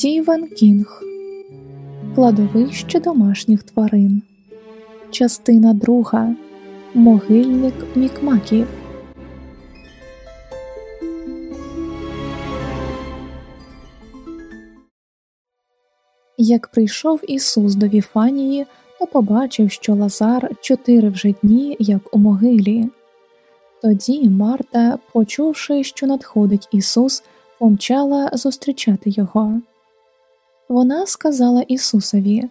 Стівен Кінг Кладовище домашніх тварин. Частина друга Могильник Мікмаків. Як прийшов Ісус до Віфанії, то побачив, що Лазар чотири вже дні, як у могилі. Тоді Марта, почувши, що надходить Ісус, помчала зустрічати його. Вона сказала Ісусові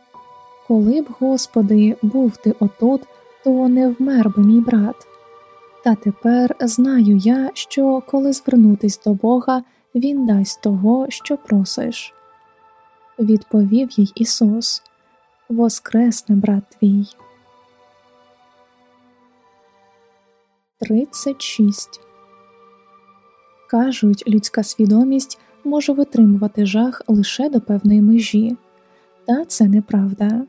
Коли б, Господи, був ти отут, то не вмер би мій брат. Та тепер знаю я, що коли звернутись до Бога, Він дасть того, що просиш. Відповів їй Ісус Воскресне брат твій. 36 Кажуть, людська свідомість може витримувати жах лише до певної межі, та це неправда.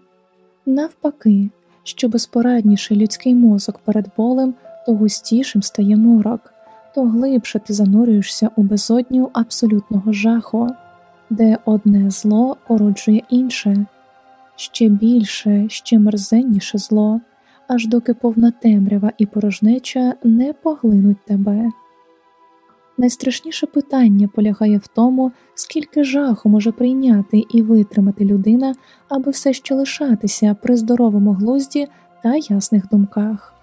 Навпаки, що безпорадніший людський мозок перед болем, то густішим стає морок, то глибше ти занурюєшся у безодню абсолютного жаху, де одне зло породжує інше, ще більше, ще мерзенніше зло, аж доки повна темрява і порожнеча не поглинуть тебе. Найстрашніше питання полягає в тому, скільки жаху може прийняти і витримати людина, аби все ще лишатися при здоровому глузді та ясних думках.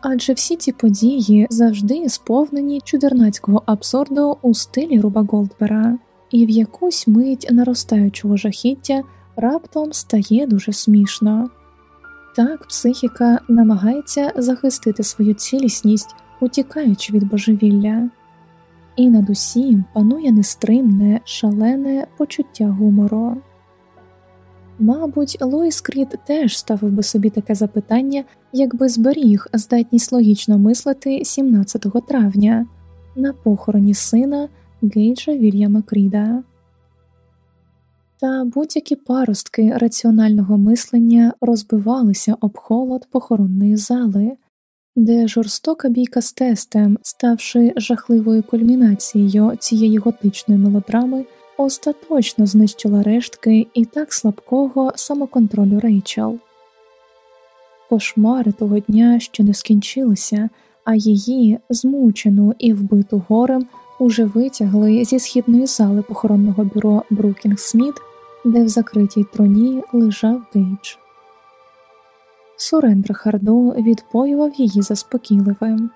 Адже всі ці події завжди сповнені чудернацького абсурду у стилі Руба Голдбера, і в якусь мить наростаючого жахіття раптом стає дуже смішно. Так психіка намагається захистити свою цілісність, утікаючи від божевілля і над усім панує нестримне, шалене почуття гумору. Мабуть, Лоїс Кріт теж ставив би собі таке запитання, якби зберіг здатність логічно мислити 17 травня на похороні сина Гейджа Вільяма Кріда. Та будь-які паростки раціонального мислення розбивалися об холод похоронної зали, де жорстока бійка з тестем, ставши жахливою кульмінацією цієї готичної мелодрами, остаточно знищила рештки і так слабкого самоконтролю Рейчел. Кошмари того дня ще не скінчилися, а її, змучену і вбиту горем, уже витягли зі східної зали похоронного бюро Брукінг Сміт, де в закритій труні лежав Гейдж. Сурендра Харду відпоював її заспокійливим.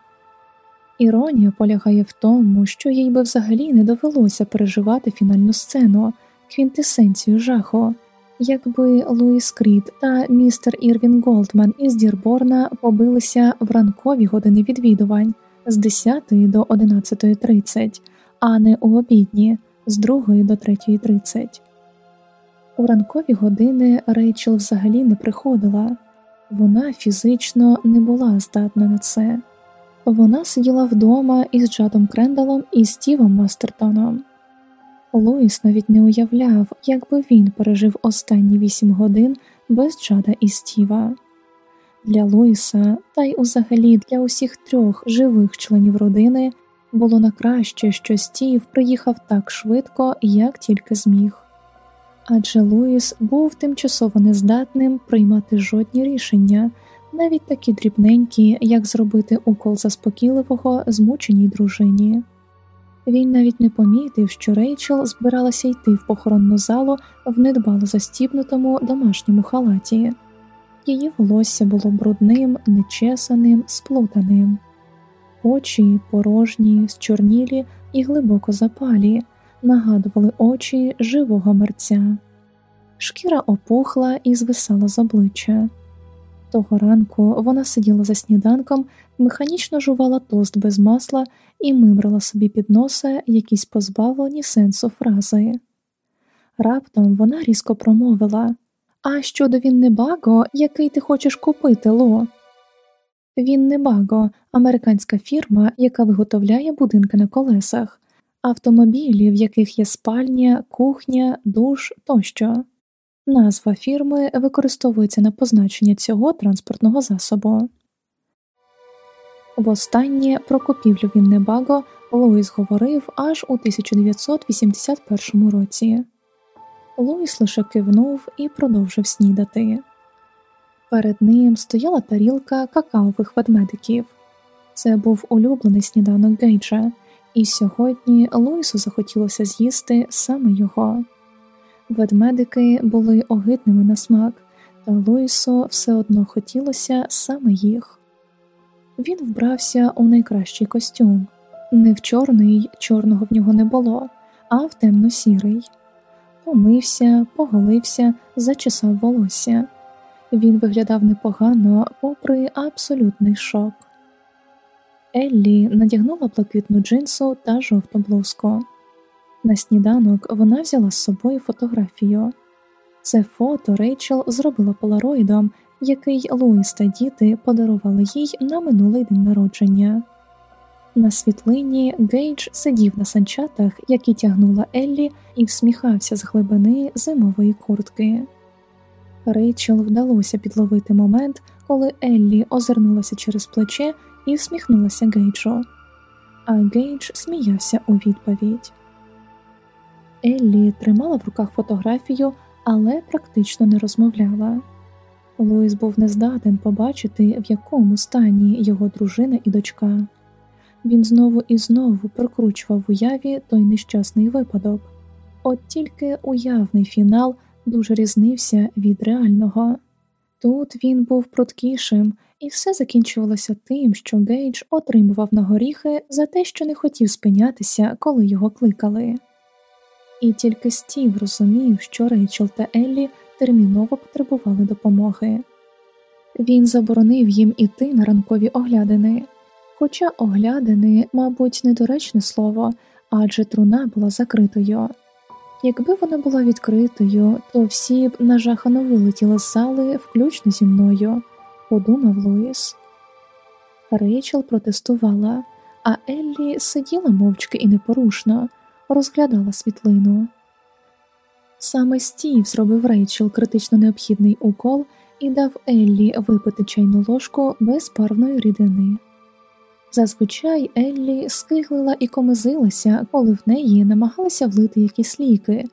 Іронія полягає в тому, що їй би взагалі не довелося переживати фінальну сцену, квінтесенцію жаху, якби Луїс Кріт та містер Ірвін Голдман із Дірборна побилися в ранкові години відвідувань з 10 до 11.30, а не у обідні з 2 до 3.30. У ранкові години Рейчел взагалі не приходила. Вона фізично не була здатна на це. Вона сиділа вдома із Джадом Крендалом і Стівом Мастертоном. Луїс навіть не уявляв, як би він пережив останні вісім годин без Джада і Стіва. Для Луїса, та й узагалі для усіх трьох живих членів родини було на краще, що Стів приїхав так швидко, як тільки зміг адже Луїс був тимчасово нездатним приймати жодні рішення, навіть такі дрібненькі, як зробити укол заспокійливого змученій дружині. Він навіть не помітив, що Рейчел збиралася йти в похоронну залу в недбало застібнутому домашньому халаті. Її волосся було брудним, нечесаним, сплутаним, очі порожні, зчорнілі і глибоко запалі нагадували очі живого мерця. Шкіра опухла і звисала з обличчя. Того ранку вона сиділа за сніданком, механічно жувала тост без масла і мимрила собі під носа якісь позбавлені сенсу фрази. Раптом вона різко промовила А щодо Віннебаго, який ти хочеш купити, Ло? Віннебаго американська фірма, яка виготовляє будинки на колесах автомобілі, в яких є спальня, кухня, душ тощо. Назва фірми використовується на позначення цього транспортного засобу. Востаннє про купівлю Віннебаго Луїс говорив аж у 1981 році. Луїс лише кивнув і продовжив снідати. Перед ним стояла тарілка какаових ведмедиків. Це був улюблений сніданок Гейджа, і сьогодні Луїсу захотілося з'їсти саме його. Ведмедики були огидними на смак, та Луїсу все одно хотілося саме їх. Він вбрався у найкращий костюм, не в чорний, чорного в нього не було, а в темно-сірий. Помився, поголився, зачесав волосся. Він виглядав непогано, попри абсолютний шок. Еллі надягнула блакитну джинсу та жовту блузку. На сніданок вона взяла з собою фотографію. Це фото Рейчел зробила полароїдом, який Луїс та діти подарували їй на минулий день народження. На світлині Гейдж сидів на санчатах, які тягнула Еллі, і всміхався з глибини зимової куртки. Рейчел вдалося підловити момент, коли Еллі озирнулася через плече і всміхнулася Гейджу, а Гейдж сміявся у відповідь. Еллі тримала в руках фотографію, але практично не розмовляла. Луїс був нездатен побачити, в якому стані його дружина і дочка. Він знову і знову прокручував в уяві той нещасний випадок, от тільки уявний фінал дуже різнився від реального. Тут він був пруткішим, і все закінчувалося тим, що Гейдж отримував на горіхи за те, що не хотів спинятися, коли його кликали. І тільки Стів розумів, що Рейчел та Еллі терміново потребували допомоги. Він заборонив їм іти на ранкові оглядини, хоча оглядини, мабуть, недоречне слово, адже труна була закритою. Якби вона була відкритою, то всі б нажахано вилетіли з зали, включно зі мною, подумав Луїс. Рейчел протестувала, а Еллі сиділа мовчки і непорушно, розглядала світлину. Саме Стів зробив Рейчел критично необхідний укол і дав Еллі випити чайну ложку без парної рідини. Зазвичай Еллі скиглила і комизилася, коли в неї намагалися влити якісь ліки,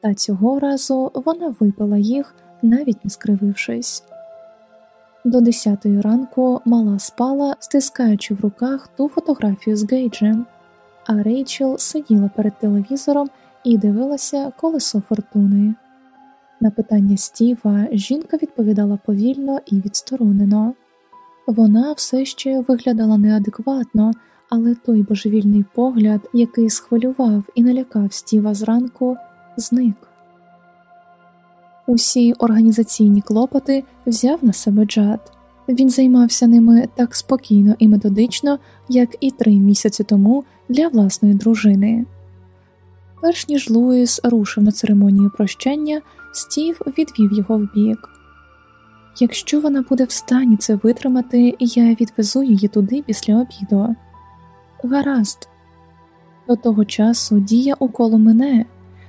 та цього разу вона випила їх, навіть не скривившись. До десятої ранку мала спала, стискаючи в руках ту фотографію з Гейджем, а Рейчел сиділа перед телевізором і дивилася колесо фортуни. На питання Стіва жінка відповідала повільно і відсторонено. Вона все ще виглядала неадекватно, але той божевільний погляд, який схвилював і налякав Стіва зранку, зник. Усі організаційні клопоти взяв на себе Джад. Він займався ними так спокійно і методично, як і три місяці тому для власної дружини. Перш ніж Луїс рушив на церемонію прощання, Стів відвів його вбік. Якщо вона буде в стані це витримати, я відвезу її туди після обіду. Гаразд, до того часу дія уколу мене.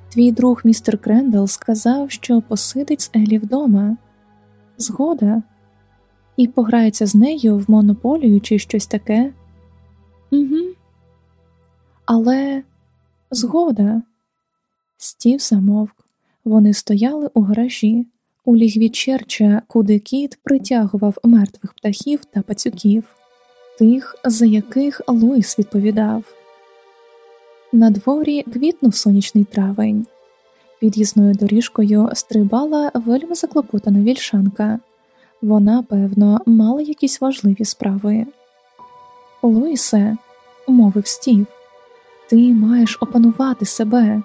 Твій друг містер Крендел сказав, що посидить з Елі вдома. Згода, і пограється з нею в монополію чи щось таке. Угу. Але згода. Стів замовк. Вони стояли у гаражі у лігві черча, куди кіт притягував мертвих птахів та пацюків, тих, за яких Луїс відповідав. На дворі квітнув сонячний травень. Під'їзною доріжкою стрибала вельми заклопотана вільшанка. Вона, певно, мала якісь важливі справи. Луїсе, мовив стів, ти маєш опанувати себе.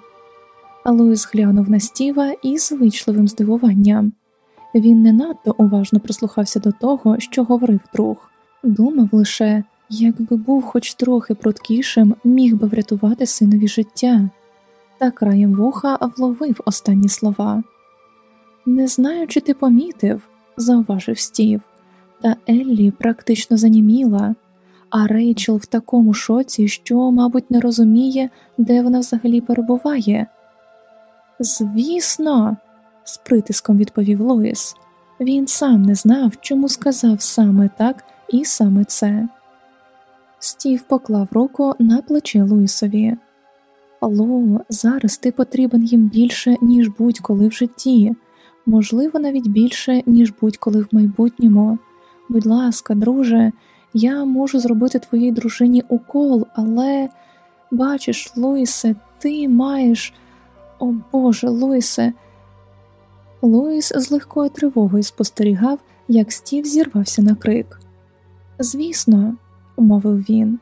Луїс глянув на стіва із вичливим здивуванням. Він не надто уважно прислухався до того, що говорив друг, думав лише, якби був хоч трохи пруткішим, міг би врятувати синові життя, та краєм вуха вловив останні слова. Не знаю, чи ти помітив, зауважив стів, та Еллі практично заніміла, а Рейчел в такому шоці, що, мабуть, не розуміє, де вона взагалі перебуває. Звісно, з притиском відповів Луїс. Він сам не знав, чому сказав саме так і саме це. Стів поклав руку на плече Луїсові. Алло, зараз ти потрібен їм більше, ніж будь-коли в житті, можливо, навіть більше, ніж будь-коли в майбутньому. Будь ласка, друже, я можу зробити твоїй дружині укол, але бачиш, Луїсе, ти маєш. О Боже, Луїсе. Луїс з легкою тривогою спостерігав, як Стів зірвався на крик. Звісно, мовив він.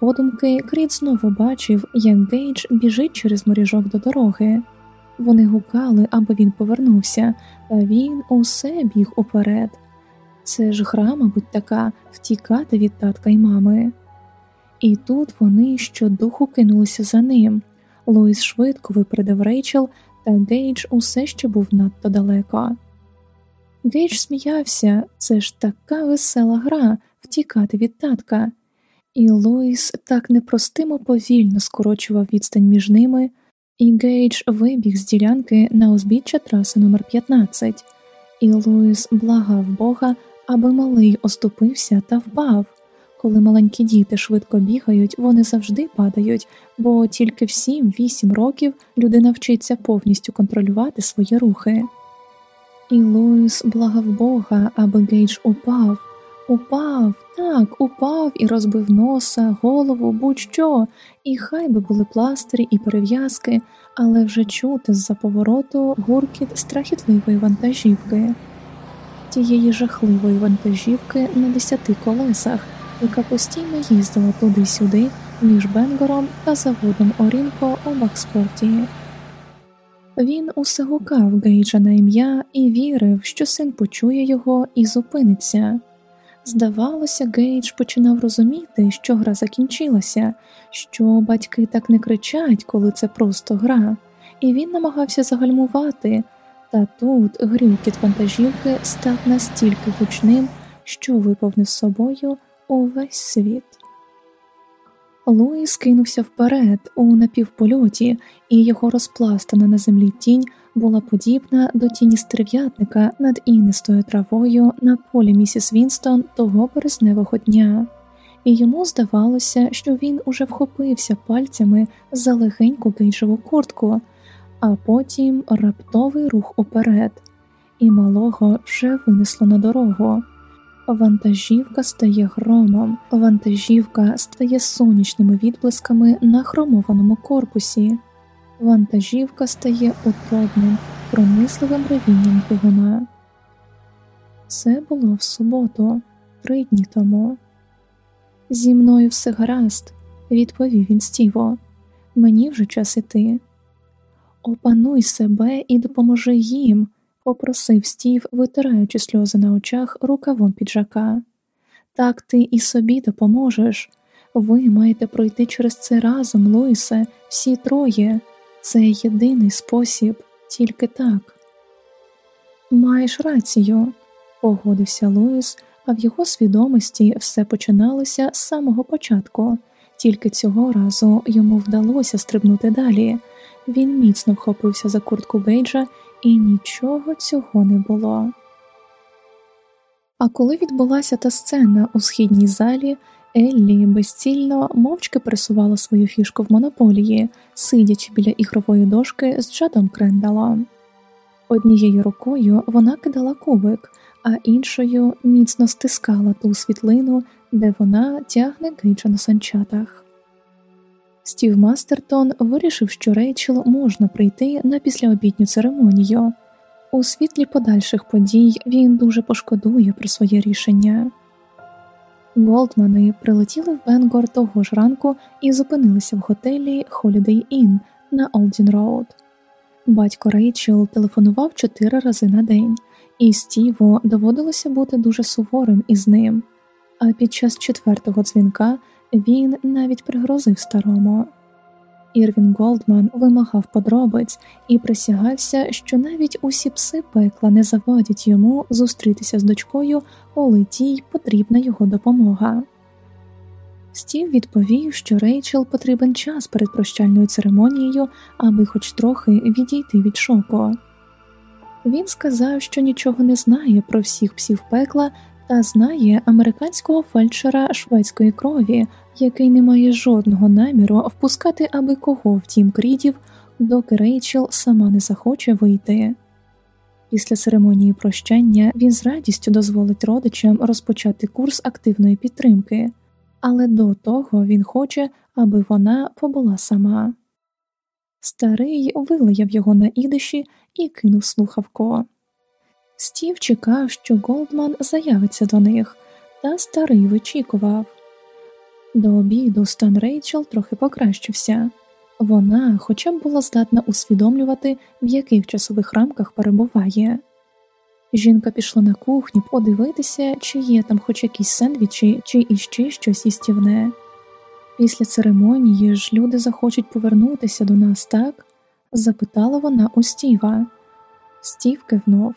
Подумки Кріт знову бачив, як Гейдж біжить через моріжок до дороги. Вони гукали, аби він повернувся, та він усе біг уперед. Це ж гра, мабуть, така втікати від татка й мами. І тут вони щодуху кинулися за ним. Луїс швидко випередив Рейчел, та Гейдж усе ще був надто далеко. Гейдж сміявся, це ж така весела гра втікати від татка, і Луїс так нестерпно повільно скорочував відстань між ними, і Гейдж вибіг з ділянки на узбіччя траси номер 15 і Луїс благав Бога, аби малий оступився та впав. Коли маленькі діти швидко бігають, вони завжди падають, бо тільки в 7-8 років людина вчиться повністю контролювати свої рухи. І Луїс благав Бога, аби Гейдж упав, упав, так, упав і розбив носа, голову, будь-що, і хай би були пластирі і перев'язки, але вже чути з-за повороту гуркіт страхітливої вантажівки, тієї жахливої вантажівки на десяти колесах, яка постійно їздила туди-сюди між Бенгором та заводом Орінко у Бакспорті. Він усе гукав Гейджа на ім'я і вірив, що син почує його і зупиниться. Здавалося, Гейдж починав розуміти, що гра закінчилася, що батьки так не кричать, коли це просто гра, і він намагався загальмувати, та тут грюкіт вантажівки став настільки гучним, що виповнив собою увесь світ. Луїс кинувся вперед у напівпольоті, і його розпластана на землі тінь була подібна до тіні стерв'ятника над інистою травою на полі місіс Вінстон того березневого дня, і йому здавалося, що він уже вхопився пальцями за легеньку гейджеву куртку, а потім раптовий рух уперед, і малого вже винесло на дорогу. Вантажівка стає громом, вантажівка стає сонячними відблисками на хромованому корпусі, вантажівка стає утробним, пронисливим ревінням двигуна. Це було в суботу, три дні тому. Зі мною все гаразд, відповів він Стіво. Мені вже час іти. Опануй себе і допоможи їм попросив стів, витираючи сльози на очах рукавом піджака. Так ти і собі допоможеш. Ви маєте пройти через це разом, Луїсе, всі троє. Це єдиний спосіб, тільки так. Маєш рацію, погодився Луїс, а в його свідомості все починалося з самого початку, тільки цього разу йому вдалося стрибнути далі. Він міцно вхопився за куртку Бейджа і нічого цього не було. А коли відбулася та сцена у східній залі, Еллі безцільно мовчки пересувала свою фішку в монополії, сидячи біля ігрової дошки з Джадом Крендалом. Однією рукою вона кидала кубик, а іншою міцно стискала ту світлину, де вона тягне гейджа на санчатах. Стів Мастертон вирішив, що Рейчел можна прийти на післяобідню церемонію. У світлі подальших подій він дуже пошкодує про своє рішення. Голдмани прилетіли в Бенгор того ж ранку і зупинилися в готелі Holiday Inn на Олдін Роуд. Батько Рейчел телефонував чотири рази на день, і Стіву доводилося бути дуже суворим із ним. А під час четвертого дзвінка він навіть пригрозив старому. Ірвін Голдман вимагав подробиць і присягався, що навіть усі пси пекла не завадять йому зустрітися з дочкою, коли тій потрібна його допомога. Стів відповів, що Рейчел потрібен час перед прощальною церемонією, аби хоч трохи відійти від шоку. Він сказав, що нічого не знає про всіх псів пекла та знає американського фельдшера шведської крові, який не має жодного наміру впускати аби кого в тім крідів, доки Рейчел сама не захоче вийти. Після церемонії прощання він з радістю дозволить родичам розпочати курс активної підтримки, але до того він хоче, аби вона побула сама. Старий вилаяв його на ідиші і кинув слухавку. Стів чекав, що Голдман заявиться до них, та старий вичікував. До обіду стан Рейчел трохи покращився. Вона хоча б була здатна усвідомлювати, в яких часових рамках перебуває. Жінка пішла на кухню подивитися, чи є там хоч якісь сендвічі, чи іще щось їстівне. Після церемонії ж люди захочуть повернутися до нас, так? запитала вона у Стіва. Стів кивнув.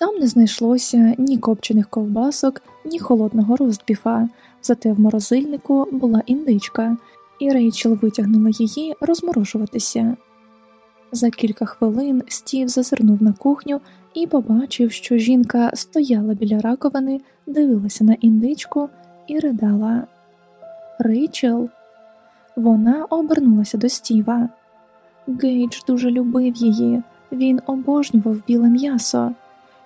Там не знайшлося ні копчених ковбасок, ні холодного розбіфа, зате в морозильнику була індичка, і Рейчел витягнула її розморожуватися. За кілька хвилин Стів зазирнув на кухню і побачив, що жінка стояла біля раковини, дивилася на індичку і ридала. Рейчел. Вона обернулася до Стіва. Гейдж дуже любив її, він обожнював біле м'ясо.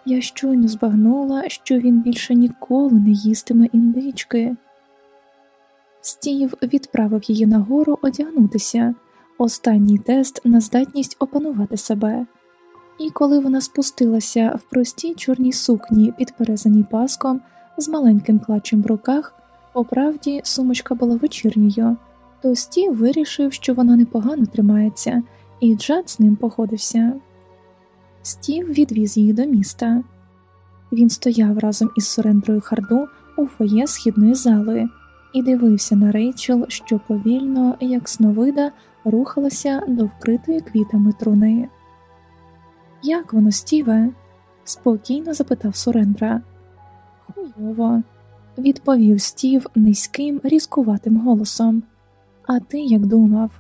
Я щойно збагнула, що він більше ніколи не їстиме індички. Стів відправив її нагору одягнутися, останній тест на здатність опанувати себе, і коли вона спустилася в простій чорній сукні, підперезаній паском, з маленьким клачем в руках, по правді сумочка була вечірньою, то Стів вирішив, що вона непогано тримається, і Джад з ним походився. Стів відвіз її до міста. Він стояв разом із Сорендрою Харду у фоє східної зали і дивився на Рейчел, що повільно, як сновида, рухалася до вкритої квітами труни. Як воно, Стіве? спокійно запитав Сурендра. Хуйово, відповів Стів низьким, різкуватим голосом. А ти як думав?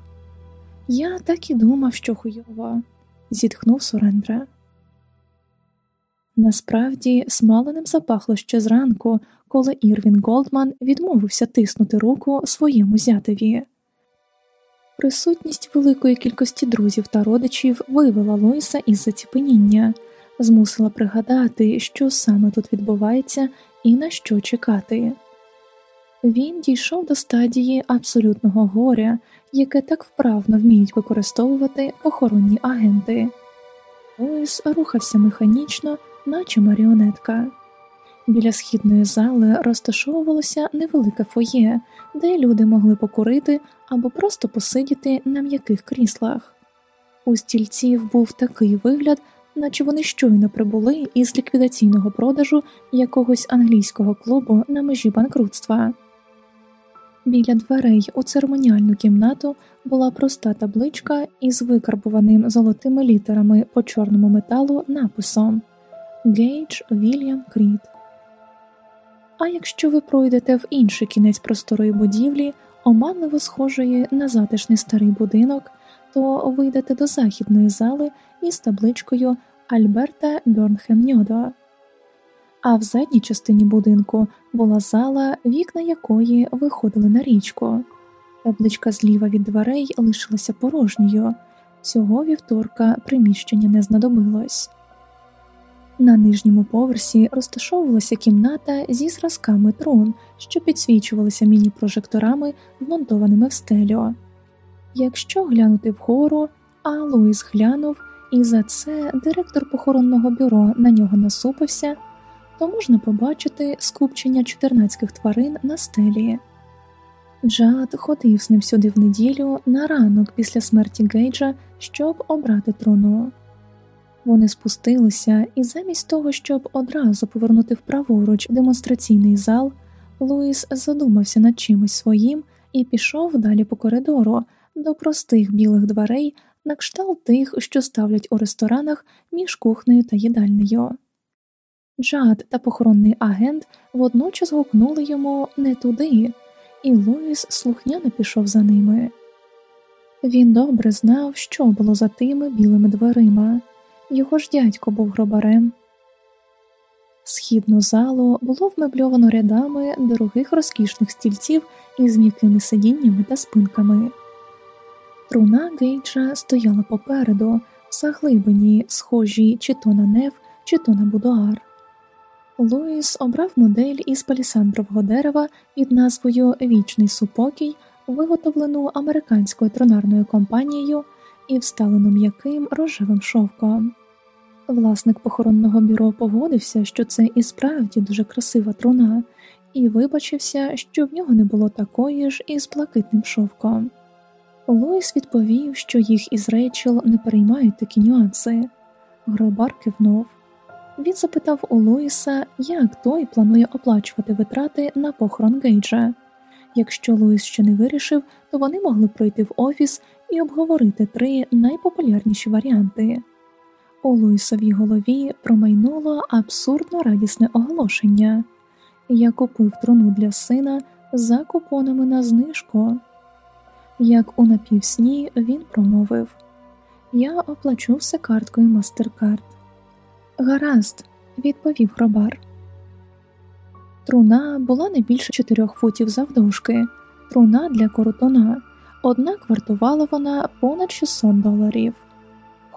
Я так і думав, що хуйово, зітхнув Сурендра. Насправді, смаленим запахло ще зранку, коли Ірвін Голдман відмовився тиснути руку своєму зятеві. Присутність великої кількості друзів та родичів вивела Луїса із заціпеніння, змусила пригадати, що саме тут відбувається і на що чекати. Він дійшов до стадії абсолютного горя, яке так вправно вміють використовувати похоронні агенти. Луїс рухався механічно, наче маріонетка. Біля східної зали розташовувалося невелике фоє, де люди могли покурити або просто посидіти на м'яких кріслах. У стільців був такий вигляд, наче вони щойно прибули із ліквідаційного продажу якогось англійського клубу на межі банкрутства. Біля дверей у церемоніальну кімнату була проста табличка із викарбуваним золотими літерами по чорному металу написом Гейдж Вільям Кріт. А якщо ви пройдете в інший кінець просторої будівлі, оманливо схожої на затишний старий будинок, то вийдете до західної зали із табличкою Альберта Бьорнхем Ньодо. А в задній частині будинку була зала, вікна якої виходили на річку. Табличка зліва від дверей лишилася порожньою. Цього вівторка приміщення не знадобилось. На нижньому поверсі розташовувалася кімната зі зразками трун, що підсвічувалися міні-прожекторами, вмонтованими в стелю. Якщо глянути вгору, а Луїс глянув, і за це директор похоронного бюро на нього насупився, то можна побачити скупчення чотирнацьких тварин на стелі. Джад ходив з ним сюди в неділю на ранок після смерті Гейджа, щоб обрати труну. Вони спустилися, і замість того, щоб одразу повернути вправоруч демонстраційний зал, Луїс задумався над чимось своїм і пішов далі по коридору до простих білих дверей на кшталт тих, що ставлять у ресторанах між кухнею та їдальнею. Джад та похоронний агент водночас гукнули йому не туди, і Луїс слухняно пішов за ними. Він добре знав, що було за тими білими дверима. Його ж дядько був гробарем. Східну залу було вмебльовано рядами дорогих розкішних стільців із м'якими сидіннями та спинками. Труна Гейджа стояла попереду, в заглибині, схожій чи то на неф, чи то на будуар. Луїс обрав модель із палісандрового дерева під назвою Вічний супокій, виготовлену американською тронарною компанією і вставлену м'яким рожевим шовком. Власник похоронного бюро погодився, що це і справді дуже красива труна, і вибачився, що в нього не було такої ж із блакитним шовком. Луїс відповів, що їх із Рейчел не переймають такі нюанси. Гробар кивнув. Він запитав у Луїса, як той планує оплачувати витрати на похорон Гейджа. Якщо Луїс ще не вирішив, то вони могли пройти в офіс і обговорити три найпопулярніші варіанти. У Луїсовій голові промайнуло абсурдно радісне оголошення я купив труну для сина за купонами на знижку. Як у напівсні він промовив Я оплачу все карткою Мастеркард. Гаразд, відповів гробар. Труна була не більше чотирьох футів завдовжки, труна для коротуна, однак вартувала вона понад 600 доларів.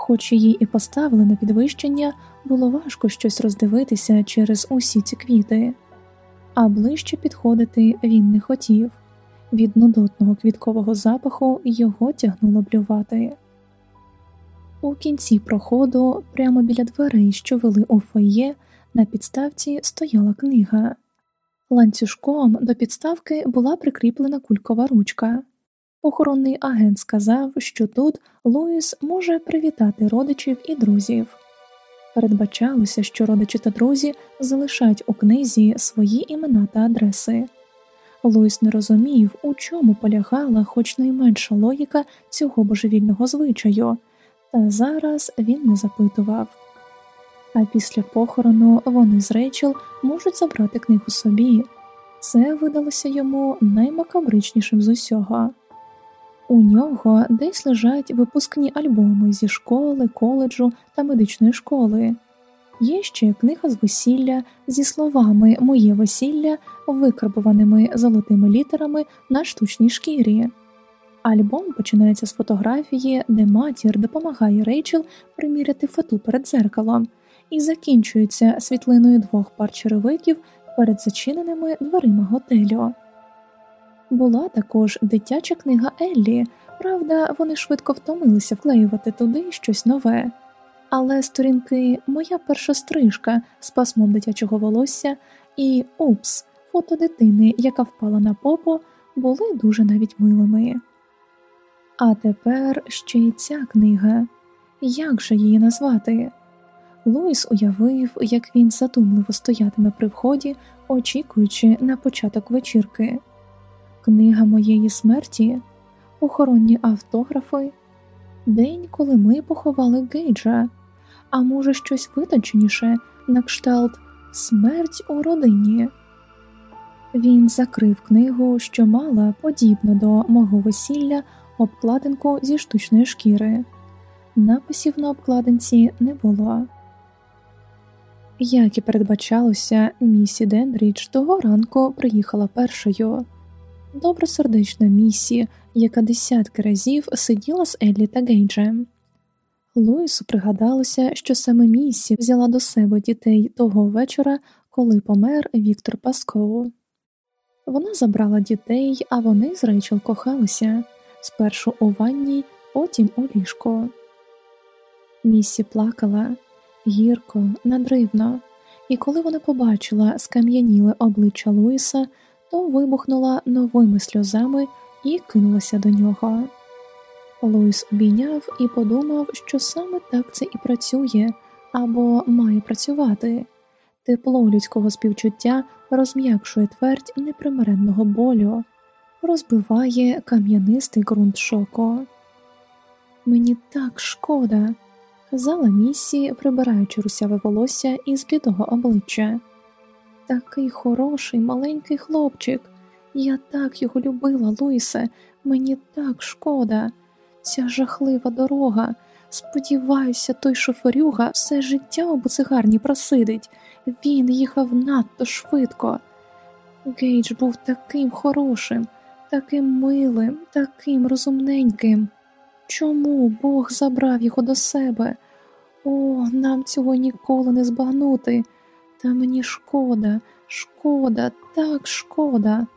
Хоч її і поставили на підвищення, було важко щось роздивитися через усі ці квіти, а ближче підходити він не хотів. Від нудотного квіткового запаху його тягнуло блювати. У кінці проходу, прямо біля дверей, що вели у фоє, на підставці стояла книга. Ланцюжком до підставки була прикріплена кулькова ручка. Охоронний агент сказав, що тут Луїс може привітати родичів і друзів. Передбачалося, що родичі та друзі залишають у книзі свої імена та адреси. Луїс не розумів, у чому полягала хоч найменша логіка цього божевільного звичаю, та зараз він не запитував. А після похорону вони з Рейчел можуть забрати книгу собі. Це видалося йому наймакабричнішим з усього. У нього десь лежать випускні альбоми зі школи, коледжу та медичної школи. Є ще книга з весілля зі словами Моє весілля, викарбованими золотими літерами на штучній шкірі. Альбом починається з фотографії, де матір допомагає Рейчел приміряти фату перед дзеркалом, і закінчується світлиною двох пар черевиків перед зачиненими дверима готелю. Була також дитяча книга Еллі, правда, вони швидко втомилися вклеювати туди щось нове, але сторінки Моя перша стрижка з пасмом дитячого волосся і Упс, фото дитини, яка впала на попу, були дуже навіть милими. А тепер ще й ця книга як же її назвати? Луїс уявив, як він задумливо стоятиме при вході, очікуючи на початок вечірки книга моєї смерті, похоронні автографи, день, коли ми поховали Гейджа, а може, щось витонченіше на кшталт Смерть у родині. Він закрив книгу, що мала, подібно до мого весілля, обкладинку зі штучної шкіри. Написів на обкладинці не було. Як і передбачалося, місі Дендріч того ранку приїхала першою добросердечна місі, яка десятки разів сиділа з Еллі та Гейджем. Луїсу пригадалося, що саме місі взяла до себе дітей того вечора, коли помер Віктор Паскоу. Вона забрала дітей, а вони з Рейчел кохалися спершу у ванні, потім у ліжку. Місі плакала гірко, надривно, і коли вона побачила скам'яніле обличчя Луїса, то вибухнула новими сльозами і кинулася до нього. Луїс обійняв і подумав, що саме так це і працює або має працювати. Тепло людського співчуття розм'якшує твердь непримиренного болю, розбиває кам'янистий ґрунт шоку. Мені так шкода, казала Місі, прибираючи русяве волосся із блідого обличчя. Такий хороший маленький хлопчик. Я так його любила, Луїсе, мені так шкода. Ця жахлива дорога, Сподіваюся, той шоферюга все життя у буцигарні просидить. Він їхав надто швидко. Гейдж був таким хорошим, таким милим, таким розумненьким. Чому Бог забрав його до себе? О, нам цього ніколи не збагнути. Та мені шкода, шкода, так шкода.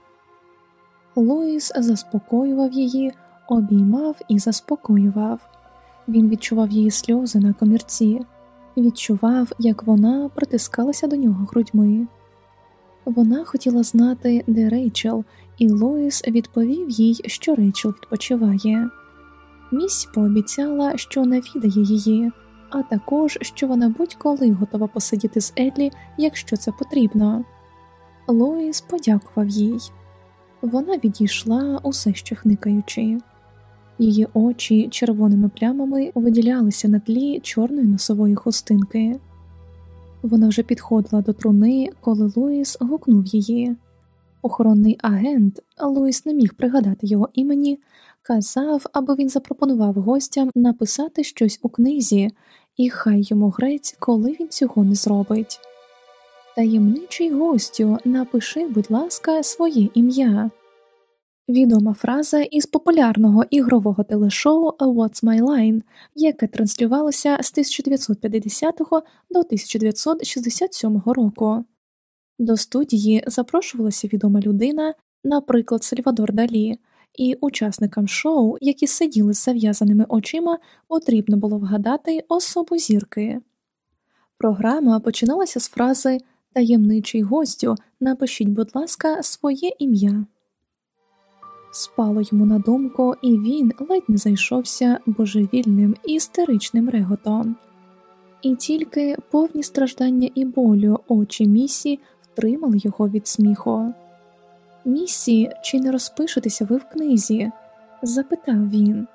Луїс заспокоював її, обіймав і заспокоював. Він відчував її сльози на комірці, відчував, як вона притискалася до нього грудьми. Вона хотіла знати, де Рейчел, і Лоїс відповів їй, що Рейчел відпочиває. Місь пообіцяла, що навідає її, а також що вона будь-коли готова посидіти з Едлі, якщо це потрібно. Лоїс подякував їй. Вона відійшла, усе ще хникаючи. Її очі червоними плямами виділялися на тлі чорної носової хустинки. Вона вже підходила до труни, коли Луїс гукнув її. Охоронний агент, Луїс не міг пригадати його імені, казав, аби він запропонував гостям написати щось у книзі, і хай йому грець, коли він цього не зробить. Таємничий гостю, напиши, будь ласка, своє ім'я. Відома фраза із популярного ігрового телешоу What's My Line, яке транслювалося з 1950 до 1967 року. До студії запрошувалася відома людина, наприклад, Сальвадор Далі, і учасникам шоу, які сиділи з зав'язаними очима, потрібно було вгадати особу зірки. Програма починалася з фрази Таємничий гостю, напишіть, будь ласка, своє ім'я. Спало йому на думку, і він ледь не зайшовся божевільним істеричним реготом. І тільки повні страждання і болю очі місі втримали його від сміху. Місі, чи не розпишетеся ви в книзі? запитав він.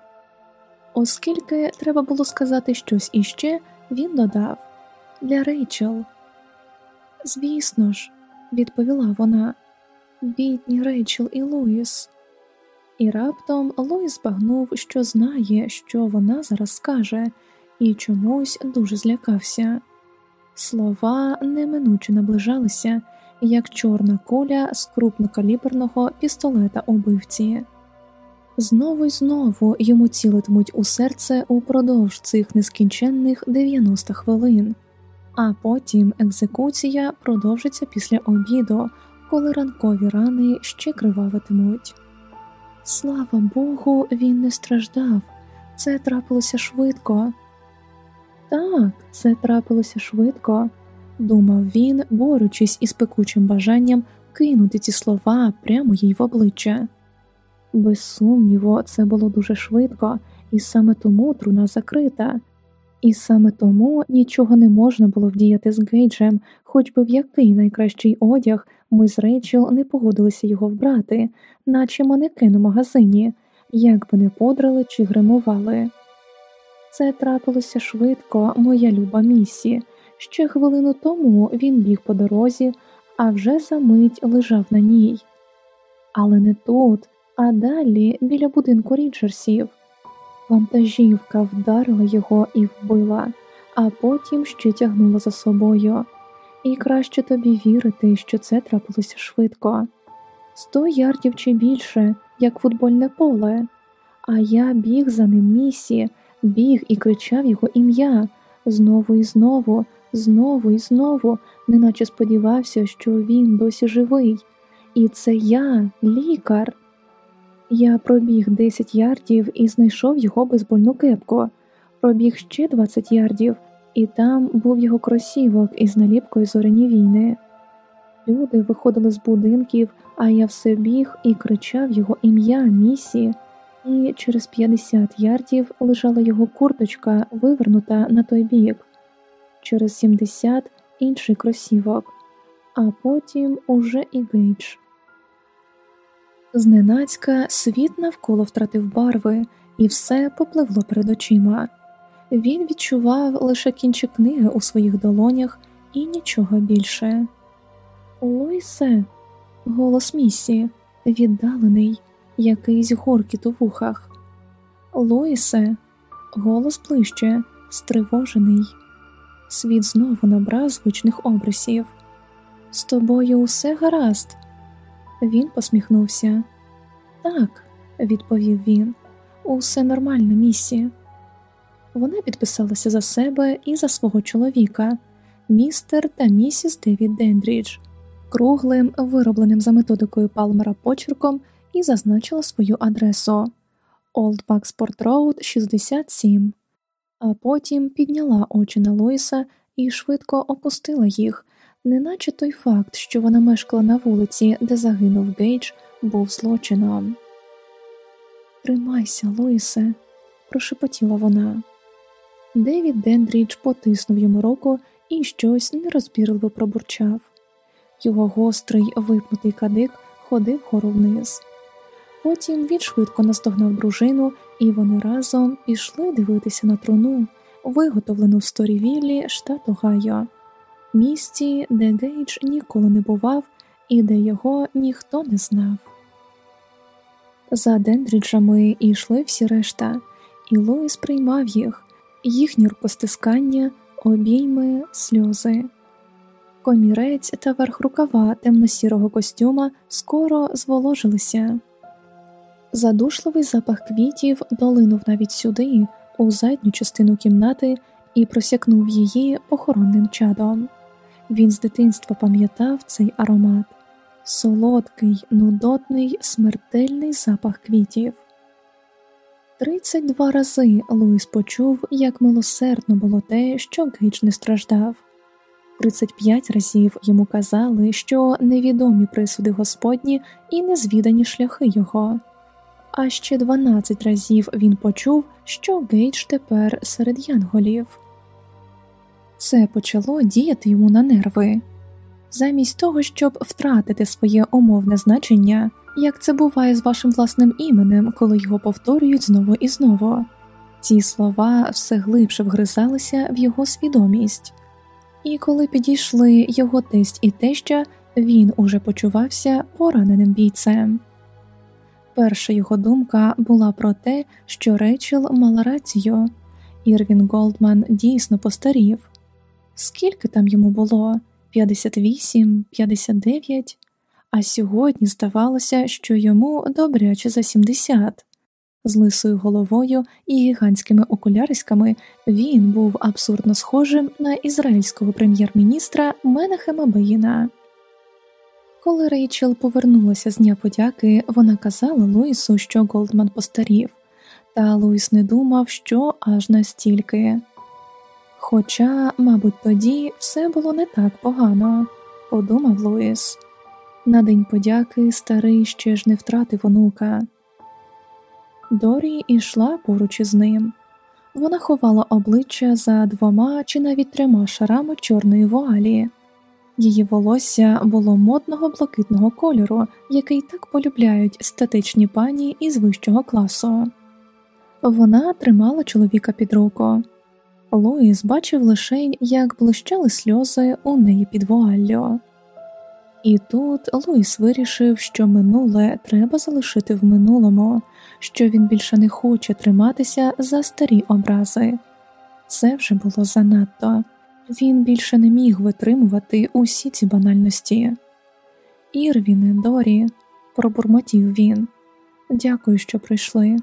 Оскільки треба було сказати щось іще, він додав для Рейчел. Звісно ж, відповіла вона, бідні Рейчел і Луїс. І раптом Луїс збагнув, що знає, що вона зараз скаже, і чомусь дуже злякався. Слова неминуче наближалися, як чорна куля з крупнокаліберного пістолета убивці. Знову й знову йому цілитимуть у серце упродовж цих нескінченних 90 хвилин, а потім екзекуція продовжиться після обіду, коли ранкові рани ще кривавитимуть. Слава Богу, він не страждав, це трапилося швидко. Так, це трапилося швидко, думав він, борючись із пекучим бажанням кинути ці слова прямо їй в обличчя. Без сумніву, це було дуже швидко, і саме тому труна закрита, і саме тому нічого не можна було вдіяти з Гейджем, хоч би в який найкращий одяг ми з Рейчел не погодилися його вбрати, наче манекен у магазині, як би не подрали чи гримували. Це трапилося швидко, моя люба місі. Ще хвилину тому він біг по дорозі, а вже за мить лежав на ній. Але не тут, а далі біля будинку Ріджерсів. Вантажівка вдарила його і вбила, а потім ще тягнула за собою. І краще тобі вірити, що це трапилося швидко. Сто ярдів чи більше, як футбольне поле. А я біг за ним місі, біг і кричав його ім'я знову і знову, знову і знову, неначе сподівався, що він досі живий. І це я, лікар. Я пробіг 10 ярдів і знайшов його безбольну кепку, пробіг ще 20 ярдів, і там був його кросівок із наліпкою зоряні війни. Люди виходили з будинків, а я все біг і кричав його ім'я, Місі, і через 50 ярдів лежала його курточка, вивернута на той бік, через 70 інший кросівок, а потім уже і Гейдж. Зненацька світ навколо втратив барви, і все попливло перед очима. Він відчував лише кінчик книги у своїх долонях і нічого більше. Лойсе, голос місі, віддалений, якийсь горкіт у вухах. Лойсе, голос ближче, стривожений. Світ знову набрав звичних обрисів. З тобою усе гаразд. Він посміхнувся. Так, відповів він, усе нормально, місі. Вона підписалася за себе і за свого чоловіка, містер та місіс Девід Дендрідж, круглим, виробленим за методикою Палмера почерком, і зазначила свою адресу Old Bucksport Road 67, а потім підняла очі на Луїса і швидко опустила їх, неначе той факт, що вона мешкала на вулиці, де загинув Гейдж, був злочином. Тримайся, Луїсе, прошепотіла вона. Девід Дендрідж потиснув йому руку і щось нерозбірливо пробурчав. Його гострий випнутий кадик ходив вгору вниз. Потім він швидко наздогнав дружину, і вони разом пішли дивитися на труну, виготовлену в Сторівіллі, штат Огайо, місті, де Гейдж ніколи не бував і де його ніхто не знав. За Дендріджами йшли всі решта, і Луїс приймав їх, їхні рукостискання, обійми, сльози. Комірець та верх рукава темно-сірого костюма скоро зволожилися. Задушливий запах квітів долинув навіть сюди, у задню частину кімнати, і просякнув її похоронним чадом. Він з дитинства пам'ятав цей аромат солодкий, нудотний, смертельний запах квітів. Тридцять два рази Луїс почув, як милосердно було те, що Гейдж не страждав. Тридцять п'ять разів йому казали, що невідомі присуди Господні і незвідані шляхи його, а ще дванадцять разів він почув, що Гейдж тепер серед янголів. Це почало діяти йому на нерви. Замість того, щоб втратити своє умовне значення, як це буває з вашим власним іменем, коли його повторюють знову і знову. Ці слова все глибше вгризалися в його свідомість, і коли підійшли його тесть і теща, він уже почувався пораненим бійцем. Перша його думка була про те, що Рейчел мала рацію, Ірвін Голдман дійсно постарів. Скільки там йому було? 58, 59? а сьогодні здавалося, що йому добряче за 70. З лисою головою і гігантськими окуляриськами він був абсурдно схожим на ізраїльського прем'єр-міністра Менахема Беїна. Коли Рейчел повернулася з Дня подяки, вона казала Луїсу, що Голдман постарів, та Луїс не думав, що аж настільки. Хоча, мабуть, тоді все було не так погано, подумав Луїс. На день подяки старий ще ж не втратив онука. Дорі йшла поруч із ним. Вона ховала обличчя за двома чи навіть трьома шарами чорної вуалі. Її волосся було модного блакитного кольору, який так полюбляють статичні пані із вищого класу. Вона тримала чоловіка під руку. Луїс бачив лише, як блищали сльози у неї під вуаллю. І тут Луїс вирішив, що минуле треба залишити в минулому, що він більше не хоче триматися за старі образи. Це вже було занадто, він більше не міг витримувати усі ці банальності. Ірвіне, Дорі, пробурмотів він. Дякую, що прийшли.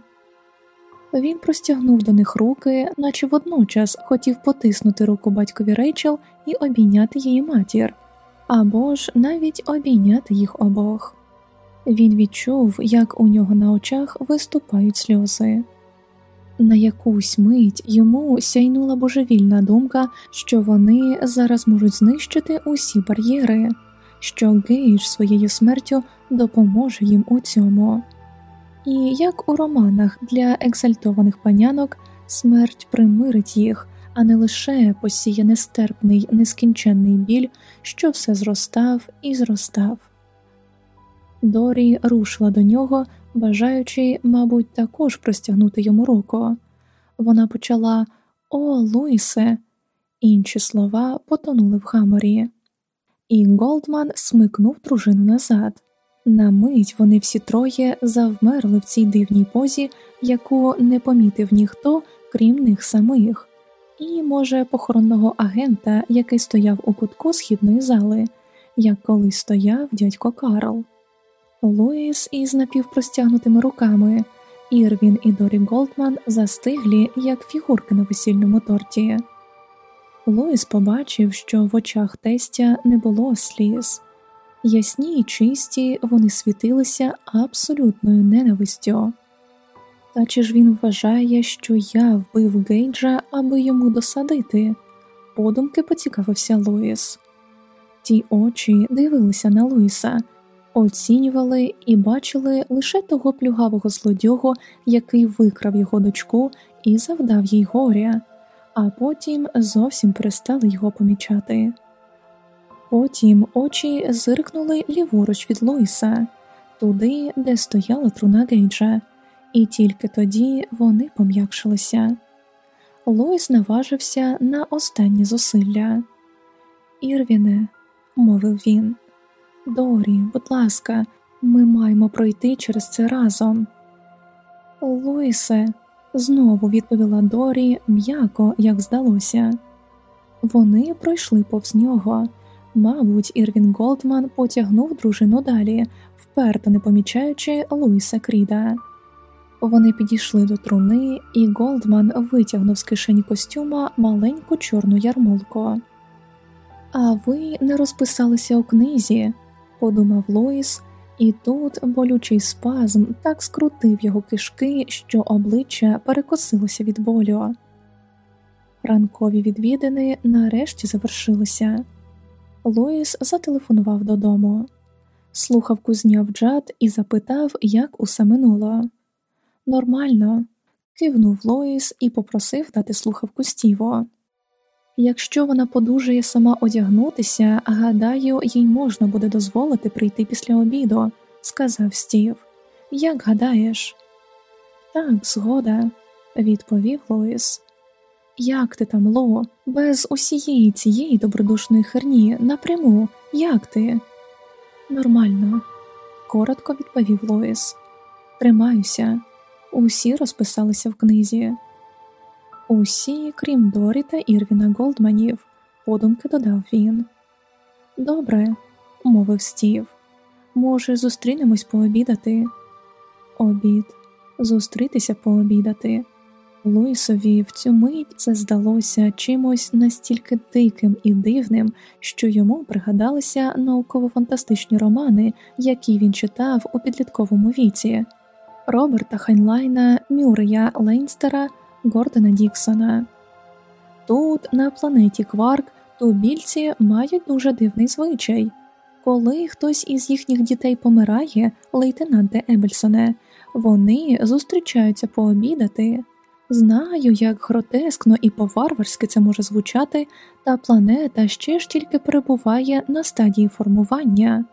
Він простягнув до них руки, наче водночас хотів потиснути руку батькові Рейчел і обійняти її матір або ж навіть обійняти їх обох. Він відчув, як у нього на очах виступають сльози. На якусь мить йому сяйнула божевільна думка, що вони зараз можуть знищити усі бар'єри, що Гейдж своєю смертю допоможе їм у цьому. І як у романах для екзальтованих панянок смерть примирить їх, а не лише посіє нестерпний, нескінченний біль, що все зростав і зростав. Дорі рушила до нього, бажаючи, мабуть, також простягнути йому руку. Вона почала О, Луїсе, інші слова потонули в хаморі, і Голдман смикнув дружину назад. На мить вони всі троє завмерли в цій дивній позі, яку не помітив ніхто, крім них самих, і, може, похоронного агента, який стояв у кутку східної зали, як колись стояв дядько Карл. Луїс із напівпростягнутими руками, Ірвін і Дорі Голдман застиглі, як фігурки на весільному торті. Луїс побачив, що в очах тестя не було сліз, ясні й чисті вони світилися абсолютною ненавистю. Та чи ж він вважає, що я вбив Гейджа, аби йому досадити? Подумки поцікавився Луїс. Ті очі дивилися на Луїса, оцінювали і бачили лише того плюгавого злодюгу, який викрав його дочку і завдав їй горя, а потім зовсім перестали його помічати. Потім очі зиркнули ліворуч від Луїса, туди, де стояла труна Гейджа, і тільки тоді вони пом'якшилися. Луїс наважився на останні зусилля. Ірвіне, мовив він, Дорі, будь ласка, ми маємо пройти через це разом. Луїсе, знову відповіла Дорі м'яко, як здалося. Вони пройшли повз нього. Мабуть, Ірвін Голдман потягнув дружину далі, вперто не помічаючи Луїса Кріда. Вони підійшли до труни, і Голдман витягнув з кишені костюма маленьку чорну ярмолку. А ви не розписалися у книзі, подумав Луїс, і тут болючий спазм так скрутив його кишки, що обличчя перекосилося від болю. Ранкові відвідини нарешті завершилися. Луїс зателефонував додому, слухавку зняв Джад і запитав, як усе минуло. Нормально, кивнув Лоїс і попросив дати слухавку Стіво. Якщо вона подужає сама одягнутися, гадаю, їй можна буде дозволити прийти після обіду, сказав Стів. Як гадаєш? Так, згода, відповів Лоїс. Як ти там, Ло, без усієї цієї добродушної херні напряму, як ти? Нормально, коротко відповів Лоїс. Тримаюся. Усі розписалися в книзі. Усі, крім Дорі та Ірвіна Голдманів, подумки додав він. Добре, мовив Стів. Може, зустрінемось пообідати? Обід, зустрітися пообідати. Луїсові в цю мить це здалося чимось настільки диким і дивним, що йому пригадалися науково-фантастичні романи, які він читав у підлітковому віці. Роберта Хайнлайна, Мюррея Лейнстера, Гордона Діксона. Тут, на планеті Кварк, тубільці мають дуже дивний звичай. Коли хтось із їхніх дітей помирає, лейтенанте Ебельсоне, вони зустрічаються пообідати. Знаю, як гротескно і по-варварськи це може звучати, та планета ще ж тільки перебуває на стадії формування.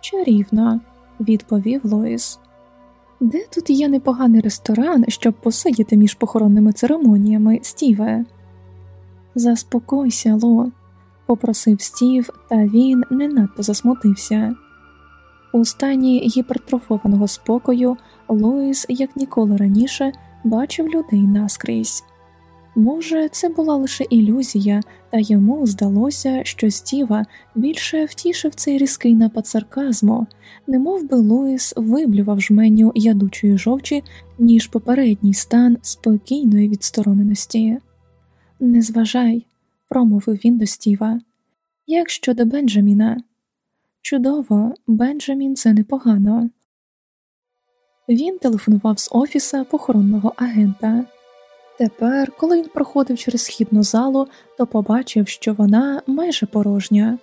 Чарівно, відповів Лоїс. Де тут є непоганий ресторан, щоб посидіти між похоронними церемоніями, Стіве? Заспокойся, Ло, попросив Стів, та він не надто засмутився. У стані гіпертрофованого спокою Лоїс, як ніколи раніше, бачив людей наскрізь. Може, це була лише ілюзія, та йому здалося, що Стіва більше втішив цей різкий напад сарказму, немов би Луїс виблював жменю ядучої жовчі, ніж попередній стан спокійної відстороненості. Не зважай, промовив він до Стіва. Як щодо Бенджаміна? Чудово, Бенджамін це непогано. Він телефонував з офіса похоронного агента. Тепер, коли він проходив через східну залу, то побачив, що вона майже порожня.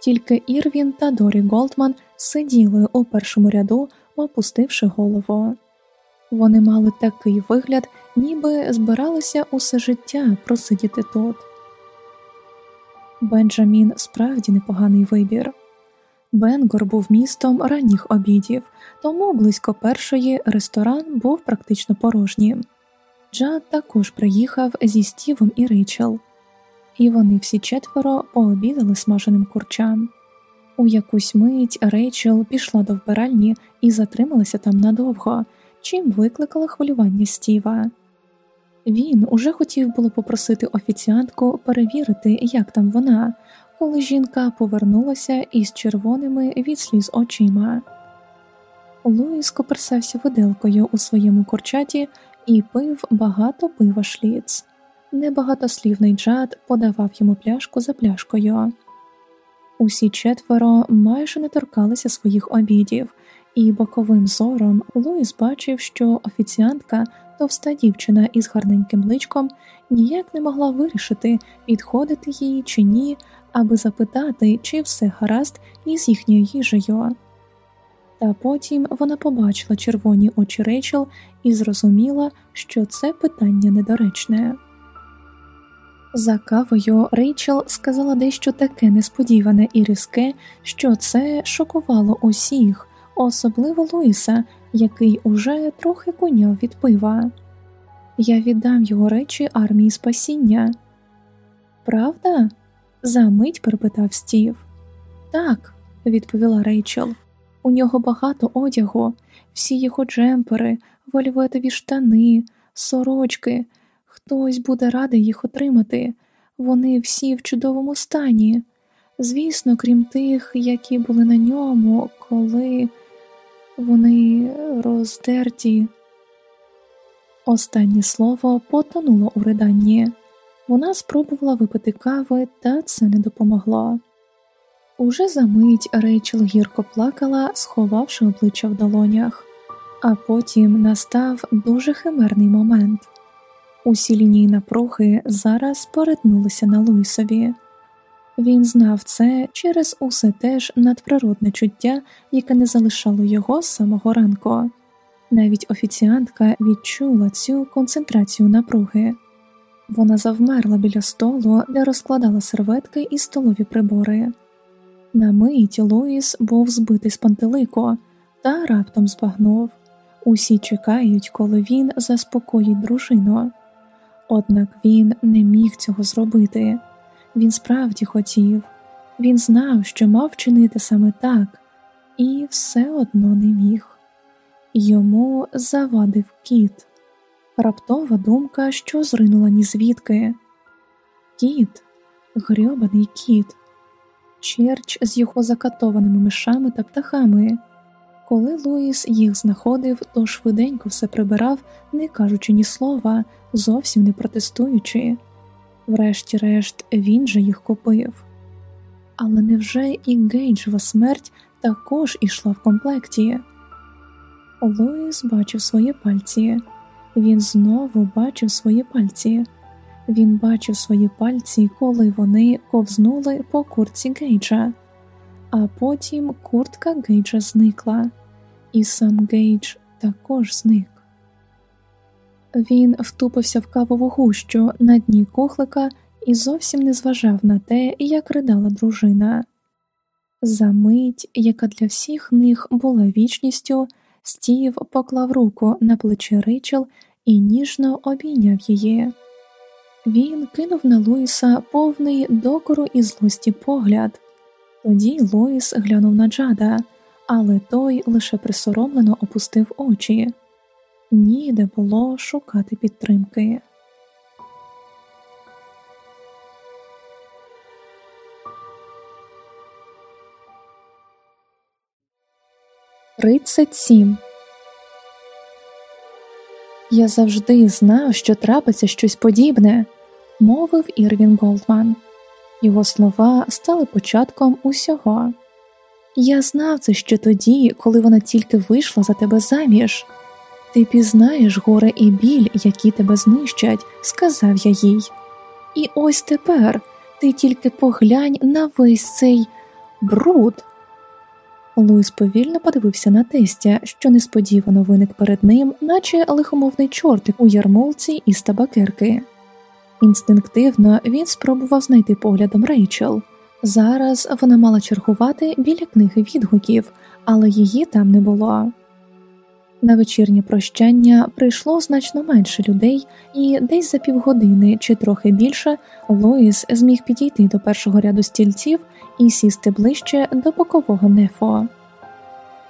Тільки Ірвін та Дорі Голдман сиділи у першому ряду, опустивши голову. Вони мали такий вигляд, ніби збиралися усе життя просидіти тут. Бенджамін справді непоганий вибір. Бенгор був містом ранніх обідів, тому близько першої ресторан був практично порожнім. Джад також приїхав зі Стівом і Рейчел, і вони всі четверо пообідали смаженим курчам. У якусь мить Рейчел пішла до вбиральні і затрималася там надовго, чим викликала хвилювання Стіва. Він уже хотів було попросити офіціантку перевірити, як там вона, коли жінка повернулася із червоними від сліз очима. Луїс коперсався виделкою у своєму курчаті і пив багато пива шліц. Небагатослівний Джад подавав йому пляшку за пляшкою. Усі четверо майже не торкалися своїх обідів, і боковим зором Луїс бачив, що офіціантка, товста дівчина із гарненьким личком, ніяк не могла вирішити, підходити їй чи ні, аби запитати, чи все гаразд із їхньою їжею. Та потім вона побачила червоні очі Рейчел і зрозуміла, що це питання недоречне. За кавою Рейчел сказала дещо таке несподіване і різке, що це шокувало усіх, особливо Луїса, який уже трохи куняв від пива. Я віддам його речі армії спасіння. Правда? замить перепитав Стів. Так, відповіла Рейчел. У нього багато одягу, всі його джемпери, вольветові штани, сорочки. Хтось буде радий їх отримати. Вони всі в чудовому стані. Звісно, крім тих, які були на ньому, коли вони роздерті. Останнє слово потонуло у риданні. Вона спробувала випити кави, та це не допомогло. Уже за мить Рейчел гірко плакала, сховавши обличчя в долонях, а потім настав дуже химерний момент. Усі лінії напруги зараз перетнулися на Луїсові. Він знав це через усе теж надприродне чуття, яке не залишало його з самого ранку. Навіть офіціантка відчула цю концентрацію напруги. Вона завмерла біля столу, де розкладала серветки і столові прибори. На мить Луїс був збитий з пантелико та раптом збагнув усі чекають, коли він заспокоїть дружину. Однак він не міг цього зробити. Він справді хотів, він знав, що мав чинити саме так, і все одно не міг. Йому завадив кіт, раптова думка, що зринула ні звідки. Кіт, грьобаний кіт, черч з його закатованими мишами та птахами. Коли Луїс їх знаходив, то швиденько все прибирав, не кажучи ні слова, зовсім не протестуючи. Врешті-решт, він же їх купив. Але невже і Гейджева смерть також ішла в комплекті? Луїс бачив свої пальці, він знову бачив свої пальці. Він бачив свої пальці, коли вони ковзнули по куртці Гейджа, а потім куртка Гейджа зникла, і сам Гейдж також зник. Він втупився в кавову гущу на дні кухлика і зовсім не зважав на те, як ридала дружина. За мить, яка для всіх них була вічністю, Стів поклав руку на плече Рейчел і ніжно обійняв її. Він кинув на Луїса повний докору і злості погляд. Тоді Луїс глянув на Джада, але той лише присоромлено опустив очі ніде було шукати підтримки. Тридцять сім. Я завжди знав, що трапиться щось подібне, мовив Ірвін Голдман. Його слова стали початком усього. Я знав це ще тоді, коли вона тільки вийшла за тебе заміж. Ти пізнаєш горе і біль, які тебе знищать, сказав я їй. І ось тепер ти тільки поглянь на весь цей бруд. Луїс повільно подивився на тестя, що несподівано виник перед ним, наче лихомовний чортик у ярмолці із табакерки. Інстинктивно він спробував знайти поглядом Рейчел. Зараз вона мала чергувати біля книги відгуків, але її там не було. На вечірнє прощання прийшло значно менше людей, і десь за півгодини чи трохи більше Лоїс зміг підійти до першого ряду стільців і сісти ближче до бокового нефо.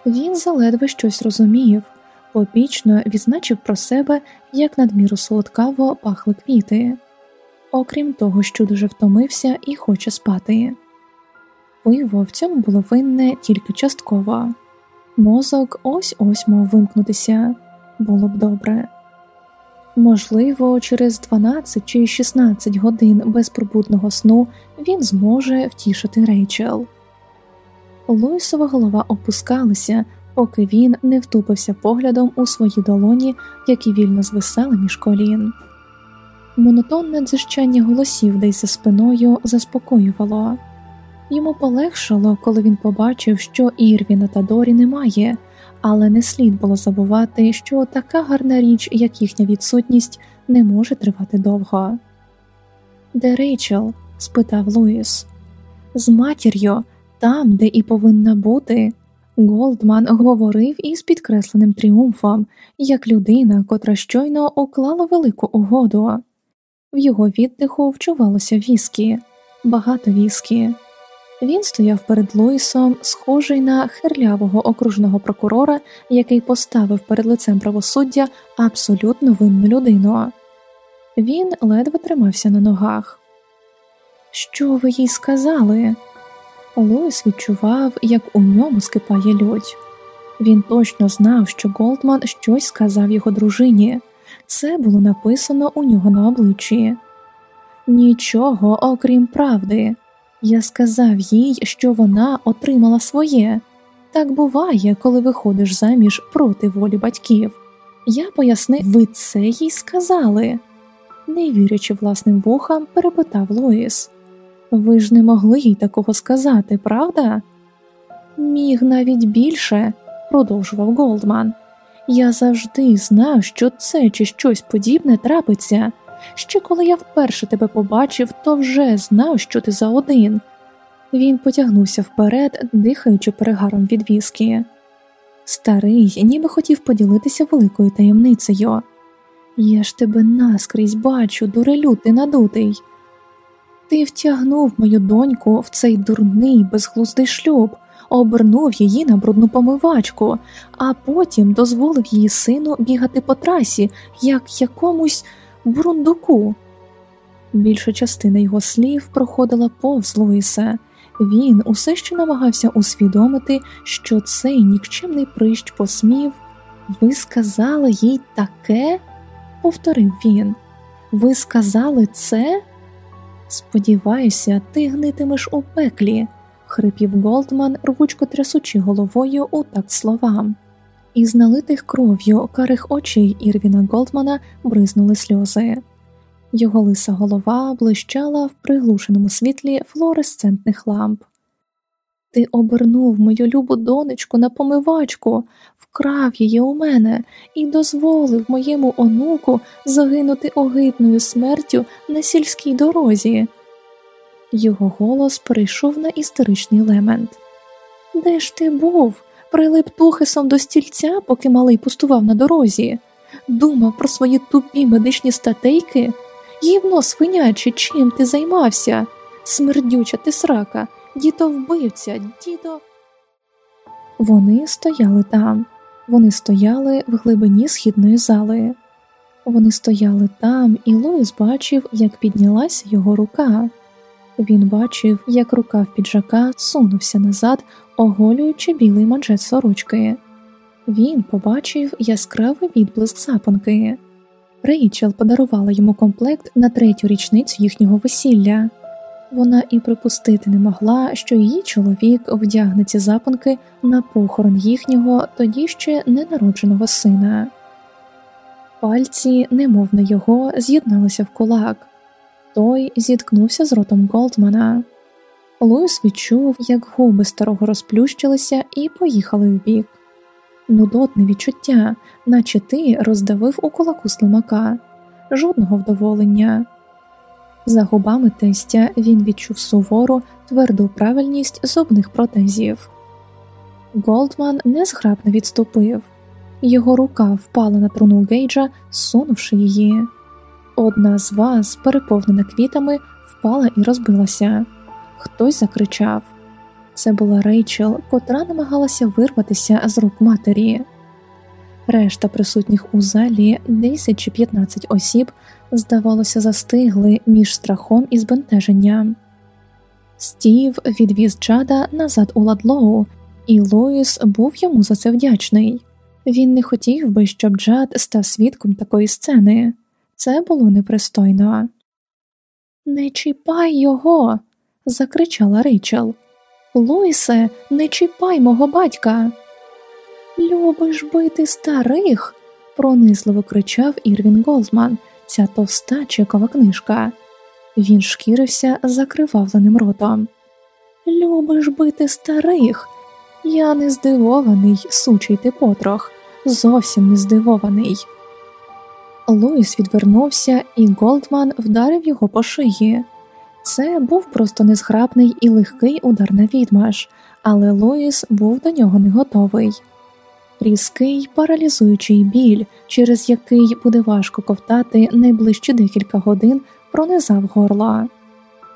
Він заледве щось розумів, Побічно відзначив про себе, як надміру солодкаво пахли квіти, окрім того, що дуже втомився і хоче спати. Пиво в цьому було винне тільки частково, мозок ось ось мав вимкнутися, було б добре. Можливо, через 12 чи 16 годин безпробудного сну він зможе втішити Рейчел. Луїсова голова опускалася, поки він не втупився поглядом у свої долоні, які вільно звисали між колін. Монотонне дзижчання голосів десь за спиною заспокоювало. Йому полегшало, коли він побачив, що Ірвіна та Дорі немає, але не слід було забувати, що така гарна річ, як їхня відсутність, не може тривати довго. Де Рейчел? спитав Луїс. З матір'ю, там, де і повинна бути. Голдман говорив із підкресленим тріумфом, як людина, котра щойно уклала велику угоду. В його віддиху вчувалося віскі, багато віскі. Він стояв перед Луїсом, схожий на хирлявого окружного прокурора, який поставив перед лицем правосуддя абсолютно винну людину. Він ледве тримався на ногах. Що ви їй сказали? Луїс відчував, як у ньому скипає лють. Він точно знав, що Голдман щось сказав його дружині, це було написано у нього на обличчі. Нічого, окрім правди. Я сказав їй, що вона отримала своє. Так буває, коли виходиш заміж проти волі батьків. Я пояснив, ви це їй сказали. Не вірячи власним вухам, перепитав Луїс. Ви ж не могли їй такого сказати, правда? Міг навіть більше, продовжував Голдман. Я завжди знав, що це чи щось подібне трапиться. Ще коли я вперше тебе побачив, то вже знав, що ти за один. Він потягнувся вперед, дихаючи перегаром від віскі. Старий ніби хотів поділитися великою таємницею. Я ж тебе наскрізь бачу, дурелю ти надутий. Ти втягнув мою доньку в цей дурний, безглуздий шлюб, обернув її на брудну помивачку, а потім дозволив її сину бігати по трасі, як якомусь бурундуку. Більша частина його слів проходила повз Луїса. Він усе ще намагався усвідомити, що цей нікчемний прищ посмів. Ви сказали їй таке? повторив він. Ви сказали це? Сподіваюся, ти гнитимеш у пеклі, хрипів Голдман, рвучко трясучи головою у такт словам. Із налитих кров'ю карих очей Ірвіна Голдмана бризнули сльози. Його лиса голова блищала в приглушеному світлі флуоресцентних ламп. Ти обернув мою любу донечку на помивачку, вкрав її у мене і дозволив моєму онуку загинути огидною смертю на сільській дорозі. Його голос перейшов на істеричний лемент. Де ж ти був? Прилип тухисом до стільця, поки малий пустував на дорозі, думав про свої тупі медичні статейки, гівно свиняче, чим ти займався, смердюча ти срака, діто вбивця, дідо. Вони стояли там, вони стояли в глибині східної зали. Вони стояли там, і Лоїс бачив, як піднялася його рука. Він бачив, як рука в піджака сунувся назад, оголюючи білий манжет сорочки. Він побачив яскравий відблиск запонки. Рейчел подарувала йому комплект на третю річницю їхнього весілля. Вона і припустити не могла, що її чоловік вдягне ці запонки на похорон їхнього тоді ще ненародженого сина. Пальці, немов на його, з'єдналися в кулак. Той зіткнувся з ротом Голдмана. Луїс відчув, як губи старого розплющилися і поїхали вбік. Нудотне відчуття, наче ти роздавив у кулаку слимака, жодного вдоволення. За губами тестя він відчув сувору, тверду правильність зубних протезів. Голдман незграбно відступив, його рука впала на труну Гейджа, сунувши її. Одна з вас, переповнена квітами, впала і розбилася. Хтось закричав. Це була Рейчел, котра намагалася вирватися з рук матері. Решта присутніх у залі 10 чи 15 осіб, здавалося, застигли між страхом і збентеженням. Стів відвіз Джада назад у ладлоу, і Луїс був йому за це вдячний. Він не хотів би, щоб Джад став свідком такої сцени. Це було непристойно. Не чіпай його. Закричала Рейчел. Луїсе, не чіпай мого батька. Любиш бити старих, пронизливо кричав Ірвін Голдман, ця товста чекова книжка. Він шкірився закривавленим ротом. Любиш бити старих. Я не здивований, сучий ти потрох, зовсім не здивований. Луїс відвернувся, і Голдман вдарив його по шиї. Це був просто незграбний і легкий удар на відмаш, але Луїс був до нього не готовий. Різкий паралізуючий біль, через який буде важко ковтати найближчі декілька годин, пронизав горло.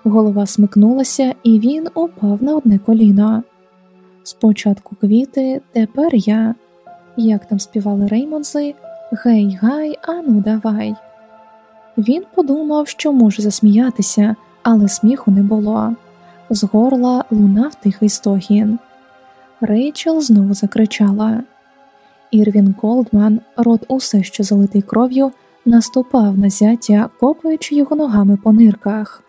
Голова смикнулася, і він упав на одне коліно. Спочатку квіти, тепер я. Як там співали Реймонзи, гей, гай, ану, давай. Він подумав, що може засміятися, але сміху не було. З горла лунав тихий стогін. Рейчел знову закричала. Ірвін Голдман, рот усе ще залитий кров'ю, наступав на зятя, копаючи його ногами по нирках.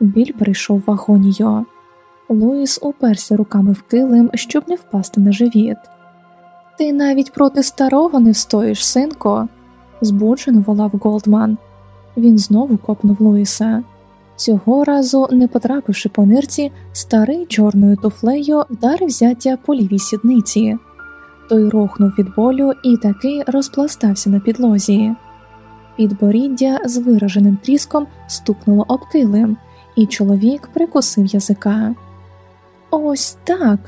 Біль прийшов в агонію. Луїс уперся руками в килим, щоб не впасти на живіт. Ти навіть проти старого не встоїш, синко, збуджено волав Голдман. Він знову копнув Луїса. Цього разу, не потрапивши по нирці, старий чорною туфлею вдарив зяття по лівій сідниці. Той рухнув від болю і таки розпластався на підлозі. Підборіддя з вираженим тріском стукнуло об килим, і чоловік прикусив язика. Ось так,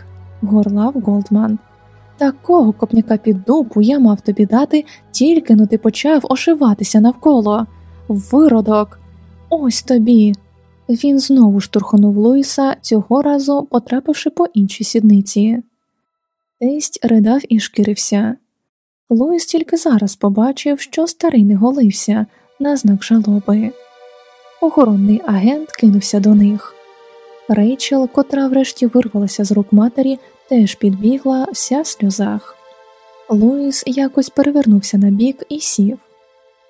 горлав Голдман. Такого копняка під дупу я мав тобі дати, тільки но ти почав ошиватися навколо. Виродок, ось тобі. Він знову штурхнув Луїса, цього разу потрапивши по іншій сідниці. Тесть ридав і шкірився. Луїс тільки зараз побачив, що старий не голився на знак жалоби. Охоронний агент кинувся до них. Рейчел, котра врешті вирвалася з рук матері, теж підбігла вся в сльозах. Луїс якось перевернувся на бік і сів.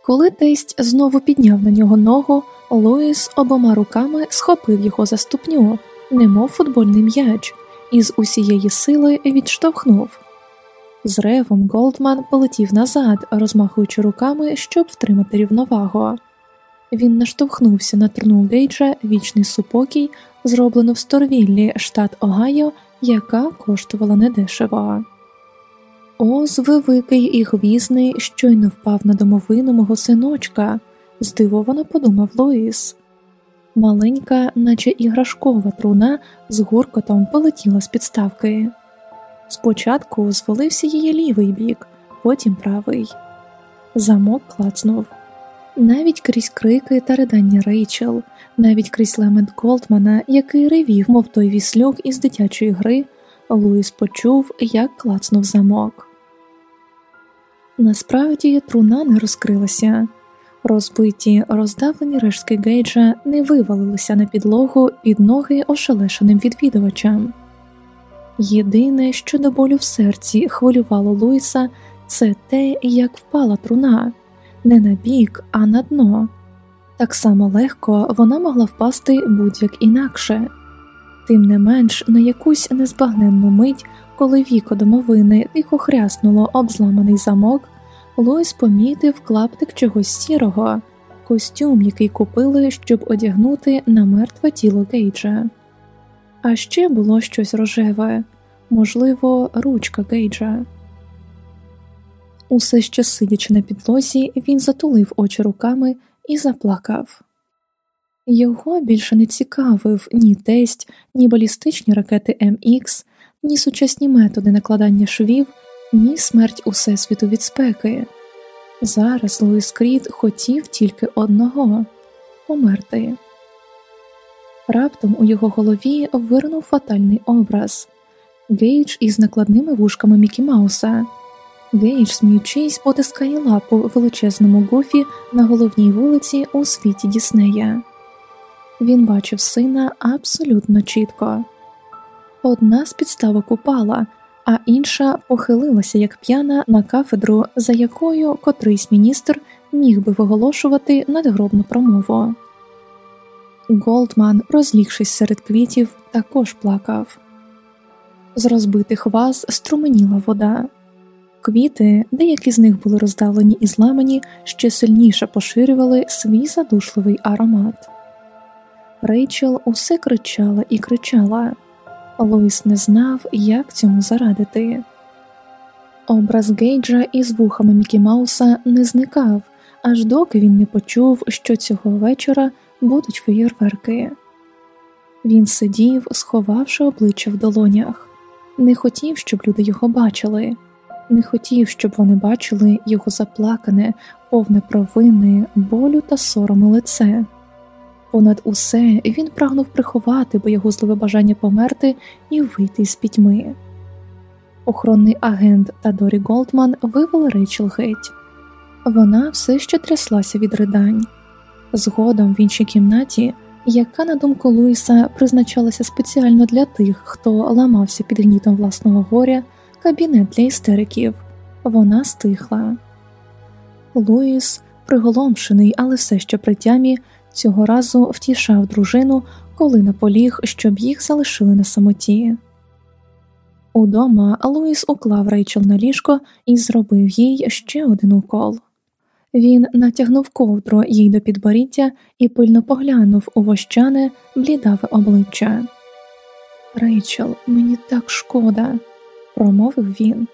Коли тесть знову підняв на нього ногу, Луїс обома руками схопив його за ступню, немов футбольний м'яч, і з усієї сили відштовхнув. З ревом Голдман полетів назад, розмахуючи руками, щоб втримати рівновагу. Він наштовхнувся на труну Гейджа вічний супокій, зроблену в Сторвіллі, штат Огайо, яка коштувала недешево. Оз великий і гвізний щойно впав на домовину мого синочка, здивовано подумав Луїс. Маленька, наче іграшкова труна, з гуркотом полетіла з підставки. Спочатку звалився її лівий бік, потім правий. Замок клацнув. Навіть крізь крики та ридання Рейчел, навіть крізь лемент Голдмана, який ревів, мов той віслюк із дитячої гри, Луїс почув, як клацнув замок. Насправді труна не розкрилася. Розбиті, роздавлені рештки Гейджа не вивалилися на підлогу під ноги ошелешеним відвідувачам. Єдине, що до болю в серці хвилювало Луїса, це те, як впала труна не на бік, а на дно. Так само легко вона могла впасти будь-як інакше, тим не менш на якусь незбагненну мить, коли віко домовини тихо хряснуло об зламаний замок, Лойс помітив клаптик чогось сірого, костюм, який купили, щоб одягнути на мертве тіло Гейджа. А ще було щось рожеве, можливо, ручка Гейджа. Усе ще сидячи на підлозі, він затулив очі руками і заплакав. Його більше не цікавив ні тесть, ні балістичні ракети МХ, ні сучасні методи накладання швів, ні смерть усесвіту від спеки. Зараз Луїс Крід хотів тільки одного померти. Раптом у його голові виринув фатальний образ Гейдж із накладними вушками Мікі Мауса. Гейдж, сміючись, потискає лапу величезному Гуфі на головній вулиці у світі Діснея. Він бачив сина абсолютно чітко. Одна з підставок упала, а інша похилилася як п'яна на кафедру, за якою котрийсь міністр міг би виголошувати надгробну промову. Голдман, розлігшись серед квітів, також плакав. З розбитих ваз струменіла вода. Квіти, деякі з них були роздавлені і зламані, ще сильніше поширювали свій задушливий аромат. Рейчел усе кричала і кричала. Луїс не знав, як цьому зарадити. Образ Гейджа із вухами Мікі Мауса не зникав, аж доки він не почув, що цього вечора будуть феєрверки. Він сидів, сховавши обличчя в долонях, не хотів, щоб люди його бачили, не хотів, щоб вони бачили його заплакане, повне провини, болю та сорому лице. Понад усе він прагнув приховати боягузливе бажання померти і вийти з пітьми. Охоронний агент та Дорі Голдман вивели Рейчел геть. Вона все ще тряслася від ридань. Згодом в іншій кімнаті, яка, на думку Луїса, призначалася спеціально для тих, хто ламався під гнітом власного горя, кабінет для істериків, вона стихла. Луїс, приголомшений, але все ще при тямі, цього разу втішав дружину, коли наполіг, щоб їх залишили на самоті. Удома Луїс уклав Рейчел на ліжко і зробив їй ще один укол. Він натягнув ковдру їй до підборіддя і пильно поглянув у вощане, блідаве обличчя. Рейчел, мені так шкода, промовив він.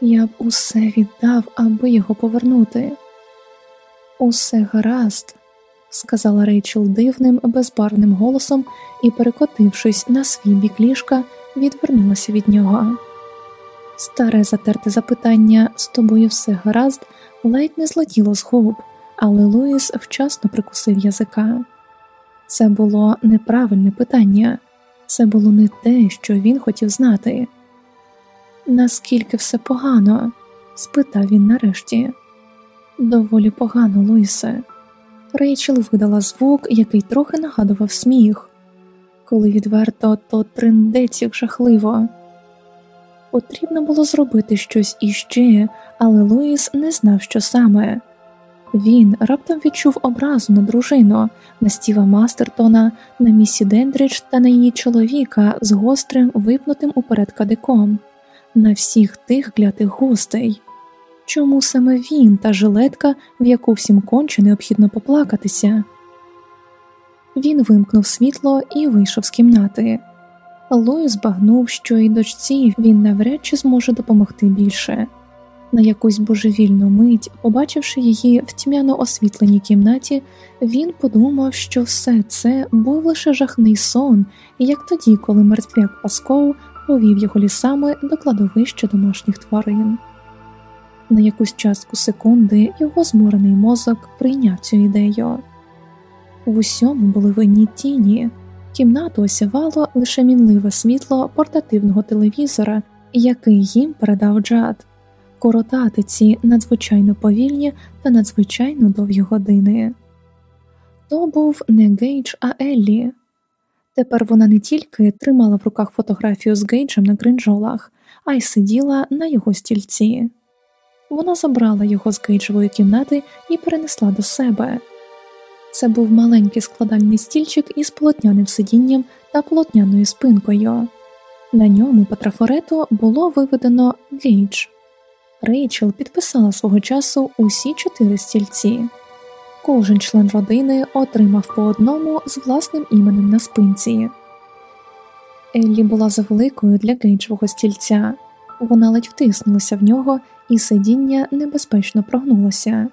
Я б усе віддав, аби його повернути. Усе гаразд, сказала Рейчел дивним, безбарвним голосом і, перекотившись на свій бік ліжка, відвернулася від нього. Старе затерте запитання з тобою все гаразд ледь не злетіло з губ, але Луїс вчасно прикусив язика. Це було неправильне питання, це було не те, що він хотів знати. Наскільки все погано? спитав він нарешті. Доволі погано, Луїсе. Рейчел видала звук, який трохи нагадував сміх. Коли відверто, то триндець як жахливо. Потрібно було зробити щось іще, але Луїс не знав, що саме. Він раптом відчув образу на дружину, на Стіва Мастертона, на місі Дендридж та на її чоловіка з гострим, випнутим уперед кадиком, на всіх тих клятих гостей. Чому саме він та жилетка, в яку всім конче необхідно поплакатися? Він вимкнув світло і вийшов з кімнати. Лой збагнув, що й дочці він навряд чи зможе допомогти більше. На якусь божевільну мить, побачивши її в тьмяно освітленій кімнаті, він подумав, що все це був лише жахний сон, як тоді, коли мертвяк Паскоу повів його лісами до кладовища домашніх тварин. На якусь частку секунди його зморений мозок прийняв цю ідею. В усьому були винні тіні. Кімнату осявало лише мінливе світло портативного телевізора, який їм передав Джад, коротати ці надзвичайно повільні та надзвичайно довгі години. То був не Гейдж, а Еллі. Тепер вона не тільки тримала в руках фотографію з Гейджем на кринжолах, а й сиділа на його стільці. Вона забрала його з Гейджової кімнати і перенесла до себе. Це був маленький складальний стільчик із полотняним сидінням та полотняною спинкою. На ньому по трафарету було виведено Гейдж. Рейчел підписала свого часу усі чотири стільці. Кожен член родини отримав по одному з власним іменем на спинці. Еллі була завеликою для гейджового стільця, вона ледь втиснулася в нього, і сидіння небезпечно прогнулося.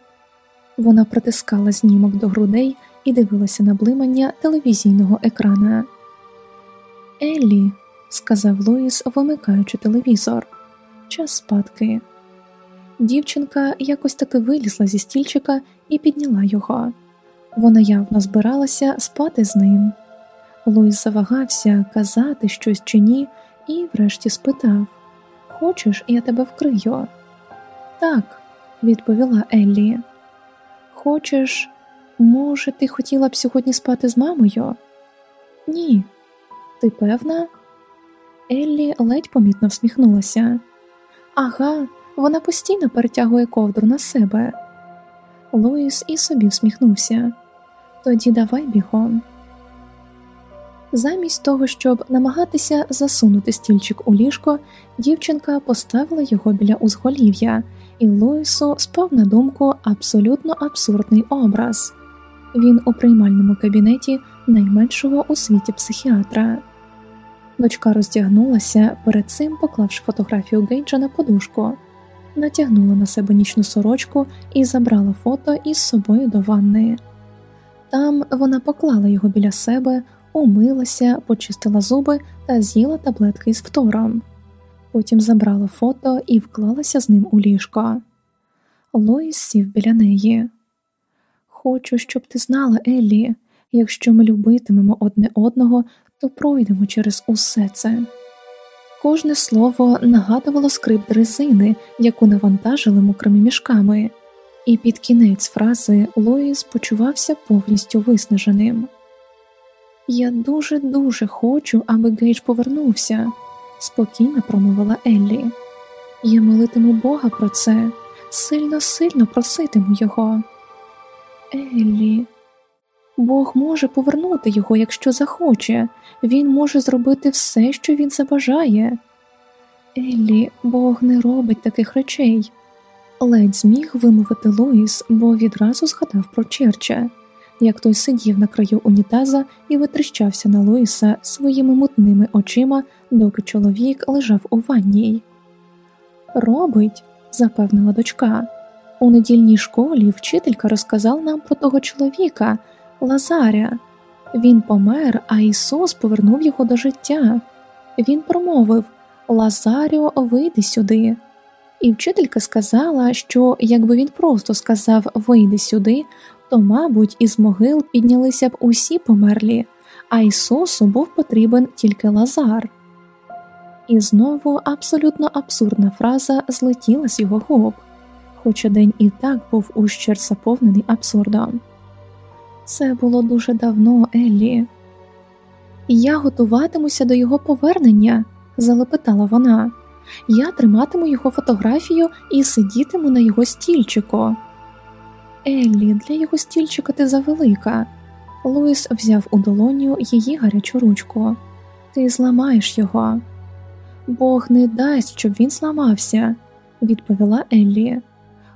Вона притискала знімок до грудей і дивилася на блимання телевізійного екрана. Еллі, сказав Луїс, вимикаючи телевізор, час спадки. Дівчинка якось таки вилізла зі стільчика і підняла його. Вона явно збиралася спати з ним. Луїс завагався казати щось чи ні, і врешті спитав Хочеш, я тебе вкрию? Так, відповіла Еллі. Хочеш, може, ти хотіла б сьогодні спати з мамою? Ні. Ти певна? Еллі ледь помітно всміхнулася. Ага, вона постійно перетягує ковдру на себе. Луїс і собі всміхнувся. Тоді давай бігом. Замість того, щоб намагатися засунути стільчик у ліжко, дівчинка поставила його біля узголів'я, і Луїсу спав на думку абсолютно абсурдний образ він у приймальному кабінеті найменшого у світі психіатра. Дочка роздягнулася, перед цим поклавши фотографію Гейджа на подушку, натягнула на себе нічну сорочку і забрала фото із собою до ванни. Там вона поклала його біля себе, умилася, почистила зуби та з'їла таблетки із фтором. Потім забрала фото і вклалася з ним у ліжко. Лоїс сів біля неї. Хочу, щоб ти знала, Еллі, якщо ми любитимемо одне одного, то пройдемо через усе це. Кожне слово нагадувало скрип дрезини, яку навантажили мокрими мішками, і під кінець фрази Лоїс почувався повністю виснаженим. Я дуже дуже хочу, аби Гейдж повернувся, спокійно промовила Еллі. Я молитиму Бога про це, сильно сильно проситиму його. Еллі, Бог може повернути його, якщо захоче, він може зробити все, що він забажає. Еллі, Бог не робить таких речей. Ледь зміг вимовити Луїс, бо відразу згадав про Черча, як той сидів на краю унітаза і витріщався на Луїса своїми мутними очима, доки чоловік лежав у ванній. Робить, запевнила дочка. У недільній школі вчителька розказала нам про того чоловіка, Лазаря. Він помер, а Ісус повернув його до життя. Він промовив Лазаріо, вийди сюди. І вчителька сказала, що якби він просто сказав Вийди сюди, то, мабуть, із могил піднялися б усі померлі, а Ісусу був потрібен тільки Лазар. І знову абсолютно абсурдна фраза злетіла з його губ, хоча день і так був ущер заповнений абсурдом. Це було дуже давно, Еллі. Я готуватимуся до його повернення, залепетала вона. Я триматиму його фотографію і сидітиму на його стільчику. Еллі, для його стільчика ти завелика. Луїс взяв у долоню її гарячу ручку. Ти зламаєш його. Бог не дасть, щоб він зламався, відповіла Еллі.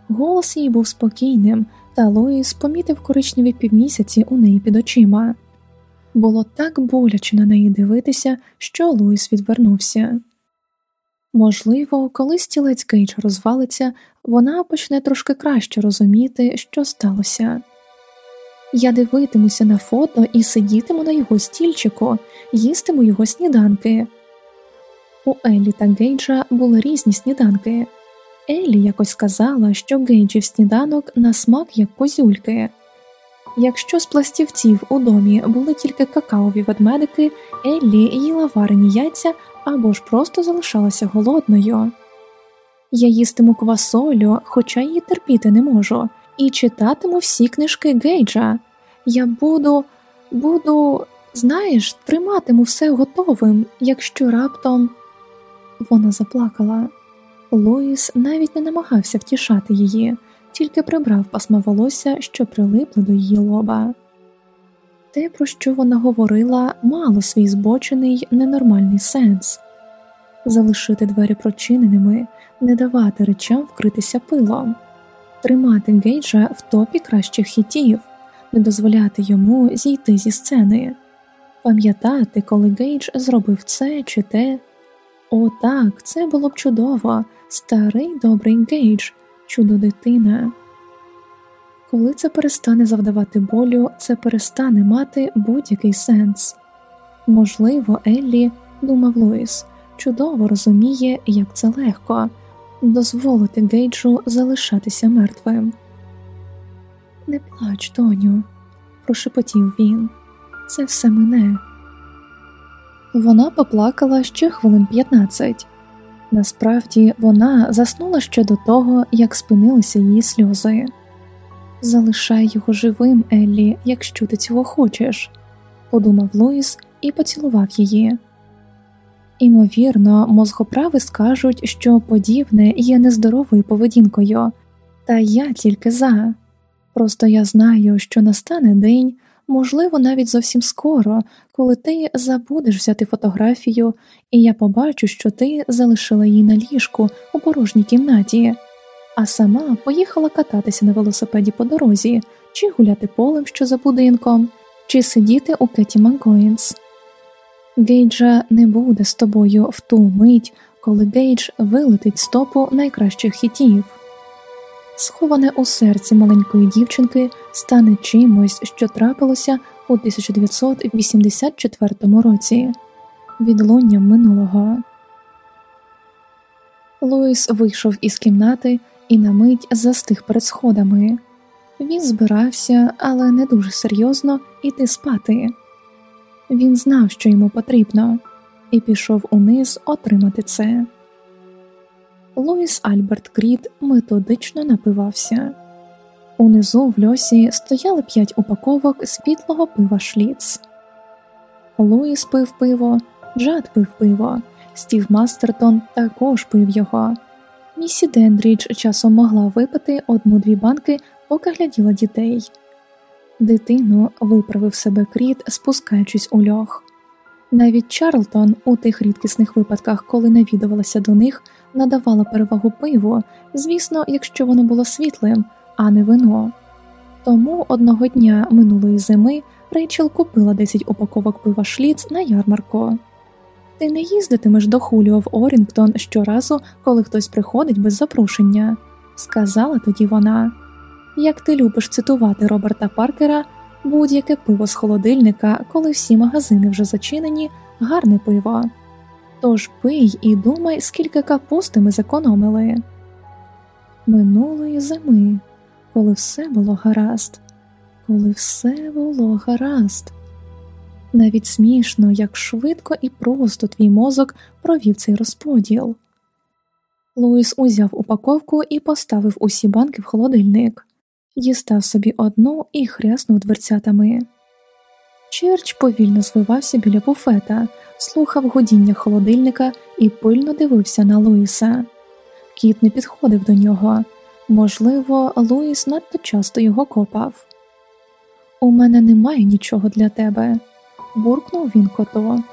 Голос її був спокійним, та Луїс помітив коричневі півмісяці у неї під очима. Було так боляче на неї дивитися, що Луїс відвернувся. Можливо, коли стілець Гейджа розвалиться, вона почне трошки краще розуміти, що сталося. Я дивитимуся на фото і сидітиму на його стільчику, їстиму його сніданки. У Еллі та Гейджа були різні сніданки. Еллі якось сказала, що Гейджів сніданок на смак як козюльки. Якщо з пластівців у домі були тільки какаові ведмедики, Еллі їла варені яйця або ж просто залишалася голодною. Я їстиму квасолю, хоча її терпіти не можу, і читатиму всі книжки Гейджа. Я буду, буду, знаєш, триматиму все готовим, якщо раптом вона заплакала. Луїс навіть не намагався втішати її, тільки прибрав пасма волосся, що прилипли до її лоба. Те, про що вона говорила, мало свій збочений ненормальний сенс залишити двері прочиненими, не давати речам вкритися пилом, тримати Гейджа в топі кращих хітів, не дозволяти йому зійти зі сцени, пам'ятати, коли Гейдж зробив це чи те. О, так, це було б чудово, старий добрий Гейдж, чудо дитина. Коли це перестане завдавати болю, це перестане мати будь-який сенс. Можливо, Еллі, думав Луїс, чудово розуміє, як це легко дозволити Гейджу залишатися мертвим. Не плач, доню, прошепотів він, це все мене. Вона поплакала ще хвилин п'ятнадцять. Насправді вона заснула ще до того, як спинилися її сльози. Залишай його живим, Еллі, якщо ти цього хочеш, подумав Луїс і поцілував її. Імовірно, мозгоправи скажуть, що подібне є нездоровою поведінкою, та я тільки за. Просто я знаю, що настане день, можливо, навіть зовсім скоро, коли ти забудеш взяти фотографію, і я побачу, що ти залишила її на ліжку у порожній кімнаті, а сама поїхала кататися на велосипеді по дорозі, чи гуляти полем, що за будинком, чи сидіти у Кеті Макгоїнс. Гейджа не буде з тобою в ту мить, коли Гейдж вилетить стопу найкращих хітів. Сховане у серці маленької дівчинки стане чимось, що трапилося у 1984 році, відлунням минулого. Луїс вийшов із кімнати і на мить застиг перед сходами. Він збирався, але не дуже серйозно іти спати. Він знав, що йому потрібно, і пішов униз отримати це. Луїс Альберт Крід методично напивався. Унизу в льосі стояли п'ять упаковок світлого пива Шліц. Луїс пив пиво, Джад пив пиво, Стів Мастертон також пив його. Місі Дендріч часом могла випити одну-дві банки, поки гляділа дітей. Дитину виправив себе кріт, спускаючись у льох. Навіть Чарлтон у тих рідкісних випадках, коли навідувалася до них, надавала перевагу пиву, звісно, якщо воно було світлим, а не вино. Тому одного дня минулої зими Рейчел купила 10 упаковок пива шліц на ярмарку. Ти не їздитимеш до Хуліо в Орінгтон щоразу, коли хтось приходить без запрошення, сказала тоді вона. Як ти любиш цитувати Роберта Паркера, будь-яке пиво з холодильника, коли всі магазини вже зачинені, гарне пиво. Тож пий і думай, скільки капусти ми зекономили. Минулої зими, коли все було гаразд, коли все було гаразд. Навіть смішно, як швидко і просто твій мозок провів цей розподіл. Луїс узяв упаковку і поставив усі банки в холодильник, дістав собі одну і хряснув дверцятами. Черч повільно звивався біля буфета, слухав годіння холодильника і пильно дивився на Луїса. Кіт не підходив до нього. Можливо, Луїс надто часто його копав. У мене немає нічого для тебе, буркнув він кото.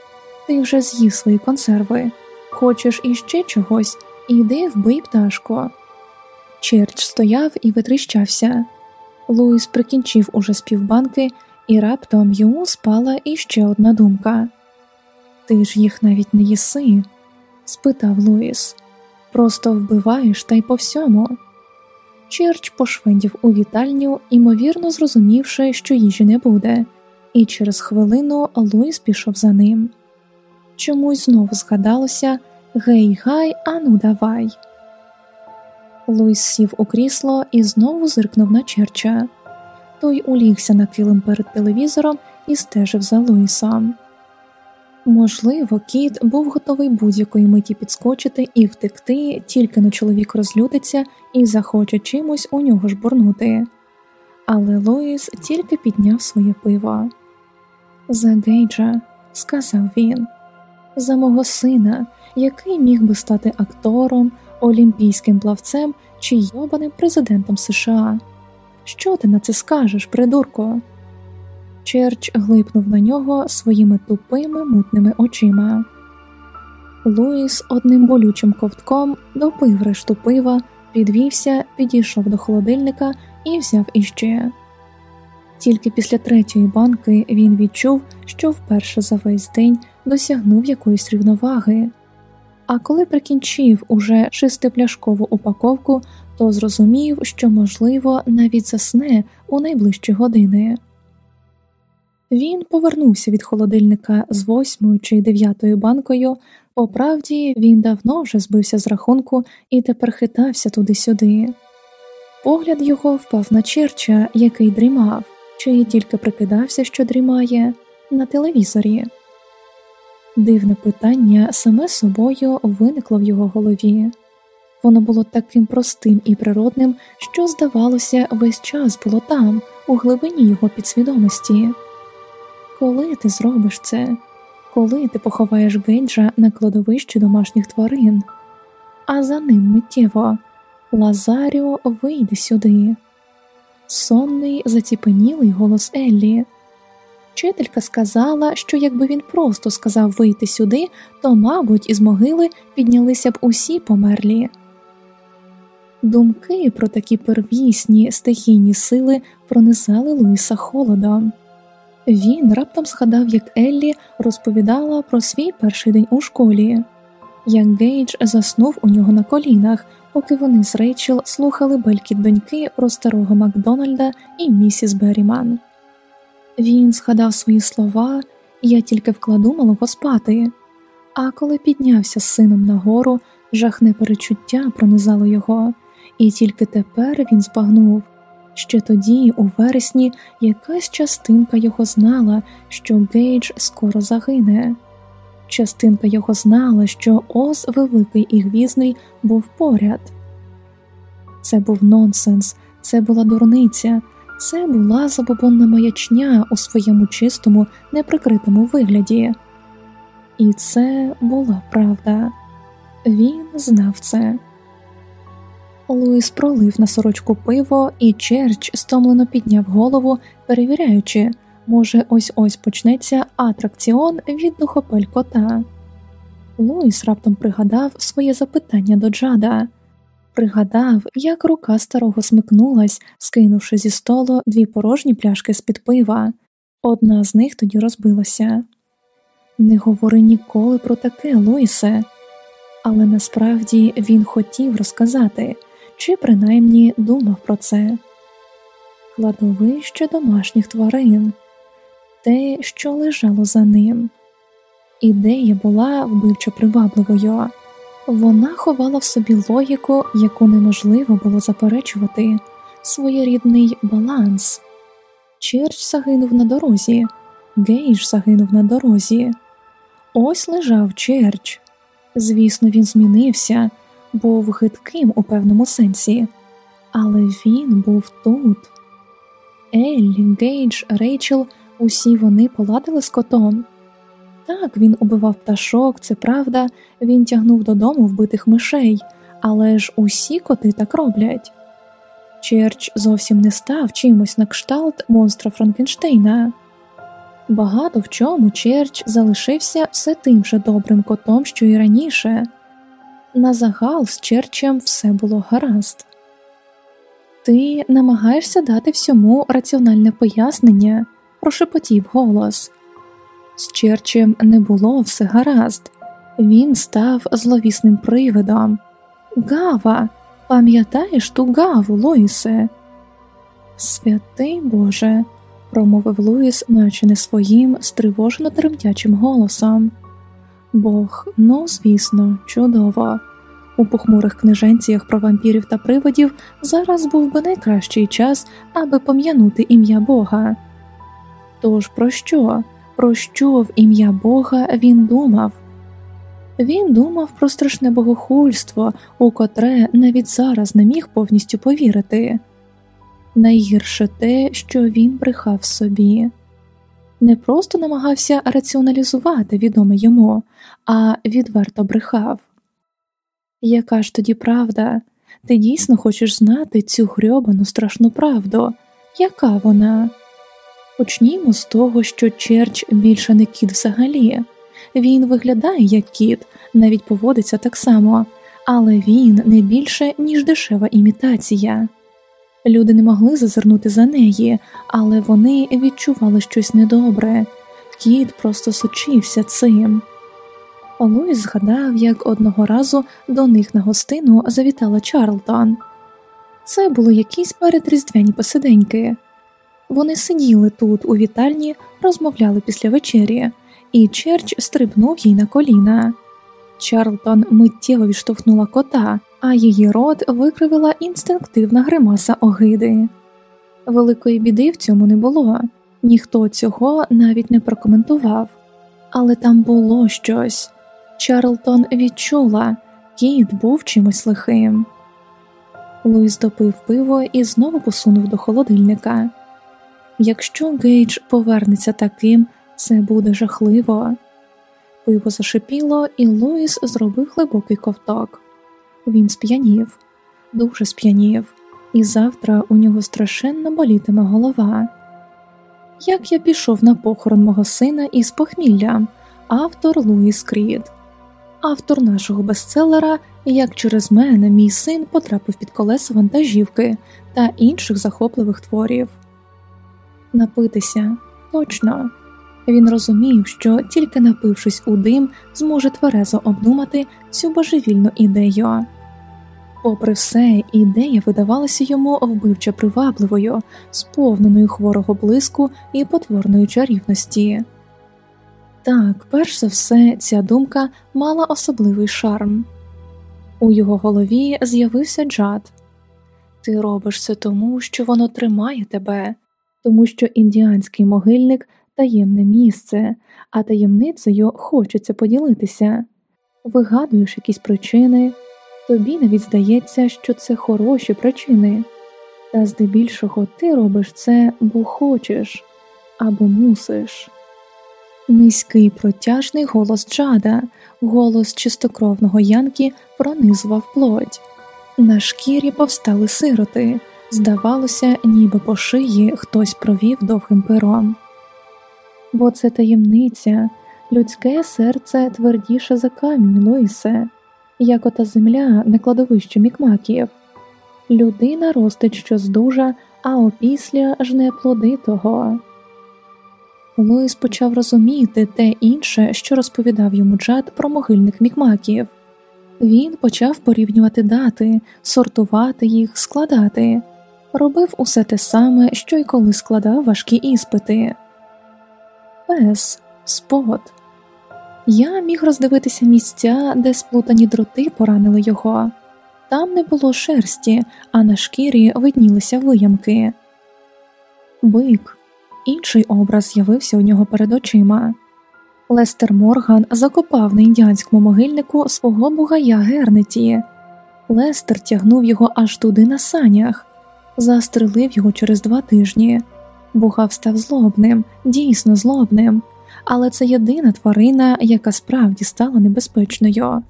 Ти вже з'їв свої консерви. Хочеш іще чогось, іди вбий пташку. Черч стояв і витріщався. Луїс прикінчив уже співбанки, і раптом йому спала іще одна думка. Ти ж їх навіть не їси? спитав Луїс. Просто вбиваєш та й по всьому. Черч пошвендяв у вітальню, імовірно зрозумівши, що їжі не буде, і через хвилину Луїс пішов за ним. Чомусь знову згадалося Гей, гай, ану, давай. Луїс сів у крісло і знову зиркнув на черча. Той улігся на килим перед телевізором і стежив за Луїсом. Можливо, кіт був готовий будь-якої миті підскочити і втекти, тільки но чоловік розлютиться і захоче чимось у нього ж бурнути. Але Луїс тільки підняв своє пиво. За Гейджа, сказав він, за мого сина, який міг би стати актором, олімпійським плавцем чи йобаним президентом США. Що ти на це скажеш, придурко? Черч глипнув на нього своїми тупими мутними очима. Луїс одним болючим ковтком допив решту пива, підвівся, підійшов до холодильника і взяв іще. Тільки після третьої банки він відчув, що вперше за весь день досягнув якоїсь рівноваги. А коли прикінчив уже шестипляшкову упаковку, то зрозумів, що, можливо, навіть засне у найближчі години. Він повернувся від холодильника з восьмою чи дев'ятою банкою, по правді він давно вже збився з рахунку і тепер хитався туди-сюди. Погляд його впав на черча, який дрімав, чи тільки прикидався, що дрімає, на телевізорі. Дивне питання саме собою виникло в його голові. Воно було таким простим і природним, що, здавалося, весь час було там, у глибині його підсвідомості. Коли ти зробиш це, коли ти поховаєш Гейджа на кладовищі домашніх тварин, а за ним миттєво Лазаріо вийде сюди. Сонний, заціпенілий голос Еллі. Вчителька сказала, що якби він просто сказав вийти сюди, то, мабуть, із могили піднялися б усі померлі. Думки про такі первісні стихійні сили пронизали Луїса холодом. Він раптом згадав, як Еллі розповідала про свій перший день у школі, як Гейдж заснув у нього на колінах, поки вони з Рейчел слухали белькіт доньки про старого Макдональда і місіс Берріман. Він згадав свої слова, я тільки вкладу малого спати. А коли піднявся з сином нагору, жахне перечуття пронизало його, і тільки тепер він збагнув. Ще тоді, у вересні, якась частинка його знала, що Гейдж скоро загине. Частинка його знала, що Оз великий і гвізний був поряд. Це був нонсенс, це була дурниця, це була забобонна маячня у своєму чистому, неприкритому вигляді. І це була правда. Він знав це. Луїс пролив на сорочку пиво, і Черч стомлено підняв голову, перевіряючи, може, ось ось почнеться атракціон від духопель кота. Луїс раптом пригадав своє запитання до Джада, пригадав, як рука старого смикнулась, скинувши зі столу дві порожні пляшки з під пива. Одна з них тоді розбилася. Не говори ніколи про таке, Луїсе, але насправді він хотів розказати чи принаймні думав про це кладовище домашніх тварин, те, що лежало за ним. Ідея була вбивчо привабливою, вона ховала в собі логіку, яку неможливо було заперечувати, своєрідний баланс. Черч загинув на дорозі, Гейдж загинув на дорозі. Ось лежав Черч. Звісно, він змінився був гидким у певному сенсі, але він був тут. Еллі, Гейдж, Рейчел, усі вони поладили з котом. Так, він убивав пташок, це правда, він тягнув додому вбитих мишей, але ж усі коти так роблять. Черч зовсім не став чимось на кшталт монстра Франкенштейна. Багато в чому Черч залишився все тим же добрим котом, що й раніше. На загал з Черчем все було гаразд. Ти намагаєшся дати всьому раціональне пояснення, прошепотів голос. З Черчем не було все гаразд, він став зловісним привидом. Гава, пам'ятаєш ту гаву, Луїсе? Святий Боже, промовив Луїс, наче не своїм стривожено тремтячим голосом. Бог, ну, звісно, чудово. У похмурих книженціях про вампірів та приводів зараз був би найкращий час, аби пом'янути ім'я Бога. Тож про що? Про що в ім'я Бога він думав? Він думав про страшне богохульство, у котре навіть зараз не міг повністю повірити. Найгірше те, що він брехав собі не просто намагався раціоналізувати відоме йому, а відверто брехав. Яка ж тоді правда? Ти дійсно хочеш знати цю грьобану страшну правду? Яка вона? Почнімо з того, що Черч більше не кіт взагалі. Він виглядає як кіт, навіть поводиться так само, але він не більше, ніж дешева імітація. Люди не могли зазирнути за неї, але вони відчували щось недобре. Кіт просто сучився цим. Луїс згадав, як одного разу до них на гостину завітала Чарлтон. Це були якісь передріздвяні посиденьки. Вони сиділи тут, у вітальні, розмовляли після вечері, і Черч стрибнув їй на коліна. Чарлтон миттєво відштовхнула кота, а її рот викривила інстинктивна гримаса огиди. Великої біди в цьому не було, ніхто цього навіть не прокоментував. але там було щось. Чарлтон відчула, кіт був чимось лихим. Луїс допив пиво і знову посунув до холодильника. Якщо Гейдж повернеться таким, це буде жахливо. Пиво зашипіло, і Луїс зробив глибокий ковток. Він сп'янів, дуже сп'янів, і завтра у нього страшенно болітиме голова. Як я пішов на похорон мого сина із похміллям, автор Луїс Крід, автор нашого бестселера Як через мене мій син потрапив під колеса вантажівки та інших захопливих творів. Напитися точно. Він розумів, що тільки напившись у дим, зможе тверезо обдумати цю божевільну ідею. Попри все, ідея видавалася йому вбивче привабливою, сповненою хворого блиску і потворної чарівності. Так, перш за все, ця думка мала особливий шарм. У його голові з'явився Джад. Ти робиш це тому, що воно тримає тебе, тому що індіанський могильник таємне місце, а таємницею хочеться поділитися. Вигадуєш якісь причини, тобі навіть здається, що це хороші причини, та здебільшого ти робиш це, бо хочеш або мусиш. Низький протяжний голос Джада, голос чистокровного Янки пронизував плоть. На шкірі повстали сироти, здавалося, ніби по шиї хтось провів довгим пером бо це таємниця, людське серце твердіше за камінь, Луїсе, як ота земля на кладовищі мікмаків. Людина ростить щось дуже, а опісля жне плоди того. Луїс почав розуміти те інше, що розповідав йому Джад про могильник мікмаків. Він почав порівнювати дати, сортувати їх, складати, робив усе те саме, що й коли складав важкі іспити пес, спот. Я міг роздивитися місця, де сплутані дроти поранили його. Там не було шерсті, а на шкірі виднілися виямки. Бик, інший образ з'явився у нього перед очима. Лестер Морган закопав на індіанському могильнику свого бугая Гернеті. Лестер тягнув його аж туди на санях, застрелив його через два тижні. Бухав став злобним, дійсно злобним, але це єдина тварина, яка справді стала небезпечною.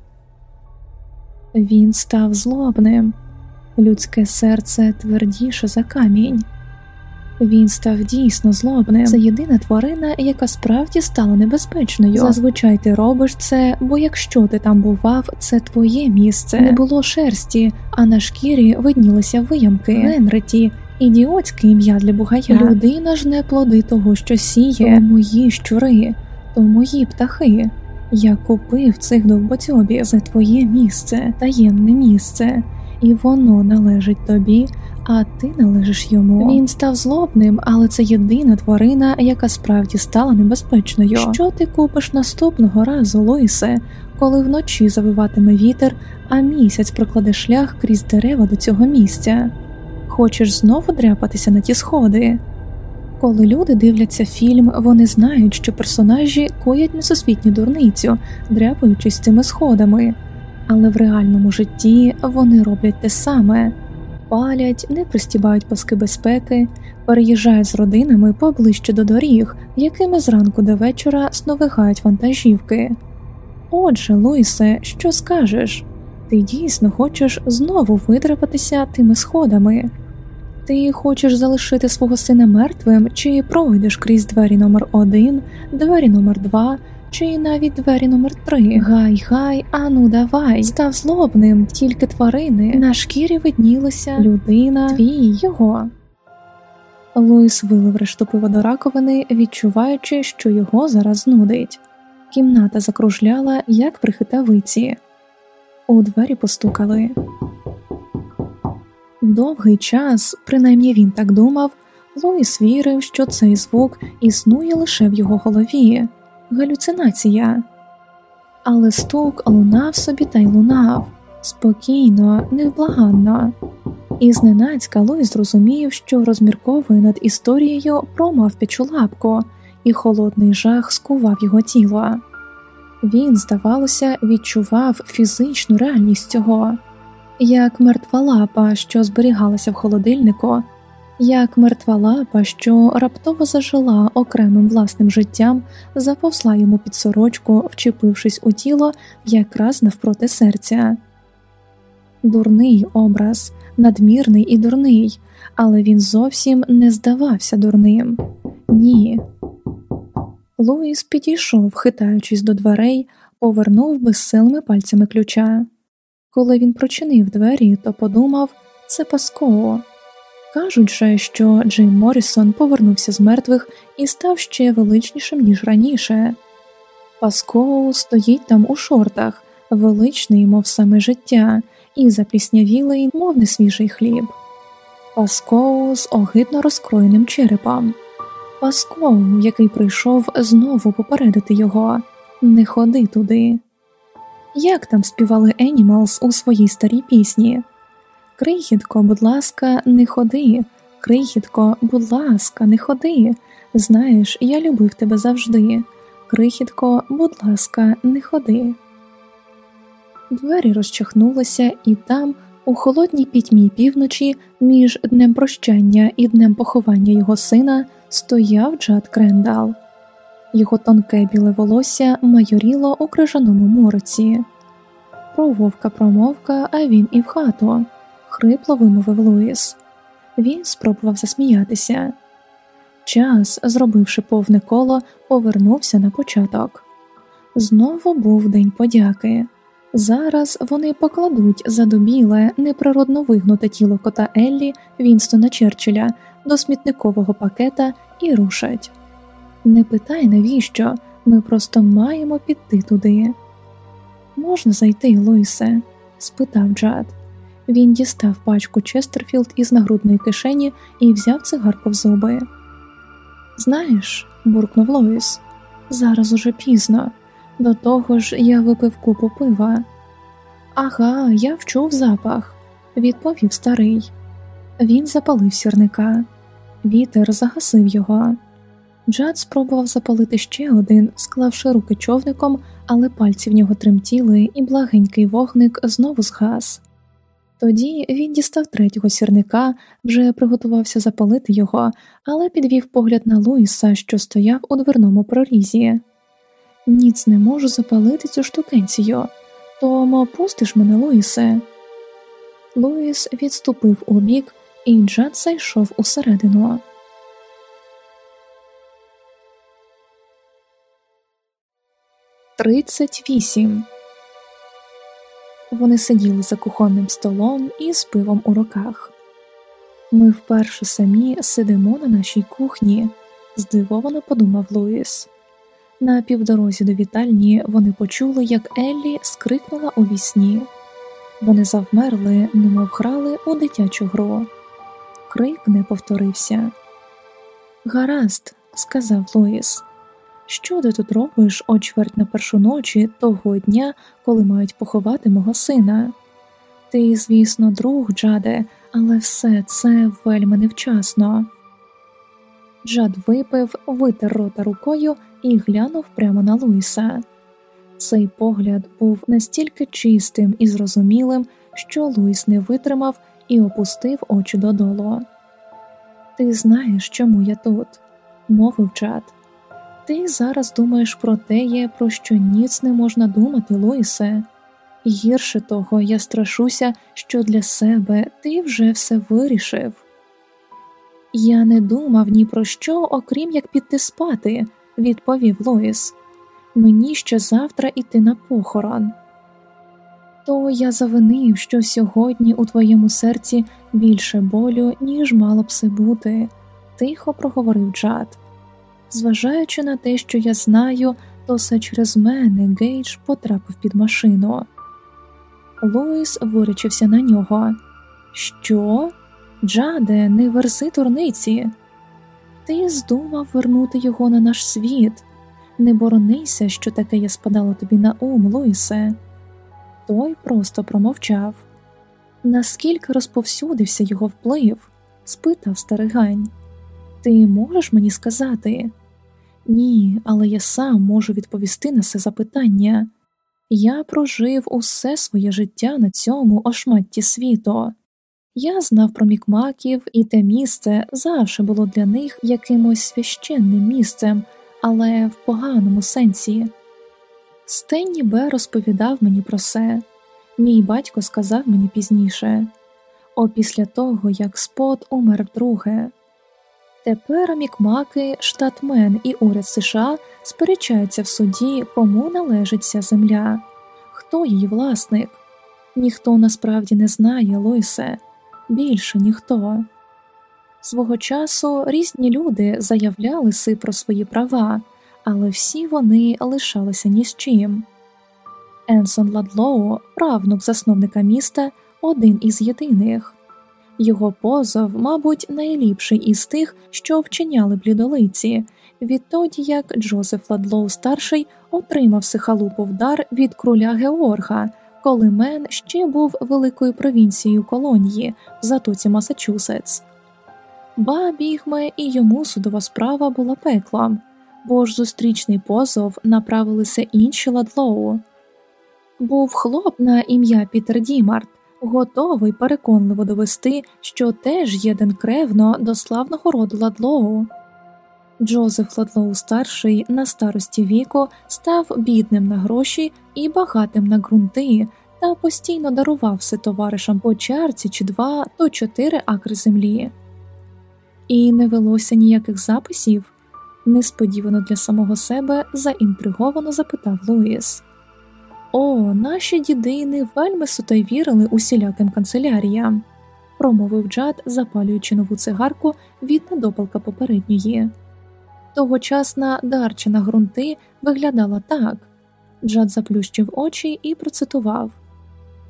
Він став злобним, людське серце твердіше за камінь. Він став дійсно злобним. Це єдина тварина, яка справді стала небезпечною. Зазвичай ти робиш це, бо якщо ти там бував, це твоє місце. Не було шерсті, а на шкірі виднілися виямки. Генреті, Ідіотське ім'я для бугая. Людина ж не плоди того, що сіє, то мої щури, то мої птахи. Я купив цих довботьобів це твоє місце, таємне місце, і воно належить тобі, а ти належиш йому. Він став злобним, але це єдина тварина, яка справді стала небезпечною. Що ти купиш наступного разу, Луїсе, коли вночі завиватиме вітер, а місяць прокладе шлях крізь дерева до цього місця? Хочеш знову дряпатися на ті сходи? Коли люди дивляться фільм, вони знають, що персонажі коять несусвітню дурницю, дряпаючись цими сходами, але в реальному житті вони роблять те саме палять, не пристібають паски безпеки, переїжджають з родинами поближче до доріг, якими зранку до вечора сновигають вантажівки. Отже, Луїсе, що скажеш? Ти дійсно хочеш знову видрапатися тими сходами? Ти хочеш залишити свого сина мертвим, чи пройдеш крізь двері номер один, двері номер два, чи навіть двері номер три? Гай, гай, ану, давай, став злобним, тільки тварини на шкірі виднілися людина, твій його. Луїс вилив решту пива до раковини, відчуваючи, що його зараз нудить. Кімната закружляла, як при хитавиці. У двері постукали. Довгий час, принаймні він так думав, Луїс вірив, що цей звук існує лише в його голові, галюцинація. Але стук лунав собі та й лунав спокійно, невблаганно, і зненацька Луїс зрозумів, що розмірковує над історією про мавпячу лапку, і холодний жах скував його тіло. Він, здавалося, відчував фізичну реальність цього, як мертва лапа, що зберігалася в холодильнику, як мертва лапа, що раптово зажила окремим власним життям, заповзла йому під сорочку, вчепившись у тіло якраз навпроти серця. Дурний образ, надмірний і дурний, але він зовсім не здавався дурним. Ні. Луїс підійшов, хитаючись до дверей, повернув безсилими пальцями ключа. Коли він прочинив двері, то подумав це Паскоу. Кажуть же, що Джим Моррісон повернувся з мертвих і став ще величнішим, ніж раніше. Паскоу стоїть там у шортах, величний, мов саме життя, і запліснявілий, мов несвіжий хліб. Паскоу з огидно розкроєним черепом. Паскоу, який прийшов знову попередити його не ходи туди. Як там співали Енімалс у своїй старій пісні? Крихітко, будь ласка, не ходи, крихітко, будь ласка, не ходи. Знаєш, я любив тебе завжди. Крихітко, будь ласка, не ходи. Двері розчахнулися, і там, у холодній пітьмі півночі, між днем прощання і днем поховання його сина, стояв Джад Крендал. Його тонке біле волосся майоріло у крижаному мороці. Про вовка промовка, а він і в хату, хрипло вимовив Луїс. Він спробував засміятися. Час, зробивши повне коло, повернувся на початок. Знову був день подяки. Зараз вони покладуть задубіле, неприродно вигнуте тіло кота Еллі Вінстона Черчилля до смітникового пакета і рушать. Не питай, навіщо, ми просто маємо піти туди. Можна зайти, Луїсе? спитав Джад. Він дістав пачку Честерфілд із нагрудної кишені і взяв цигарку в зуби. Знаєш, буркнув Луїс, зараз уже пізно. До того ж я випив купу пива. Ага, я вчув запах, відповів старий. Він запалив сірника, вітер загасив його. Джад спробував запалити ще один, склавши руки човником, але пальці в нього тремтіли, і благенький вогник знову згас. Тоді він дістав третього сірника, вже приготувався запалити його, але підвів погляд на Луїса, що стояв у дверному прорізі. Ніц не можу запалити цю штукенцію, тому пустиш мене, Луїсе. Луїс відступив у бік, і Джад зайшов усередину. Тридцять вісім. Вони сиділи за кухонним столом і з пивом у руках. Ми вперше самі сидимо на нашій кухні, здивовано подумав Луїс. На півдорозі до вітальні вони почули, як Еллі скрикнула у вісні. Вони завмерли, немов грали у дитячу гру. Крик не повторився. Гаразд, сказав Луїс. Що ти тут робиш о чверть на першу ночі того дня, коли мають поховати мого сина? Ти, звісно, друг, Джаде, але все це вельми невчасно. Джад випив, витер рота рукою і глянув прямо на Луїса. Цей погляд був настільки чистим і зрозумілим, що Луїс не витримав і опустив очі додолу. Ти знаєш, чому я тут, мовив Джад. Ти зараз думаєш про те, про що ніц не можна думати, Луїсе. Гірше того, я страшуся, що для себе ти вже все вирішив. Я не думав ні про що, окрім як піти спати, відповів Лоїс. Мені ще завтра іти на похорон. То я завинив, що сьогодні у твоєму серці більше болю, ніж мало б се бути, тихо проговорив Джад. Зважаючи на те, що я знаю, то все через мене Гейдж потрапив під машину. Луїс виречився на нього. Що? Джаде, не верзи дурниці. Ти здумав вернути його на наш світ. Не боронися, що таке я спадало тобі на ум, Луїсе. Той просто промовчав. Наскільки розповсюдився його вплив? спитав старигань. Ти можеш мені сказати? Ні, але я сам можу відповісти на це запитання. Я прожив усе своє життя на цьому ошматті світу. Я знав про мікмаків, і те місце завжди було для них якимось священним місцем, але в поганому сенсі. Стенні Б розповідав мені про це, мій батько сказав мені пізніше, опісля того як спот умер вдруге. Тепер мікмаки, штат Мен і уряд США сперечаються в суді, кому належить ця земля, хто її власник. Ніхто насправді не знає, Луїсе, більше ніхто. Свого часу різні люди заявляли си про свої права, але всі вони лишалися ні з чим. Енсон Ладлоу, правнук засновника міста, один із єдиних. Його позов, мабуть, найліпший із тих, що вчиняли блідолиці, відтоді як Джозеф Ладлоу старший отримав сихалупов дар від кроля Георга, коли Мен ще був великою провінцією колонії в затоці Масачусетс. Ба бігме і йому судова справа була пеклом, бо ж зустрічний позов направилися інші Ладлоу. Був хлоп на ім'я Пітер Дімарт готовий переконливо довести, що теж єден кревно до славного роду Ладлоу. Джозеф Ладлоу старший на старості віку став бідним на гроші і багатим на ґрунти та постійно дарував все товаришам по чарці чи два то чотири акри землі. І не велося ніяких записів. Несподівано для самого себе заінтриговано запитав Луїс. О, наші дідини вельми сутай вірили усіляким канцеляріям, промовив Джад, запалюючи нову цигарку від недопалка попередньої. Тогочасна дарчина грунти виглядала так. Джад заплющив очі і процитував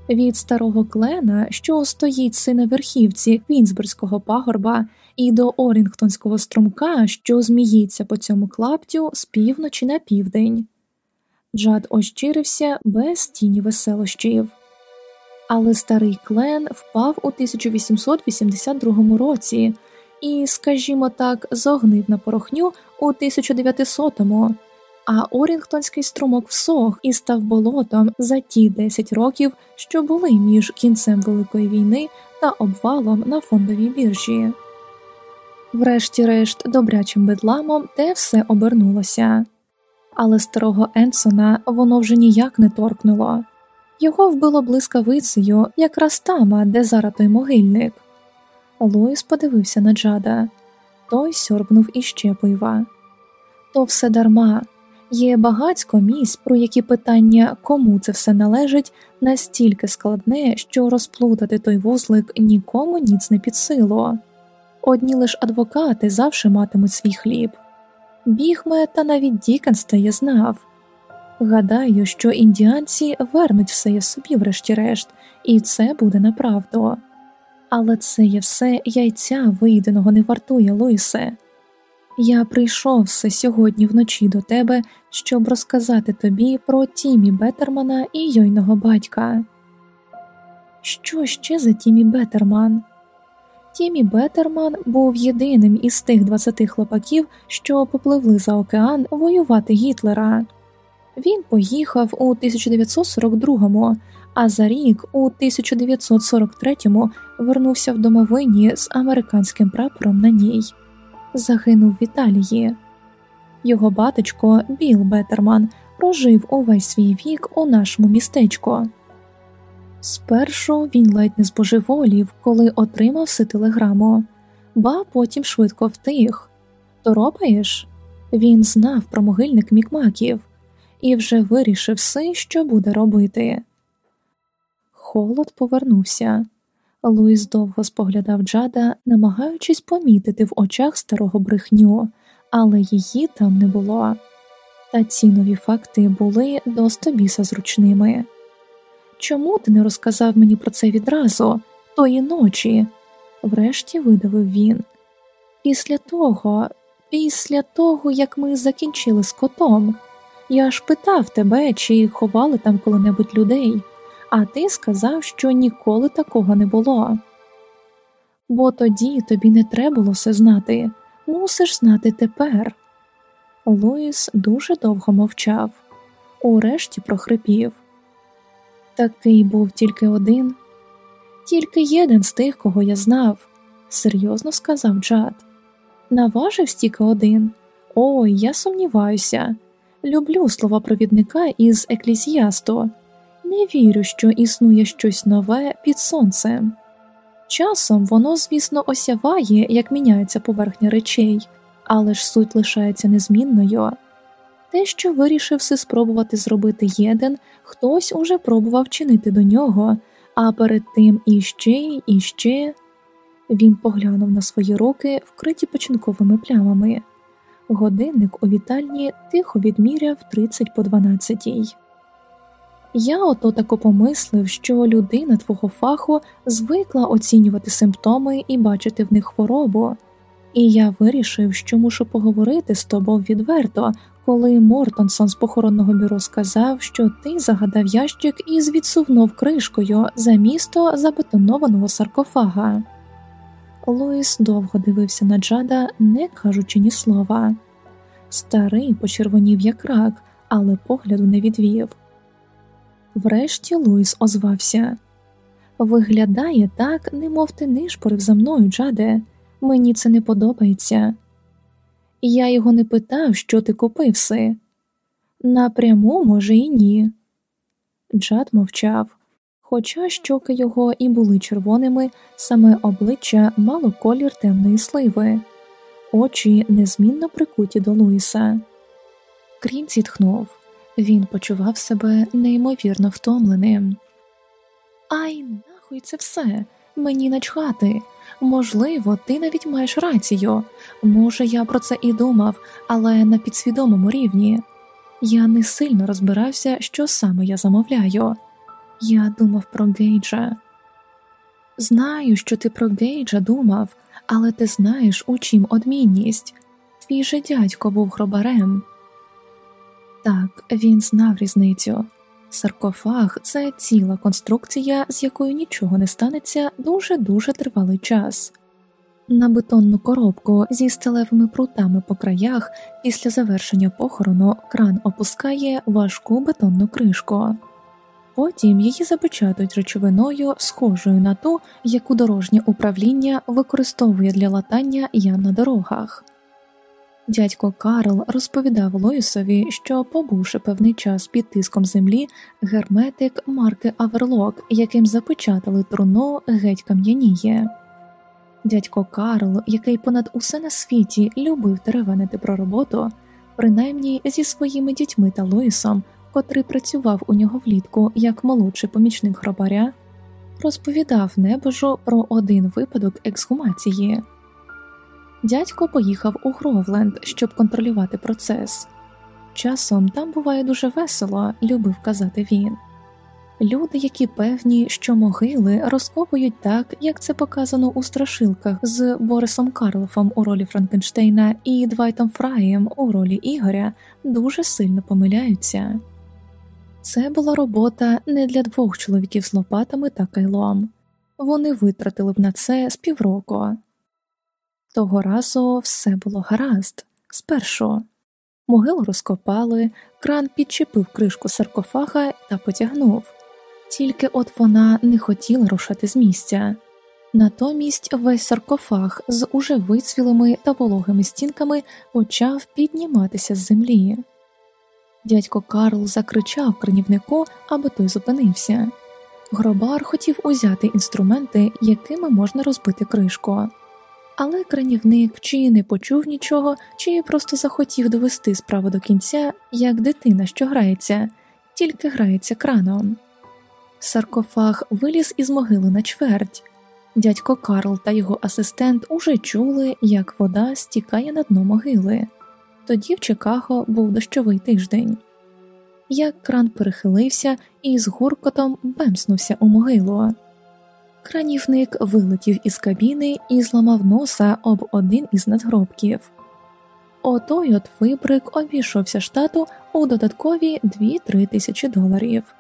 від старого клена, що стоїть си на верхівці Квінсбурзького пагорба, і до Орінгтонського струмка, що зміїться по цьому клаптю з півночі на південь. Джад ощирився без тіні веселощів. Але старий клен впав у 1882 році і, скажімо так, зогнив на порохню у 1900-му, а Орінгтонський струмок всох і став болотом за ті 10 років, що були між кінцем Великої війни та обвалом на фондовій біржі. Врешті-решт, добрячим бедламом те все обернулося але старого Енсона воно вже ніяк не торкнуло. Його вбило блискавицею, якраз там, де зараз той могильник. Луїс подивився на Джада, той сьорбнув іще пива. То все дарма. Є багацько місць, про які питання, кому це все належить, настільки складне, що розплутати той вузлик нікому ніц не під силу. Одні лиш адвокати завжди матимуть свій хліб. Бігме та навіть Дікенс се знав. Гадаю, що індіанці вернуть своє собі, врешті-решт, і це буде направду. Але це є все яйця виїденого не вартує, Луїсе. Я прийшов все сьогодні вночі до тебе, щоб розказати тобі про Тімі Бетермана і йойного батька. Що ще за Тімі Бетерман? Тімі Бетерман був єдиним із тих 20 хлопаків, що попливли за океан воювати Гітлера. Він поїхав у 1942-му, а за рік, у 1943-му вернувся в домовині з американським прапором на ній. Загинув в Італії. Його батечко Біл Бетерман прожив увесь свій вік у нашому містечку. Спершу він ледь не збожеволів, коли отримав си телеграму, ба потім швидко втих. Торопаєш? Він знав про могильник мікмаків і вже вирішив си, що буде робити. Холод повернувся. Луїс довго споглядав Джада, намагаючись помітити в очах старого брехню, але її там не було. Та ці нові факти були достобіса зручними. Чому ти не розказав мені про це відразу, тої ночі? врешті видавив він. Після того, після того, як ми закінчили з котом, я ж питав тебе, чи ховали там коли-небудь людей, а ти сказав, що ніколи такого не було. Бо тоді тобі не треба було все знати, мусиш знати тепер. Луїс дуже довго мовчав, урешті прохрипів. Такий був тільки один, тільки єдин з тих, кого я знав, серйозно сказав Джад. Наважив стільки один. Ой, я сумніваюся. Люблю слова провідника із еклізіасту. Не вірю, що існує щось нове під сонцем. Часом воно, звісно, осяває, як міняється поверхня речей, але ж суть лишається незмінною. Те, що вирішив все спробувати зробити єдин, хтось уже пробував чинити до нього, а перед тим іще, іще. Він поглянув на свої руки, вкриті печінковими плямами. Годинник у вітальні тихо відміряв 30 по 12. Я ото тако помислив, що людина твого фаху звикла оцінювати симптоми і бачити в них хворобу, і я вирішив, що мушу поговорити з тобою відверто, коли Мортонсон з похоронного бюро сказав, що ти загадав ящик із відсувнув кришкою за місто забетонованого саркофага. Луїс довго дивився на Джада, не кажучи ні слова. Старий почервонів як рак, але погляду не відвів. Врешті Луїс озвався Виглядає так, немов ти нишпорив за мною, Джаде. Мені це не подобається. Я його не питав, що ти купив си. Напряму, може, і ні. Джад мовчав, хоча щоки його і були червоними, саме обличчя мало колір темної сливи, очі незмінно прикуті до Луїса. Крін зітхнув. Він почував себе неймовірно втомленим. Ай, нахуй це все, мені начхати. Можливо, ти навіть маєш рацію. Може, я про це і думав, але на підсвідомому рівні. Я не сильно розбирався, що саме я замовляю. Я думав про Гейджа. Знаю, що ти про Гейджа думав, але ти знаєш, у чим одмінність. Твій же дядько був гробарем. Так, він знав різницю. Саркофаг це ціла конструкція, з якою нічого не станеться дуже дуже тривалий час. На бетонну коробку зі сталевими прутами по краях після завершення похорону кран опускає важку бетонну кришку, потім її запечатують речовиною, схожою на ту, яку дорожнє управління використовує для латання ям на дорогах. Дядько Карл розповідав Лоїсові, що, побувши певний час під тиском землі, герметик марки Аверлок, яким запечатали труно, геть кам'яніє. Дядько Карл, який понад усе на світі любив теревенити про роботу, принаймні зі своїми дітьми та Лоїсом, котрий працював у нього влітку як молодший помічник гробаря, розповідав небожу про один випадок ексгумації. Дядько поїхав у Гровленд, щоб контролювати процес. Часом там буває дуже весело, любив казати він. Люди, які певні, що могили розкопують так, як це показано у страшилках з Борисом Карлофом у ролі Франкенштейна і Двайтом Фраєм у ролі Ігоря, дуже сильно помиляються. Це була робота не для двох чоловіків з лопатами та кайлом. Вони витратили б на це з півроку. Того разу все було гаразд. Спершу могилу розкопали, кран підчепив кришку саркофага та потягнув, тільки от вона не хотіла рушати з місця. Натомість весь саркофаг з уже вицвілими та вологими стінками почав підніматися з землі. Дядько Карл закричав кранівнику, аби той зупинився. Гробар хотів узяти інструменти, якими можна розбити кришку. Але кранівник чи не почув нічого, чи просто захотів довести справу до кінця, як дитина, що грається, тільки грається краном. Саркофаг виліз із могили на чверть. Дядько Карл та його асистент уже чули, як вода стікає на дно могили. Тоді в Чикаго був дощовий тиждень. Як кран перехилився і з гуркотом бемснувся у могилу. Кранівник вилетів із кабіни і зламав носа об один із надгробків. Отой от вибрик обійшовся штату у додаткові 2-3 тисячі доларів.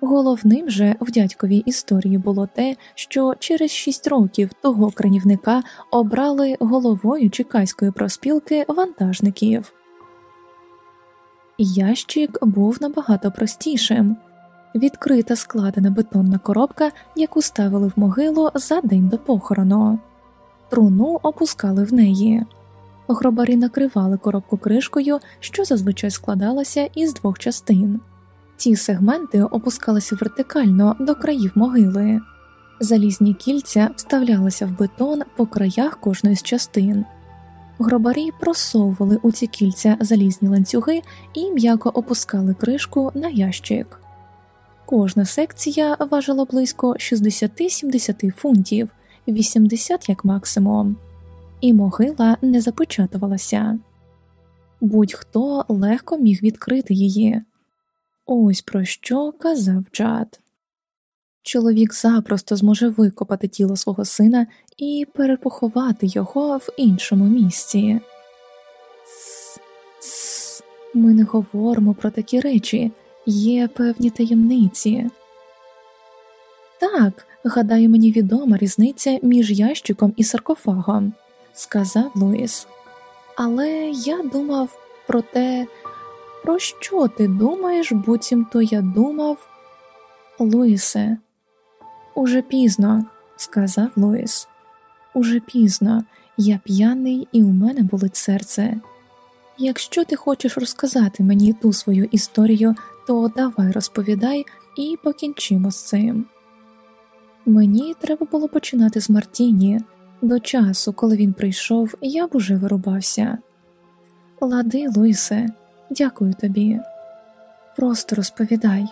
Головним же в дядьковій історії було те, що через шість років того кранівника обрали головою Чекаської проспілки вантажників. Ящик був набагато простішим відкрита складена бетонна коробка, яку ставили в могилу за день до похорону, труну опускали в неї. Гробарі накривали коробку кришкою, що зазвичай складалася із двох частин. Ці сегменти опускалися вертикально до країв могили, залізні кільця вставлялися в бетон по краях кожної з частин. Гробарі просовували у ці кільця залізні ланцюги і м'яко опускали кришку на ящик. Кожна секція важила близько 60-70 фунтів, 80 як максимум, і могила не запечатувалася. Будь-хто легко міг відкрити її. Ось про що казав Джад. Чоловік запросто зможе викопати тіло свого сина і перепоховати його в іншому місці. Ми не говоримо про такі речі, є певні таємниці. Так, гадаю, мені відома різниця між ящиком і саркофагом, сказав Луїс. Але я думав про те, про що ти думаєш, буцімто я думав, Луїсе. Уже пізно, сказав Луїс. Уже пізно, я п'яний, і у мене болить серце. Якщо ти хочеш розказати мені ту свою історію, то давай розповідай і покінчимо з цим. Мені треба було починати з Мартіні. До часу, коли він прийшов, я б уже вирубався. Лади, Луїсе, дякую тобі. Просто розповідай.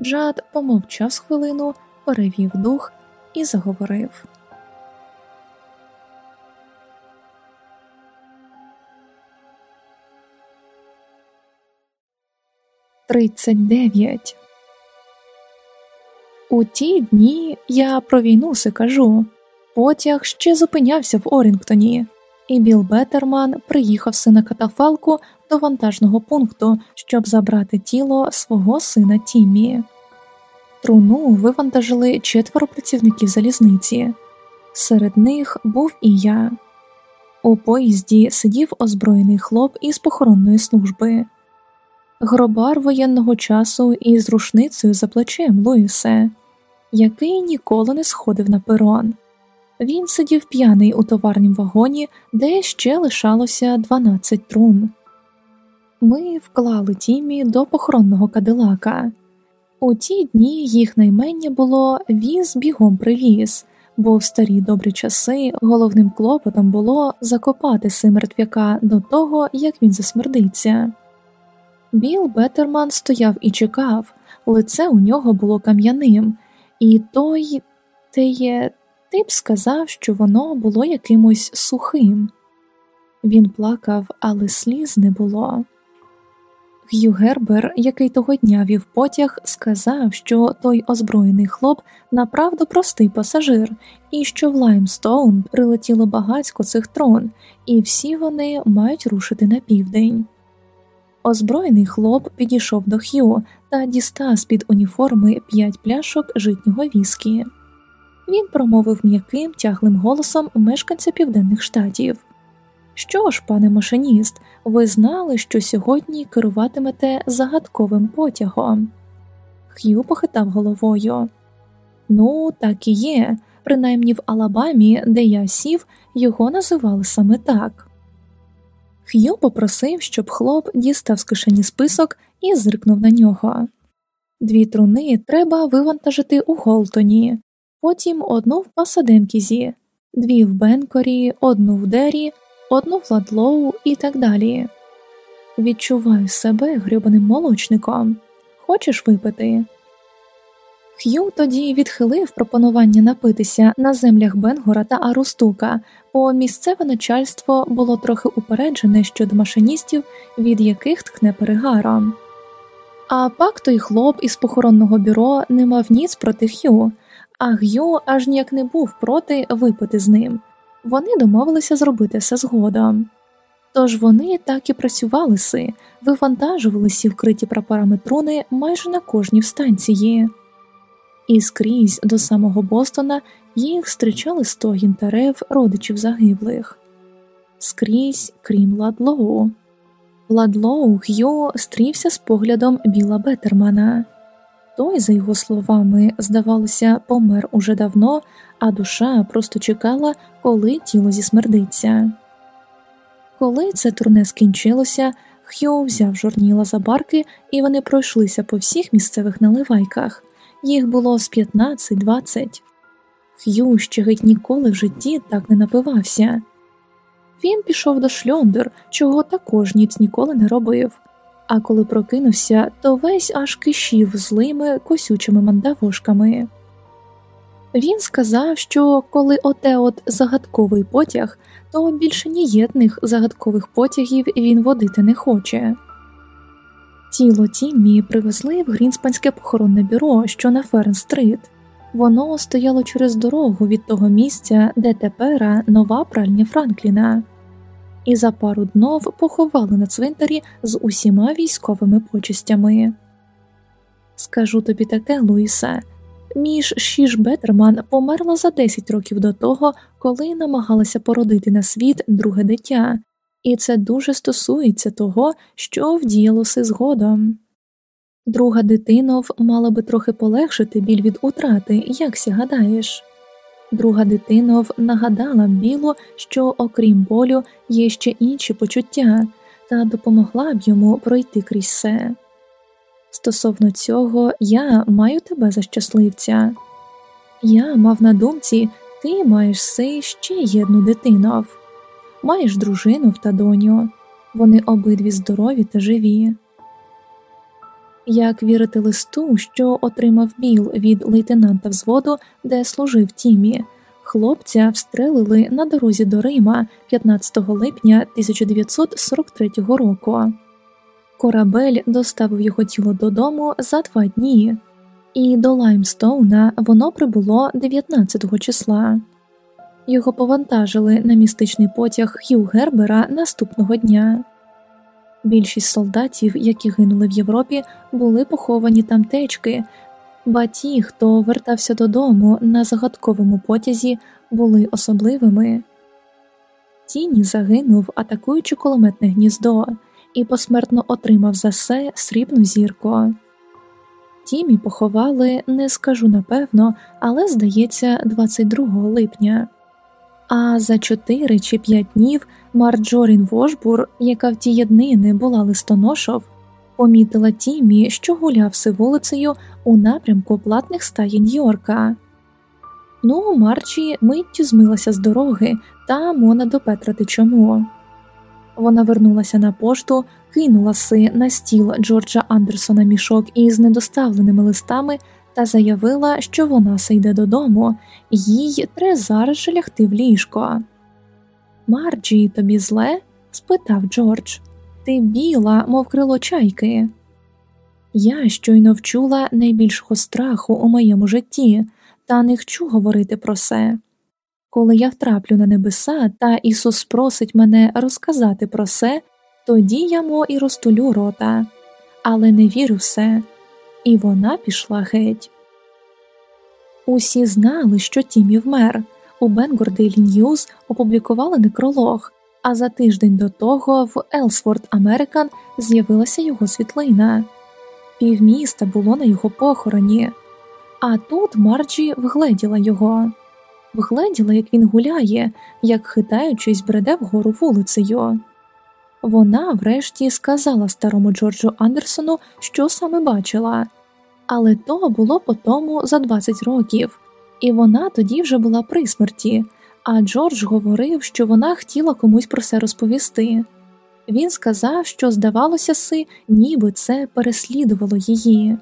Джад помовчав з хвилину, перевів дух і заговорив. Тридцять дев'ять. У ті дні я про війну си кажу. Потяг ще зупинявся в Орінгтоні, і Біл Беттерман приїхав сина катафалку до вантажного пункту, щоб забрати тіло свого сина Тіммі. Труну вивантажили четверо працівників залізниці, серед них був і я. У поїзді сидів озброєний хлоп із похоронної служби, гробар воєнного часу із рушницею за плечем Луїсе, який ніколи не сходив на перон. Він сидів п'яний у товарнім вагоні, де ще лишалося 12 трун. Ми вклали Тімі до похоронного кадилака. У ті дні їх наймення було віз бігом привіз, бо в старі добрі часи головним клопотом було закопати си мертвяка до того, як він засмердиться. Біл Беттерман стояв і чекав, лице у нього було кам'яним, і той теє, ти б сказав, що воно було якимось сухим. Він плакав, але сліз не було. Г'ю Гербер, який того дня вів потяг, сказав, що той озброєний хлоп направду простий пасажир, і що в Лаймстоун прилетіло багацько цих трун, і всі вони мають рушити на південь. Озброєний хлоп підійшов до Х'ю та дістав з під уніформи п'ять пляшок житнього віскі. Він промовив м'яким тяглим голосом мешканця південних штатів. Що ж, пане машиніст, ви знали, що сьогодні керуватимете загадковим потягом? Х'ю похитав головою. Ну, так і є, принаймні в Алабамі, де я сів, його називали саме так. Х'ю попросив, щоб хлоп дістав з кишені список і зиркнув на нього. Дві труни треба вивантажити у Голтоні, потім одну в Пассадамкізі, дві в Бенгорі, одну в Дері, одну в Ладлоу і так далі. Відчуваю себе грьобаним молочником. Хочеш випити? Х'ю тоді відхилив пропонування напитися на землях Бенгора та Арустука, бо місцеве начальство було трохи упереджене щодо машиністів, від яких тхне перегаром. А пак той хлоп із похоронного бюро не мав ніц проти Х'ю, а Г'ю аж ніяк не був проти випити з ним. Вони домовилися зробити все згодом. Тож вони так і працювали си, вивантажувалися вкриті прапорами труни майже на кожній станції. І скрізь до самого Бостона їх зустрічали стогін та родичів загиблих, скрізь, крім Ладлоу. Ладлоу Г'ю стрівся з поглядом Біла Бетермана. Той, за його словами, здавалося, помер уже давно, а душа просто чекала, коли тіло зісмердиться. Коли це турне скінчилося, Хьо взяв журніла за барки, і вони пройшлися по всіх місцевих наливайках. Їх було з 15-20. Х'ю ще геть ніколи в житті так не напивався. Він пішов до шльондер, чого також ніц ніколи не робив, а коли прокинувся, то весь аж кишів злими косючими мандавошками. Він сказав, що коли оте от загадковий потяг, то більше нієдних загадкових потягів він водити не хоче. Тіло Тіммі привезли в Грінспанське похоронне бюро, що на Ферн-стрит. Воно стояло через дорогу від того місця, де тепер нова пральня Франкліна, і за пару днів поховали на цвинтарі з усіма військовими почестями. Скажу тобі таке, Луїсе, між Шіш Бетерман померла за 10 років до того, коли намагалася породити на світ друге дитя, і це дуже стосується того, що вдіялося згодом. Друга дитинов мала би трохи полегшити біль від утрати, як сі гадаєш. Друга дитинов нагадала Білу, що, окрім болю, є ще інші почуття, та допомогла б йому пройти крізь все. Стосовно цього, я маю тебе за щасливця. Я мав на думці, ти маєш си ще єдну дитину, маєш дружину та доню, вони обидві здорові та живі. Як вірити листу, що отримав Біл від лейтенанта взводу, де служив Тімі, хлопця встрелили на дорозі до Рима 15 липня 1943 року. Корабель доставив його тіло додому за два дні, і до Лаймстоуна воно прибуло 19 числа. Його повантажили на містичний потяг Хью Гербера наступного дня. Більшість солдатів, які гинули в Європі, були поховані там течки, ба ті, хто вертався додому на загадковому потязі, були особливими. Тіні загинув, атакуючи кулеметне гніздо, і посмертно отримав за це срібну зірку. Тімі поховали, не скажу напевно, але здається, 22 липня. А за чотири чи п'ять днів Марджорін Вошбур, яка в ті єднини була листоношов, помітила Тімі, що гулявся вулицею у напрямку платних стаєн Йорка. Ну, Марчі миттю змилася з дороги та й мона допетрати чому. Вона вернулася на пошту, кинула си на стіл Джорджа Андерсона мішок із недоставленими листами та заявила, що вона си йде додому, їй треба зараз лягти в ліжко. Марджі, тобі зле? спитав Джордж. Ти біла, мов крило чайки. Я щойно вчула найбільшого страху у моєму житті, та не хочу говорити про це. Коли я втраплю на небеса, та Ісус просить мене розказати про це, тоді я мо і розтулю рота, але не вірю в все, і вона пішла геть. Усі знали, що Тімі вмер. У Бенгор News опублікували некролог, а за тиждень до того в Елсворт Американ з'явилася його світлина. Півміста було на його похороні, а тут Марджі вгледіла його, вгледіла, як він гуляє, як хитаючись, бреде вгору вулицею. Вона врешті сказала старому Джорджу Андерсону, що саме бачила, але то було по тому за 20 років, і вона тоді вже була при смерті, а Джордж говорив, що вона хотіла комусь про це розповісти. Він сказав, що, здавалося си, ніби це переслідувало її.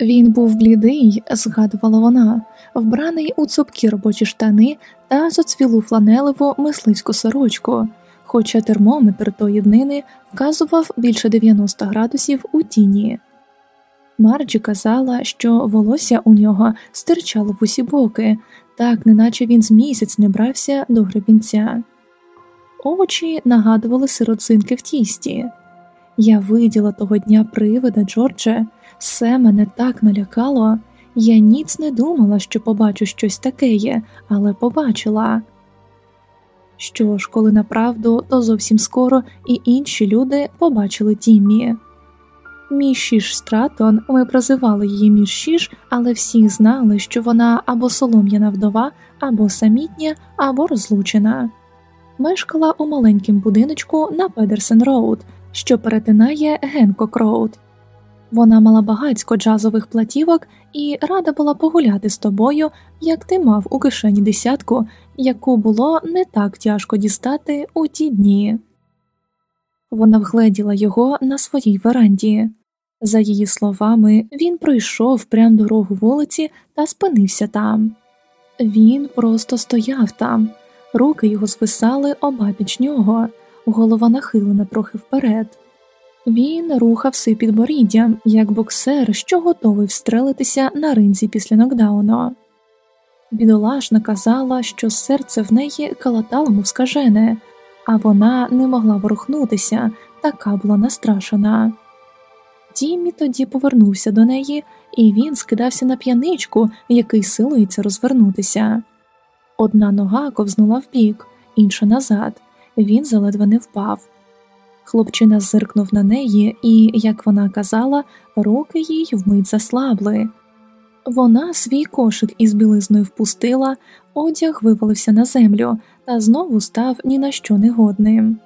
Він був блідий, згадувала вона, вбраний у цупкі робочі штани та соцвілу фланелеву мисливську сорочку, хоча термометр тої днини вказував більше 90 градусів у тіні. Марджі казала, що волосся у нього стирчало в усі боки, так неначе він з місяць не брався до гребінця. Очі нагадували сироцинки в тісті. Я виділа того дня привида Джордже, все мене так налякало, я ніц не думала, що побачу щось таке, але побачила. Що ж, коли направду, то зовсім скоро і інші люди побачили Тіммі. Мішіш Стратон, ми прозивали її Мішіш, але всі знали, що вона або солом'яна вдова, або самітня, або розлучена. Мешкала у маленькому будиночку на Педерсен Роуд, що перетинає Генкок Роуд. Вона мала багацько джазових платівок і рада була погуляти з тобою, як ти мав у кишені десятку, яку було не так тяжко дістати у ті дні. Вона вгледіла його на своїй веранді. За її словами, він пройшов прямо до рогу вулиці та спинився там. Він просто стояв там, руки його звисали обабіч нього, голова нахилена трохи вперед. Він рухався підборіддям, як боксер, що готовий встрелитися на ринзі після нокдауну. Бідолашна казала, що серце в неї калатало, мов скажене, а вона не могла ворухнутися, така була настрашена. Тіммі тоді повернувся до неї, і він скидався на п'яничку, який силується розвернутися. Одна нога ковзнула вбік, інша назад, він заледве не впав. Хлопчина зиркнув на неї, і, як вона казала, руки їй вмить заслабли. Вона свій кошик із білизною впустила, одяг вивалився на землю та знову став ні на що негодним.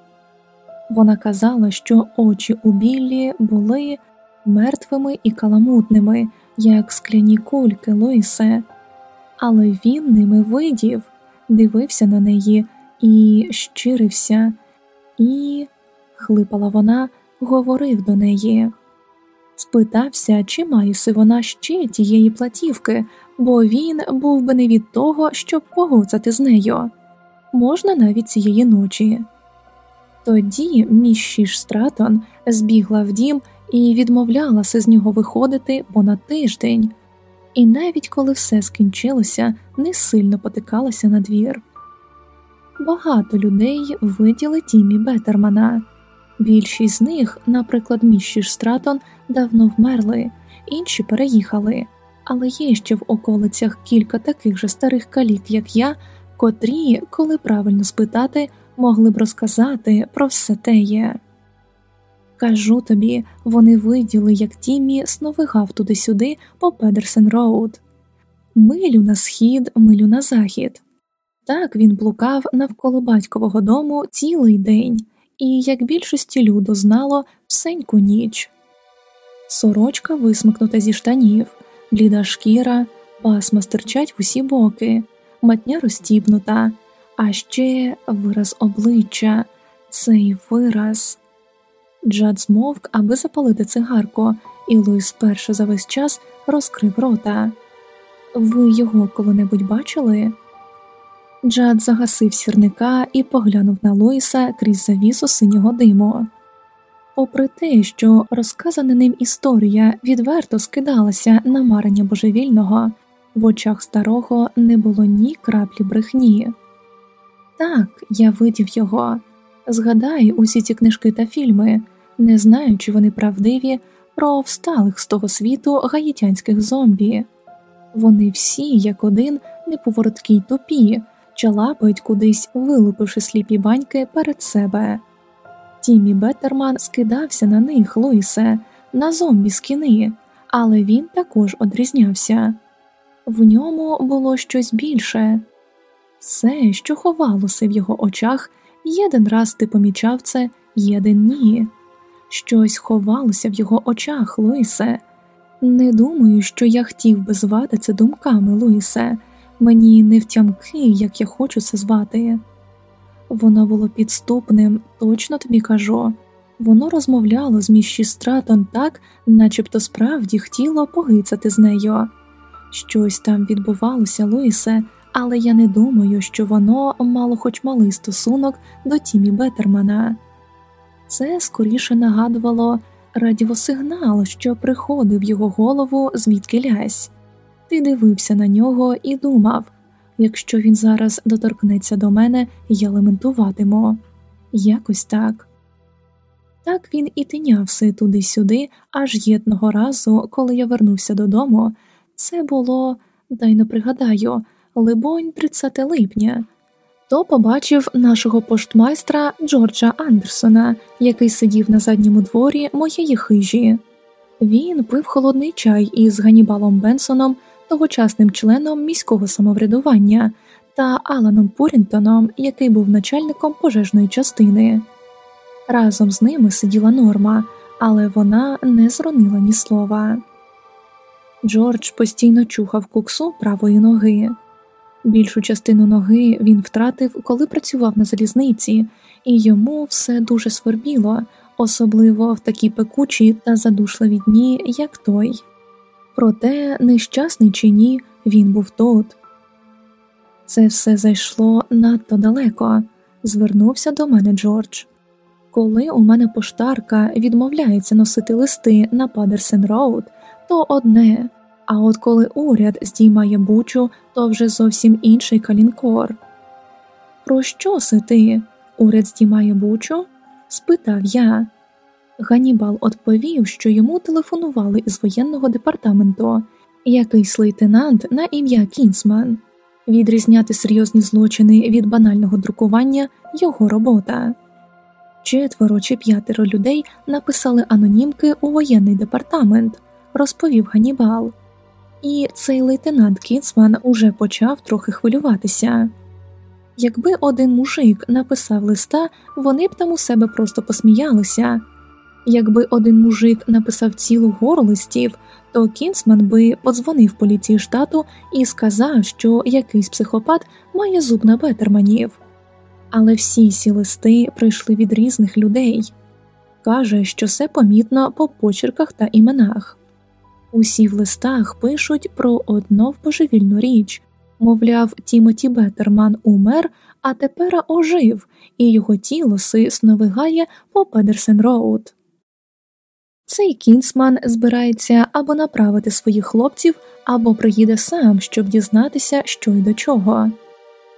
Вона казала, що очі у Біллі були мертвими і каламутними, як скляні кульки Луїсе, але він ними видів, дивився на неї і щирився, і, хлипала вона, говорив до неї. Спитався, чи має си вона ще тієї платівки, бо він був би не від того, щоб погоцати з нею, можна навіть цієї ночі. Тоді міщіш Стратон збігла в дім і відмовлялася з нього виходити понад тиждень, і навіть коли все скінчилося, не сильно потикалася на двір. Багато людей виділи Тімі Бетермана. Більшість з них, наприклад, Міщіш Стратон, давно вмерли, інші переїхали, але є ще в околицях кілька таких же старих калік, як я, котрі, коли правильно спитати, могли б розказати про все теє. Кажу тобі, вони виділи, як Тіммі сновигав туди-сюди по Педерсен Роуд, милю на схід, милю на захід. Так він блукав навколо батькового дому цілий день, і, як більшості люду знало, всеньку ніч. Сорочка висмикнута зі штанів, бліда шкіра, пасма стирчать в усі боки, матня розтібнута, а ще вираз обличчя, цей вираз. Джад змовк, аби запалити цигарку, і Луїс перше за весь час розкрив рота. Ви його коли-небудь бачили? Джад загасив сірника і поглянув на Луїса крізь завісу синього диму. Попри те, що розказана ним історія відверто скидалася на марення божевільного, в очах старого не було ні краплі брехні. Так, я видів його. Згадай усі ці книжки та фільми, не знаю, чи вони правдиві, про всталих з того світу гаїтянських зомбі. Вони всі, як один, неповороткі й тупі, чалапають кудись, вилупивши сліпі баньки перед себе. Тімі Беттерман скидався на них, Луїсе, на зомбі з кіни, але він також одрізнявся. В ньому було щось більше все, що ховалося в його очах, єдин раз ти помічав це, єдин ні. Щось ховалося в його очах, Луїсе. Не думаю, що я хотів би звати це думками, Луїсе, мені не втямки, як я хочу це звати. Воно було підступним, точно тобі кажу. Воно розмовляло з міщі Стратон так, начебто справді хотіло погицати з нею. Щось там відбувалося, Луїсе, але я не думаю, що воно мало хоч малий стосунок до Тімі Бетермана. Це скоріше нагадувало радіосигнал, що приходив його голову звідки лясь. Ти дивився на нього і думав якщо він зараз доторкнеться до мене, я лементуватиму. Якось так. Так він і тинявся туди-сюди, аж єдного разу, коли я вернувся додому, це було, дай не пригадаю, либонь, 30 липня. то побачив нашого поштмайстра Джорджа Андерсона, який сидів на задньому дворі моєї хижі. Він пив холодний чай із Ганібалом Бенсоном, тогочасним членом міського самоврядування, та Аланом Пурінтоном, який був начальником пожежної частини. Разом з ними сиділа норма, але вона не зронила ні слова. Джордж постійно чухав куксу правої ноги. Більшу частину ноги він втратив, коли працював на залізниці, і йому все дуже свербіло, особливо в такі пекучі та задушливі дні, як той. Проте, нещасний чи ні, він був тут. Це все зайшло надто далеко, звернувся до мене Джордж. Коли у мене поштарка відмовляється носити листи на Педерсен Роуд, то одне, а от коли уряд здіймає бучу, то вже зовсім інший коленкор. Про що се ти? Уряд здіймає бучу? спитав я. Ганібал відповів, що йому телефонували із воєнного департаменту, якийсь лейтенант на ім'я Кінсман. Відрізняти серйозні злочини від банального друкування його робота. Четверо чи п'ятеро людей написали анонімки у воєнний департамент, розповів Ганібал. І цей лейтенант Кінсман уже почав трохи хвилюватися. Якби один мужик написав листа, вони б там у себе просто посміялися. Якби один мужик написав цілу гору листів, то Кінсман би подзвонив поліції штату і сказав, що якийсь психопат має зуб на Бетерманів. Але всі ці листи прийшли від різних людей. Каже, що все помітно по почерках та іменах. Усі в листах пишуть про одну божевільну річ мовляв, Тімоті Бетерман умер, а тепер ожив, і його тіло си сновигає по Педерсен Роуд. Цей Кінсман збирається або направити своїх хлопців, або приїде сам, щоб дізнатися, що й до чого.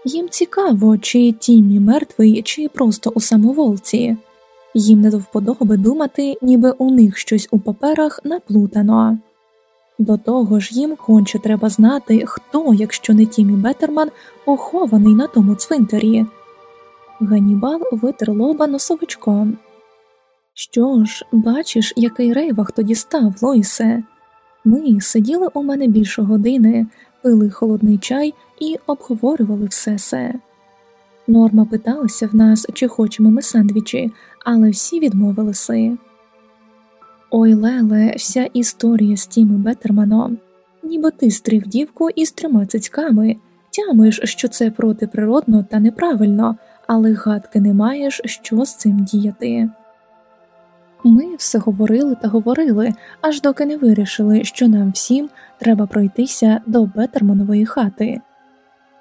Їм цікаво, чи Тіммі мертвий, чи просто у самоволці. Їм не до вподоби думати, ніби у них щось у паперах наплутано. До того ж їм конче треба знати, хто, якщо не Тімі Бетерман, похований на тому цвинтарі. Ганібал витер лоба носовичком. Що ж, бачиш, який рейвах тоді став, Лойсе. Ми сиділи у мене більше години, пили холодний чай і обговорювали все це. Норма питалася в нас, чи хочемо ми сендвічі, але всі відмовилися. Ой, Леле, вся історія з Тімі Беттерманом, ніби ти стрів дівку із трьома цицьками, тямиш, що це протиприродно та неправильно, але гадки не маєш, що з цим діяти. Ми все говорили та говорили, аж доки не вирішили, що нам всім треба пройтися до Беттерманової хати.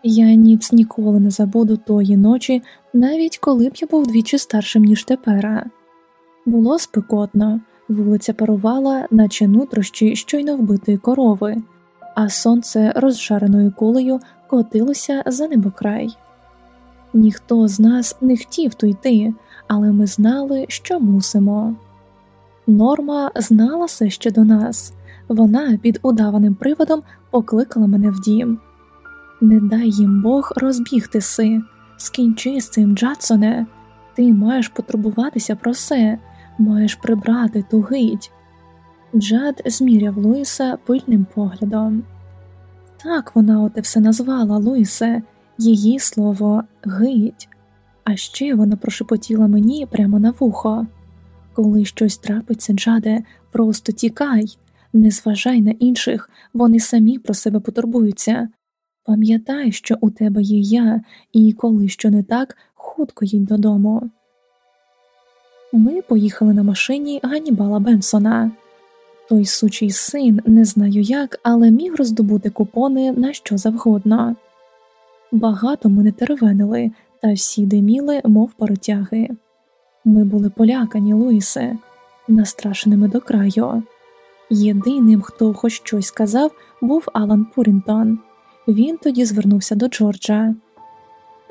Я ніц ніколи не забуду тої ночі, навіть коли б я був двічі старшим, ніж тепера. Було спекотно, вулиця парувала, наче нутрощі щойно вбитої корови, а сонце розжареною кулею котилося за небокрай. Ніхто з нас не хотів то але ми знали, що мусимо. Норма знала все ще до нас, вона під удаваним приводом покликала мене в дім. Не дай їм Бог розбігти си, скінчи з цим, Джадсоне, ти маєш потурбуватися про все, маєш прибрати ту гидь. Джад зміряв Луїса пильним поглядом. Так вона оте все назвала Луїсе, її слово гидь, а ще вона прошепотіла мені прямо на вухо. Коли щось трапиться, Джаде, просто тікай, не зважай на інших, вони самі про себе потурбуються. Пам'ятай, що у тебе є я, і коли що не так, хутко їдь додому. Ми поїхали на машині Ганібала Бенсона. Той сучий син, не знаю як, але міг роздобути купони на що завгодно. Багато ми не теревенили, та всі диміли, мов паротяги. Ми були полякані, Луїсе, настрашеними до краю. Єдиним, хто хоч щось сказав, був Алан Пурінтон. Він тоді звернувся до Джорджа.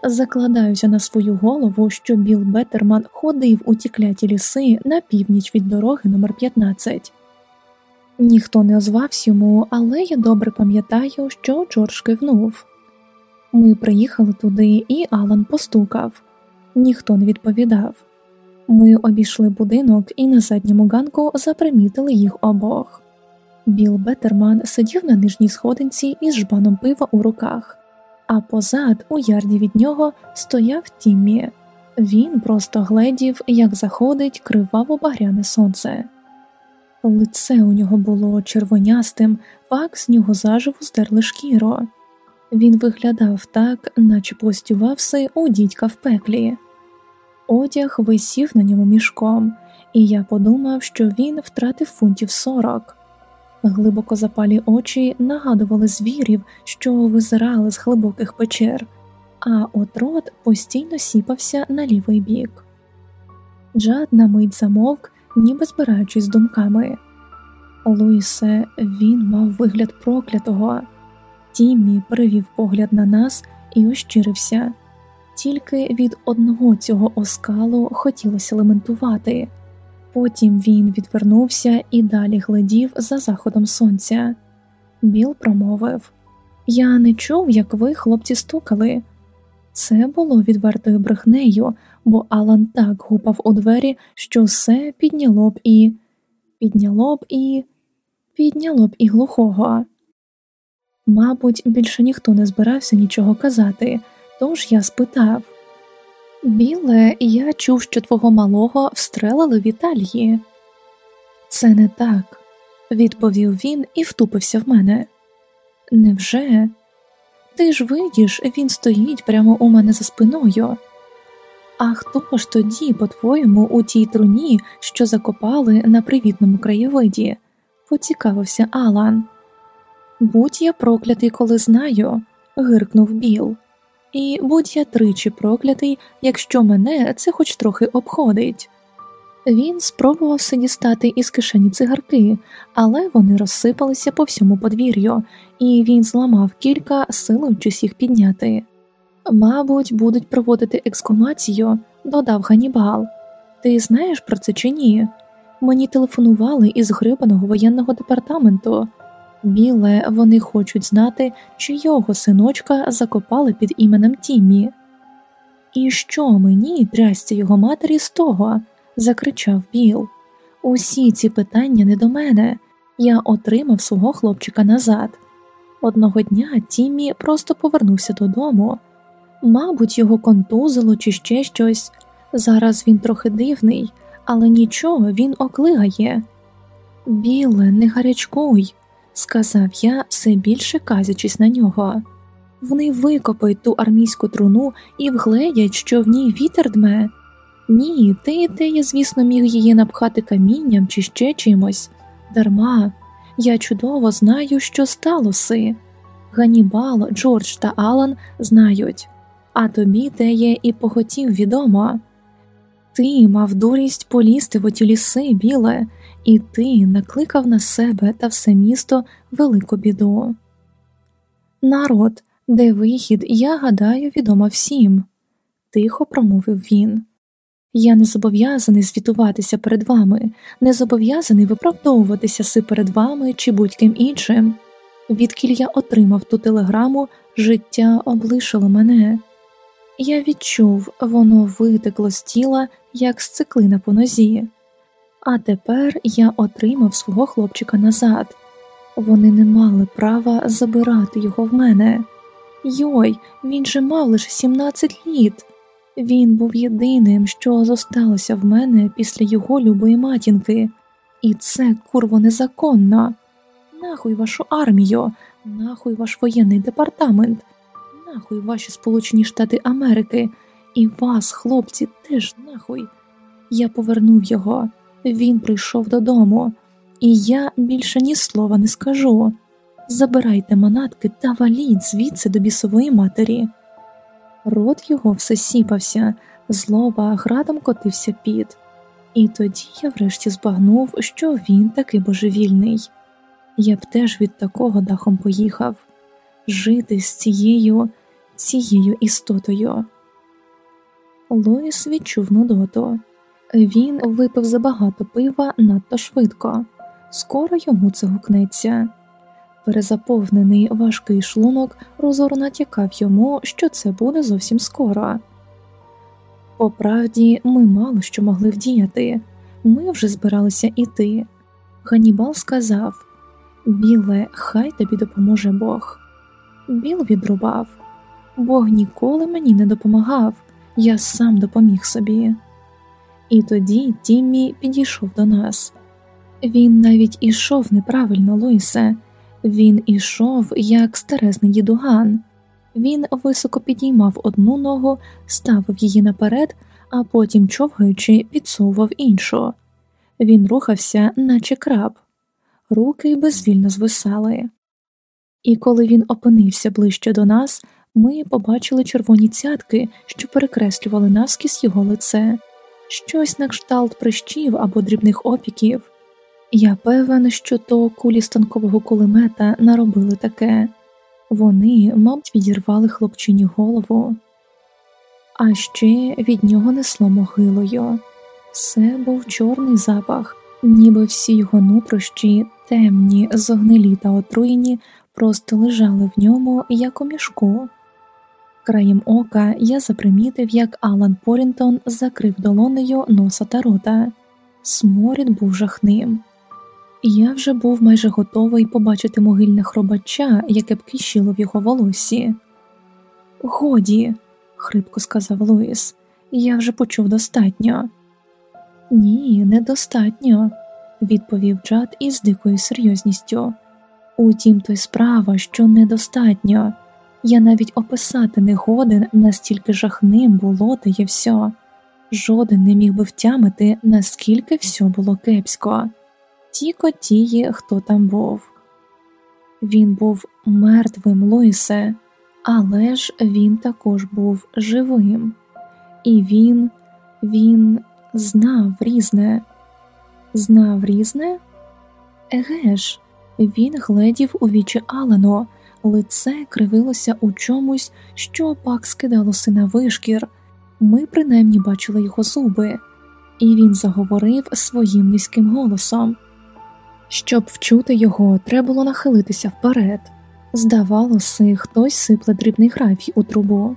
Закладаюся на свою голову, що Біл Беттерман ходив у ті кляті ліси на північ від дороги номер 15 Ніхто не озвався йому, але я добре пам'ятаю, що Джордж кивнув. Ми приїхали туди, і Алан постукав, ніхто не відповідав. Ми обійшли будинок і на задньому ганку запримітили їх обох. Біл Беттерман сидів на нижній сходинці із жбаном пива у руках, а позад, у ярді від нього, стояв Тіммі. Він просто гледів, як заходить криваво багряне сонце. Лице у нього було червонястим, пак з нього заживо здерли шкіру. Він виглядав так, наче постювався у дідька в пеклі. Одяг висів на ньому мішком, і я подумав, що він втратив фунтів сорок. Глибоко запалі очі нагадували звірів, що визирали з глибоких печер, а от рот постійно сіпався на лівий бік. Джад на мить замовк, ніби збираючись думками. Луїсе, він мав вигляд проклятого. Тіммі перевів погляд на нас і ощирився. Тільки від одного цього оскалу хотілося лементувати. Потім він відвернувся і далі глядів за заходом сонця. Біл промовив Я не чув, як ви, хлопці, стукали. Це було відвертою брехнею, бо Алан так гупав у двері, що все підняло б і підняло б і підняло б і глухого. Мабуть, більше ніхто не збирався нічого казати, тож я спитав Біле, я чув, що твого малого встрелили в Італії. Це не так, відповів він і втупився в мене. Невже? Ти ж видиш, він стоїть прямо у мене за спиною. А хто ж тоді, по-твоєму, у тій труні, що закопали на привітному краєвиді? поцікавився Алан. Будь я проклятий, коли знаю, гиркнув Біл. І будь я тричі проклятий, якщо мене це хоч трохи обходить. Він спробував дістати із кишені цигарки, але вони розсипалися по всьому подвір'ю, і він зламав кілька, силуючись їх підняти. Мабуть, будуть проводити екскумацію, додав Ганібал. Ти знаєш про це чи ні? Мені телефонували із грибаного воєнного департаменту. Біле, вони хочуть знати, чи його синочка закопали під іменем Тіммі. І що мені трясся його матері з того? закричав Біл. Усі ці питання не до мене. Я отримав свого хлопчика назад. Одного дня Тіммі просто повернувся додому. Мабуть, його контузило чи ще щось. Зараз він трохи дивний, але нічого він оклигає. Біле, не гарячкуй сказав я, все більше казячись на нього. Вони викопають ту армійську труну і вгледять, що в ній вітер дме. Ні, ти і те я, звісно, міг її напхати камінням чи ще чимось. Дарма, я чудово знаю, що сталося. Ганібал, Джордж та Алан знають, а тобі те є і похотів відомо. Ти мав дурість полізти в оті ліси, біле, і ти накликав на себе та все місто велику біду. Народ, де вихід, я гадаю, відомо всім, тихо промовив він. Я не зобов'язаний звітуватися перед вами, не зобов'язаний виправдовуватися си перед вами чи будь-ким іншим. Відкіль я отримав ту телеграму, життя облишило мене. Я відчув, воно витекло з тіла, як з циклина по нозі. А тепер я отримав свого хлопчика назад. Вони не мали права забирати його в мене. Йой, він же мав лише 17 літ. Він був єдиним, що зосталося в мене після його любої матінки, і це курво незаконно. Нахуй вашу армію, нахуй ваш воєнний департамент, нахуй ваші Сполучені Штати Америки, і вас, хлопці, теж нахуй. Я повернув його. Він прийшов додому, і я більше ні слова не скажу. Забирайте манатки та валіть звідси до бісової матері. Рот його все сіпався, злоба градом котився під, і тоді я врешті збагнув, що він таки божевільний. Я б теж від такого дахом поїхав жити з цією, цією істотою. Лоїс відчув нудоту. Він випив забагато пива надто швидко, скоро йому це гукнеться. Перезаповнений важкий шлунок розоро натякав йому, що це буде зовсім скоро. По правді, ми мало що могли вдіяти, ми вже збиралися іти. Ганібал сказав Біле, хай тобі допоможе Бог. Біл відрубав Бог ніколи мені не допомагав, я сам допоміг собі. І тоді Тіммі підійшов до нас. Він навіть ішов неправильно, Луїсе, він ішов як старезний дідуган. Він високо підіймав одну ногу, ставив її наперед, а потім, човгаючи, підсовував іншу. Він рухався, наче краб, руки безвільно звисали. І коли він опинився ближче до нас, ми побачили червоні цятки, що перекреслювали наскіз його лице, щось на кшталт прищів або дрібних опіків. Я певен, що то кулі станкового кулемета наробили таке вони, мабуть, відірвали хлопчині голову, а ще від нього несло могилою. Все був чорний запах, ніби всі його нутрощі, темні, зогнилі та отруєні, просто лежали в ньому, як у мішку. Краєм ока я запримітив, як Алан Порінтон закрив долонею носа та рота. Сморід був жахним. Я вже був майже готовий побачити могильне хробача, яке б кищило в його волосі. Годі, хрипко сказав Луїс, я вже почув достатньо. Ні, недостатньо, відповів Джад із дикою серйозністю. Утім, то й справа, що недостатньо. Я навіть описати не годен, настільки жахним було та є все. Жоден не міг би втямити, наскільки все було кепсько ті котії, хто там був. Він був мертвим Луїсе, але ж він також був живим, і він, він знав різне, знав різне? Еге ж, він гледів у вічі Алану, лице кривилося у чомусь, що пак скидало сина вишкір. Ми принаймні бачили його зуби, і він заговорив своїм низьким голосом. Щоб вчути його, треба було нахилитися вперед. Здавалося, хтось сипле дрібний гравій у трубу.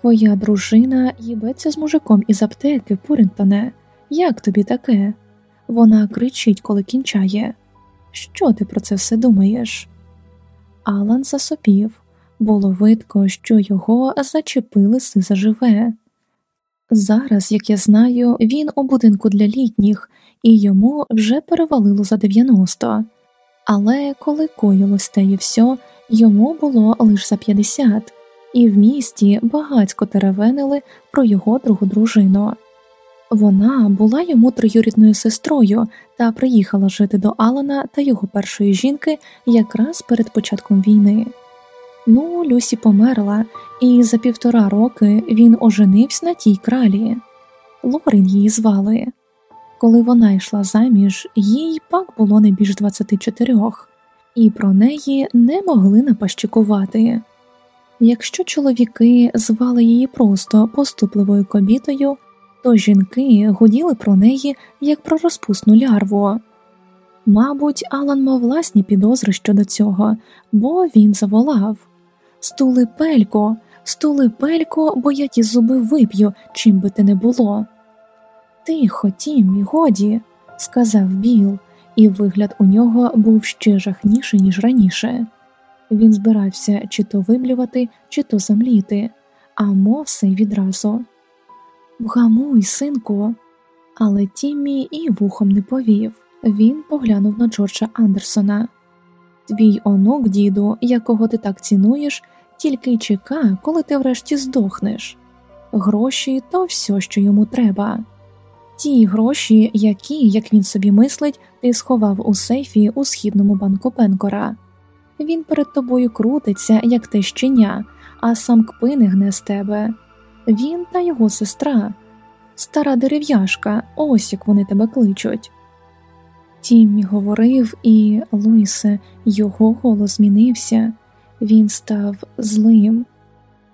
Твоя дружина їбеться з мужиком із аптеки, Пурінтоне. Як тобі таке? Вона кричить, коли кінчає. Що ти про це все думаєш? Алан засопів, було видко, що його зачепили сиза живе. Зараз, як я знаю, він у будинку для літніх і йому вже перевалило за 90. Але коли коїлось те і все, йому було лише за 50, і в місті багацько теревенили про його другу дружину. Вона була йому троюрідною сестрою та приїхала жити до Алана та його першої жінки якраз перед початком війни. Ну, Люсі померла, і за півтора роки він оженився на тій кралі. Лорин її звали. Коли вона йшла заміж, їй пак було не більш 24, і про неї не могли напащикувати. Якщо чоловіки звали її просто поступливою кобітою, то жінки гуділи про неї як про розпусну лярву. Мабуть, Алан мав власні підозри щодо цього, бо він заволав Стули пелько, стули пелько, бо я ті зуби вип'ю, чим би те не було. Тихо, Тіммі, годі, сказав Біл, і вигляд у нього був ще жахніший, ніж раніше. Він збирався чи то виблювати, чи то замліти, а мов все відразу. Вгамуй, синку, але Тіммі і вухом не повів. Він поглянув на Джорджа Андерсона. Твій онук, діду, якого ти так цінуєш, тільки й чека, коли ти врешті здохнеш. Гроші то все, що йому треба. Ті гроші, які, як він собі мислить, ти сховав у сейфі у східному банку Пенкора. Він перед тобою крутиться, як те щеня, а сам кпини гне з тебе. Він та його сестра, стара дерев'яшка, ось як вони тебе кличуть. Тіммі говорив, і Луїсе, його голос змінився, він став злим.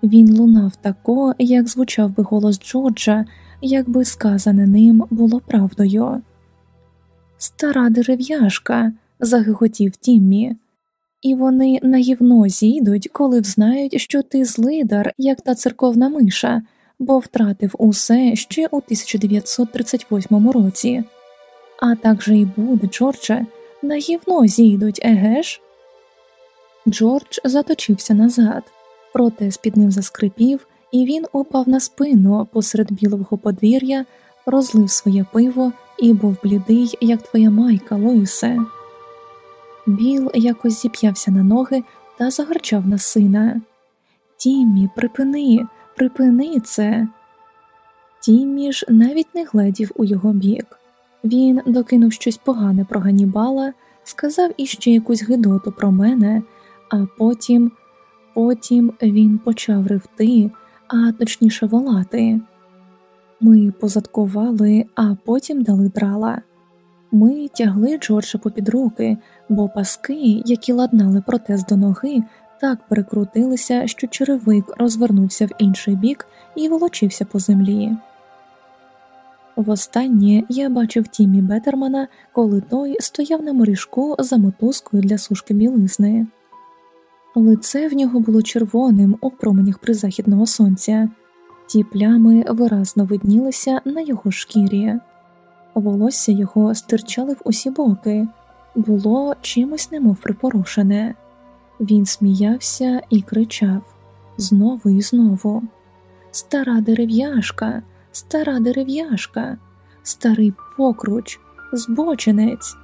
Він лунав тако, як звучав би голос Джорджа якби сказане ним було правдою. Стара дерев'яшка, загиготів Тіммі, і вони наївно зійдуть, коли взнають, що ти злидар, як та церковна миша, бо втратив усе ще у 1938 році. А так же й буде, Джордже, наївно зійдуть, еге ж? Джордж заточився назад, проте з під ним заскрипів, і він упав на спину посеред білого подвір'я, розлив своє пиво і був блідий, як твоя майка, Луїсе. Біл якось зіп'явся на ноги та загарчав на сина. Тіммі, припини, припини це. Тіммі ж навіть не гледів у його бік. Він докинув щось погане про Ганібала, сказав іще якусь гидоту про мене, а потім, потім він почав ревти, а точніше волати. Ми позадкували, а потім дали драла. Ми тягли Джорджа попід руки, бо паски, які ладнали протез до ноги, так перекрутилися, що черевик розвернувся в інший бік і волочився по землі. Востаннє я бачив Тімі Бетермана, коли той стояв на моріжку за мотузкою для сушки білизни. Лице в нього було червоним у променях призахідного сонця, ті плями виразно виднілися на його шкірі, волосся його стирчали в усі боки, було чимось немов припорушене. Він сміявся і кричав знову і знову Стара дерев'яшка, стара дерев'яшка, старий покруч, збочинець.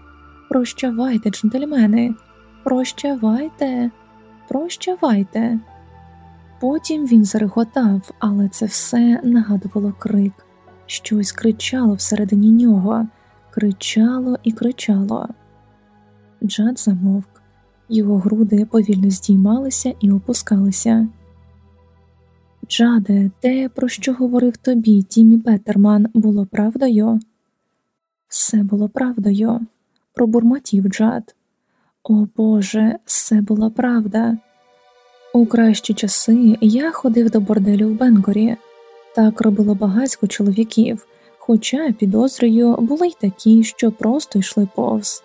Прощавайте, джентльмени, прощавайте, прощавайте. Потім він зареготав, але це все нагадувало крик. Щось кричало всередині нього, кричало і кричало. Джад замовк, його груди повільно здіймалися і опускалися. Джаде, те, про що говорив тобі, Тімі Петерман, було правдою? Все було правдою, пробурмотів Джад. О Боже, все була правда. У кращі часи я ходив до борделю в Бенгорі. Так робило багатько чоловіків, хоча, підозрюю, були й такі, що просто йшли повз.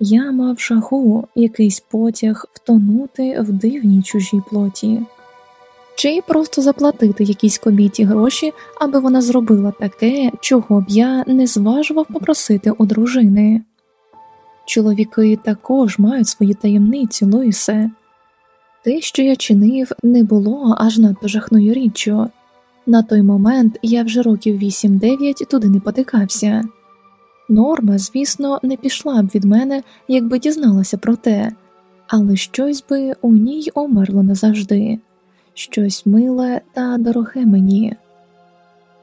Я мав шагу якийсь потяг втонути в дивній чужій плоті, чи просто заплатити якійсь кобіті гроші, аби вона зробила таке, чого б я не зважував попросити у дружини. Чоловіки також мають свою таємницю, Луїсе. Те, що я чинив, не було аж надто жахною річчю. На той момент я вже років 8-9 туди не потикався. Норма, звісно, не пішла б від мене, якби дізналася про те, але щось би у ній омерло назавжди, щось миле та дороге мені.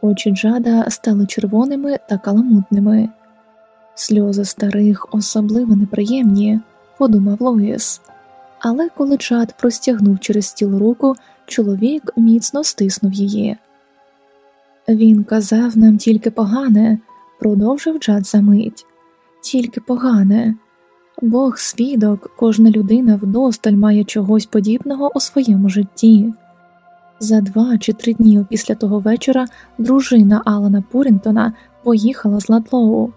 Очі Джада стали червоними та каламутними, сльози старих особливо неприємні, подумав Лоїс. Але коли Джад простягнув через стіл руку, чоловік міцно стиснув її. Він казав нам тільки погане, продовжив Джад за мить, тільки погане. Бог свідок, кожна людина вдосталь має чогось подібного у своєму житті. За два чи три дні після того вечора дружина Алана Пурінтона поїхала з Ладлоу.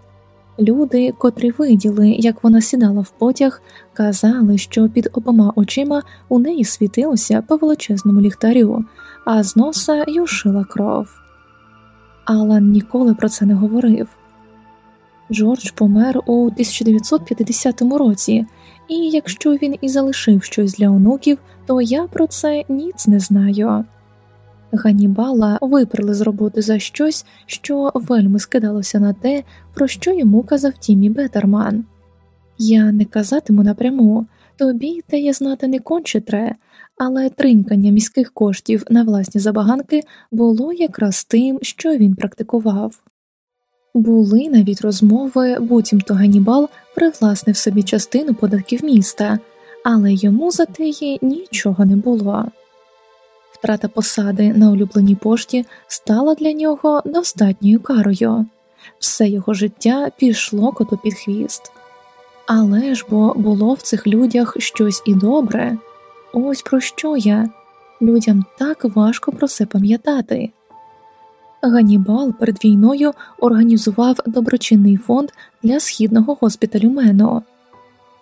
Люди, котрі виділи, як вона сідала в потяг, казали, що під обома очима у неї світилося по величезному ліхтарю, а з носа юшила кров. Алан ніколи про це не говорив. Джордж помер у 1950 році, і якщо він і залишив щось для онуків, то я про це ніц не знаю. Ганібала виперли з роботи за щось, що вельми скидалося на те, про що йому казав Тімі Бетерман. Я не казатиму напряму, тобі те я знати не конче тре, але тринькання міських коштів на власні забаганки було якраз тим, що він практикував. Були навіть розмови, буцімто Ганібал привласнив собі частину податків міста, але йому за теї нічого не було. Втрата посади на улюбленій пошті стала для нього достатньою карою, все його життя пішло коту під хвіст. Але ж бо було в цих людях щось і добре. Ось про що я людям так важко про це пам'ятати. Ганібал перед війною організував доброчинний фонд для східного госпіталю Мено.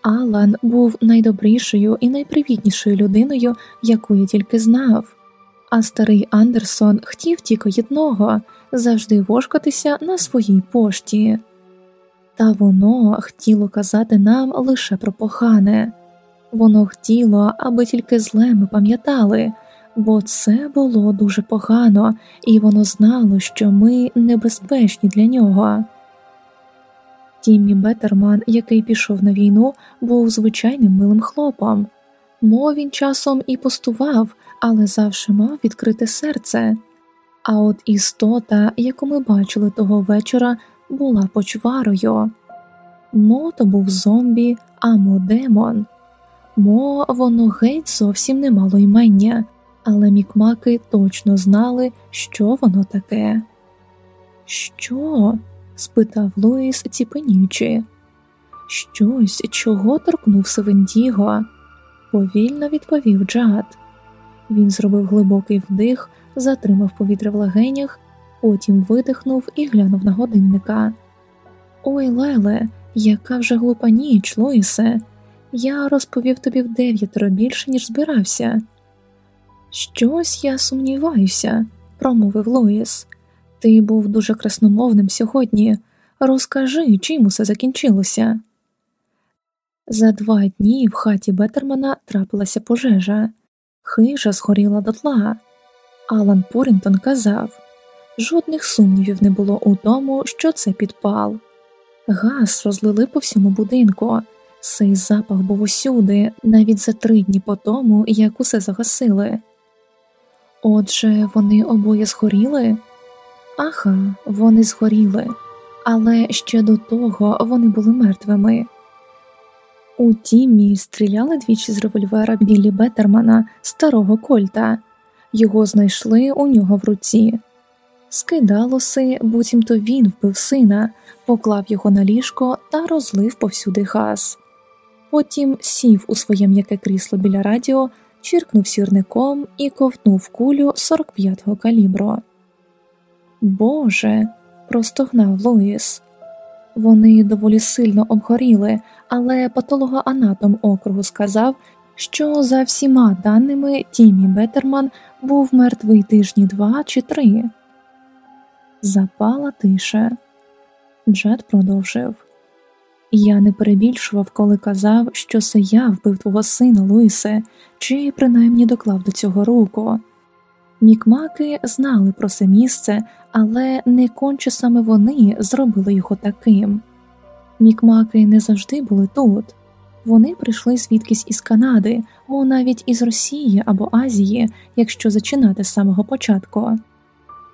Алан був найдобрішою і найпривітнішою людиною, яку я тільки знав, а старий Андерсон хотів тільки одного завжди вошкатися на своїй пошті, та воно хотіло казати нам лише про похане, воно хотіло, аби тільки зле ми пам'ятали, бо це було дуже погано, і воно знало, що ми небезпечні для нього. Тіммі Беттерман, який пішов на війну, був звичайним милим хлопом. Мов він часом і постував, але завжди мав відкрите серце. А от істота, яку ми бачили того вечора, була почварою. Мо то був зомбі, а мо демон. Мо воно геть зовсім не мало ймення, але мікмаки точно знали, що воно таке. Що? спитав Луїс, ціпеніючи. Щось, чого торкнувся Вендіго, повільно відповів Джад. Він зробив глибокий вдих, затримав повітря в легенях, потім видихнув і глянув на годинника. Ой, Леле, яка вже глупа ніч, Луїсе. Я розповів тобі в дев'ятеро більше, ніж збирався. Щось я сумніваюся, промовив Луїс. Ти був дуже красномовним сьогодні. Розкажи, чим усе закінчилося. За два дні в хаті Беттермана трапилася пожежа, хижа згоріла дотла. Алан Порінтон казав жодних сумнівів не було у тому, що це підпал. Газ розлили по всьому будинку, цей запах був усюди, навіть за три дні по тому, як усе загасили. Отже, вони обоє згоріли. Аха, вони згоріли, але ще до того вони були мертвими. У Тіммі стріляли двічі з револьвера Біллі Беттермана, старого Кольта, його знайшли у нього в руці. Скидалося, буцімто він вбив сина, поклав його на ліжко та розлив повсюди газ. Потім сів у своє м'яке крісло біля радіо, чиркнув сірником і ковтнув кулю 45-го калібру. Боже, простогнав Луїс. Вони доволі сильно обгоріли, але патологоанатом округу сказав, що за всіма даними Тімі Беттерман був мертвий тижні два чи три. Запала тиша. Джет продовжив Я не перебільшував, коли казав, що це я вбив твого сина, Луїсе, чи принаймні доклав до цього руку. Мікмаки знали про це місце, але не конче саме вони зробили його таким. Мікмаки не завжди були тут, вони прийшли звідкись із Канади, мов навіть із Росії або Азії, якщо зачинати з самого початку.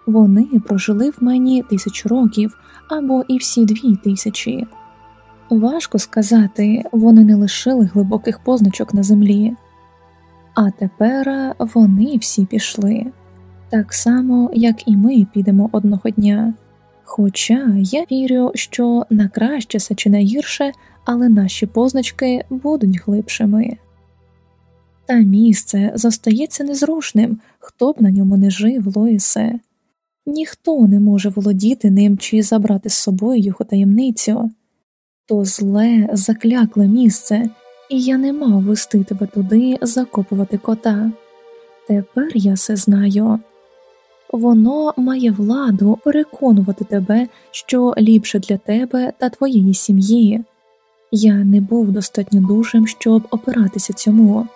Вони прожили в мені тисячу років або і всі дві тисячі. Важко сказати, вони не лишили глибоких позначок на землі. А тепер вони всі пішли так само, як і ми підемо одного дня. Хоча я вірю, що на краще це чи на гірше, але наші позначки будуть глибшими. Та місце зостається незрушним, хто б на ньому не жив, Лоїсе. Ніхто не може володіти ним чи забрати з собою його таємницю. То зле, заклякле місце, і я не мав вести тебе туди закопувати кота. Тепер я все знаю. Воно має владу переконувати тебе, що ліпше для тебе та твоєї сім'ї. Я не був достатньо дужим, щоб опиратися цьому.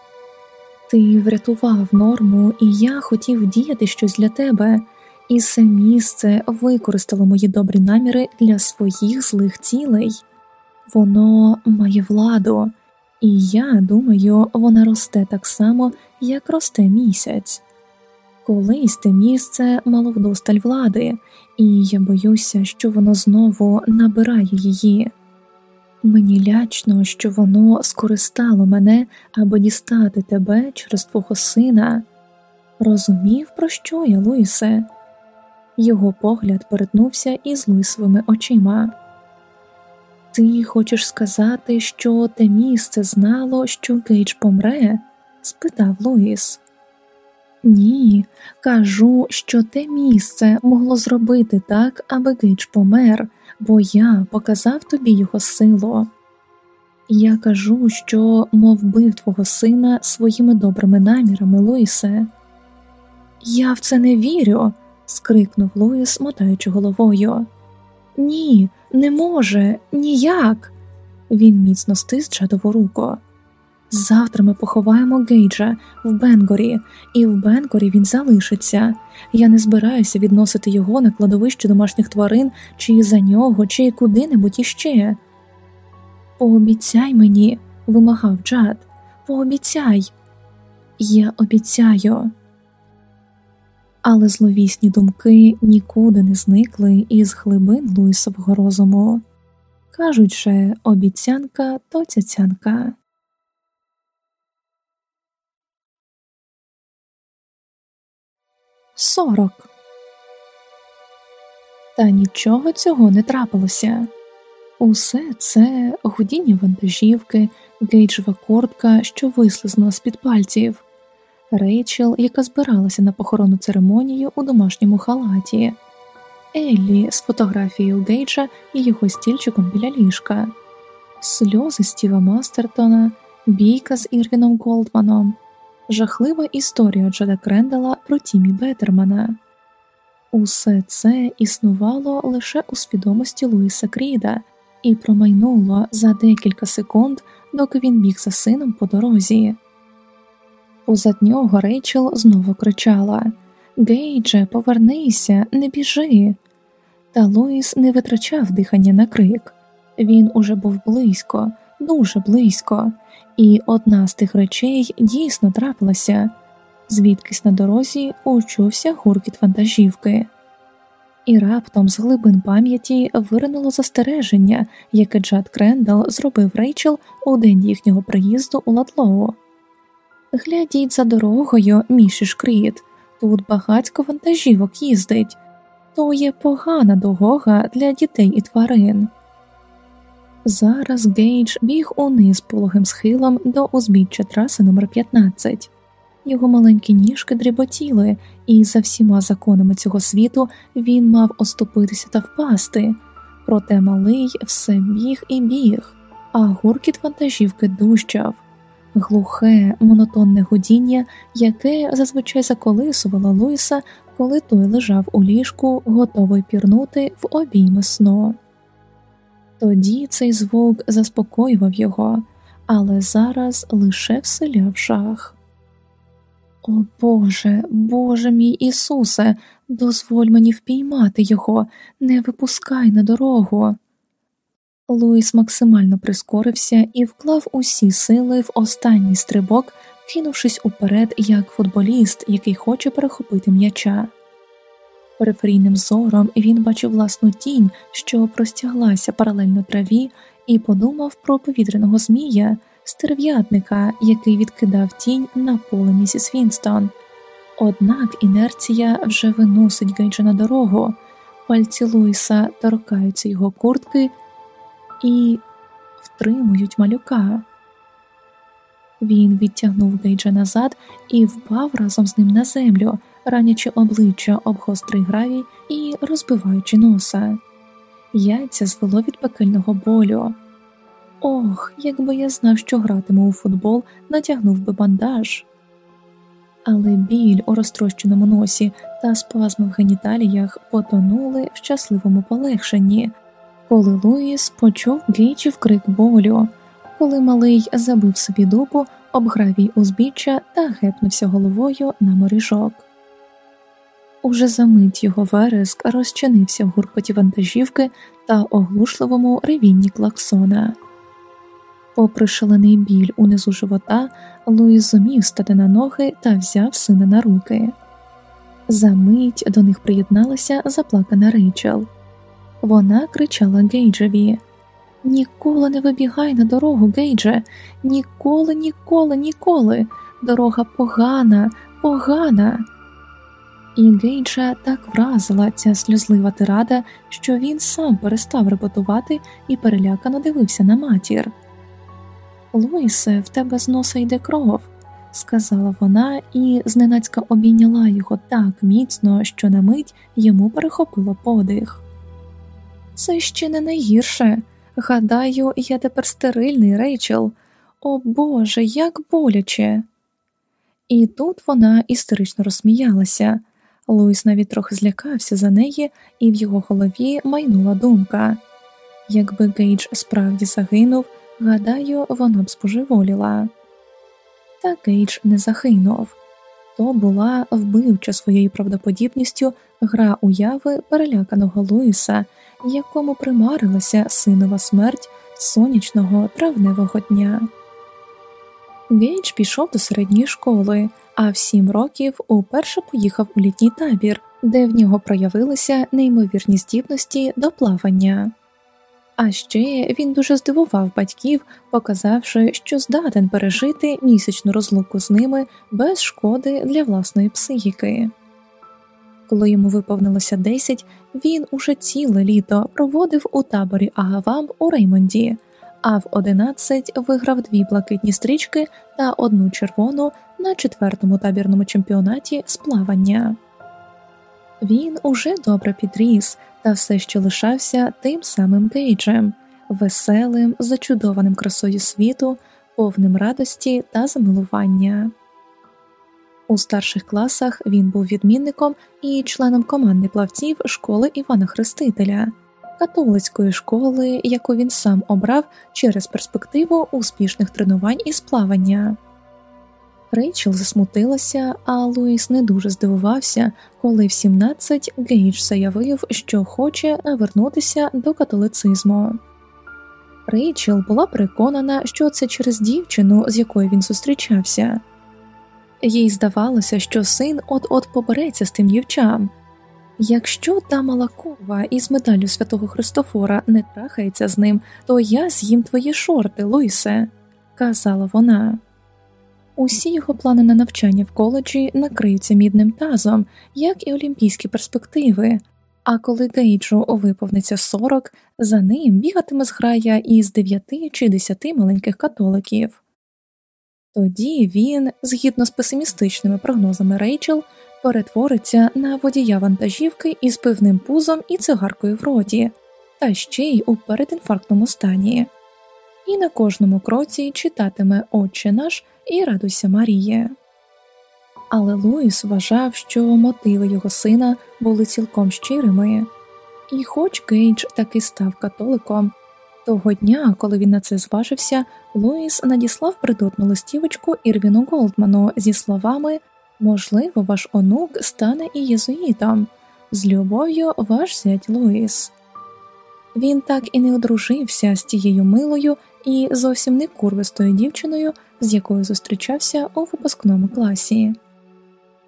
Ти врятував норму, і я хотів діяти щось для тебе, і це місце використало мої добрі наміри для своїх злих цілей. Воно має владу, і я думаю, вона росте так само, як росте місяць. Колись те місце мало вдосталь влади, і я боюся, що воно знову набирає її. Мені лячно, що воно скористало мене, аби дістати тебе через твого сина. Розумів, про що я, Луїсе? Його погляд перетнувся із Луїсовими очима. Ти хочеш сказати, що те місце знало, що Гейдж помре? спитав Луїс. Ні, кажу, що те місце могло зробити так, аби Гейдж помер, бо я показав тобі його силу. Я кажу, що мо', вбив твого сина своїми добрими намірами, Луїсе. Я в це не вірю. скрикнув Луїс, мотаючи головою. Ні, не може, ніяк. Він міцно стис чадову руку. Завтра ми поховаємо Гейджа в Бенгорі, і в Бенгорі він залишиться. Я не збираюся відносити його на кладовище домашніх тварин, чи за нього, чи куди-небудь іще. Пообіцяй мені, вимагав Джад, пообіцяй. Я обіцяю. Але зловісні думки нікуди не зникли із глибин Луїсового розуму. Кажуть же, обіцянка то цяцянка. Сорок. Та нічого цього не трапилося. Усе це гудіння вантажівки, гейджева кортка, що вислизнула з під пальців, Рейчел, яка збиралася на похоронну церемонію у домашньому халаті, Еллі з фотографією Гейджа і його стільчиком біля ліжка, сльози Стіва Мастертона, бійка з Ірвіном Голдманом, жахлива історія Джада Крендала про Тімі Беттермана. Усе це існувало лише у свідомості Луїса Кріда і промайнуло за декілька секунд, доки він біг за сином по дорозі. Позад нього Рейчел знову кричала Гейдже, повернися, не біжи. Та Луїс не витрачав дихання на крик. Він уже був близько, дуже близько, і одна з тих речей дійсно трапилася, звідкись на дорозі учувся гуркіт вантажівки. І раптом з глибин пам'яті виринуло застереження, яке Джад Крендал зробив Рейчел у день їхнього приїзду у Ладлоу. Глядіть за дорогою, місіс Крід, тут багацько вантажівок їздить, то є погана дорога для дітей і тварин. Зараз Гейдж біг униз пологим схилом до узбіччя траси номер 15 його маленькі ніжки дріботіли, і за всіма законами цього світу він мав оступитися та впасти, проте малий все біг і біг, а гуркіт вантажівки дужчав. Глухе, монотонне гудіння, яке зазвичай заколисувало Луїса, коли той лежав у ліжку, готовий пірнути в обійми сну. Тоді цей звук заспокоював його, але зараз лише вселяв жах. О Боже, Боже мій Ісусе, дозволь мені впіймати його, не випускай на дорогу. Луїс максимально прискорився і вклав усі сили в останній стрибок, кинувшись уперед як футболіст, який хоче перехопити м'яча. Периферійним зором він бачив власну тінь, що простяглася паралельно траві, і подумав про повітряного змія, стерв'ятника, який відкидав тінь на поле місіс Вінстон. Однак інерція вже виносить Гейджа на дорогу, пальці Луїса торкаються його куртки і втримують малюка. Він відтягнув Гейджа назад і впав разом з ним на землю, ранячи обличчя об гострий гравій і розбиваючи носа. Яйця звело від пекельного болю. Ох, якби я знав, що гратиму у футбол, натягнув би бандаж. Але біль у розтрощеному носі та спазми в геніталіях потонули в щасливому полегшенні, коли Луїс почув Гейджів крик болю, коли малий забив собі дупу, обгравій узбіччя та гепнувся головою на моріжок. Уже за мить його вереск розчинився в гуркоті вантажівки та оглушливому ревінні клаксона. Попри шалений біль унизу живота, Луїс зумів стати на ноги та взяв сина на руки. За мить до них приєдналася заплакана Рейчел. Вона кричала Гейджеві Ніколи не вибігай на дорогу, Гейдже, ніколи, ніколи, ніколи. Дорога погана, погана. І Гейджа так вразила ця сльозлива тирада, що він сам перестав репетувати і перелякано дивився на матір. Луїсе, в тебе з носа йде кров, сказала вона і зненацька обійняла його так міцно, що на мить йому перехопило подих. Це ще не найгірше, Гадаю, я тепер стерильний, Рейчел. О Боже, як боляче. І тут вона істерично розсміялася. Луїс навіть трохи злякався за неї, і в його голові майнула думка якби Гейдж справді загинув, гадаю, вона б збожеволіла. Та Гейдж не загинув, то була вбивча своєю правдоподібністю гра уяви переляканого Луїса, якому примарилася синова смерть сонячного травневого дня. Гейдж пішов до середньої школи, а в сім років уперше поїхав у літній табір, де в нього проявилися неймовірні здібності до плавання. А ще він дуже здивував батьків, показавши, що здатен пережити місячну розлуку з ними без шкоди для власної психіки. Коли йому виповнилося 10, він уже ціле літо проводив у таборі Агавам у Реймонді, а в 11 виграв дві блакитні стрічки та одну червону на четвертому табірному чемпіонаті з плавання. Він уже добре підріс та все ще лишався тим самим Гейджем, веселим, зачудованим красою світу, повним радості та замилування. У старших класах він був відмінником і членом команди плавців школи Івана Хрестителя, католицької школи, яку він сам обрав через перспективу успішних тренувань із плавання. Рейчел засмутилася, а Луїс не дуже здивувався, коли в 17 Гейдж заявив, що хоче навернутися до католицизму. Рейчел була переконана, що це через дівчину, з якою він зустрічався. Їй здавалося, що син от-от побереться з тим дівчам. Якщо та Малакова із медаллю святого Христофора не трахається з ним, то я з'їм твої шорти, Луїсе, казала вона. Усі його плани на навчання в коледжі накриються мідним тазом, як і олімпійські перспективи. А коли Гейджу виповниться 40, за ним бігатиме зграя із 9 чи 10 маленьких католиків. Тоді він, згідно з песимістичними прогнозами Рейчел, перетвориться на водія вантажівки із пивним пузом і цигаркою в роті, та ще й у передінфарктному стані, і на кожному кроці читатиме Отче наш і радуйся Маріє. Але Луїс вважав, що мотиви його сина були цілком щирими, і, хоч Гейдж таки став католиком, того дня, коли він на це зважився, Луїс надіслав дотепну листівочку Ірвіну Голдману зі словами Можливо, ваш онук стане ієзуїтом. З любов'ю ваш зять Луїс. Він так і не одружився з тією милою і зовсім не курвистою дівчиною, з якою зустрічався у випускному класі.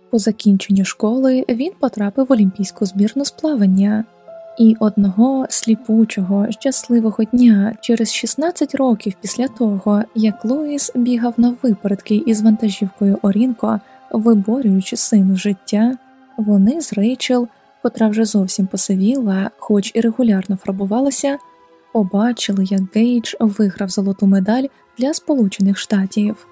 По закінченню школи він потрапив в олімпійську збірну з плавання, і одного сліпучого, щасливого дня через 16 років після того, як Луїс бігав на випередки із вантажівкою Орінко, виборюючи сину життя, вони з Рейчел, котра вже зовсім посивіла, хоч і регулярно фарбувалася, побачили, як Гейдж виграв золоту медаль для Сполучених Штатів.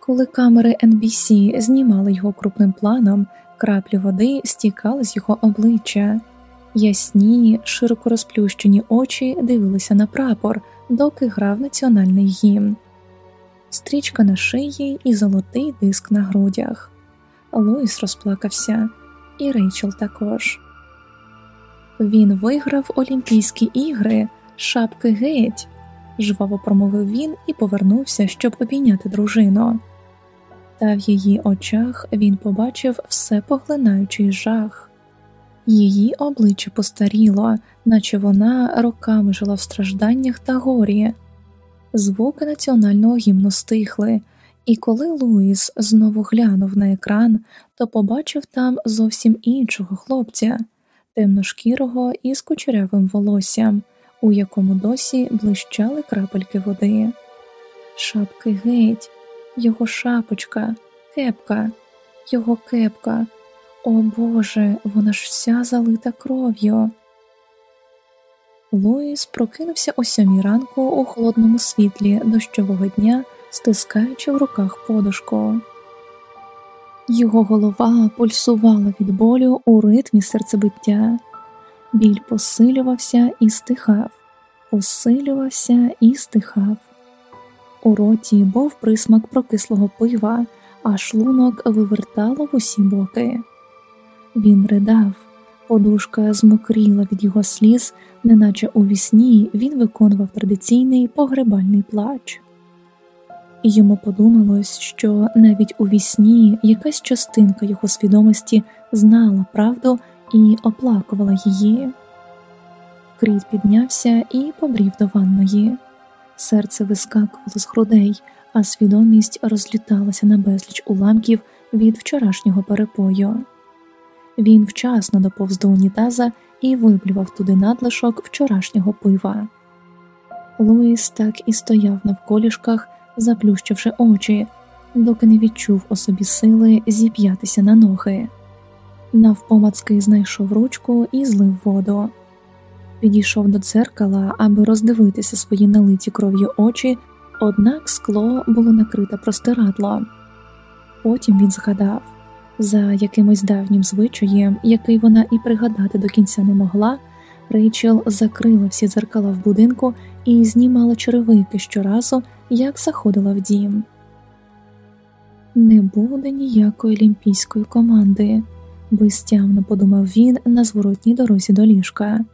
Коли камери NBC знімали його крупним планом, краплі води стікали з його обличчя, ясні, широко розплющені очі дивилися на прапор, доки грав національний гімн, стрічка на шиї і золотий диск на грудях. Луїс розплакався, і Рейчел також. Він виграв Олімпійські ігри, шапки геть, жваво промовив він і повернувся, щоб обійняти дружину. Та в її очах він побачив все поглинаючий жах. Її обличчя постаріло, наче вона роками жила в стражданнях та горі. Звуки національного гімну стихли, і коли Луїс знову глянув на екран, то побачив там зовсім іншого хлопця темношкірого із кучерявим волоссям, у якому досі блищали крапельки води. Шапки геть, його шапочка, кепка, його кепка. О Боже, вона ж вся залита кров'ю. Луїс прокинувся о сьомій ранку у холодному світлі дощового дня, стискаючи в руках подушку. Його голова пульсувала від болю у ритмі серцебиття, біль посилювався і стихав, посилювався і стихав. У роті був присмак прокислого пива, а шлунок вивертало в усі боки. Він ридав, подушка змокріла від його сліз, неначе у вісні він виконував традиційний погребальний плач. Йому подумалось, що навіть у вісні якась частинка його свідомості знала правду і оплакувала її. Кріт піднявся і побрів до ванної. Серце вискакувало з грудей, а свідомість розліталася на безліч уламків від вчорашнього перепою. Він вчасно доповз до унітаза і виплював туди надлишок вчорашнього пива. Луїс так і стояв навколішках, заплющивши очі, доки не відчув у собі сили зіп'ятися на ноги. Навпомацки знайшов ручку і злив воду. Підійшов до дзеркала, аби роздивитися свої налиті кров'ю очі, однак скло було накрите простирадлом. Потім він згадав за якимось давнім звичаєм, який вона і пригадати до кінця не могла, Рейчел закрила всі дзеркала в будинку і знімала черевики щоразу, як заходила в дім. Не буде ніякої олімпійської команди, безтямно подумав він на зворотній дорозі до ліжка.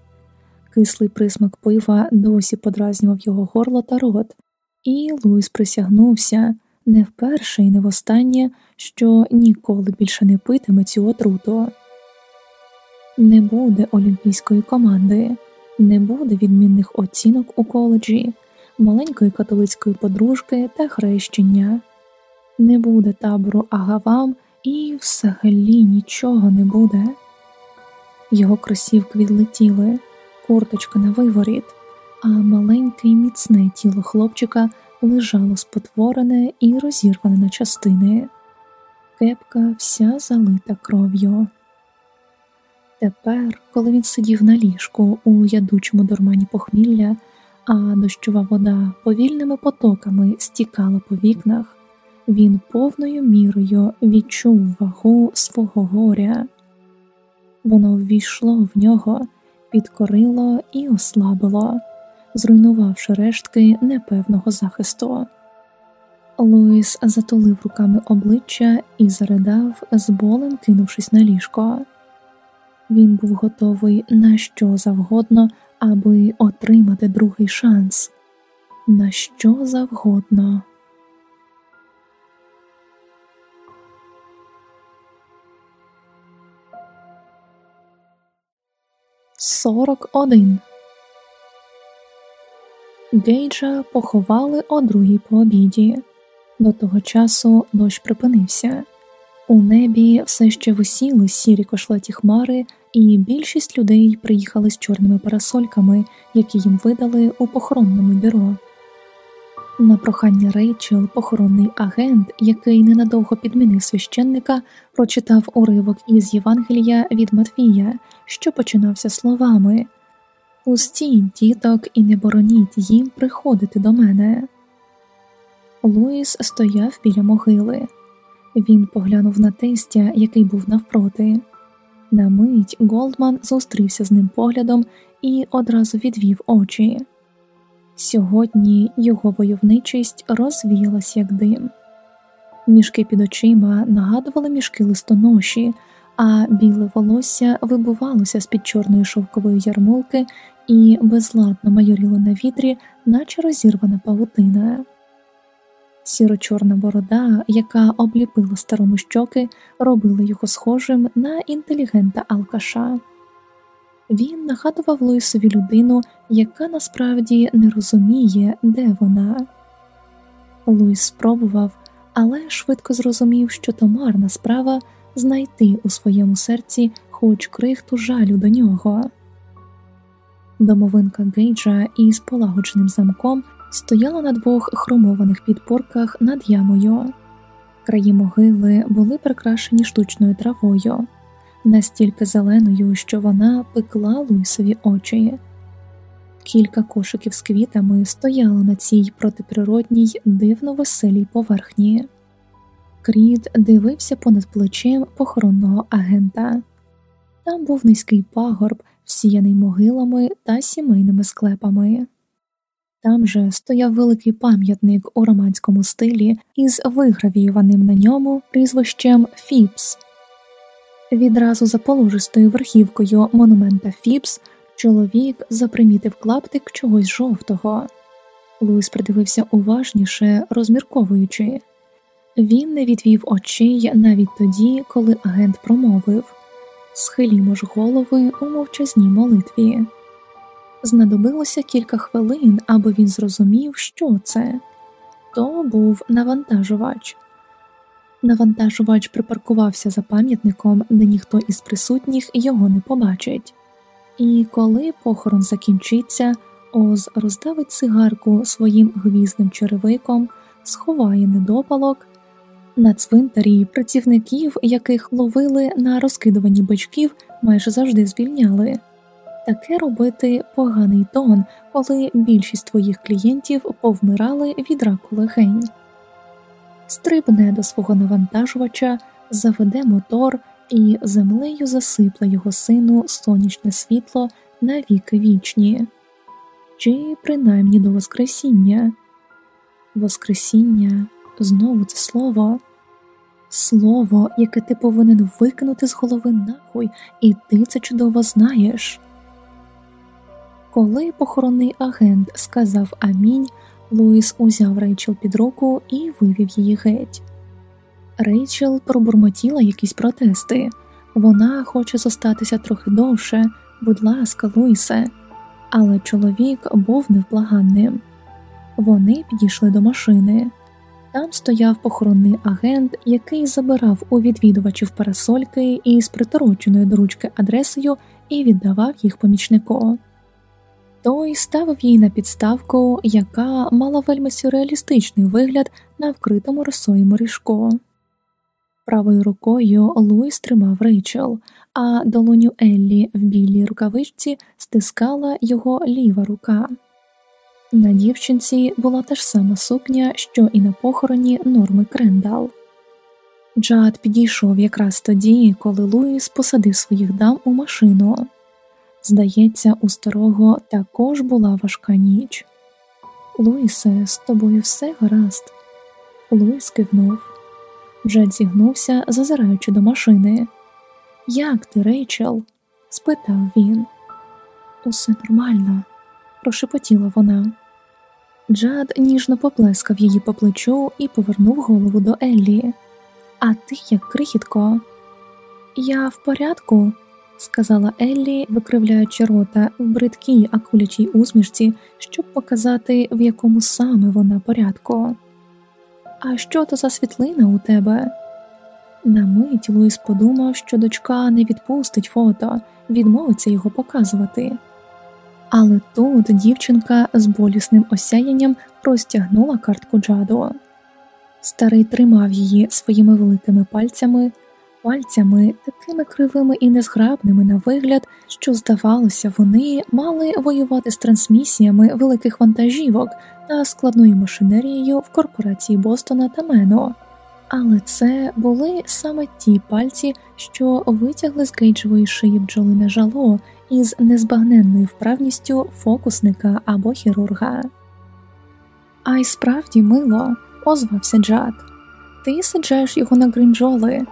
Кислий присмак пива досі подразнював його горло та рот, і Луїс присягнувся не вперше і не востаннє, що ніколи більше не питиме цю отруту. Не буде олімпійської команди, не буде відмінних оцінок у коледжі, маленької католицької подружки та хрещення, не буде табору агавам і взагалі нічого не буде. Його кросівки відлетіли, курточка на виворіт, а маленьке і міцне тіло хлопчика лежало спотворене і розірване на частини, кепка вся залита кров'ю. Тепер, коли він сидів на ліжку у ядучому дурмані похмілля, а дощова вода повільними потоками стікала по вікнах, він повною мірою відчув вагу свого горя. Воно ввійшло в нього, підкорило і ослабило, зруйнувавши рештки непевного захисту. Луїс затулив руками обличчя і заридав, з болем кинувшись на ліжко. Він був готовий на що завгодно, аби отримати другий шанс, на що завгодно. Сорок один Гейджа поховали о другій по обіді. До того часу дощ припинився. У небі все ще висіли сірі кошлаті хмари, і більшість людей приїхали з чорними парасольками, які їм видали у похоронному бюро. На прохання Рейчел, похоронний агент, який ненадовго підмінив священника, прочитав уривок із Євангелія від Матвія, що починався словами Пустіть, діток, і не бороніть їм приходити до мене. Луїс стояв біля могили. Він поглянув на тестя, який був навпроти. На мить Голдман зустрівся з ним поглядом і одразу відвів очі. Сьогодні його войовничість розвіялась, як дим. Мішки під очима нагадували мішки листоноші, а біле волосся вибувалося з під чорної шовкової ярмолки і безладно майоріло на вітрі, наче розірвана павутина. Сіро-чорна борода, яка обліпила старому щоки, робила його схожим на інтелігента Алкаша. Він нагадував Луїсові людину, яка насправді не розуміє, де вона. Луїс спробував, але швидко зрозумів, що то марна справа знайти у своєму серці хоч крихту жалю до нього. Домовинка Гейджа із полагодженим замком стояла на двох хромованих підпорках над ямою. Краї могили були прикрашені штучною травою, настільки зеленою, що вона пекла Луїсові очі. Кілька кошиків з квітами стояло на цій протиприродній дивно веселій поверхні. Кріт дивився понад плечем похоронного агента. Там був низький пагорб, всіяний могилами та сімейними склепами. Там же стояв великий пам'ятник у романському стилі із вигравіюваним на ньому прізвищем Фіпс. Відразу за положистою верхівкою монумента Фіпс чоловік запримітив клаптик чогось жовтого. Луїс придивився уважніше, розмірковуючи. Він не відвів очей навіть тоді, коли агент промовив Схилімо ж голови у мовчазній молитві. Знадобилося кілька хвилин, аби він зрозумів, що це. То був навантажувач. Навантажувач припаркувався за пам'ятником, де ніхто із присутніх його не побачить. І коли похорон закінчиться, Оз роздавить цигарку своїм гвізним черевиком, сховає недопалок. На цвинтарі працівників, яких ловили на розкидуванні бичків, майже завжди звільняли. Таке робити поганий тон, коли більшість твоїх клієнтів повмирали від раку легень. Стрибне до свого навантажувача, заведе мотор і землею засипле його сину сонячне світло на віки вічні, чи принаймні до Воскресіння. Воскресіння знову це слово, слово, яке ти повинен викинути з голови нахуй, і ти це чудово знаєш. Коли похоронний агент сказав амінь, Луїс узяв Рейчел під руку і вивів її геть. Рейчел пробурмотіла якісь протести. Вона хоче зостатися трохи довше, будь ласка, Луїсе, але чоловік був невблаганним. Вони підійшли до машини. Там стояв похоронний агент, який забирав у відвідувачів парасольки із притороченою до ручки адресою і віддавав їх помічнику. Той ставив її на підставку, яка мала вельми сюрреалістичний вигляд на вкритому росою моріжку. Правою рукою Луїс тримав Рейчел, а долоню Еллі в білій рукавичці стискала його ліва рука. На дівчинці була та ж сама сукня, що і на похороні Норми Крендал. Джад підійшов якраз тоді, коли Луїс посадив своїх дам у машину. Здається, у старого також була важка ніч. Луїсе, з тобою все гаразд. Луїс кивнув. Джет зігнувся, зазираючи до машини. Як ти, Рейчел? спитав він. Усе нормально, прошепотіла вона. Джад ніжно поплескав її по плечу і повернув голову до Еллі. А ти як крихітко? Я в порядку, сказала Еллі, викривляючи рота в бридкій акулячій усмішці, щоб показати, в якому саме вона порядку. А що то за світлина у тебе? На мить Луїс подумав, що дочка не відпустить фото, відмовиться його показувати. Але тут дівчинка з болісним осяянням простягнула картку Джаду. Старий тримав її своїми великими пальцями, пальцями такими кривими і незграбними на вигляд, що, здавалося, вони мали воювати з трансмісіями великих вантажівок та складною машинерією в корпорації Бостона та Мено. Але це були саме ті пальці, що витягли з гейджової шиї бджолине жало із незбагненною вправністю фокусника або хірурга. А й справді мило, озвався Джад. Ти саджаєш його на гринджоли.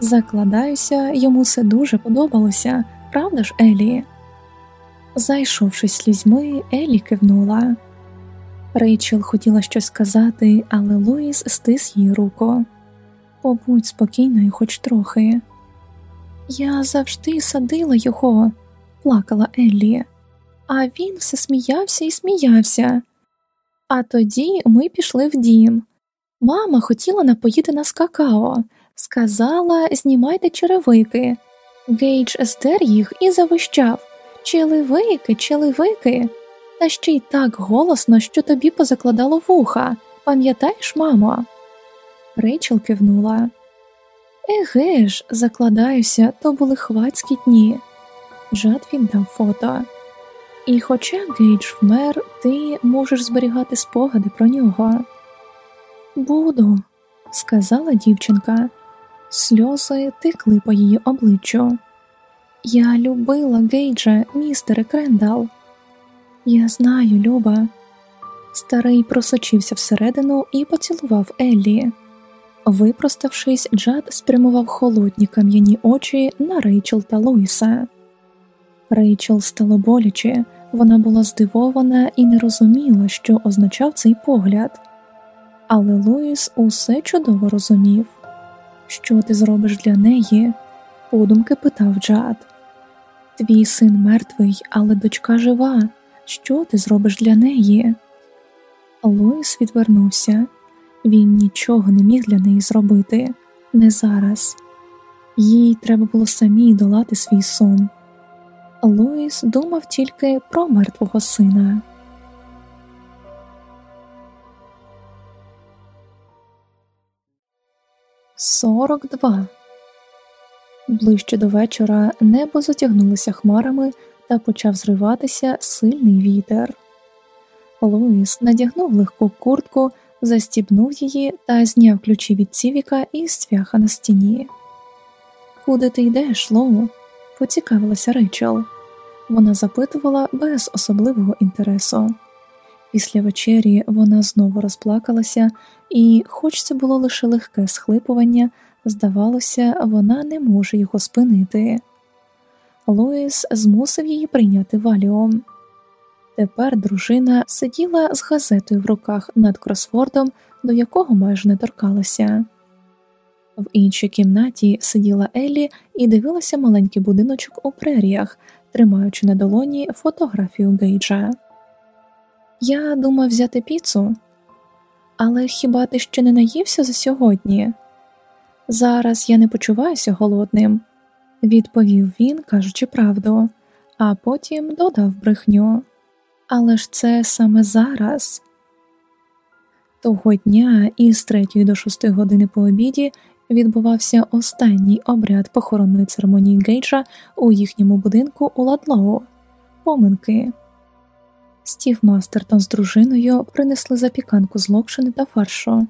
Закладаюся, йому все дуже подобалося, правда ж, Елі? Зайшовшись слізьми, Елі кивнула. Рейчел хотіла щось сказати, але Луїс стис її руку. Побудь спокійною, хоч трохи. Я завжди садила його, плакала Еллі, а він все сміявся і сміявся. А тоді ми пішли в дім. Мама хотіла напоїти нас какао, сказала знімайте черевики. Гейдж здер їх і завищав Челевики, челевики. Та ще й так голосно, що тобі позакладало вуха. Пам'ятаєш, мамо? Рейчел кивнула. Еге ж, закладаюся, то були хвацькі дні. Джад віддав фото. І, хоча Гейдж вмер, ти можеш зберігати спогади про нього. Буду, сказала дівчинка. Сльози текли по її обличчю. Я любила Гейджа, містере Крендал. Я знаю, Люба. Старий просочився всередину і поцілував Еллі. Випроставшись, Джад спрямував холодні кам'яні очі на Рейчел та Луїса. Рейчел стало боляче, вона була здивована і не розуміла, що означав цей погляд. Але Луїс усе чудово розумів. Що ти зробиш для неї? подумки питав Джад. Твій син мертвий, але дочка жива. Що ти зробиш для неї? Луїс відвернувся. Він нічого не міг для неї зробити, не зараз. Їй треба було самій долати свій сум. Луїс думав тільки про мертвого сина. Сорок два. Ближче до вечора небо затягнулося хмарами та почав зриватися сильний вітер. Луїс надягнув легку куртку, застібнув її та зняв ключі від цівіка і цвяха на стіні. Куди ти йдеш, Лоу? Поцікавилася Рейчел. Вона запитувала без особливого інтересу. Після вечері вона знову розплакалася, і, хоч це було лише легке схлипування, здавалося, вона не може його спинити. Луїс змусив її прийняти валіум. Тепер дружина сиділа з газетою в руках над кросфордом, до якого майже не торкалася. В іншій кімнаті сиділа Еллі і дивилася маленький будиночок у преріях, тримаючи на долоні фотографію Гейджа. Я думав взяти піцу, але хіба ти ще не наївся за сьогодні? Зараз я не почуваюся голодним, відповів він, кажучи правду, а потім додав брехню. Але ж це саме зараз. Того дня із третьої до шостої години по обіді відбувався останній обряд похоронної церемонії Гейджа у їхньому будинку у Ладлоу. Поминки. Стів Мастертон з дружиною принесли запіканку з локшини та фаршу.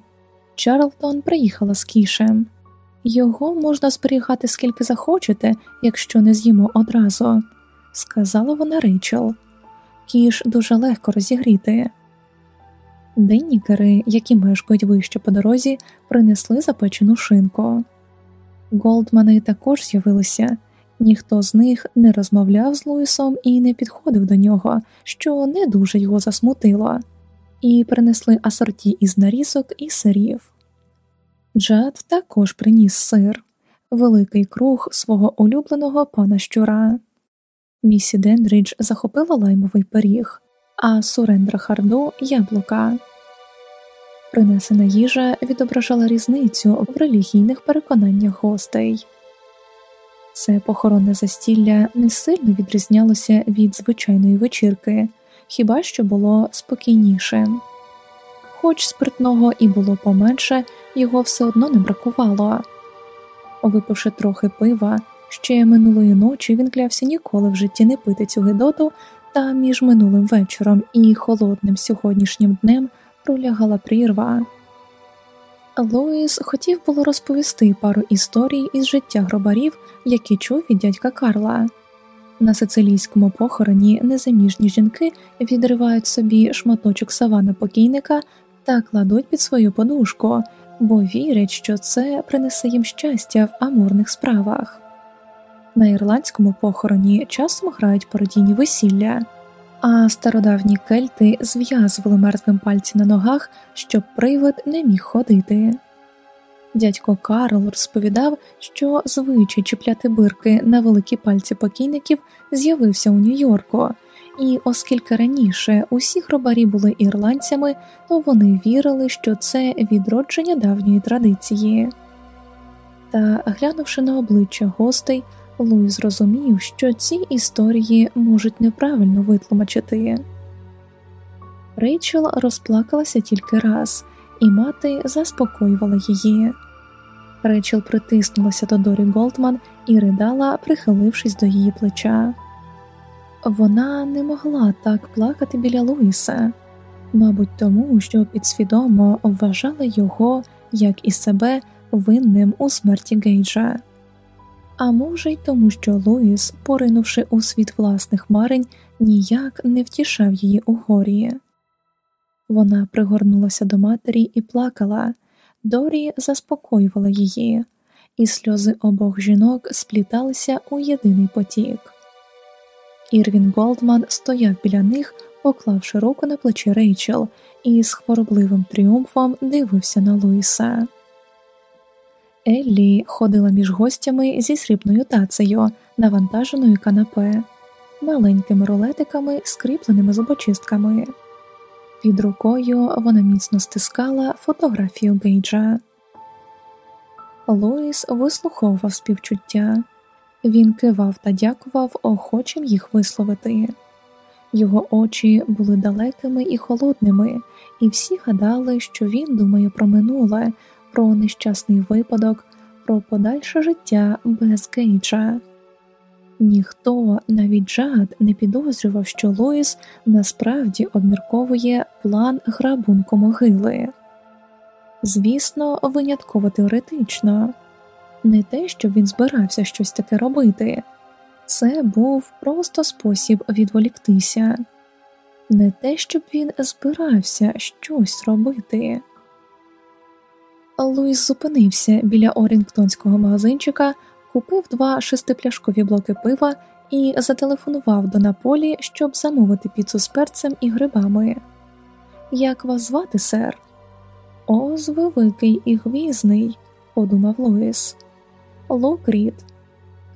Чарлтон приїхала з кішем. Його можна зберігати скільки захочете, якщо не з'їмо одразу, сказала вона Рейчел. Кіш дуже легко розігріти. Деннікери, які мешкають вище по дорозі, принесли запечену шинку. Голдмани також з'явилися, ніхто з них не розмовляв з Луїсом і не підходив до нього, що не дуже його засмутило, і принесли асорті із нарізок і сирів. Джад також приніс сир, великий круг свого улюбленого пана щура. Місі Дендрідж захопила лаймовий пиріг, а Сурендра Харду яблука. Принесена їжа відображала різницю в релігійних переконаннях гостей. Це похоронне застілля не сильно відрізнялося від звичайної вечірки, хіба що було спокійніше. Хоч спиртного і було поменше, його все одно не бракувало. Випивши трохи пива, ще минулої ночі він клявся ніколи в житті не пити цю гидоту, та між минулим вечором і холодним сьогоднішнім днем пролягала прірва. Луїс хотів було розповісти пару історій із життя гробарів, які чув від дядька Карла. На сицилійському похороні незаміжні жінки відривають собі шматочок савана покійника та кладуть під свою подушку, бо вірять, що це принесе їм щастя в амурних справах. На ірландському похороні часом грають пародійні весілля а стародавні кельти зв'язували мертвим пальці на ногах, щоб привид не міг ходити. Дядько Карл розповідав, що звичай чіпляти бирки на великі пальці покійників з'явився у Нью-Йорку, і оскільки раніше усі гробарі були ірландцями, то вони вірили, що це відродження давньої традиції. Та, глянувши на обличчя гостей, Луй зрозумів, що ці історії можуть неправильно витлумачити. Рейчел розплакалася тільки раз, і мати заспокоювала її. Рейчел притиснулася до Дорі Голдман і ридала, прихилившись до її плеча. Вона не могла так плакати біля Луїса, мабуть, тому що підсвідомо вважала його, як і себе, винним у смерті Гейджа а може й тому, що Луїс, поринувши у світ власних марень, ніяк не втішав її у горі. Вона пригорнулася до матері і плакала. Дорі заспокоювала її, і сльози обох жінок спліталися у єдиний потік. Ірвін Голдман стояв біля них, поклавши руку на плечі Рейчел, і з хворобливим тріумфом дивився на Луїса. Еллі ходила між гостями зі срібною тацею, навантаженою канапе, маленькими рулетиками, скріпленими зубочистками. Під рукою вона міцно стискала фотографію Гейджа. Луїс вислуховував співчуття. Він кивав та дякував охочим їх висловити. Його очі були далекими і холодними, і всі гадали, що він думає про минуле, про нещасний випадок, про подальше життя без Гейджа. Ніхто, навіть Джад, не підозрював, що Луїс насправді обмірковує план грабунку могили. Звісно, винятково теоретично, не те, щоб він збирався щось таке робити, це був просто спосіб відволіктися, не те, щоб він збирався щось робити. Луїс зупинився біля Орінгтонського магазинчика, купив два шестипляшкові блоки пива і зателефонував до Наполі, щоб замовити піцу з перцем і грибами. Як вас звати, сер? Оз великий і гвізний, подумав Луїс. Лу Кріт.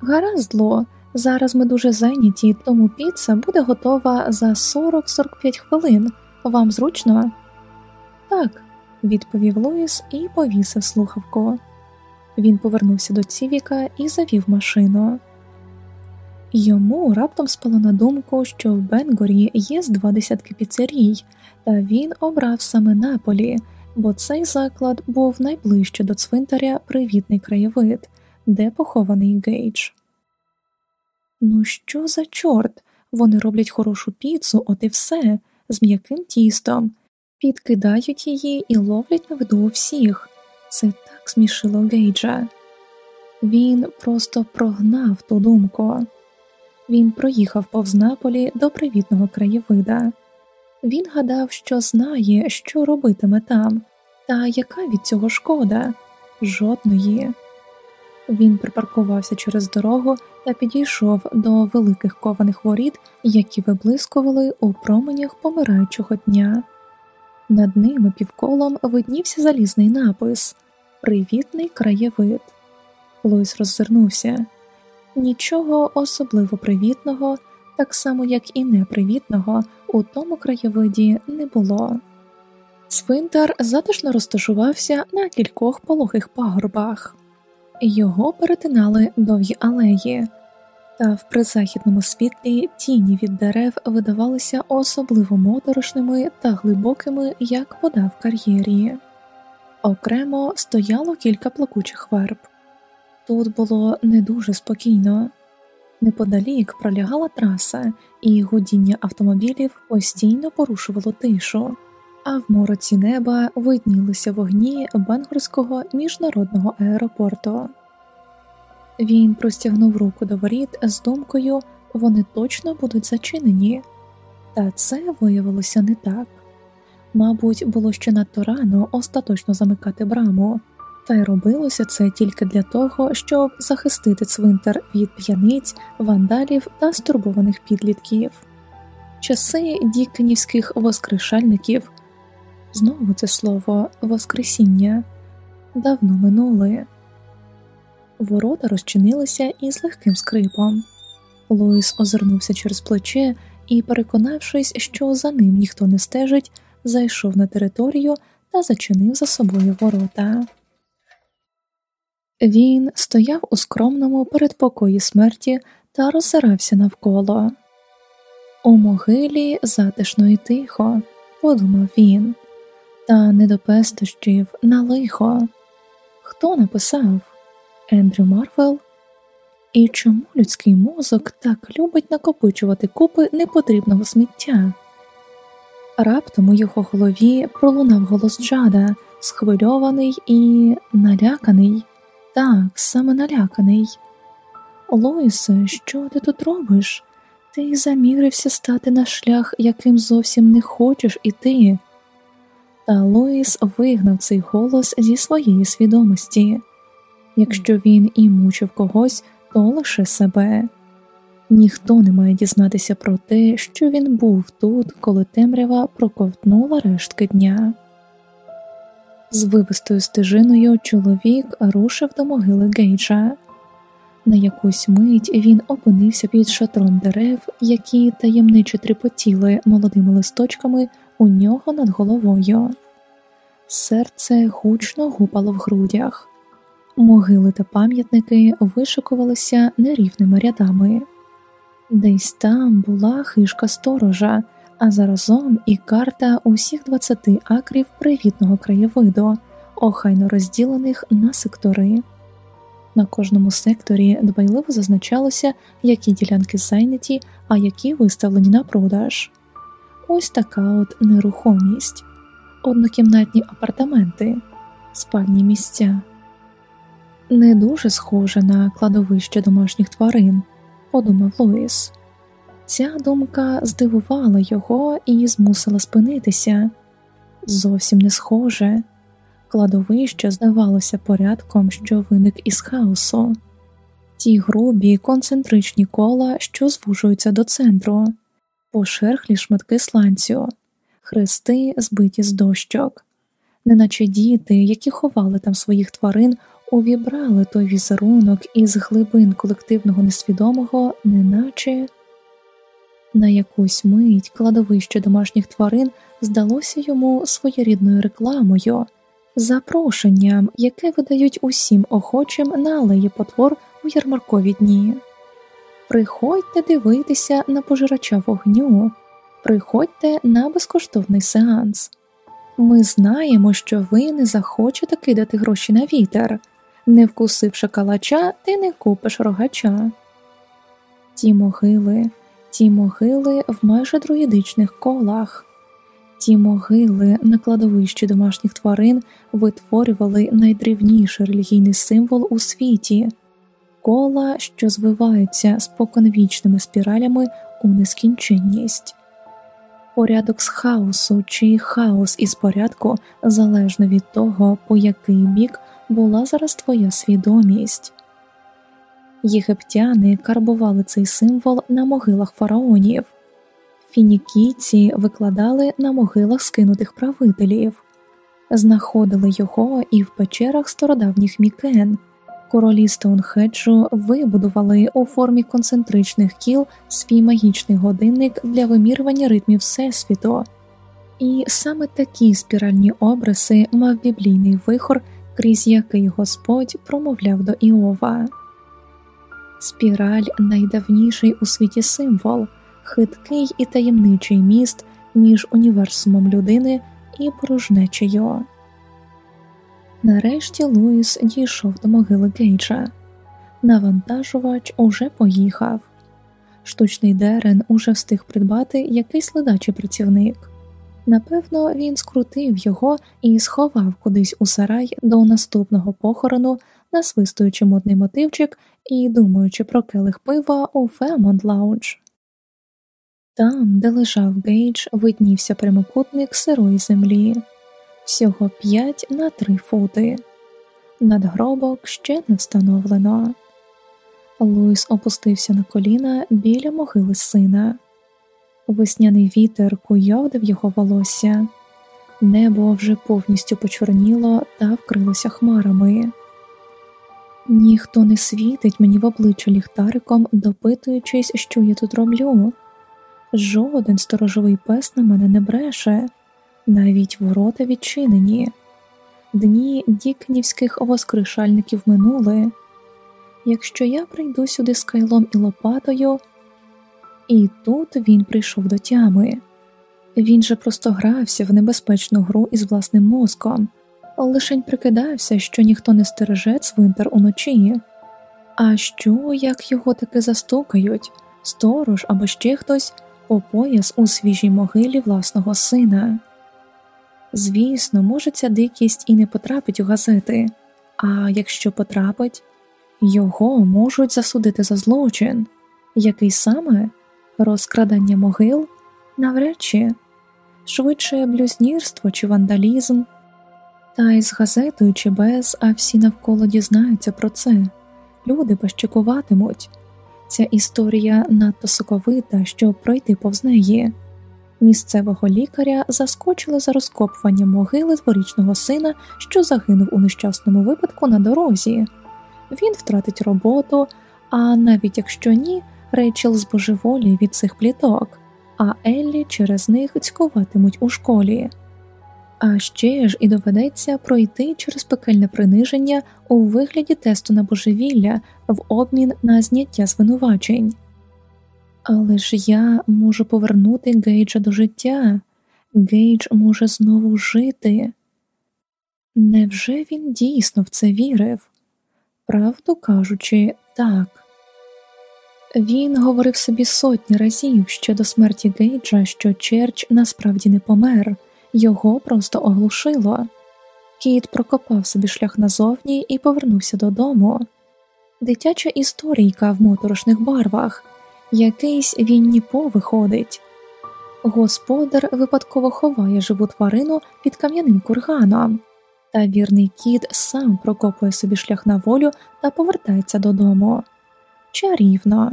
Гаразд, Лу, зараз ми дуже зайняті, тому піца буде готова за 40-45 хвилин. Вам зручно? Так, відповів Луїс і повісив слухавку. Він повернувся до Цівіка і завів машину. Йому раптом спало на думку, що в Бенгорі є з два десятки піцерій, та він обрав саме Наполі, бо цей заклад був найближче до цвинтаря привітний краєвид, де похований Гейдж. Ну, що за чорт? Вони роблять хорошу піцу, от і все, з м'яким тістом, підкидають її і ловлять на виду всіх. Це так смішило Гейджа. Він просто прогнав ту думку. Він проїхав повз Наполі до привітного краєвида. Він гадав, що знає, що робитиме там, та яка від цього шкода? Жодної. Він припаркувався через дорогу та підійшов до великих кованих воріт, які виблискували у променях помираючого дня. Над ними півколом виднівся залізний напис Привітний краєвид. Луїс роззирнувся нічого особливо привітного, так само як і непривітного, у тому краєвиді не було. Цвинтар затишно розташувався на кількох пологих пагорбах, його перетинали довгі алеї, та в призахідному світлі тіні від дерев видавалися особливо моторошними та глибокими, як вода в кар'єрі. Окремо стояло кілька плакучих верб. Тут було не дуже спокійно. Неподалік пролягала траса, і гудіння автомобілів постійно порушувало тишу, а в мороці неба виднілися вогні Бенгурського міжнародного аеропорту. Він простягнув руку до воріт з думкою вони точно будуть зачинені, та це виявилося не так. Мабуть, було ще надто рано остаточно замикати браму, та й робилося це тільки для того, щоб захистити цвинтар від п'яниць, вандалів та стурбованих підлітків. Часи дікенівських воскрешальників знову це слово Воскресіння давно минули. Ворота розчинилися із легким скрипом. Луїс озирнувся через плече і, переконавшись, що за ним ніхто не стежить, зайшов на територію та зачинив за собою ворота. Він стояв у скромному передпокої смерті та роззирався навколо. У могилі затишно і тихо, подумав він, та не до пестощів на лихо. Хто написав Ендрю Марвел? І чому людський мозок так любить накопичувати купи непотрібного сміття? Раптом у його голові пролунав голос Джада, схвильований і наляканий. Так, саме наляканий. Лоїсе, що ти тут робиш? Ти замірився стати на шлях, яким зовсім не хочеш іти. Та Лоїс вигнав цей голос зі своєї свідомості якщо він і мучив когось, то лише себе. Ніхто не має дізнатися про те, що він був тут, коли темрява проковтнула рештки дня. З вивистою стежиною чоловік рушив до могили Гейджа. На якусь мить він опинився під шатром дерев, які таємниче тріпотіли молодими листочками у нього над головою. Серце гучно гупало в грудях, могили та пам'ятники вишикувалися нерівними рядами. Десь там була хишка сторожа, а заразом і карта усіх 20 акрів привітного краєвиду, охайно розділених на сектори. На кожному секторі дбайливо зазначалося, які ділянки зайняті, а які виставлені на продаж. Ось така от нерухомість, однокімнатні апартаменти, спальні місця. Не дуже схоже на кладовище домашніх тварин, подумав Луїс. Ця думка здивувала його і змусила спинитися. Зовсім не схоже. Кладовище здавалося порядком, що виник із хаосу, ті грубі концентричні кола, що звужуються до центру, пошерхлі шматки сланцю, хрести, збиті з дощок, неначе діти, які ховали там своїх тварин, увібрали той візерунок із глибин колективного несвідомого, неначе. На якусь мить кладовище домашніх тварин здалося йому своєрідною рекламою, запрошенням, яке видають усім охочим на алеї потвор у ярмаркові дні. Приходьте дивитися на пожирача вогню, приходьте на безкоштовний сеанс. Ми знаємо, що ви не захочете кидати гроші на вітер, не вкусивши калача, ти не купиш рогача. Ті могили ті могили в майже друїдичних колах, ті могили на кладовищі домашніх тварин витворювали найдрівніший релігійний символ у світі, кола, що звиваються споконвічними спіралями у нескінченність. Порядок з хаосу чи хаос із порядку залежно від того, по який бік була зараз твоя свідомість. Єгиптяни карбували цей символ на могилах фараонів, фінікійці викладали на могилах скинутих правителів, знаходили його і в печерах стародавніх мікен. Королі Стоунхеджу вибудували у формі концентричних кіл свій магічний годинник для вимірювання ритмів Всесвіту, і саме такі спіральні обриси мав біблійний вихор, крізь який Господь промовляв до Іова. Спіраль найдавніший у світі символ, хиткий і таємничий міст між універсумом людини і порожнечею. Нарешті Луїс дійшов до могили Гейджа. Навантажувач уже поїхав. Штучний дерен уже встиг придбати якийсь ледачий працівник. Напевно, він скрутив його і сховав кудись у сарай до наступного похорону, насвистуючи модний мотивчик і думаючи про келих пива у Фемонт Лаунж. Там, де лежав Гейдж, виднівся прямокутник сирої землі, всього п'ять на три фути. Надгробок ще не встановлено. Луїс опустився на коліна біля могили сина. Весняний вітер куйовдив його волосся, небо вже повністю почорніло та вкрилося хмарами. Ніхто не світить мені в обличчя ліхтариком, допитуючись, що я тут роблю. Жоден сторожовий пес на мене не бреше, навіть ворота відчинені. Дні дікнівських воскрешальників минули. Якщо я прийду сюди з кайлом і лопатою, і тут він прийшов до тями. Він же просто грався в небезпечну гру із власним мозком лишень прикидався, що ніхто не стереже цвинтар уночі. А що, як його таки застукають, сторож або ще хтось по у свіжій могилі власного сина? Звісно, може, ця дикість і не потрапить у газети, а якщо потрапить, його можуть засудити за злочин, який саме розкрадання могил навряд чи швидше блюзнірство чи вандалізм, та й з газетою чи без, а всі навколо дізнаються про це. Люди пощикуватимуть. Ця історія надто соковита, щоб пройти повз неї. Місцевого лікаря заскочили за розкопування могили дворічного сина, що загинув у нещасному випадку на дорозі. Він втратить роботу, а навіть якщо ні, Рейчел збожеволіє від цих пліток, а Еллі через них цькуватимуть у школі. А ще ж і доведеться пройти через пекельне приниження у вигляді тесту на божевілля в обмін на зняття звинувачень. Але ж я можу повернути Гейджа до життя, Гейдж може знову жити. Невже він дійсно в це вірив? Правду кажучи, так. Він говорив собі сотні разів ще до смерті Гейджа, що Черч насправді не помер, його просто оглушило. Кіт прокопав собі шлях назовні і повернувся додому. Дитяча історійка в моторошних барвах, якийсь Вінніпо виходить. Господар випадково ховає живу тварину під кам'яним курганом, та вірний кіт сам прокопує собі шлях на волю та повертається додому. Чарівно.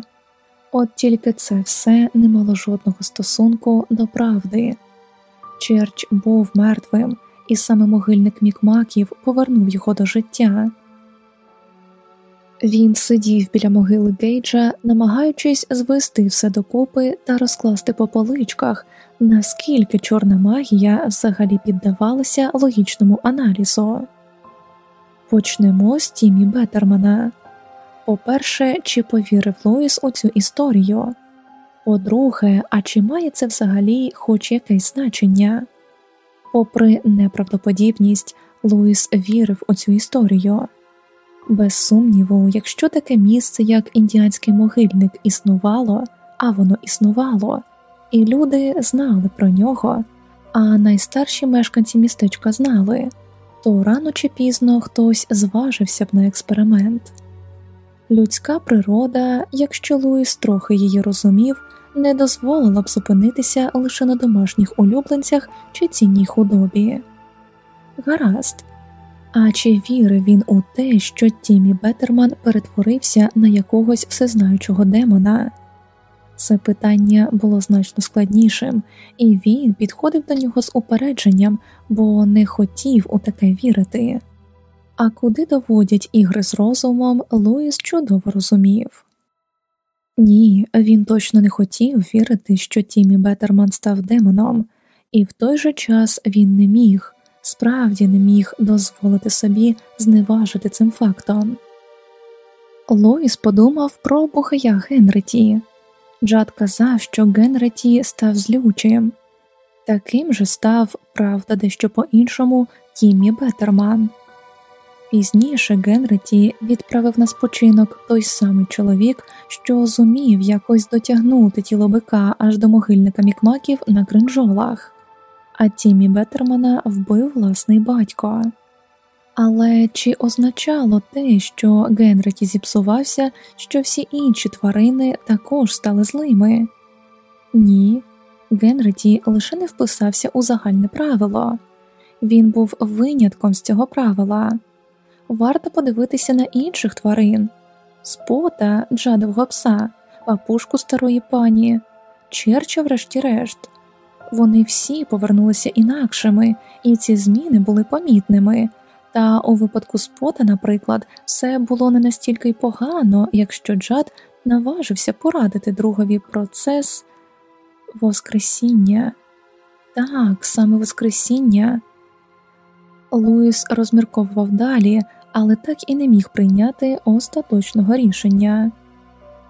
От тільки це все не мало жодного стосунку до правди. Черч був мертвим, і саме могильник Мікмаків повернув його до життя. Він сидів біля могили Гейджа, намагаючись звести все докупи та розкласти по поличках, наскільки чорна магія взагалі піддавалася логічному аналізу. Почнемо з Тімі Беттермана. По-перше, чи повірив Луїс у цю історію? По-друге, а чи має це взагалі хоч якесь значення? Попри неправдоподібність, Луїс вірив у цю історію. Без сумніву, якщо таке місце, як індіанський могильник, існувало, а воно існувало, і люди знали про нього, а найстарші мешканці містечка знали, то рано чи пізно хтось зважився б на експеримент. Людська природа, якщо Луїс трохи її розумів, не дозволила б зупинитися лише на домашніх улюбленцях чи цінній худобі. Гаразд, а чи вірив він у те, що Тімі Беттерман перетворився на якогось всезнаючого демона? Це питання було значно складнішим, і він підходив до нього з упередженням, бо не хотів у таке вірити. А куди доводять ігри з розумом, Луїс чудово розумів. Ні, він точно не хотів вірити, що Тімі Беттерман став демоном, і в той же час він не міг, справді не міг дозволити собі зневажити цим фактом. Лоїс подумав про бухая Генреті. Джад казав, що Генреті став злючим, таким же став, правда, дещо по іншому Тімі Беттерман. Пізніше Генреті відправив на спочинок той самий чоловік, що зумів якось дотягнути тіло бика аж до могильника мікмаків на кринжолах, а Тімі Беттермана вбив власний батько. Але чи означало те, що Генреті зіпсувався, що всі інші тварини також стали злими? Ні, Генреті лише не вписався у загальне правило, він був винятком з цього правила варто подивитися на інших тварин спота джадового пса, папушку старої пані, черча, врешті-решт. Вони всі повернулися інакшими, і ці зміни були помітними. Та у випадку спота, наприклад, все було не настільки й погано, якщо Джад наважився порадити другові процес Воскресіння. Так, саме Воскресіння. Луїс розмірковував далі, але так і не міг прийняти остаточного рішення.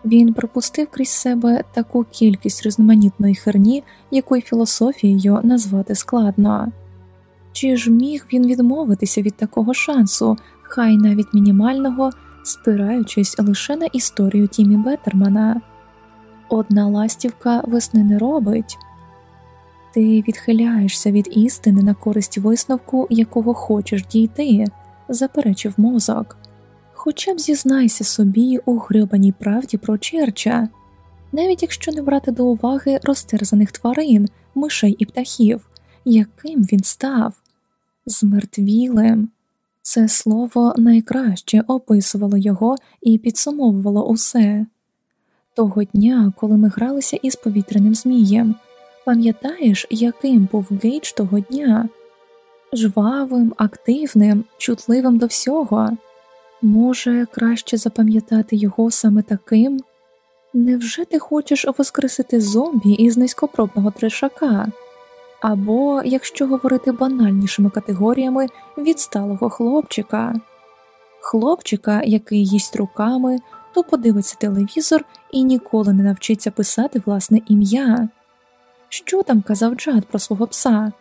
Він пропустив крізь себе таку кількість різноманітної херні, якої філософією назвати складно. Чи ж міг він відмовитися від такого шансу, хай навіть мінімального, спираючись лише на історію Тімі Беттермана? Одна ластівка весни не робить. Ти відхиляєшся від істини на користь висновку, якого хочеш дійти, заперечив мозок. Хоча б зізнайся собі у грьобаній правді про черча. навіть якщо не брати до уваги розтерзаних тварин, мишей і птахів, яким він став змертвілим. Це слово найкраще описувало його і підсумовувало усе. Того дня, коли ми гралися із повітряним змієм, пам'ятаєш, яким був Гейдж того дня? Жвавим, активним, чутливим до всього. Може, краще запам'ятати його саме таким? Невже ти хочеш воскресити зомбі із низькопробного трешака? Або, якщо говорити банальнішими категоріями, відсталого хлопчика, хлопчика, який їсть руками, то подивиться телевізор і ніколи не навчиться писати власне ім'я. Що там казав Джад про свого пса?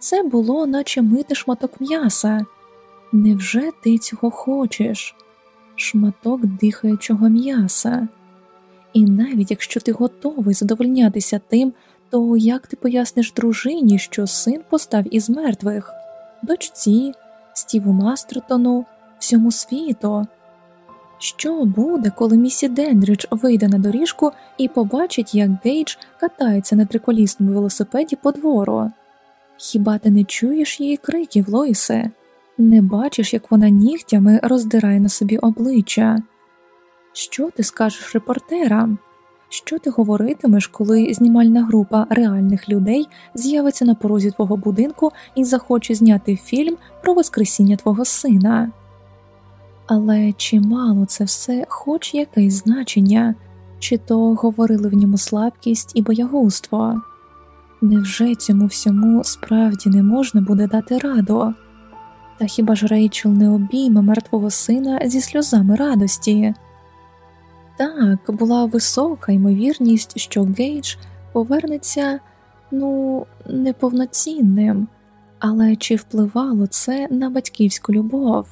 Це було, наче мити шматок м'яса. Невже ти цього хочеш? Шматок дихаючого м'яса. І навіть якщо ти готовий задовольнятися тим, то як ти поясниш дружині, що син постав із мертвих, дочці, Стіву Мастертону, всьому світу? Що буде, коли місі Дендридж вийде на доріжку і побачить, як Гейдж катається на триколісному велосипеді по двору? Хіба ти не чуєш її криків, Лоїсе? Не бачиш, як вона нігтями роздирає на собі обличчя? Що ти скажеш репортерам? Що ти говоритимеш, коли знімальна група реальних людей з'явиться на порозі твого будинку і захоче зняти фільм про Воскресіння твого сина? Але чи мало це все хоч якесь значення, чи то говорили в ньому слабкість і боягузтво? Невже цьому всьому справді не можна буде дати раду? Та хіба ж Рейчел не обійме мертвого сина зі сльозами радості? Так, була висока ймовірність, що Гейдж повернеться ну, неповноцінним, але чи впливало це на батьківську любов?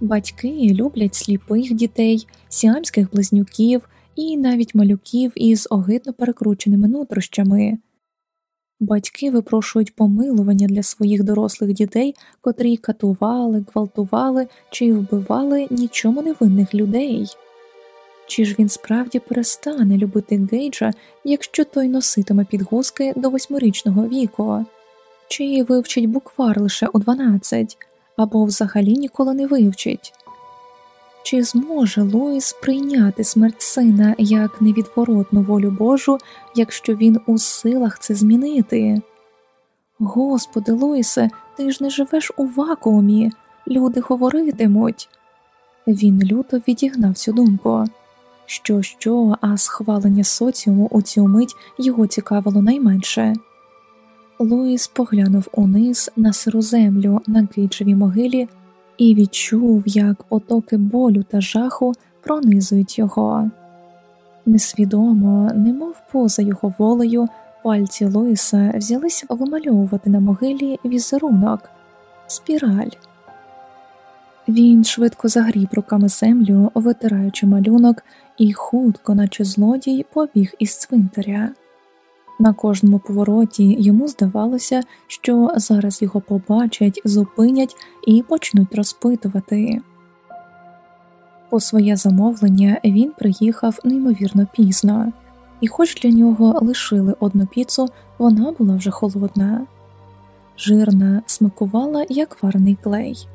Батьки люблять сліпих дітей, сіамських близнюків і навіть малюків із огидно перекрученими нутрощами. Батьки випрошують помилування для своїх дорослих дітей, котрі катували, гвалтували чи вбивали нічому невинних людей. Чи ж він справді перестане любити Гейджа, якщо той носитиме підгузки до восьмирічного віку, чи вивчить буквар лише у дванадцять, або взагалі ніколи не вивчить? Чи зможе Луїс прийняти смерть сина як невідворотну волю Божу, якщо він у силах це змінити? Господи, Луїсе, ти ж не живеш у вакуумі, люди говоритимуть. Він люто відігнав цю думку. Що, що, а схвалення соціуму у цю мить його цікавило найменше. Луїс поглянув униз на сиру землю на Гейджевій могилі і відчув, як потоки болю та жаху пронизують його. Несвідомо, немов поза його волею, пальці Луїса взялися вимальовувати на могилі візерунок, спіраль. Він швидко загріб руками землю, витираючи малюнок, і хутко, наче злодій, побіг із цвинтаря. На кожному повороті йому здавалося, що зараз його побачать, зупинять і почнуть розпитувати. По своє замовлення він приїхав неймовірно пізно, і, хоч для нього лишили одну піцу, вона була вже холодна. Жирна смакувала, як варний клей.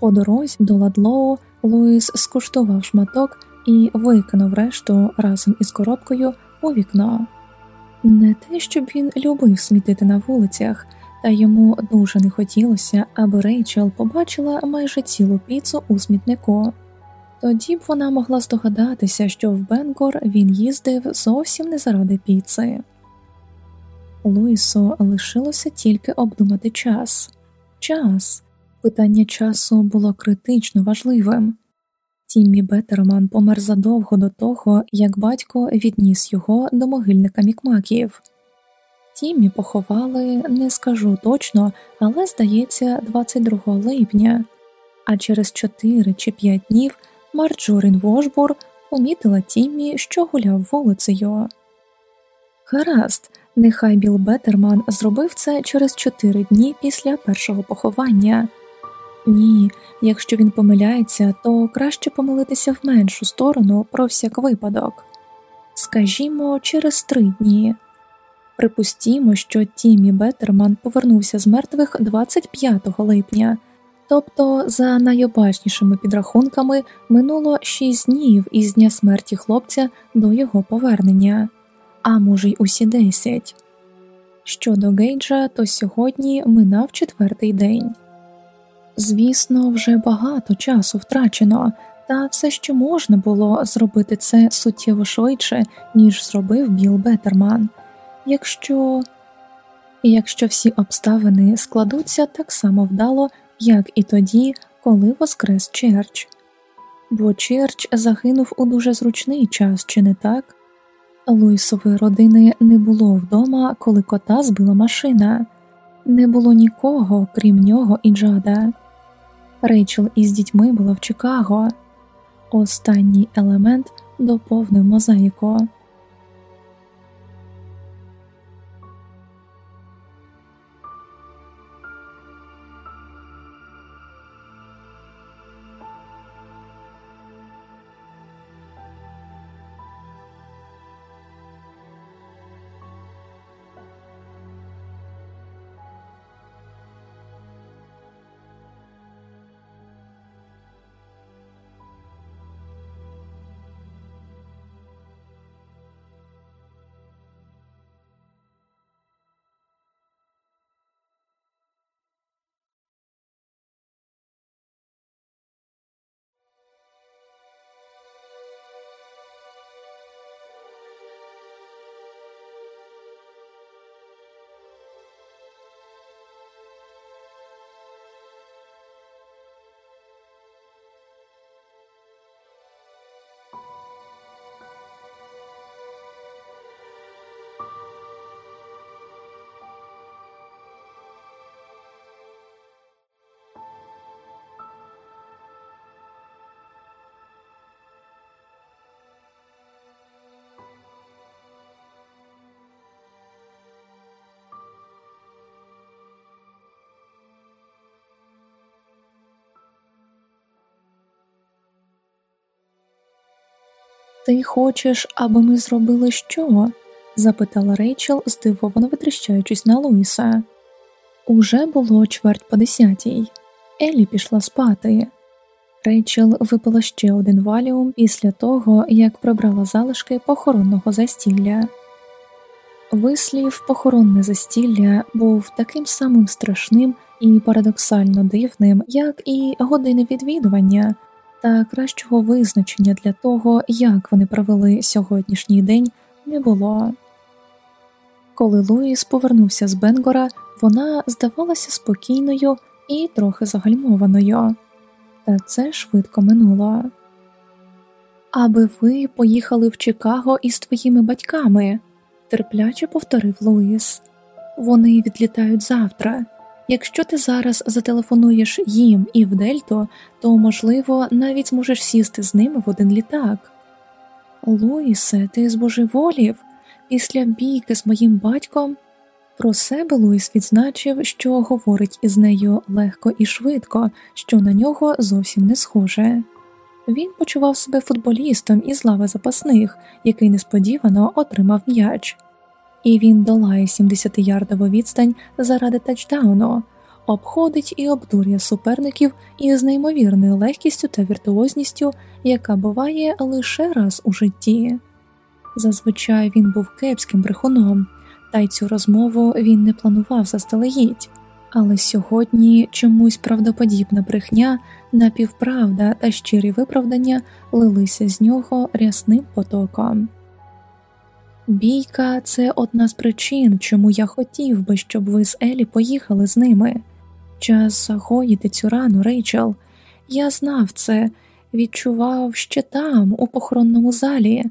По дорозі до Ладлоу Луїс скуштував шматок і викинув решту разом із коробкою у вікно. Не те, щоб він любив смітити на вулицях, та йому дуже не хотілося, аби Рейчел побачила майже цілу піцу у смітнику. Тоді б вона могла здогадатися, що в Бенгор він їздив зовсім не заради піци. Луїсу лишилося тільки обдумати час. Час питання часу було критично важливим. Тіммі Бетерман помер задовго до того, як батько відніс його до могильника Мікмаків. Тіммі поховали, не скажу точно, але здається, 22 липня, а через 4 чи 5 днів Марджорін Вошбур помітила Тіммі, що гуляв вулицею. Гаразд, нехай Біл Бетерман зробив це через 4 дні після першого поховання. Ні, якщо він помиляється, то краще помилитися в меншу сторону про всяк випадок. скажімо, через три дні. Припустімо, що Тімі Беттерман повернувся з мертвих 25 липня, тобто, за найобачнішими підрахунками, минуло 6 днів із дня смерті хлопця до його повернення, а може й усі 10. Щодо Гейджа, то сьогодні минав четвертий день. Звісно, вже багато часу втрачено, та все, що можна було зробити це суттєво швидше, ніж зробив Біл Беттерман, якщо якщо всі обставини складуться так само вдало, як і тоді, коли воскрес Черч. Бо Черч загинув у дуже зручний час, чи не так? Луїсової родини не було вдома, коли кота збила машина, не було нікого, крім нього і Джада. Рейчел із дітьми була в Чикаго. Останній елемент доповнив мозаїку. Ти хочеш, аби ми зробили що? запитала Рейчел, здивовано витріщаючись на Луїса. Уже було чверть по десятій. Елі пішла спати. Рейчел випила ще один валіум після того, як прибрала залишки похоронного застілля. Вислів похоронне застілля був таким самим страшним і парадоксально дивним, як і години відвідування та кращого визначення для того, як вони провели сьогоднішній день, не було. Коли Луїс повернувся з Бенгора, вона здавалася спокійною і трохи загальмованою, та це швидко минуло. Аби ви поїхали в Чикаго із твоїми батьками, терпляче повторив Луїс. Вони відлітають завтра. Якщо ти зараз зателефонуєш їм і в Дельто, то, можливо, навіть зможеш сісти з ними в один літак. Луїсе, ти збожеволів після бійки з моїм батьком. Про себе Луїс відзначив, що говорить із нею легко і швидко, що на нього зовсім не схоже. Він почував себе футболістом із лави запасних, який несподівано отримав м'яч і він долає 70-ярдову відстань заради тачдауну, обходить і обдурює суперників із неймовірною легкістю та віртуозністю, яка буває лише раз у житті. Зазвичай він був кепським брехуном, та й цю розмову він не планував заздалегідь. Але сьогодні чомусь правдоподібна брехня, напівправда та щирі виправдання лилися з нього рясним потоком. Бійка це одна з причин, чому я хотів би, щоб ви з Елі поїхали з ними. Час загоїти цю рану, Рейчел. Я знав це, відчував ще там, у похоронному залі.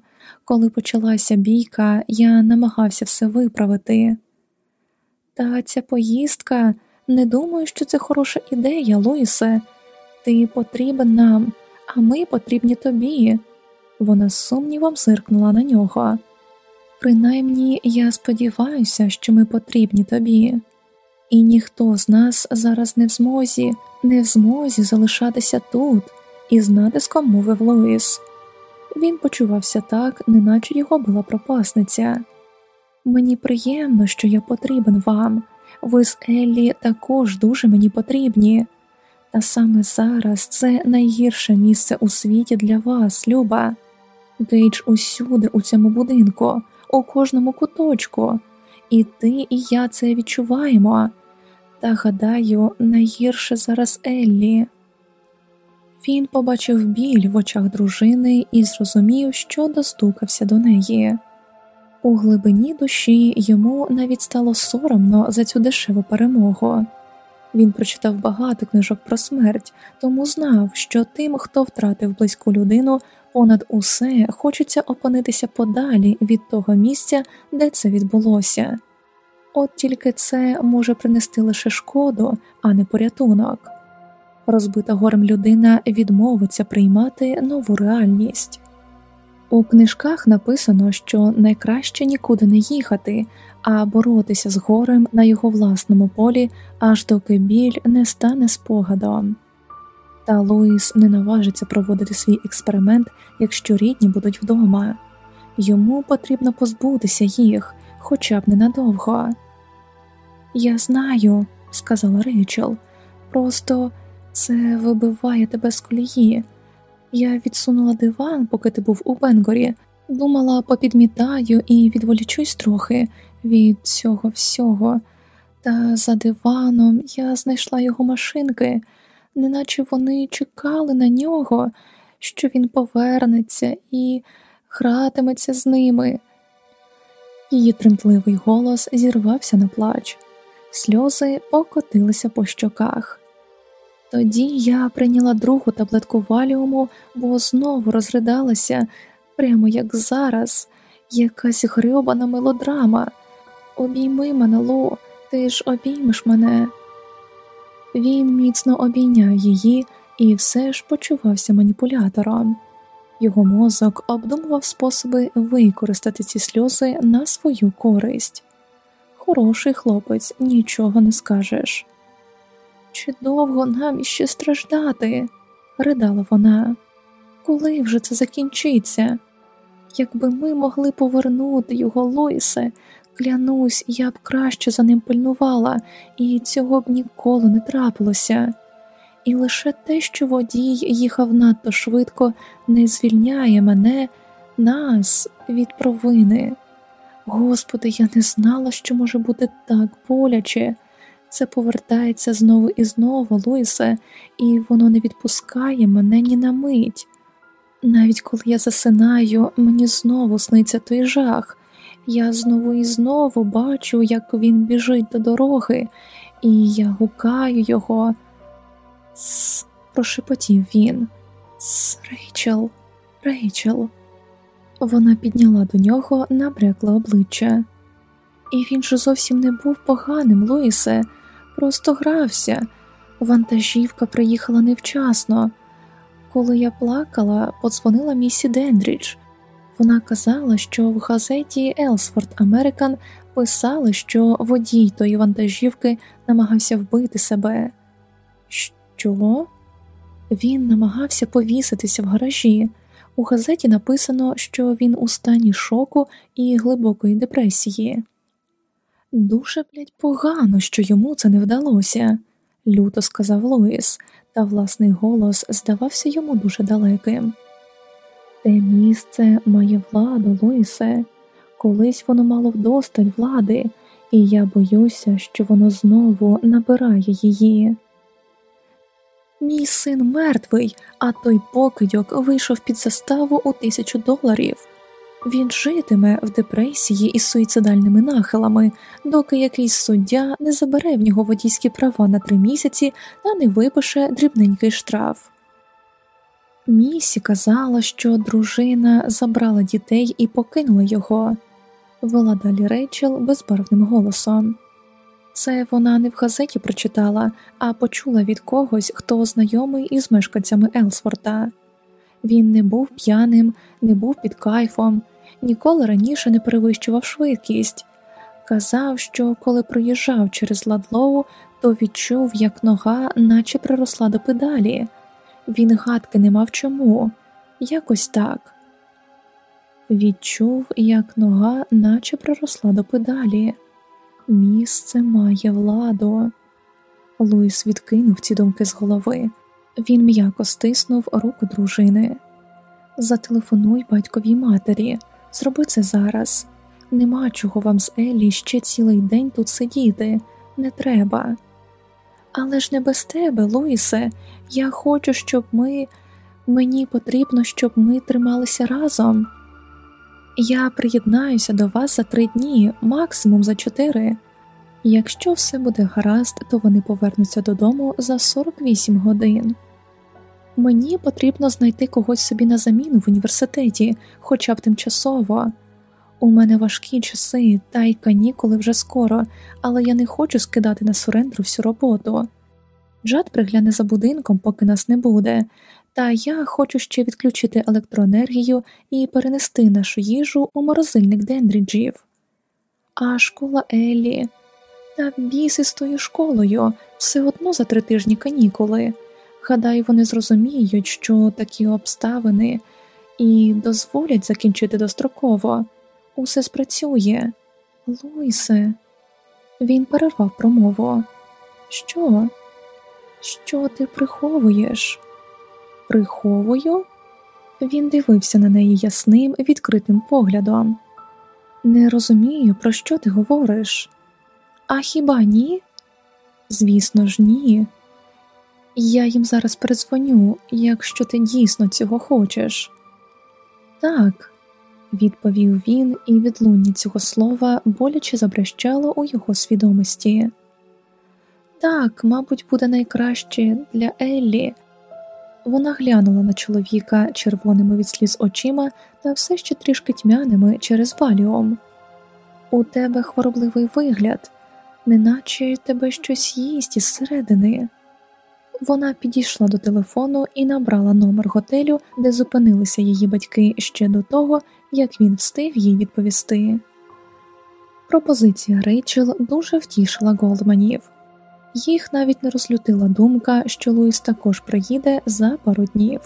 Коли почалася бійка, я намагався все виправити. Та ця поїздка не думаю, що це хороша ідея, Луїсе. Ти потрібен нам, а ми потрібні тобі. Вона з сумнівом зиркнула на нього. Принаймні я сподіваюся, що ми потрібні тобі, і ніхто з нас зараз не в змозі, не в змозі залишатися тут, із натиском мовив Луїс. він почувався так, неначе його була пропасниця. Мені приємно, що я потрібен вам, ви з Еллі також дуже мені потрібні, та саме зараз це найгірше місце у світі для вас, Люба. Гейдж усюди, у цьому будинку, у кожному куточку, і ти, і я це відчуваємо. Та гадаю, найгірше зараз Еллі. Він побачив біль в очах дружини і зрозумів, що достукався до неї. У глибині душі йому навіть стало соромно за цю дешеву перемогу. Він прочитав багато книжок про смерть, тому знав, що тим, хто втратив близьку людину, понад усе хочеться опинитися подалі від того місця, де це відбулося. От тільки це може принести лише шкоду, а не порятунок. Розбита горем людина відмовиться приймати нову реальність. У книжках написано, що найкраще нікуди не їхати, а боротися з горем на його власному полі, аж доки біль не стане спогадом. Та Луїс не наважиться проводити свій експеримент, якщо рідні будуть вдома. Йому потрібно позбутися їх, хоча б ненадовго. Я знаю, сказала Рейчел, просто це вибиває тебе з колії. Я відсунула диван, поки ти був у Бенгорі, думала, попідмітаю і відволічусь трохи від цього всього, та за диваном я знайшла його машинки, неначе вони чекали на нього, що він повернеться і гратиметься з ними. Її тремтливий голос зірвався на плач, сльози покотилися по щоках. Тоді я прийняла другу таблетку валіуму, бо знову розридалася, прямо як зараз, якась грьобана мелодрама. Обійми мене, Лу, ти ж обіймеш мене. Він міцно обійняв її і все ж почувався маніпулятором. Його мозок обдумував способи використати ці сльози на свою користь. Хороший хлопець, нічого не скажеш. Чи довго нам іще страждати? ридала вона. Коли вже це закінчиться? Якби ми могли повернути його Луїсе, клянусь, я б краще за ним пильнувала, і цього б ніколи не трапилося. І лише те, що водій їхав надто швидко, не звільняє мене, нас від провини. Господи, я не знала, що може бути так боляче. Це повертається знову і знову, Луїсе, і воно не відпускає мене ні на мить. Навіть коли я засинаю, мені знову сниться той жах. Я знову і знову бачу, як він біжить до дороги, і я гукаю його. Тс, прошепотів він. Тс, Рейчел, Рейчел. Вона підняла до нього набрякле обличчя. І він же зовсім не був поганим, Луїсе, просто грався. Вантажівка приїхала невчасно. Коли я плакала, подзвонила місі Дендріч. Вона казала, що в газеті Елсфорд Американ писали, що водій тої вантажівки намагався вбити себе. Що? Він намагався повіситися в гаражі. У газеті написано, що він у стані шоку і глибокої депресії. Дуже блядь, погано, що йому це не вдалося, люто сказав Луїс, та власний голос здавався йому дуже далеким. Те місце має владу, Луїсе, колись воно мало вдосталь влади, і я боюся, що воно знову набирає її. Мій син мертвий, а той покидьок вийшов під заставу у тисячу доларів. Він житиме в депресії із суїцидальними нахилами, доки якийсь суддя не забере в нього водійські права на три місяці та не випише дрібненький штраф. Місі казала, що дружина забрала дітей і покинула його, вела далі Рейчел безбарвним голосом. Це вона не в газеті прочитала, а почула від когось, хто знайомий із мешканцями Елсворта. Він не був п'яним, не був під кайфом, ніколи раніше не перевищував швидкість. Казав, що коли проїжджав через ладлоу, то відчув, як нога наче приросла до педалі. Він гадки не мав чому, якось так. відчув, як нога наче приросла до педалі. Місце має владу. Луїс відкинув ці думки з голови. Він м'яко стиснув руку дружини. Зателефонуй батьковій матері, зроби це зараз. Нема чого вам з Еллі ще цілий день тут сидіти, не треба. Але ж не без тебе, Луїсе, я хочу, щоб ми. Мені потрібно, щоб ми трималися разом. Я приєднаюся до вас за три дні, максимум за чотири. Якщо все буде гаразд, то вони повернуться додому за 48 годин. Мені потрібно знайти когось собі на заміну в університеті, хоча б тимчасово. У мене важкі часи, та й канікули вже скоро, але я не хочу скидати на сурендру всю роботу. Джад пригляне за будинком, поки нас не буде, та я хочу ще відключити електроенергію і перенести нашу їжу у морозильник Дендріджів. А школа Еллі, та біси з тою школою все одно за три тижні канікули. Гадаю, вони зрозуміють, що такі обставини і дозволять закінчити достроково. Усе спрацює. Луїсе, він перервав промову. Що? Що ти приховуєш? Приховую? Він дивився на неї ясним, відкритим поглядом. Не розумію, про що ти говориш. А хіба ні? Звісно ж, ні. Я їм зараз передзвоню, якщо ти дійсно цього хочеш. Так, відповів він, і відлуння цього слова боляче забрещало у його свідомості. Так, мабуть, буде найкраще для Еллі. Вона глянула на чоловіка червоними від сліз очима та все ще трішки тьмяними через валіум. У тебе хворобливий вигляд, неначе тебе щось їсть із середини. Вона підійшла до телефону і набрала номер готелю, де зупинилися її батьки ще до того, як він встиг їй відповісти. Пропозиція Рейчел дуже втішила Голдманів. Їх навіть не розлютила думка, що Луїс також приїде за пару днів.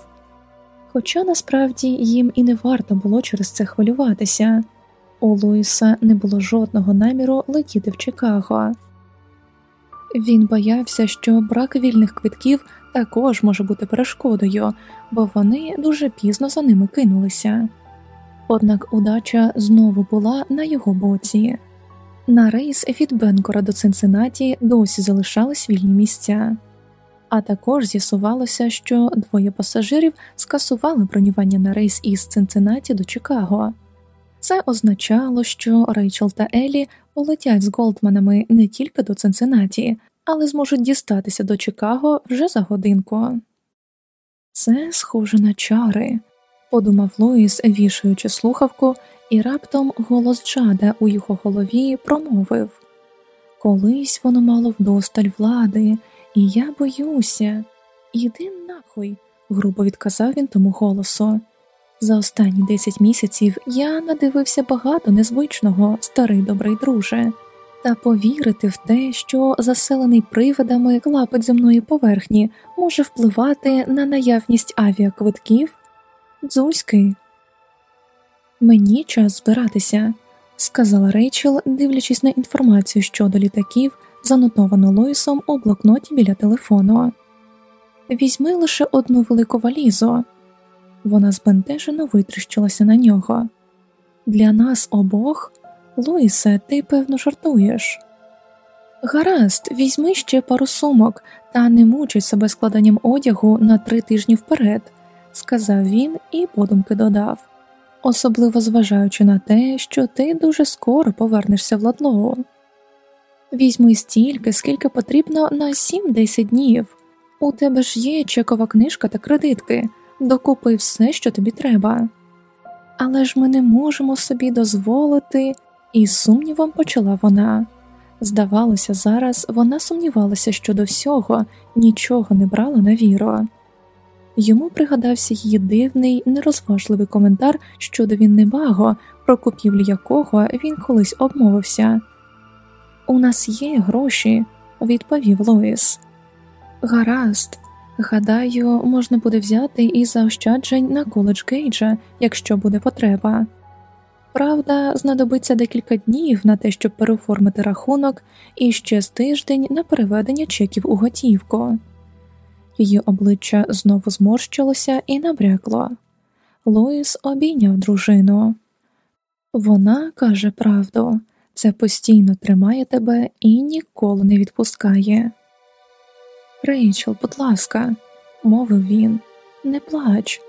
Хоча насправді їм і не варто було через це хвилюватися, у Луїса не було жодного наміру летіти в Чикаго. Він боявся, що брак вільних квитків також може бути перешкодою, бо вони дуже пізно за ними кинулися. Однак удача знову була на його боці. На рейс від Бенкора до Цинциннаті досі залишались вільні місця, а також з'ясувалося, що двоє пасажирів скасували бронювання на рейс із Цинциннаті до Чикаго. Це означало, що Рейчел та Елі полетять з Голдманами не тільки до Цинциннаті, але зможуть дістатися до Чикаго вже за годинку. Це схоже на чари, подумав Луїс, вішаючи слухавку, і раптом голос Джада у його голові промовив Колись воно мало вдосталь влади, і я боюся. Іди нахуй, грубо відказав він тому голосу. За останні десять місяців я надивився багато незвичного, старий добрий друже, та повірити в те, що заселений привидами клапоть земної поверхні може впливати на наявність авіаквитків. Дзузьки. Мені час збиратися, сказала Рейчел, дивлячись на інформацію щодо літаків, занотовану Лойсом у блокноті біля телефону. Візьми лише одну велику валізу. Вона збентежено витріщилася на нього. Для нас обох, Луїсе, ти певно жартуєш. Гаразд, візьми ще пару сумок та не мучай себе складанням одягу на три тижні вперед, сказав він і подумки додав, особливо зважаючи на те, що ти дуже скоро повернешся в Ладлоу. Візьми стільки, скільки потрібно на 7-10 днів. У тебе ж є чекова книжка та кредитки докупи все, що тобі треба. Але ж ми не можемо собі дозволити, і сумнівом почала вона. Здавалося, зараз вона сумнівалася щодо всього, нічого не брала на віру. Йому пригадався її дивний, нерозважливий коментар щодо Віннебаго, про купівлю якого він колись обмовився. У нас є гроші, відповів Лоїс. Гаразд, Гадаю, можна буде взяти і заощаджень на коледж Гейджа, якщо буде потреба. Правда, знадобиться декілька днів на те, щоб переоформити рахунок, і ще з тиждень на переведення чеків у готівку. Її обличчя знову зморщилося і набрякло. Луїс обійняв дружину. Вона каже правду, це постійно тримає тебе і ніколи не відпускає. Рейчел, будь ласка, мовив він, не плач.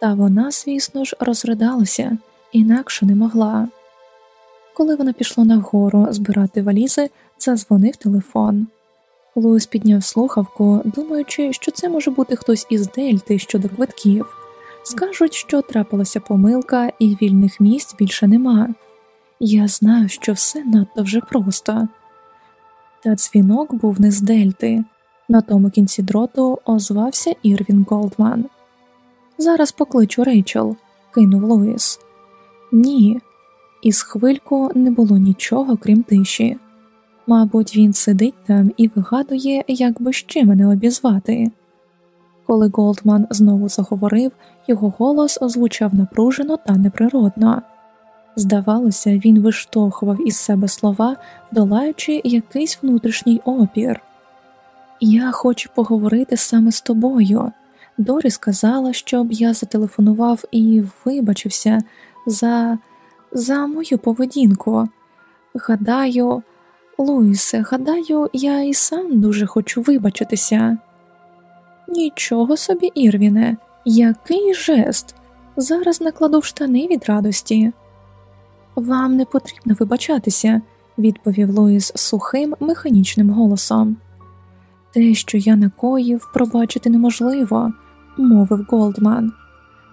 Та вона, звісно ж, розридалася, інакше не могла. Коли вона пішла нагору збирати валізи, зазвонив телефон. Луїс підняв слухавку, думаючи, що це може бути хтось із Дельти щодо квитків. Скажуть, що трапилася помилка, і вільних місць більше нема. Я знаю, що все надто вже просто. Та дзвінок був не з Дельти. На тому кінці дроту озвався Ірвін Голдман. Зараз покличу Рейчел, кинув Луїс. Ні, із хвильку не було нічого, крім тиші. Мабуть, він сидить там і вигадує, як би ще мене обізвати. Коли Голдман знову заговорив, його голос озвучав напружено та неприродно. Здавалося, він виштовхував із себе слова, долаючи якийсь внутрішній опір. Я хочу поговорити саме з тобою. Дорі сказала, щоб я зателефонував і вибачився за за мою поведінку. Гадаю, Луїсе, гадаю, я і сам дуже хочу вибачитися. Нічого собі, Ірвіне, який жест. Зараз накладу в штани від радості. Вам не потрібно вибачатися, відповів Луїс сухим, механічним голосом. Те, що я накоїв, пробачити неможливо, мовив Голдман.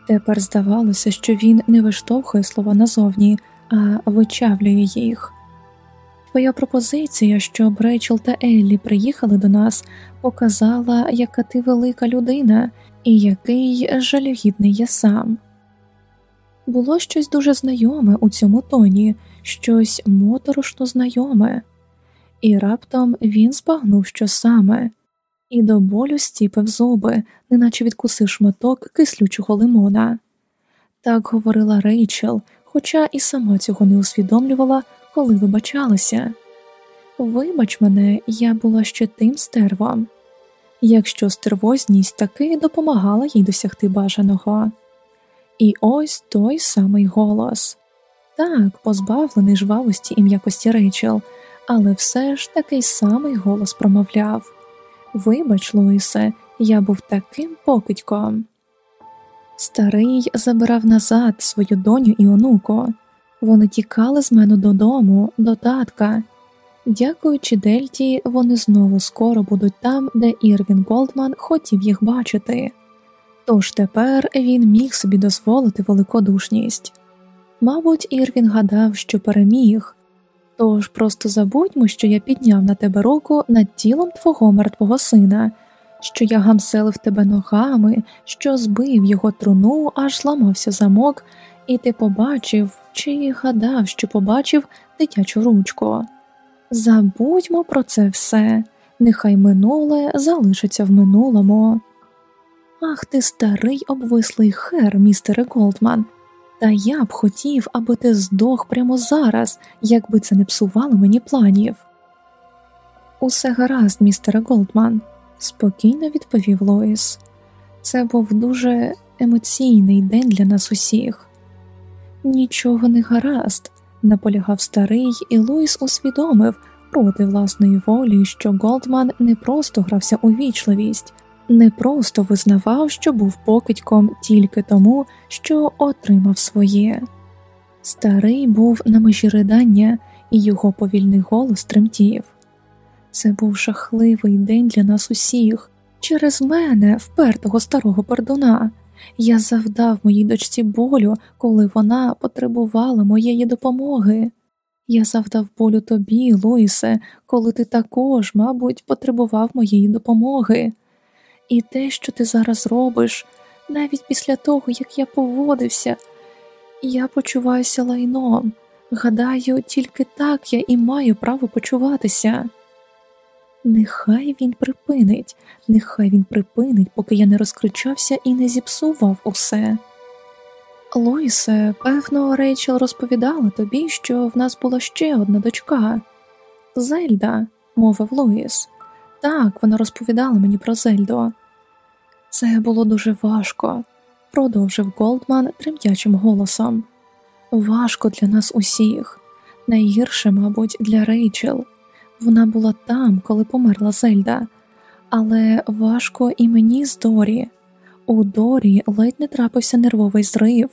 Тепер здавалося, що він не виштовхує слова назовні, а вичавлює їх. Твоя пропозиція, щоб Рейчел та Еллі приїхали до нас, показала, яка ти велика людина і який жалюгідний я сам. Було щось дуже знайоме у цьому тоні, щось моторошно знайоме, і раптом він збагнув, що саме, і до болю стіпив зуби, неначе відкусив шматок кислючого лимона. Так говорила Рейчел, хоча і сама цього не усвідомлювала, коли вибачалася. Вибач мене, я була ще тим стервом, якщо стервозність таки допомагала їй досягти бажаного. І ось той самий голос так, позбавлений жвавості і м'якості Рейчел, але все ж такий самий голос промовляв Вибач, Луїсе, я був таким покидьком. Старий забирав назад свою доню і онуку. Вони тікали з мене додому, до татка. Дякуючи Дельті, вони знову скоро будуть там, де Ірвін Голдман хотів їх бачити. Тож тепер він міг собі дозволити великодушність. Мабуть, Ірвін гадав, що переміг, тож просто забудьмо, що я підняв на тебе руку над тілом твого мертвого сина, що я гамселив тебе ногами, що збив його труну, аж зламався замок, і ти побачив чи гадав, що побачив дитячу ручку. Забудьмо про це все, нехай минуле залишиться в минулому. Ах ти старий обвислий хер, містере Голдман, та я б хотів, аби ти здох прямо зараз, якби це не псувало мені планів. Усе гаразд, містере Голдман, спокійно відповів Лоїс. Це був дуже емоційний день для нас усіх. Нічого не гаразд, наполягав старий, і Луїс усвідомив проти власної волі, що Голдман не просто грався у вічливість, не просто визнавав, що був покидьком тільки тому, що отримав своє. Старий був на межі ридання, і його повільний голос тремтів. Це був жахливий день для нас усіх, через мене, впертого старого пердуна. Я завдав моїй дочці болю, коли вона потребувала моєї допомоги. Я завдав болю тобі, Луїсе, коли ти також, мабуть, потребував моєї допомоги. І те, що ти зараз робиш, навіть після того, як я поводився, я почуваюся лайном. Гадаю, тільки так я і маю право почуватися. Нехай він припинить, нехай він припинить, поки я не розкричався і не зіпсував усе. Луїсе, певно, Рейчел розповідала тобі, що в нас була ще одна дочка. Зельда, мовив Луїс. Так, вона розповідала мені про Зельду. Це було дуже важко, продовжив Голдман тремтячим голосом. Важко для нас усіх, найгірше, мабуть, для Рейчел. Вона була там, коли померла Зельда, але важко і мені з Дорі. У Дорі ледь не трапився нервовий зрив.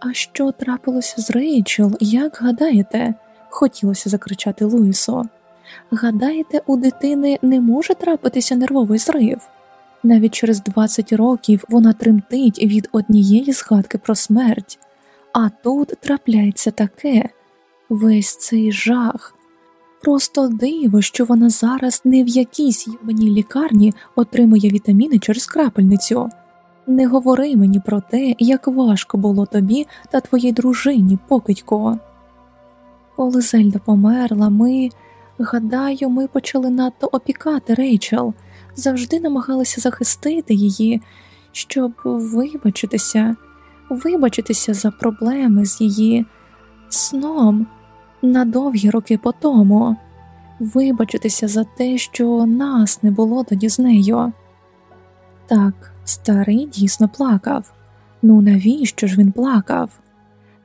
А що трапилося з Рейчел, як гадаєте? хотілося закричати Луїсу. Гадаєте, у дитини не може трапитися нервовий зрив? Навіть через 20 років вона тремтить від однієї згадки про смерть, а тут трапляється таке весь цей жах. Просто диво, що вона зараз не в якійсь юбаній лікарні отримує вітаміни через крапельницю. Не говори мені про те, як важко було тобі та твоїй дружині, покидько. Коли Зельда померла, ми, гадаю, ми почали надто опікати Рейчел, завжди намагалися захистити її, щоб вибачитися, вибачитися за проблеми з її сном на довгі роки по тому, вибачитися за те, що нас не було тоді з нею. Так, старий дійсно плакав. Ну навіщо ж він плакав?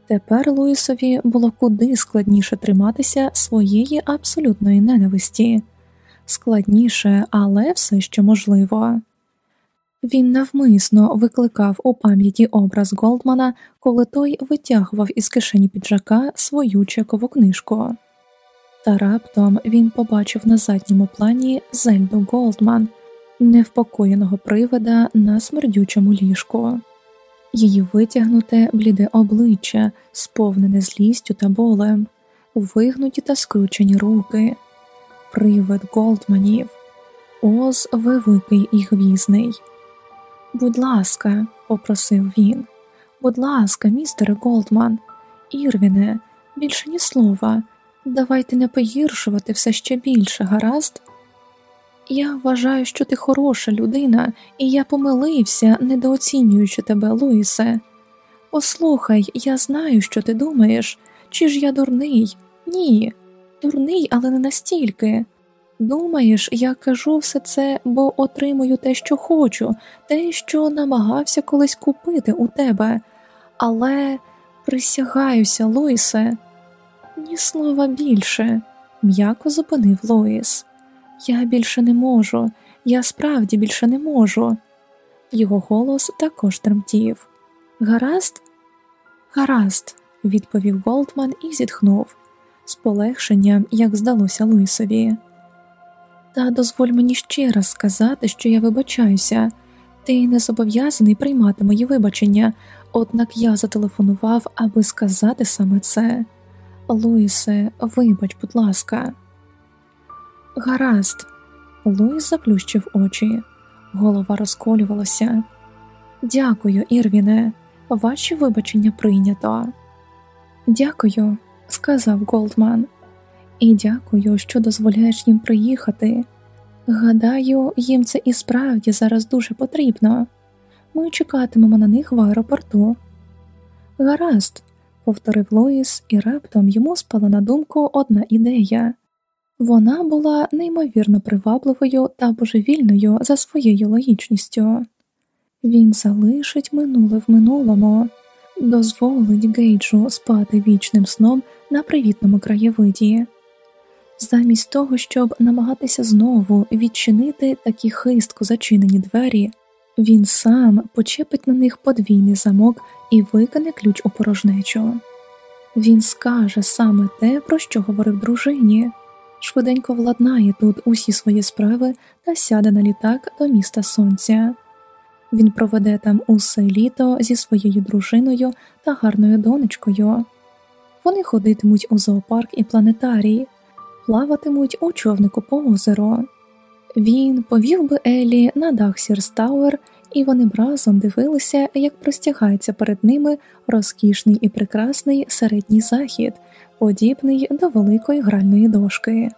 Тепер Луїсові було куди складніше триматися своєї абсолютної ненависті, складніше, але все ще можливо. Він навмисно викликав у пам'яті образ Голдмана, коли той витягував із кишені піджака свою чекову книжку. Та раптом він побачив на задньому плані Зельду Голдман, невпокоєного привида на смердючому ліжку, її витягнуте бліде обличчя, сповнене злістю та болем, вигнуті та скручені руки, привид Голдманів, Оз великий і гвізний. Будь ласка, попросив він, будь ласка, містере Голдман, Ірвіне, більше ні слова, давайте не погіршувати все ще більше, гаразд. Я вважаю, що ти хороша людина, і я помилився, недооцінюючи тебе, Луїсе. Послухай, я знаю, що ти думаєш, чи ж я дурний? Ні, дурний, але не настільки. Думаєш, я кажу все це, бо отримую те, що хочу, те, що намагався колись купити у тебе, але присягаюся, Луїсе, ні слова більше, м'яко зупинив Луїс. Я більше не можу, я справді більше не можу. Його голос також тремтів. Гаразд? Гаразд, відповів Голдман і зітхнув, з полегшенням, як здалося Луїсові. Та дозволь мені ще раз сказати, що я вибачаюся, ти не зобов'язаний приймати мої вибачення, однак я зателефонував, аби сказати саме це. Луїсе, вибач, будь ласка. Гаразд, Луїс заплющив очі, голова розколювалася. Дякую, Ірвіне, ваші вибачення прийнято. Дякую, сказав Голдман і дякую, що дозволяєш їм приїхати. Гадаю, їм це і справді зараз дуже потрібно. Ми чекатимемо на них в аеропорту. Гаразд, повторив Лоїс, і раптом йому спала на думку одна ідея. Вона була неймовірно привабливою та божевільною за своєю логічністю. Він залишить минуле в минулому, дозволить Гейджу спати вічним сном на привітному краєвиді замість того, щоб намагатися знову відчинити такі хистко зачинені двері, він сам почепить на них подвійний замок і викине ключ у порожнечу. Він скаже саме те, про що говорив дружині, швиденько владнає тут усі свої справи та сяде на літак до міста сонця. Він проведе там усе літо зі своєю дружиною та гарною донечкою. Вони ходитимуть у зоопарк і планетарій, плаватимуть у човнику по озеру. Він повів би Елі на дах Сірстауер, і вони б разом дивилися, як простягається перед ними розкішний і прекрасний середній захід, подібний до великої гральної дошки.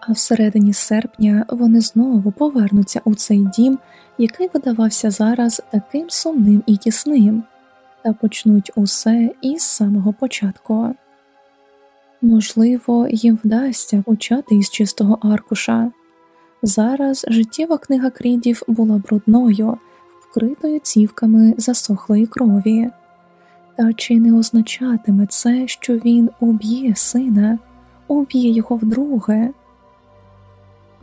А всередині серпня вони знову повернуться у цей дім, який видавався зараз таким сумним і тісним. та почнуть усе із самого початку. Можливо, їм вдасться почати із чистого аркуша. Зараз життєва книга крідів була брудною, вкритою цівками засохлої крові. Та чи не означатиме це, що він уб'є сина, уб'є його вдруге?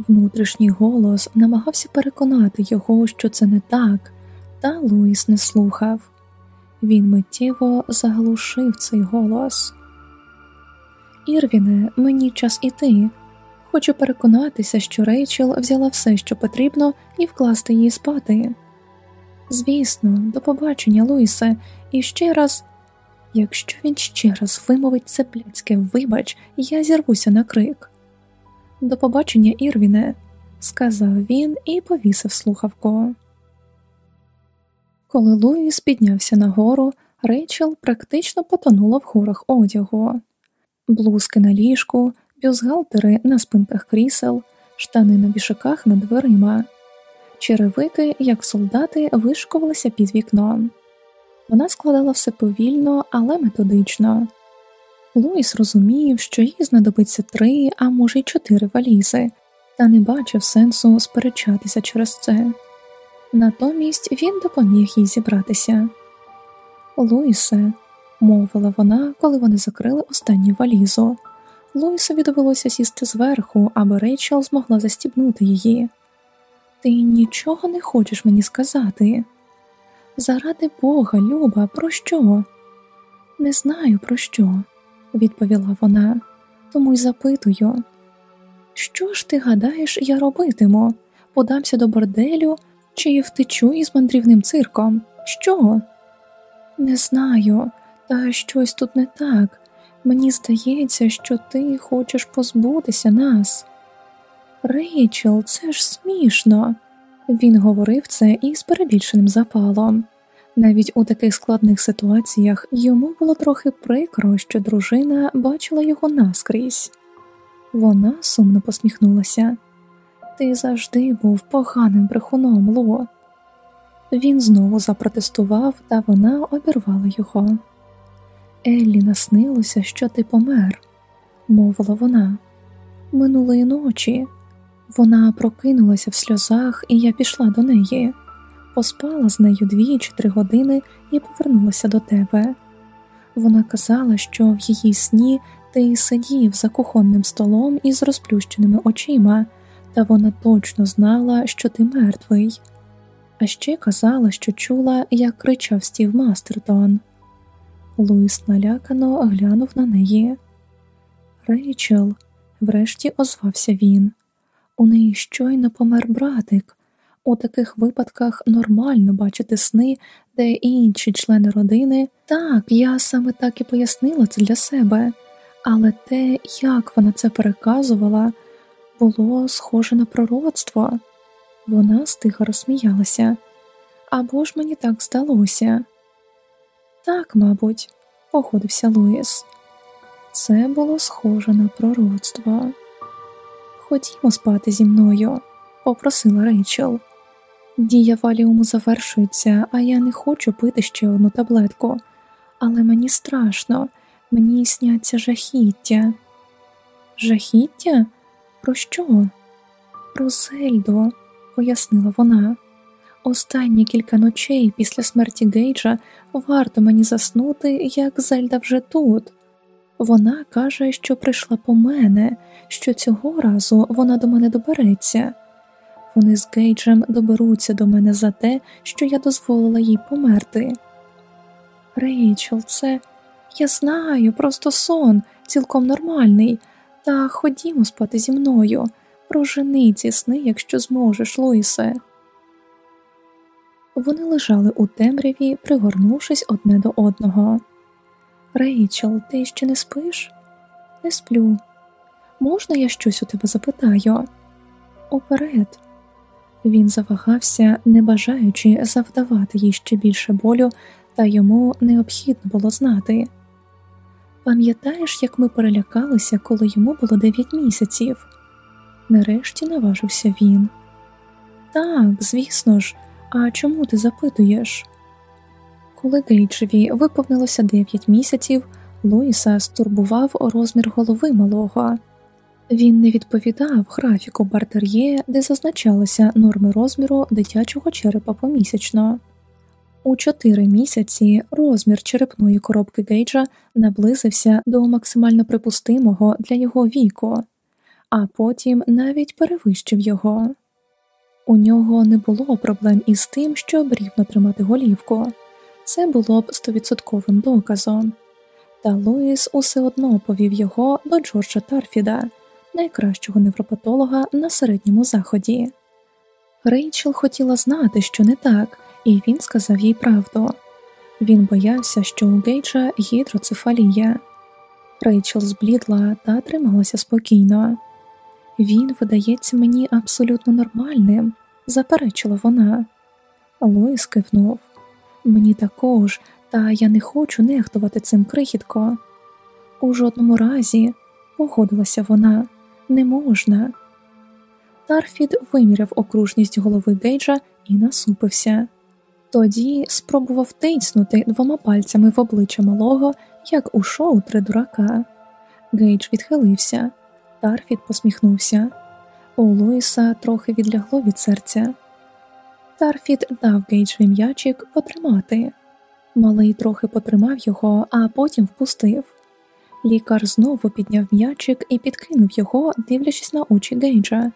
Внутрішній голос намагався переконати його, що це не так, та Луїс не слухав. Він миттєво заглушив цей голос. Ірвіне, мені час іти. Хочу переконатися, що Рейчел взяла все, що потрібно, і вкласти її спати. Звісно, до побачення, Луїсе, і ще раз, якщо він ще раз вимовить це блядське вибач, я зірвуся на крик. До побачення, Ірвіне, сказав він і повісив слухавку. Коли Луїс піднявся нагору, Рейчел практично потонула в горах одягу, блузки на ліжку, бюзгалтери на спинках крісел, штани на вішаках над дверима, черевики, як солдати, вишкувалися під вікном. Вона складала все повільно, але методично. Луїс розумів, що їй знадобиться три, а може й чотири валізи, та не бачив сенсу сперечатися через це. Натомість він допоміг їй зібратися. Луїсе, мовила вона, коли вони закрили останню валізу. Луїсові довелося сісти зверху, аби Рейчел змогла застібнути її. Ти нічого не хочеш мені сказати. Заради Бога, Люба, про що? Не знаю, про що, відповіла вона, тому й запитую. Що ж ти гадаєш, я робитиму? Подамся до борделю чи втечу із мандрівним цирком? Що? Не знаю, та щось тут не так. Мені здається, що ти хочеш позбутися нас. Рейчел, це ж смішно. Він говорив це із перебільшеним запалом. Навіть у таких складних ситуаціях йому було трохи прикро, що дружина бачила його наскрізь. Вона сумно посміхнулася. Ти завжди був поганим брехуном, Ло. Він знову запротестував, та вона обірвала його. Еллі наснилося, що ти помер, мовила вона. Минулої ночі вона прокинулася в сльозах, і я пішла до неї, поспала з нею дві чи три години і повернулася до тебе. Вона казала, що в її сні ти сидів за кухонним столом із розплющеними очима, та вона точно знала, що ти мертвий, а ще казала, що чула, як кричав Стів Мастертон. Луїс налякано глянув на неї. Рейчел, врешті озвався він. У неї щойно помер братик. У таких випадках нормально бачити сни, де інші члени родини. Так, я саме так і пояснила це для себе, але те, як вона це переказувала, було схоже на пророцтво. Вона стиха розсміялася. Або ж мені так здалося. Так, мабуть, погодився Луїс. Це було схоже на пророцтво. Ходімо спати зі мною, попросила Рейчел. Дія валіуму завершується, а я не хочу пити ще одну таблетку, але мені страшно, мені сняться жахіття. Жахіття? Про що? Про Зельду, пояснила вона. Останні кілька ночей після смерті Гейджа варто мені заснути, як Зельда вже тут. Вона каже, що прийшла по мене, що цього разу вона до мене добереться. Вони з Гейджем доберуться до мене за те, що я дозволила їй померти. Рейчел, це я знаю, просто сон, цілком нормальний, та ходімо спати зі мною. Прожени ці сни, якщо зможеш, Луїсе. Вони лежали у темряві, пригорнувшись одне до одного. Рейчел, ти ще не спиш? Не сплю. Можна я щось у тебе запитаю? Уперед. Він завагався, не бажаючи завдавати їй ще більше болю, та йому необхідно було знати. Пам'ятаєш, як ми перелякалися, коли йому було дев'ять місяців? Нарешті наважився він. Так, звісно ж, а чому ти запитуєш? Коли Гейджеві виповнилося 9 місяців, Луїса стурбував розмір голови малого. Він не відповідав графіку Бартер'є, де зазначалися норми розміру дитячого черепа помісячно. У чотири місяці розмір черепної коробки Гейджа наблизився до максимально припустимого для його віку, а потім навіть перевищив його. У нього не було проблем із тим, щоб рівно тримати голівку, це було б стовідсотковим доказом. Та Луїс усе одно повів його до Джорджа Тарфіда, найкращого невропатолога на середньому заході. Рейчел хотіла знати, що не так, і він сказав їй правду. Він боявся, що у Гейджа гідроцефалія. Рейчел зблідла та трималася спокійно. Він видається мені абсолютно нормальним, заперечила вона. Луїс кивнув. Мені також, та я не хочу нехтувати цим крихітко. У жодному разі, погодилася вона, не можна. Тарфід виміряв окружність голови Гейджа і насупився. Тоді спробував тицнути двома пальцями в обличчя малого, як у шоу три дурака. Гейдж відхилився, Тарфід посміхнувся. У Луїса трохи відлягло від серця. Тарфід дав Гейджеві м'ячик потримати. Малий трохи потримав його, а потім впустив. Лікар знову підняв м'ячик і підкинув його, дивлячись на очі Гейджа.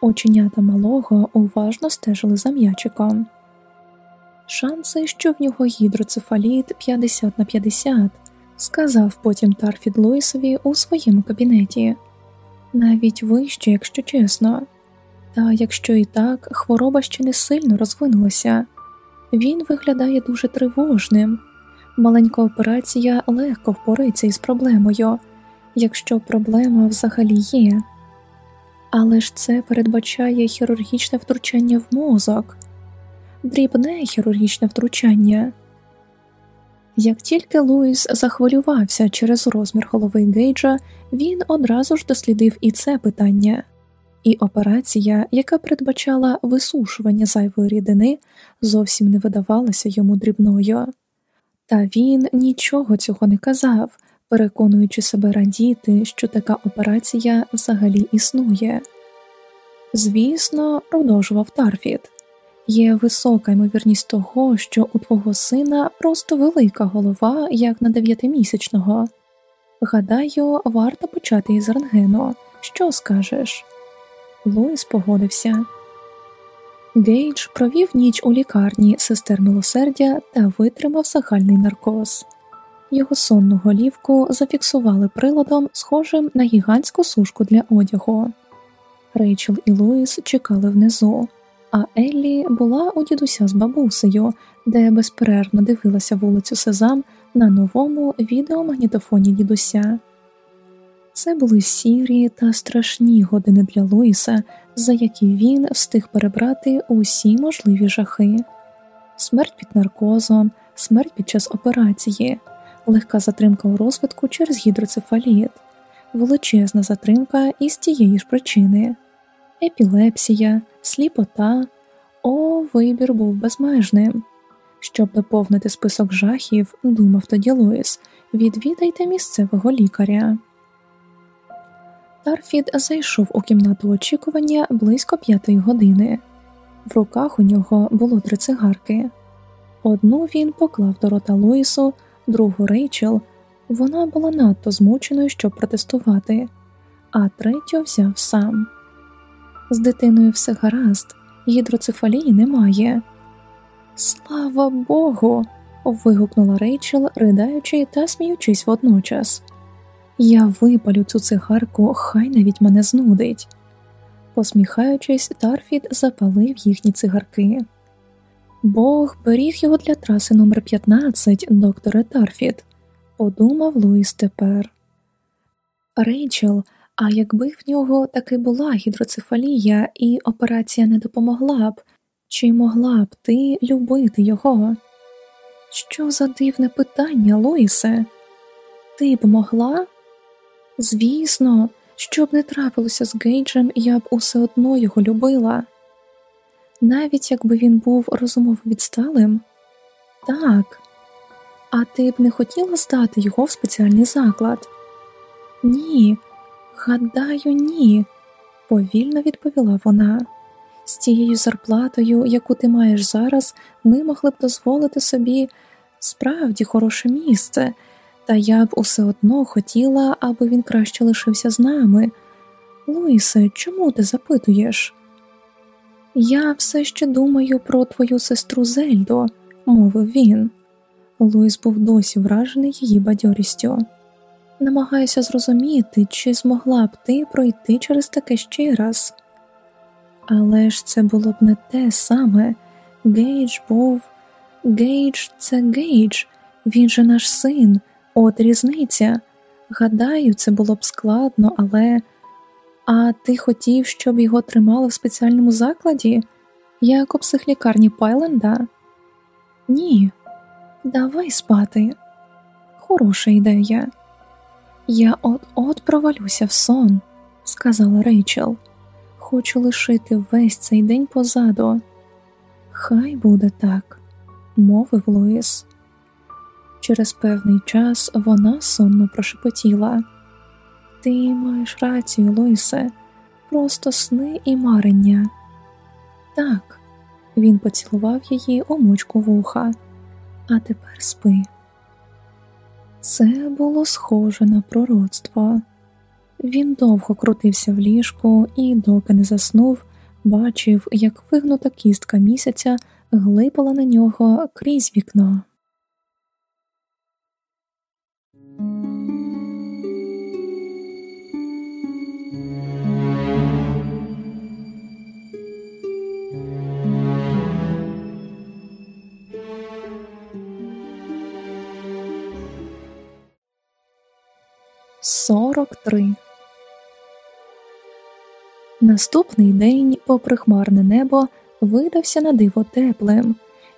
Оченята малого уважно стежили за м'ячиком. Шанси, що в нього гідроцефаліт 50 на 50, сказав потім Тарфід Луїсові у своєму кабінеті, навіть вище, якщо чесно. Та якщо і так, хвороба ще не сильно розвинулася, він виглядає дуже тривожним. Маленька операція легко впорається із проблемою, якщо проблема взагалі є. Але ж це передбачає хірургічне втручання в мозок, дрібне хірургічне втручання. Як тільки Луїс захвилювався через розмір голови Гейджа, він одразу ж дослідив і це питання і операція, яка передбачала висушування зайвої рідини, зовсім не видавалася йому дрібною. Та він нічого цього не казав, переконуючи себе радіти, що така операція взагалі існує. Звісно, продовжував Тарфіт. Є висока ймовірність того, що у твого сина просто велика голова, як на дев'ятимісячного. Гадаю, варто почати із рентгену. Що скажеш? Луїс погодився. Гейдж провів ніч у лікарні сестер милосердя та витримав загальний наркоз. Його сонну голівку зафіксували приладом, схожим на гігантську сушку для одягу. Рейчел і Луїс чекали внизу, а Еллі була у дідуся з бабусею, де безперервно дивилася вулицю Сезам на новому відеомагнітофоні дідуся. Це були сірі та страшні години для Луїса, за які він встиг перебрати усі можливі жахи: смерть під наркозом, смерть під час операції, легка затримка у розвитку через гідроцефаліт, величезна затримка із тієї ж причини, епілепсія, сліпота. О, вибір був безмежним. Щоб доповнити список жахів, думав тоді Луїс, відвідайте місцевого лікаря. Тарфід зайшов у кімнату очікування близько п'ятої години. В руках у нього було три цигарки. Одну він поклав до рота Луїсу, другу Рейчел. Вона була надто змученою, щоб протестувати, а третю взяв сам. З дитиною все гаразд, гідроцефалії немає. Слава Богу. вигукнула Рейчел, ридаючи та сміючись водночас. Я випалю цю цигарку, хай навіть мене знудить. Посміхаючись, Тарфід запалив їхні цигарки. Бог беріг його для траси номер 15 докторе Тарфід, подумав Луїс тепер. Рейчел, а якби в нього таки була гідроцефалія і операція не допомогла б, чи могла б ти любити його? Що за дивне питання, Луїсе? Ти б могла? Звісно, що б не трапилося з Гейджем, я б усе одно його любила. Навіть якби він був розумово відсталим, так, А ти б не хотіла здати його в спеціальний заклад? Ні, гадаю, ні, повільно відповіла вона. З цією зарплатою, яку ти маєш зараз, ми могли б дозволити собі справді хороше місце, та я б усе одно хотіла, аби він краще лишився з нами. Луїсе, чому ти запитуєш? Я все ще думаю про твою сестру Зельдо, мовив він. Луїс був досі вражений її бадьорістю. Намагаюся зрозуміти, чи змогла б ти пройти через таке ще раз. Але ж це було б не те саме. Гейдж був. Гейдж це Гейдж, він же наш син, от різниця. Гадаю, це було б складно, але. А ти хотів, щоб його тримали в спеціальному закладі, як у психлікарні Пайленда? Ні, давай спати. Хороша ідея. Я от-от провалюся в сон, сказала Рейчел. Хочу лишити весь цей день позаду. Хай буде так, мовив Луїс. Через певний час вона сонно прошепотіла. Ти маєш рацію, Луїсе, просто сни і марення. Так, він поцілував її у мочку вуха, а тепер спи. Це було схоже на пророцтво. Він довго крутився в ліжку і, доки не заснув, бачив, як вигнута кістка місяця глипала на нього крізь вікно. Сорок три. Наступний день, попри хмарне небо, видався на диво теплим,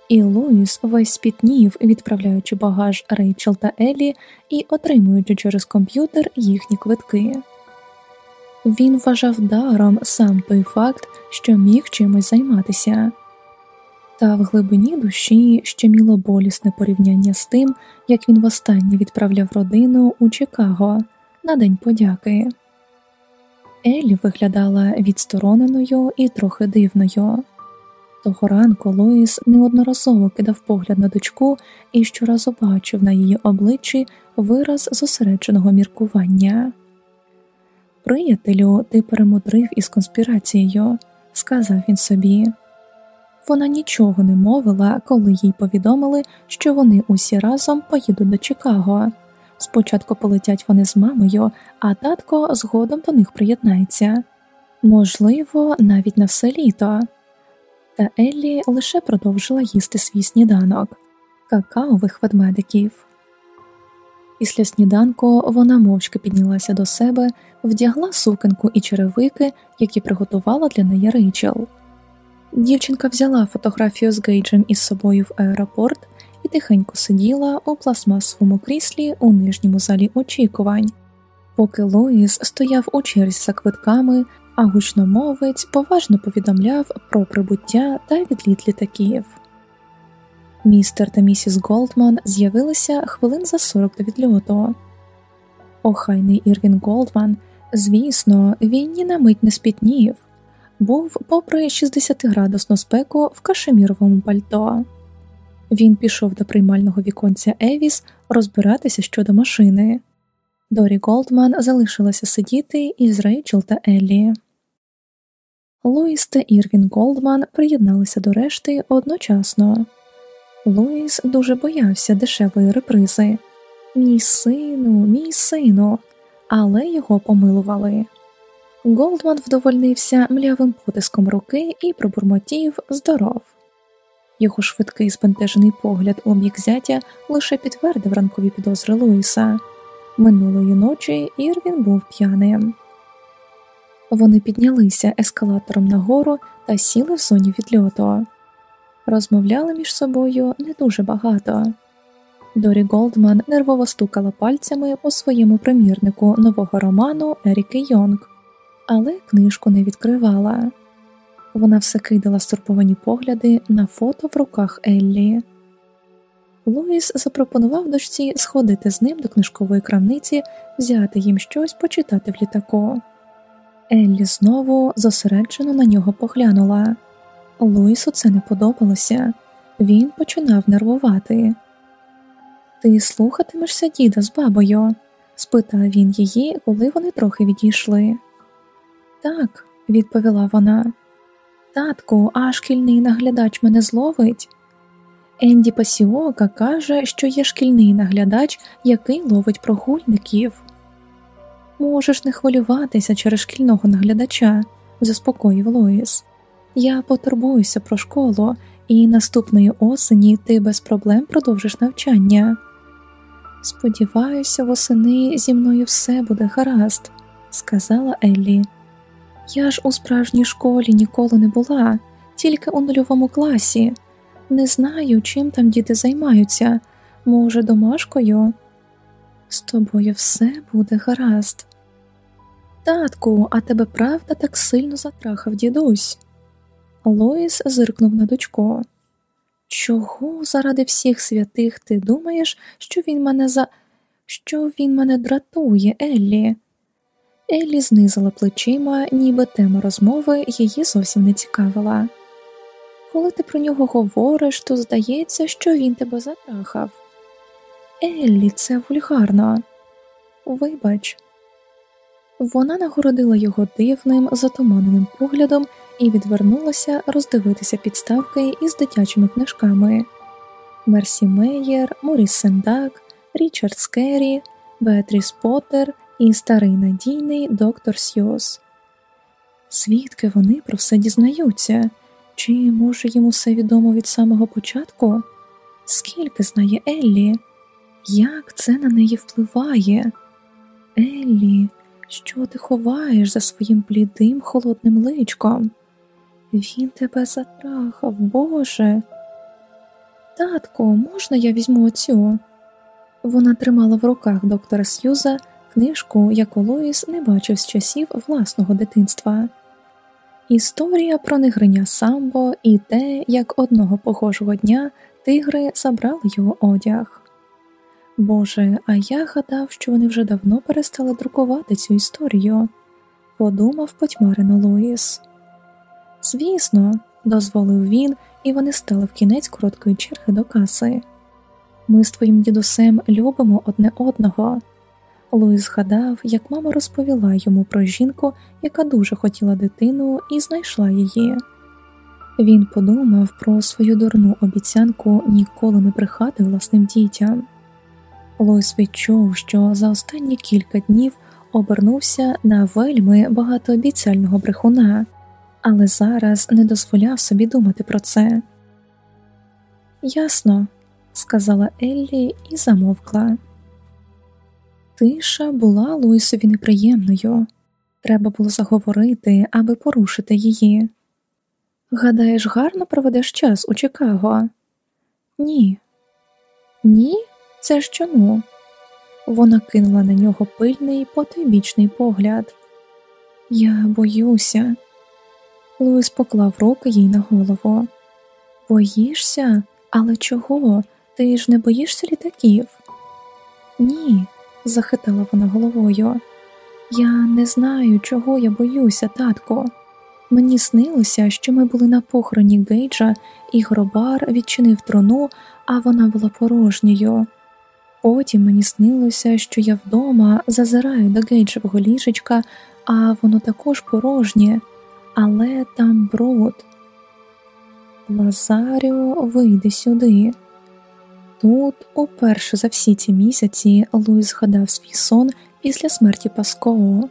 і Луїс весь спітнів, відправляючи багаж Рейчел та Елі і отримуючи через комп'ютер їхні квитки. Він вважав даром сам той факт, що міг чимось займатися, та в глибині душі ще міло болісне порівняння з тим, як він востаннє відправляв родину у Чикаго на День подяки. Елі виглядала відстороненою і трохи дивною. Того ранку Луїс неодноразово кидав погляд на дочку і щоразу бачив на її обличчі вираз зосередженого міркування. Приятелю, ти перемудрив із конспірацією, сказав він собі. Вона нічого не мовила, коли їй повідомили, що вони усі разом поїдуть до Чикаго. Спочатку полетять вони з мамою, а татко згодом до них приєднається можливо, навіть на все літо. Та Еллі лише продовжила їсти свій сніданок какаових ведмедиків. Після сніданку вона мовчки піднялася до себе, вдягла сукенку і черевики, які приготувала для неї Рейчел. Дівчинка взяла фотографію з Гейджем із собою в аеропорт і тихенько сиділа у пластмасовому кріслі у нижньому залі очікувань, поки Лоїс стояв у черзі за квитками, а гучномовець поважно повідомляв про прибуття та відліт літаків. Містер та місіс Голдман з'явилися хвилин за 40 до відльоту. Охайний Ірвін Голдман, звісно, він ні на мить не спітнів, був, попри 60-градусну спеку в кашеміровому пальто. Він пішов до приймального віконця Евіс розбиратися щодо машини. Дорі Голдман залишилася сидіти із Рейчел та Еллі. Луїс та Ірвін Голдман приєдналися до решти одночасно. Луїс дуже боявся дешевої репризи. Мій сину, мій сину, але його помилували. Голдман вдовольнився млявим потиском руки і пробурмотів здоров. Його швидкий збентежений погляд у бік зятя лише підтвердив ранкові підозри Луїса. Минулої ночі Ірвін був п'яним. Вони піднялися ескалатором нагору та сіли в зоні відльоту. Розмовляли між собою не дуже багато. Дорі Голдман нервово стукала пальцями по своєму примірнику нового роману Еріки Йонг, але книжку не відкривала. Вона все кидала стурбовані погляди на фото в руках Еллі. Луїс запропонував дочці сходити з ним до книжкової крамниці, взяти їм щось почитати в літаку. Еллі знову зосереджено на нього поглянула. Луїсу це не подобалося, він починав нервувати. Ти слухатимешся діда з бабою? спитав він її, коли вони трохи відійшли. Так, відповіла вона. Татку, а шкільний наглядач мене зловить. Енді Пасіока каже, що є шкільний наглядач, який ловить прогульників. Можеш не хвилюватися через шкільного наглядача, заспокоїв Лоїс. Я потурбуюся про школу, і наступної осені ти без проблем продовжиш навчання. Сподіваюся, восени зі мною все буде гаразд, сказала Еллі. Я ж у справжній школі ніколи не була, тільки у нульовому класі. Не знаю, чим там діти займаються, може, домашкою. З тобою все буде гаразд. Татку, а тебе правда так сильно затрахав дідусь? Лоїс зиркнув на дочку. Чого заради всіх святих ти думаєш, що він мене за. що він мене дратує, Еллі? Еллі знизила плечима, ніби тема розмови її зовсім не цікавила. Коли ти про нього говориш, то здається, що він тебе затрахав. Еллі, це вульгарно. Вибач. Вона нагородила його дивним, затуманеним поглядом і відвернулася роздивитися підставки із дитячими книжками Мерсі Мейєр, Моріс Сендак, Річард Скеррі, Беатріс Поттер і старий надійний доктор Сьюз. Звідки вони про все дізнаються? Чи, може, їм усе відомо від самого початку? Скільки знає Еллі? Як це на неї впливає? Еллі, що ти ховаєш за своїм блідим холодним личком? Він тебе затрахав, Боже. Татко, можна я візьму оцю? Вона тримала в руках доктора Сьюза книжку, яку Лоїс не бачив з часів власного дитинства. Історія про негриня самбо і те, як одного похожого дня тигри забрали його одяг. Боже, а я гадав, що вони вже давно перестали друкувати цю історію, подумав потьмарено Луїс. Звісно, дозволив він, і вони стали в кінець короткої черги до каси. Ми з твоїм дідусем любимо одне одного. Луїс згадав, як мама розповіла йому про жінку, яка дуже хотіла дитину, і знайшла її. Він подумав про свою дурну обіцянку ніколи не брехати власним дітям. Луїс відчув, що за останні кілька днів обернувся на вельми багатообіцяльного брехуна, але зараз не дозволяв собі думати про це. Ясно, сказала Еллі і замовкла. Тиша була Луїсові неприємною, треба було заговорити, аби порушити її. Гадаєш, гарно проведеш час у Чикаго? Ні. Ні? Це ж чому? Вона кинула на нього пильний потойбічний погляд. Я боюся. Луїс поклав руки їй на голову. Боїшся? Але чого? Ти ж не боїшся літаків? Ні, захитала вона головою. Я не знаю, чого я боюся, татко. Мені снилося, що ми були на похороні Гейджа, і гробар відчинив труну, а вона була порожньою. Потім мені снилося, що я вдома зазираю до гейджевого ліжечка, а воно також порожнє, але там бруд. Лазаріо вийди сюди. Тут, уперше за всі ці місяці, Луїс згадав свій сон після смерті Паскоу.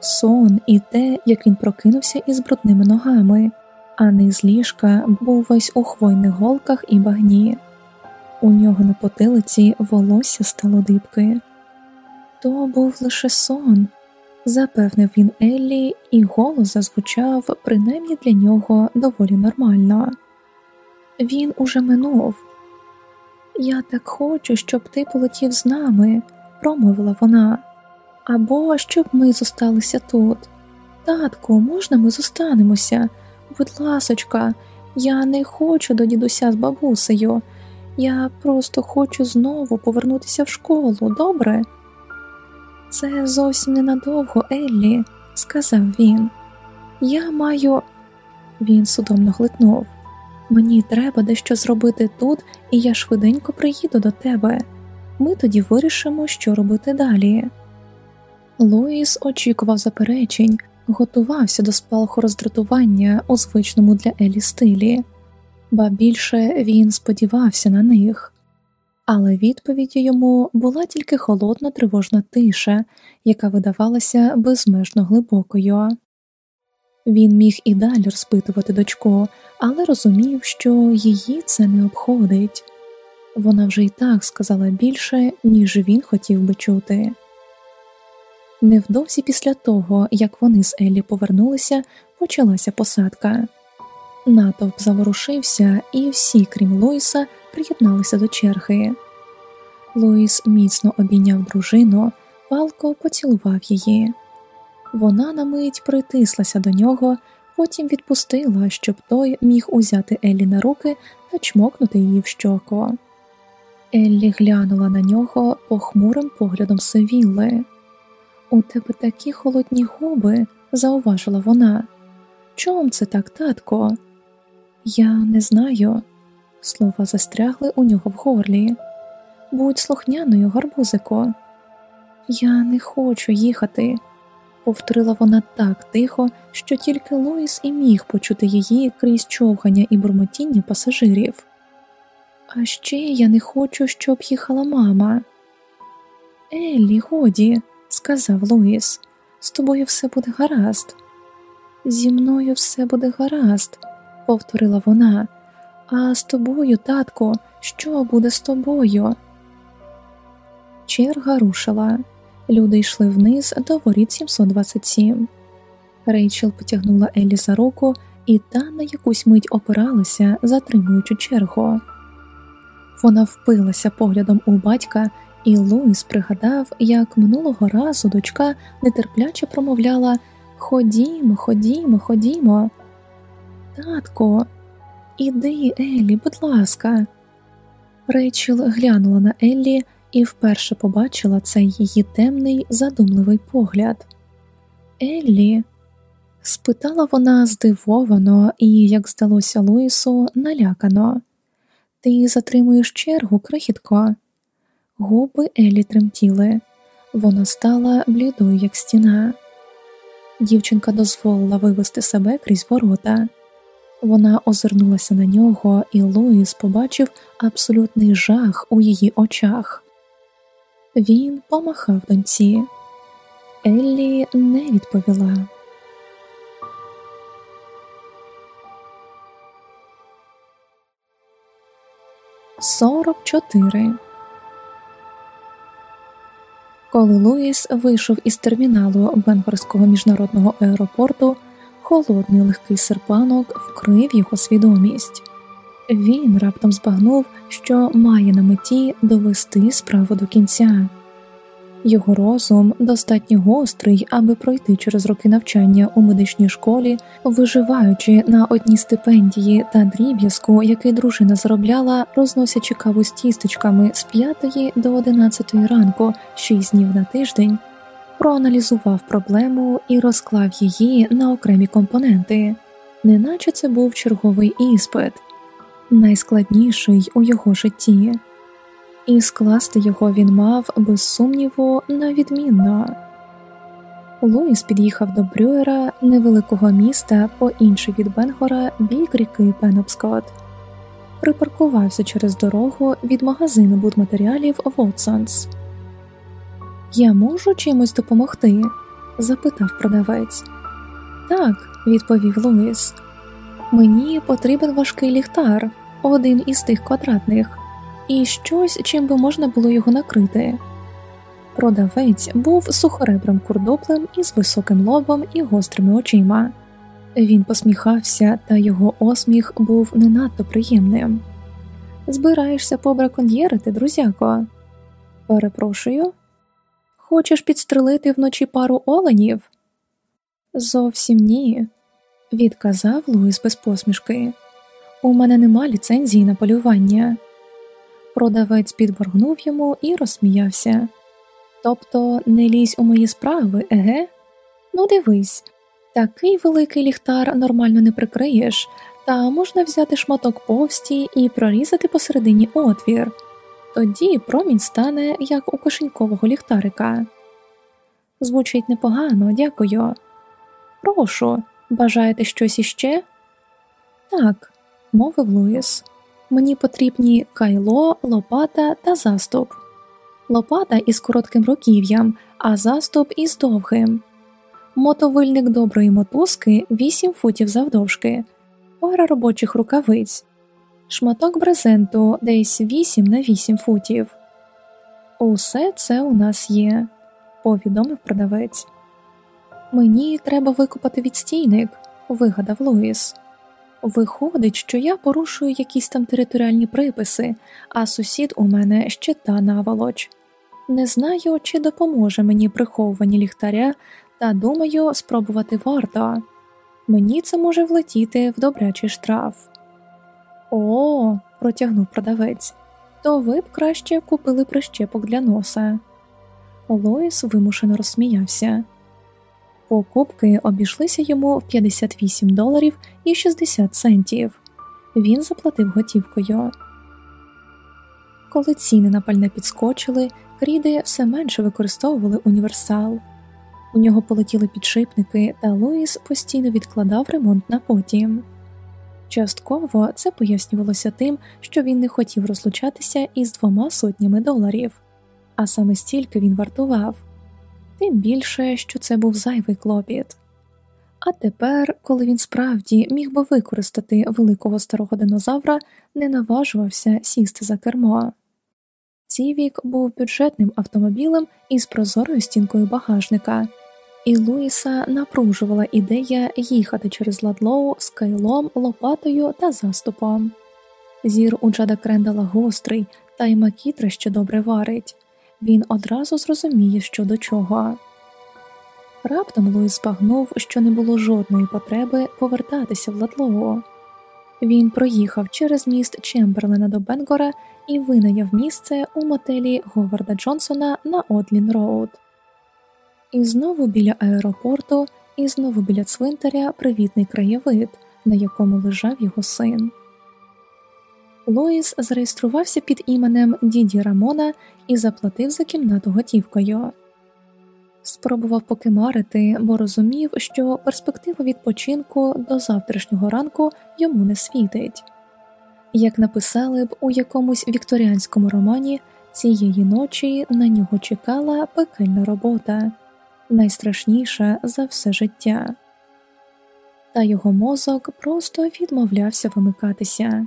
Сон і те, як він прокинувся із брудними ногами, а низ ліжка був весь у хвойних голках і багні. У нього на потилиці волосся стало дибки. То був лише сон, запевнив він Еллі, і голос зазвучав принаймні для нього доволі нормально. Він уже минув. Я так хочу, щоб ти полетів з нами, промовила вона, або щоб ми зосталися тут. Татку, можна ми зостанемося? Будь ласочка, я не хочу до дідуся з бабусею. Я просто хочу знову повернутися в школу, добре? Це зовсім ненадовго, Еллі, сказав він. Я маю. Він судомно глитнув. Мені треба дещо зробити тут, і я швиденько приїду до тебе. Ми тоді вирішимо, що робити далі. Луїс очікував заперечень, готувався до спалаху роздратування у звичному для Елі стилі, ба більше він сподівався на них, але відповіддю йому була тільки холодна тривожна тиша, яка видавалася безмежно глибокою. Він міг і далі розпитувати дочку, але розумів, що її це не обходить вона вже й так сказала більше, ніж він хотів би чути. Невдовзі після того, як вони з Еллі повернулися, почалася посадка. Натовп заворушився, і всі, крім Луїса, приєдналися до черги. Луїс міцно обійняв дружину, палко поцілував її. Вона на мить притислася до нього, потім відпустила, щоб той міг узяти Еллі на руки та чмокнути її в щоку. Еллі глянула на нього похмурим поглядом Севілли. У тебе такі холодні губи, зауважила вона. Чом це так, татко? Я не знаю. Слова застрягли у нього в горлі. Будь слухняною, гарбузико. Я не хочу їхати, повторила вона так тихо, що тільки Луїс і міг почути її крізь човгання і бурмотіння пасажирів. А ще я не хочу, щоб їхала мама. Еллі, годі, сказав Луїс, з тобою все буде гаразд. Зі мною все буде гаразд, повторила вона. А з тобою, татко, що буде з тобою? Черга рушила. Люди йшли вниз до воріт 727. Рейчел потягнула Еллі за руку, і та на якусь мить опиралася, затримуючи чергу. Вона впилася поглядом у батька, і Луїс пригадав, як минулого разу дочка нетерпляче промовляла Ходімо, ходімо, ходімо. Татко, іди, Еллі, будь ласка. Рейчел глянула на Еллі і вперше побачила цей її темний, задумливий погляд. Еллі, спитала вона здивовано і, як здалося Луїсу, налякано. Ти затримуєш чергу, крихітко. Губи Елі тремтіли, вона стала блідою, як стіна. Дівчинка дозволила вивести себе крізь ворота. Вона озирнулася на нього, і Луїс побачив абсолютний жах у її очах. Він помахав доньці. Еллі не відповіла. 44 Коли Луїс вийшов із терміналу Бенгорського міжнародного аеропорту, холодний легкий серпанок вкрив його свідомість. Він раптом збагнув, що має на меті довести справу до кінця. Його розум достатньо гострий, аби пройти через роки навчання у медичній школі, виживаючи на одній стипендії та дріб'язку, який дружина заробляла, розносячи каву з тістечками з 5 до 11 ранку, 6 днів на тиждень, проаналізував проблему і розклав її на окремі компоненти, неначе це був черговий іспит, найскладніший у його житті і скласти його він мав, без сумніву, на відмінно. Луїс під'їхав до Брюера, невеликого міста по інший від Бенгора бік ріки Пенопскот. Припаркувався через дорогу від магазину будматеріалів Вотсонс. Я можу чимось допомогти? запитав продавець. Так, відповів Луїс. Мені потрібен важкий ліхтар, один із тих квадратних і щось, чим би можна було його накрити. Продавець був сухоребрим курдоплем із високим лобом і гострими очима. Він посміхався, та його осміх був не надто приємним. Збираєшся побраконьєрити, друзяко? Перепрошую, хочеш підстрелити вночі пару оленів? Зовсім ні, відказав Луїс без посмішки. У мене нема ліцензії на полювання. Продавець підборгнув йому і розсміявся. Тобто не лізь у мої справи, еге? Ну, дивись, такий великий ліхтар нормально не прикриєш, та можна взяти шматок повсті і прорізати посередині отвір. Тоді промінь стане як у кишенькового ліхтарика. Звучить непогано, дякую. Прошу, бажаєте щось іще? Так, мовив Луїс. Мені потрібні кайло, лопата та заступ. Лопата із коротким руків'ям, а заступ із довгим. Мотовильник доброї мотузки 8 футів завдовжки, пара робочих рукавиць, шматок брезенту десь 8 на 8 футів. Усе це у нас є, повідомив продавець. Мені треба викопати відстійник, вигадав Луїс. Виходить, що я порушую якісь там територіальні приписи, а сусід у мене ще та наволоч. Не знаю, чи допоможе мені приховування ліхтаря, та думаю, спробувати варто. Мені це може влетіти в добрячий штраф. О, протягнув продавець, то ви б краще купили прищепок для носа. Лоїс вимушено розсміявся. Покупки обійшлися йому в 58 доларів і 60 центів. Він заплатив готівкою. Коли ціни на пальне підскочили, кріди все менше використовували універсал. У нього полетіли підшипники, та Луїс постійно відкладав ремонт на потім. Частково це пояснювалося тим, що він не хотів розлучатися із двома сотнями доларів, а саме стільки він вартував, тим більше, що це був зайвий клопіт. А тепер, коли він справді міг би використати великого старого динозавра, не наважувався сісти за кермо. Цівік був бюджетним автомобілем із прозорою стінкою багажника, і Луїса напружувала ідея їхати через ладлоу з кайлом, лопатою та заступом. Зір у Джада Крендала гострий, та й макітра ще добре варить. Він одразу зрозуміє, що до чого. Раптом Луїс збагнув, що не було жодної потреби повертатися в Ладлоу. Він проїхав через міст Чемберлена до Бенгора і винайняв місце у мотелі Говарда Джонсона на Одлін Роуд. І знову біля аеропорту, і знову біля цвинтаря привітний краєвид, на якому лежав його син. Луїс зареєструвався під іменем Діді Рамона і заплатив за кімнату готівкою. Спробував покимарити, бо розумів, що перспектива відпочинку до завтрашнього ранку йому не світить. Як написали б у якомусь вікторіанському романі, цієї ночі на нього чекала пекельна робота, найстрашніша за все життя, та його мозок просто відмовлявся вимикатися.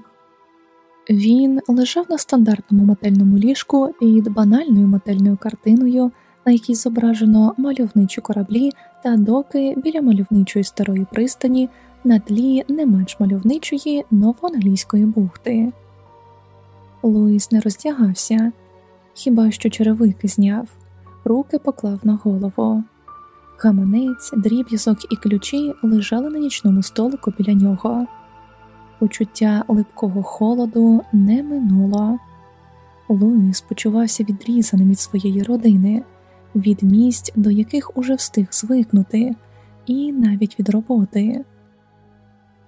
Він лежав на стандартному мотельному ліжку під банальною мотельною картиною, на якій зображено мальовничі кораблі та доки біля мальовничої старої пристані на тлі не менш мальовничої новоанглійської бухти. Луїс не роздягався, хіба що черевики зняв, руки поклав на голову. Гаманець, дріб'язок і ключі лежали на нічному столику біля нього. Почуття липкого холоду не минуло. Луїс почувався відрізаним від своєї родини, від місць, до яких уже встиг звикнути, і навіть від роботи.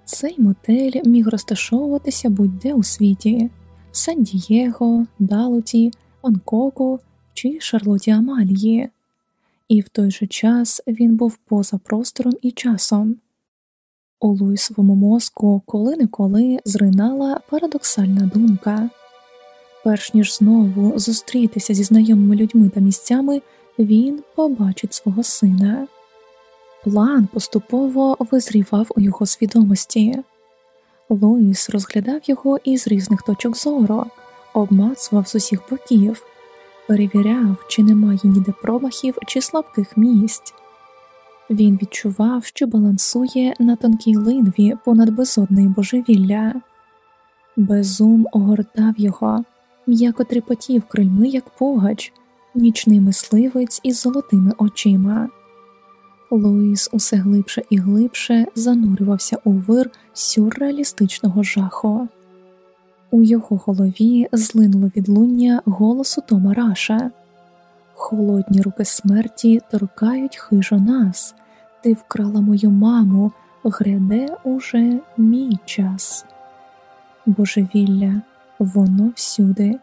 Цей мотель міг розташовуватися будь-де у світі Сан-Дієго, Далуті, Онкоку чи Шарлоті Амалії, і в той же час він був поза простором і часом. У Луїсовому мозку коли неколи зринала парадоксальна думка перш ніж знову зустрітися зі знайомими людьми та місцями, він побачить свого сина. План поступово визрівав у його свідомості. Луїс розглядав його із різних точок зору, обмацував з усіх боків, перевіряв, чи немає ніде промахів чи слабких місць. Він відчував, що балансує на тонкій линві понад безодної божевілля. Безум огортав його, м'яко тріпотів крильми, як погач, нічний мисливець із золотими очима. Луїс усе глибше і глибше занурювався у вир сюрреалістичного жаху. У його голові злинуло відлуння голосу Тома Раша. Холодні руки смерті торкають хижо нас, ти вкрала мою маму, гряде уже мій час. Божевілля, воно всюди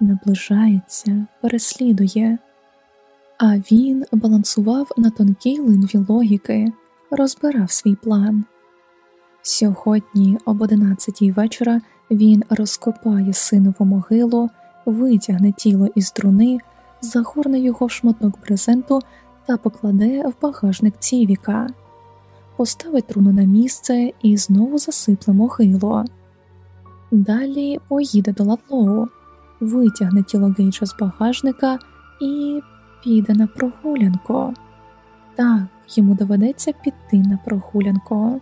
наближається, переслідує, а він балансував на тонкій линві логіки, розбирав свій план. Сьогодні, об одинадцятій вечора, він розкопає синову могилу, витягне тіло із труни, загорне його в шматок брезенту та покладе в багажник цівіка, поставить труну на місце і знову засипле могилу. Далі поїде до Ладлоу, витягне тіло Гейджа з багажника і піде на прогулянку. Так, йому доведеться піти на прогулянку.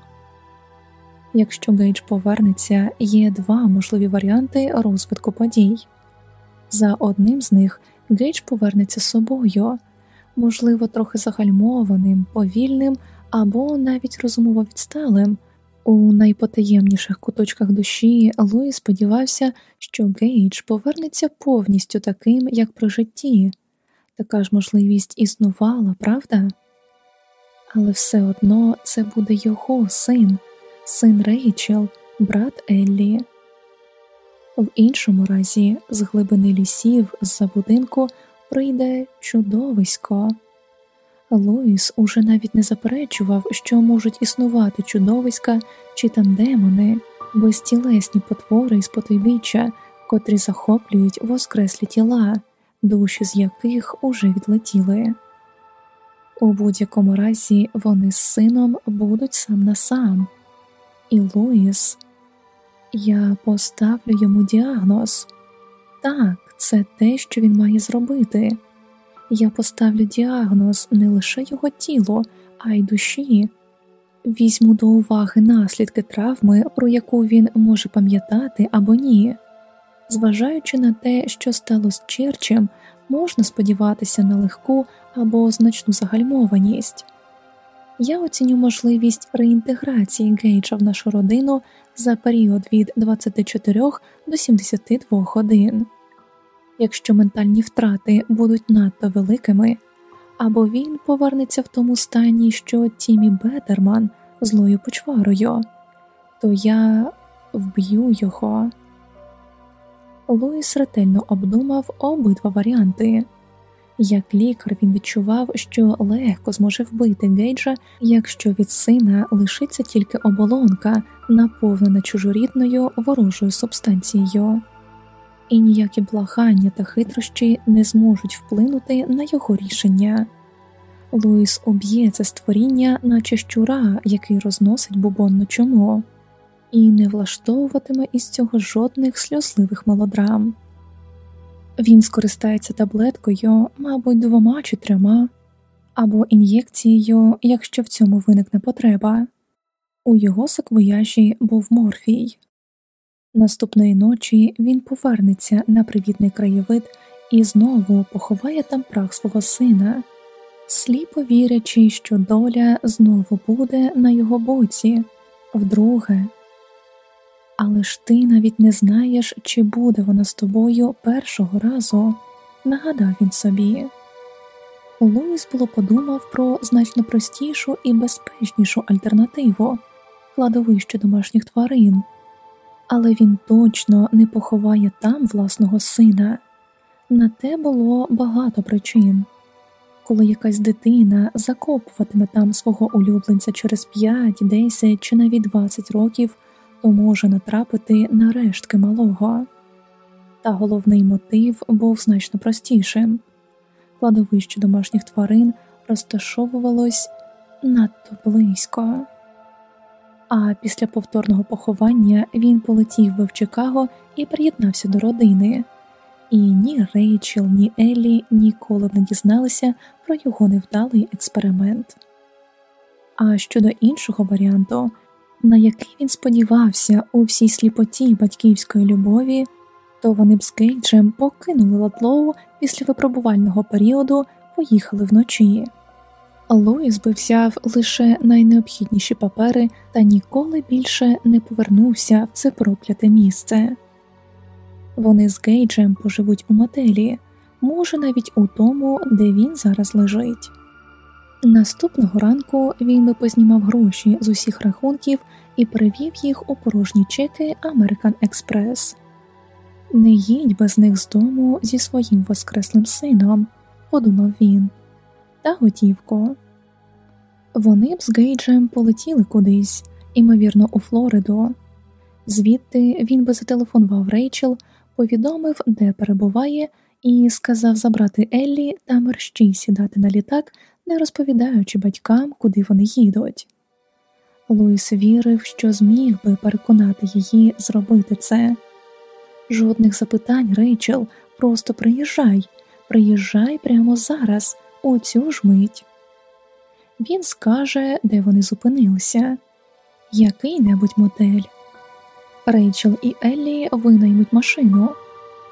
Якщо Гейдж повернеться, є два можливі варіанти розвитку подій. За одним з них Гейдж повернеться з собою, можливо, трохи загальмованим, повільним або навіть розумово відсталим. У найпотаємніших куточках душі Луїс сподівався, що Гейдж повернеться повністю таким, як при житті. Така ж можливість існувала, правда? Але все одно це буде його син син Рейчел, брат Еллі. В іншому разі, з глибини лісів з за будинку прийде чудовисько. Луїс уже навіть не заперечував, що можуть існувати чудовиська чи там демони, безтілесні потвори із потойбіччя, котрі захоплюють воскреслі тіла, душі з яких уже відлетіли. У будь-якому разі вони з сином будуть сам на сам і Луїс. Я поставлю йому діагноз так, це те, що він має зробити. Я поставлю діагноз не лише його тілу, а й душі. Візьму до уваги наслідки травми, про яку він може пам'ятати або ні. Зважаючи на те, що стало з Черчем, можна сподіватися на легку або значну загальмованість. Я оціню можливість реінтеграції Гейджа в нашу родину за період від 24 до 72 годин. Якщо ментальні втрати будуть надто великими, або він повернеться в тому стані, що Тімі Бетерман злою почварою, то я вб'ю його. Луїс ретельно обдумав обидва варіанти. Як лікар він відчував, що легко зможе вбити Гейджа, якщо від сина лишиться тільки оболонка, наповнена чужорідною ворожою субстанцією, і ніякі благання та хитрощі не зможуть вплинути на його рішення. Луїс уб'є це створіння, наче щура, який розносить бубонну чому, і не влаштовуватиме із цього жодних сльозливих мелодрам. Він скористається таблеткою, мабуть, двома чи трьома, або ін'єкцією, якщо в цьому виникне потреба. У його саквояжі був морфій. Наступної ночі він повернеться на привітний краєвид і знову поховає там прах свого сина, сліпо вірячи, що доля знову буде на його боці, вдруге. Але ж ти навіть не знаєш, чи буде вона з тобою першого разу, нагадав він собі. Луїс було подумав про значно простішу і безпечнішу альтернативу кладовище домашніх тварин, але він точно не поховає там власного сина. На те було багато причин. Коли якась дитина закопуватиме там свого улюбленця через 5, 10 чи навіть 20 років то може натрапити на рештки малого. Та головний мотив був значно простішим кладовище домашніх тварин розташовувалось надто близько. А після повторного поховання він полетів в Чикаго і приєднався до родини, і ні Рейчел, ні Еллі ніколи не дізналися про його невдалий експеримент. А щодо іншого варіанту, на який він сподівався у всій сліпоті батьківської любові, то вони б з Гейджем покинули Ладлоу після випробувального періоду, поїхали вночі. Луїс би взяв лише найнеобхідніші папери та ніколи більше не повернувся в це прокляте місце. Вони з Гейджем поживуть у мотелі, може навіть у тому, де він зараз лежить. Наступного ранку він би познімав гроші з усіх рахунків і перевів їх у порожні чеки American Express. Не їдь без них з дому зі своїм воскреслим сином, подумав він, та готівко. Вони б з Гейджем полетіли кудись, імовірно, у Флориду. Звідти він би зателефонував Рейчел, повідомив, де перебуває, і сказав забрати Еллі та мерщій сідати на літак, не розповідаючи батькам, куди вони їдуть. Луїс вірив, що зміг би переконати її зробити це. Жодних запитань, Рейчел, просто приїжджай, приїжджай прямо зараз, у цю ж мить. Він скаже, де вони зупинилися, який небудь мотель. Рейчел і Еллі винаймуть машину,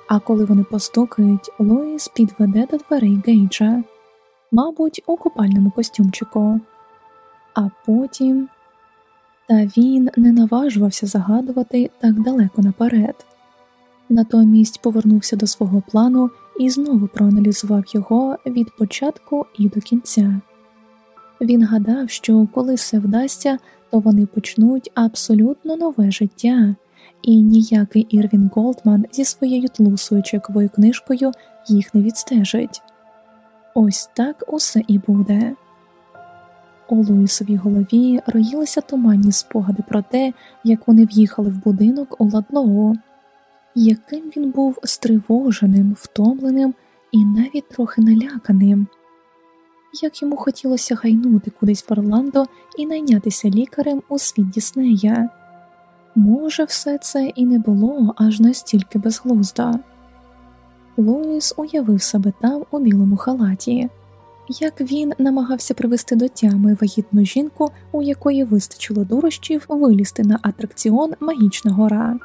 а коли вони постукають, Луїс підведе до дверей Гейджа, мабуть, у купальному костюмчику, а потім та він не наважувався загадувати так далеко наперед. Натомість повернувся до свого плану і знову проаналізував його від початку і до кінця. Він гадав, що коли все вдасться, то вони почнуть абсолютно нове життя, і ніякий Ірвін Голдман зі своєю тлусою чековою книжкою їх не відстежить. Ось так усе і буде. У Луїсовій голові роїлися туманні спогади про те, як вони в'їхали в будинок у Ладлоу, яким він був стривоженим, втомленим і навіть трохи наляканим, як йому хотілося гайнути кудись в Орландо і найнятися лікарем у світ Діснея. Може, все це і не було аж настільки безглуздо. Луїс уявив себе там у білому халаті як він намагався привести до тями вагітну жінку, у якої вистачило дурощів вилізти на атракціон Магічна гора.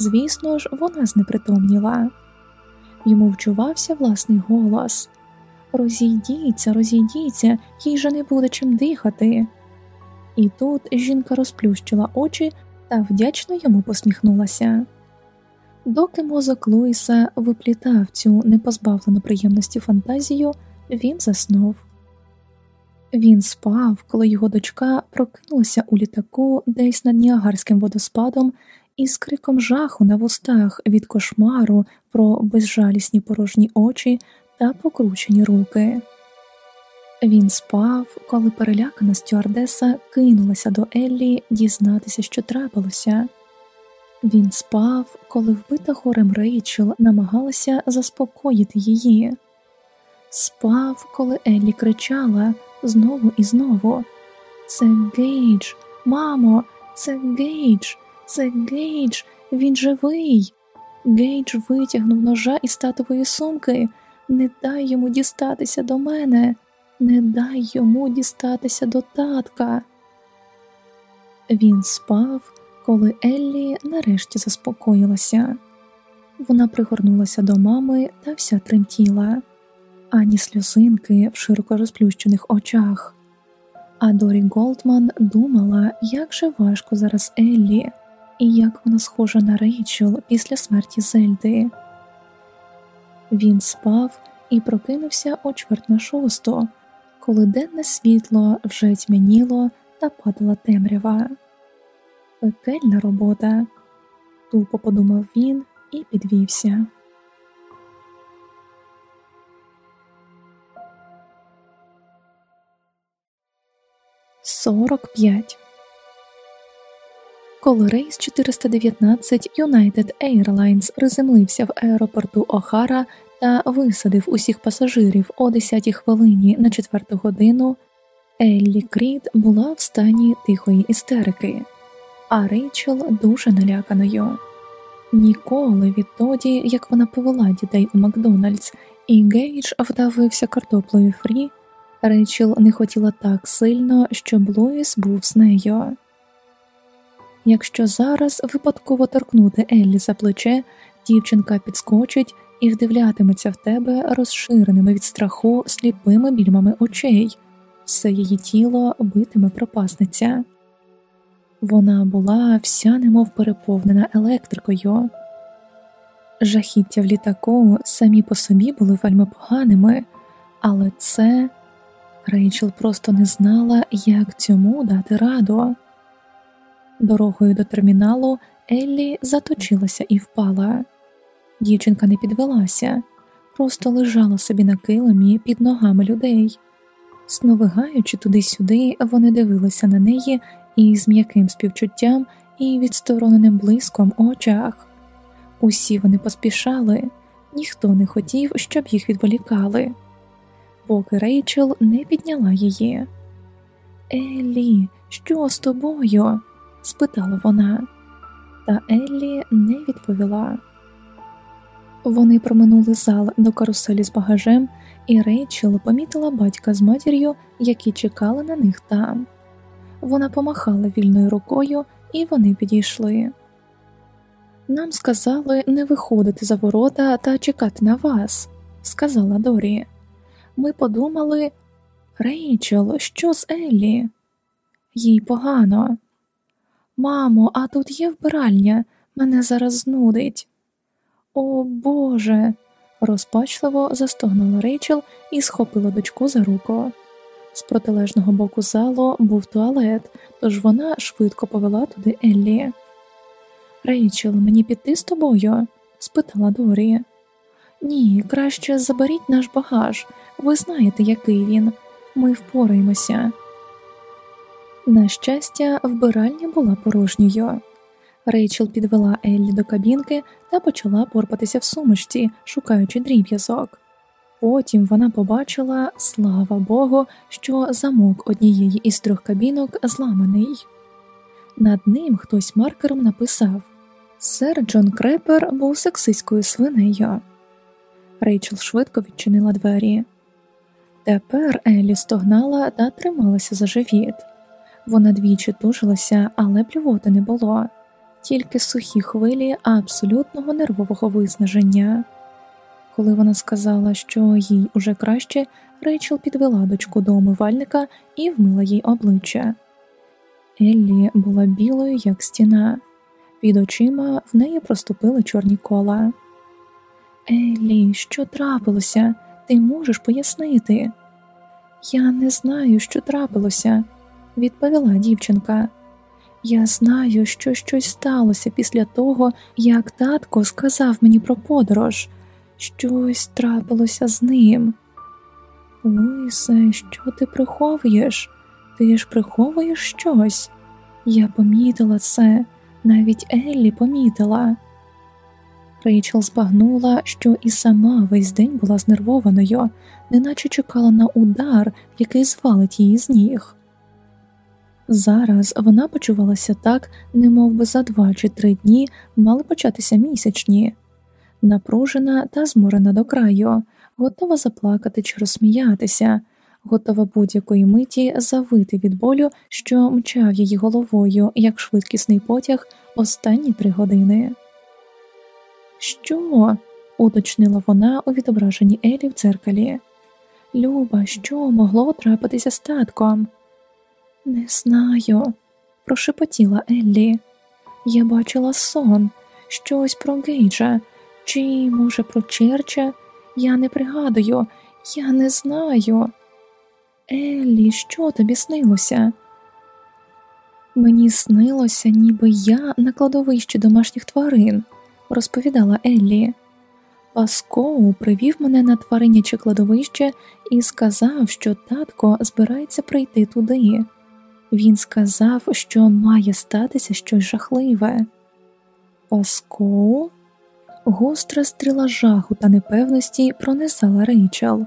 Звісно ж, вона знепритомніла. Йому вчувався власний голос Розійдіться, розійдіться, їй же не буде чим дихати. І тут жінка розплющила очі та вдячно йому посміхнулася. Доки мозок Луїса виплітав цю непозбавлену приємності фантазію він заснув. Він спав, коли його дочка прокинулася у літаку десь над Ніагарським водоспадом із криком жаху на вустах від кошмару про безжалісні порожні очі та покручені руки. Він спав, коли перелякана стюардеса кинулася до Еллі дізнатися, що трапилося. Він спав, коли вбита горем Рейчел намагалася заспокоїти її спав, коли Еллі кричала знову і знову. Це Гейдж, мамо, це Гейдж, це Гейдж, він живий. Гейдж витягнув ножа із татової сумки. Не дай йому дістатися до мене, не дай йому дістатися до татка. Він спав, коли Еллі нарешті заспокоїлася. Вона пригорнулася до мами та вся тремтіла ані сльозинки в широко розплющених очах. А Дорі Голдман думала, як же важко зараз Еллі, і як вона схожа на Рейчел після смерті Зельди. Він спав і прокинувся о чверть на шосту, коли денне світло вже тьмяніло та падала темрява. Пекельна робота, тупо подумав він і підвівся. 45. Коли рейс 419 United Airlines приземлився в аеропорту Охара та висадив усіх пасажирів о 10 хвилині на 4 годину, Еллі Крід була в стані тихої істерики, а Рейчел дуже наляканою. Ніколи відтоді, як вона повела дітей у Макдональдс, і Гейдж вдавився картоплею фрі. Рейчел не хотіла так сильно, щоб Луїс був з нею. Якщо зараз випадково торкнути Еллі за плече, дівчинка підскочить і вдивлятиметься в тебе розширеними від страху сліпими більмами очей, все її тіло битиме пропасниця. Вона була вся немов переповнена електрикою. Жахіття в літаку самі по собі були вельми поганими, але це Рейчел просто не знала, як цьому дати раду. Дорогою до терміналу Еллі заточилася і впала. Дівчинка не підвелася, просто лежала собі на килимі під ногами людей. Сновигаючи туди-сюди, вони дивилися на неї із м'яким співчуттям і відстороненим блиском очах. Усі вони поспішали, ніхто не хотів, щоб їх відволікали, поки Рейчел не підняла її. Еллі, що з тобою? Спитала вона, та Еллі не відповіла. Вони проминули зал до каруселі з багажем, і Рейчел помітила батька з матір'ю, які чекали на них там. Вона помахала вільною рукою, і вони підійшли. Нам сказали не виходити за ворота та чекати на вас, сказала Дорі. Ми подумали, Рейчел, що з Еллі? Їй погано. Мамо, а тут є вбиральня, мене зараз знудить. О Боже. розпачливо застогнала Рейчел і схопила дочку за руку. З протилежного боку залу був туалет, тож вона швидко повела туди Еллі. Рейчел, мені піти з тобою? спитала Дорі. Ні, краще заберіть наш багаж, ви знаєте, який він. Ми впораємося. На щастя, вбиральня була порожньою. Рейчел підвела Еллі до кабінки та почала порпатися в сумочці, шукаючи дріб'язок. Потім вона побачила, слава Богу, що замок однієї із трьох кабінок зламаний. Над ним хтось маркером написав Сер Джон Крепер був сексистською свинею. Рейчел швидко відчинила двері. Тепер Еллі стогнала та трималася за живіт. Вона двічі тужилася, але плювоти не було, тільки сухі хвилі абсолютного нервового виснаження. Коли вона сказала, що їй уже краще, Рейчел підвела дочку до умивальника і вмила їй обличчя. Еллі була білою, як стіна, під очима в неї проступили чорні кола. Еллі, що трапилося? Ти можеш пояснити? Я не знаю, що трапилося, відповіла дівчинка. Я знаю, що щось сталося після того, як татко сказав мені про подорож, щось трапилося з ним. Лисе, що ти приховуєш? Ти ж приховуєш щось? Я помітила це, навіть Еллі помітила. Рейчел збагнула, що і сама весь день була знервованою, неначе чекала на удар, який звалить її з ніг. Зараз вона почувалася так, немов би за два чи три дні мали початися місячні, напружена та зморена до краю, готова заплакати чи розсміятися, готова будь-якої миті завити від болю, що мчав її головою, як швидкісний потяг останні три години. Що? уточнила вона у відображенні Елі в дзеркалі. Люба, що могло трапитися з татком? Не знаю, прошепотіла Еллі. Я бачила сон, щось про Гейджа, чи, може, про Черча. Я не пригадую, я не знаю. Еллі, що тобі снилося? Мені снилося, ніби я на кладовищі домашніх тварин розповідала Еллі. Паскоу привів мене на твариняче кладовище і сказав, що татко збирається прийти туди. Він сказав, що має статися щось жахливе. Паскоу? Гостра стріла жаху та непевності пронесала Рейчел.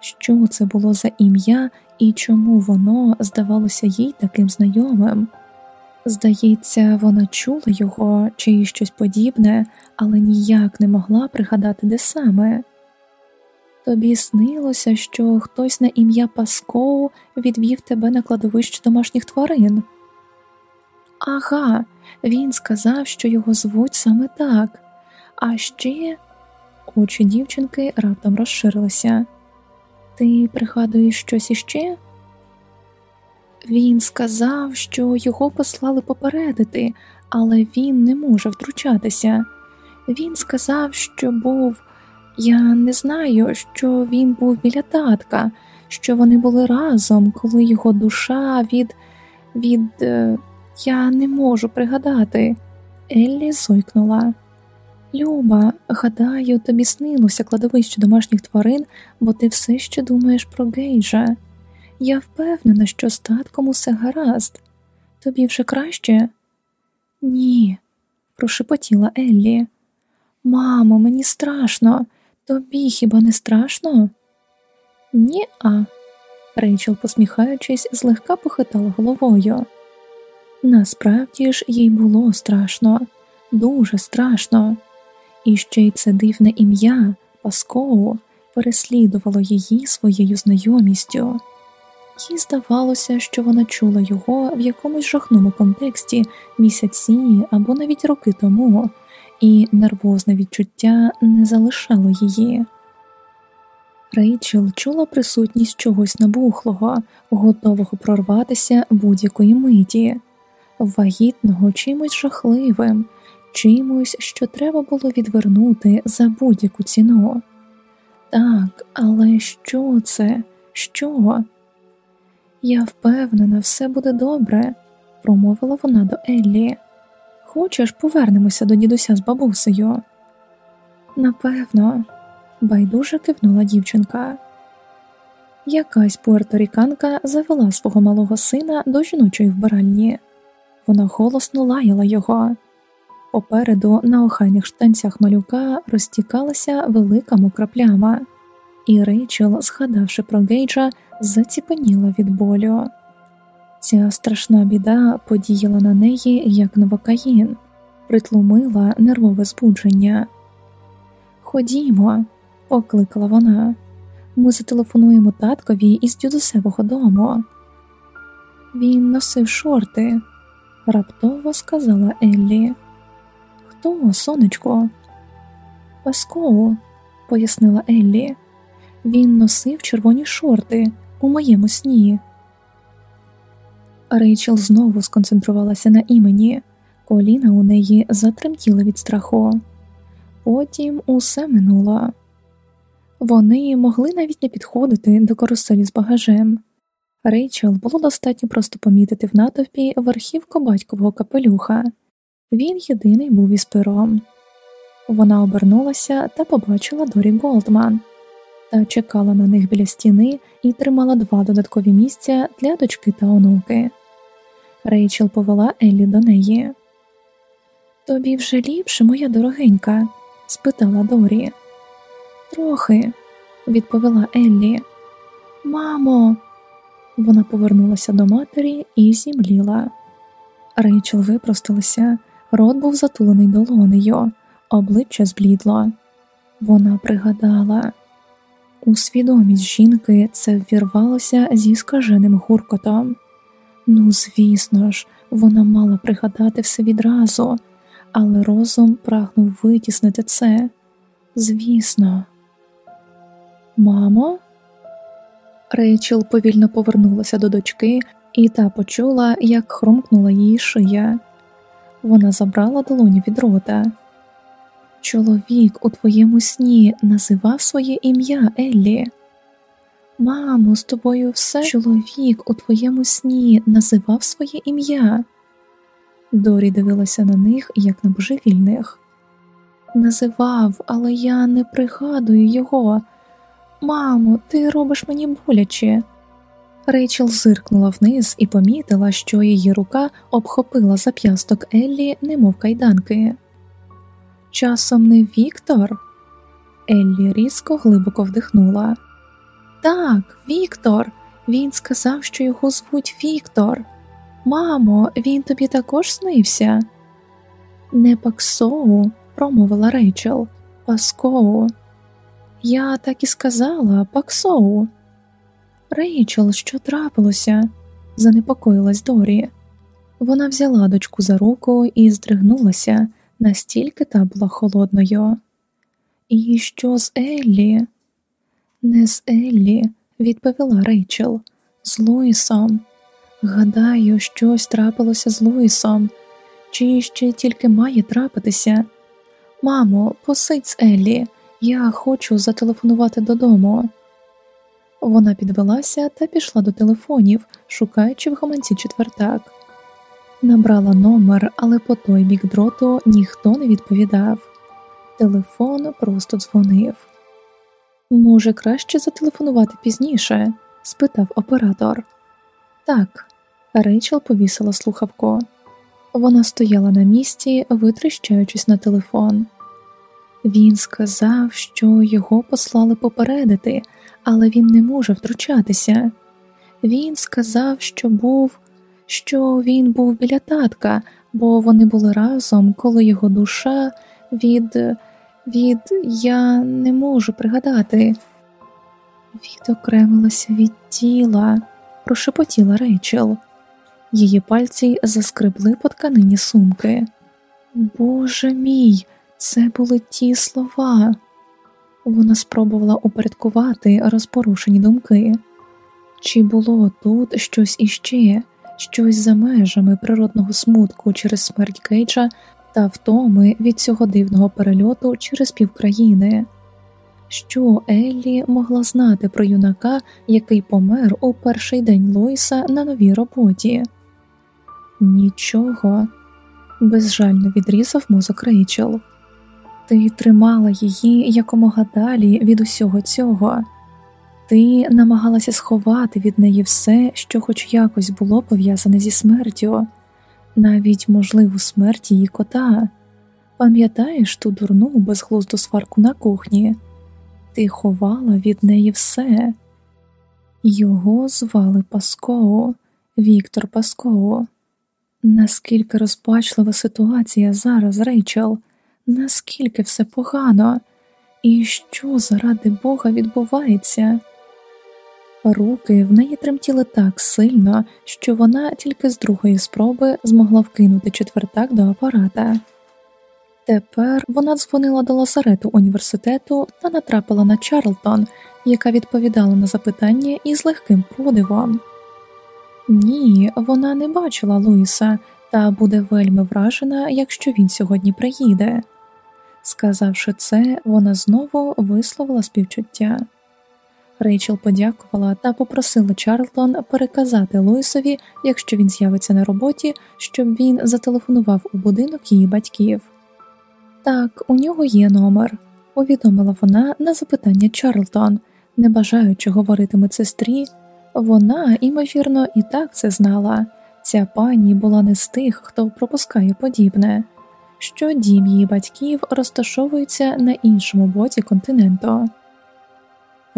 Що це було за ім'я і чому воно здавалося їй таким знайомим? Здається, вона чула його чи щось подібне, але ніяк не могла пригадати, де саме. Тобі снилося, що хтось на ім'я Паскоу відвів тебе на кладовище домашніх тварин. Ага, він сказав, що його звуть саме так, а ще очі дівчинки раптом розширилися. Ти пригадуєш щось іще? Він сказав, що його послали попередити, але він не може втручатися. Він сказав, що був. Я не знаю, що він був біля татка, що вони були разом, коли його душа від. від. Е, я не можу пригадати. Еллі зойкнула. Люба, гадаю, тобі снилося кладовище домашніх тварин, бо ти все ще думаєш про гейджа. Я впевнена, що з татком усе гаразд. Тобі вже краще? Ні, прошепотіла Еллі. Мамо, мені страшно. Тобі хіба не страшно? Ні, а. Рейчел, посміхаючись, злегка похитала головою. Насправді ж їй було страшно, дуже страшно, і ще й це дивне ім'я Паскоу переслідувало її своєю знайомістю. Їй здавалося, що вона чула його в якомусь жахному контексті місяці або навіть роки тому, і нервозне відчуття не залишало її. Рейчел чула присутність чогось набухлого, готового прорватися будь-якої миті, вагітного чимось жахливим, чимось, що треба було відвернути за будь-яку ціну. Так, але що це? Що? Я впевнена, все буде добре, промовила вона до Еллі. Хочеш, повернемося до дідуся з бабусею? Напевно, байдуже кивнула дівчинка. Якась пуерторіканка завела свого малого сина до жіночої вбиральні. Вона голосно лаяла його. Попереду на охайних штанцях малюка розтікалася велика мокра пляма, і Рейчел, згадавши про Гейджа, заціпеніла від болю. Ця страшна біда подіяла на неї як новокаїн, притлумила нервове збудження. Ходімо, покликала вона, ми зателефонуємо таткові із дідусевого дому. Він носив шорти, раптово сказала Еллі. Хто, сонечко? Паскоу, пояснила Еллі. Він носив червоні шорти у моєму сні. Рейчел знову сконцентрувалася на імені, коліна у неї затремтіли від страху. Потім усе минуло. Вони могли навіть не підходити до каруселі з багажем. Рейчел було достатньо просто помітити в натовпі верхівку батькового капелюха. Він єдиний був із пером. Вона обернулася та побачила Дорі Голдман та чекала на них біля стіни і тримала два додаткові місця для дочки та онуки. Рейчел повела Еллі до неї. Тобі вже ліпше, моя дорогенька? спитала Дорі. Трохи, відповіла Еллі. Мамо, вона повернулася до матері і зімліла. Рейчел випросталася, рот був затулений долонею, обличчя зблідло. Вона пригадала. У свідомість жінки це ввірвалося зі скаженим гуркотом. Ну, звісно ж, вона мала пригадати все відразу, але розум прагнув витіснити це. Звісно, мамо. Рейчел повільно повернулася до дочки, і та почула, як хрумкнула її шия. Вона забрала долоню від рота. Чоловік у твоєму сні називав своє ім'я Еллі. Мамо, з тобою все чоловік у твоєму сні називав своє ім'я. Дорі дивилася на них, як на божевільних. Називав, але я не пригадую його. Мамо, ти робиш мені боляче. Рейчел зиркнула вниз і помітила, що її рука обхопила зап'ясток Еллі, немов кайданки. Часом не Віктор? Еллі різко глибоко вдихнула. Так, Віктор. Він сказав, що його звуть Віктор. Мамо, він тобі також снився? Не Паксоу, промовила Рейчел, Паскоу. Я так і сказала, Паксоу. Рейчел, що трапилося? занепокоїлась Дорі. Вона взяла дочку за руку і здригнулася, настільки та була холодною. І що з Еллі? Не з Еллі, відповіла Рейчел, з Луїсом. Гадаю, щось трапилося з Луїсом, чи ще тільки має трапитися. Мамо, посидь з Еллі, я хочу зателефонувати додому. Вона підвелася та пішла до телефонів, шукаючи в гаманці четвертак. Набрала номер, але по той бік дроту ніхто не відповідав. Телефон просто дзвонив. Може, краще зателефонувати пізніше? спитав оператор. Так, Рейчел повісила слухавку. Вона стояла на місці, витріщаючись на телефон. Він сказав, що його послали попередити, але він не може втручатися. Він сказав, що був, що він був біля татка, бо вони були разом, коли його душа від, від я не можу пригадати, відокремилася від тіла, прошепотіла Рейчел. Її пальці заскребли по тканині сумки. Боже мій, це були ті слова. Вона спробувала упорядкувати розпорушені думки. Чи було тут щось іще, щось за межами природного смутку через смерть Кейджа та втоми від цього дивного перельоту через півкраїни? Що Еллі могла знати про юнака, який помер у перший день Луїса на новій роботі? Нічого, безжально відрізав мозок Рейчел. Ти тримала її якомога далі від усього цього, ти намагалася сховати від неї все, що хоч якось було пов'язане зі смертю, навіть можливу смерть її кота. Пам'ятаєш ту дурну безглузду сварку на кухні? Ти ховала від неї все. Його звали Паскоу, Віктор Паскоу. Наскільки розпачлива ситуація зараз, Рейчел, наскільки все погано, і що заради Бога відбувається? Руки в неї тремтіли так сильно, що вона тільки з другої спроби змогла вкинути четвертак до апарата. Тепер вона дзвонила до лазарету університету та натрапила на Чарлтон, яка відповідала на запитання із легким подивом. Ні, вона не бачила Луїса та буде вельми вражена, якщо він сьогодні приїде. Сказавши це, вона знову висловила співчуття. Рейчел подякувала та попросила Чарлтон переказати Луїсові, якщо він з'явиться на роботі, щоб він зателефонував у будинок її батьків. Так, у нього є номер, повідомила вона на запитання Чарлтон, не бажаючи говорити медсестрі. Вона, ймовірно, і так це знала. Ця пані була не з тих, хто пропускає подібне, що дім її батьків розташовується на іншому боці континенту.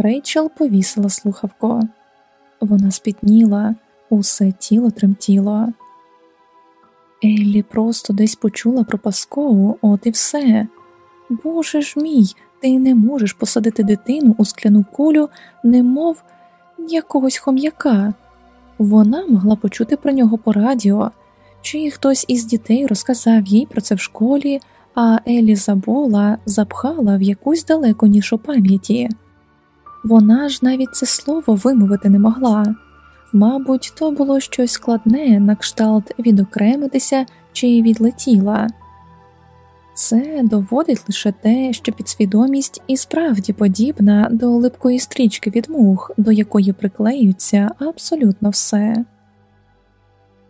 Рейчел повісила слухавку. Вона спітніла, усе тіло тремтіло. Еллі просто десь почула про Паскову, от і все. Боже ж мій, ти не можеш посадити дитину у скляну кулю, немов якогось хом'яка. Вона могла почути про нього по радіо, чи хтось із дітей розказав їй про це в школі, а Елі забула, запхала в якусь далеку нішу пам'яті. Вона ж навіть це слово вимовити не могла. Мабуть, то було щось складне на кшталт відокремитися чи відлетіла. Це доводить лише те, що підсвідомість і справді подібна до липкої стрічки від мух, до якої приклеюється абсолютно все.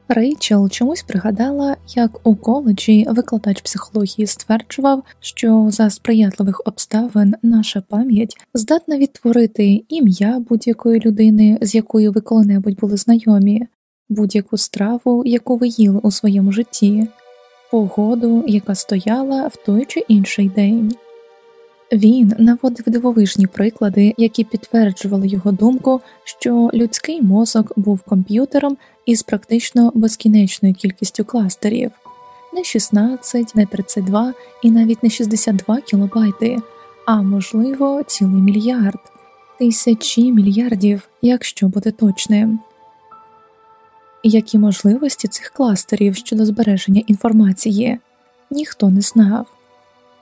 Рейчел чомусь пригадала, як у коледжі викладач психології стверджував, що за сприятливих обставин наша пам'ять здатна відтворити ім'я будь-якої людини, з якою ви коли-небудь були знайомі, будь-яку страву, яку ви їли у своєму житті погоду, яка стояла в той чи інший день. Він наводив дивовижні приклади, які підтверджували його думку, що людський мозок був комп'ютером із практично безкінечною кількістю кластерів. Не 16, не 32 і навіть не 62 кілобайти, а можливо цілий мільярд, тисячі мільярдів, якщо бути точним. Які можливості цих кластерів щодо збереження інформації? Ніхто не знав,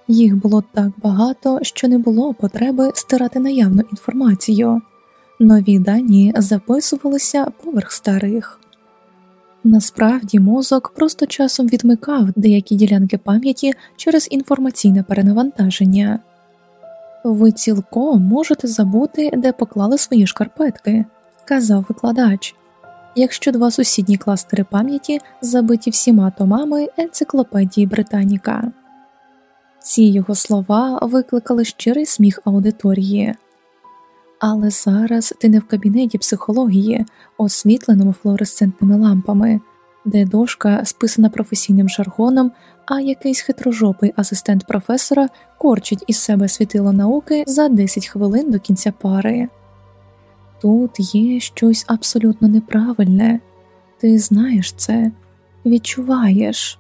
їх було так багато, що не було потреби стирати наявну інформацію, нові дані записувалися поверх старих. Насправді мозок просто часом відмикав деякі ділянки пам'яті через інформаційне перенавантаження. Ви цілком можете забути, де поклали свої шкарпетки, казав викладач. Якщо два сусідні кластери пам'яті забиті всіма томами енциклопедії Британіка. Ці його слова викликали щирий сміх аудиторії. Але зараз ти не в кабінеті психології, освітленому флуоресцентними лампами, де дошка списана професійним жаргоном, а якийсь хитрожопий асистент професора корчить із себе світило науки за 10 хвилин до кінця пари. Тут є щось абсолютно неправильне, ти знаєш це, відчуваєш.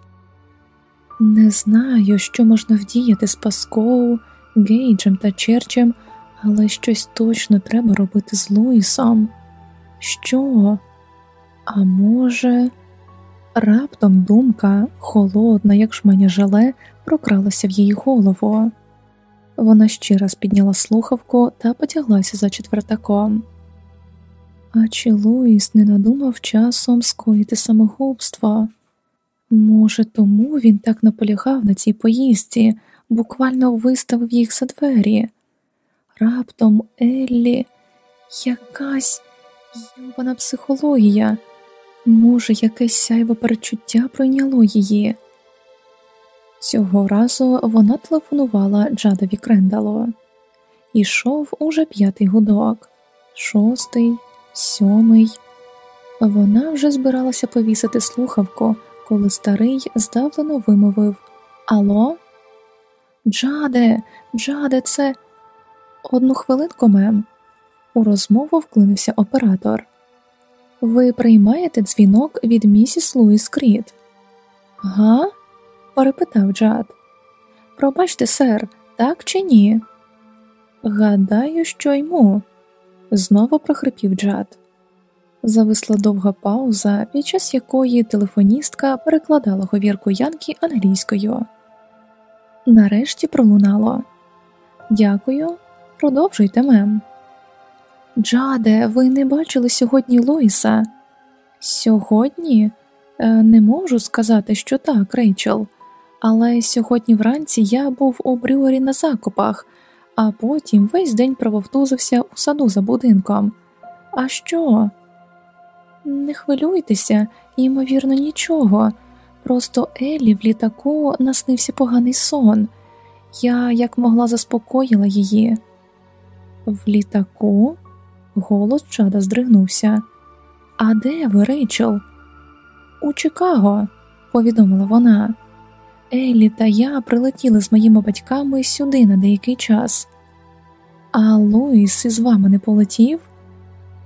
Не знаю, що можна вдіяти з Паскоу, Гейджем та Черчем але щось точно треба робити з Луїсом. Що? А може, раптом думка, холодна, як жменя жале, прокралася в її голову. Вона ще раз підняла слухавку та потяглася за четвертаком. А чи Луїс не надумав часом скоїти самогубство? Може, тому він так наполягав на цій поїздці, буквально виставив їх за двері. Раптом Еллі, якась йобана психологія, може, якесь сяйве перечуття пройняло її. Цього разу вона телефонувала Джадові Крендалу. Ішов уже п'ятий гудок, шостий, сьомий. Вона вже збиралася повісити слухавку, коли старий здавлено вимовив Ало? Джаде, Джаде, це. Одну хвилинку, мем. У розмову вклинився оператор. Ви приймаєте дзвінок від місіс Луїс Кріт? Га? перепитав Джад. Пробачте, сер, так чи ні? Гадаю, що йму, знову прохрипів Джад. Зависла довга пауза, під час якої телефоністка перекладала говірку Янки англійською. Нарешті пролунало. Дякую, Продовжуйте, мем. Джаде, ви не бачили сьогодні Лоїса? Сьогодні? Е, не можу сказати, що так, Рейчел, але сьогодні вранці я був у брюорі на закопах, а потім весь день прововтузився у саду за будинком. А що? Не хвилюйтеся, ймовірно, нічого. Просто Елі в літаку наснився поганий сон. Я як могла заспокоїла її. В літаку? Голос чада здригнувся. А де ви, Рейчел? У Чикаго, повідомила вона. Еллі та я прилетіли з моїми батьками сюди на деякий час. А Луїс із вами не полетів?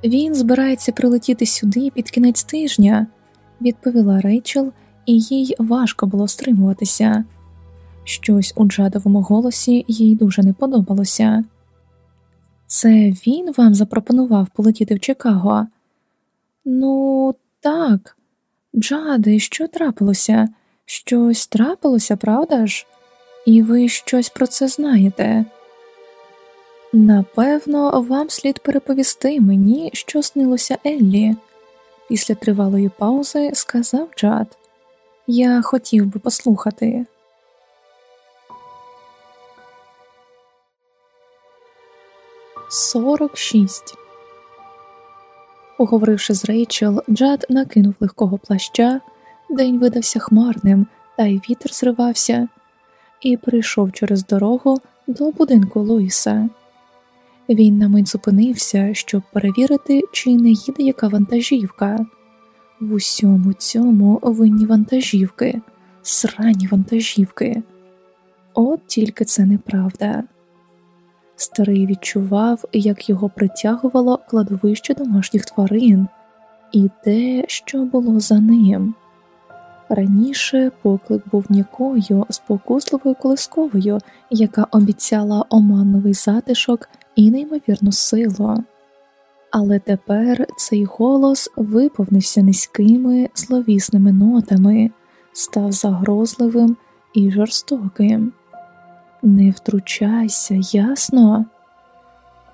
Він збирається прилетіти сюди під кінець тижня, відповіла Рейчел, і їй важко було стримуватися. Щось у джадовому голосі їй дуже не подобалося. Це він вам запропонував полетіти в Чикаго? Ну, так, Джаде, що трапилося? Щось трапилося, правда ж? І ви щось про це знаєте? Напевно, вам слід переповісти мені, що снилося Еллі. Після тривалої паузи сказав Джад. Я хотів би послухати. 46 Поговоривши з Рейчел, Джад накинув легкого плаща, день видався хмарним, та й вітер зривався, і прийшов через дорогу до будинку Луїса. Він на мить зупинився, щоб перевірити, чи не їде яка вантажівка. В усьому цьому винні вантажівки, срані вантажівки. От тільки це неправда. Старий відчував, як його притягувало кладовище домашніх тварин, і те, що було за ним. Раніше поклик був м'якою, спокусливою колисковою, яка обіцяла оманливий затишок і неймовірну силу. Але тепер цей голос виповнився низькими зловісними нотами, став загрозливим і жорстоким. Не втручайся, ясно?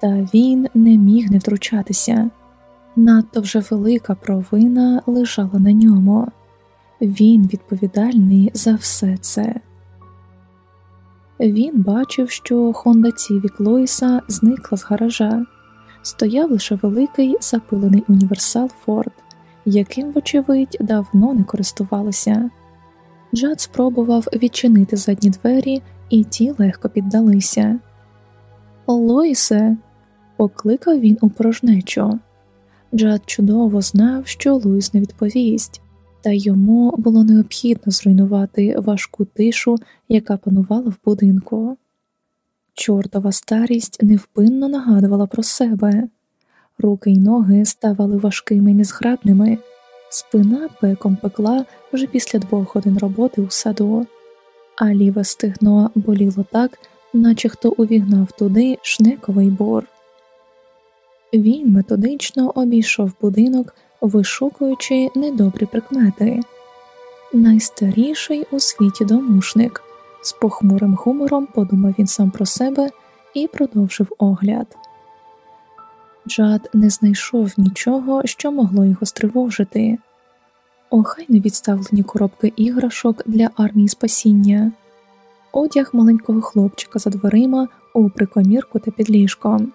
Та він не міг не втручатися. Надто вже велика провина лежала на ньому, він відповідальний за все це. Він бачив, що Хонда Цівік Лоїса зникла з гаража, стояв лише великий запилений універсал Форд, яким, вочевидь, давно не користувалися. Джад спробував відчинити задні двері, і ті легко піддалися. Лоїсе, покликав він у порожнечу. Джад чудово знав, що Луїс не відповість, та йому було необхідно зруйнувати важку тишу, яка панувала в будинку. Чортова старість невпинно нагадувала про себе, руки й ноги ставали важкими й незграбними, спина пеком пекла вже після двох годин роботи у саду, а ліве стигно боліло так, наче хто увігнав туди шнековий бор. Він методично обійшов будинок, вишукуючи недобрі прикмети. Найстаріший у світі домушник, з похмурим гумором подумав він сам про себе і продовжив огляд. Джад не знайшов нічого, що могло його стривожити, охайно відставлені коробки іграшок для армії спасіння, одяг маленького хлопчика за дверима у прикомірку та під ліжком.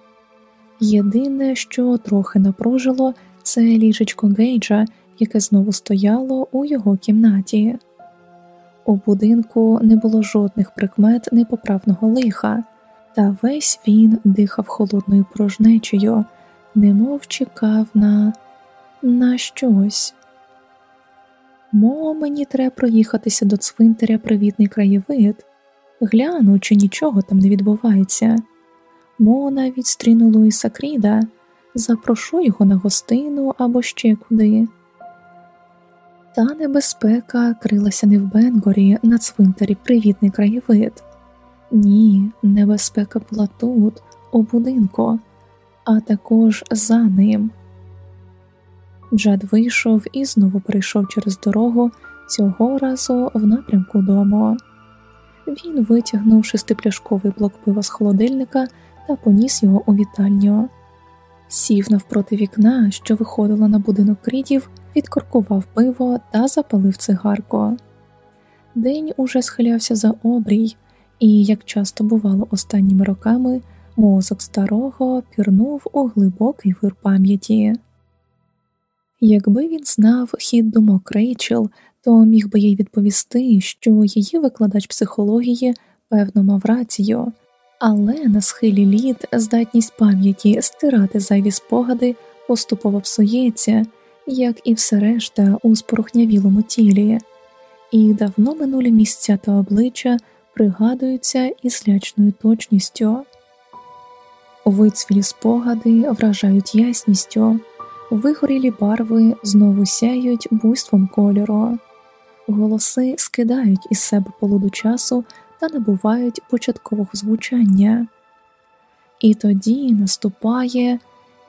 Єдине, що трохи напружило, це ліжечко Гейджа, яке знову стояло у його кімнаті. У будинку не було жодних прикмет непоправного лиха, та весь він дихав холодною порожнечею, немов чекав на на щось. Мо мені треба проїхатися до цвинтаря привітний краєвид, гляну, чи нічого там не відбувається. Мо навіть стріну Луїса Кріда, запрошу його на гостину або ще куди. Та небезпека крилася не в Бенгорі на цвинтарі привітний краєвид. Ні, небезпека була тут, у будинку, а також за ним. Джад вийшов і знову перейшов через дорогу цього разу в напрямку дому. Він витягнув шестипляшковий блок пива з холодильника та поніс його у вітальню. Сів навпроти вікна, що виходило на будинок крідів, відкоркував пиво та запалив цигарку. День уже схилявся за обрій, і, як часто бувало останніми роками, мозок старого пірнув у глибокий вир пам'яті. Якби він знав хід думок Рейчел, то міг би їй відповісти, що її викладач психології певно мав рацію, але на схилі літ здатність пам'яті стирати зайві спогади поступово псується, як і все решта у спорухнявілому тілі, і давно минулі місця та обличчя пригадуються із лячною точністю. Вицвілі спогади вражають ясністю, вигорілі барви знову сяють буйством кольору, голоси скидають із себе полуду часу та набувають початкового звучання. І тоді наступає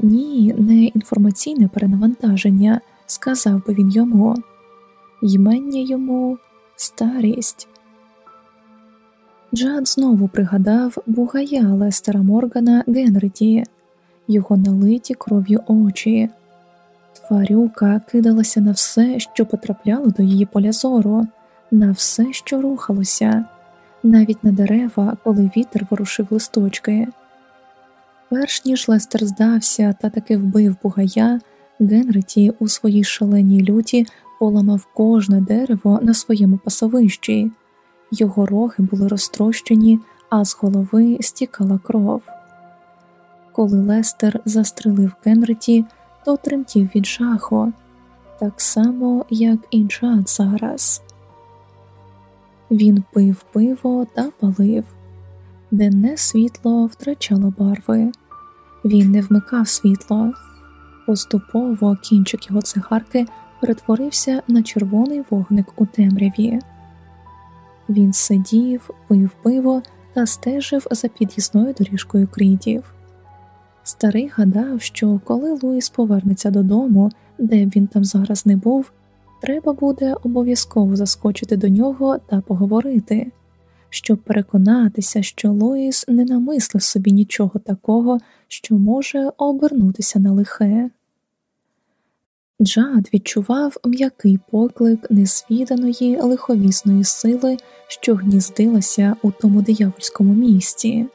ні, не інформаційне перенавантаження, сказав би він йому, ймення йому старість. Джад знову пригадав бугая Лестера Моргана Генреті, його налиті кров'ю очі. Тварюка кидалася на все, що потрапляло до її поля зору, на все, що рухалося навіть на дерева, коли вітер ворушив листочки. Перш ніж Лестер здався та таки вбив бугая, Генреті у своїй шаленій люті поламав кожне дерево на своєму пасовищі, його роги були розтрощені, а з голови стікала кров. Коли Лестер застрелив Генреті, то тремтів від жаху, так само, як і Джад зараз. Він пив пиво та палив, денне світло втрачало барви, він не вмикав світло. Поступово кінчик його цигарки перетворився на червоний вогник у темряві. Він сидів, пив пиво та стежив за під'їзною доріжкою крідів. Старий гадав, що коли Луїс повернеться додому, де б він там зараз не був, треба буде обов'язково заскочити до нього та поговорити, щоб переконатися, що Лоїс не намислив собі нічого такого, що може обернутися на лихе. Джад відчував м'який поклик незвіданої лиховісної сили, що гніздилася у тому диявольському місті.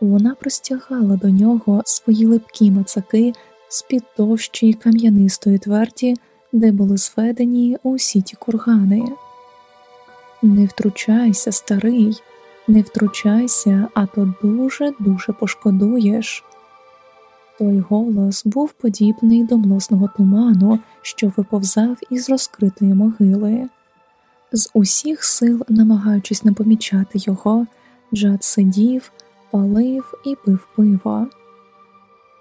Вона простягала до нього свої липкі мацаки з під товщі кам'янистої тверді, де були зведені усі ті кургани. Не втручайся, старий, не втручайся, а то дуже дуже пошкодуєш. Той голос був подібний до млосного туману, що виповзав із розкритої могили. З усіх сил, намагаючись не помічати його, Джад сидів, палив і пив пиво.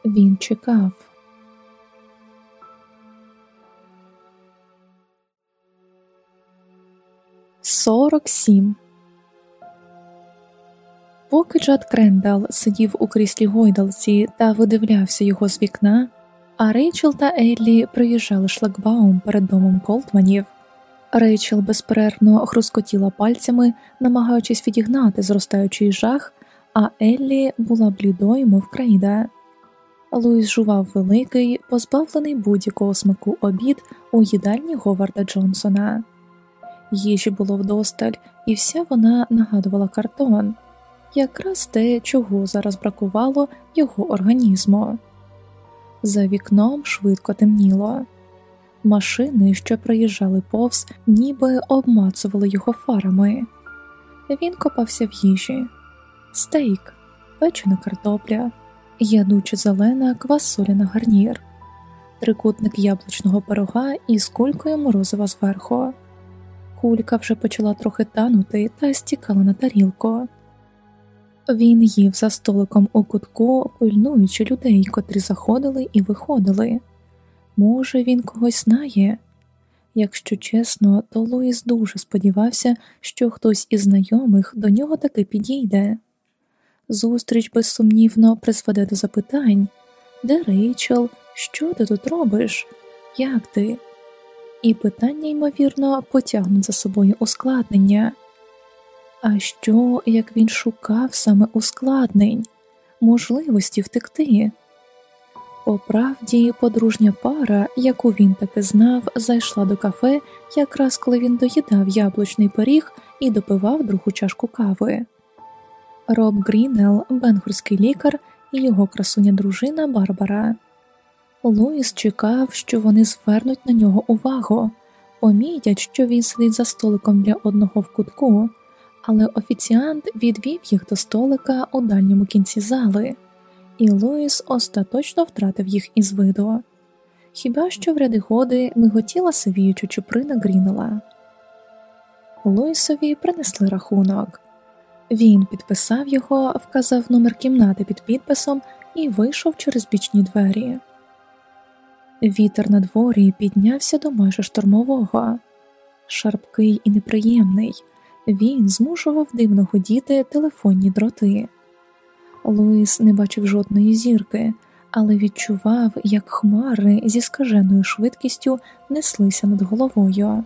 Він чекав. Сорок сім Поки Джад Крендел сидів у кріслі гойдалці та видивлявся його з вікна, а Рейчел та Еллі приїжджали шлагбаум перед домом Голдманів. Рейчел безперервно хрускотіла пальцями, намагаючись відігнати зростаючий жах, а Еллі була блідою, мов крейда. Луїс жував великий, позбавлений будь-якого смаку обід у їдальні Говарда Джонсона. Їжі було вдосталь, і вся вона нагадувала картон якраз те, чого зараз бракувало його організму. За вікном швидко темніло. Машини, що проїжджали повз, ніби обмацували його фарами. Він копався в їжі, стейк, печена картопля, ядуче зелена квасоля на гарнір, трикутник яблучного пирога із кулькою морозива зверху. Кулька вже почала трохи танути та стікала на тарілку. Він їв за столиком у кутку, пильнуючи людей, котрі заходили і виходили. Може, він когось знає. Якщо чесно, то Луїс дуже сподівався, що хтось із знайомих до нього таки підійде. Зустріч безсумнівно призведе до запитань де Рейчел, що ти тут робиш? Як ти? І питання, ймовірно, потягнуть за собою ускладнення. А що, як він шукав саме ускладнень, можливості втекти? По правді, подружня пара, яку він таки знав, зайшла до кафе, якраз коли він доїдав яблучний пиріг і допивав другу чашку кави. Роб Грінел, бенгорський лікар і його красуня дружина Барбара. Луїс чекав, що вони звернуть на нього увагу, помітять, що він сидить за столиком для одного в кутку але офіціант відвів їх до столика у дальньому кінці зали, і Луїс остаточно втратив їх із виду. Хіба що вряди-годи миготіла сивіюча чуприна Грінела. Луїсові принесли рахунок. Він підписав його, вказав номер кімнати під підписом і вийшов через бічні двері. Вітер на дворі піднявся до майже штормового, шарпкий і неприємний, він змушував дивно ходіти телефонні дроти. Луїс не бачив жодної зірки, але відчував, як хмари зі скаженою швидкістю неслися над головою.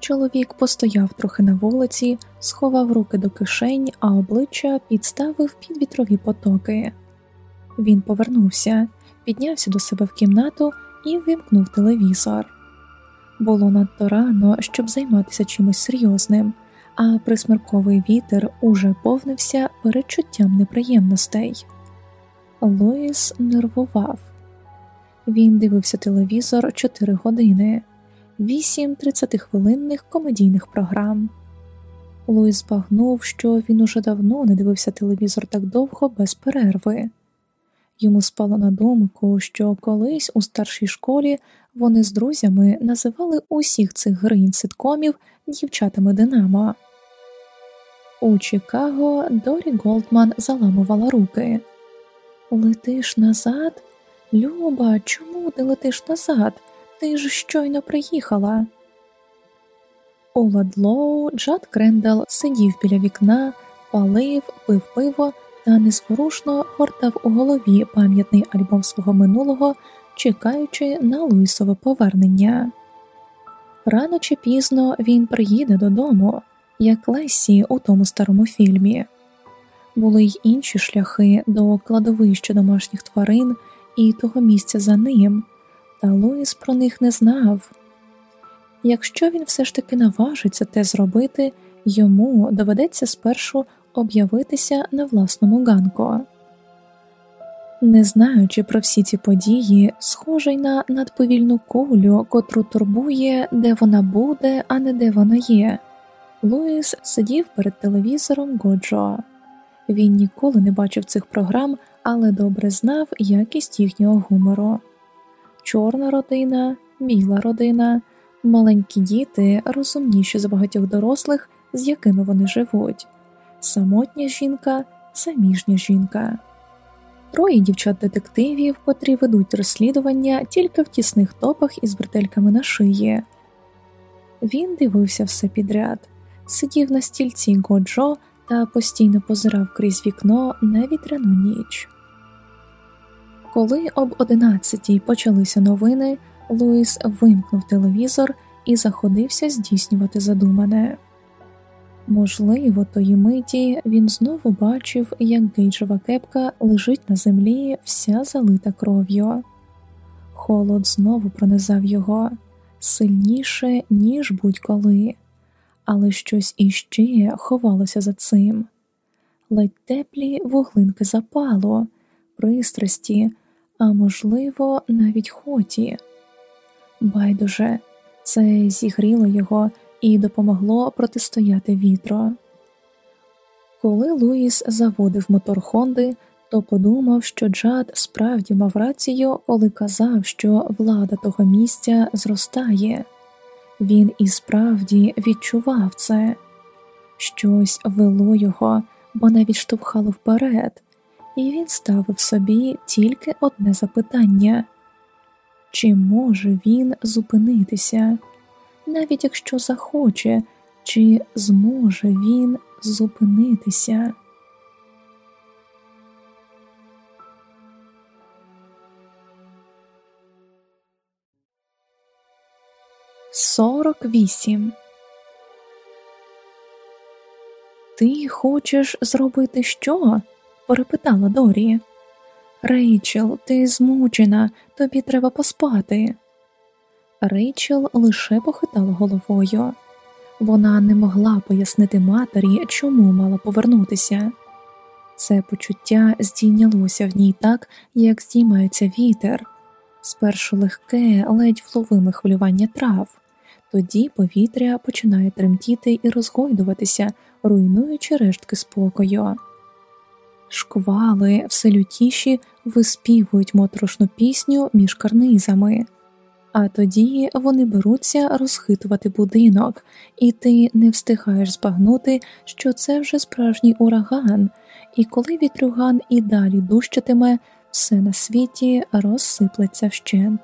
Чоловік постояв трохи на вулиці, сховав руки до кишень, а обличчя підставив під вітрові потоки. Він повернувся, піднявся до себе в кімнату і вимкнув телевізор. Було надто рано, щоб займатися чимось серйозним, а присмерковий вітер уже повнився передчуттям неприємностей. Луїс нервував. Він дивився телевізор 4 години, 8 30-хвилинних комедійних програм. Луїс збагнув, що він уже давно не дивився телевізор так довго без перерви. Йому спало на думку, що колись у старшій школі вони з друзями називали усіх цих гринь ситкомів дівчатами Динамо. У Чикаго Дорі Голдман заламувала руки. Летиш назад? Люба, чому ти летиш назад? Ти ж щойно приїхала. У Ладлоу Джад Крендел сидів біля вікна, палив, пив пиво та незворушно гортав у голові пам'ятний альбом свого минулого чекаючи на Луїсове повернення. Рано чи пізно він приїде додому, як Лесі у тому старому фільмі. Були й інші шляхи до кладовища домашніх тварин і того місця за ним, та Луїс про них не знав. Якщо він все ж таки наважиться те зробити, йому доведеться спершу об'явитися на власному ганку. Не знаючи про всі ці події, схожий на надповільну кулю, котру турбує, де вона буде, а не де вона є. Луїс сидів перед телевізором Годжо. Він ніколи не бачив цих програм, але добре знав якість їхнього гумору. Чорна родина, біла родина, маленькі діти розумніші за багатьох дорослих, з якими вони живуть, самотня жінка, заміжня жінка. Троє дівчат-детективів, котрі ведуть розслідування тільки в тісних топах із бретельками на шиї. Він дивився все підряд, сидів на стільці Годжо та постійно позирав крізь вікно на вітряну ніч. Коли об одинадцятій почалися новини, Луїс вимкнув телевізор і заходився здійснювати задумане. Можливо, тої миті він знову бачив, як гейджова кепка лежить на землі, вся залита кров'ю. Холод знову пронизав його сильніше, ніж будь-коли, але щось іще ховалося за цим. Ледь теплі вуглинки запалу, пристрасті, а можливо, навіть хоті. Байдуже, це зігріло його і допомогло протистояти вітру. Коли Луїс заводив мотор Хонди, то подумав, що Джад справді мав рацію, коли казав, що влада того місця зростає. Він і справді відчував це, щось вело його, бо навіть штовхало вперед, і він ставив собі тільки одне запитання чи може він зупинитися? Навіть якщо захоче, чи зможе він зупинитися. Сорок вісім. Ти хочеш зробити що? перепитала Дорі. Рейчел, ти змучена, тобі треба поспати. Рейчел лише похитала головою. Вона не могла пояснити матері, чому мала повернутися. Це почуття здійнялося в ній так, як здіймається вітер, спершу легке, ледь вловиме хвилювання трав, тоді повітря починає тремтіти і розгойдуватися, руйнуючи рештки спокою. Шквали все лютіші виспівують моторошну пісню між карнизами. А тоді вони беруться розхитувати будинок, і ти не встигаєш збагнути, що це вже справжній ураган, і коли вітрюган і далі дущатиме, все на світі розсиплеться вщент.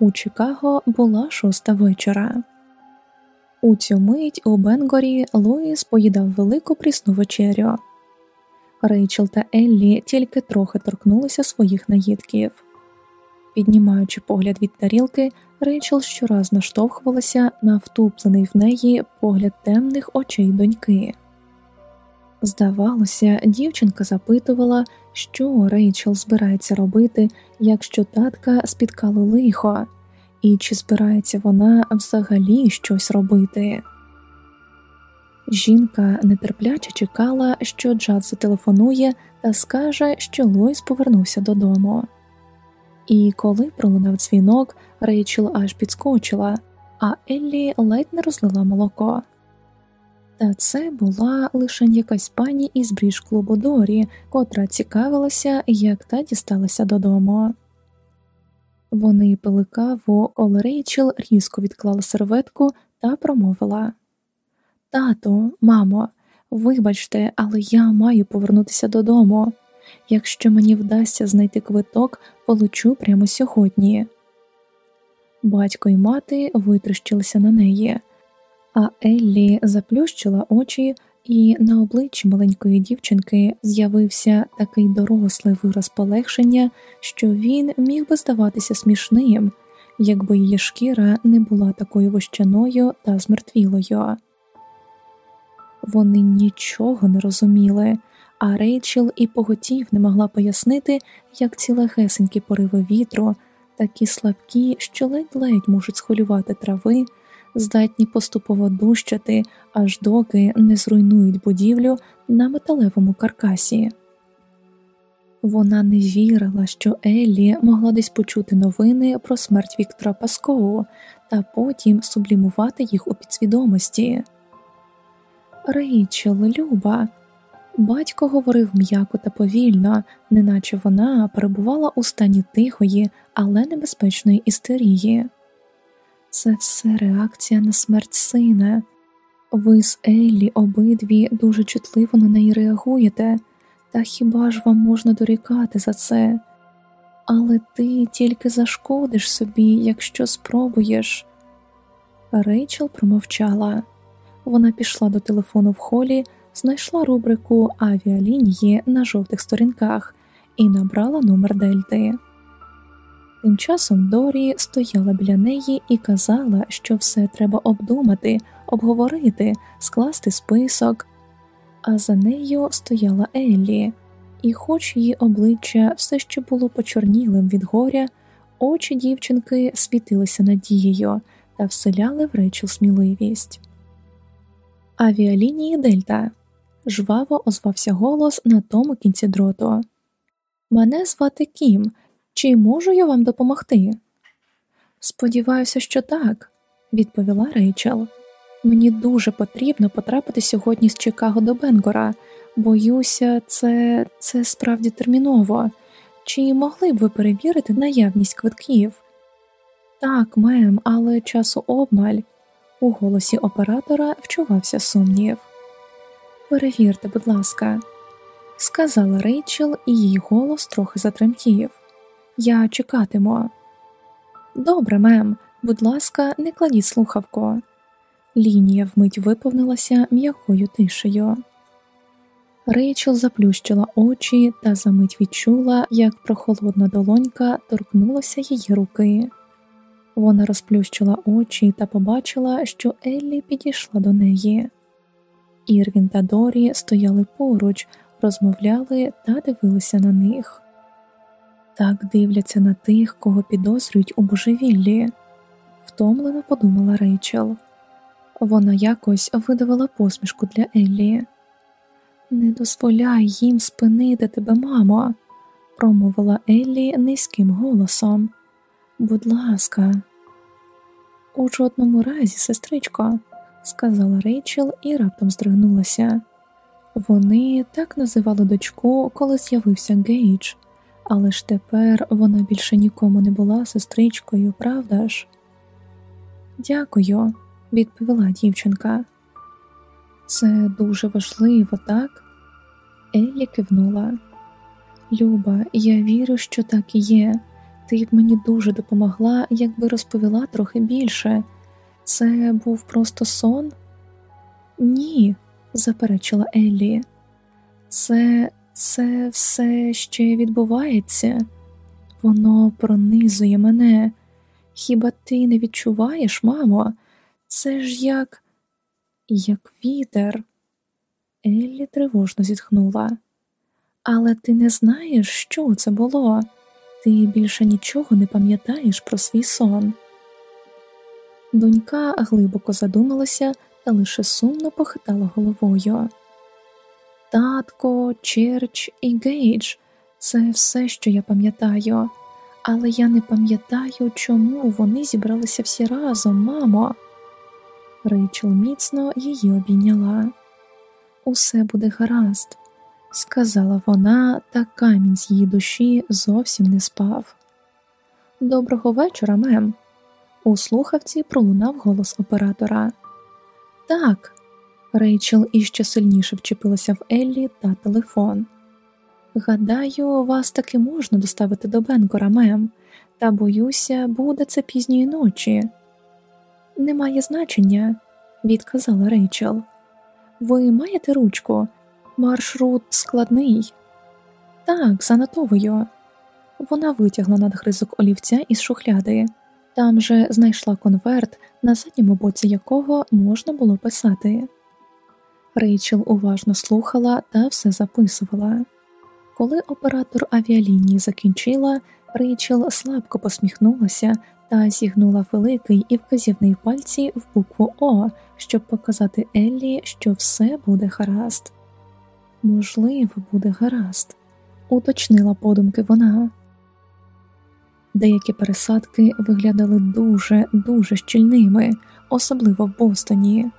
У Чикаго була шоста вечора. У цю мить у Бенгорі Луїс поїдав велику прісну вечерю. Рейчел та Еллі тільки трохи торкнулися своїх наїдків. Піднімаючи погляд від тарілки, Рейчел щораз наштовхувалася на втуплений в неї погляд темних очей доньки. Здавалося, дівчинка запитувала, що Рейчел збирається робити, якщо татка спіткало лихо, і чи збирається вона взагалі щось робити. Жінка нетерпляче чекала, що Джад зателефонує та скаже, що Лойс повернувся додому і коли пролунав дзвінок, Рейчел аж підскочила, а Еллі ледь не розлила молоко. Та це була лише якась пані із бріж клубу Дорі, котра цікавилася, як та дісталася додому. Вони пили каву, коли Рейчел різко відклала серветку та промовила Тату, мамо, вибачте, але я маю повернутися додому. Якщо мені вдасться знайти квиток, получу прямо сьогодні. Батько й мати витріщилися на неї, а Еллі заплющила очі, і на обличчі маленької дівчинки з'явився такий дорослий вираз полегшення, що він міг би здаватися смішним, якби її шкіра не була такою вощаною та змертвілою. Вони нічого не розуміли а Рейчел і поготів не могла пояснити, як ці легесенькі пориви вітру, такі слабкі, що ледь-ледь можуть схвилювати трави, здатні поступово дущати, аж доки не зруйнують будівлю на металевому каркасі. Вона не вірила, що Еллі могла десь почути новини про смерть Віктора Паскоу та потім сублімувати їх у підсвідомості. Рейчел, Люба, батько говорив м'яко та повільно, неначе вона перебувала у стані тихої, але небезпечної істерії. Це все реакція на смерть сина. Ви з Еллі обидві дуже чутливо на неї реагуєте. Та хіба ж вам можна дорікати за це? Але ти тільки зашкодиш собі, якщо спробуєш. Рейчел промовчала. Вона пішла до телефону в холі, знайшла рубрику авіалінії на жовтих сторінках і набрала номер Дельти. Тим часом Дорі стояла біля неї і казала, що все треба обдумати, обговорити, скласти список а за нею стояла Еллі, і, хоч її обличчя все ще було почорнілим від горя, очі дівчинки світилися надією та вселяли в Рейчел сміливість. Авіалінії Дельта жваво озвався голос на тому кінці дроту. Мене звати Кім. Чи можу я вам допомогти? Сподіваюся, що так, відповіла Рейчел. Мені дуже потрібно потрапити сьогодні з Чикаго до Бенгора. Боюся, це це справді терміново. Чи могли б ви перевірити наявність квитків? Так, мем, але часу обмаль. У голосі оператора вчувався сумнів. Перевірте, будь ласка, сказала Рейчел, і її голос трохи затремтів. Я чекатиму. Добре, мем, будь ласка, не кладіть слухавку. Лінія вмить виповнилася м'якою тишею. Рейчел заплющила очі та за мить відчула, як прохолодна долонька торкнулася її руки. Вона розплющила очі та побачила, що Еллі підійшла до неї. Ірвін та Дорі стояли поруч, розмовляли та дивилися на них. Так дивляться на тих, кого підозрюють у божевіллі, втомлено подумала Рейчел. Вона якось видавила посмішку для Еллі. Не дозволяй їм спинити тебе, мамо, промовила Еллі низьким голосом. Будь ласка, у жодному разі, сестричко, сказала Рейчел і раптом здригнулася. Вони так називали дочку, коли з'явився Гейдж, але ж тепер вона більше нікому не була сестричкою, правда ж? Дякую відповіла дівчинка. Це дуже важливо, так? Еллі кивнула. Люба, я вірю, що так і є. Ти б мені дуже допомогла, якби розповіла трохи більше. Це був просто сон? Ні, заперечила Еллі. Це це все ще відбувається, воно пронизує мене. Хіба ти не відчуваєш, мамо? Це ж як як вітер. Еллі тривожно зітхнула. Але ти не знаєш, що це було? Ти більше нічого не пам'ятаєш про свій сон. Донька глибоко задумалася та лише сумно похитала головою. Татко, Черч і Гейдж це все, що я пам'ятаю, але я не пам'ятаю, чому вони зібралися всі разом, мамо. Рейчел міцно її обійняла. Усе буде гаразд, сказала вона, та камінь з її душі зовсім не спав. Доброго вечора, мем. У слухавці пролунав голос оператора. Так, Рейчел іще сильніше вчепилася в Еллі та телефон. Гадаю, вас таки можна доставити до Бенкора, мем, та боюся, буде це пізньої ночі. Немає значення, відказала Рейчел. Ви маєте ручку? Маршрут складний. Так, занотовую. Вона витягла надгризок олівця із шухляди, там же знайшла конверт, на задньому боці якого можна було писати. Рейчел уважно слухала та все записувала. Коли оператор авіалінії закінчила, Рейчел слабко посміхнулася та зігнула великий і вказівний пальці в букву О, щоб показати Еллі, що все буде гаразд. Можливо, буде гаразд, уточнила подумки вона. Деякі пересадки виглядали дуже, дуже щільними, особливо в Бостоні.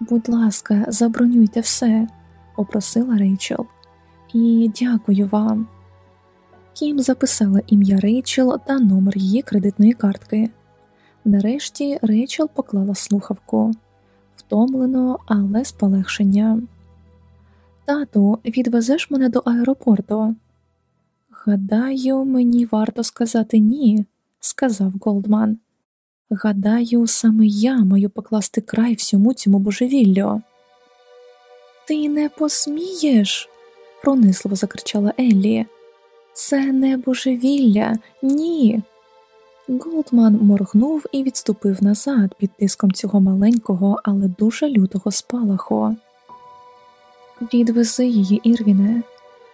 Будь ласка, забронюйте все, попросила Рейчел, і дякую вам. Кім записала ім'я Рейчел та номер її кредитної картки. Нарешті Рейчел поклала слухавку втомлено, але з полегшенням. Тату, відвезеш мене до аеропорту. Гадаю, мені варто сказати ні, сказав Голдман. Гадаю, саме я маю покласти край всьому цьому божевіллю. Ти не посмієш, пронисливо закричала Еллі. Це не божевілля, ні. Голдман моргнув і відступив назад під тиском цього маленького, але дуже лютого спалаху. Відвези її, Ірвіне,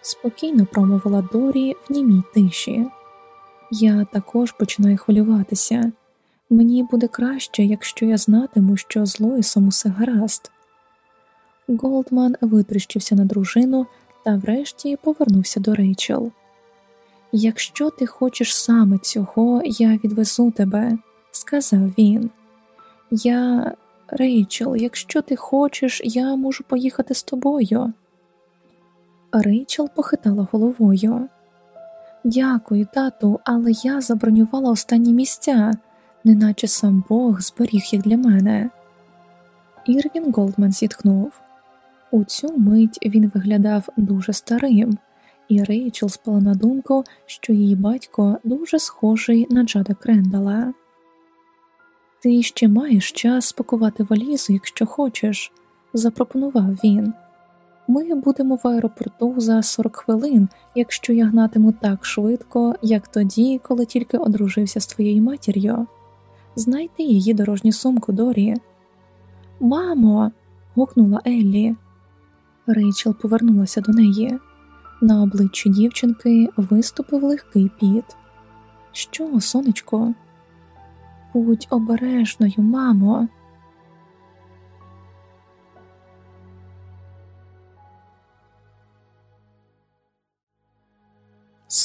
спокійно промовила Дорі в німій тиші. Я також починаю хвилюватися. Мені буде краще, якщо я знатиму, що з Лоїсом усе гаразд. Голдман витріщився на дружину та врешті повернувся до Рейчел. Якщо ти хочеш саме цього, я відвезу тебе, сказав він. Я, Рейчел, якщо ти хочеш, я можу поїхати з тобою. Рейчел похитала головою. Дякую, тату, але я забронювала останні місця, неначе сам Бог зберіг їх для мене. Ірвін Голдман зітхнув. У цю мить він виглядав дуже старим і Рейчел спала на думку, що її батько дуже схожий на Джада Крендала. Ти ще маєш час спакувати валізу, якщо хочеш, запропонував він. Ми будемо в аеропорту за 40 хвилин, якщо я гнатиму так швидко, як тоді, коли тільки одружився з твоєю матір'ю. Знайти її дорожню сумку Дорі. Мамо. гукнула Еллі. Рейчел повернулася до неї. На обличчі дівчинки виступив легкий піт. Що, сонечко? Будь обережною, мамо.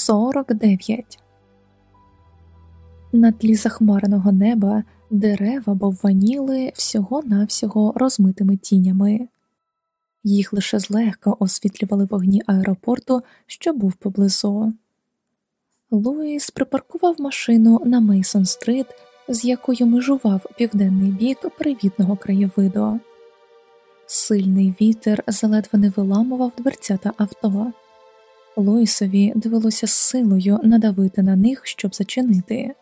Сорок дев'ять На тлі захмареного неба дерева бовваніли всього навсього розмитими тінями їх лише злегка освітлювали вогні аеропорту, що був поблизу. Луїс припаркував машину на Мейсон Стрит, з якою межував південний бік привітного краєвиду. Сильний вітер заледве не виламував дверцята авто. Луїсові довелося з силою надавити на них, щоб зачинити.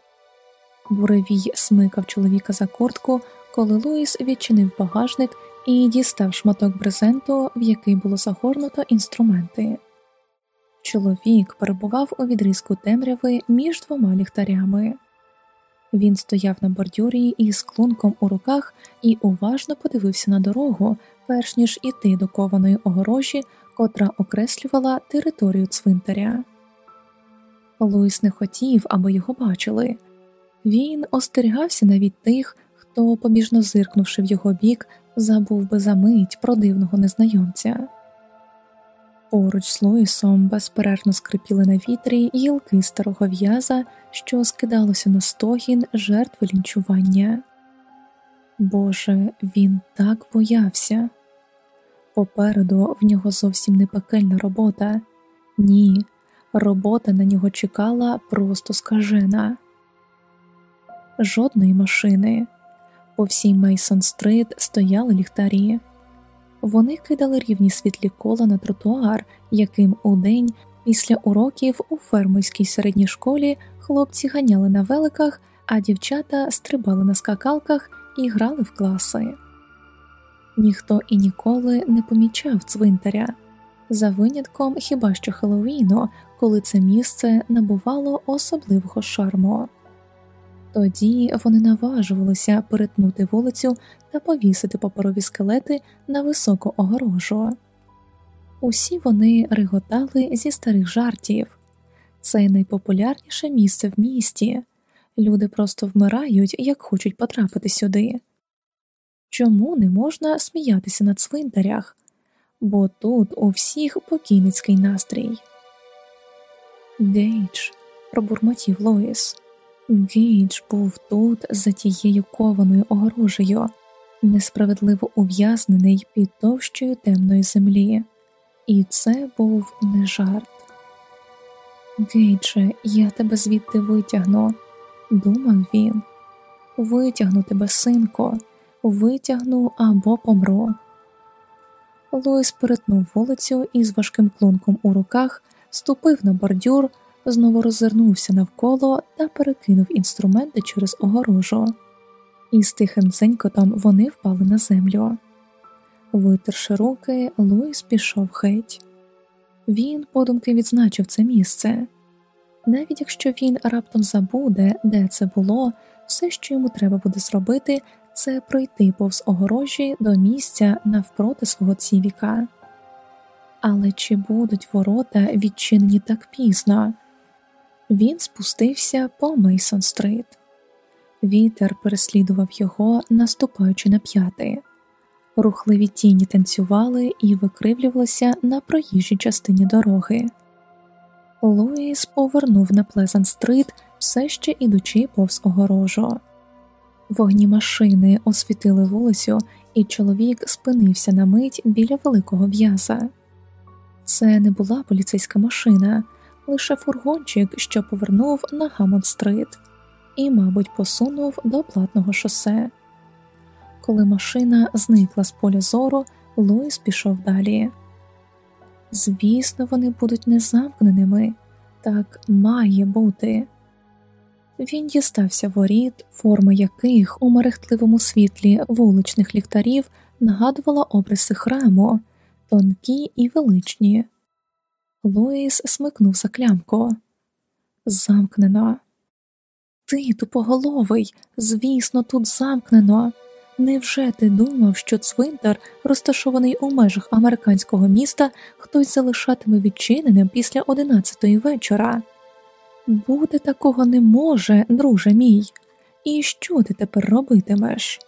Буревій смикав чоловіка за куртку, коли Луїс відчинив багажник і дістав шматок брезенту, в який було загорнуто інструменти. Чоловік перебував у відрізку темряви між двома ліхтарями. Він стояв на бордюрі із клунком у руках і уважно подивився на дорогу, перш ніж іти до кованої огорожі, котра окреслювала територію цвинтаря. Луїс не хотів, аби його бачили. Він остерігався навіть тих, хто, побіжно зиркнувши в його бік, забув би за мить про дивного незнайомця. Поруч з Луїсом безперервно скрипіли на вітрі гілки старого в'яза, що скидалося на стогін жертви лінчування. Боже, він так боявся. Попереду в нього зовсім не пекельна робота, ні, робота на нього чекала просто скажена. Жодної машини, по всій Мейсон Стрит стояли ліхтарі. Вони кидали рівні світлі кола на тротуар, яким удень після уроків у фермерській середній школі хлопці ганяли на великах, а дівчата стрибали на скакалках і грали в класи. Ніхто і ніколи не помічав цвинтаря, за винятком хіба що Хеллоуіну, коли це місце набувало особливого шарму. Тоді вони наважувалися перетнути вулицю та повісити паперові скелети на високу огорожу. Усі вони реготали зі старих жартів це найпопулярніше місце в місті. Люди просто вмирають, як хочуть потрапити сюди. Чому не можна сміятися на цвинтарях? Бо тут у всіх покійницький настрій. Гейдж, пробурмотів Лоїс. Гейдж був тут за тією кованою огорожею, несправедливо ув'язнений під товщою темної землі, і це був не жарт. Гейдже, я тебе звідти витягну, думав він. Витягну тебе, синко, витягну або помру. Лоїс перетнув вулицю і з важким клунком у руках ступив на бордюр, знову роззирнувся навколо та перекинув інструменти через огорожу, і з тихим дзенькотом вони впали на землю. Витерши руки, Луїс пішов геть. Він подумки відзначив це місце. Навіть якщо він раптом забуде, де це було, все, що йому треба буде зробити, це пройти повз огорожі до місця навпроти свого цівіка. Але чи будуть ворота відчинені так пізно? Він спустився по Мейсон Стрит. Вітер переслідував його, наступаючи на п'яти. Рухливі тіні танцювали і викривлювалися на проїжджій частині дороги. Луїс повернув на Плезант Стрит, все ще ідучи повз огорожу. Вогні машини освітили вулицю, і чоловік спинився на мить біля великого в'яза. Це не була поліцейська машина, лише фургончик, що повернув на Гаммонд-стрит і, мабуть, посунув до платного шосе. Коли машина зникла з поля зору, Луїс пішов далі. Звісно, вони будуть незамкненими, так має бути. Він дістався воріт, форма яких у мерехтливому світлі вуличних ліхтарів нагадувала обриси храму, тонкі і величні. Луїс смикнув за клямку. Замкнено. Ти тупоголовий, звісно, тут замкнено. Невже ти думав, що цвинтар, розташований у межах американського міста, хтось залишатиме відчиненим після одинадцятої вечора? Буде такого не може, друже мій. І що ти тепер робитимеш?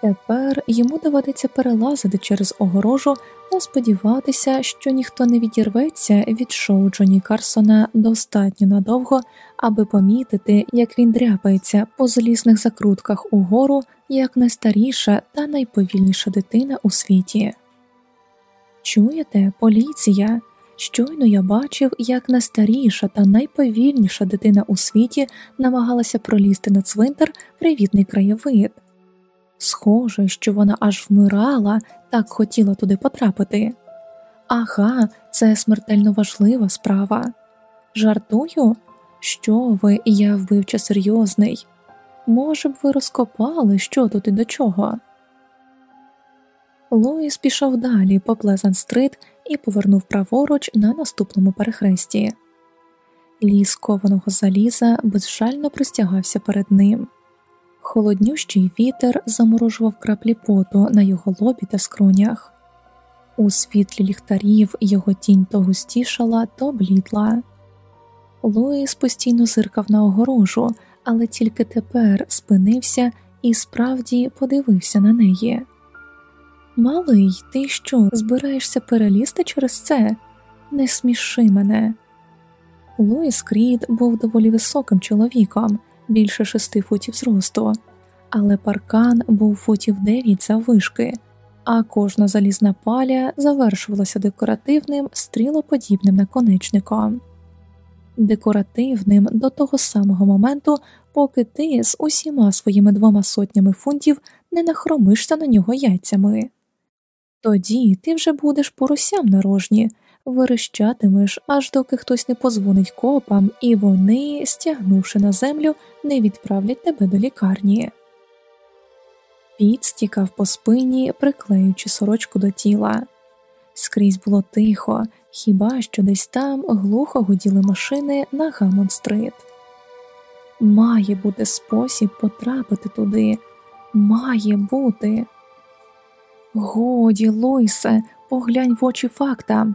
Тепер йому доведеться перелазити через огорожу та сподіватися, що ніхто не відірветься від шоу Джоні Карсона достатньо надовго, аби помітити, як він дряпається по залізних закрутках угору як найстаріша та найповільніша дитина у світі. Чуєте, поліція? Щойно я бачив, як найстаріша та найповільніша дитина у світі намагалася пролізти на цвинтар привітний краєвид. Схоже, що вона аж вмирала, так хотіла туди потрапити. Ага, це смертельно важлива справа. Жартую, що ви, я вбивча серйозний. Може б, ви розкопали, що тут і до чого. Луїс пішов далі по Плезант Стрит і повернув праворуч на наступному перехресті. Ліс кованого заліза безжально простягався перед ним. Холоднющий вітер заморожував краплі поту на його лобі та скронях. У світлі ліхтарів його тінь то густішала, то блідла. Луїс постійно зиркав на огорожу, але тільки тепер спинився і справді подивився на неї. Малий, ти що, збираєшся перелізти через це? Не сміши мене. Луїс Крід був доволі високим чоловіком, більше шести футів зросту, але паркан був футів дев'ять заввишки, а кожна залізна паля завершувалася декоративним стрілоподібним наконечником. Декоративним до того самого моменту, поки ти з усіма своїми двома сотнями фунтів не нахромишся на нього яйцями. Тоді ти вже будеш поросям на рожні, верещатимеш, аж доки хтось не позвонить копам, і вони, стягнувши на землю, не відправлять тебе до лікарні. Піт стікав по спині, приклеюючи сорочку до тіла. Скрізь було тихо, хіба що десь там глухо гуділи машини на Гаммонд-стрит. Має бути спосіб потрапити туди, має бути. Годі, Луїсе, поглянь в очі фактам.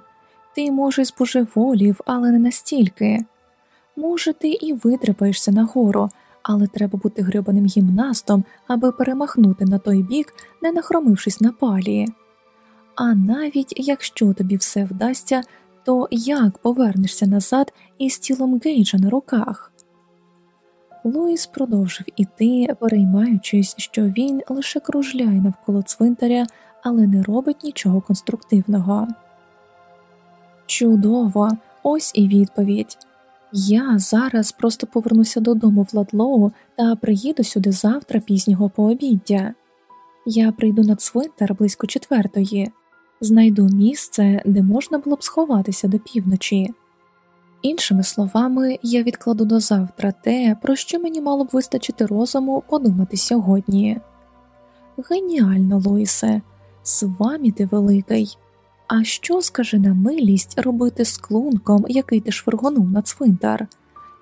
Ти, може, збожеволів, але не настільки. Може, ти і витрапаєшся нагору, але треба бути гребаним гімнастом, аби перемахнути на той бік, не нахромившись на палі. А навіть якщо тобі все вдасться, то як повернешся назад із тілом Гейджа на руках? Луїс продовжив іти, переймаючись, що він лише кружляє навколо цвинтаря, але не робить нічого конструктивного. Чудово, ось і відповідь. Я зараз просто повернуся додому в Ладлоу та приїду сюди завтра пізнього пообіддя. Я прийду на цвинтар близько четвертої, знайду місце, де можна було б сховатися до півночі. Іншими словами, я відкладу до завтра те, про що мені мало б вистачити розуму подумати сьогодні. Геніально, Луїсе, з вами ти великий. А що, скаже на милість, робити з клунком, який ти швиргонув на цвинтар?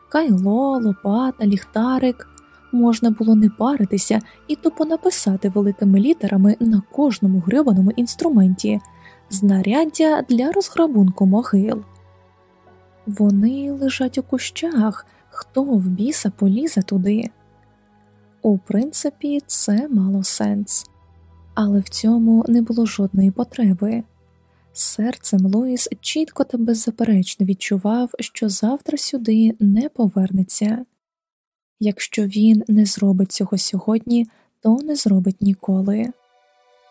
Кайло, лопата, ліхтарик. Можна було не паритися і тупо написати великими літерами на кожному грьобаному інструменті знаряддя для розграбунку могил. Вони лежать у кущах, хто в біса полізе туди. У принципі, це мало сенс, але в цьому не було жодної потреби. Серцем Лоїс чітко та беззаперечно відчував, що завтра сюди не повернеться. Якщо він не зробить цього сьогодні, то не зробить ніколи.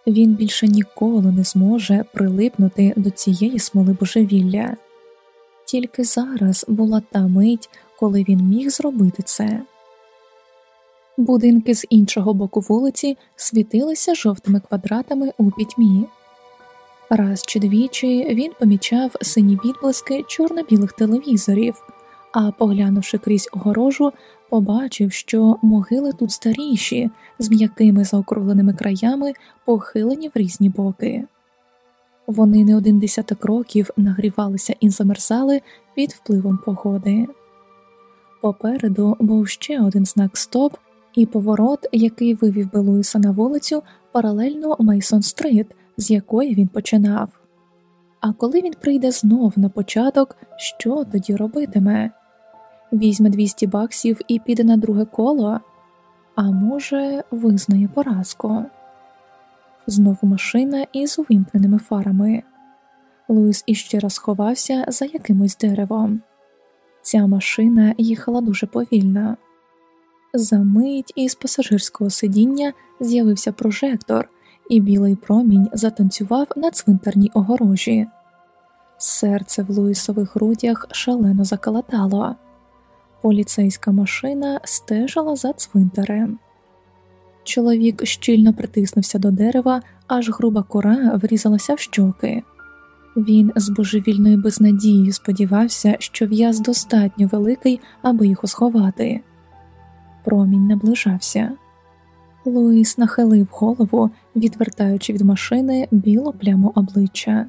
Він більше ніколи не зможе прилипнути до цієї смоли божевілля. Тільки зараз була та мить, коли він міг зробити це. Будинки з іншого боку вулиці світилися жовтими квадратами у пітьмі. Раз чи двічі він помічав сині відблиски чорно-білих телевізорів, а поглянувши крізь огорожу, побачив, що могили тут старіші, з м'якими заокругленими краями, похилені в різні боки. Вони не один десяток років нагрівалися і замерзали під впливом погоди. Попереду був ще один знак стоп і поворот, який вивів би Луїса на вулицю паралельно Мейсон Стрит, з якої він починав. А коли він прийде знов на початок, що тоді робитиме? Візьме 200 баксів і піде на друге коло, а може, визнає поразку. Знову машина із увімкненими фарами. Луїс іще раз ховався за якимось деревом. Ця машина їхала дуже повільно. За мить із пасажирського сидіння з'явився прожектор, і білий промінь затанцював на цвинтарній огорожі. Серце в Луїсових грудях шалено закалатало. Поліцейська машина стежила за цвинтарем. Чоловік щільно притиснувся до дерева, аж груба кора врізалася в щоки. Він з божевільною безнадією сподівався, що в'яз достатньо великий, аби його сховати. Промінь наближався. Луїс нахилив голову, відвертаючи від машини білу пляму обличчя.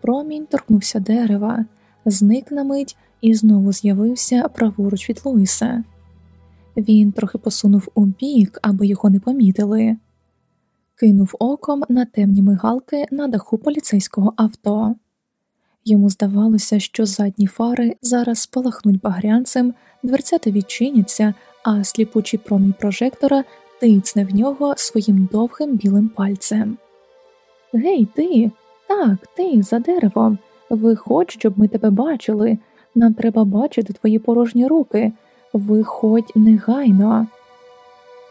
Промінь торкнувся дерева, зник на мить і знову з'явився праворуч від Луїса. Він трохи посунув у бік, аби його не помітили, кинув оком на темні мигалки на даху поліцейського авто. Йому здавалося, що задні фари зараз спалахнуть багрянцем, дверцята відчиняться, а сліпучий промінь прожектора тицне в нього своїм довгим білим пальцем. Гей, ти, так, ти за деревом. Виходь, щоб ми тебе бачили. Нам треба бачити твої порожні руки. Виходь негайно.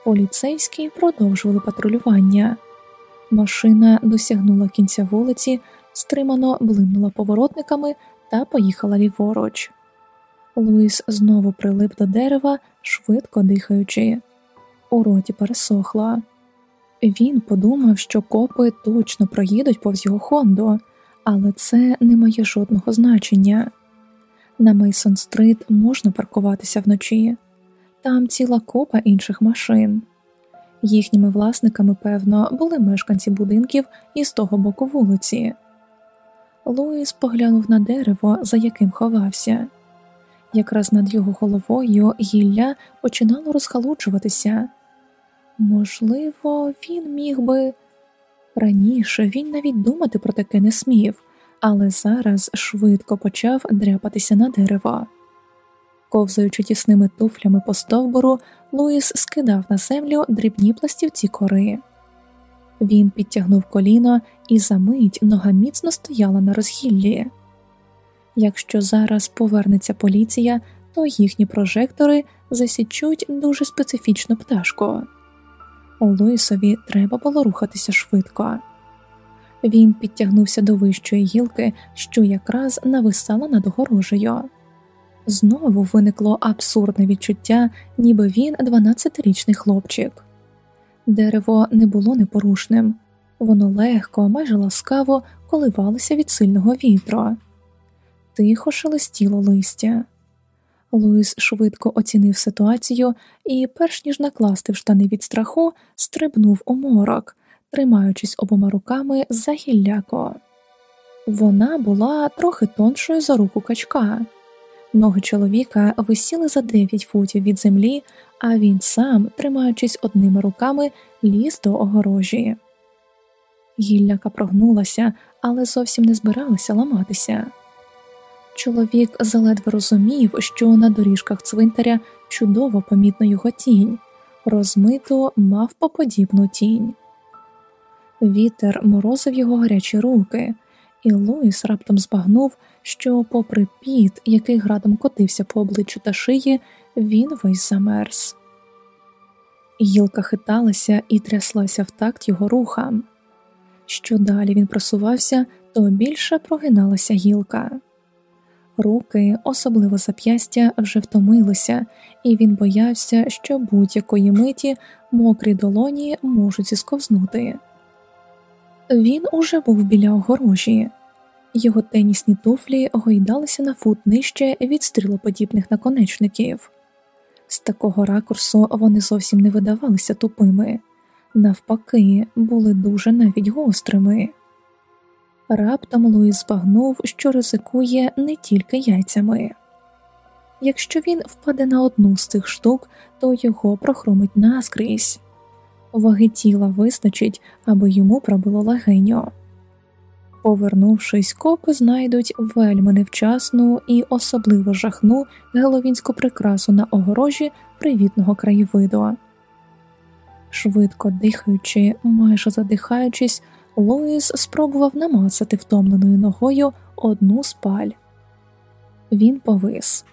Поліцейські продовжували патрулювання. Машина досягнула кінця вулиці, стримано блимнула поворотниками та поїхала ліворуч. Луїс знову прилип до дерева, швидко дихаючи. У роті пересохла. Він подумав, що копи точно проїдуть повз його Хонду, але це не має жодного значення. На Мейсон Стрит можна паркуватися вночі, там ціла купа інших машин. Їхніми власниками, певно, були мешканці будинків із того боку вулиці. Луїс поглянув на дерево, за яким ховався. Якраз над його головою гілля починало розхалуджуватися. Можливо, він міг би. Раніше він навіть думати про таке не смів, але зараз швидко почав дряпатися на дерево. Ковзаючи тісними туфлями по стовбуру, Луїс скидав на землю дрібні пластівці кори. Він підтягнув коліно і за мить нога міцно стояла на розгіллі. Якщо зараз повернеться поліція, то їхні прожектори засічуть дуже специфічну пташку. Луїсові треба було рухатися швидко. Він підтягнувся до вищої гілки, що якраз нависала над огорожею. Знову виникло абсурдне відчуття, ніби він 12-річний хлопчик. Дерево не було непорушним, воно легко, майже ласкаво коливалося від сильного вітру, тихо шелестіло листя. Луїс швидко оцінив ситуацію і, перш ніж накласти в штани від страху, стрибнув у морок, тримаючись обома руками за гілляко. Вона була трохи тоншою за руку качка. Ноги чоловіка висіли за дев'ять футів від землі, а він сам, тримаючись одними руками, ліз до огорожі. Гілляка прогнулася, але зовсім не збиралася ламатися. Чоловік заледве розумів, що на доріжках цвинтаря чудово помітно його тінь, розмиту мавпоподібну тінь. Вітер морозив його гарячі руки, і Луїс раптом збагнув, що, попри піт, який градом котився по обличчю та шиї, він весь замерз. Гілка хиталася і тряслася в такт його рухам. Що далі він просувався, то більше прогиналася гілка. Руки, особливо зап'ястя, вже втомилися, і він боявся, що будь-якої миті мокрі долоні можуть зісковзнути. Він уже був біля огорожі, його тенісні туфлі гойдалися на фут нижче від стрілоподібних наконечників. З такого ракурсу вони зовсім не видавалися тупими, навпаки, були дуже навіть гострими. Раптом Луїс збагнув, що ризикує не тільки яйцями. Якщо він впаде на одну з цих штук, то його прохромить наскрізь, ваги тіла вистачить, аби йому пробило легеньо. Повернувшись, копи знайдуть вельми невчасну і особливо жахну геловінську прикрасу на огорожі привітного краєвиду. Швидко дихаючи, майже задихаючись, Луїс спробував намацати втомленою ногою одну з паль. Він повис,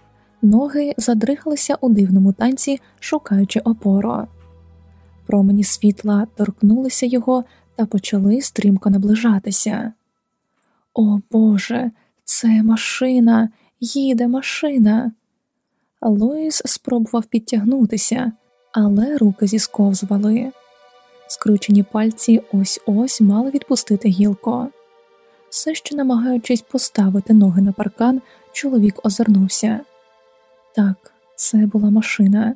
ноги задригалися у дивному танці, шукаючи опору. Промені світла торкнулися його та почали стрімко наближатися. О Боже, це машина, їде машина. Луїс спробував підтягнутися, але руки зісковзвали. Скручені пальці ось ось мали відпустити гілко. Все ще намагаючись поставити ноги на паркан, чоловік озирнувся. Так, це була машина.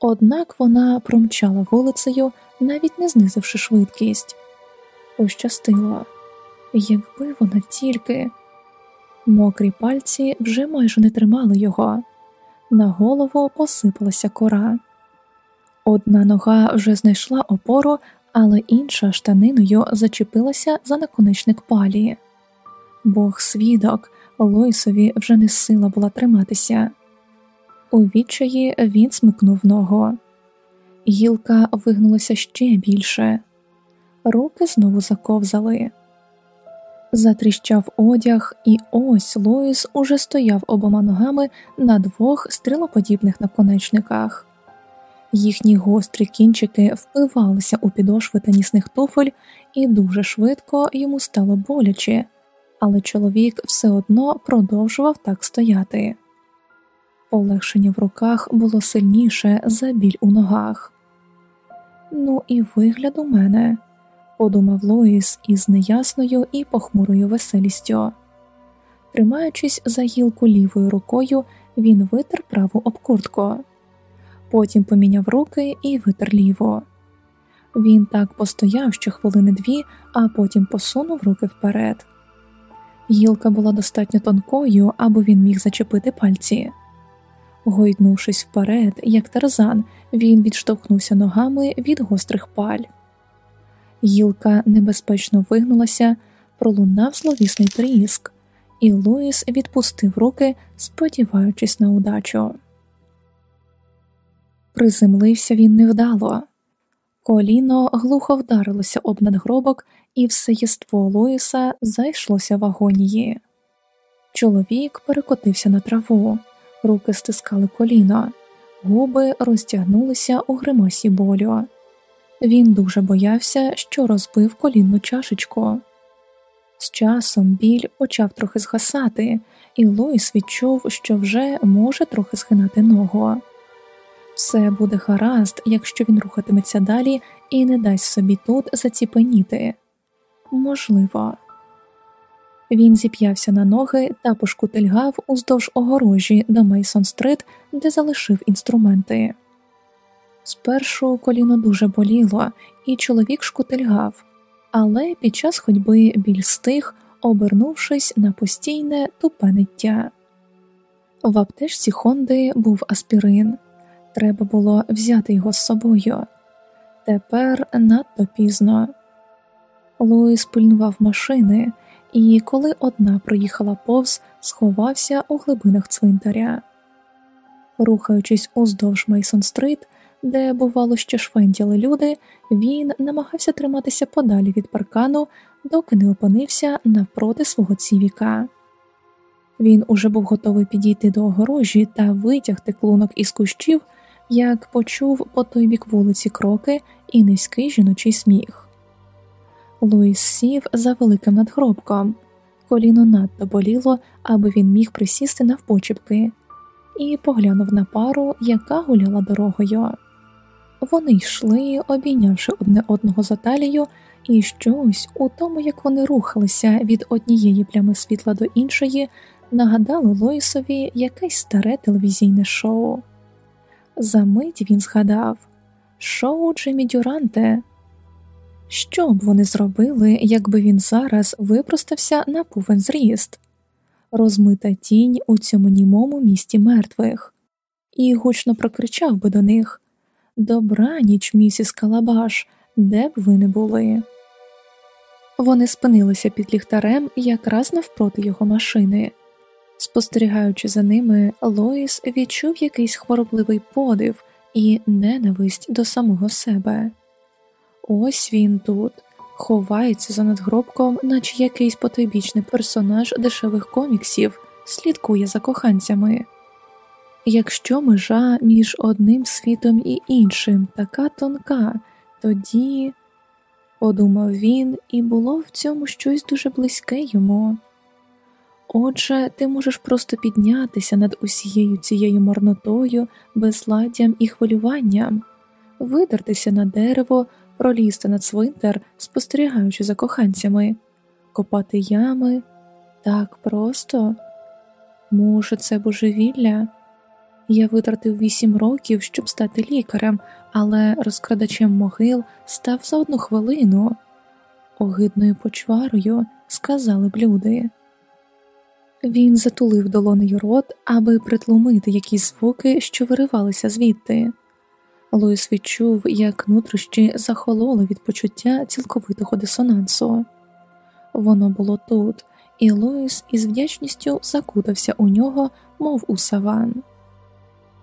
Однак вона промчала вулицею, навіть не знизивши швидкість. Пощастило, якби вона тільки мокрі пальці вже майже не тримали його, на голову посипалася кора. Одна нога вже знайшла опору, але інша штаниною зачепилася за наконечник палі. Бог свідок, Лойсові вже не сила була триматися. У відчаї він смикнув ногу. Гілка вигнулася ще більше, руки знову заковзали. Затріщав одяг, і ось Лоїс уже стояв обома ногами на двох стрілоподібних наконечниках. Їхні гострі кінчики впивалися у підошви тенісних туфель, і дуже швидко йому стало боляче, але чоловік все одно продовжував так стояти. Полегшення в руках було сильніше за біль у ногах. Ну, і вигляд у мене, подумав Луїс із неясною і похмурою веселістю. Тримаючись за гілку лівою рукою, він витер праву об куртку потім поміняв руки і витер ліво. Він так постояв ще хвилини дві, а потім посунув руки вперед. Гілка була достатньо тонкою, аби він міг зачепити пальці. Гойднувшись вперед, як тарзан, він відштовхнувся ногами від гострих паль. Гілка небезпечно вигнулася, пролунав зловісний тріск, і Луїс відпустив руки, сподіваючись на удачу. Приземлився він невдало. Коліно глухо вдарилося об надгробок, і все єство Луїса зайшлося в агонії. Чоловік перекотився на траву, руки стискали коліно, губи розтягнулися у гримасі болю. Він дуже боявся, що розбив колінну чашечку. З часом біль почав трохи згасати, і Луїс відчув, що вже може трохи згинати ногу. Все буде гаразд, якщо він рухатиметься далі і не дасть собі тут заціпеніти. Можливо. Він зіп'явся на ноги та пошкутильгав уздовж огорожі до Мейсон Стрит, де залишив інструменти. Спершу коліно дуже боліло, і чоловік шкутильгав, але під час ходьби біль стих, обернувшись на постійне тупениття. В аптечці Хонди був аспірин. Треба було взяти його з собою. Тепер надто пізно. Луїс пильнував машини, і коли одна проїхала повз, сховався у глибинах цвинтаря. Рухаючись уздовж Мейсон Стрит, де, бувало, ще швенділи люди, він намагався триматися подалі від паркану, доки не опинився навпроти свого цівіка. Він уже був готовий підійти до огорожі та витягти клунок із кущів, як почув по той бік вулиці кроки і низький жіночий сміх. Луїс сів за великим надгробком, коліно надто боліло, аби він міг присісти навпочіпки, і поглянув на пару, яка гуляла дорогою. Вони йшли, обійнявши одне одного за талію, і щось у тому, як вони рухалися від однієї плями світла до іншої, нагадало Лоїсові якесь старе телевізійне шоу. За мить він згадав шоу Джимі Дюранте. Що б вони зробили, якби він зараз випростався на повен зріст, розмита тінь у цьому німому місті мертвих, і гучно прокричав би до них Добраніч, місіс Калабаш, де б ви не були. Вони спинилися під ліхтарем якраз навпроти його машини. Спостерігаючи за ними, Лоїс відчув якийсь хворобливий подив і ненависть до самого себе. Ось він тут, ховається за надгробком, наче якийсь потойбічний персонаж дешевих коміксів, слідкує за коханцями. Якщо межа між одним світом і іншим така тонка, тоді, подумав він, і було в цьому щось дуже близьке йому. Отже, ти можеш просто піднятися над усією цією марнотою, безладдям і хвилюванням, видертися на дерево, пролізти на цвинтар, спостерігаючи за коханцями, копати ями так просто. Може, це божевілля? Я витратив вісім років, щоб стати лікарем, але розкрадачем могил став за одну хвилину. Огидною почварою сказали б люди. Він затулив долонею рот, аби притлумити якісь звуки, що виривалися звідти. Луїс відчув, як нутрощі захололи від почуття цілковитого дисонансу. Воно було тут, і Луїс із вдячністю закутався у нього, мов у саван.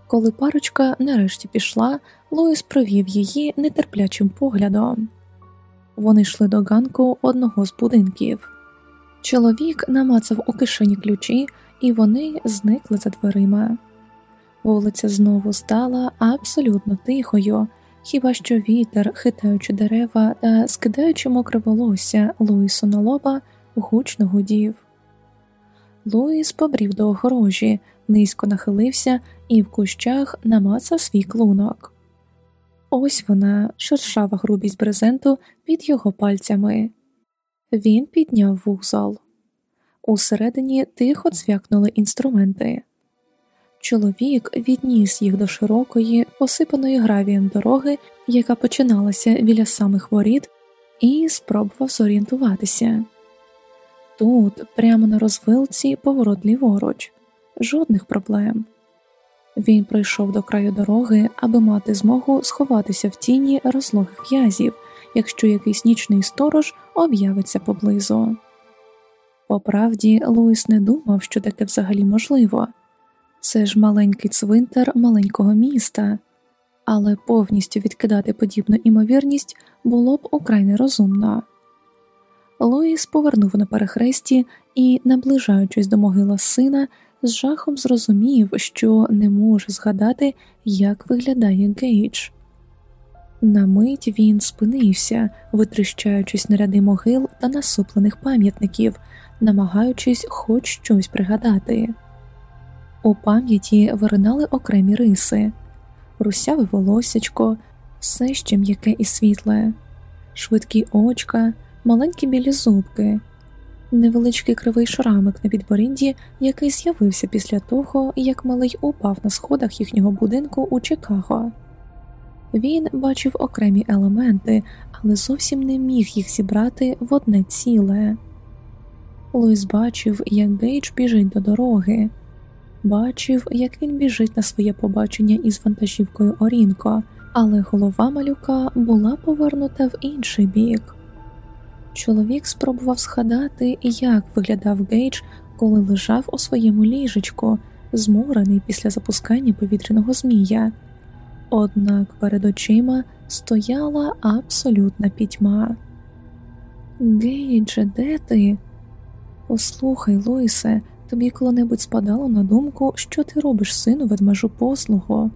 Коли парочка нарешті пішла, Луїс провів її нетерплячим поглядом. Вони йшли до ганку одного з будинків. Чоловік намацав у кишені ключі, і вони зникли за дверима. Вулиця знову стала абсолютно тихою, хіба що вітер, хитаючи дерева та скидаючи мокре волосся Луїсу на лоба, гучно гудів. Луїс побрів до огорожі, низько нахилився і в кущах намацав свій клунок. Ось вона, шершава грубість брезенту під його пальцями. Він підняв вузол. Усередині тихо дзвякнули інструменти. Чоловік відніс їх до широкої, посипаної гравієм дороги, яка починалася біля самих воріт, і спробував зорієнтуватися. Тут, прямо на розвилці, поворот ліворуч, жодних проблем. Він прийшов до краю дороги, аби мати змогу сховатися в тіні розлогих в'язів, якщо якийсь нічний сторож об'явиться поблизу. По правді, Луїс не думав, що таке взагалі можливо це ж маленький цвинтар маленького міста, але повністю відкидати подібну імовірність було б украй нерозумно. Луїс повернув на перехресті і, наближаючись до могила сина, з жахом зрозумів, що не може згадати, як виглядає Гейдж. На мить він спинився, витріщаючись на ряди могил та насуплених пам'ятників, намагаючись хоч щось пригадати. У пам'яті виринали окремі риси, русяве волосячко, все ще м'яке і світле, швидкі очка, маленькі білі зубки, невеличкий кривий шрамик на підборідді, який з'явився після того, як малий упав на сходах їхнього будинку у Чикаго. Він бачив окремі елементи, але зовсім не міг їх зібрати в одне ціле. Луїс бачив, як Гейдж біжить до дороги, бачив, як він біжить на своє побачення із вантажівкою Орінко, але голова малюка була повернута в інший бік. Чоловік спробував згадати, як виглядав Гейдж, коли лежав у своєму ліжечку, змурений після запускання повітряного змія. Однак перед очима стояла абсолютна пітьма. Гейдже, де ти? Послухай, Луїсе, тобі коли-небудь спадало на думку, що ти робиш сину ведмежу послугу.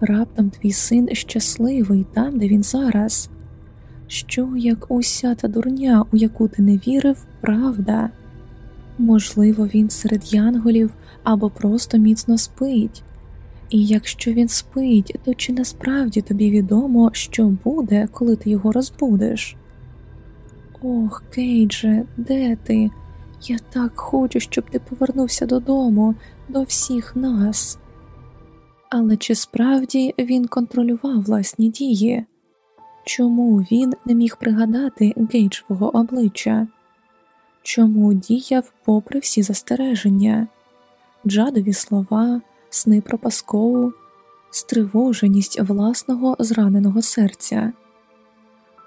Раптом твій син щасливий там, де він зараз. Що, як уся та дурня, у яку ти не вірив, правда? Можливо, він серед янголів або просто міцно спить. І якщо він спить, то чи насправді тобі відомо, що буде, коли ти його розбудеш? Ох, Кейдже, де ти? Я так хочу, щоб ти повернувся додому, до всіх нас. Але чи справді він контролював власні дії? Чому він не міг пригадати Гейджового обличчя? Чому діяв попри всі застереження, джадові слова, сни про Паскову, стривоженість власного зраненого серця?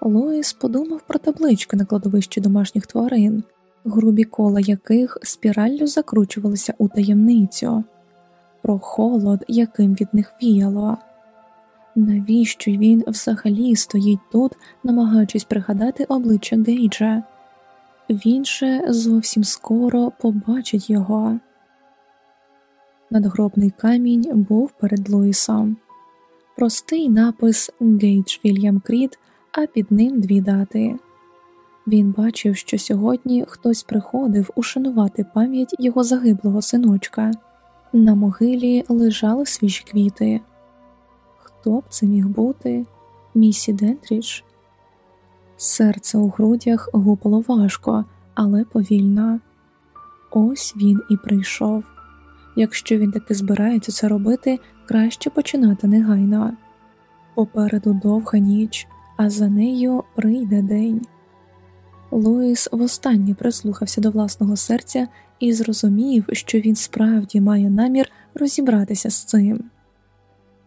Лоїс подумав про таблички на кладовищі домашніх тварин, грубі кола яких спіраллю закручувалися у таємницю, про холод, яким від них віяло. Навіщо він взагалі стоїть тут, намагаючись пригадати обличчя Гейджа? Він же зовсім скоро побачить його. Надгробний камінь був перед Луїсом. Простий напис Гейдж Вільям Кріт, а під ним дві дати. Він бачив, що сьогодні хтось приходив ушанувати пам'ять його загиблого синочка. На могилі лежали свіжі квіти. Хто б це міг бути? Місі Дентріч? Серце у грудях гупало важко, але повільно. Ось він і прийшов. Якщо він таки збирається це робити, краще починати негайно. Попереду довга ніч, а за нею прийде день. Луїс востаннє прислухався до власного серця і зрозумів, що він справді має намір розібратися з цим.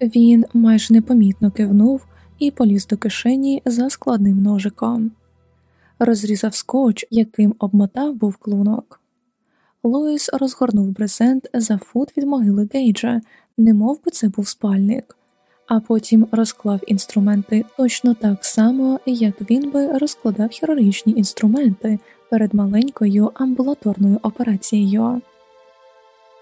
Він майже непомітно кивнув і поліз до кишені за складним ножиком, розрізав скотч, яким обмотав був клунок. Луїс розгорнув брезент за фут від могили Гейджа, немов би це був спальник, а потім розклав інструменти точно так само, як він би розкладав хірургічні інструменти перед маленькою амбулаторною операцією.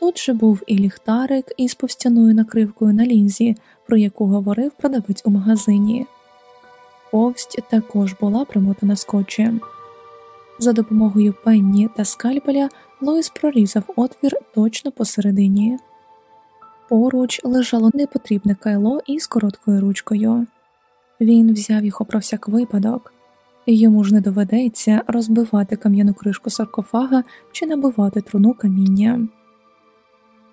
Тут же був і ліхтарик із повстяною накривкою на лінзі, про яку говорив продавець у магазині. Повсть також була примотана скотчем. За допомогою пенні та скальпеля Лоїс прорізав отвір точно посередині. Поруч лежало непотрібне кайло із короткою ручкою. Він взяв його про всяк випадок, йому ж не доведеться розбивати кам'яну кришку саркофага чи набивати труну камінням.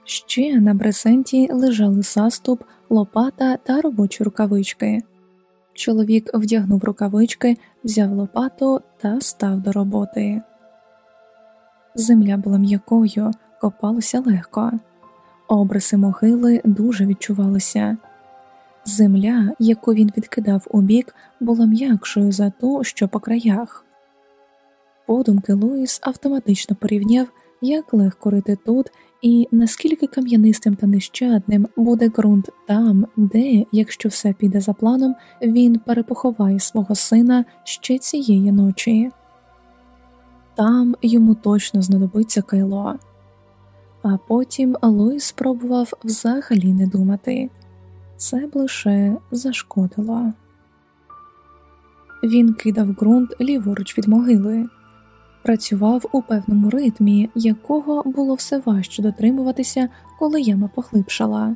Ще на брезенті лежали заступ, лопата та робочі рукавички. Чоловік вдягнув рукавички, взяв лопату та став до роботи. Земля була м'якою, копалося легко. Обриси могили дуже відчувалися. Земля, яку він відкидав у бік, була м'якшою за ту, що по краях. Подумки Луїс автоматично порівняв, як легко рити тут і наскільки кам'янистим та нещадним буде ґрунт там, де, якщо все піде за планом, він перепоховає свого сина ще цієї ночі. Там йому точно знадобиться кайло. А потім Луїс спробував взагалі не думати це б лише зашкодило. Він кидав ґрунт ліворуч від могили, працював у певному ритмі, якого було все важче дотримуватися, коли яма поглибшала.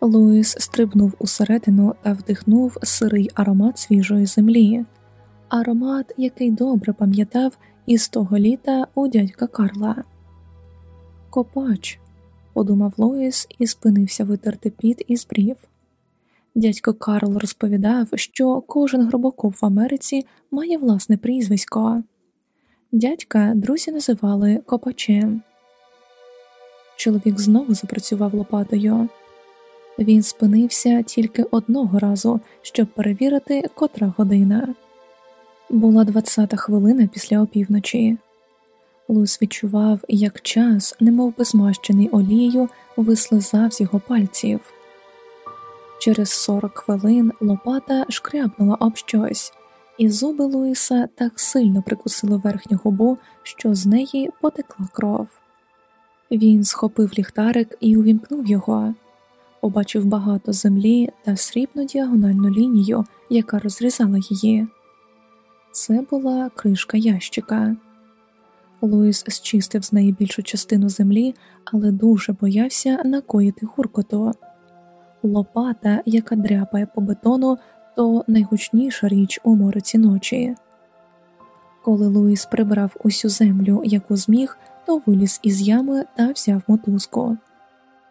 Луїс стрибнув усередину та вдихнув сирий аромат свіжої землі, аромат, який добре пам'ятав із того літа у дядька Карла. Копач, подумав Луїс і спинився витерти піт із брів. Дядько Карл розповідав, що кожен гробокоп в Америці має власне прізвисько. Дядька друзі називали Копачем. Чоловік знову запрацював лопатою. Він спинився тільки одного разу, щоб перевірити, котра година. Була двадцята хвилина після опівночі. Луїс відчував, як час, немов би змащений олією, вислизав з його пальців. Через сорок хвилин лопата шкрябнула об щось, і зуби Луїса так сильно прикусили верхню губу, що з неї потекла кров. Він схопив ліхтарик і увімкнув його, побачив багато землі та срібну діагональну лінію, яка розрізала її. Це була кришка ящика. Луїс зчистив з неї більшу частину землі, але дуже боявся накоїти гуркоту. Лопата, яка дряпає по бетону, то найгучніша річ у мороці ночі. Коли Луїс прибрав усю землю, яку зміг, то виліз із ями та взяв мотузку,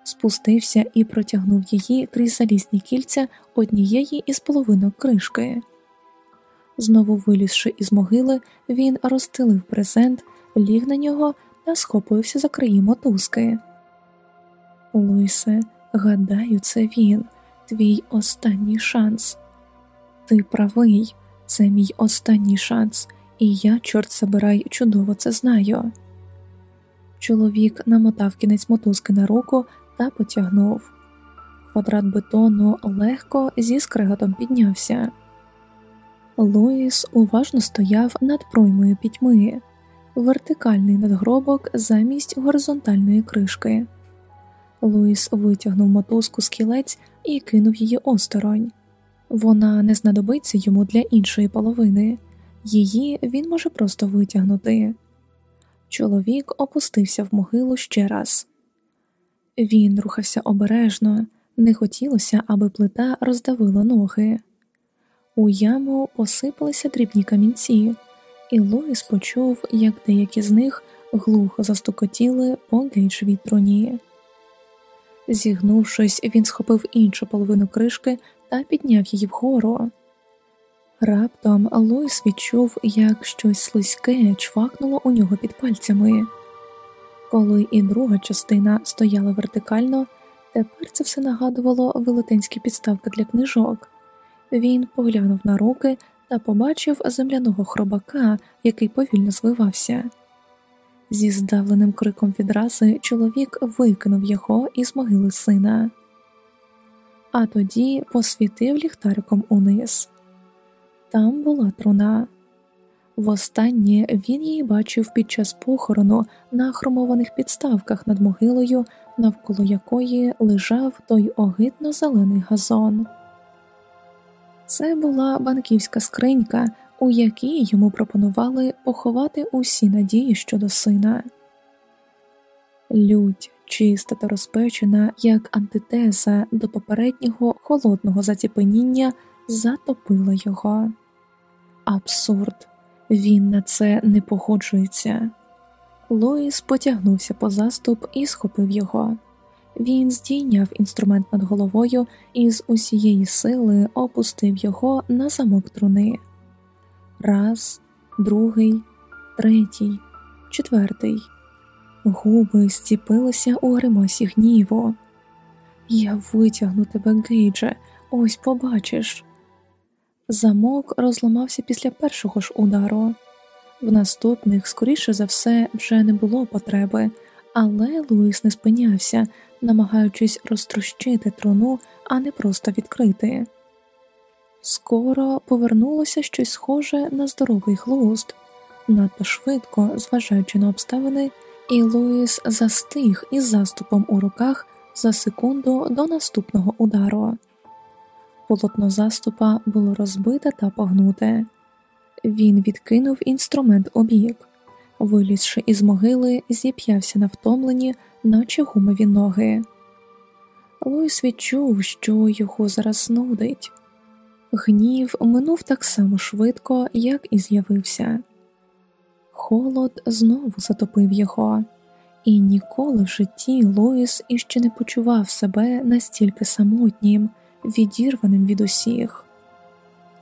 спустився і протягнув її крізь залізні кільця однієї із половинок кришки. Знову вилізши із могили, він розстелив презент, ліг на нього та схопився за краї мотузки. Луїсе, гадаю, це він, твій останній шанс. Ти правий, це мій останній шанс, і я, чорт забирай, чудово це знаю. Чоловік намотав кінець мотузки на руку та потягнув. Квадрат бетону легко зі скреготом піднявся. Луїс уважно стояв над проймою пітьми, вертикальний надгробок замість горизонтальної кришки. Луїс витягнув мотузку з кілець і кинув її осторонь. Вона не знадобиться йому для іншої половини, її він може просто витягнути. Чоловік опустився в могилу ще раз. Він рухався обережно, не хотілося, аби плита роздавила ноги. У яму посипалися дрібні камінці, і Луїс почув, як деякі з них глухо застукотіли по гейджовій троні. Зігнувшись, він схопив іншу половину кришки та підняв її вгору. Раптом Луїс відчув, як щось слизьке чвакнуло у нього під пальцями. Коли і друга частина стояла вертикально, тепер це все нагадувало велетенські підставки для книжок. Він поглянув на руки та побачив земляного хробака, який повільно звивався. Зі здавленим криком відрази чоловік викинув його із могили сина, а тоді посвітив ліхтариком униз. Там була труна. Востаннє він її бачив під час похорону на хромованих підставках над могилою, навколо якої лежав той огидно зелений газон. Це була банківська скринька, у якій йому пропонували поховати усі надії щодо сина. Лють, чиста та розпечена, як антитеза до попереднього холодного заціпеніння, затопила його. Абсурд, він на це не погоджується. Лоїс потягнувся по заступ і схопив його. Він здійняв інструмент над головою і з усієї сили опустив його на замок труни. Раз, другий, третій, четвертий. Губи зціпилися у гримасі гніву. Я витягну тебе, Гейдже, ось побачиш. Замок розламався після першого ж удару. В наступних, скоріше за все, вже не було потреби, але Луїс не спинявся, намагаючись розтрощити труну, а не просто відкрити. Скоро повернулося щось схоже на здоровий глузд, надто швидко, зважаючи на обставини, і Луїс застиг із заступом у руках за секунду до наступного удару. Полотно заступа було розбите та погнуте. Він відкинув інструмент у бік. Вилізши із могили, зіп'явся на втомлені, наче гумові ноги. Луїс відчув, що його зараз нудить. Гнів минув так само швидко, як і з'явився. Холод знову затопив його, і ніколи в житті Луїс іще не почував себе настільки самотнім, відірваним від усіх,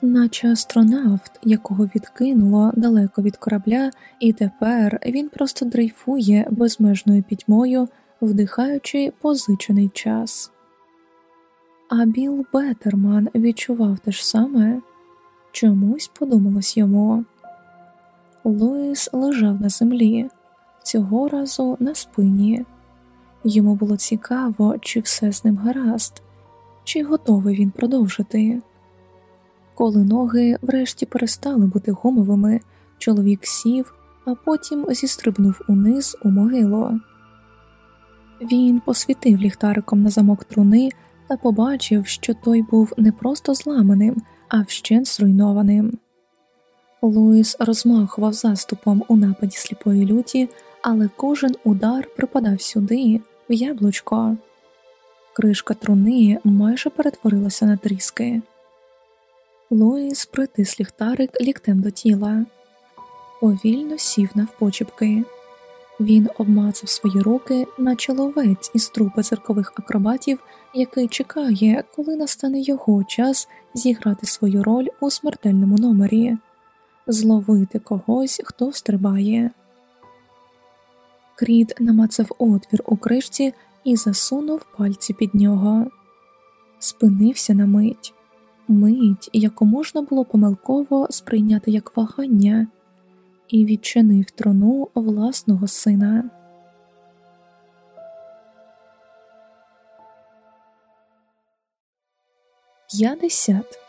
наче астронавт, якого відкинуло далеко від корабля, і тепер він просто дрейфує безмежною пітьмою, вдихаючи позичений час. А Біл Бетерман відчував те ж саме чомусь подумалось йому. Луїс лежав на землі, цього разу на спині. Йому було цікаво, чи все з ним гаразд, чи готовий він продовжити. Коли ноги врешті перестали бути гумовими, чоловік сів, а потім зістрибнув униз у могилу. Він посвітив ліхтариком на замок труни та побачив, що той був не просто зламаним, а вщент зруйнованим. Луїс розмахував заступом у нападі сліпої люті, але кожен удар припадав сюди, в яблучко. Кришка труни майже перетворилася на тріски. Луїс притис ліхтарик ліктем до тіла, повільно сів навпочіпки. Він обмацав свої руки, наче ловець із трупи циркових акробатів, який чекає, коли настане його час зіграти свою роль у смертельному номері, зловити когось, хто стрибає. Кріт намацав отвір у кришці і засунув пальці під нього, спинився на мить, мить, яку можна було помилково сприйняти як вагання і відчинив трону власного сина. П'ятдесят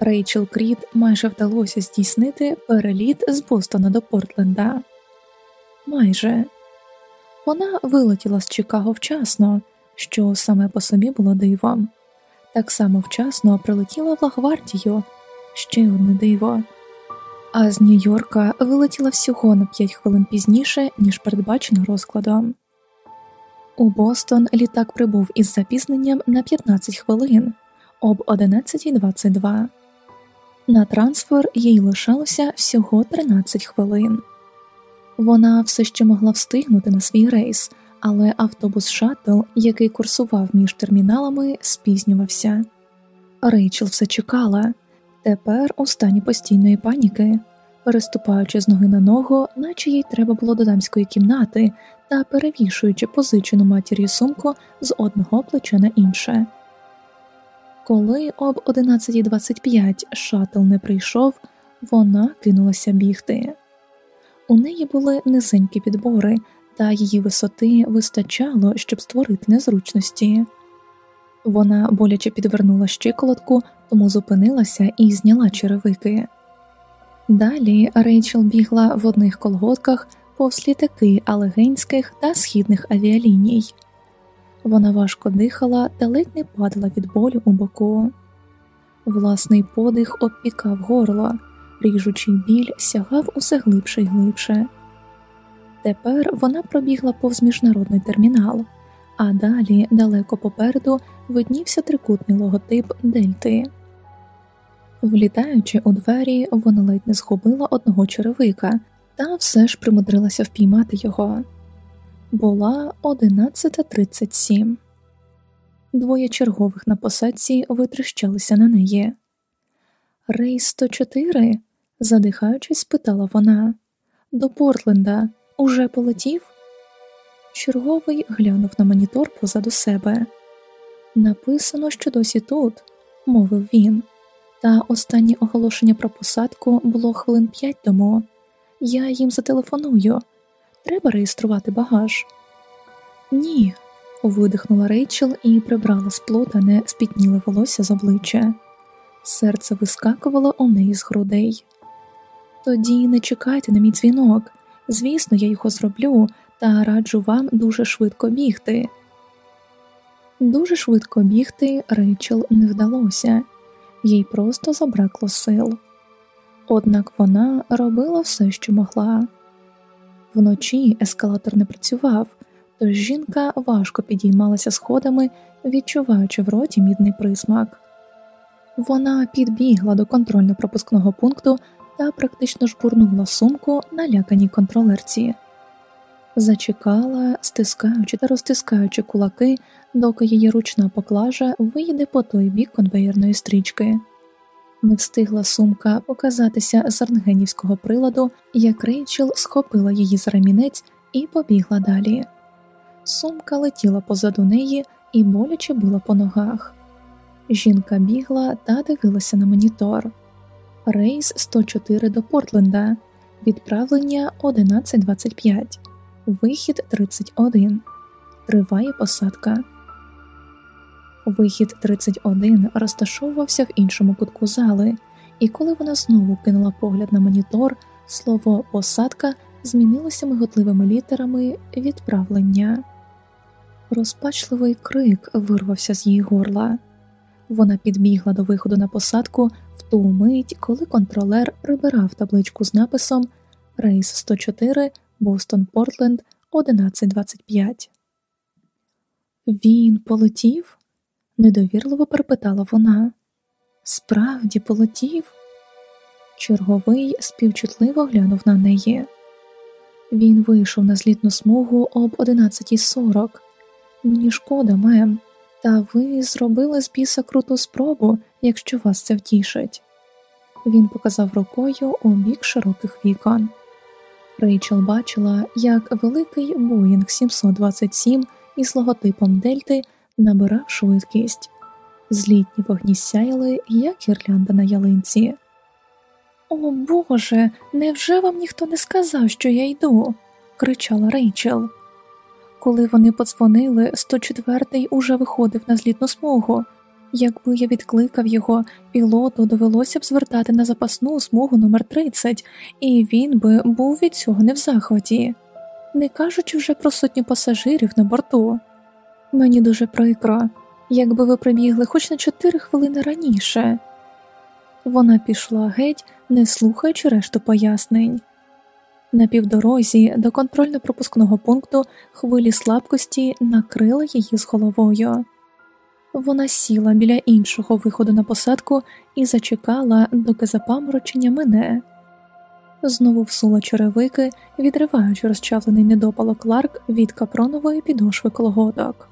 Рейчел Крід майже вдалося здійснити переліт з Бостона до Портленда. Майже вона вилетіла з Чикаго вчасно, що саме по собі було дивом. Так само вчасно прилетіла в Лагвардію ще одне диво а з Нью-Йорка вилетіла всього на 5 хвилин пізніше, ніж передбачено розкладом. У Бостон літак прибув із запізненням на 15 хвилин об 11.22. На трансфер їй лишалося всього 13 хвилин. Вона все ще могла встигнути на свій рейс, але автобус шаттл, який курсував між терміналами, спізнювався. Рейчел все чекала. Тепер у стані постійної паніки, переступаючи з ноги на ногу, наче їй треба було до дамської кімнати та перевішуючи позичену матір'ю сумку з одного плеча на інше. Коли об 11.25 шатл не прийшов, вона кинулася бігти. У неї були низенькі підбори, та її висоти вистачало, щоб створити незручності. Вона боляче підвернула щиколотку, тому зупинилася і зняла черевики. Далі Рейчел бігла в одних колготках повз літаки алегенських та східних авіаліній. Вона важко дихала та ледь не падала від болю у боку. Власний подих обпікав горло, ріжучий біль сягав усе глибше й глибше. Тепер вона пробігла повз міжнародний термінал, а далі далеко попереду виднівся трикутний логотип Дельти. Влітаючи у двері, вона ледь не згубила одного черевика, та все ж примудрилася впіймати його. Була 11.37. Двоє чергових на посадці витріщалися на неї. Рейс 104?» – задихаючись, спитала вона. До Портленда, Уже полетів? Черговий глянув на монітор позаду себе. Написано, що досі тут, мовив він, та останнє оголошення про посадку було хвилин п'ять тому. Я їм зателефоную. Треба реєструвати багаж. Ні, видихнула Рейчел і прибрала з плотане спітніле волосся з обличчя. Серце вискакувало у неї з грудей. Тоді не чекайте на мій дзвінок. Звісно, я його зроблю та раджу вам дуже швидко бігти. Дуже швидко бігти Рейчел не вдалося, їй просто забракло сил. Однак вона робила все, що могла. Вночі ескалатор не працював, тож жінка важко підіймалася сходами, відчуваючи в роті мідний присмак. Вона підбігла до контрольно-пропускного пункту та практично сумку на ляканій контролерці, зачекала, стискаючи та розтискаючи кулаки, доки її ручна поклажа виїде по той бік конвеєрної стрічки. Не встигла сумка показатися з рентгенівського приладу, як Рейчел схопила її за ремінець і побігла далі. Сумка летіла позаду неї і боляче била по ногах. Жінка бігла та дивилася на монітор. Рейс 104 до Портленда, відправлення 11.25, вихід 31. Триває посадка. Вихід 31 розташовувався в іншому кутку зали, і коли вона знову кинула погляд на монітор, слово посадка змінилося миготливими літерами відправлення. Розпачливий крик вирвався з її горла. Вона підбігла до виходу на посадку в ту мить, коли контролер прибирав табличку з написом Рейс 104 Бостон Портленд 11.25. Він полетів? недовірливо перепитала вона. Справді полетів? Черговий співчутливо глянув на неї. Він вийшов на злітну смугу об 11.40. Мені шкода, мем, та ви зробили з біса круту спробу, якщо вас це втішить. Він показав рукою у бік широких вікон. Рейчел бачила, як великий Боїнг 727 із логотипом Дельти набирав швидкість. Злітні вогні сяяли, як гірлянда на ялинці. О Боже, невже вам ніхто не сказав, що я йду? кричала Рейчел. Коли вони подзвонили, 104-й уже виходив на злітну смугу. Якби я відкликав його, пілоту довелося б звертати на запасну смугу номер 30 і він би був від цього не в захваті, не кажучи вже про сотню пасажирів на борту. Мені дуже прикро, якби ви прибігли хоч на чотири хвилини раніше. Вона пішла геть, не слухаючи решту пояснень. На півдорозі до контрольно-пропускного пункту хвилі слабкості накрила її з головою. Вона сіла біля іншого виходу на посадку і зачекала, доки запаморочення мине. Знову всула черевики, відриваючи розчавлений недопалок Ларк від капронової підошви колготок.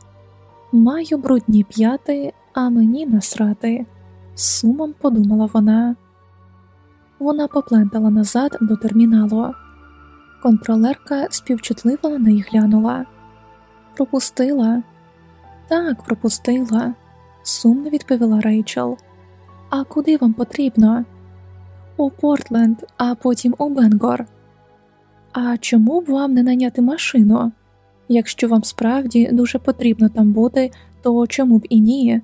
Маю брудні п'яти, а мені насрати, сумом подумала вона. Вона поплентала назад до терміналу. Контролерка співчутливо на неї глянула. Пропустила? Так, пропустила, сумно відповіла Рейчел. А куди вам потрібно? У Портленд, а потім у Бенгор. А чому б вам не наняти машину? Якщо вам справді дуже потрібно там бути, то чому б і ні?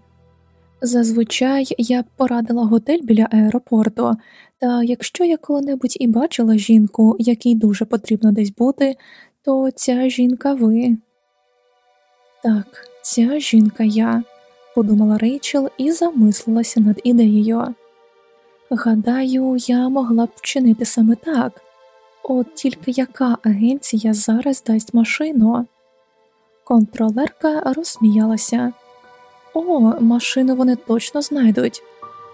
Зазвичай я б порадила готель біля аеропорту, та якщо я коли-небудь і бачила жінку, якій дуже потрібно десь бути, то ця жінка ви. Так, ця жінка я, подумала Рейчел і замислилася над ідеєю. Гадаю, я могла б вчинити саме так, от тільки яка агенція зараз дасть машину? Контролерка розсміялася. О, машину вони точно знайдуть.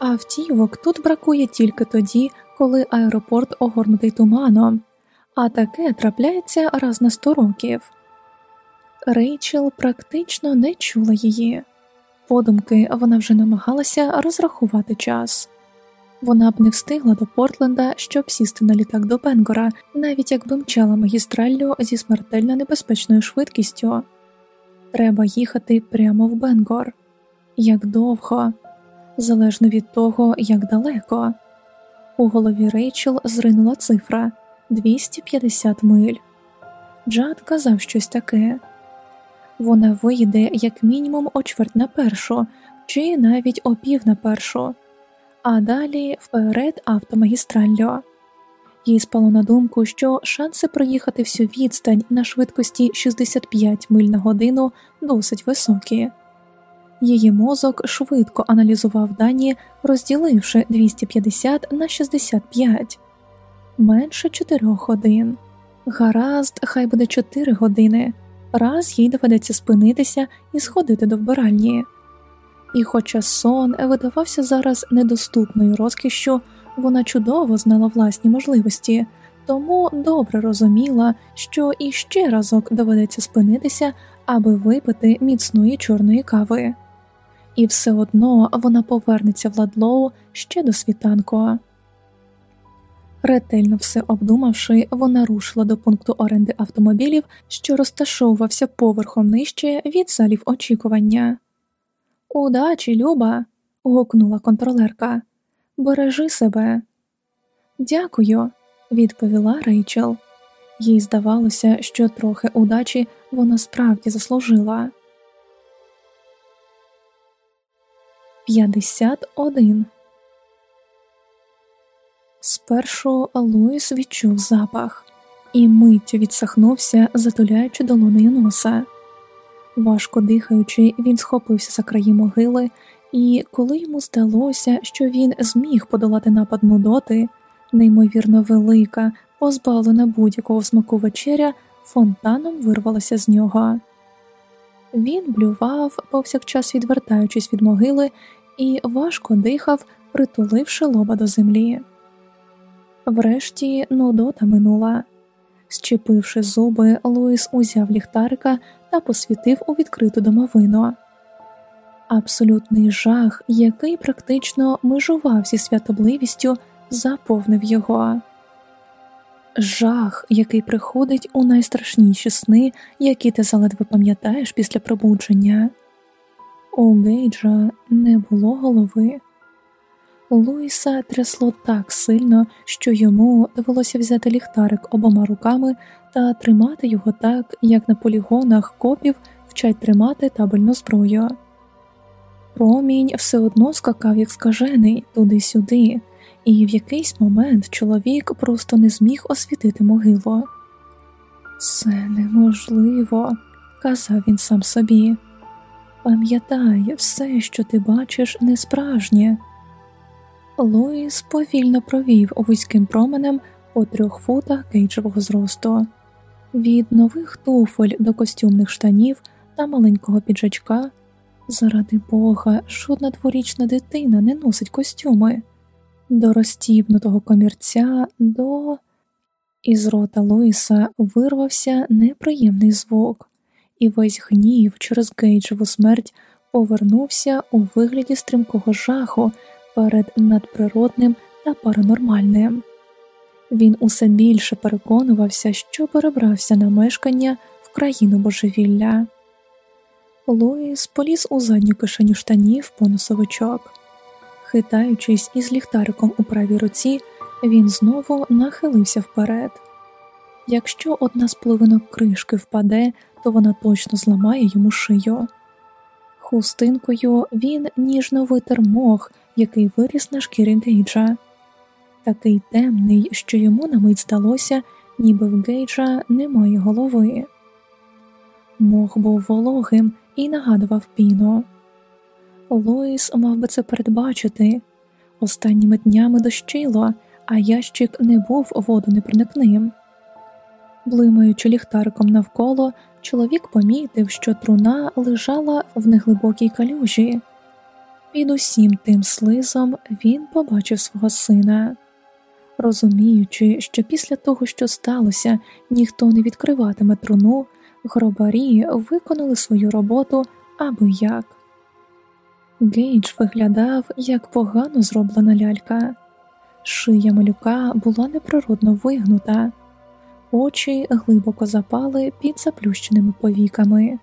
Автівок тут бракує тільки тоді, коли аеропорт огорнутий туманом, а таке трапляється раз на сто років. Рейчел практично не чула її, подумки вона вже намагалася розрахувати час. Вона б не встигла до Портленда, щоб сісти на літак до Бенгора, навіть якби мчала магістраллю зі смертельно небезпечною швидкістю. Треба їхати прямо в Бенгор. Як довго, залежно від того, як далеко. У голові Рейчел зринула цифра 250 миль. Джад казав щось таке вона виїде як мінімум о чверть на першу, чи навіть о пів на першу, а далі вперед автомагістраллю. Їй спало на думку, що шанси проїхати всю відстань на швидкості 65 миль на годину досить високі. Її мозок швидко аналізував дані, розділивши 250 на 65 менше 4 годин. Гаразд, хай буде 4 години, раз їй доведеться спинитися і сходити до вбиральні. І, хоча сон видавався зараз недоступною розкішшю, вона чудово знала власні можливості, тому добре розуміла, що іще разок доведеться спинитися, аби випити міцної чорної кави. І все одно вона повернеться в Ладлоу ще до світанку. Ретельно все обдумавши, вона рушила до пункту оренди автомобілів, що розташовувався поверхом нижче від залів очікування. Удачі, Люба. гукнула контролерка. Бережи себе. Дякую, відповіла Рейчел. Їй здавалося, що трохи удачі вона справді заслужила. 51 Спершу Луїс відчув запах і миттю відсахнувся, затуляючи долонею носа. Важко дихаючи, він схопився за краї могили, і коли йому здалося, що він зміг подолати напад нудоти, неймовірно велика, позбавлена будь-якого смаку вечеря, фонтаном вирвалася з нього. Він блював, повсякчас відвертаючись від могили, і важко дихав, притуливши лоба до землі. Врешті нудота минула. Щепивши зуби, Луїс узяв ліхтарика та посвітив у відкриту домовину. Абсолютний жах, який практично межував зі святобливістю, заповнив його. Жах, який приходить у найстрашніші сни, які ти заледве пам'ятаєш після пробудження. У Гейджа не було голови. Луїса трясло так сильно, що йому довелося взяти ліхтарик обома руками та тримати його так, як на полігонах копів вчать тримати табельну зброю. Промінь все одно скакав, як скажений, туди-сюди, і в якийсь момент чоловік просто не зміг освітити могилу. Це неможливо, казав він сам собі. Пам'ятай, все, що ти бачиш, не справжнє. Луїс повільно провів вузьким променем по трьох футах гейджевого зросту. Від нових туфель до костюмних штанів та маленького піджачка. Заради бога, жодна дворічна дитина не носить костюми, до розтібнутого комірця до. Із рота Луїса вирвався неприємний звук, і весь гнів через гейджеву смерть повернувся у вигляді стрімкого жаху перед надприродним та паранормальним. Він усе більше переконувався, що перебрався на мешкання в країну божевілля. Луїс поліз у задню кишеню штанів по носовичок. Хитаючись із ліхтариком у правій руці, він знову нахилився вперед. Якщо одна з половинок кришки впаде, то вона точно зламає йому шию. Хустинкою він ніжно витер мох, який виріс на шкірі Гейджа, такий темний, що йому на мить здалося, ніби в Гейджа немає голови. Мох був вологим і нагадував піно. Лоїс мав би це передбачити. Останніми днями дощило, а ящик не був водонепроникним. Блимаючи ліхтариком навколо, чоловік помітив, що труна лежала в неглибокій калюжі. Під усім тим слизом він побачив свого сина, розуміючи, що після того, що сталося, ніхто не відкриватиме труну, гробарі виконали свою роботу аби як. Гейдж виглядав як погано зроблена лялька, Шия малюка була неприродно вигнута, очі глибоко запали під заплющеними повіками.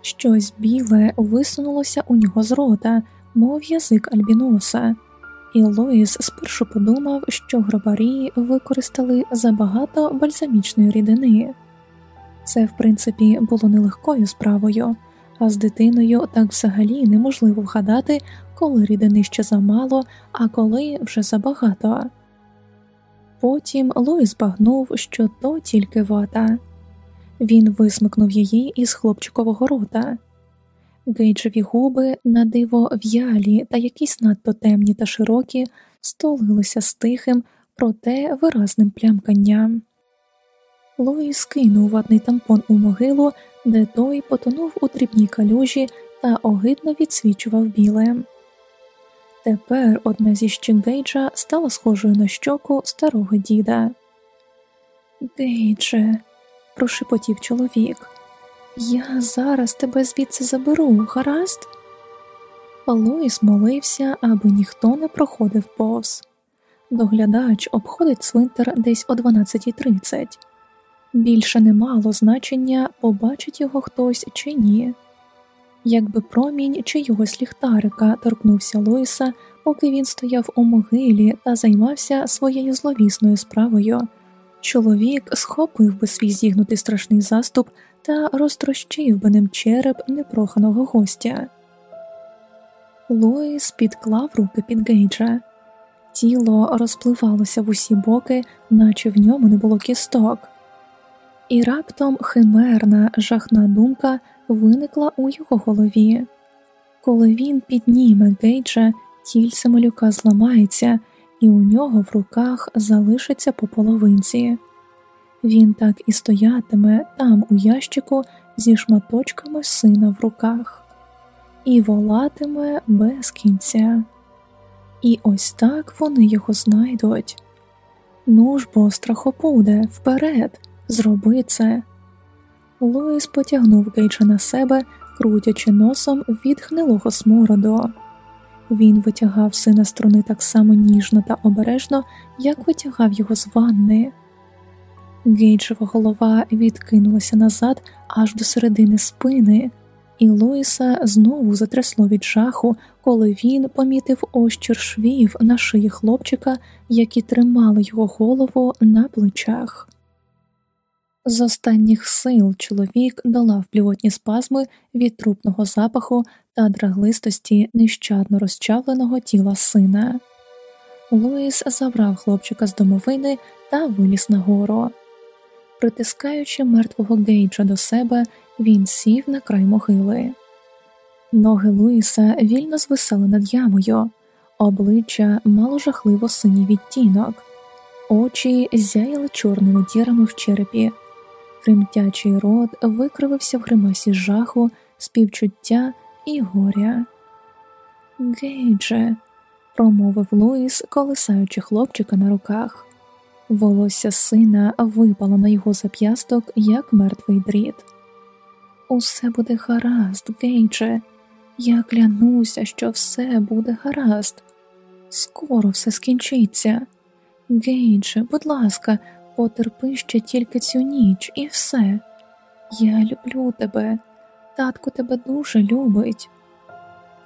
Щось біле висунулося у нього з рота, мов язик альбіноса, і Лоїс спершу подумав, що гробарі використали забагато бальзамічної рідини. Це, в принципі, було нелегкою справою, а з дитиною так взагалі неможливо вгадати, коли рідини ще замало, а коли вже забагато. Потім Луїс збагнув, що то тільки вата. Він висмикнув її із хлопчикового рота. Гейджеві губи на диво в'ялі та якісь надто темні та широкі столилися з тихим, проте виразним плямканням. Луїс кинув ватний тампон у могилу, де той потонув у дрібній калюжі та огидно відсвічував біле. Тепер одна зі щік Гейджа стала схожою на щоку старого діда. Гейдже, прошепотів чоловік, я зараз тебе звідси заберу, гаразд? Луїс молився, аби ніхто не проходив повз. Доглядач обходить цвинтар десь о 12.30. Більше не мало значення, побачить його хтось чи ні якби промінь чийогось ліхтарика торкнувся Луїса, поки він стояв у могилі та займався своєю зловісною справою. Чоловік схопив би свій зігнутий страшний заступ та розтрощив би ним череп непроханого гостя. Луїс підклав руки під Гейджа. Тіло розпливалося в усі боки, наче в ньому не було кісток, і раптом химерна жахна думка виникла у його голові. Коли він підніме Гейджа, тільце малюка зламається, і у нього в руках залишиться по половинці. Він так і стоятиме там у ящику зі шматочками сина в руках, і волатиме без кінця. І ось так вони його знайдуть. Ну ж бо страхопуде, вперед, зроби це. Луїс потягнув Гейджа на себе, крутячи носом від гнилого смороду. Він витягав сина струни так само ніжно та обережно, як витягав його з ванни. Гейджева голова відкинулася назад аж до середини спини, і Луїса знову затрясло від жаху, коли він помітив ощір швів на шиї хлопчика, які тримали його голову на плечах. З останніх сил чоловік долав плівотні спазми від трупного запаху та драглистості нещадно розчавленого тіла сина. Луїс забрав хлопчика з домовини та виліз нагору. Притискаючи мертвого Гейджа до себе, він сів на край могили. Ноги Луїса вільно звисали над ямою, обличчя мало жахливо синій відтінок, очі зяяли чорними дірами в черепі. Тремтячий рот викривився в гримасі жаху, співчуття і горя. Гейдже, промовив Луїс, колисаючи хлопчика на руках. Волосся сина випало на його зап'ясток, як мертвий дріт. Усе буде гаразд, Гейдже. Я клянуся, що все буде гаразд. Скоро все скінчиться. Гейдже, будь ласка, Потерпи ще тільки цю ніч і все. Я люблю тебе, татко тебе дуже любить.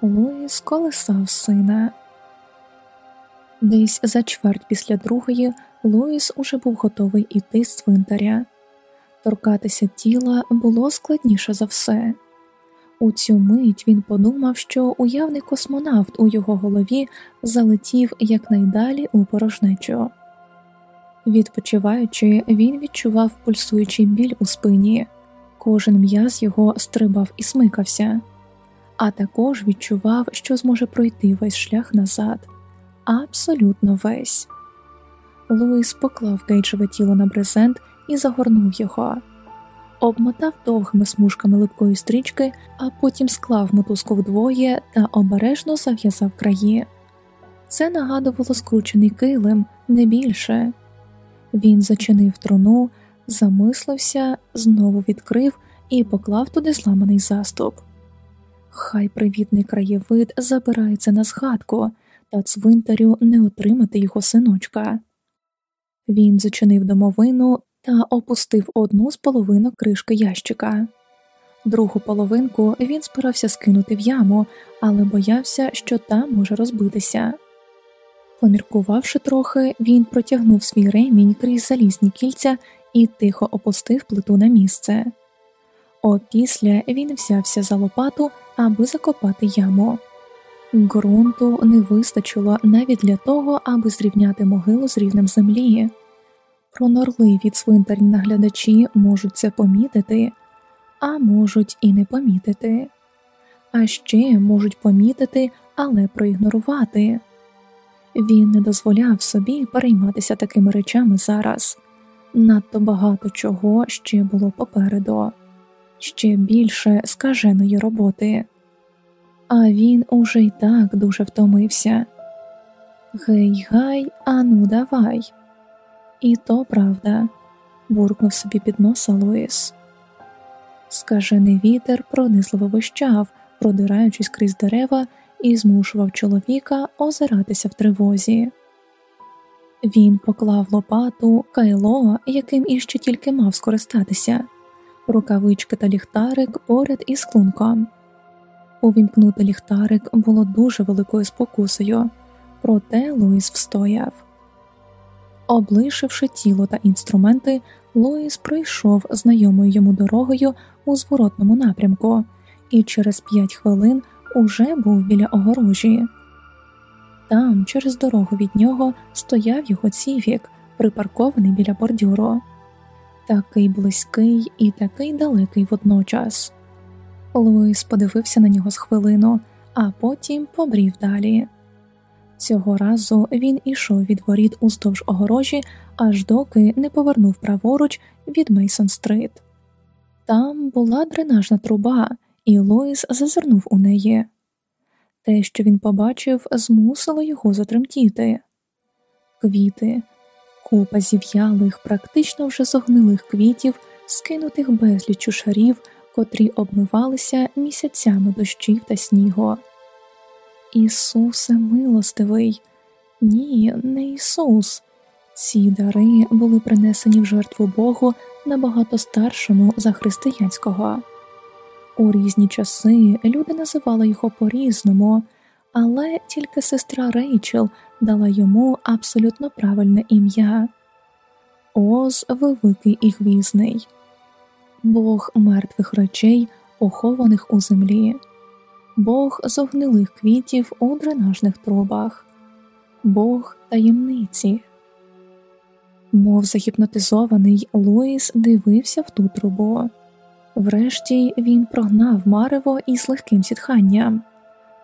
Луїс колесав сина. Десь за чверть після другої Луїс уже був готовий іти з цвинтаря. Торкатися тіла було складніше за все. У цю мить він подумав, що уявний космонавт у його голові залетів якнайдалі у порожнечу. Відпочиваючи, він відчував пульсуючий біль у спині, кожен м'яз його стрибав і смикався, а також відчував, що зможе пройти весь шлях назад, абсолютно весь. Луїс поклав гейджеве тіло на брезент і загорнув його, обмотав довгими смужками липкої стрічки, а потім склав мотузку вдвоє та обережно зав'язав краї. Це нагадувало скручений килим не більше. Він зачинив труну, замислився, знову відкрив і поклав туди зламаний заступ. Хай привітний краєвид забирається на згадку, та цвинтарю не отримати його синочка. Він зачинив домовину та опустив одну з половинок кришки ящика. Другу половинку він збирався скинути в яму, але боявся, що та може розбитися. Поміркувавши трохи, він протягнув свій ремінь крізь залізні кільця і тихо опустив плиту на місце. Опісля він взявся за лопату, аби закопати яму. Ґрунту не вистачило навіть для того, аби зрівняти могилу з рівнем землі. Пронорливі цвинтарні наглядачі можуть це помітити, а можуть і не помітити, а ще можуть помітити, але проігнорувати. Він не дозволяв собі перейматися такими речами зараз, надто багато чого ще було попереду, ще більше скаженої роботи, а він уже й так дуже втомився. Гей, гай, ану, давай. І то правда, буркнув собі під носа Луїс. Скажений вітер пронизливо вищав, продираючись крізь дерева, і змушував чоловіка озиратися в тривозі. Він поклав лопату, кайло, яким іще тільки мав скористатися, рукавички та ліхтарик поряд із клунком. Увімкнути ліхтарик було дуже великою спокусою, проте Луїс встояв. Облишивши тіло та інструменти, Луїс пройшов знайомою йому дорогою у зворотному напрямку і через п'ять хвилин уже був біля огорожі. Там, через дорогу від нього, стояв його цівік, припаркований біля бордюру, такий близький і такий далекий водночас. Луїс подивився на нього з хвилину, а потім побрів далі. Цього разу він ішов від воріт уздовж огорожі, аж доки не повернув праворуч від Мейсон Стрит. Там була дренажна труба, і Луїс зазирнув у неї. Те, що він побачив, змусило його затремтіти. Квіти, купа зів'ялих, практично вже зогнилих квітів, скинутих безлічу шарів, котрі обмивалися місяцями дощів та снігу. Ісусе милостивий, ні, не Ісус. Ці дари були принесені в жертву Богу набагато старшому за християнського. У різні часи люди називали його по різному, але тільки сестра Рейчел дала йому абсолютно правильне ім'я Оз Великий і Гвізний, Бог мертвих речей, похованих у землі, Бог зогнилих квітів у дренажних трубах, Бог таємниці. Мов загіпнотизований, Луїс дивився в ту трубу. Врешті він прогнав марево із легким зітханням,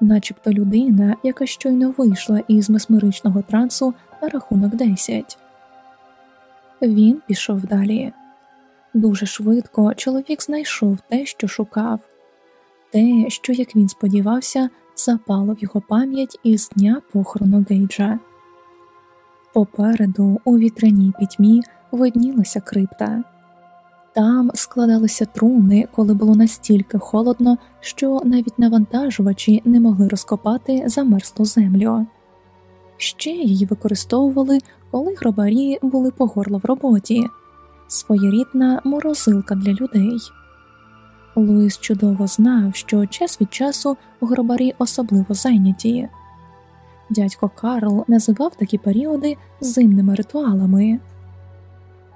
начебто людина, яка щойно вийшла із месмеричного трансу на рахунок десять. Він пішов далі. Дуже швидко чоловік знайшов те, що шукав, те, що, як він сподівався, запало в його пам'ять із дня похорону Гейджа. Попереду, у вітряній пітьмі, виднілася крипта. Там складалися труни, коли було настільки холодно, що навіть навантажувачі не могли розкопати замерзлу землю. Ще її використовували, коли гробарі були по горло в роботі, своєрідна морозилка для людей. Луїс чудово знав, що час від часу гробарі особливо зайняті. Дядько Карл називав такі періоди зимними ритуалами.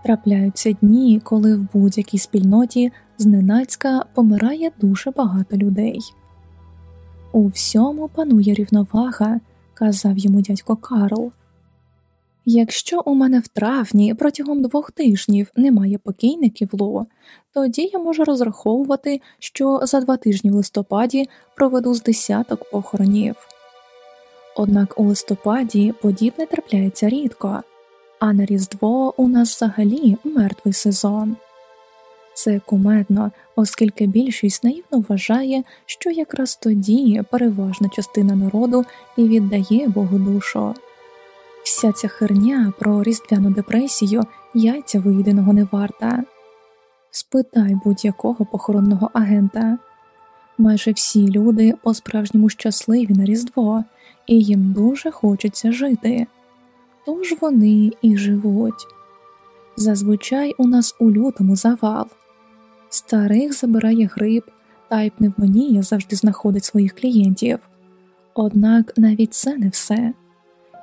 Трапляються дні, коли в будь-якій спільноті зненацька помирає дуже багато людей. У всьому панує рівновага, казав йому дядько Карл. Якщо у мене в травні протягом двох тижнів немає покійників Лу, тоді я можу розраховувати, що за два тижні в листопаді проведу з десяток похоронів. Однак у листопаді подібне трапляється рідко а на Різдво у нас взагалі мертвий сезон. Це кумедно, оскільки більшість наївно вважає, що якраз тоді переважна частина народу і віддає Богу душу. Вся ця херня про різдвяну депресію яйця виїденого не варта. Спитай будь-якого похоронного агента. Майже всі люди по справжньому щасливі на Різдво, і їм дуже хочеться жити. Тож вони і живуть. Зазвичай у нас у лютому завал. Старих забирає грип, та й пневмонія завжди знаходить своїх клієнтів. Однак навіть це не все.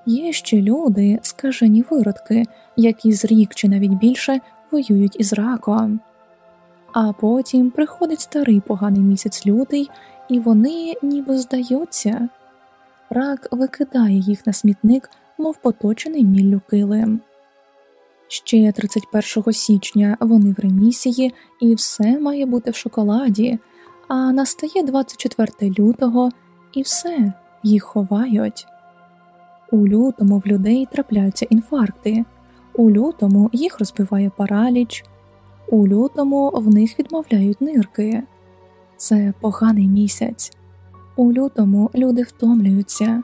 Є ще люди, скажені виродки, які з рік чи навіть більше воюють із раком. А потім приходить старий поганий місяць лютий, і вони ніби здаються. Рак викидає їх на смітник, мов поточений міллю килим. Ще 31 січня вони в ремісії, і все має бути в шоколаді, а настає 24 лютого, і все, їх ховають. У лютому в людей трапляються інфаркти, у лютому їх розбиває параліч, у лютому в них відмовляють нирки. Це поганий місяць. У лютому люди втомлюються.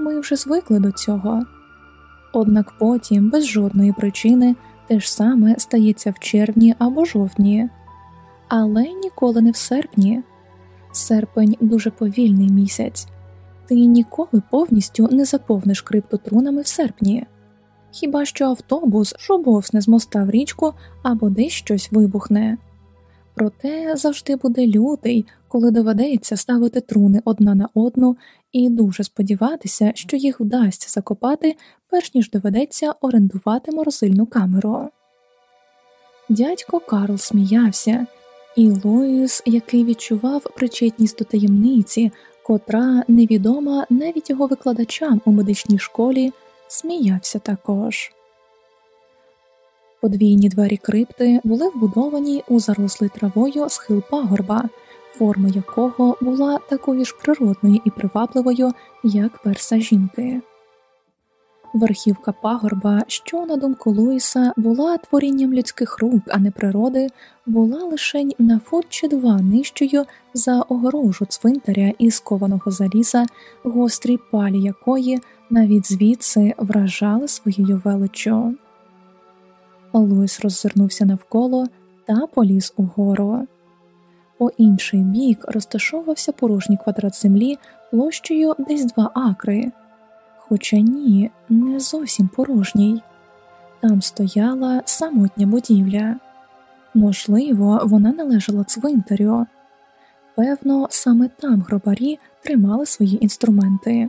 Ми вже звикли до цього. Однак потім, без жодної причини, те ж саме стається в червні або жовтні, але ніколи не в серпні. Серпень дуже повільний місяць, ти ніколи повністю не заповниш криптотрунами в серпні. Хіба що автобус шубовсне з моста в річку або десь щось вибухне. Проте завжди буде лютий, коли доведеться ставити труни одна на одну і дуже сподіватися, що їх вдасться закопати, перш ніж доведеться орендувати морозильну камеру. Дядько Карл сміявся, і Луїс, який відчував причетність до таємниці, котра невідома навіть його викладачам у медичній школі, сміявся також. Подвійні двері крипти були вбудовані у зарослий травою схил пагорба, форма якого була такою ж природною і привабливою, як перса жінки. Верхівка пагорба, що, на думку Луїса, була творінням людських рук, а не природи, була лише на фут чи два нижчою за огорожу цвинтаря із кованого заліза, гострі палі якої навіть звідси вражали своєю величчю. Луїс роззирнувся навколо та поліз угору. По інший бік розташовувався порожній квадрат землі площею десь два акри, хоча ні, не зовсім порожній. Там стояла самотня будівля. Можливо, вона належала цвинтарю. Певно, саме там гробарі тримали свої інструменти.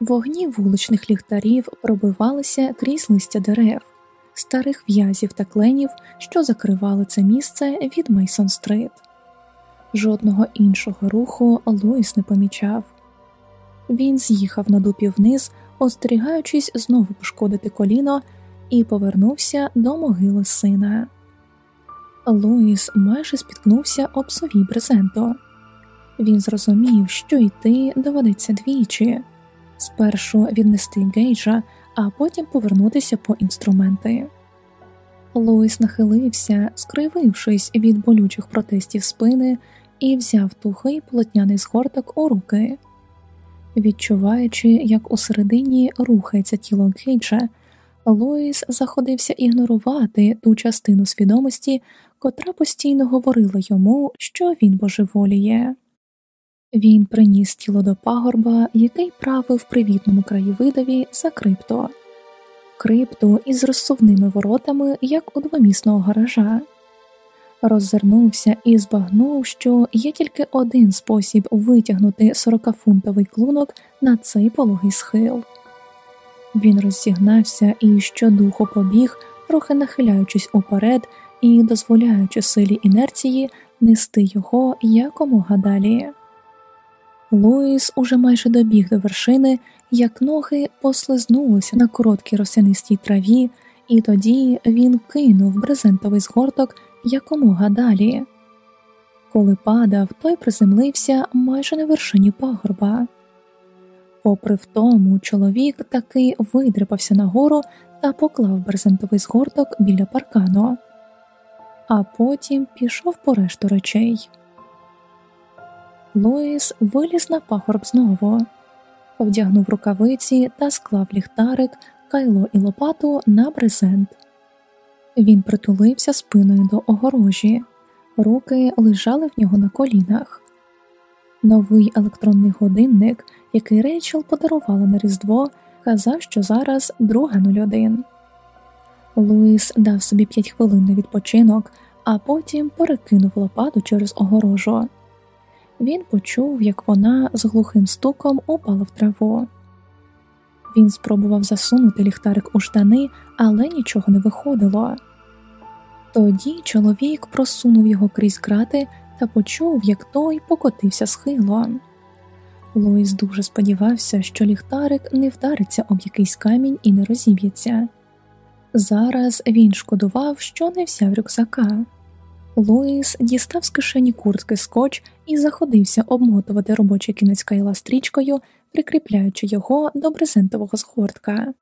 Вогні вуличних ліхтарів пробивалися крізь листя дерев старих в'язів та кленів, що закривали це місце від Мейсон Стрит. Жодного іншого руху Луїс не помічав. Він з'їхав на дупі вниз, остерігаючись знову пошкодити коліно, і повернувся до могили сина. Луїс майже спіткнувся об совій брезенто. Він зрозумів, що йти доведеться двічі спершу віднести гейджа, а потім повернутися по інструменти. Луїс нахилився, скривившись від болючих протестів спини, і взяв тухий полотняний згорток у руки. Відчуваючи, як усередині рухається тіло Гейджа, Луїс заходився ігнорувати ту частину свідомості, котра постійно говорила йому, що він божеволіє. Він приніс тіло до пагорба, який правив привітному краєвидові за крипто, крипту із розсувними воротами, як у двомісного гаража. Роззирнувся і збагнув, що є тільки один спосіб витягнути 40-фунтовий клунок на цей пологий схил. Він розсігнався і щодуху побіг, трохи нахиляючись уперед і дозволяючи силі інерції нести його якомога далі. Луїс уже майже добіг до вершини, як ноги послизнулися на короткій росянистій траві, і тоді він кинув брезентовий згорток якомога далі. Коли падав, той приземлився майже на вершині пагорба. Попри в тому, чоловік таки видрипався нагору та поклав брезентовий згорток біля паркану, а потім пішов по решту речей. Луїс виліз на пагорб знову, вдягнув рукавиці та склав ліхтарик, кайло і лопату на брезент. Він притулився спиною до огорожі, руки лежали в нього на колінах. Новий електронний годинник, який Рейчел подарувала на Різдво, казав, що зараз друга 01. Луїс дав собі п'ять хвилин на відпочинок, а потім перекинув лопату через огорожу. Він почув, як вона з глухим стуком упала в траву. Він спробував засунути ліхтарик у штани, але нічого не виходило. Тоді чоловік просунув його крізь крати та почув, як той покотився схилом. Луїс дуже сподівався, що ліхтарик не вдариться об якийсь камінь і не розіб'ється. Зараз він шкодував, що не взяв рюкзака. Луїс дістав з кишені куртки скотч і заходився обмотувати робочий кінець кайла стрічкою, прикріпляючи його до брезентового згортка.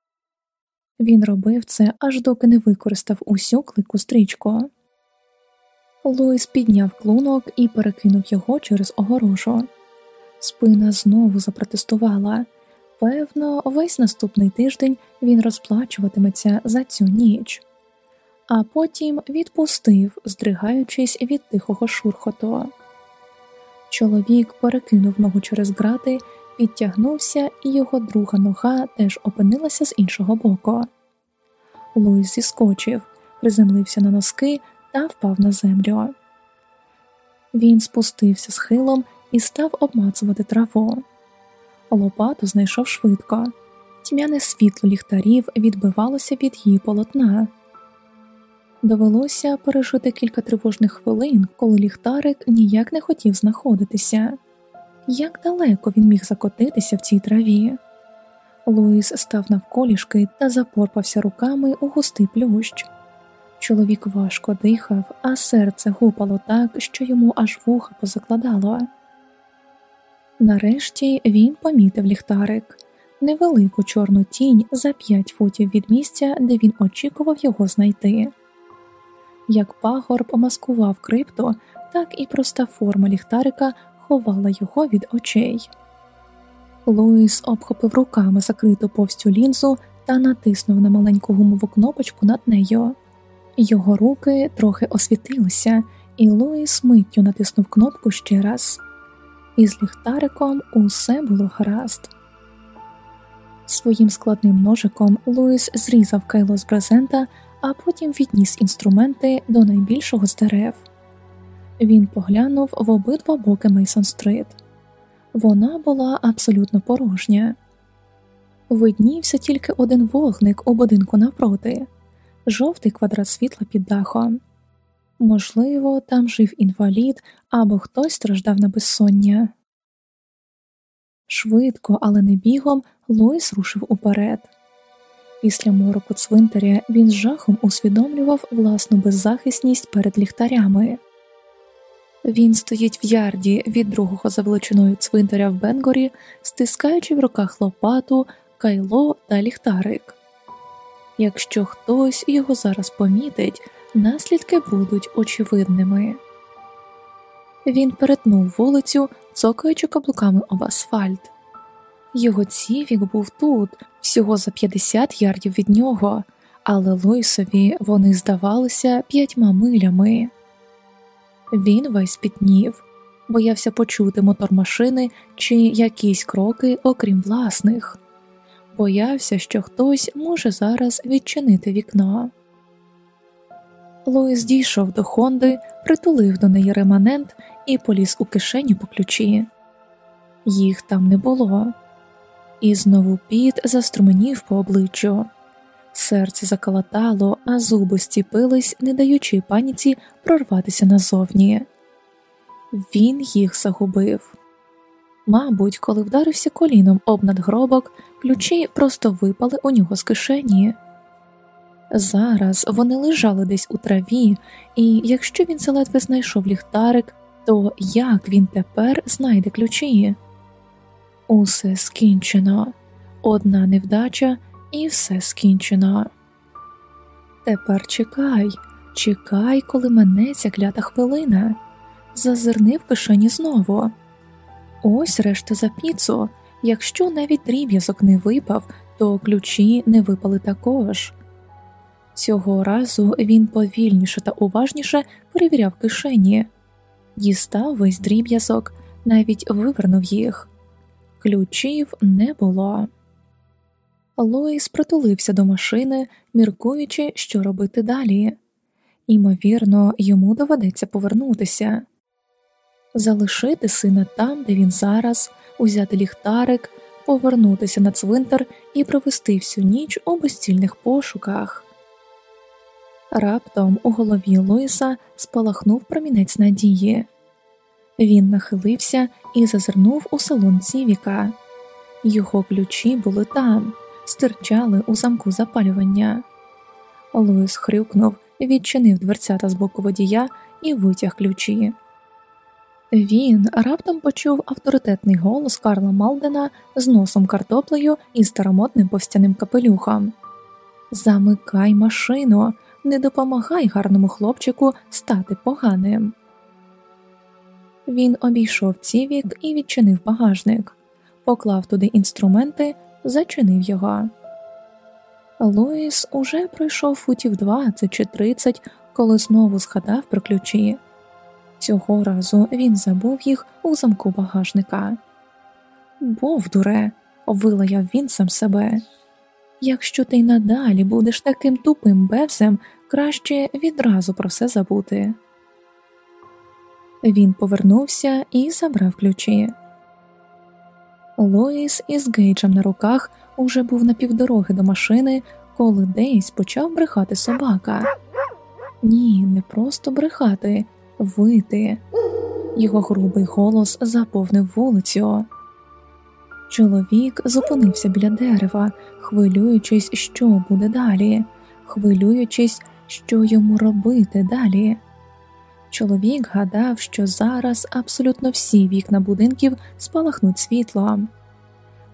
Він робив це, аж доки не використав усю клику стрічку. Луїс підняв клунок і перекинув його через огорожу. Спина знову запротестувала. Певно, весь наступний тиждень він розплачуватиметься за цю ніч, а потім відпустив, здригаючись від тихого шурхоту. Чоловік перекинув ногу через грати, підтягнувся, і його друга нога теж опинилася з іншого боку. Луїс зіскочив, приземлився на носки та впав на землю. Він спустився схилом і став обмацувати траву. Лопату знайшов швидко, тьмяне світло ліхтарів відбивалося від її полотна. Довелося пережити кілька тривожних хвилин, коли ліхтарик ніяк не хотів знаходитися. Як далеко він міг закотитися в цій траві? Луїс став навколішки та запорпався руками у густий плющ. Чоловік важко дихав, а серце гупало так, що йому аж вуха позакладало. Нарешті він помітив ліхтарик, невелику чорну тінь за п'ять футів від місця, де він очікував його знайти. Як пагорб маскував крипту, так і проста форма ліхтарика ховала його від очей. Луїс обхопив руками закриту повстю лінзу та натиснув на маленьку гумову кнопочку над нею. Його руки трохи освітилися, і Луїс миттю натиснув кнопку ще раз. Із ліхтариком усе було гаразд. Своїм складним ножиком Луїс зрізав кайло з брезента, а потім відніс інструменти до найбільшого з дерев. Він поглянув в обидва боки Мейсон Стрит. Вона була абсолютно порожня. Виднівся тільки один вогник у будинку навпроти, жовтий квадрат світла під дахом. Можливо, там жив інвалід або хтось страждав на безсоння. Швидко, але не бігом, Луїс рушив уперед. Після мороку цвинтаря він з жахом усвідомлював власну беззахисність перед ліхтарями. Він стоїть в ярді від другого за величиною цвинтаря в Бенгорі, стискаючи в руках лопату, кайло та ліхтарик. Якщо хтось його зараз помітить, наслідки будуть очевидними. Він перетнув вулицю, цокаючи каблуками об асфальт. Його цівік був тут, всього за 50 ярдів від нього, але Лойсові вони здавалися п'ятьма милями. Він весь пітнів, боявся почути мотор машини чи якісь кроки, окрім власних, боявся, що хтось може зараз відчинити вікно. Луїс дійшов до Хонди, притулив до неї реманент і поліз у кишеню по ключі. Їх там не було, і знову піт заструменів по обличчю. Серце заколотало, а зуби стіпились, не даючи паніці прорватися назовні. Він їх загубив. Мабуть, коли вдарився коліном об надгробок, ключі просто випали у нього з кишені. Зараз вони лежали десь у траві, і якщо він заледве знайшов ліхтарик, то як він тепер знайде ключі? Усе скінчено, одна невдача, і все скінчено. Тепер чекай, чекай, коли мене ця клята хвилина. Зазирни в кишені знову. Ось решта за піцу. Якщо навіть дріб'язок не випав, то ключі не випали також. Цього разу він повільніше та уважніше перевіряв кишені, дістав весь дріб'язок, навіть вивернув їх. Ключів не було. Лоїс притулився до машини, міркуючи, що робити далі. Ймовірно, йому доведеться повернутися, залишити сина там, де він зараз, узяти ліхтарик, повернутися на цвинтар і провести всю ніч у безцільних пошуках. Раптом у голові Луїса спалахнув промінець надії. Він нахилився і зазирнув у салон Цівіка. Його ключі були там, стирчали у замку запалювання. Луїс хрюкнув, відчинив дверцята з боку водія і витяг ключі. Він раптом почув авторитетний голос Карла Малдена з носом картоплею і старомодним повстяним капелюхом. Замикай машину, не допомагай гарному хлопчику стати поганим. Він обійшов цівік і відчинив багажник, поклав туди інструменти, зачинив його. Луїс уже пройшов футів 20 чи 30, коли знову згадав про ключі. Цього разу він забув їх у замку багажника. Бовдуре, вилаяв він сам себе. Якщо ти й надалі будеш таким тупим бевсем, краще відразу про все забути. Він повернувся і забрав ключі. Лоїс із Гейджем на руках уже був на півдороги до машини, коли десь почав брехати собака. Ні, не просто брехати, вити. Його грубий голос заповнив вулицю. Чоловік зупинився біля дерева, хвилюючись, що буде далі, хвилюючись, що йому робити далі. Чоловік гадав, що зараз абсолютно всі вікна будинків спалахнуть світлом.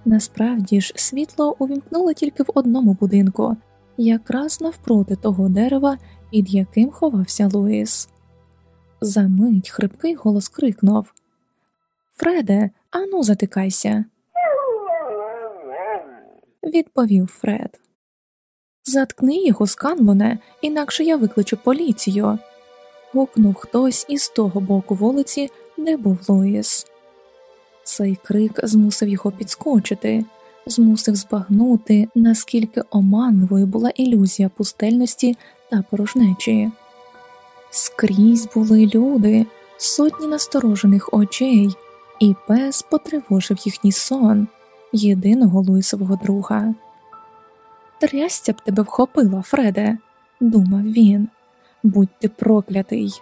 Насправді ж світло увімкнуло тільки в одному будинку, якраз навпроти того дерева, під яким ховався Луїс. Замить хрипкий голос крикнув Фреде, ану, затикайся. Відповів Фред. Заткни його, Сканлоне, інакше я викличу поліцію. Гукнув хтось із того боку вулиці, де був Луїс. Цей крик змусив його підскочити, змусив збагнути, наскільки оманливою була ілюзія пустельності та порожнечі. Скрізь були люди, сотні насторожених очей, і пес потривожив їхній сон, єдиного Луїсового друга. Трястя б тебе вхопила, Фреде, думав він, будь ти проклятий.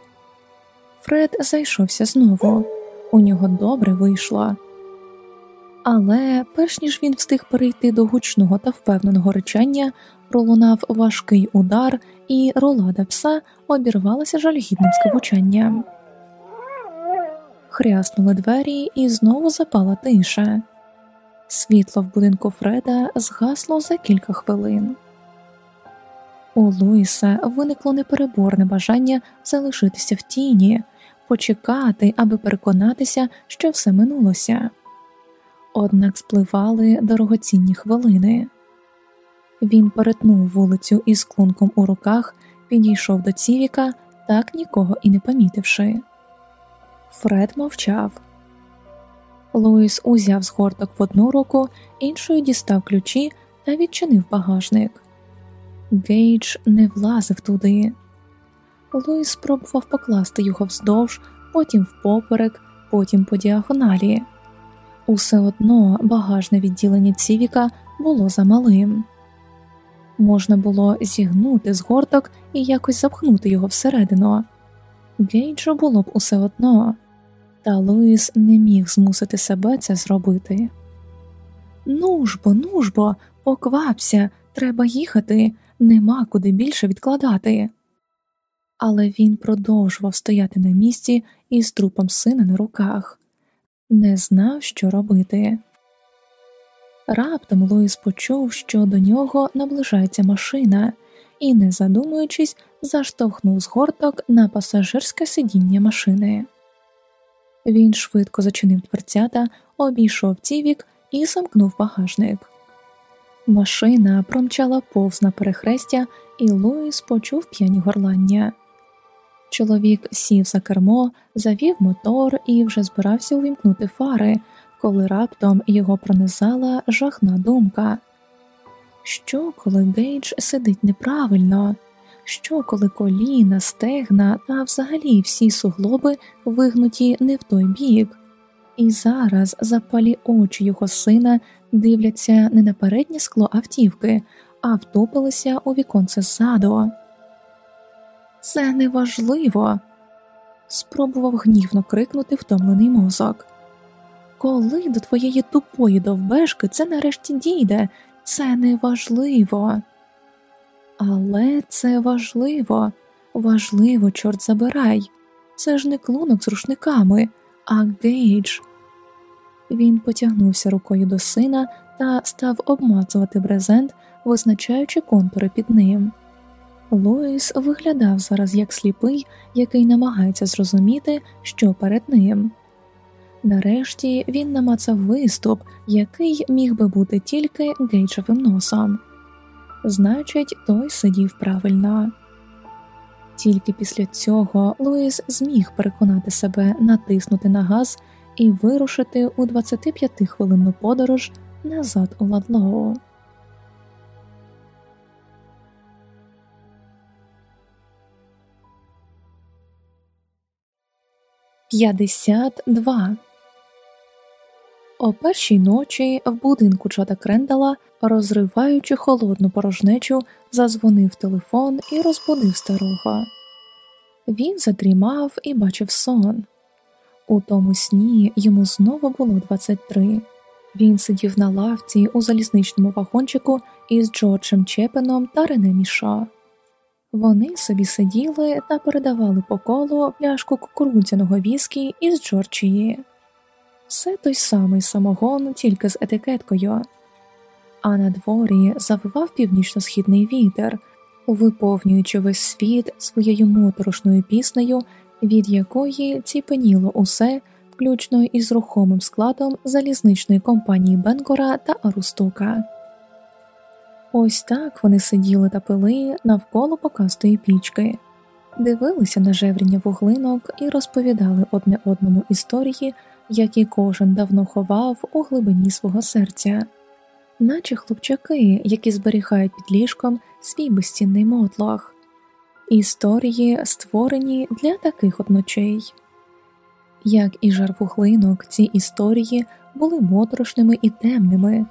Фред зайшовся знову, у нього добре вийшло. Але перш ніж він встиг перейти до гучного та впевненого речання, пролунав важкий удар, і ролада пса обірвалася жалюгідним скавучанням. Хряснули двері, і знову запала тиша. Світло в будинку Фреда згасло за кілька хвилин. У Луїса виникло непереборне бажання залишитися в тіні, почекати, аби переконатися, що все минулося. Однак спливали дорогоцінні хвилини. Він перетнув вулицю із клунком у руках, підійшов до Цівіка, так нікого і не помітивши. Фред мовчав. Луїс узяв згорток в одну руку, іншою дістав ключі та відчинив багажник. Гейдж не влазив туди. Луїс спробував покласти його вздовж, потім впоперек, потім по діагоналі. Усе одно багажне відділення Цівіка було замалим. Можна було зігнути згорток і якось запхнути його всередину. Гейджу було б усе одно та Луїс не міг змусити себе це зробити. Ну ж бо, ну поквапся, треба їхати, нема куди більше відкладати. Але він продовжував стояти на місці із трупом сина на руках, не знав, що робити. Раптом Луїс почув, що до нього наближається машина, і, не задумуючись, заштовхнув згорток на пасажирське сидіння машини. Він швидко зачинив дверцята, обійшов цівік і замкнув багажник. Машина промчала повз на перехрестя, і Луїс почув п'яні горлання. Чоловік сів за кермо, завів мотор і вже збирався увімкнути фари, коли раптом його пронизала жахна думка. Що, коли Гейдж сидить неправильно? Що, коли коліна, стегна та взагалі всі суглоби вигнуті не в той бік? І зараз запалі очі його сина дивляться не на переднє скло автівки, а втопилися у віконце ззаду. Це неважливо, спробував гнівно крикнути втомлений мозок. Коли до твоєї тупої довбешки це нарешті дійде, це неважливо. Але це важливо, важливо, чорт забирай. Це ж не клунок з рушниками, а Гейдж. Він потягнувся рукою до сина та став обмацувати брезент, визначаючи контури під ним. Луїс виглядав зараз як сліпий, який намагається зрозуміти, що перед ним. Нарешті він намацав виступ, який міг би бути тільки Гейджевим носом. Значить, той сидів правильно. Тільки після цього Луїс зміг переконати себе натиснути на газ і вирушити у 25 хвилинну подорож назад у Ладлоу. П'ятдесят два о першій ночі в будинку Джода Крендала, розриваючи холодну порожнечу, зазвонив телефон і розбудив старого. Він задрімав і бачив сон. У тому сні йому знову було 23. Він сидів на лавці у залізничному вагончику із Джорджем Чепеном та Рене Мішо. Вони собі сиділи та передавали по колу пляшку кукурудзяного віскі із Джорджії. Все той самий самогон, тільки з етикеткою, а на дворі завивав північно-східний вітер, виповнюючи весь світ своєю моторошною піснею, від якої ціпеніло усе, включно із рухомим складом залізничної компанії Бенкора та Арустука. Ось так вони сиділи та пили навколо покастої пічки, дивилися на жевріння вуглинок і розповідали одне одному історії які кожен давно ховав у глибині свого серця, наче хлопчаки, які зберігають під ліжком свій безцінний мотлох, історії, створені для таких от ночей. Як і жар вуглинок, ці історії були моторошними і темними,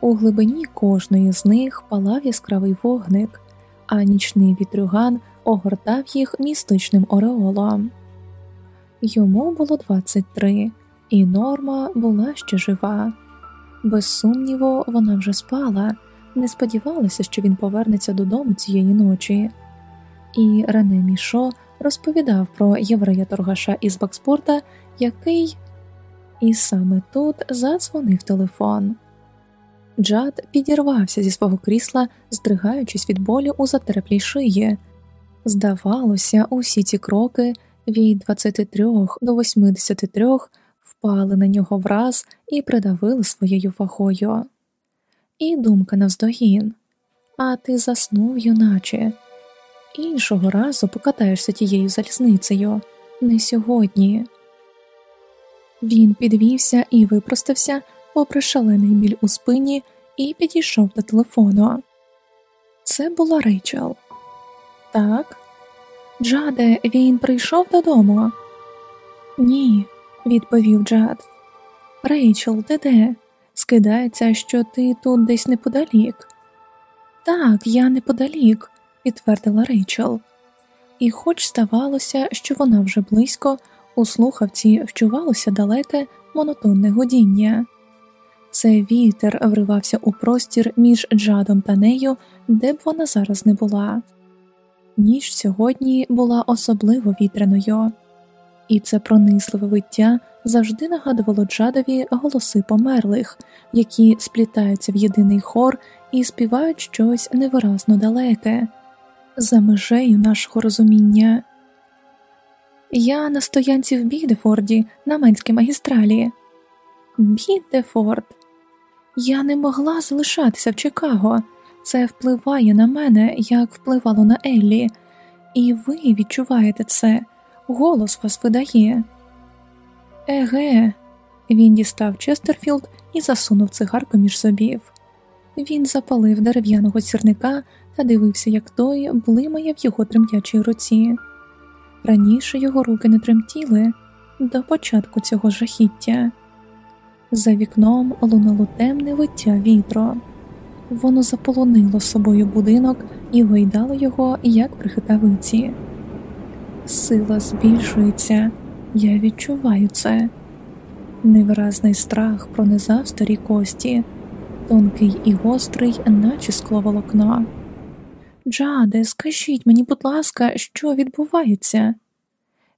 у глибині кожної з них палав яскравий вогник, а нічний вітрюган огортав їх містичним ореолом. Йому було 23, і норма була ще жива. Без сумніву, вона вже спала, не сподівалася, що він повернеться додому цієї ночі. І Рене Мішо розповідав про єврея торгаша із Бакспорта, який і саме тут задзвонив телефон. Джад підірвався зі свого крісла, здригаючись від болю у затерплій шиї. Здавалося, усі ці кроки від 23 до 83 впали на нього враз і придавили своєю вагою. І думка навздогін а ти заснув, юначе. Іншого разу покатаєшся тією залізницею, не сьогодні. Він підвівся і випростався, попри шалений біль у спині, і підійшов до телефону. Це була Рейчел. Так, Джаде, він прийшов додому? Ні, відповів Джад. Рейчел, ти де? Скидається, що ти тут десь неподалік. Так, я неподалік, підтвердила Рейчел. І, хоч ставалося, що вона вже близько, у слухавці вчувалося далеке монотонне гудіння. Це вітер вривався у простір між Джадом та нею, де б вона зараз не була. Ніч сьогодні була особливо вітряною і це пронисливе виття завжди нагадувало Джадові голоси померлих, які сплітаються в єдиний хор і співають щось невиразно далеке, за межею нашого розуміння. Я на стоянці в Бідефорді на Менській магістралі. Бідефорд. Я не могла залишатися в Чикаго. Це впливає на мене, як впливало на Еллі. І ви відчуваєте це, голос вас видає. Еге, він дістав Честерфілд і засунув цигарку між зубів. Він запалив дерев'яного сірника та дивився, як той блимає в його тремтячій руці. Раніше його руки не тремтіли до початку цього жахіття. За вікном лунало темне виття вітру. Воно заполонило собою будинок і гойдало його, як при хитавиці. Сила збільшується, я відчуваю це. Невиразний страх пронизав старі кості, тонкий і гострий, наче скловолокно. Джаде, скажіть мені, будь ласка, що відбувається?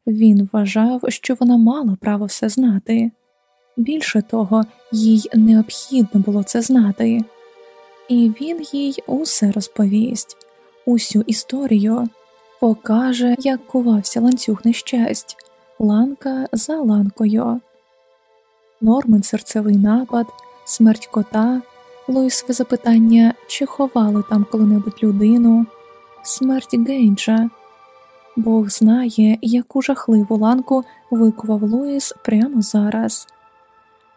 Він вважав, що вона мала право все знати. Більше того, їй необхідно було це знати, і він їй усе розповість, усю історію, покаже, як кувався ланцюг нещасть, ланка за ланкою. Нормен серцевий напад, смерть кота, Луїсове запитання, чи ховали там коли-небудь людину, смерть Гейнджа. Бог знає, яку жахливу ланку викував Луїс прямо зараз.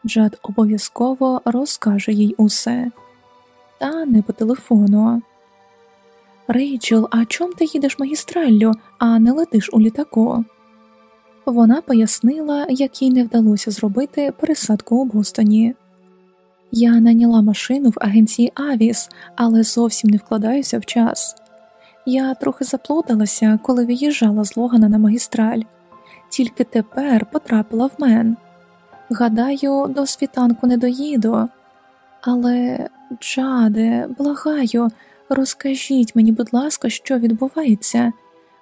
Джад обов'язково розкаже їй усе, та не по телефону. Рейчел, а чом ти їдеш магістраллю, а не летиш у літаку? Вона пояснила, як їй не вдалося зробити пересадку у Бостоні. Я наняла машину в агенції Авіс, але зовсім не вкладаюся в час. Я трохи заплуталася, коли виїжджала з Логана на магістраль, тільки тепер потрапила в мен. Гадаю, до світанку не доїду. Але, Джаде, благаю, розкажіть мені, будь ласка, що відбувається.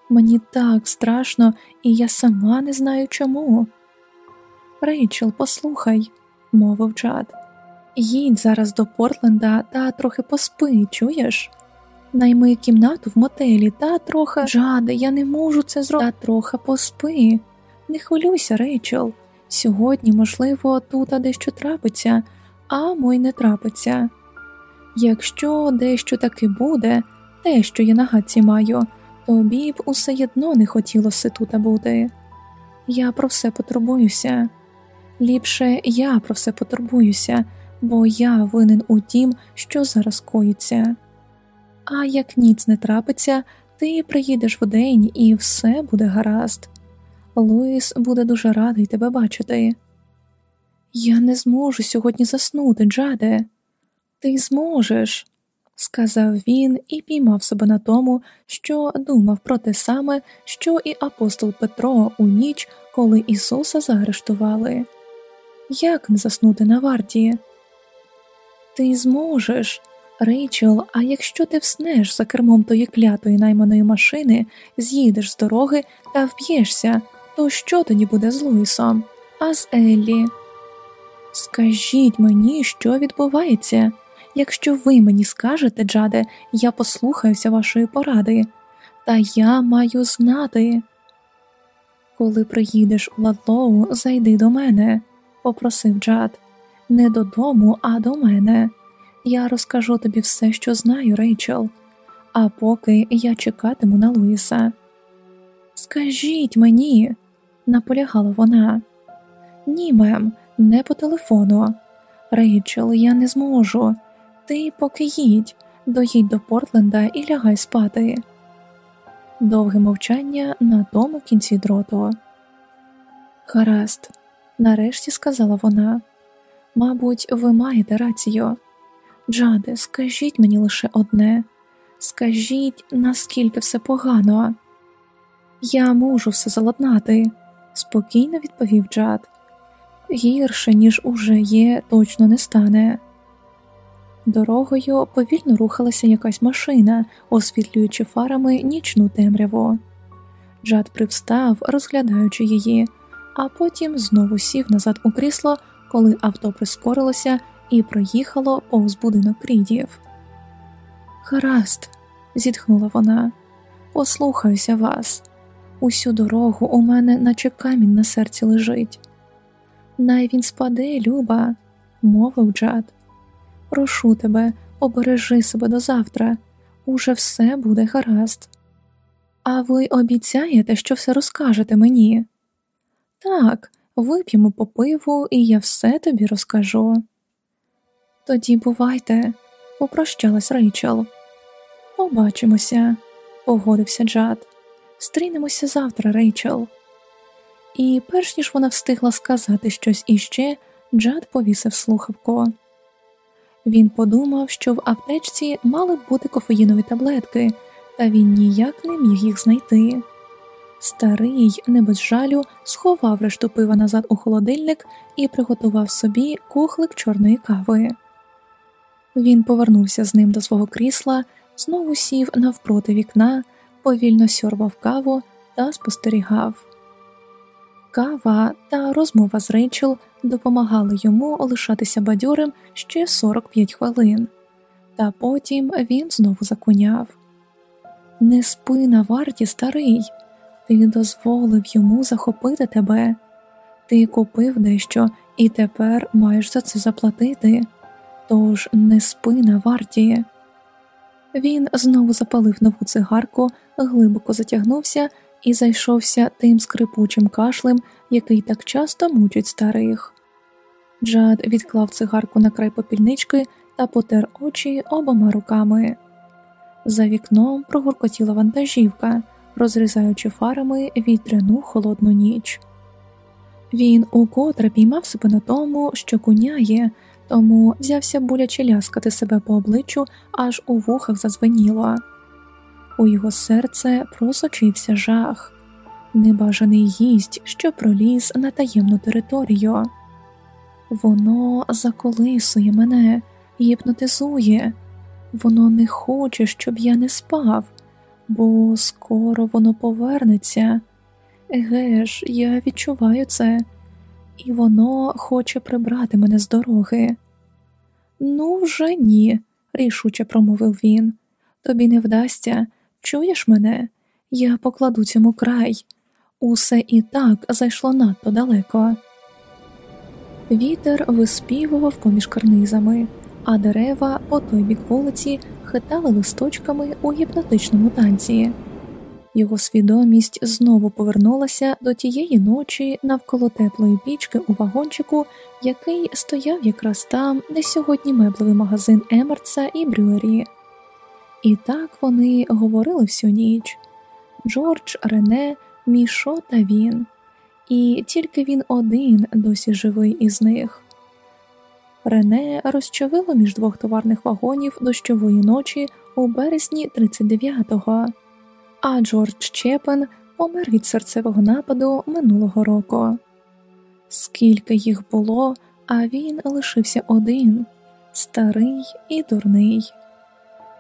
Мені так страшно, і я сама не знаю чому. Рейчел, послухай, мовив Джад. Їдь зараз до Портленда та трохи поспи, чуєш? Найми кімнату в мотелі та трохи Джаде, я не можу це зробити. Та трохи поспи. Не хвилюйся, Рейчел. Сьогодні, можливо, тут дещо трапиться, а мой не трапиться. Якщо дещо таки буде, те, що я на гадці маю, тобі б усе єдно не хотілося тут бути. Я про все потурбуюся. Ліпше я про все потурбуюся, бо я винен у тім, що зараз коїться. А як ніц не трапиться, ти приїдеш вдень і все буде гаразд. Луїс буде дуже радий тебе бачити. Я не зможу сьогодні заснути, Джаде. Ти зможеш, сказав він і піймав себе на тому, що думав про те саме, що і апостол Петро у ніч, коли Ісуса заарештували. Як не заснути на варті? Ти зможеш, Рейчел, а якщо ти вснеш за кермом тої клятої найманої машини, з'їдеш з дороги та вб'єшся, то що тоді буде з Луїсом, а з Еллі? Скажіть мені, що відбувається. Якщо ви мені скажете, Джаде, я послухаюся вашої поради, та я маю знати. Коли приїдеш у Ладлоу, зайди до мене, попросив Джад, не додому, а до мене. Я розкажу тобі все, що знаю, Рейчел, а поки я чекатиму на Луїса. Скажіть мені, наполягала вона. Ні, мем, не по телефону. Рейчел, я не зможу. Ти поки їдь, доїдь до Портленда і лягай спати. Довге мовчання на тому кінці дроту. Гаразд, нарешті сказала вона. Мабуть, ви маєте рацію. Джаде, скажіть мені лише одне скажіть, наскільки все погано. Я можу все заладнати, спокійно відповів Джад. Гірше, ніж уже є, точно не стане. Дорогою повільно рухалася якась машина, освітлюючи фарами нічну темряву. Джад привстав, розглядаючи її, а потім знову сів назад у крісло, коли авто прискорилося і проїхало повз будинок крідів. Гаразд, зітхнула вона, послухаюся вас. Усю дорогу у мене, наче камінь на серці лежить. Най він спаде, Люба, мовив Джад. Прошу тебе, обережи себе до завтра, уже все буде гаразд. А ви обіцяєте, що все розкажете мені? Так, вип'ємо по пиву, і я все тобі розкажу. Тоді бувайте, попрощалась Рейчел. Побачимося, погодився Джад. Стрінемося завтра, Рейчел. І перш ніж вона встигла сказати щось іще, Джад повісив слухавку. Він подумав, що в аптечці мали б бути кофеїнові таблетки, та він ніяк не міг їх знайти. Старий, не без жалю, сховав решту пива назад у холодильник і приготував собі кухлик чорної кави. Він повернувся з ним до свого крісла, знову сів навпроти вікна, повільно сьорбав каву та спостерігав. Кава та розмова з Рейчел допомагали йому лишатися бадьорим ще 45 хвилин, та потім він знову законяв. Не спи на варті, старий, ти дозволив йому захопити тебе, ти купив дещо і тепер маєш за це заплатити, тож не спи на варті. Він знову запалив нову цигарку, глибоко затягнувся і зайшовся тим скрипучим кашлем, який так часто мучить старих. Джад відклав цигарку на край попільнички та потер очі обома руками. За вікном прогуркотіла вантажівка, розрізаючи фарами вітряну холодну ніч. Він укотре піймав себе на тому, що куняє, тому взявся боляче ляскати себе по обличчю, аж у вухах зазвеніло. У його серце просочився жах, небажаний гість, що проліз на таємну територію. Воно заколисує мене, гіпнотизує, воно не хоче, щоб я не спав, бо скоро воно повернеться. Еге ж, я відчуваю це, і воно хоче прибрати мене з дороги. Ну, вже ні, рішуче промовив він. Тобі не вдасться. Чуєш мене? Я покладу цьому край. Усе і так зайшло надто далеко. Вітер виспівував поміж карнизами, а дерева по той бік вулиці хитали листочками у гіпнотичному танці. Його свідомість знову повернулася до тієї ночі навколо теплої пічки у вагончику, який стояв якраз там, де сьогодні меблевий магазин Емерца і Брюері. І так вони говорили всю ніч Джордж, Рене, Мішо та він, і тільки він один досі живий із них. Рене розчавило між двох товарних вагонів дощової ночі у березні 39-го, а Джордж Чепен помер від серцевого нападу минулого року. Скільки їх було, а він лишився один старий і дурний.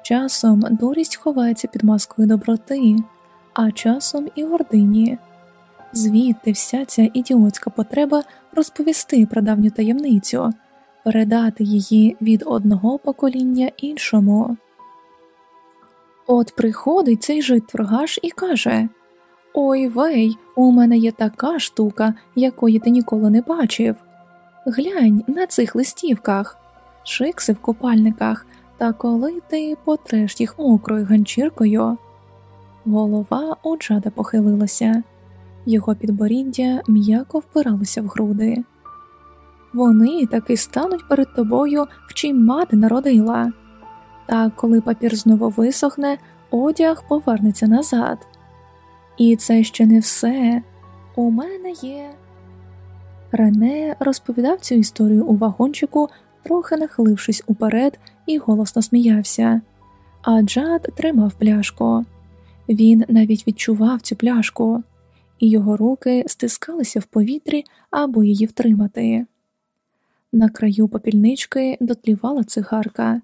Часом дурість ховається під маскою доброти, а часом і гордині. Звідти вся ця ідіотська потреба розповісти про давню таємницю, передати її від одного покоління іншому. От приходить цей жит торгаш і каже Ой вей, у мене є така штука, якої ти ніколи не бачив. Глянь на цих листівках, шикси в купальниках, та коли ти потреш їх мокрою ганчіркою. Голова у Джада похилилася, його підборіддя м'яко впиралося в груди. Вони таки стануть перед тобою, в чим мати народила. Та коли папір знову висохне, одяг повернеться назад. І це ще не все. У мене є. Рене розповідав цю історію у вагончику, трохи нахилившись уперед, і голосно сміявся. А Джад тримав пляшку. Він навіть відчував цю пляшку, і його руки стискалися в повітрі, аби її втримати. На краю попільнички дотлівала цигарка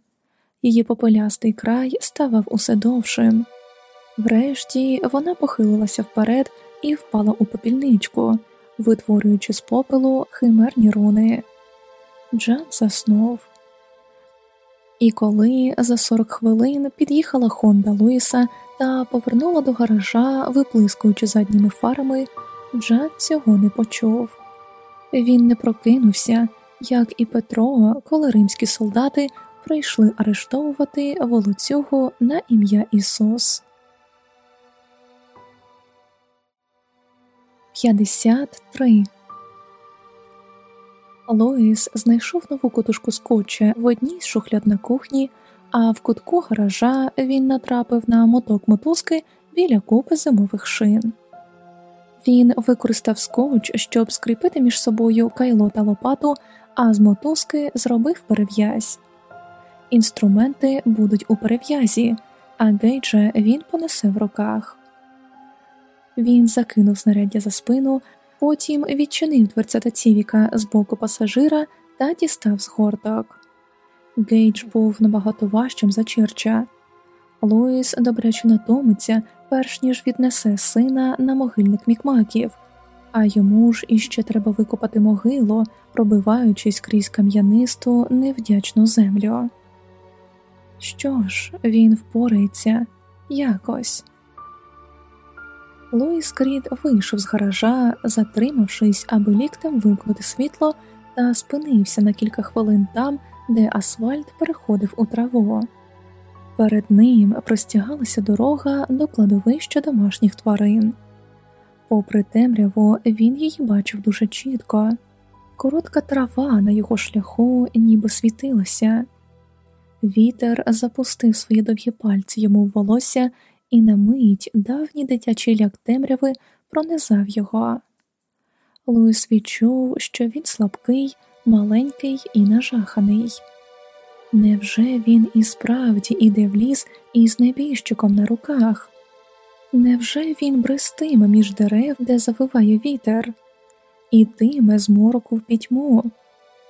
її попелястий край ставав усе довшим. Врешті вона похилилася вперед і впала у попільничку, витворюючи з попелу химерні руни. Джан заснув. І коли за 40 хвилин під'їхала Хонда Луїса та повернула до гаража, виплискуючи задніми фарами, Джад цього не почув. Він не прокинувся, як і Петро, коли римські солдати прийшли арештовувати волоцюгу на ім'я Ісус. 53 Лоїс знайшов нову кутушку скотча в одній з шухляд на кухні, а в кутку гаража він натрапив на моток мотузки біля купи зимових шин. Він використав скотч, щоб скріпити між собою кайло та лопату, а з мотузки зробив перев'язь. Інструменти будуть у перев'язі, а гейджа він понесе в руках. Він закинув знаряддя за спину, потім відчинив дверцята цівіка з боку пасажира та дістав згорток. Гейдж був набагато важчим за Черча. Луїс добряче натомиться, перш ніж віднесе сина на могильник мікмаків, а йому ж іще треба викопати могилу, пробиваючись крізь кам'янисту невдячну землю. Що ж, він впорається якось. Луїс Крід вийшов з гаража, затримавшись, аби ліктем вимкнути світло, та спинився на кілька хвилин там, де асфальт переходив у траву. Перед ним простягалася дорога до кладовища домашніх тварин. Попри темряву, він її бачив дуже чітко. Коротка трава на його шляху ніби світилася. Вітер запустив свої довгі пальці йому в волосся, і на мить давній дитячий ляк темряви пронизав його. Луїс відчув, що він слабкий, маленький і нажаханий. Невже він і справді іде в ліс із небіжчиком на руках? Невже він брестиме між дерев, де завиває вітер, ітиме з мороку в пітьму,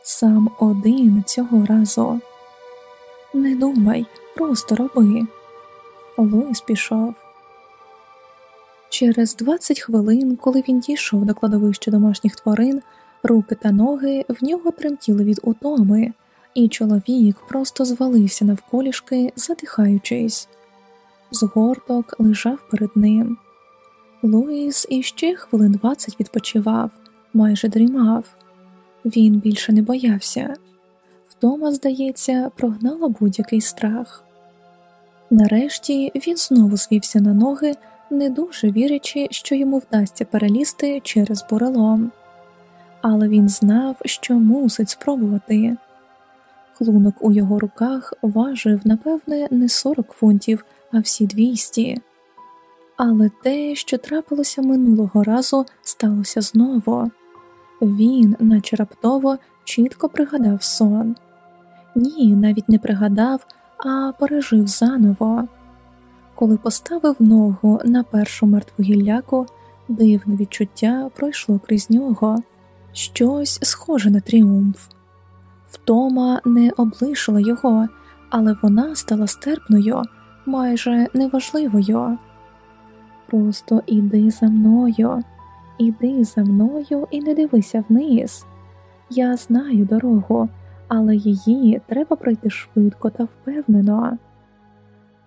сам один цього разу? Не думай, просто роби. Луїс пішов. Через 20 хвилин, коли він дійшов до кладовища домашніх тварин, руки та ноги в нього тремтіли від утоми, і чоловік просто звалився навколішки, задихаючись. Згорток лежав перед ним. Луїс іще хвилин двадцять відпочивав, майже дрімав. Він більше не боявся. Втома, здається, прогнала будь-який страх. Нарешті він знову звівся на ноги, не дуже вірячи, що йому вдасться перелізти через бурелом. Але він знав, що мусить спробувати. Клунок у його руках важив, напевне, не 40 фунтів, а всі 200. Але те, що трапилося минулого разу, сталося знову. Він, наче раптово, чітко пригадав сон. Ні, навіть не пригадав, а пережив заново. Коли поставив ногу на першу мертву гілляку, дивне відчуття пройшло крізь нього щось схоже на тріумф. Втома не облишила його, але вона стала стерпною, майже неважливою. Просто іди за мною, іди за мною і не дивися вниз. Я знаю дорогу, але її треба пройти швидко та впевнено.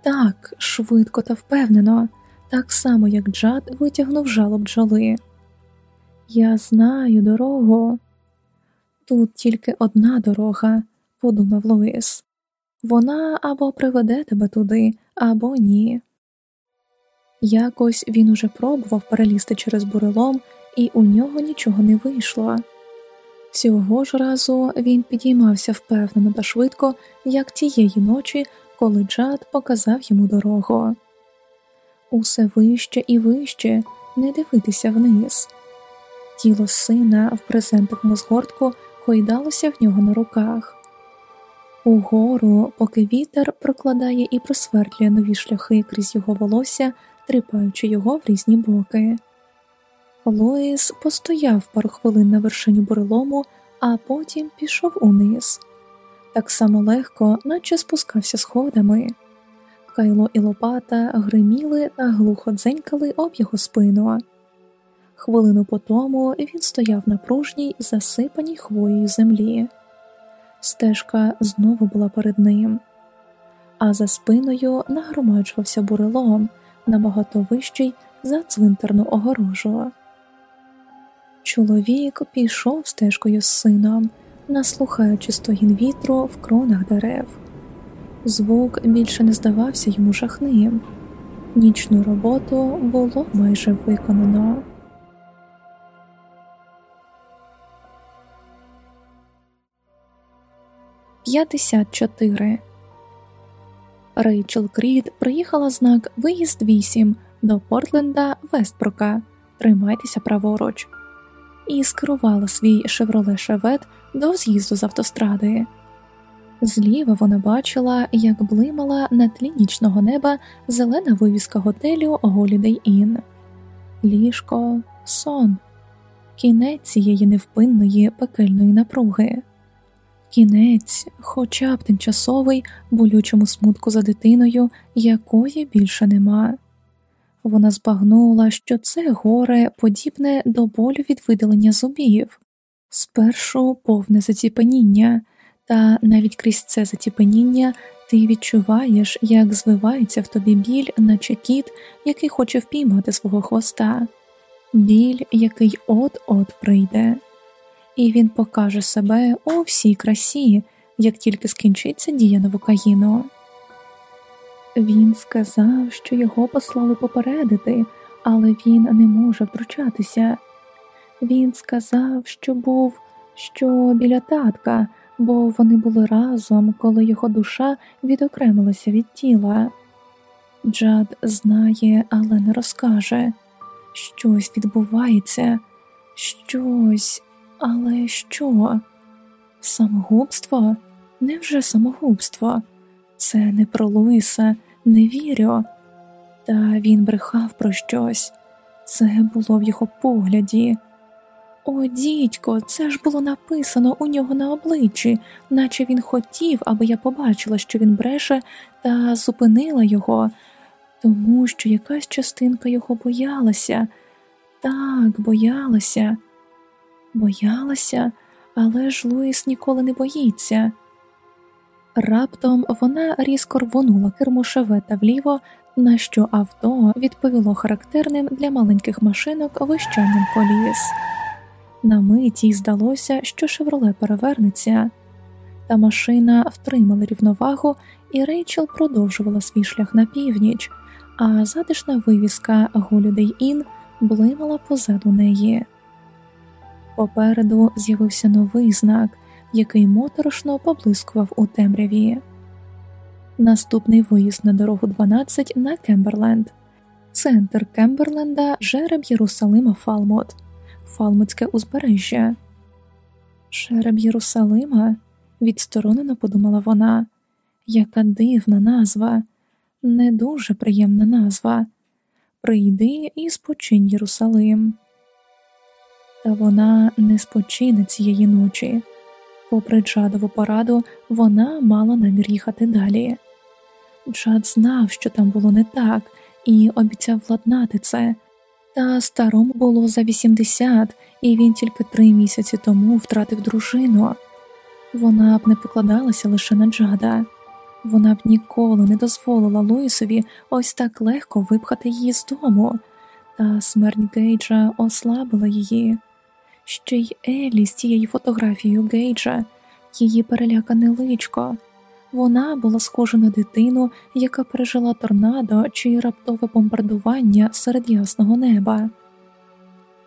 Так, швидко та впевнено, так само, як Джад витягнув жало бджоли. Я знаю дорогу. Тут тільки одна дорога, подумав Луїс. Вона або приведе тебе туди, або ні. Якось він уже пробував перелізти через бурелом, і у нього нічого не вийшло. Цього ж разу він підіймався впевнено та швидко, як тієї ночі, коли Джад показав йому дорогу. Усе вище і вище не дивитися вниз. Тіло сина в презентовому згортку гойдалося в нього на руках. Угору, поки вітер прокладає і просвертлює нові шляхи крізь його волосся, тріпаючи його в різні боки. Лоїс постояв пару хвилин на вершині бурелому, а потім пішов униз. Так само легко, наче спускався сходами. Кайло і Лопата гриміли та глухо дзенькали об його спину. Хвилину по тому він стояв на пружній, засипаній хвоєю землі. Стежка знову була перед ним, а за спиною нагромаджувався бурелом набагато вищий за цвинтарну огорожу. Чоловік пішов стежкою з сином, наслухаючи стогін вітру в кронах дерев. Звук більше не здавався йому жахним, нічну роботу було майже виконано. 54. Рейчел Крід приїхала знак Виїзд 8 до Портленда Вестбрука. Тримайтеся праворуч, і скерувала свій шевроле шевет до з'їзду з автостради. Зліва вона бачила, як блимала на тлі нічного неба зелена вивіска готелю Голідей Ін. Ліжко, сон, кінець цієї невпинної пекельної напруги, кінець, хоча б тимчасовий, болючому смутку за дитиною, якої більше нема. Вона збагнула, що це горе подібне до болю від видалення зубів, спершу повне заціпеніння та навіть крізь це затіпеніння ти відчуваєш, як звивається в тобі біль, наче кіт, який хоче впіймати свого хвоста, біль, який от-от прийде, і він покаже себе у всій красі, як тільки скінчиться дія новокаїну. Він сказав, що його послали попередити, але він не може втручатися. Він сказав, що був що біля татка бо вони були разом, коли його душа відокремилася від тіла. Джад знає, але не розкаже. Щось відбувається, щось, але що? Самогубство? Невже самогубство? Це не про Луїса, не вірю. Та він брехав про щось. Це було в його погляді. О, дідько, це ж було написано у нього на обличчі, наче він хотів, аби я побачила, що він бреше, та зупинила його, тому що якась частинка його боялася, так, боялася, боялася, але ж Луїс ніколи не боїться. Раптом вона різко рвонула керму шевета вліво, на що авто відповіло характерним для маленьких машинок вищанням коліс. На мить їй здалося, що шевроле перевернеться, та машина втримала рівновагу, і Рейчел продовжувала свій шлях на північ, а затишна вивіска Holiday Inn блимала позаду неї. Попереду з'явився новий знак, який моторошно поблискував у темряві. Наступний виїзд на дорогу 12 на Кемберленд, центр Кемберленда, жереб Єрусалима Фалмот. Фалмуцьке узбережжя. Жереб Єрусалима, відсторонено подумала вона, яка дивна назва, не дуже приємна назва. Прийди і спочинь Єрусалим. Та вона не спочине цієї ночі. Попри Джадову пораду, вона мала намір їхати далі. Джад знав, що там було не так, і обіцяв владнати це. Та старому було за 80, і він тільки три місяці тому втратив дружину. Вона б не покладалася лише на Джада, вона б ніколи не дозволила Луїсові ось так легко випхати її з дому, та смерть Гейджа ослабила її. Ще й Елі з цією фотографією Гейджа, її перелякане личко. Вона була схожа на дитину, яка пережила торнадо чи раптове бомбардування серед ясного неба.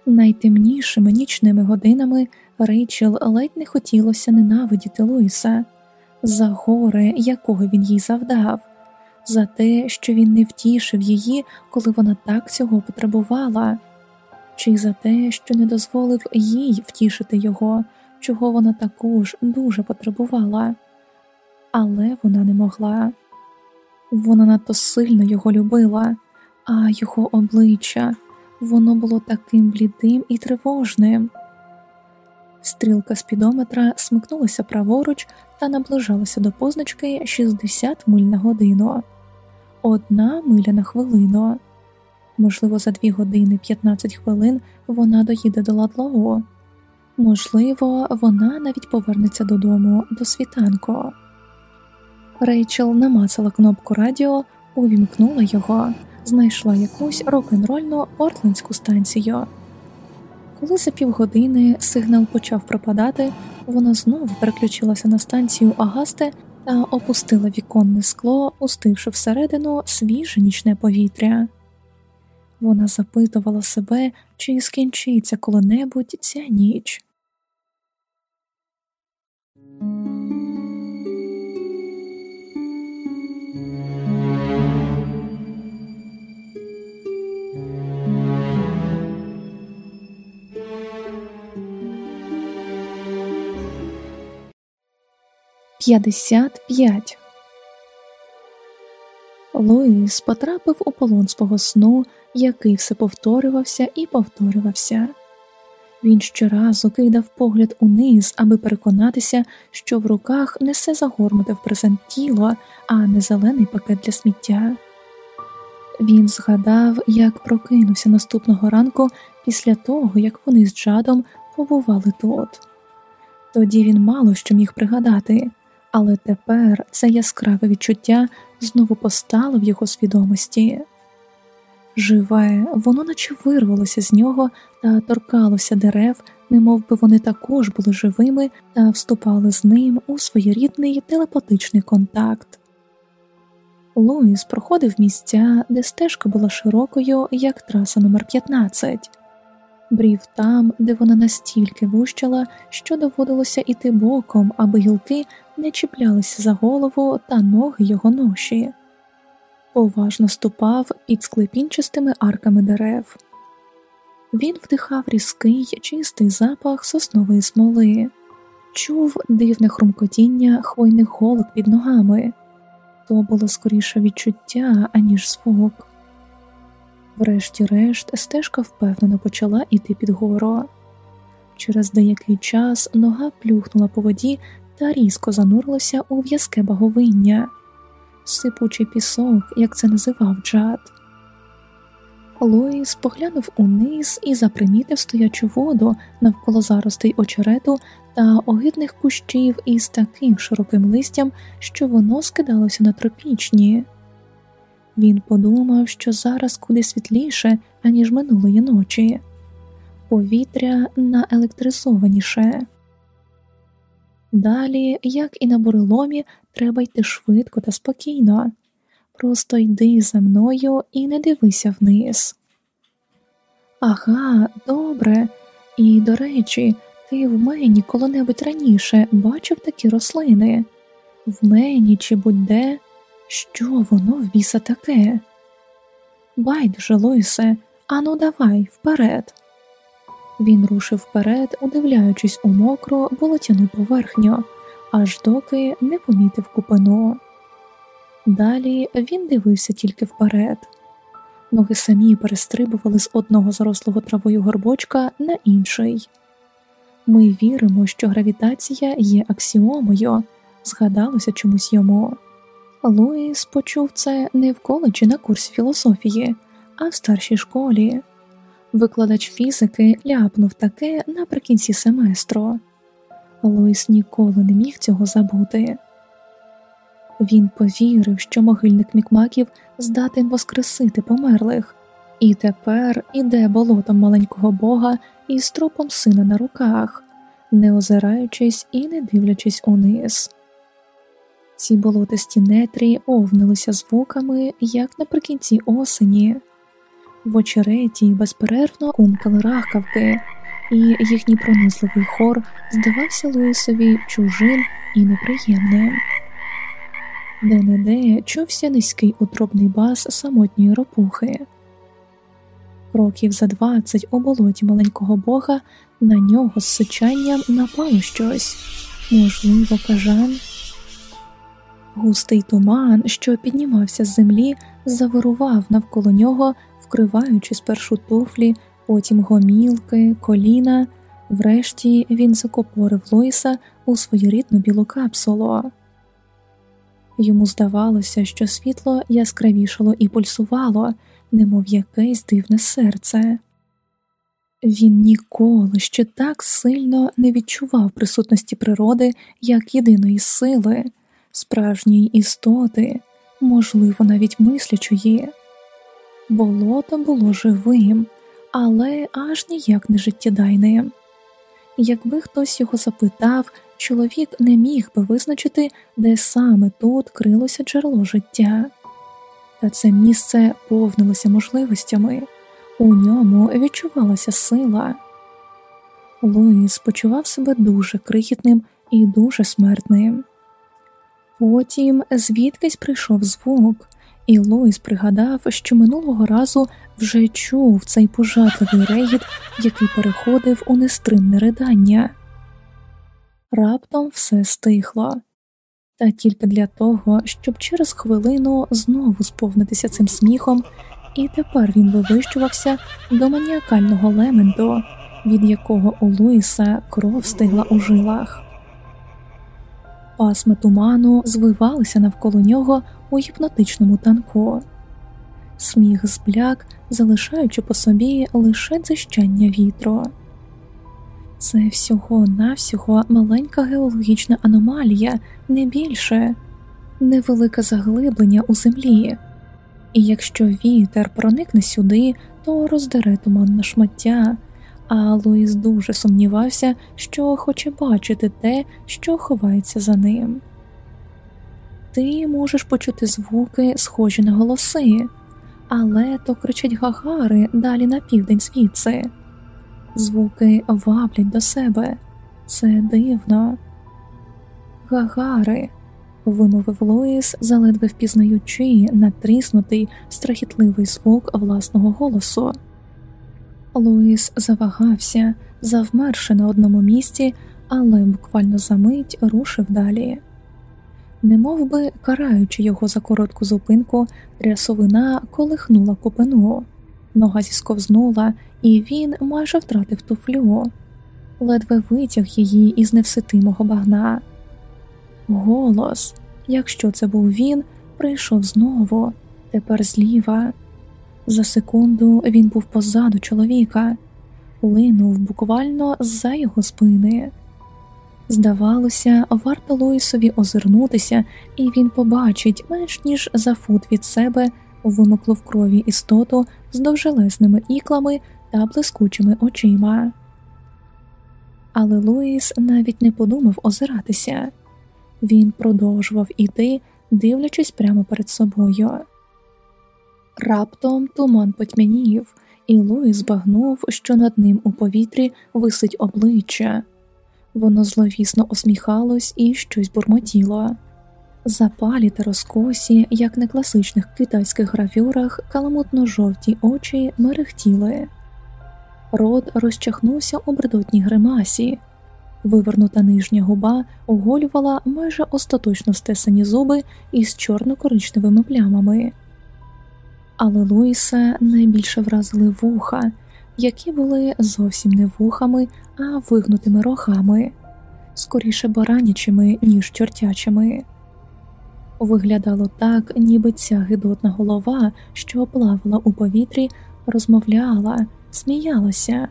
Найтемнішими нічними годинами Рейчел ледь не хотілося ненавидіти Луїса за горе, якого він їй завдав, за те, що він не втішив її, коли вона так цього потребувала, чи за те, що не дозволив їй втішити його, чого вона також дуже потребувала але вона не могла. Вона надто сильно його любила, а його обличчя воно було таким блідим і тривожним. Стрілка спідометра смикнулася праворуч та наближалася до позначки 60 миль на годину, одна миля на хвилину. Можливо, за дві години 15 хвилин вона доїде до Ладлоу. Можливо, вона навіть повернеться додому до світанку. Рейчел намацала кнопку радіо, увімкнула його, знайшла якусь рок-н-рольну портлендську станцію. Коли за півгодини сигнал почав пропадати, вона знову переключилася на станцію Агасте та опустила віконне скло, пустивши всередину свіже нічне повітря. Вона запитувала себе, чи скінчиться коли-небудь ця ніч. П'ятдесят п'ять Луїс потрапив у полон свого сну, який все повторювався і повторювався. Він щоразу кидав погляд униз, аби переконатися, що в руках несе загорнуте в презент тіло, а не зелений пакет для сміття. Він згадав, як прокинувся наступного ранку після того, як вони з Джадом побували тут. Тоді він мало що міг пригадати, але тепер це яскраве відчуття знову постало в його свідомості. Живе, воно наче вирвалося з нього та торкалося дерев, немов би вони також були живими та вступали з ним у своєрідний телепатичний контакт. Луїс проходив місця, де стежка була широкою, як траса номер 15 брів там, де вона настільки вущала, що доводилося іти боком, аби гілки не чіплялися за голову та ноги його ноші. Поважно ступав під склепінчастими арками дерев. Він вдихав різкий, чистий запах соснової смоли, чув дивне хрумкотіння хвойних голок під ногами то було скоріше відчуття, аніж звук. Врешті-решт, стежка впевнено почала йти під гору. Через деякий час нога плюхнула по воді та різко занурилася у в'язке баговиння, сипучий пісок, як це називав Джад. Луїс поглянув униз і запримітив стоячу воду навколо заростей очерету та огидних кущів із таким широким листям, що воно скидалося на тропічні. Він подумав, що зараз куди світліше, аніж минулої ночі, повітря наелектризованіше. Далі, як і на буреломі, треба йти швидко та спокійно. Просто йди за мною і не дивися вниз. Ага, добре. І, до речі, ти в мені коли-небудь раніше бачив такі рослини? В мені чи будь-де? Що воно в біса таке? Байдуже, Лойсе, ану, давай, вперед. Він рушив вперед, удивляючись у мокру болотяну поверхню, аж доки не помітив купину. Далі він дивився тільки вперед. Ноги самі перестрибували з одного зарослого травою горбочка на інший. Ми віримо, що гравітація є аксіомою, згадалося чомусь йому. Луїс почув це не в коледжі на курсі філософії, а в старшій школі. Викладач фізики ляпнув таке наприкінці семестру. Луїс ніколи не міг цього забути. Він повірив, що могильник мікмаків здатен воскресити померлих, і тепер іде болотом маленького бога із трупом сина на руках, не озираючись і не дивлячись униз. Ці болотисті нетрі овнилися звуками, як наприкінці осені, в очереті безперервно кумкали рахкавки, і їхній пронизливий хор здавався Луїсові чужим і неприємним. Де не де чувся низький утробний бас самотньої ропухи. Років за двадцять у болоті маленького бога на нього з сичанням напало щось, можливо, кажан. Густий туман, що піднімався з землі, завирував навколо нього, вкриваючи спершу туфлі, потім гомілки, коліна. Врешті він закопорив Лойса у своєрідну білу капсулу. Йому здавалося, що світло яскравішало і пульсувало, немов якесь дивне серце. Він ніколи ще так сильно не відчував присутності природи як єдиної сили, справжньої істоти, можливо, навіть мислячої. Болото було живим, але аж ніяк не життєдайним. Якби хтось його запитав, чоловік не міг би визначити, де саме тут крилося джерело життя, та це місце повнилося можливостями, у ньому відчувалася сила. Луїс почував себе дуже крихітним і дуже смертним. Потім звідкись прийшов звук, і Луїс пригадав, що минулого разу вже чув цей пожатливий регіт, який переходив у нестримне ридання. Раптом все стихло. та тільки для того, щоб через хвилину знову сповнитися цим сміхом, і тепер він вивищувався до маніакального лементу, від якого у Луїса кров стигла у жилах. Пасми туману звивалися навколо нього у гіпнотичному танку. Сміх збляк, залишаючи по собі лише дзищання вітру. Це всього навсього маленька геологічна аномалія, не більше, невелике заглиблення у землі, і якщо вітер проникне сюди, то роздере туман на шмаття, а Луїс дуже сумнівався, що хоче бачити те, що ховається за ним. Ти можеш почути звуки, схожі на голоси, але то кричать гагари далі на південь звідси. Звуки ваблять до себе, це дивно. Гагари, вимовив Луїс, заледве впізнаючи натріснутий страхітливий звук власного голосу. Луїс завагався, завмерши на одному місці, але буквально за мить рушив далі. Немов би караючи його за коротку зупинку, трясовина колихнула купину, нога зісковзнула, і він майже втратив туфлю, ледве витяг її із невситимого багна. Голос, якщо це був він, прийшов знову, тепер зліва. За секунду він був позаду чоловіка, линув буквально за його спини. Здавалося, варто Луїсові озирнутися, і він побачить менш ніж за фут від себе вимоклу в крові істоту з довжелезними іклами та блискучими очима. Але Луїс навіть не подумав озиратися він продовжував іти, дивлячись прямо перед собою. Раптом туман потьмянів, і Луїс збагнув, що над ним у повітрі висить обличчя. Воно зловісно усміхалось і щось бурмотіло. Запалі та розкосі, як на класичних китайських гравюрах, каламутно жовті очі мерехтіли. Рот розчахнувся у бредотній гримасі, вивернута нижня губа оголювала майже остаточно стесані зуби із чорно-коричневими плямами. Але Луїса найбільше вразили вуха, які були зовсім не вухами, а вигнутими рогами, скоріше баранячими, ніж чортячими. Виглядало так, ніби ця гидотна голова, що плавала у повітрі, розмовляла, сміялася,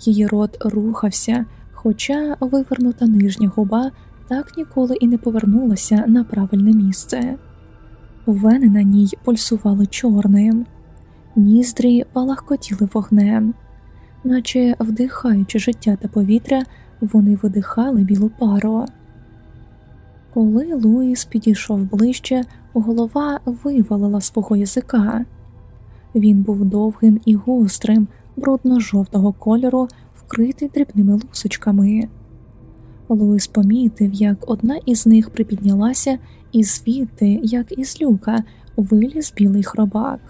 її рот рухався, хоча вивернута нижня губа так ніколи і не повернулася на правильне місце. Вени на ній пульсували чорним, ніздрі палахкотіли вогнем, наче вдихаючи життя та повітря, вони видихали білу пару. Коли Луїс підійшов ближче, голова вивалила свого язика. Він був довгим і гострим, брудно-жовтого кольору, вкритий дрібними лусочками. Луїс помітив, як одна із них припіднялася, і звідти, як із люка, виліз білий хробак.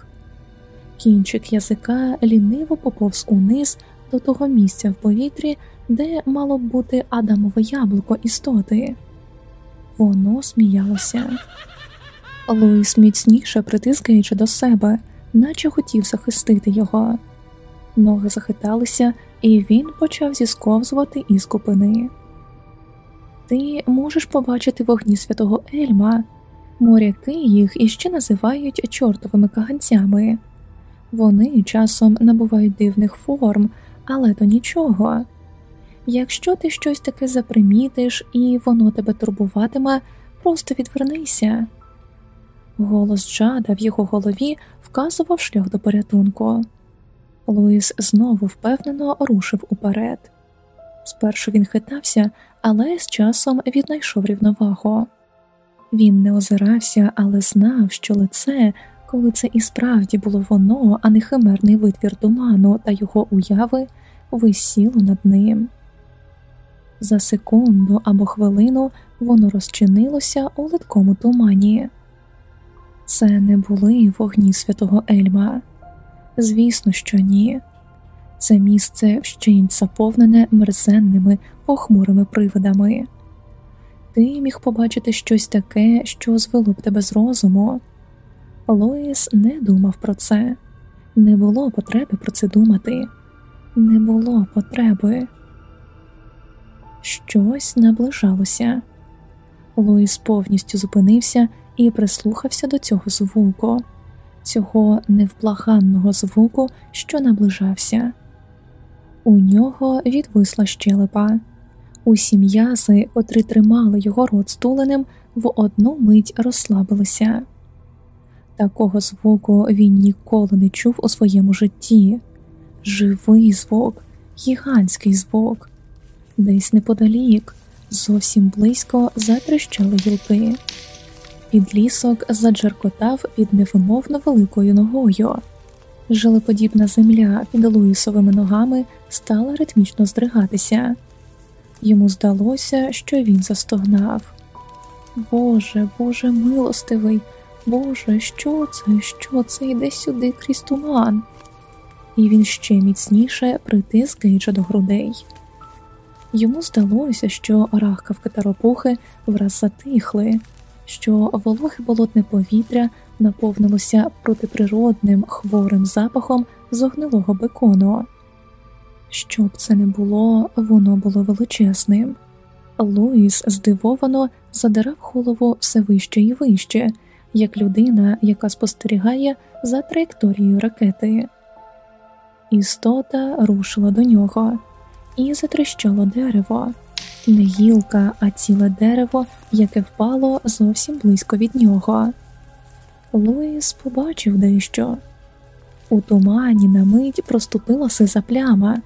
Кінчик язика ліниво поповз униз до того місця в повітрі, де мало б бути Адамове яблуко істоти. Воно сміялося. Луїс міцніше притискаючи до себе, наче хотів захистити його. Ноги захиталися, і він почав зісковзувати із купини. Ти можеш побачити вогні святого Ельма, моряки їх іще називають чортовими каганцями. Вони часом набувають дивних форм, але то нічого. Якщо ти щось таке запримітиш і воно тебе турбуватиме, просто відвернися. Голос Джада в його голові вказував шлях до порятунку. Луїс знову впевнено рушив уперед. Спершу він хитався, але з часом віднайшов рівновагу. Він не озирався, але знав, що лице, коли це і справді було воно, а не химерний витвір туману та його уяви, висіло над ним. За секунду або хвилину воно розчинилося у литкому тумані. Це не були вогні святого Ельма. Звісно, що ні. Це місце вщень заповнене мерзенними похмурими привидами. ти міг побачити щось таке, що звело б тебе з розуму. Лоїс не думав про це, не було потреби про це думати, не було потреби. Щось наближалося. Лоїс повністю зупинився і прислухався до цього звуку, цього невблаганного звуку, що наближався. У нього відвисла щелепа. Усі м'язи, котрі тримали його рот стуленим, в одну мить розслабилися. Такого звуку він ніколи не чув у своєму житті. Живий звук, гігантський звук, десь неподалік, зовсім близько затрещали гілки. Підлісок заджеркотав під невимовно великою ногою. Жилеподібна земля під Луїсовими ногами стала ритмічно здригатися. Йому здалося, що він застогнав. Боже, Боже милостивий, Боже, що це, що це йде сюди крізь туман? І він ще міцніше притис Гейджа до грудей. Йому здалося, що рахкавки та ропухи враз затихли, що вологе болотне повітря наповнилося протиприродним хворим запахом зогнилого бекону. Що б це не було, воно було величезним. Луїс здивовано задирав голову все вище і вище, як людина, яка спостерігає за траєкторією ракети. Істота рушила до нього і затрещало дерево, не гілка, а ціле дерево, яке впало зовсім близько від нього. Луїс побачив дещо. У тумані на мить проступила сиза пляма,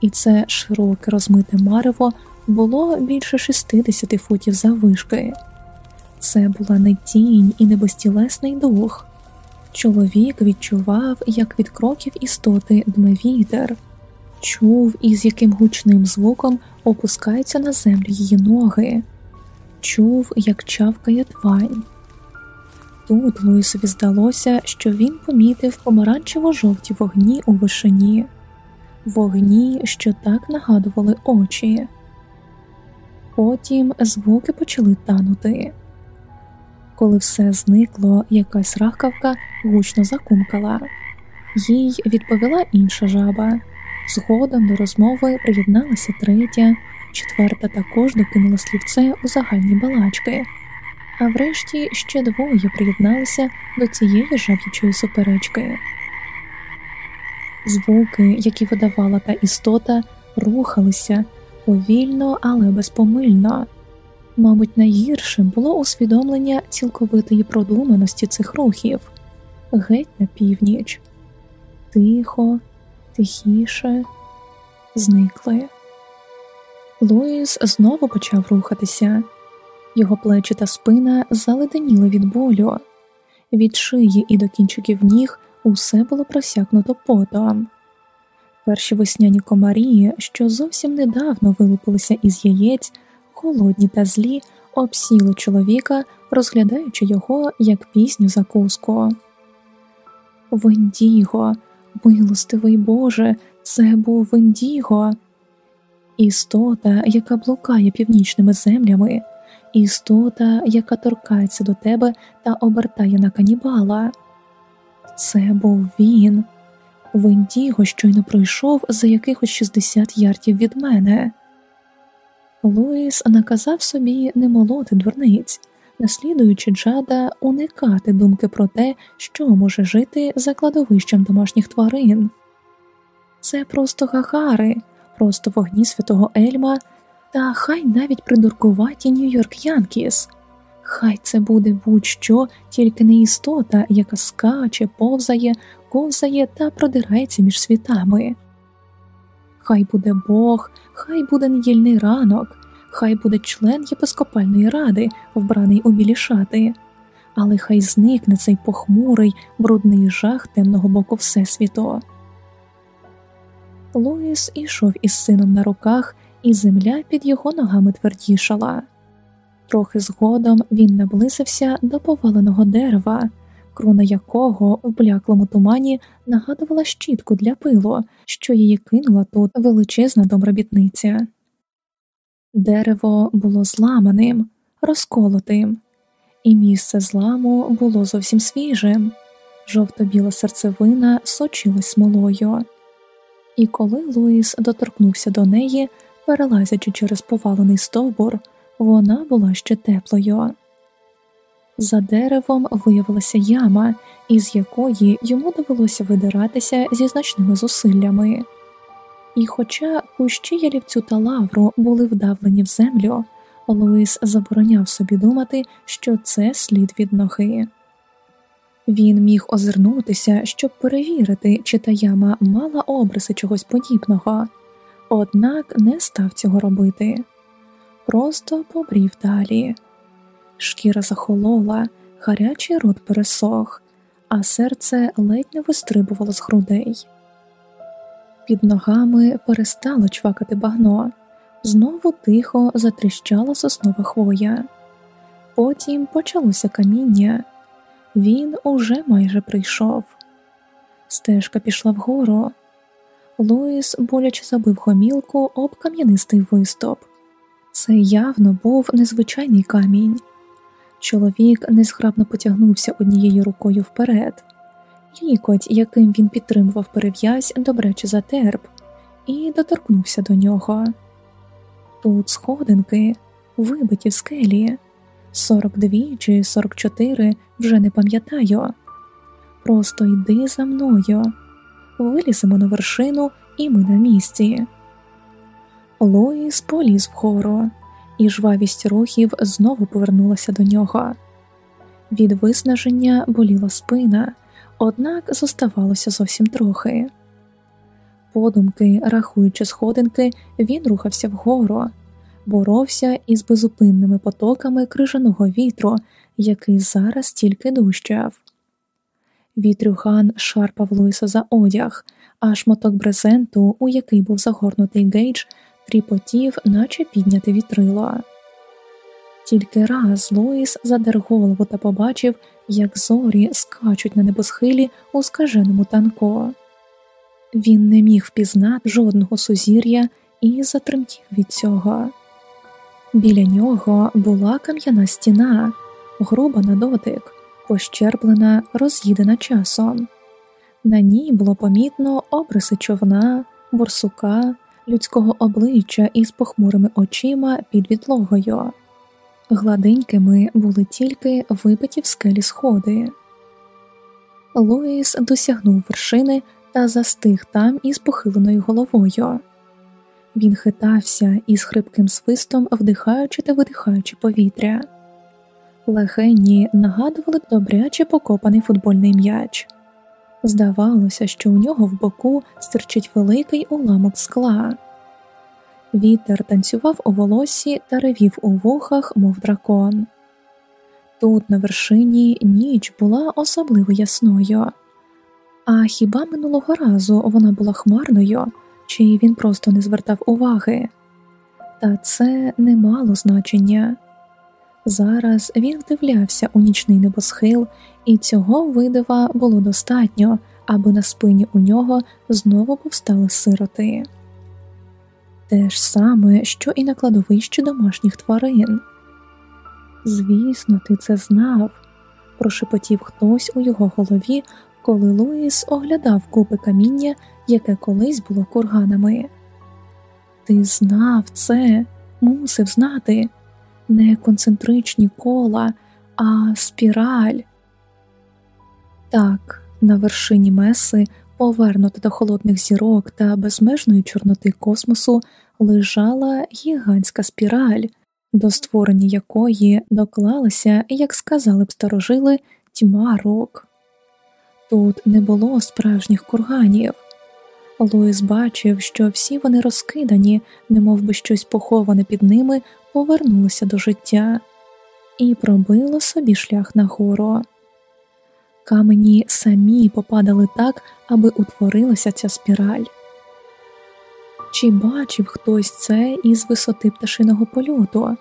і це широке розмите марево було більше 60 футів заввишки. Це була не тінь і не безтілесний дух. Чоловік відчував, як від кроків істоти дме вітер, чув, із яким гучним звуком опускаються на землю її ноги, чув, як чавкає твань. Тут Луїсові здалося, що він помітив помаранчево жовті вогні у вишині, вогні, що так нагадували очі. Потім звуки почали танути. Коли все зникло, якась рахкавка гучно закумкала, їй відповіла інша жаба. Згодом до розмови приєдналася третя, четверта також докинула слівце у загальні балачки, а врешті ще двоє приєдналися до цієї жаб'ячої суперечки. Звуки, які видавала та істота, рухалися повільно, але безпомильно. Мабуть, найгіршим було усвідомлення цілковитої продуманості цих рухів геть на північ, тихо, тихіше, зникли. Луїс знову почав рухатися, його плечі та спина заледеніли від болю, від шиї і до кінчиків ніг усе було просякнуто потом. Перші весняні комарі, що зовсім недавно вилупилися із яєць, холодні та злі, обсіли чоловіка, розглядаючи його як пісню закуску. Вендіго, милостивий Боже, це був Вендіго, істота, яка блукає північними землями, істота, яка торкається до тебе та обертає на канібала. Це був він. Вендіго щойно пройшов за якихось 60 ярдів від мене. Луїс наказав собі не молоти дурниць, наслідуючи Джада уникати думки про те, що може жити за кладовищем домашніх тварин. Це просто гагари, просто вогні святого Ельма, та хай навіть придуркуваті Нью-Йорк Янкіс. Хай це буде будь-що, тільки не істота, яка скаче, повзає, ковзає та продирається між світами. Хай буде Бог, хай буде недільний ранок, хай буде член єпископальної ради, вбраний у білі шати, але хай зникне цей похмурий, брудний жах темного боку Всесвіту. Луїс ішов із сином на руках, і земля під його ногами твердішала. Трохи згодом він наблизився до поваленого дерева, крона якого в бляклому тумані нагадувала щітку для пилу, що її кинула тут величезна домробітниця. Дерево було зламаним, розколотим, і місце зламу було зовсім свіжим, жовто-біла серцевина сочилась смолою. І коли Луїс доторкнувся до неї, перелазячи через повалений стовбур, вона була ще теплою. За деревом виявилася яма, із якої йому довелося видиратися зі значними зусиллями. І, хоча кущі ялівцю та лавру були вдавлені в землю, Луїс забороняв собі думати, що це слід від ноги. Він міг озирнутися, щоб перевірити, чи та яма мала обриси чогось подібного, однак не став цього робити, просто побрів далі. Шкіра захолола, гарячий рот пересох, а серце ледь не вистрибувало з грудей. Під ногами перестало чвакати багно, знову тихо затріщала соснова хвоя. Потім почалося каміння. Він уже майже прийшов. Стежка пішла вгору. Луїс боляче забив гомілку об кам'янистий виступ. Це явно був незвичайний камінь. Чоловік незграбно потягнувся однією рукою вперед, лікоть, яким він підтримував перев'язь, добряче затерп, і доторкнувся до нього. Тут сходинки, вибиті в скелі, 42 чи 44, вже не пам'ятаю. Просто йди за мною, виліземо на вершину, і ми на місці. Луїс поліз вгору і жвавість рухів знову повернулася до нього. Від виснаження боліла спина, однак зоставалося зовсім трохи. Подумки, рахуючи сходинки, він рухався вгору, боровся із безупинними потоками крижаного вітру, який зараз тільки дужчав. Вітрюхан шарпав Луїса за одяг, а шматок брезенту, у який був загорнутий Гейдж, тріпотів, наче підняте вітрило. Тільки раз Луїс задер голову та побачив, як зорі скачуть на небосхилі у скаженому танку. Він не міг впізнати жодного сузір'я і затремтів від цього. Біля нього була кам'яна стіна, груба на дотик, пощерблена, роз'їдена часом. На ній було помітно обриси човна, борсука, людського обличчя із похмурими очима під відлогою. Гладенькими були тільки вибиті в скелі сходи. Луїс досягнув вершини та застиг там із похиленою головою. Він хитався із хрипким свистом, вдихаючи та видихаючи повітря. Легені нагадували добряче покопаний футбольний м'яч. Здавалося, що у нього в боку стирчить великий уламок скла. Вітер танцював у волосі та ревів у вухах, мов дракон. Тут, на вершині, ніч була особливо ясною, а хіба минулого разу вона була хмарною, чи він просто не звертав уваги? Та це не мало значення. Зараз він вдивлявся у нічний небосхил, і цього видива було достатньо, аби на спині у нього знову повстали сироти. Те ж саме, що і на кладовищі домашніх тварин. Звісно, ти це знав, прошепотів хтось у його голові, коли Луїс оглядав купи каміння, яке колись було курганами. Ти знав це, мусив знати не концентричні кола, а спіраль. Так, на вершині меси, повернута до холодних зірок та безмежної чорноти космосу, лежала гігантська спіраль, до створення якої доклалася, як сказали б старожили, тьма рук. Тут не було справжніх курганів. Луїс бачив, що всі вони розкидані, немов би щось поховане під ними, повернулося до життя і пробило собі шлях нагору. Камені самі попадали так, аби утворилася ця спіраль. Чи бачив хтось це із висоти пташиного польоту?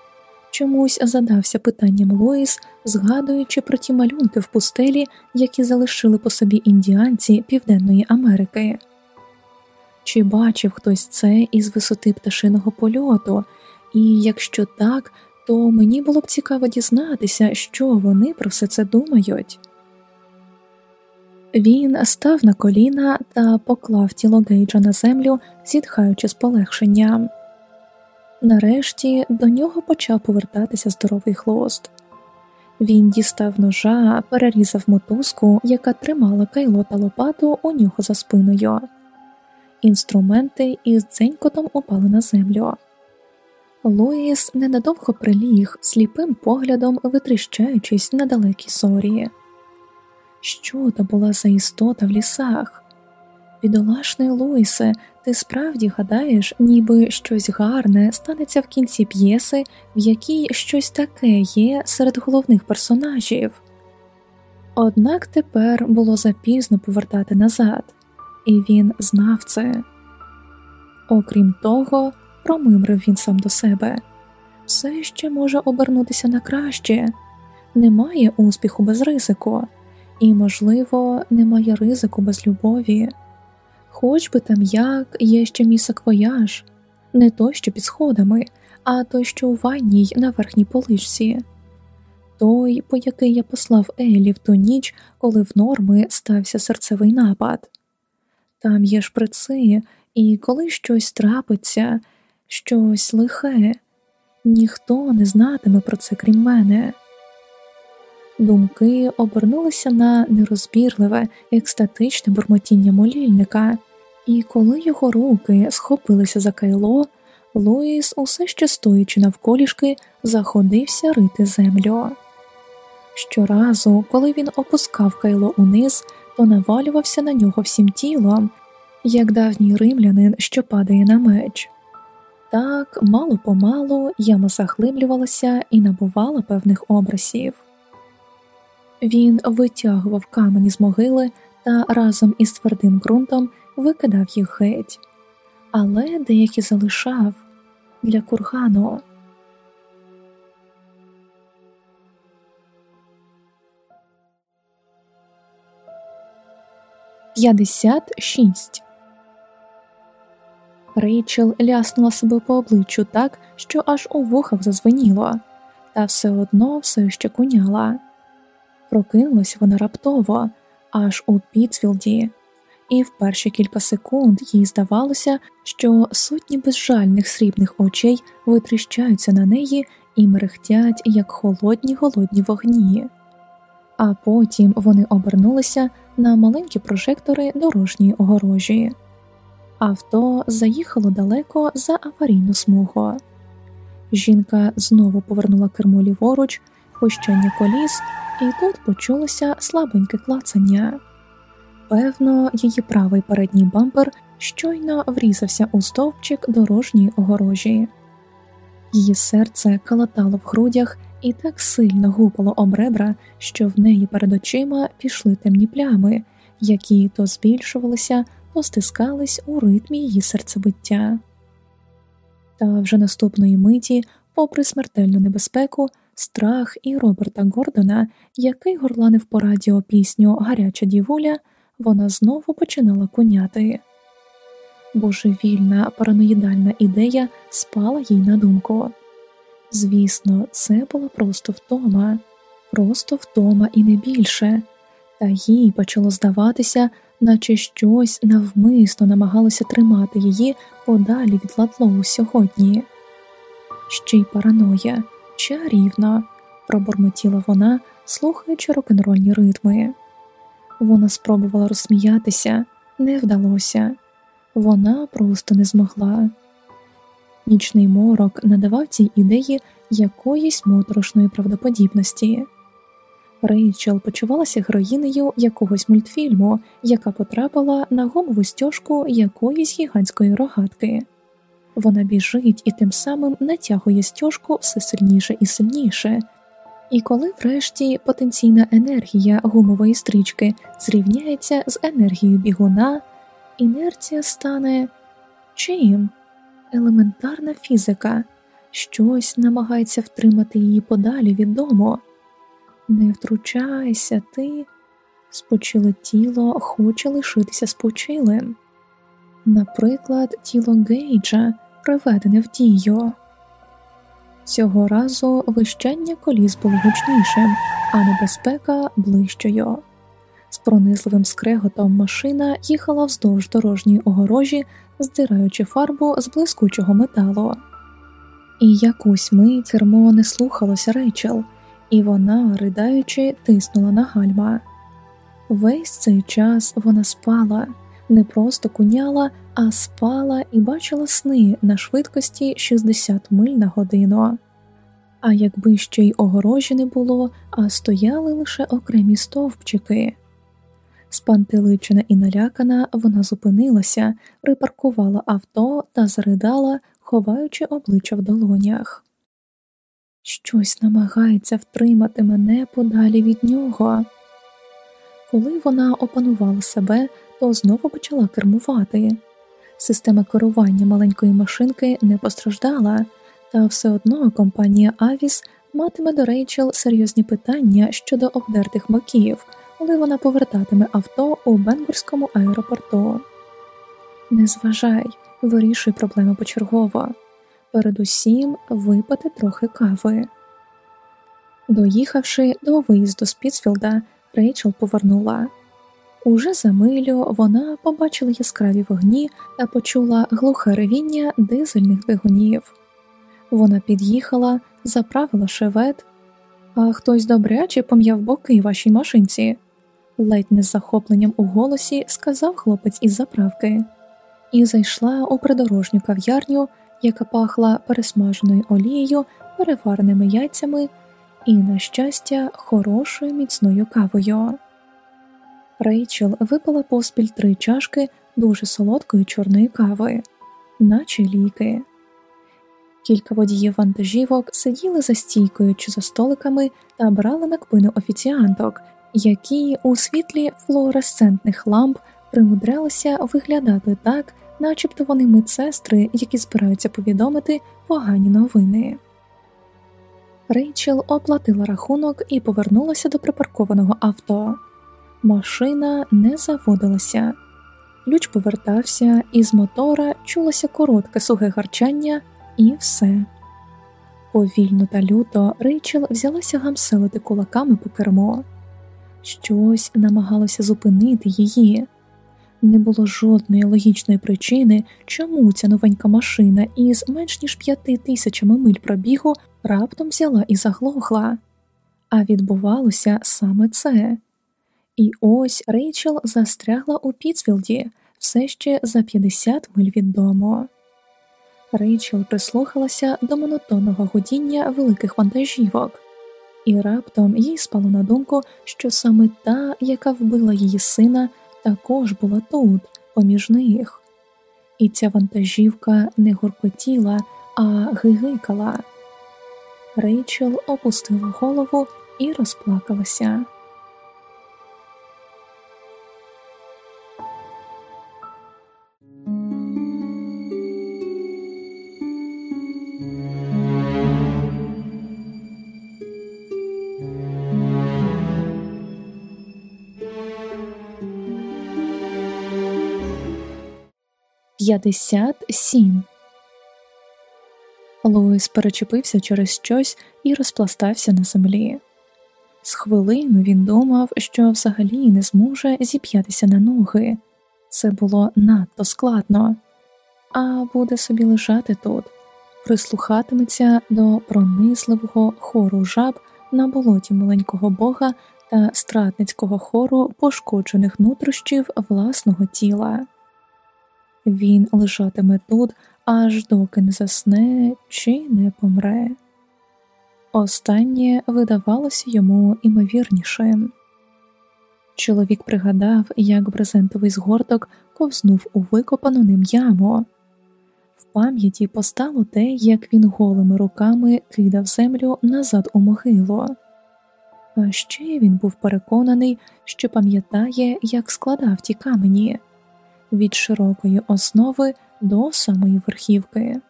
Чомусь задався питанням Лоїс, згадуючи про ті малюнки в пустелі, які залишили по собі індіанці Південної Америки. Чи бачив хтось це із висоти пташиного польоту, і якщо так, то мені було б цікаво дізнатися, що вони про все це думають. Він став на коліна та поклав тіло Гейджа на землю, зітхаючи з полегшенням. Нарешті до нього почав повертатися здоровий хлост. Він дістав ножа, перерізав мотузку, яка тримала кайло та лопату у нього за спиною. Інструменти із дзенькотом упали на землю. Луїс ненадовго приліг, сліпим поглядом витріщаючись на далекі зорі. Що то була за істота в лісах? Бідолашний Луїсе, ти справді гадаєш, ніби щось гарне станеться в кінці п'єси, в якій щось таке є серед головних персонажів. Однак тепер було запізно повертати назад, і він знав це. Окрім того, промимрив він сам до себе все ще може обернутися на краще, немає успіху без ризику, і, можливо, немає ризику без любові. Хоч би там як є ще мій саквояж, не той, що під сходами, а той, що у ванній на верхній поличці, той, по який я послав Еллі в ту ніч, коли в Норми стався серцевий напад. Там є шприци, і коли щось трапиться, щось лихе, ніхто не знатиме про це крім мене. Думки обернулися на нерозбірливе, екстатичне бурмотіння молільника, і коли його руки схопилися за кайло, Луїс, усе ще стоячи навколішки, заходився рити землю. Щоразу, коли він опускав кайло униз, то навалювався на нього всім тілом, як давній римлянин, що падає на меч. Так, мало помалу яма заглиблювалася і набувала певних образів. Він витягував камені з могили та разом із твердим ґрунтом викидав їх геть, але деякі залишав для кургану. П'ятдесят шість Рейчел ляснула себе по обличчю так, що аж у вухах зазвеніло, та все одно все ще куняла. Прокинулась вона раптово, аж у Піцфілді, і в перші кілька секунд їй здавалося, що сотні безжальних срібних очей витріщаються на неї і мерехтять, як холодні голодні вогні. А потім вони обернулися на маленькі прожектори дорожньої огорожі. Авто заїхало далеко за аварійну смугу. Жінка знову повернула кермо ліворуч, пощання коліс, і тут почулося слабеньке клацання. Певно, її правий передній бампер щойно врізався у стовпчик дорожньої огорожі. Її серце калатало в грудях і так сильно гупало об ребра, що в неї перед очима пішли темні плями, які то збільшувалися, то стискались у ритмі її серцебиття. Та вже наступної миті, попри смертельну небезпеку, страх і Роберта Гордона, який горланив по радіо пісню Гаряча дівуля вона знову починала куняти. Божевільна параноїдальна ідея спала їй на думку. Звісно, це була просто втома, просто втома і не більше, та їй почало здаватися, наче щось навмисно намагалося тримати її подалі від Ладлоу сьогодні. Ще й параноя, чарівно, пробормотіла вона, слухаючи рок-н-рольні ритми. Вона спробувала розсміятися, не вдалося, вона просто не змогла. Нічний морок надавав цій ідеї якоїсь моторошної правдоподібності. Рейчел почувалася героїнею якогось мультфільму, яка потрапила на гумову стяжку якоїсь гігантської рогатки. Вона біжить і тим самим натягує стяжку все сильніше і сильніше, і коли врешті потенційна енергія гумової стрічки зрівняється з енергією бігуна, інерція стане чим? Елементарна фізика, щось намагається втримати її подалі від дому. Не втручайся, ти, спочиле тіло хоче лишитися спочилим. Наприклад, тіло Гейджа приведене в дію. Цього разу вищання коліс було гучнішим, а небезпека ближчою. З пронизливим скреготом машина їхала вздовж дорожньої огорожі, здираючи фарбу з блискучого металу. І якусь мить кермо не слухалося Рейчел, і вона, riдаючи, тиснула на гальма. Весь цей час вона спала, не просто куняла, а спала і бачила сни на швидкості 60 миль на годину. А якби ще й огорожі не було, а стояли лише окремі стовпчики. Спантеличена і налякана, вона зупинилася, припаркувала авто та заридала, ховаючи обличчя в долонях. Щось намагається втримати мене подалі від нього. Коли вона опанувала себе, то знову почала кермувати. Система керування маленької машинки не постраждала, та все одно компанія Авіс матиме до Рейчел серйозні питання щодо обдертих боків, коли вона повертатиме авто у Бенгурському аеропорту. Не зважай, вирішуй проблеми почергово, передусім випити трохи кави. Доїхавши до виїзду з Піцфілда, Рейчел повернула. Уже за милю вона побачила яскраві вогні та почула глухе ревіння дизельних двигунів. Вона під'їхала, заправила шевет, а хтось добряче пом'яв боки вашій машинці, ледь не з захопленням у голосі сказав хлопець із заправки, і зайшла у придорожню кав'ярню, яка пахла пересмаженою олією, перевареними яйцями і, на щастя, хорошою міцною кавою. Рейчел випила поспіль три чашки дуже солодкої чорної кави, наче ліки. Кілька водіїв вантажівок сиділи за стійкою чи за столиками та брали на кпину офіціанток, які у світлі флуоресцентних ламп примудрялися виглядати так, начебто вони медсестри, які збираються повідомити погані новини. Рейчел оплатила рахунок і повернулася до припаркованого авто. Машина не заводилася, ключ повертався, і з мотора чулося коротке сухе гарчання, і все. Повільно та люто Рейчел взялася гамселити кулаками по кермо. Щось намагалося зупинити її. Не було жодної логічної причини, чому ця новенька машина із менш ніж п'яти тисячами миль пробігу раптом взяла і заглохла. А відбувалося саме це. І ось Рейчел застрягла у Піцвілді все ще за 50 миль від дому. Рейчел прислухалася до монотонного гудіння великих вантажівок, і раптом їй спало на думку, що саме та, яка вбила її сина, також була тут, поміж них. І ця вантажівка не горкотіла, а гигикала. Рейчел опустила голову і розплакалася. П'ятдесят сім. Луїс перечепився через щось і розпластався на землі. З хвилину він думав, що взагалі не зможе зіп'ятися на ноги. Це було надто складно, а буде собі лежати тут, прислухатиметься до пронизливого хору жаб на болоті маленького бога та стратницького хору пошкоджених нутрощів власного тіла. Він лежатиме тут, аж доки не засне чи не помре. Останнє видавалося йому імовірнішим. Чоловік пригадав, як брезентовий згорток ковзнув у викопану ним яму. В пам'яті постало те, як він голими руками кидав землю назад у могилу. А ще він був переконаний, що пам'ятає, як складав ті камені від широкої основи до самої верхівки.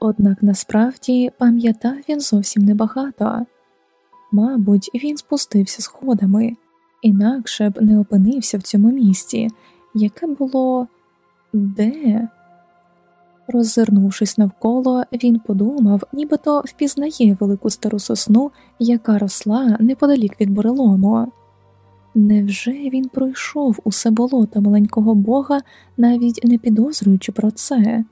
Однак насправді пам'ятав він зовсім небагато мабуть, він спустився сходами, інакше б не опинився в цьому місці, яке було де? Роззирнувшись навколо, він подумав, нібито впізнає велику стару сосну, яка росла неподалік від бурелому. Невже він пройшов усе болото маленького бога, навіть не підозрюючи про це?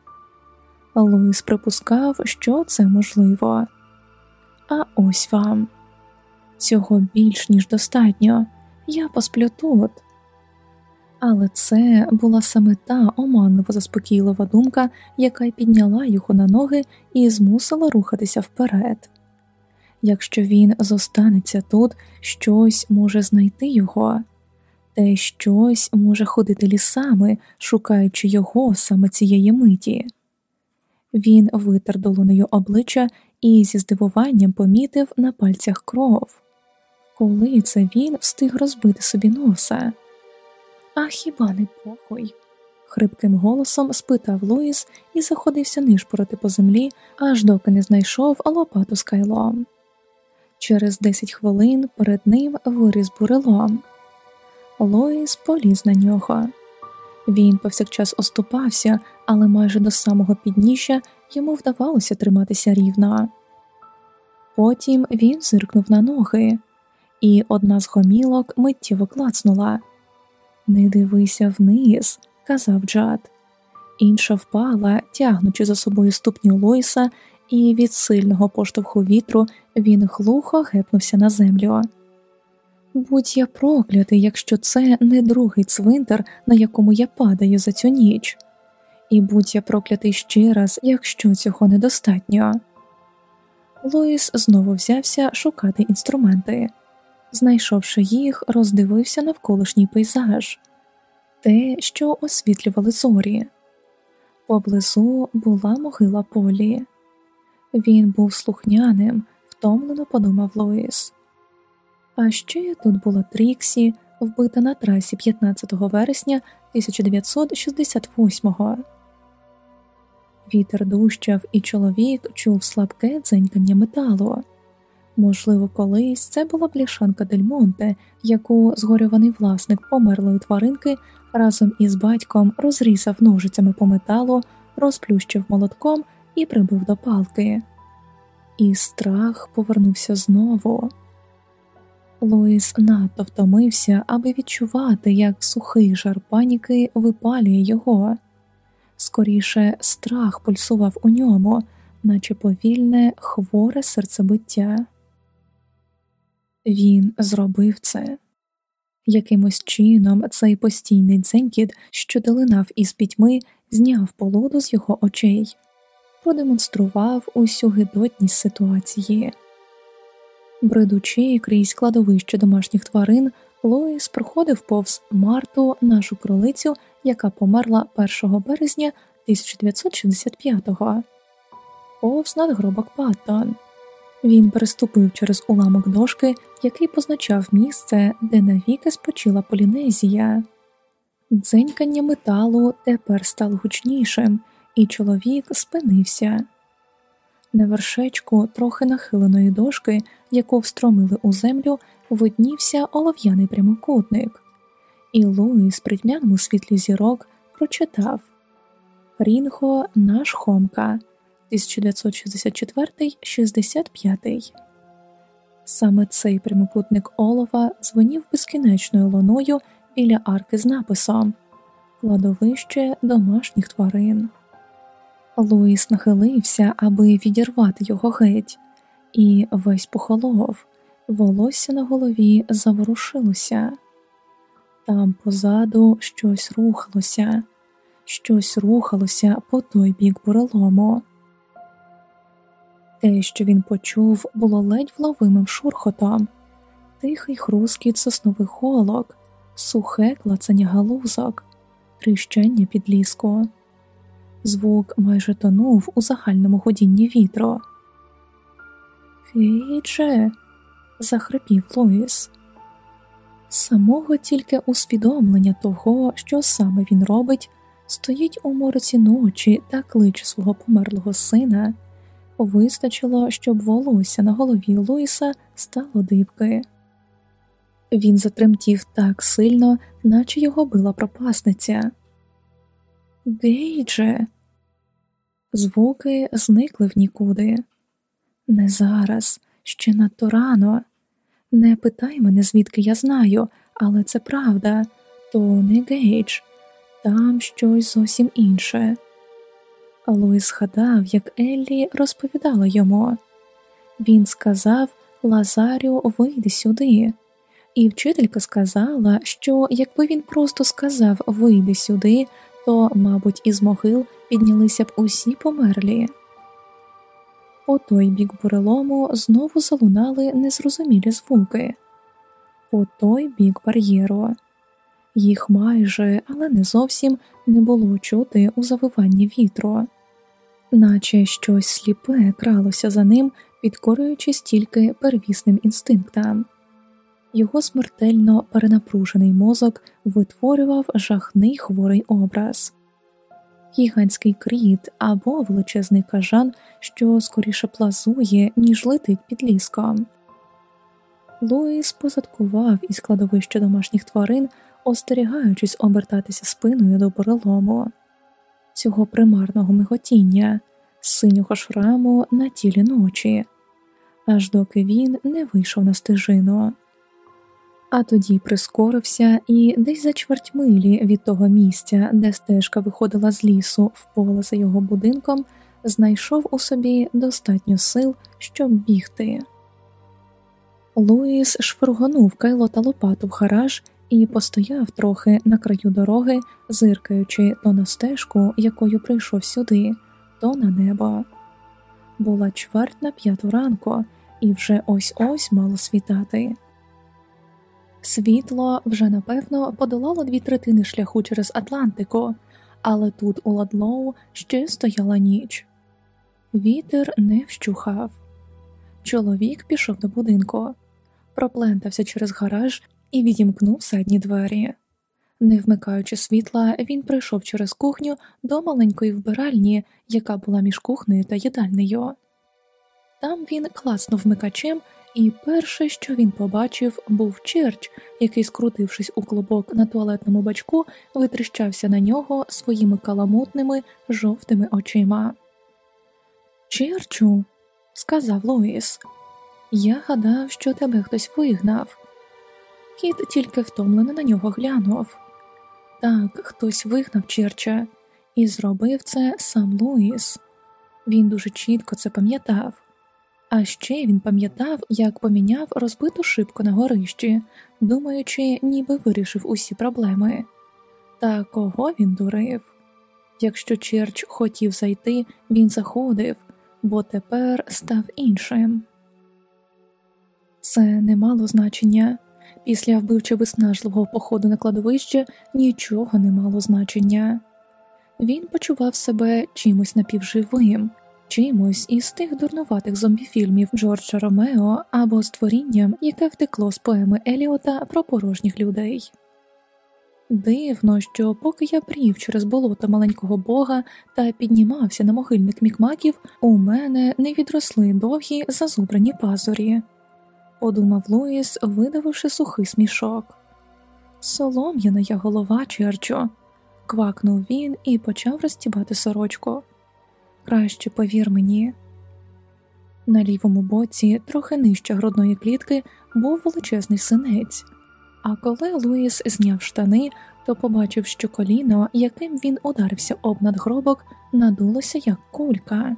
Луїс припускав, що це можливо. А ось вам цього більш ніж достатньо, я посплю тут. Але це була саме та оманливо заспокійлива думка, яка й підняла його на ноги і змусила рухатися вперед. Якщо він зостанеться тут, щось може знайти його, те щось може ходити лісами, шукаючи його саме цієї миті. Він витер долоною обличчя і зі здивуванням помітив на пальцях кров. Коли це він встиг розбити собі носа? А хіба не покой? хрипким голосом спитав Луїс і заходився нишпорити по землі, аж доки не знайшов лопату з кайлом. Через десять хвилин перед ним виріс бурелом. Луїс поліз на нього. Він повсякчас оступався, але майже до самого підніжжя йому вдавалося триматися рівно. Потім він зиркнув на ноги, і одна з гомілок миттєво клацнула. Не дивися вниз, казав Джад. Інша впала, тягнучи за собою ступню Лойса, і від сильного поштовху вітру він глухо гепнувся на землю. Будь я проклятий, якщо це не другий цвинтар, на якому я падаю за цю ніч, і будь я проклятий ще раз, якщо цього недостатньо. Лоїс знову взявся шукати інструменти. Знайшовши їх, роздивився навколишній пейзаж, те, що освітлювали зорі. Поблизу була могила Полі. Він був слухняним, втомлено подумав Лоїс. А ще тут була Тріксі, вбита на трасі 15 вересня 1968-го. Вітер дущав, і чоловік чув слабке дзенькання металу. Можливо, колись це була пляшанка Дельмонте, яку згорюваний власник померлої тваринки разом із батьком розрізав ножицями по металу, розплющив молотком і прибив до палки. І страх повернувся знову. Луїс надто втомився, аби відчувати, як сухий жар паніки випалює його. Скоріше, страх пульсував у ньому, наче повільне, хворе серцебиття. Він зробив це. Якимось чином цей постійний дзенькіт, що долинав із пітьми, зняв полуду з його очей, продемонстрував усю гидотність ситуації. Бредучи крізь кладовище домашніх тварин, Лоїс проходив повз Марту, нашу кролицю, яка померла 1 березня 1965-го, повз надгробок Паттон. Він переступив через уламок дошки, який позначав місце, де навіки спочила Полінезія. Дзенькання металу тепер стало гучнішим, і чоловік спинився. На вершечку трохи нахиленої дошки, яку встромили у землю, виднівся олов'яний прямокутник, і Луїс при тьмяному світлі зірок прочитав Рінго наш Хомка 1964-65. Саме цей прямокутник олова дзвонів безкінечною луною біля арки з написом Кладовище домашніх тварин. Луїс нахилився, аби відірвати його геть, і весь похолов, волосся на голові заворушилося. Там позаду щось рухалося, щось рухалося по той бік бурелому. Те, що він почув, було ледь вловимим шурхотом, тихий хрускіт соснових голок, сухе клацання галузок, тріщання під ліску. Звук майже тонув у загальному ходінні вітру. Хейдже, захрипів Луїс. Самого тільки усвідомлення того, що саме він робить, стоїть у мороці ночі та кличе свого померлого сина, вистачило, щоб волосся на голові Луїса стало дибки. Він затремтів так сильно, наче його била пропасниця. Гейдже. Звуки зникли в нікуди. Не зараз, ще надто рано. Не питай мене, звідки я знаю, але це правда, то не Гейдж, там щось зовсім інше. Луїс згадав, як Еллі розповідала йому. Він сказав Лазарю, вийди сюди. І вчителька сказала, що якби він просто сказав вийди сюди, то, мабуть, із могил піднялися б усі померлі. По той бік бурелому знову залунали незрозумілі звуки, по той бік бар'єру. Їх майже, але не зовсім не було чути у завиванні вітру, наче щось сліпе кралося за ним, підкорюючись тільки первісним інстинктам. Його смертельно перенапружений мозок витворював жахний хворий образ. Гігантський кріт або величезний кажан, що скоріше плазує, ніж летить під ліском. Луїс позадкував із кладовища домашніх тварин, остерігаючись обертатися спиною до борелому, цього примарного миготіння, синього шраму на тілі ночі, аж доки він не вийшов на стежину а тоді прискорився і десь за чверть милі від того місця, де стежка виходила з лісу в поле за його будинком, знайшов у собі достатньо сил, щоб бігти. Луїс швиргонув кайло та лопату в гараж і постояв трохи на краю дороги, зиркаючи то на стежку, якою прийшов сюди, то на небо. Була чверть на п'яту ранку, і вже ось ось мало світати. Світло вже напевно подолало дві третини шляху через Атлантику, але тут у Ладлоу ще стояла ніч. Вітер не вщухав. Чоловік пішов до будинку, проплентався через гараж і відімкнув задні двері. Не вмикаючи світла, він прийшов через кухню до маленької вбиральні, яка була між кухнею та їдальнею. Там він класнув вмикачем і перше, що він побачив, був черч, який, скрутившись у клубок на туалетному бачку, витріщався на нього своїми каламутними жовтими очима. Черчу, сказав Луїс, я гадав, що тебе хтось вигнав. Кіт тільки втомлено на нього глянув. Так, хтось вигнав Черча, і зробив це сам Луїс. Він дуже чітко це пам'ятав. А ще він пам'ятав, як поміняв розбиту шибку на горищі, думаючи, ніби вирішив усі проблеми. Та кого він дурив? Якщо Черч хотів зайти, він заходив, бо тепер став іншим. Це не мало значення. Після вбивчо виснажливого походу на кладовище нічого не мало значення. Він почував себе чимось напівживим чимось із тих дурнуватих зомбіфільмів Джорджа Ромео або створінням, яке втекло з поеми Еліота про порожніх людей. Дивно, що поки я брів через болото маленького бога та піднімався на могильник мікмаків, у мене не відросли довгі зазубрані пазурі, подумав Луїс, видавивши сухий смішок. Солом'яна я голова Черчо, квакнув він і почав розтібати сорочку. Краще повір мені. На лівому боці, трохи нижче грудної клітки, був величезний синець, а коли Луїс зняв штани, то побачив, що коліно, яким він ударився об надгробок, надулося як кулька.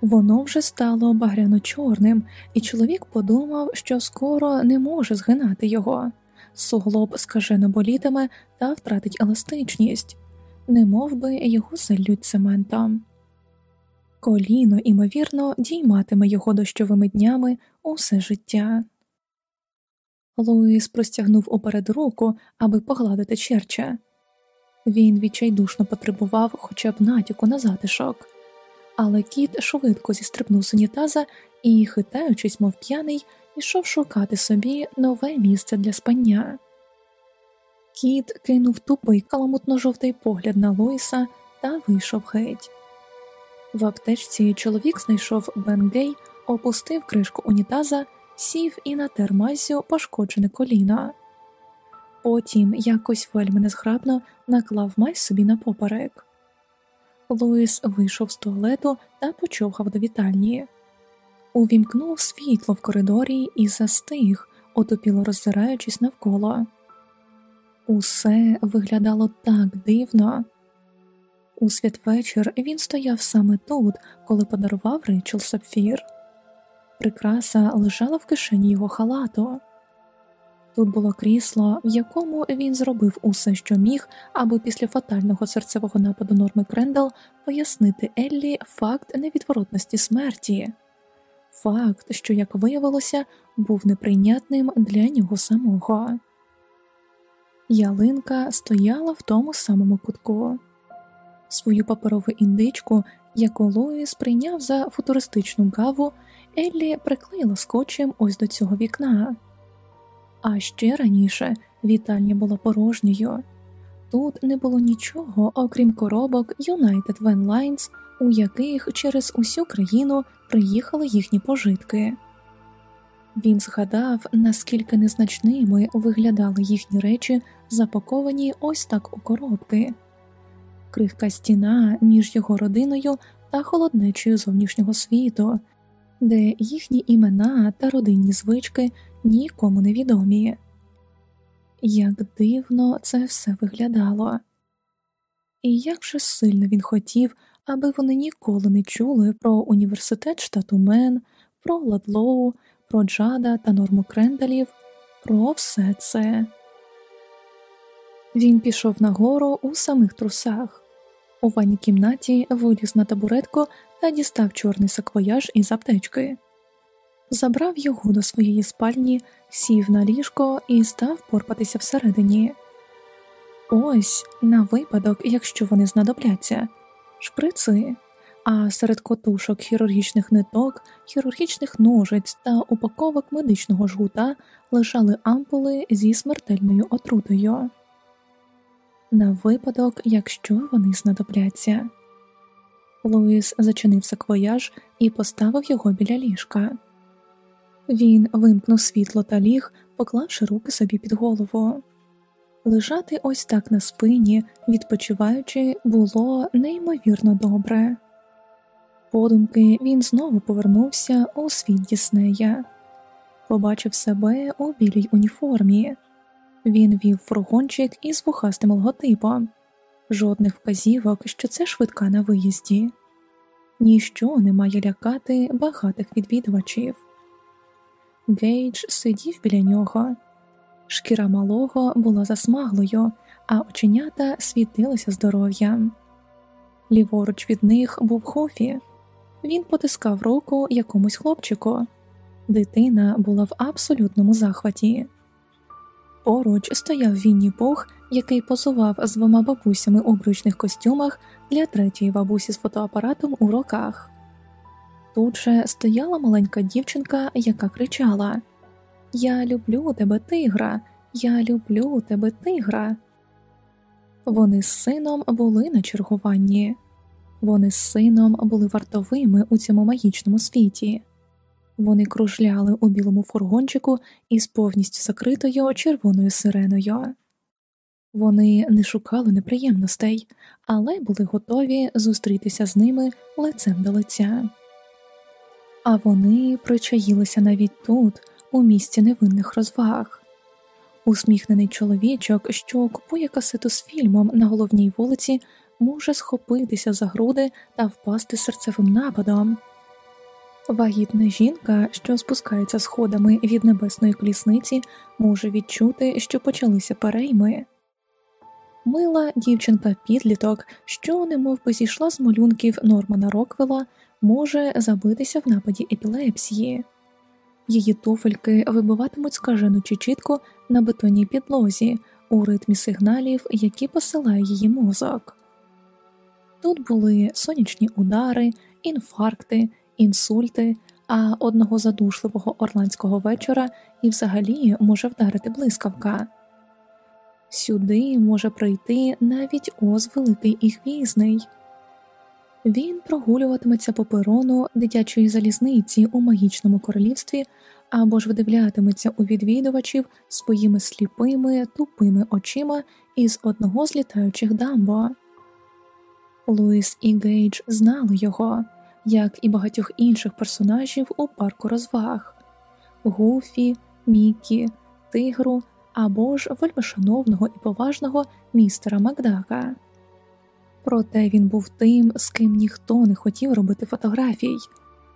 Воно вже стало багряно чорним, і чоловік подумав, що скоро не може згинати його, суглоб скажено болітиме та втратить еластичність, не мов би його залють цементом. Коліно, імовірно, дійматиме його дощовими днями усе життя. Луїс простягнув уперед руку, аби погладити черча. Він відчайдушно потребував хоча б натяку на затишок, але кіт швидко зістрибнув з унітаза і, хитаючись, мов п'яний, ішов шукати собі нове місце для спання. Кіт кинув тупий каламутно жовтий погляд на Луїса та вийшов геть. В аптечці чоловік знайшов бенгей, опустив кришку унітаза, сів і натер мазю пошкоджене коліно. Потім якось вельми незграбно наклав мазь собі на поперек. Луїс вийшов з туалету та почовхав до вітальні. Увімкнув світло в коридорі і застиг, отопіло роззираючись навколо. Усе виглядало так дивно. У святвечір він стояв саме тут, коли подарував Рейчел Сапфір. Прикраса лежала в кишені його халату. Тут було крісло, в якому він зробив усе, що міг, аби після фатального серцевого нападу Норми Крендал пояснити Еллі факт невідворотності смерті, факт, що, як виявилося, був неприйнятним для нього самого. Ялинка стояла в тому самому кутку. Свою паперову індичку, яку Луїс прийняв за футуристичну гаву, Еллі приклеїла скотчем ось до цього вікна. А ще раніше вітальня була порожньою. Тут не було нічого, окрім коробок United Van Lines, у яких через усю країну приїхали їхні пожитки. Він згадав, наскільки незначними виглядали їхні речі, запаковані ось так у коробки, крихка стіна між його родиною та холоднечою зовнішнього світу, де їхні імена та родинні звички нікому не відомі. Як дивно це все виглядало, і як же сильно він хотів, аби вони ніколи не чули про університет штату Мен, про Ладлоу, про Джада та Норму Крендалів, про все це. Він пішов нагору у самих трусах. У ванній кімнаті виліз на табуретку та дістав чорний саквояж із аптечки забрав його до своєї спальні, сів на ліжко і став порпатися всередині. Ось на випадок, якщо вони знадобляться, шприци, а серед котушок хірургічних ниток, хірургічних ножиць та упаковок медичного жгута лежали ампули зі смертельною отрутою. На випадок, якщо вони знадобляться. Луїс зачинив саквояж і поставив його біля ліжка. Він вимкнув світло та ліг, поклавши руки собі під голову. Лежати ось так на спині, відпочиваючи, було неймовірно добре. Подумки він знову повернувся у світ Діснея, побачив себе у білій уніформі. Він вів фургончик із вухастим логотипом, жодних вказівок, що це швидка на виїзді, ніщо не має лякати багатих відвідувачів. Гейдж сидів біля нього. Шкіра малого була засмаглою, а оченята світилися здоров'ям. Ліворуч від них був хофі. Він потискав руку якомусь хлопчику. Дитина була в абсолютному захваті. Поруч стояв Вінні Пух, який позував з двома бабусями у брючних костюмах для третьої бабусі з фотоапаратом у руках. Тут же стояла маленька дівчинка, яка кричала Я люблю тебе, тигра, я люблю тебе, тигра. Вони з сином були на чергуванні, вони з сином були вартовими у цьому магічному світі. Вони кружляли у білому фургончику із повністю закритою червоною сиреною. Вони не шукали неприємностей, але були готові зустрітися з ними лицем до лиця. А вони причаїлися навіть тут, у місці невинних розваг. Усміхнений чоловічок, що купує касету з фільмом на головній вулиці, може схопитися за груди та впасти серцевим нападом. Вагітна жінка, що спускається сходами від небесної колісниці, може відчути, що почалися перейми. Мила дівчинка підліток, що немов би зійшла з малюнків Нормана Роквела, може забитися в нападі епілепсії, її туфельки вибиватимуть скажену чи чітко на бетонній підлозі у ритмі сигналів, які посилає її мозок. Тут були сонячні удари, інфаркти, інсульти, а одного задушливого орландського вечора і взагалі може вдарити блискавка. Сюди може прийти навіть оз великий і гвізний. Він прогулюватиметься по перону дитячої залізниці у магічному королівстві або ж видивлятиметься у відвідувачів своїми сліпими, тупими очима із одного з літаючих дамбо. Луїс і Гейдж знали його, як і багатьох інших персонажів у парку розваг Гуфі, Мікі, Тигру або ж вельмишановного і поважного містера Макдака. Проте він був тим, з ким ніхто не хотів робити фотографій,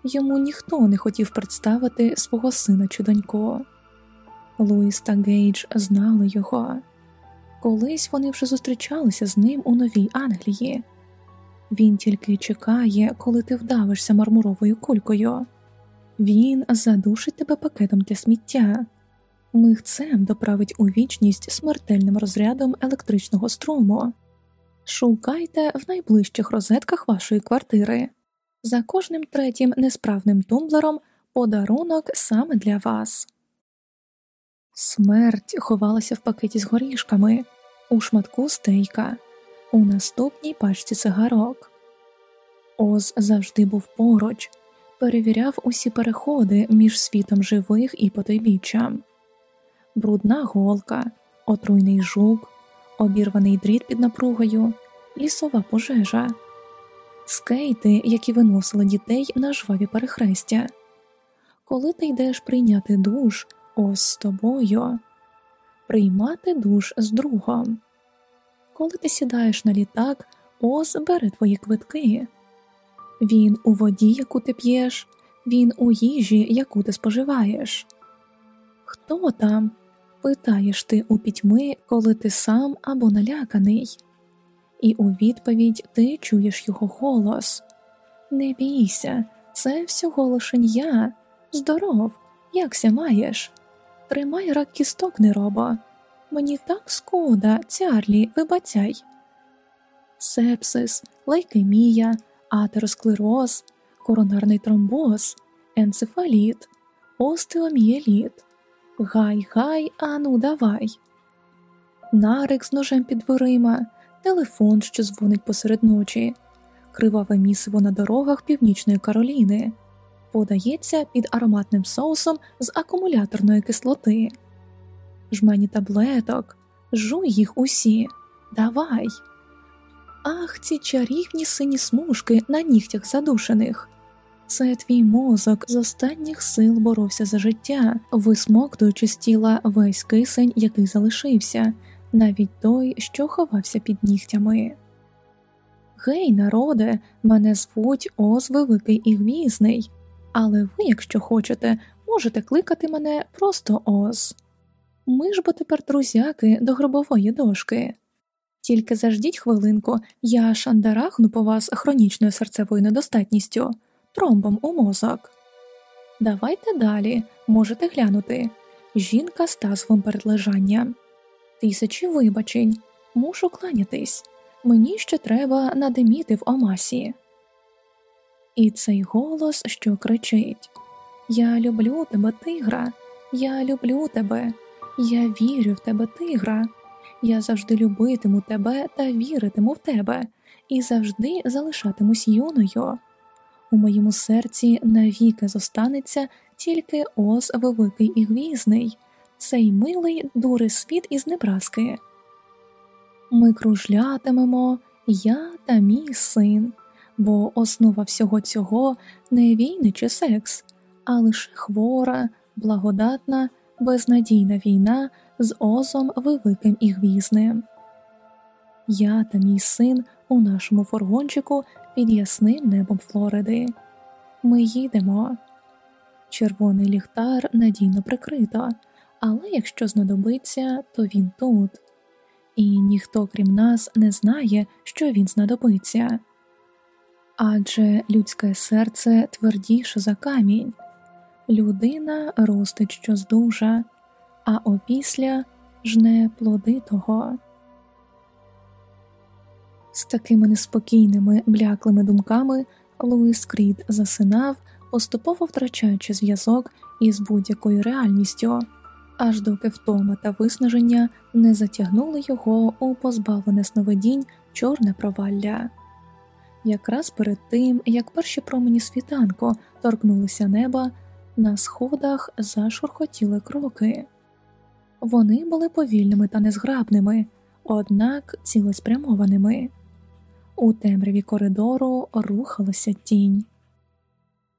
йому ніхто не хотів представити свого сина чи доньку. Луїс та Гейдж знали його. Колись вони вже зустрічалися з ним у Новій Англії. Він тільки чекає, коли ти вдавишся мармуровою кулькою. Він задушить тебе пакетом для сміття, мигцем доправить у вічність смертельним розрядом електричного струму. Шукайте в найближчих розетках вашої квартири. За кожним третім несправним тумблером подарунок саме для вас. Смерть ховалася в пакеті з горішками, у шматку стейка, у наступній пачці цигарок. Оз завжди був поруч, перевіряв усі переходи між світом живих і потойбіччям. брудна голка, отруйний жук, обірваний дріт під напругою, лісова пожежа, скейти, які виносили дітей на жваві перехрестя. Коли ти йдеш прийняти душ, ось з тобою, приймати душ з другом. Коли ти сідаєш на літак, Оз бере твої квитки. Він у воді, яку ти п'єш, він у їжі, яку ти споживаєш. Хто там? питаєш ти у пітьми, коли ти сам або наляканий, і у відповідь ти чуєш його голос Не бійся, це всього лишень я. Здоров, якся маєш? Тримай рак кісток не роба. Мені так скода, цярлі, вибацяй. Сепсис, лейкемія, атеросклероз, коронарний тромбоз, енцефаліт, остеомієліт. Гай, гай, ану, давай. Нарик з ножем під дверима, телефон, що дзвонить посеред ночі, криваве місиво на дорогах Північної Кароліни, подається під ароматним соусом з акумуляторної кислоти, жмені таблеток, жуй їх усі, давай. Ах, ці чарівні сині смужки на нігтях задушених. Це твій мозок з останніх сил боровся за життя, висмоктуючи з тіла весь кисень, який залишився, навіть той, що ховався під нігтями. Гей, народе, мене звуть Оз Великий і Гвізний, але ви, якщо хочете, можете кликати мене просто Оз. Ми ж бо тепер друзяки до гробової дошки. Тільки заждіть хвилинку, я шандарахну по вас хронічною серцевою недостатністю, тромбом у мозок. Давайте далі можете глянути жінка з тазвом передлежання. Тисячі вибачень, мушу кланятись. Мені ще треба надиміти в Омасі. І цей голос, що кричить Я люблю тебе, тигра, я люблю тебе, я вірю в тебе, тигра. Я завжди любитиму тебе та віритиму в тебе, і завжди залишатимусь юною. У моєму серці навіки зостанеться тільки Оз великий і гвізний, цей милий дури світ із Небраски. Ми кружлятимемо, я та мій син, бо основа всього цього не війни чи секс, а лише хвора, благодатна, безнадійна війна з Озом великим і гвізним. Я та мій син у нашому фургончику під ясним небом Флориди. Ми їдемо. Червоний ліхтар надійно прикрито, але якщо знадобиться, то він тут, і ніхто крім нас не знає, що він знадобиться. Адже людське серце твердіше за камінь, людина ростить щось дуже, а опісля жне плоди того. З такими неспокійними, бляклими думками Луїс Крід засинав, поступово втрачаючи зв'язок із будь-якою реальністю, аж доки втома та виснаження не затягнули його у позбавлене сновидінь чорне провалля. Якраз перед тим, як перші промені світанку торкнулися неба, на сходах зашурхотіли кроки. Вони були повільними та незграбними, однак цілеспрямованими. У темряві коридору рухалася тінь.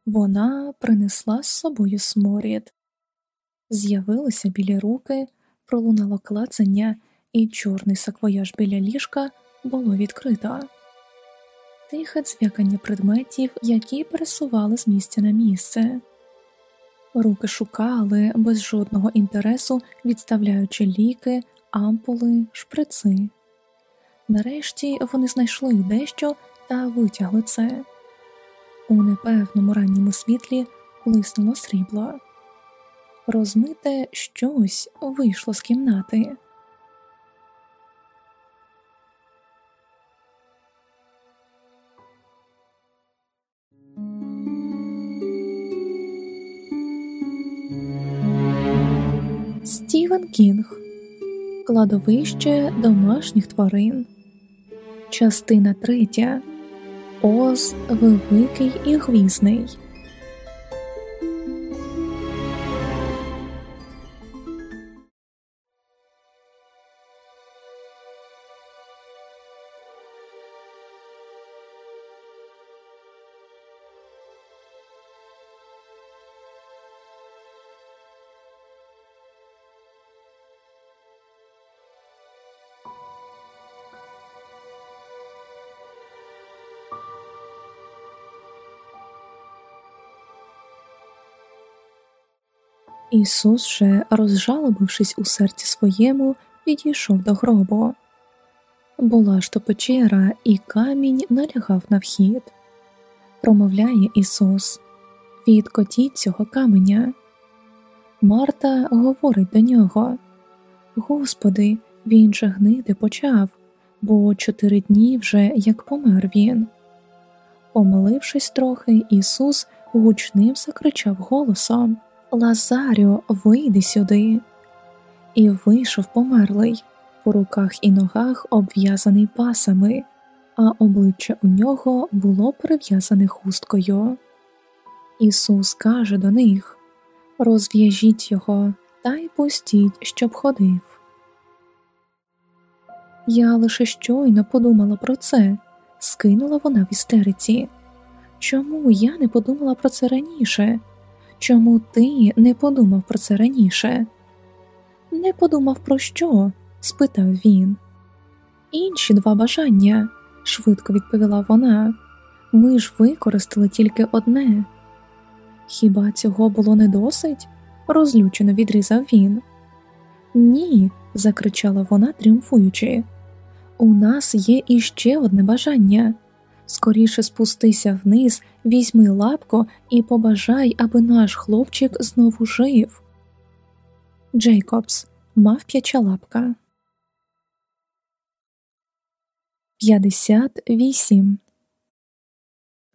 Вона принесла з собою сморід. З'явилися білі руки, пролунало клацання, і чорний саквояж біля ліжка було відкрито. Тихе дзвякання предметів, які пересували з місця на місце. Руки шукали без жодного інтересу, відставляючи ліки, ампули, шприци. Нарешті вони знайшли дещо та витягли це. У непевному ранньому світлі блиснуло срібло. Розмите щось вийшло з кімнати. Стівен Кінг Кладовище домашніх тварин. Частина третя Оз Великий і Гвізний. Ісус же, розжалобившись у серці своєму, підійшов до гробу. Була ж то печера, і камінь налягав на вхід. Промовляє Ісус Відкотіть цього каменя. Марта говорить до нього Господи, він же гнити почав, бо чотири дні вже як помер він. Помилившись трохи, Ісус гучним закричав голосом Лазарю, вийди сюди. І вийшов померлий, по руках і ногах обв'язаний пасами, а обличчя у нього було перев'язане хусткою. Ісус каже до них Розв'яжіть його та й пустіть, щоб ходив. Я лише щойно подумала про це, скинула вона в істериці. Чому я не подумала про це раніше? Чому ти не подумав про це раніше? Не подумав про що? спитав він. Інші два бажання, швидко відповіла вона. Ми ж використали тільки одне. Хіба цього було не досить? розлючено відрізав він. Ні, закричала вона, тріумфуючи. У нас є іще одне бажання. Скоріше спустися вниз, візьми лапку і побажай, аби наш хлопчик знову жив. Джейкобс мавпяча лапка. 58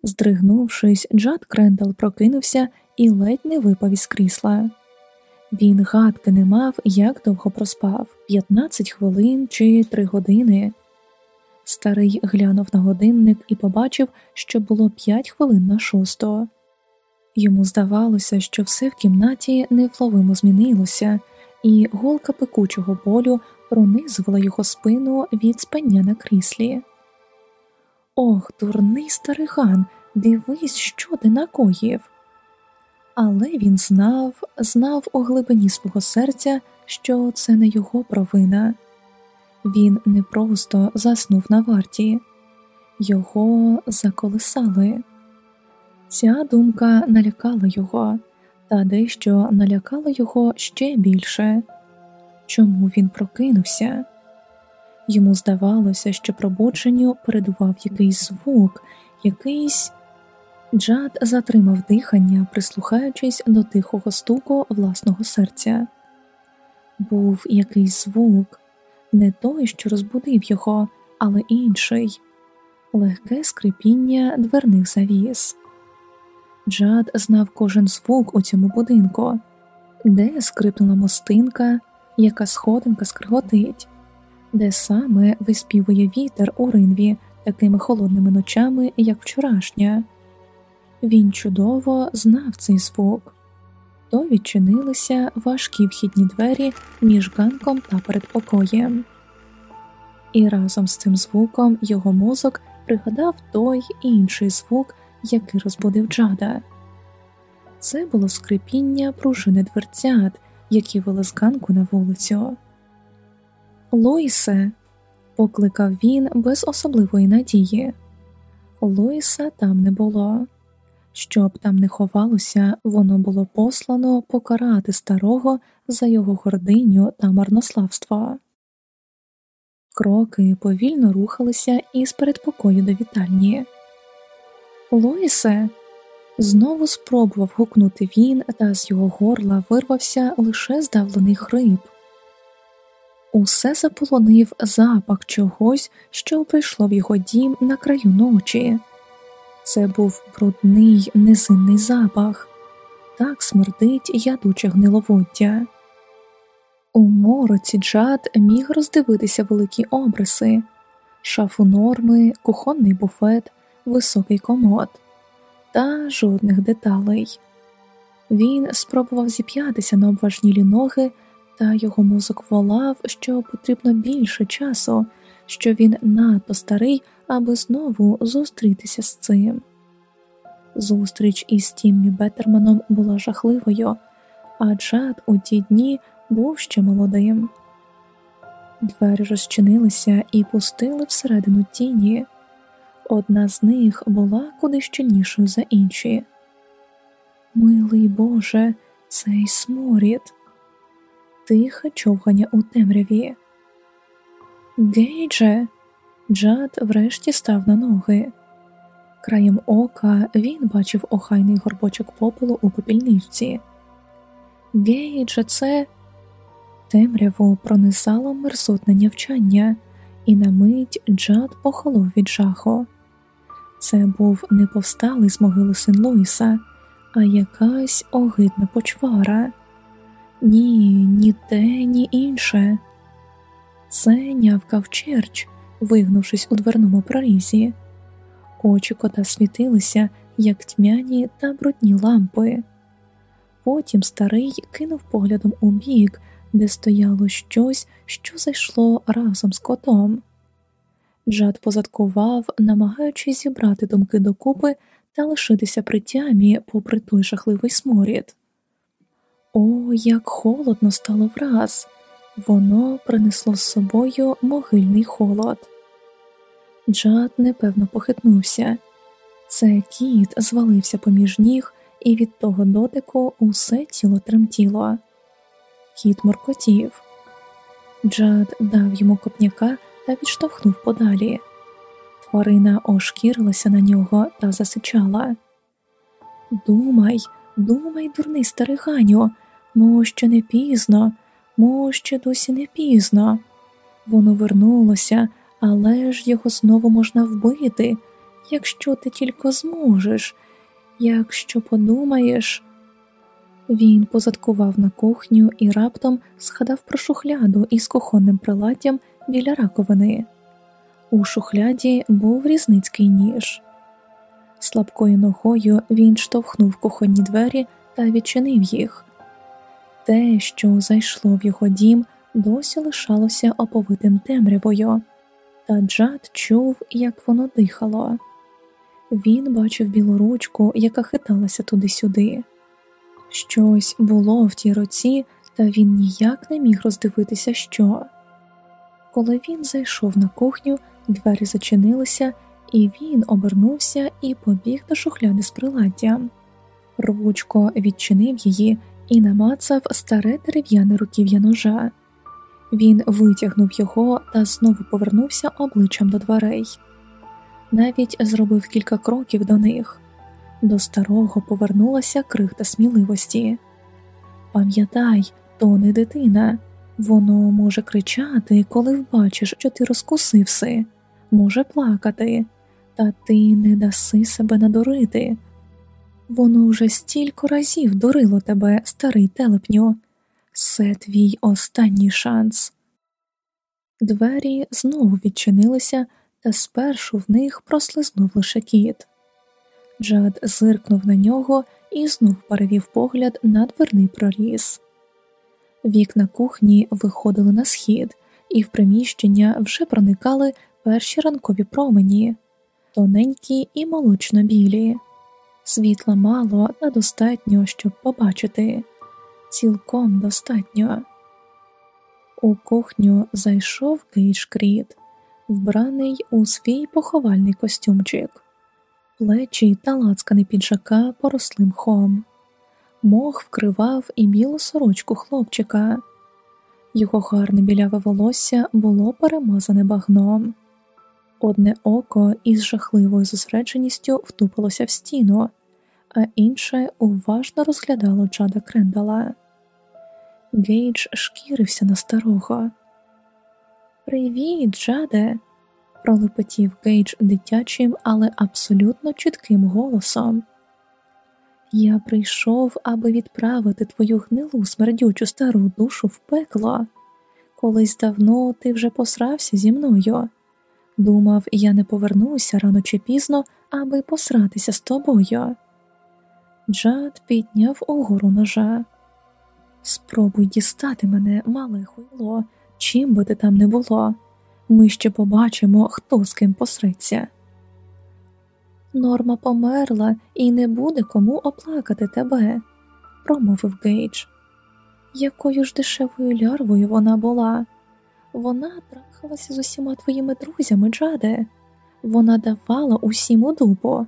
Здригнувшись, Джад Крендел прокинувся і ледь не випав із крісла. Він гадки не мав, як довго проспав 15 хвилин чи 3 години. Старий глянув на годинник і побачив, що було п'ять хвилин на шостого. Йому здавалося, що все в кімнаті невловимо змінилося, і голка пекучого болю пронизувала його спину від спання на кріслі. Ох, дурний стариган, дивись, що ти накоїв. Але він знав, знав у глибині свого серця, що це не його провина. Він не просто заснув на варті, його заколисали. Ця думка налякала його, та дещо налякало його ще більше чому він прокинувся. Йому здавалося, що пробудженню передував якийсь звук, якийсь Джад затримав дихання, прислухаючись до тихого стуку власного серця. Був якийсь звук не той, що розбудив його, але інший легке скрипіння дверних завіс. Джад знав кожен звук у цьому будинку, де скрипнула мостинка, яка сходинка скриготить, де саме виспівує вітер у ринві такими холодними ночами, як вчорашня. Він чудово знав цей звук. То відчинилися важкі вхідні двері між ганком та передпокоєм, і разом з цим звуком його мозок пригадав той інший звук, який розбудив Джада. Це було скрипіння пружини дверцят, які вели з ганку на вулицю. Луїсе, покликав він без особливої надії. Луїса там не було. Щоб там не ховалося, воно було послано покарати старого за його гординю та марнославство. Кроки повільно рухалися із передпокою до вітальні. Луїсе, знову спробував гукнути він, та з його горла вирвався лише здавлений хрип. Усе заполонив запах чогось, що прийшло в його дім на краю ночі. Це був брудний низинний запах, так смердить ядуче гниловоддя. У мороці Джад міг роздивитися великі обриси, шафу норми, кухонний буфет, високий комод та жодних деталей. Він спробував зіп'ятися на обважнілі ноги, та його мозок волав, що потрібно більше часу, що він надто старий, аби знову зустрітися з цим. Зустріч із Тіммі Беттерманом була жахливою, а Джад у ті дні був ще молодим. Двері розчинилися і пустили всередину тіні. Одна з них була куди щільнішою за інші. Милий Боже, цей сморід, тихе човгання у темряві. Гейдже, Джад врешті став на ноги. Краєм ока він бачив охайний горбочок попелу у попільничці. Гейдже, це темряву пронизало мерзотне нявчання, і на мить Джад похолов від жаху. Це був не повсталий з могили син Луїса, а якась огидна почвара. Ні, ні те, ні інше. Це нявкав черч, вигнувшись у дверному прорізі. Очі кота світилися, як тьмяні та брудні лампи. Потім старий кинув поглядом у бік, де стояло щось, що зайшло разом з котом. Джад позадкував, намагаючись зібрати думки докупи та лишитися при тямі, попри той жахливий сморід. О, як холодно стало враз! Воно принесло з собою могильний холод. Джад непевно похитнувся. Це кіт звалився поміж ніг, і від того дотику усе тіло тремтіло. Кіт моркотів. Джад дав йому копняка та відштовхнув подалі. Тварина ошкірилася на нього та засичала. Думай, думай, дурний старий Ганю, мо ще не пізно, мо ще досі не пізно. Воно вернулося, але ж його знову можна вбити, якщо ти тільки зможеш, якщо подумаєш. Він позадкував на кухню і раптом згадав про шухляду із кухонним приладдям біля раковини. У шухляді був різницький ніж. Слабкою ногою він штовхнув кухонні двері та відчинив їх. Те, що зайшло в його дім, досі лишалося оповитим темрявою, та Джад чув, як воно дихало. Він бачив білу ручку, яка хиталася туди-сюди. Щось було в тій руці, та він ніяк не міг роздивитися, що. Коли він зайшов на кухню, двері зачинилися, і він обернувся і побіг до шухляди з приладдям. Рвучко відчинив її і намацав старе дерев'яне руків'я ножа. Він витягнув його та знову повернувся обличчям до дверей. Навіть зробив кілька кроків до них. До старого повернулася крихта сміливості. Пам'ятай, то не дитина. Воно може кричати, коли вбачиш, що ти розкусився, може плакати, та ти не даси себе надурити. Воно вже стільки разів дурило тебе, старий телепню, це твій останній шанс. Двері знову відчинилися, та спершу в них прослизнув лише кіт. Джад зиркнув на нього і знов перевів погляд на дверний проріз. Вікна кухні виходили на схід, і в приміщення вже проникали перші ранкові промені. тоненькі і молочно білі, світла мало та достатньо, щоб побачити, цілком достатньо. У кухню зайшов Кріт, вбраний у свій поховальний костюмчик, плечі та лацкани піджака поросли мхом. Мох вкривав і білу сорочку хлопчика, його гарне біляве волосся було перемазане багном. Одне око із жахливою зосередженістю втупилося в стіну, а інше уважно розглядало Джада Крендала. Гейдж шкірився на старого. Привіт, Джаде, пролепетів Гейдж дитячим, але абсолютно чітким голосом. Я прийшов, аби відправити твою гнилу смердючу стару душу в пекло. Колись давно ти вже посрався зі мною. Думав, я не повернуся рано чи пізно, аби посратися з тобою. Джад підняв угору ножа. Спробуй дістати мене, мале хуйло, чим би ти там не було. Ми ще побачимо, хто з ким посреться. Норма померла і не буде кому оплакати тебе, промовив Гейдж. Якою ж дешевою лярвою вона була? Вона трахалася з усіма твоїми друзями, Джаде, вона давала усім у дупу.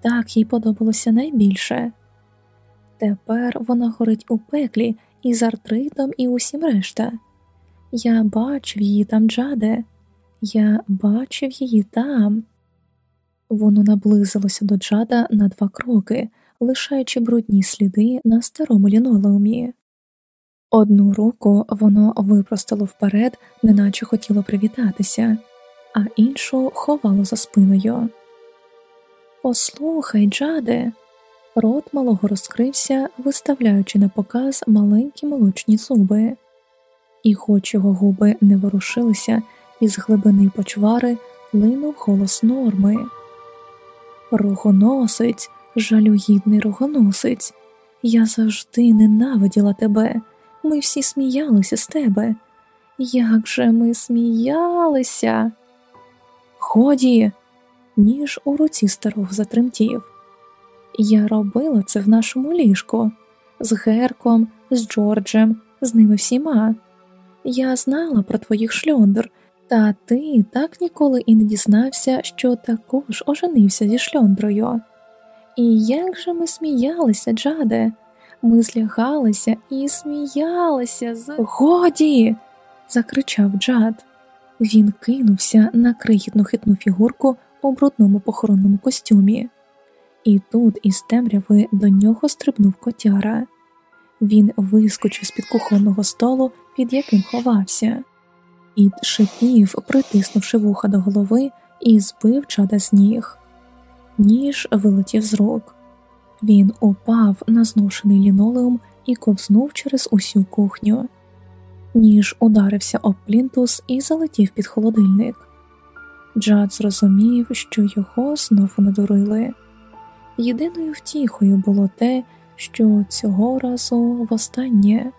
Так їй подобалося найбільше. Тепер вона горить у пеклі і з артритом, і усім решта. Я бачив її там, Джаде, я бачив її там. Воно наблизилося до Джада на два кроки, лишаючи брудні сліди на старому лінолеумі. Одну руку воно випростало вперед, неначе хотіло привітатися, а іншу ховало за спиною. Послухай, Джаде, рот малого розкрився, виставляючи на показ маленькі молочні зуби, і, хоч його губи не ворушилися, із глибини почвари линув голос норми. Рогоносець, жалюгідний рогоносець, я завжди ненавиділа тебе. Ми всі сміялися з тебе. Як же ми сміялися? Ході, ніж у руці старого затремтів. Я робила це в нашому ліжку з Герком, з Джорджем, з ними всіма. Я знала про твоїх шльондр, та ти так ніколи і не дізнався, що також оженився зі шльондрою. І як же ми сміялися, Джаде, ми злягалися і сміялися з годі. закричав Джад. Він кинувся на крихітну хитну фігурку у брудному похоронному костюмі, і тут із темряви до нього стрибнув котяра. Він вискочив з під кухонного столу, під яким ховався. Ід шипів, притиснувши вуха до голови, і збив чада з ніг. Ніж вилетів з рук. Він упав на зношений лінолеум і ковзнув через усю кухню. Ніж ударився об плінтус і залетів під холодильник. Джад зрозумів, що його знову надурили. Єдиною втіхою було те, що цього разу востаннє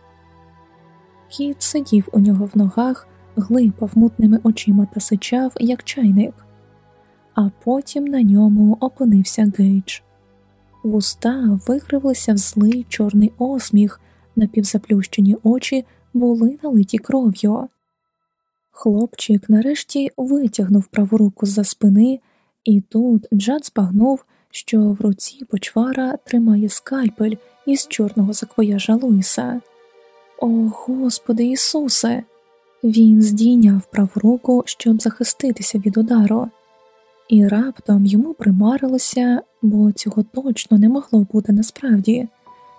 кіт сидів у нього в ногах глипав мутними очима та сичав, як чайник, а потім на ньому опинився Гейдж. Вуста викривилися в злий чорний осміх, напівзаплющені очі були налиті кров'ю. Хлопчик нарешті витягнув праву руку з за спини, і тут Джад збагнув, що в руці почвара тримає скальпель із чорного заквояжа Луїса. О Господи Ісусе! Він здійняв праву руку, щоб захиститися від удару, і раптом йому примарилося, бо цього точно не могло бути насправді,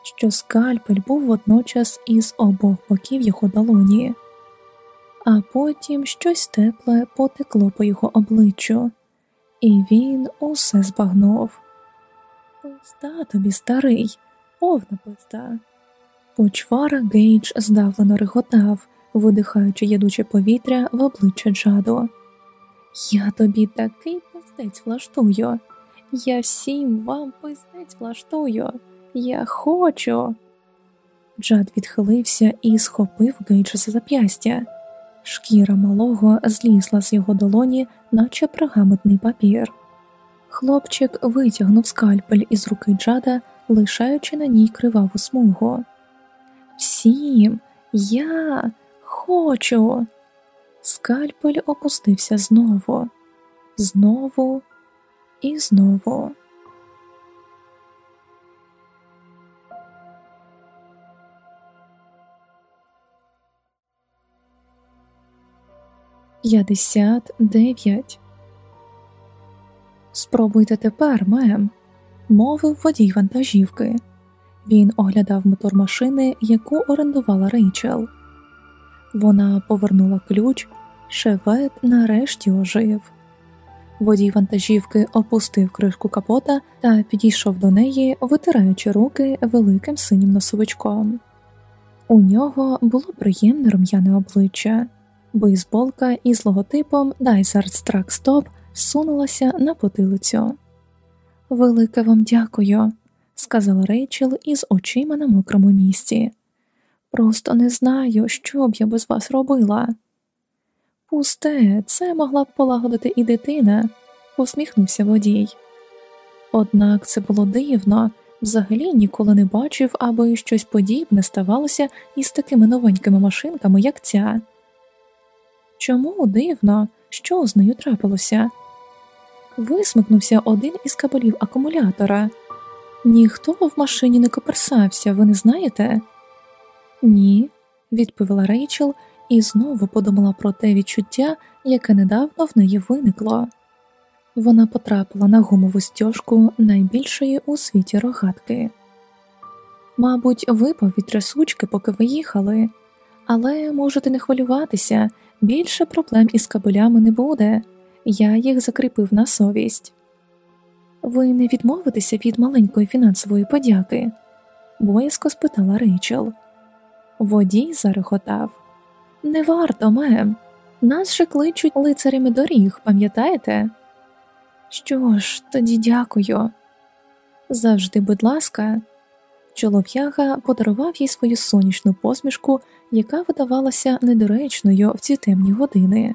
що скальпель був водночас із обох боків його долоні, а потім щось тепле потекло по його обличчю, і він усе збагнув. Пизда тобі, старий, повна пизда. Почвара Гейдж здавлено реготав видихаючи ядуче повітря в обличчя Джаду. Я тобі такий пиздець влаштую, я всім вам пиздець влаштую, я хочу. Джад відхилився і схопив Гейджа за зап'ястя. Шкіра малого злізла з його долоні, наче пергаментний папір. Хлопчик витягнув скальпель із руки Джада, лишаючи на ній криваву смугу. Всім, я хочу. Скальпель опустився знову, знову і знову. П'ятдесят дев'ять. Спробуйте тепер, мем, мовив водій вантажівки. Він оглядав мотор машини, яку орендувала Рейчел. Вона повернула ключ, шевет нарешті ожив. Водій вантажівки опустив кришку капота та підійшов до неї, витираючи руки великим синім носовичком. У нього було приємне рум'яне обличчя, бейсболка із логотипом Dysart Truck Stop сунулася на потилицю. Велике вам дякую, сказала Рейчел із очима на мокрому місці. Просто не знаю, що б я без вас робила. Пусте, це могла б полагодити і дитина, посміхнувся водій. Однак це було дивно, взагалі ніколи не бачив, аби щось подібне ставалося із такими новенькими машинками, як ця. Чому дивно, що з нею трапилося? Висмикнувся один із кабелів акумулятора. Ніхто в машині не коперсався, ви не знаєте? Ні, відповіла Рейчел і знову подумала про те відчуття, яке недавно в неї виникло. Вона потрапила на гумову стяжку найбільшої у світі рогатки. Мабуть, випав від трясучки, поки ви їхали, але можете не хвилюватися, більше проблем із кабелями не буде. Я їх закріпив на совість. Ви не відмовитеся від маленької фінансової подяки? боязко спитала Рейчел. Водій зарехотав. Не варто, мем. Нас же кличуть лицарями доріг, пам'ятаєте? Що ж, тоді дякую. Завжди, будь ласка, чолов'яга подарував їй свою сонячну посмішку, яка видавалася недоречною в ці темні години.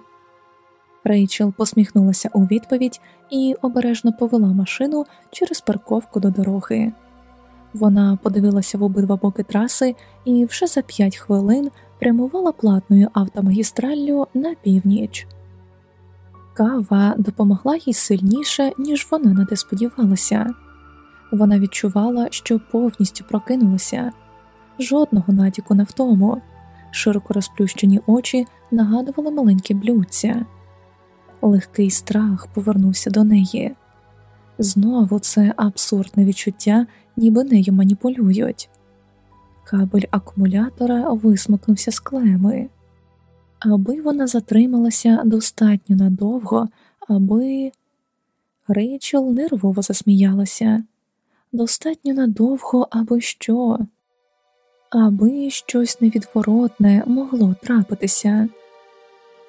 Рейчел посміхнулася у відповідь і обережно повела машину через парковку до дороги. Вона подивилася в обидва боки траси і вже за п'ять хвилин прямувала платною автомагістраллю на північ. Кава допомогла їй сильніше, ніж вона на те сподівалася. Вона відчувала, що повністю прокинулася, жодного натяку на втому, широко розплющені очі нагадували маленькі блюдця. Легкий страх повернувся до неї. Знову це абсурдне відчуття, ніби нею маніпулюють. Кабель акумулятора висмикнувся з клеми, аби вона затрималася достатньо надовго, аби Рейчел нервово засміялася. Достатньо надовго, аби що, аби щось невідворотне могло трапитися.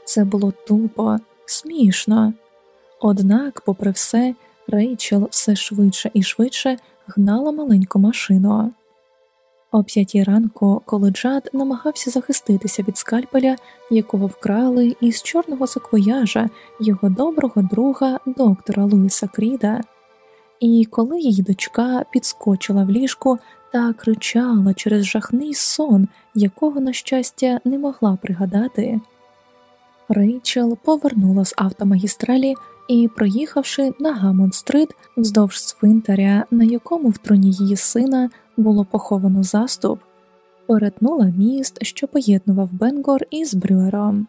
Це було тупо, смішно. Однак, попри все, Рейчел все швидше і швидше гнала маленьку машину. О п'ятій ранку, коли Джад намагався захиститися від скальпеля, якого вкрали із чорного саквояжа його доброго друга доктора Луїса Кріда, і коли її дочка підскочила в ліжку та кричала через жахний сон, якого, на щастя, не могла пригадати, Рейчел повернула з автомагістралі і, проїхавши на Гамон-стрит вздовж цвинтаря, на якому в троні її сина було поховано заступ, перетнула міст, що поєднував Бенгор із Брюером.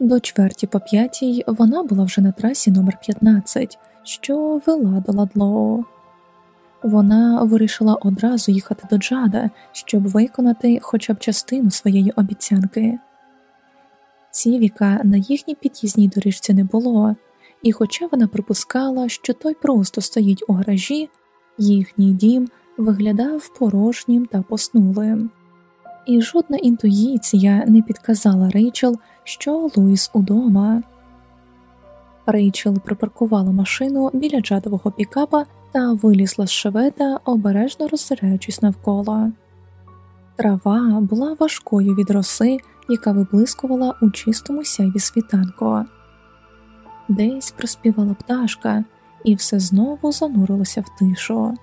До чверті по п'ятій вона була вже на трасі номер 15 що вела до Ладлоу. Вона вирішила одразу їхати до Джада, щоб виконати хоча б частину своєї обіцянки. Цівіка на їхній під'їзній доріжці не було, і, хоча вона припускала, що той просто стоїть у гаражі, їхній дім виглядав порожнім та поснулим. І жодна інтуїція не підказала Рейчел, що Луїс удома. Рейчел припаркувала машину біля джадового пікапа та вилізла з шевета, обережно роззираючись навколо. Трава була важкою від роси, яка виблискувала у чистому сяйві світанку. Десь проспівала пташка, і все знову занурилося в тишу.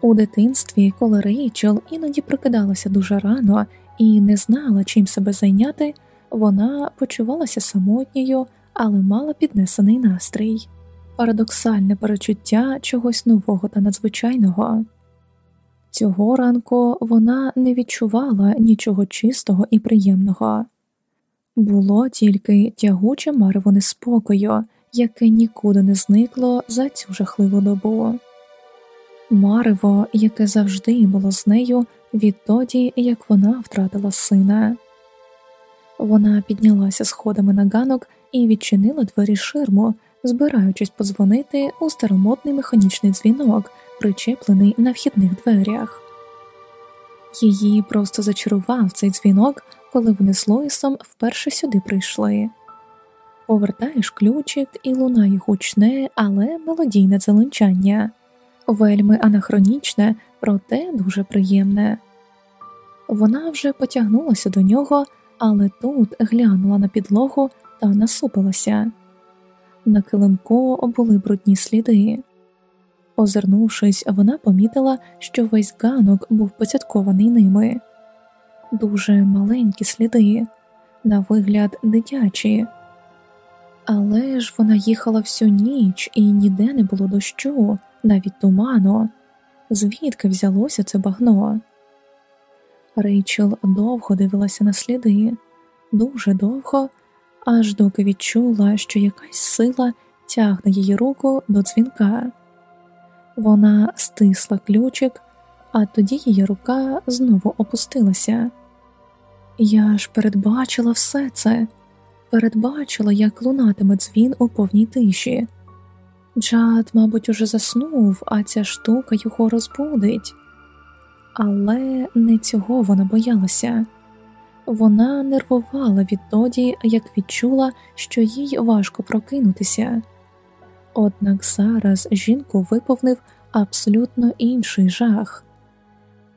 У дитинстві, коли Рейчел іноді прокидалася дуже рано і не знала, чим себе зайняти, вона почувалася самотньою, але мала піднесений настрій, парадоксальне перечуття чогось нового та надзвичайного. Цього ранку вона не відчувала нічого чистого і приємного, було тільки тягуче марево неспокою, яке нікуди не зникло за цю жахливу добу. Марево, яке завжди було з нею відтоді, як вона втратила сина. Вона піднялася сходами на ганок і відчинила двері ширму, збираючись подзвонити у старомодний механічний дзвінок, причеплений на вхідних дверях. Її просто зачарував цей дзвінок, коли вони з Лоїсом вперше сюди прийшли. Повертаєш ключик і лунає гучне, але мелодійне дзеленчання, вельми анахронічне, проте дуже приємне. Вона вже потягнулася до нього, але тут глянула на підлогу та насупилася. На килимку були брудні сліди. Озирнувшись, вона помітила, що весь ганок був поцяткований ними, дуже маленькі сліди, на вигляд дитячі. Але ж вона їхала всю ніч і ніде не було дощу, навіть туману. Звідки взялося це багно? Рейчел довго дивилася на сліди, дуже довго, аж доки відчула, що якась сила тягне її руку до дзвінка. Вона стисла ключик, а тоді її рука знову опустилася. Я ж передбачила все це, передбачила, як лунатиме дзвін у повній тиші. Джад, мабуть, уже заснув, а ця штука його розбудить. Але не цього вона боялася. Вона нервувала відтоді, як відчула, що їй важко прокинутися. Однак зараз жінку виповнив абсолютно інший жах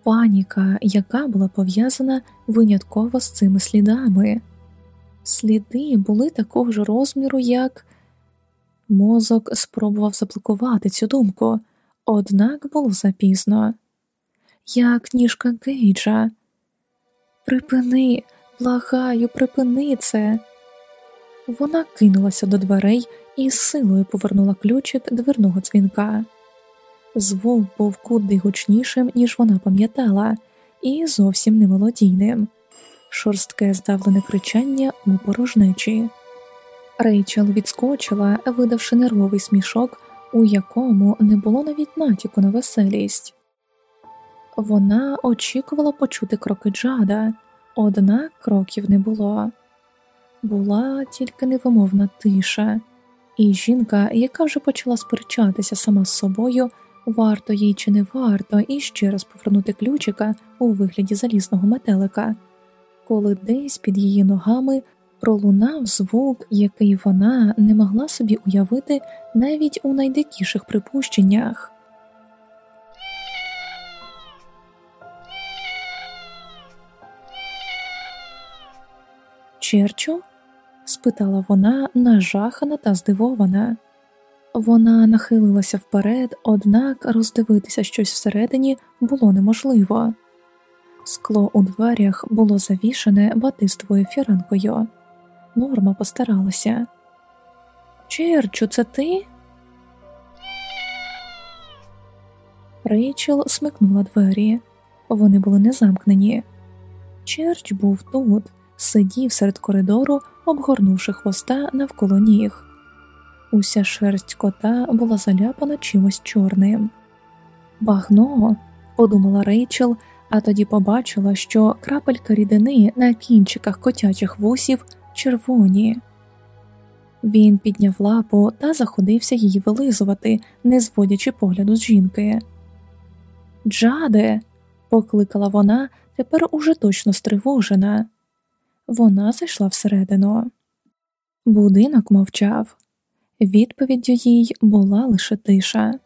паніка, яка була пов'язана винятково з цими слідами. Сліди були такого ж розміру, як мозок спробував заблокувати цю думку, однак було запізно, як ніжка Гейджа. Припини, благаю, припини це. Вона кинулася до дверей і з силою повернула ключик дверного дзвінка. Звук був куди гучнішим, ніж вона пам'ятала, і зовсім немелодійним, шорстке здавлене кричання у порожнечі. Рейчел відскочила, видавши нервовий смішок, у якому не було навіть натяку на веселість. Вона очікувала почути кроки Джада, однак кроків не було. Була тільки невимовна тиша, і жінка, яка вже почала сперечатися сама з собою, варто їй чи не варто і ще раз повернути ключика у вигляді залізного метелика, коли десь під її ногами пролунав звук, який вона не могла собі уявити навіть у найдикіших припущеннях. Черчу? Спитала вона, нажахана та здивована. Вона нахилилася вперед, однак роздивитися щось всередині було неможливо. Скло у дверях було завішане батистовою фіранкою. Норма постаралася. Черчу, це ти? Рейчел смикнула двері. Вони були не замкнені. Черч був тут, сидів серед коридору, обгорнувши хвоста навколо ніг. Уся шерсть кота була заляпана чимось чорним. Багно, подумала Рейчел, а тоді побачила, що крапелька рідини на кінчиках котячих вусів червоні. Він підняв лапу та заходився її вилизувати, не зводячи погляду з жінки. Джаде, покликала вона, тепер уже точно стривожена. Вона зайшла всередину. Будинок мовчав. Відповіддю їй була лише тиша.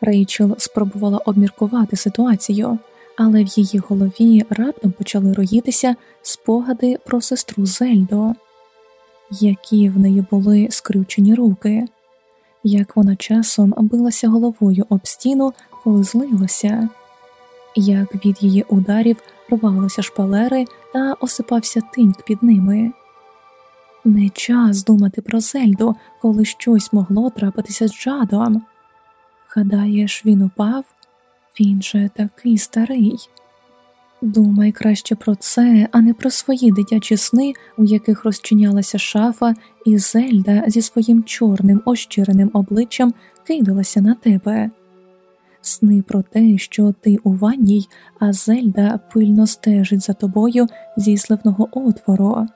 Рейчел спробувала обміркувати ситуацію, але в її голові раптом почали роїтися спогади про сестру Зельдо, які в неї були скрючені руки, як вона часом билася головою об стіну, коли злилася, як від її ударів рвалися шпалери та осипався тиньк під ними. Не час думати про Зельду, коли щось могло трапитися з Джадом. Гадаєш, він упав? Він же такий старий. Думай краще про це, а не про свої дитячі сни, у яких розчинялася шафа, і Зельда зі своїм чорним ощиреним обличчям кидалася на тебе. Сни про те, що ти у ванній, а Зельда пильно стежить за тобою зі сливного отвору.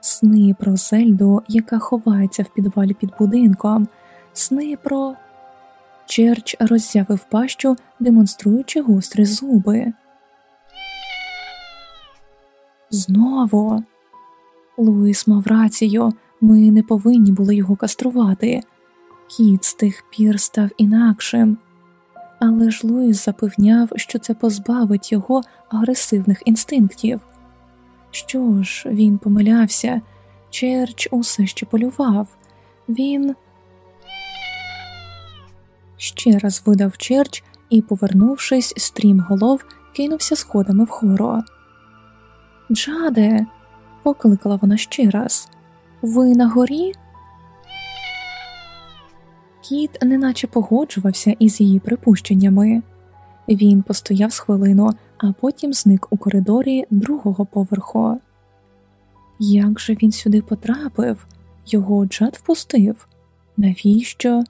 Сни про Зельду, яка ховається в підвалі під будинком, сни про. Черч роззявив пащу, демонструючи гострі зуби. Знову. Луїс мав рацію, ми не повинні були його каструвати. Кіт з тих пір став інакшим, але ж Луїс запевняв, що це позбавить його агресивних інстинктів. Що ж, він помилявся, Черч усе ще полював, він ще раз видав Черч і, повернувшись, стрім голов, кинувся сходами вгору. Джаде, покликала вона ще раз. Ви на горі? Кіт неначе погоджувався із її припущеннями. Він постояв з хвилину, а потім зник у коридорі другого поверху. Як же він сюди потрапив? Його Джад впустив? Навіщо?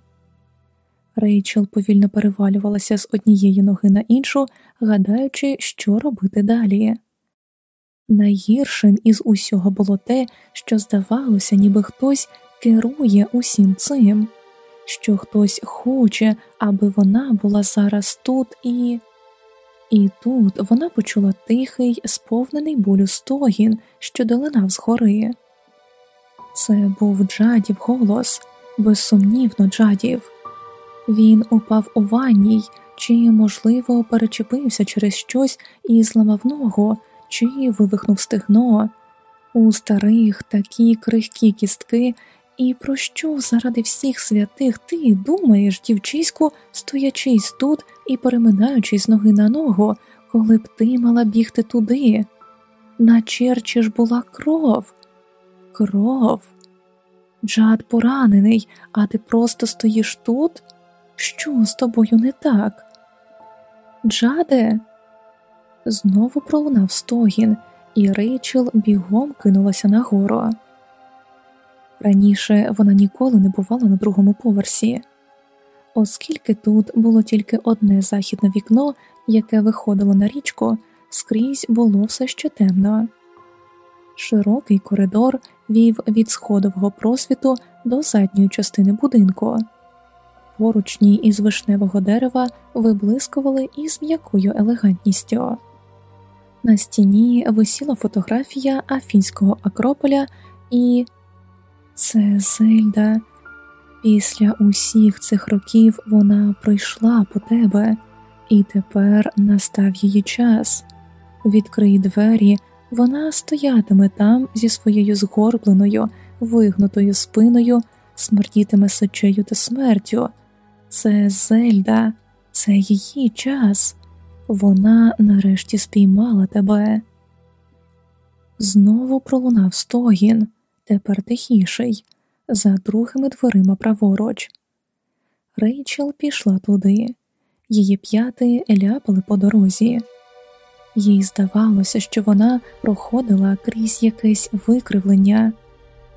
Рейчел повільно перевалювалася з однієї ноги на іншу, гадаючи, що робити далі. Найгіршим із усього було те, що здавалося, ніби хтось керує усім цим, що хтось хоче, аби вона була зараз тут і. І тут вона почула тихий, сповнений болю стогін, що долинав згори. Це був Джадів голос, безсумнівно Джадів. Він упав у ванній, чи, можливо, перечепився через щось і зламав ногу, чи вивихнув стегно. У старих такі крихкі кістки, і про що заради всіх святих ти думаєш, дівчиську, стоячись тут і переминаючись ноги на ногу, коли б ти мала бігти туди? На черчі ж була кров, кров. Джад поранений, а ти просто стоїш тут? Що з тобою не так? Джаде? Знову пролунав стогін, і Рейчел бігом кинулася нагору. Раніше вона ніколи не бувала на другому поверсі, оскільки тут було тільки одне західне вікно, яке виходило на річку, скрізь було все ще темно. Широкий коридор вів від сходового просвіту до задньої частини будинку. Поручні із вишневого дерева виблискували із м'якою елегантністю. На стіні висіла фотографія Афінського Акрополя і це Зельда. Після усіх цих років вона прийшла по тебе, і тепер настав її час. Відкрий двері, вона стоятиме там зі своєю згорбленою, вигнутою спиною, смердітиме сечею та смертю. Це Зельда, це її час. Вона нарешті спіймала тебе. Знову пролунав стогін тепер тихіший, за другими дверима праворуч. Рейчел пішла туди, її п'яти ляпали по дорозі. Їй здавалося, що вона проходила крізь якесь викривлення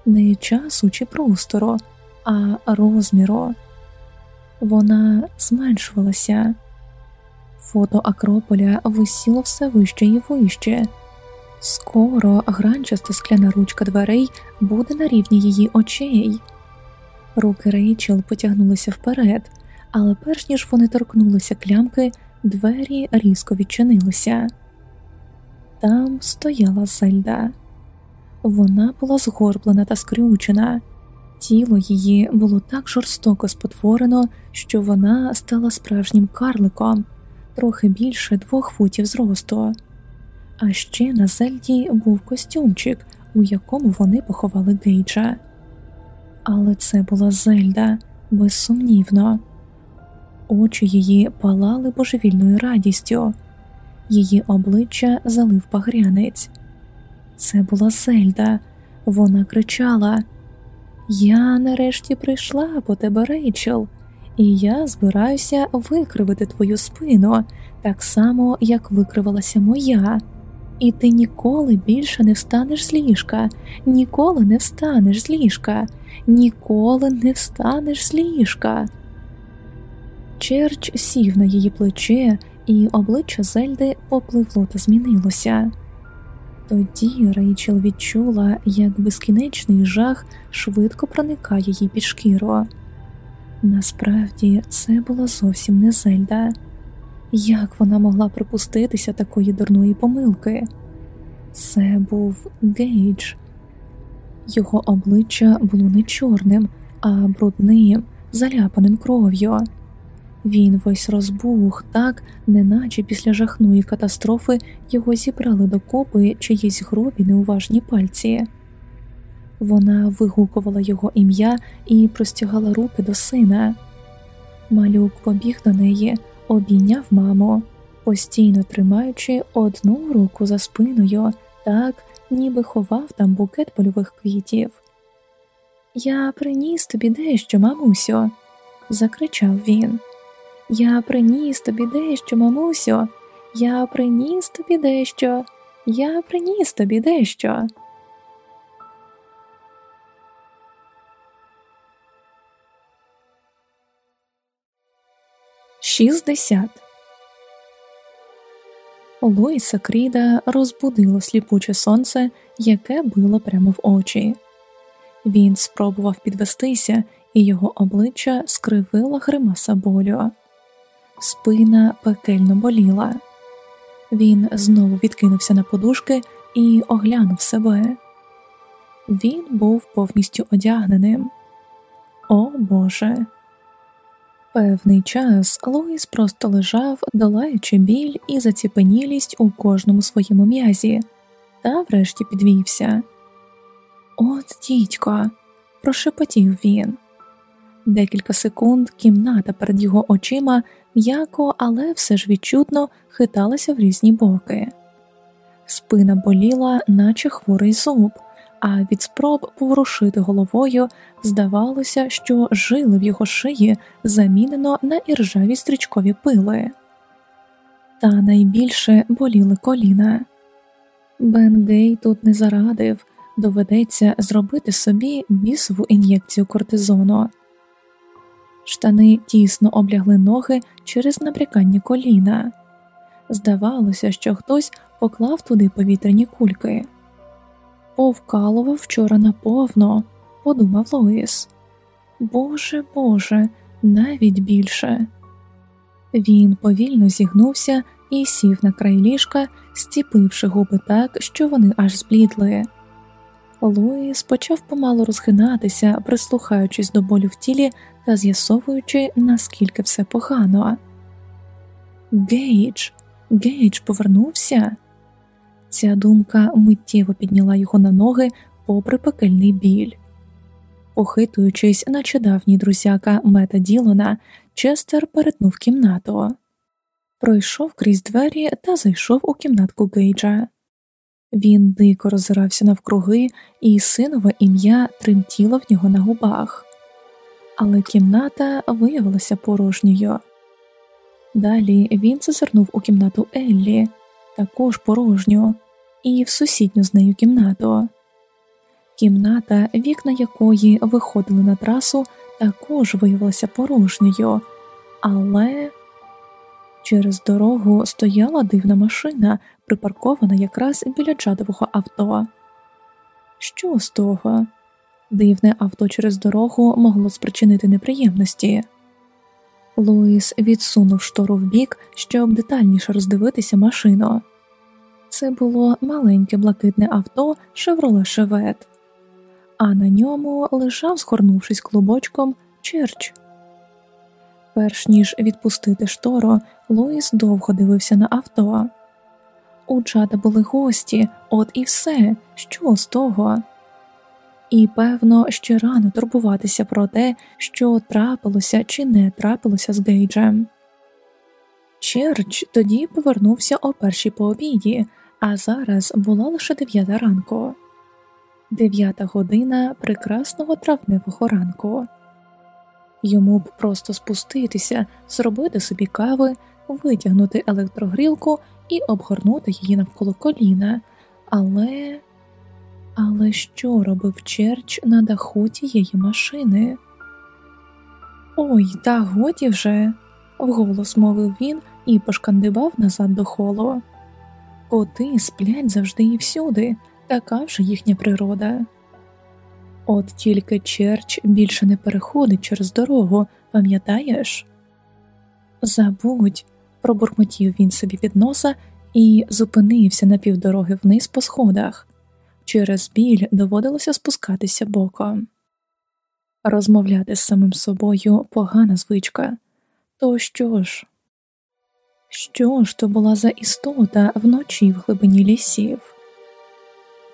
не часу чи простору, а розміру. Вона зменшувалася. Фото Акрополя висіло все вище і вище. Скоро гранчаста скляна ручка дверей буде на рівні її очей. Руки Рейчел потягнулися вперед, але перш ніж вони торкнулися клямки, двері різко відчинилися. Там стояла Зельда. Вона була згорблена та скрючена, тіло її було так жорстоко спотворено, що вона стала справжнім карликом, трохи більше двох футів зросту. А ще на Зельді був костюмчик, у якому вони поховали Гейджа. Але це була Зельда, безсумнівно. Очі її палали божевільною радістю, її обличчя залив пагрянець. Це була Зельда. Вона кричала: Я нарешті прийшла по тебе, Рейчел, і я збираюся викривити твою спину так само, як викривалася моя. І ти ніколи більше не встанеш з ліжка, ніколи не встанеш з ліжка, ніколи не встанеш з ліжка. Черч сів на її плече, і обличчя Зельди попливло та змінилося. Тоді Рейчел відчула, як безкінечний жах швидко проникає їй під шкіру. Насправді це була зовсім не Зельда. Як вона могла припуститися такої дурної помилки? Це був Гейдж. Його обличчя було не чорним, а брудним, заляпаним кров'ю. Він весь розбух, так, неначе після жахної катастрофи його зібрали докупи чиїсь грубі неуважні пальці. Вона вигукувала його ім'я і простягала руки до сина. Малюк побіг до неї, обійняв маму, постійно тримаючи одну руку за спиною, так, ніби ховав там букет польових квітів. Я приніс тобі дещо, мамусю, закричав він. Я приніс тобі дещо, мамусю, я приніс тобі дещо, я приніс тобі дещо. Шістдесят Луїса Кріда розбудило сліпуче сонце, яке било прямо в очі. Він спробував підвестися, і його обличчя скривила гримаса болю спина пекельно боліла. Він знову відкинувся на подушки і оглянув себе. Він був повністю одягненим. О Боже. Певний час Луїс просто лежав, долаючи біль і заціпенілість у кожному своєму м'язі, та врешті підвівся. От, дідько, прошепотів він. Декілька секунд кімната перед його очима м'яко, але все ж відчутно хиталася в різні боки. Спина боліла, наче хворий зуб, а від спроб поворушити головою здавалося, що жили в його шиї замінено на іржаві стрічкові пили. Та найбільше боліли коліна. Бен Гей тут не зарадив, доведеться зробити собі бісову ін'єкцію кортизону. Штани тісно облягли ноги через набрякання коліна. Здавалося, що хтось поклав туди повітряні кульки. Повкалував вчора наповно, подумав Луїс. Боже Боже, навіть більше. Він повільно зігнувся і сів на край ліжка, зціпивши губи так, що вони аж зблідли. Луїс почав помалу розгинатися, прислухаючись до болю в тілі та з'ясовуючи, наскільки все погано. Гейдж, Гейдж повернувся. Ця думка миттєво підняла його на ноги попри пекельний біль. Похитуючись, наче давній друзяка Мета Діллона, Честер перетнув кімнату, пройшов крізь двері та зайшов у кімнатку Гейджа. Він дико роззирався навкруги, і синове ім'я тремтіло в нього на губах, але кімната виявилася порожньою. Далі він зазирнув у кімнату Еллі, також порожню, і в сусідню з нею кімнату. Кімната, вікна якої виходили на трасу, також виявилася порожньою, але через дорогу стояла дивна машина, припаркована якраз біля чадового авто. Що з того? Дивне авто через дорогу могло спричинити неприємності. Луїс відсунув штору вбік, щоб детальніше роздивитися машину. Це було маленьке блакитне авто Шевроле Шевет, а на ньому лежав, згорнувшись клубочком, черч. Перш ніж відпустити штору, Луїс довго дивився на авто. У чада були гості, от і все, що з того. і, певно, ще рано турбуватися про те, що трапилося чи не трапилося з Гейджем. Черч тоді повернувся о першій по обіді, а зараз була лише дев'ята ранку, дев'ята година прекрасного травневого ранку. Йому б просто спуститися, зробити собі кави, витягнути електрогрілку і обгорнути її навколо коліна, але але що робив Черч на даху тієї машини? Ой, та годі вже, вголос мовив він і пошкандибав назад до холу. Коти сплять завжди і всюди, така вже їхня природа. От тільки Черч більше не переходить через дорогу, пам'ятаєш? Забудь, пробурмотів він собі під носа і зупинився на півдороги вниз по сходах. Через біль доводилося спускатися боком. Розмовляти з самим собою погана звичка. То що ж? Що ж то була за істота вночі в глибині лісів?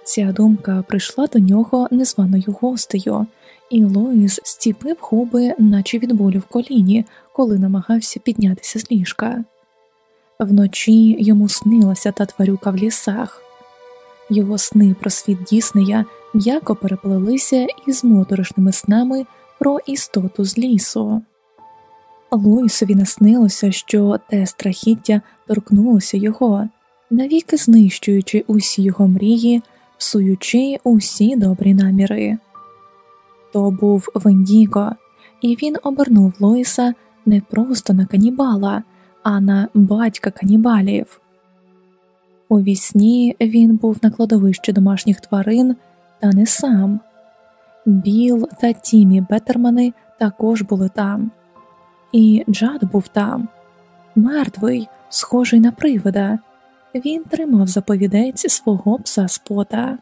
Ця думка прийшла до нього незваною гостею, і Лоїс стіпив губи, наче від болю в коліні, коли намагався піднятися з ліжка. Вночі йому снилася та тварюка в лісах. Його сни про світ Діснея м'яко переплелися із моторошними снами про істоту з лісу. Луїсові наснилося, що те страхіття торкнулося його, навіки знищуючи усі його мрії, псуючи усі добрі наміри. То був Вендіго, і він обернув Луїса не просто на канібала, а на батька канібалів. У вісні він був на кладовищі домашніх тварин, та не сам. Біл та Тімі Беттермани також були там, і Джад був там, мертвий, схожий на привида. Він тримав заповідець свого пса спота.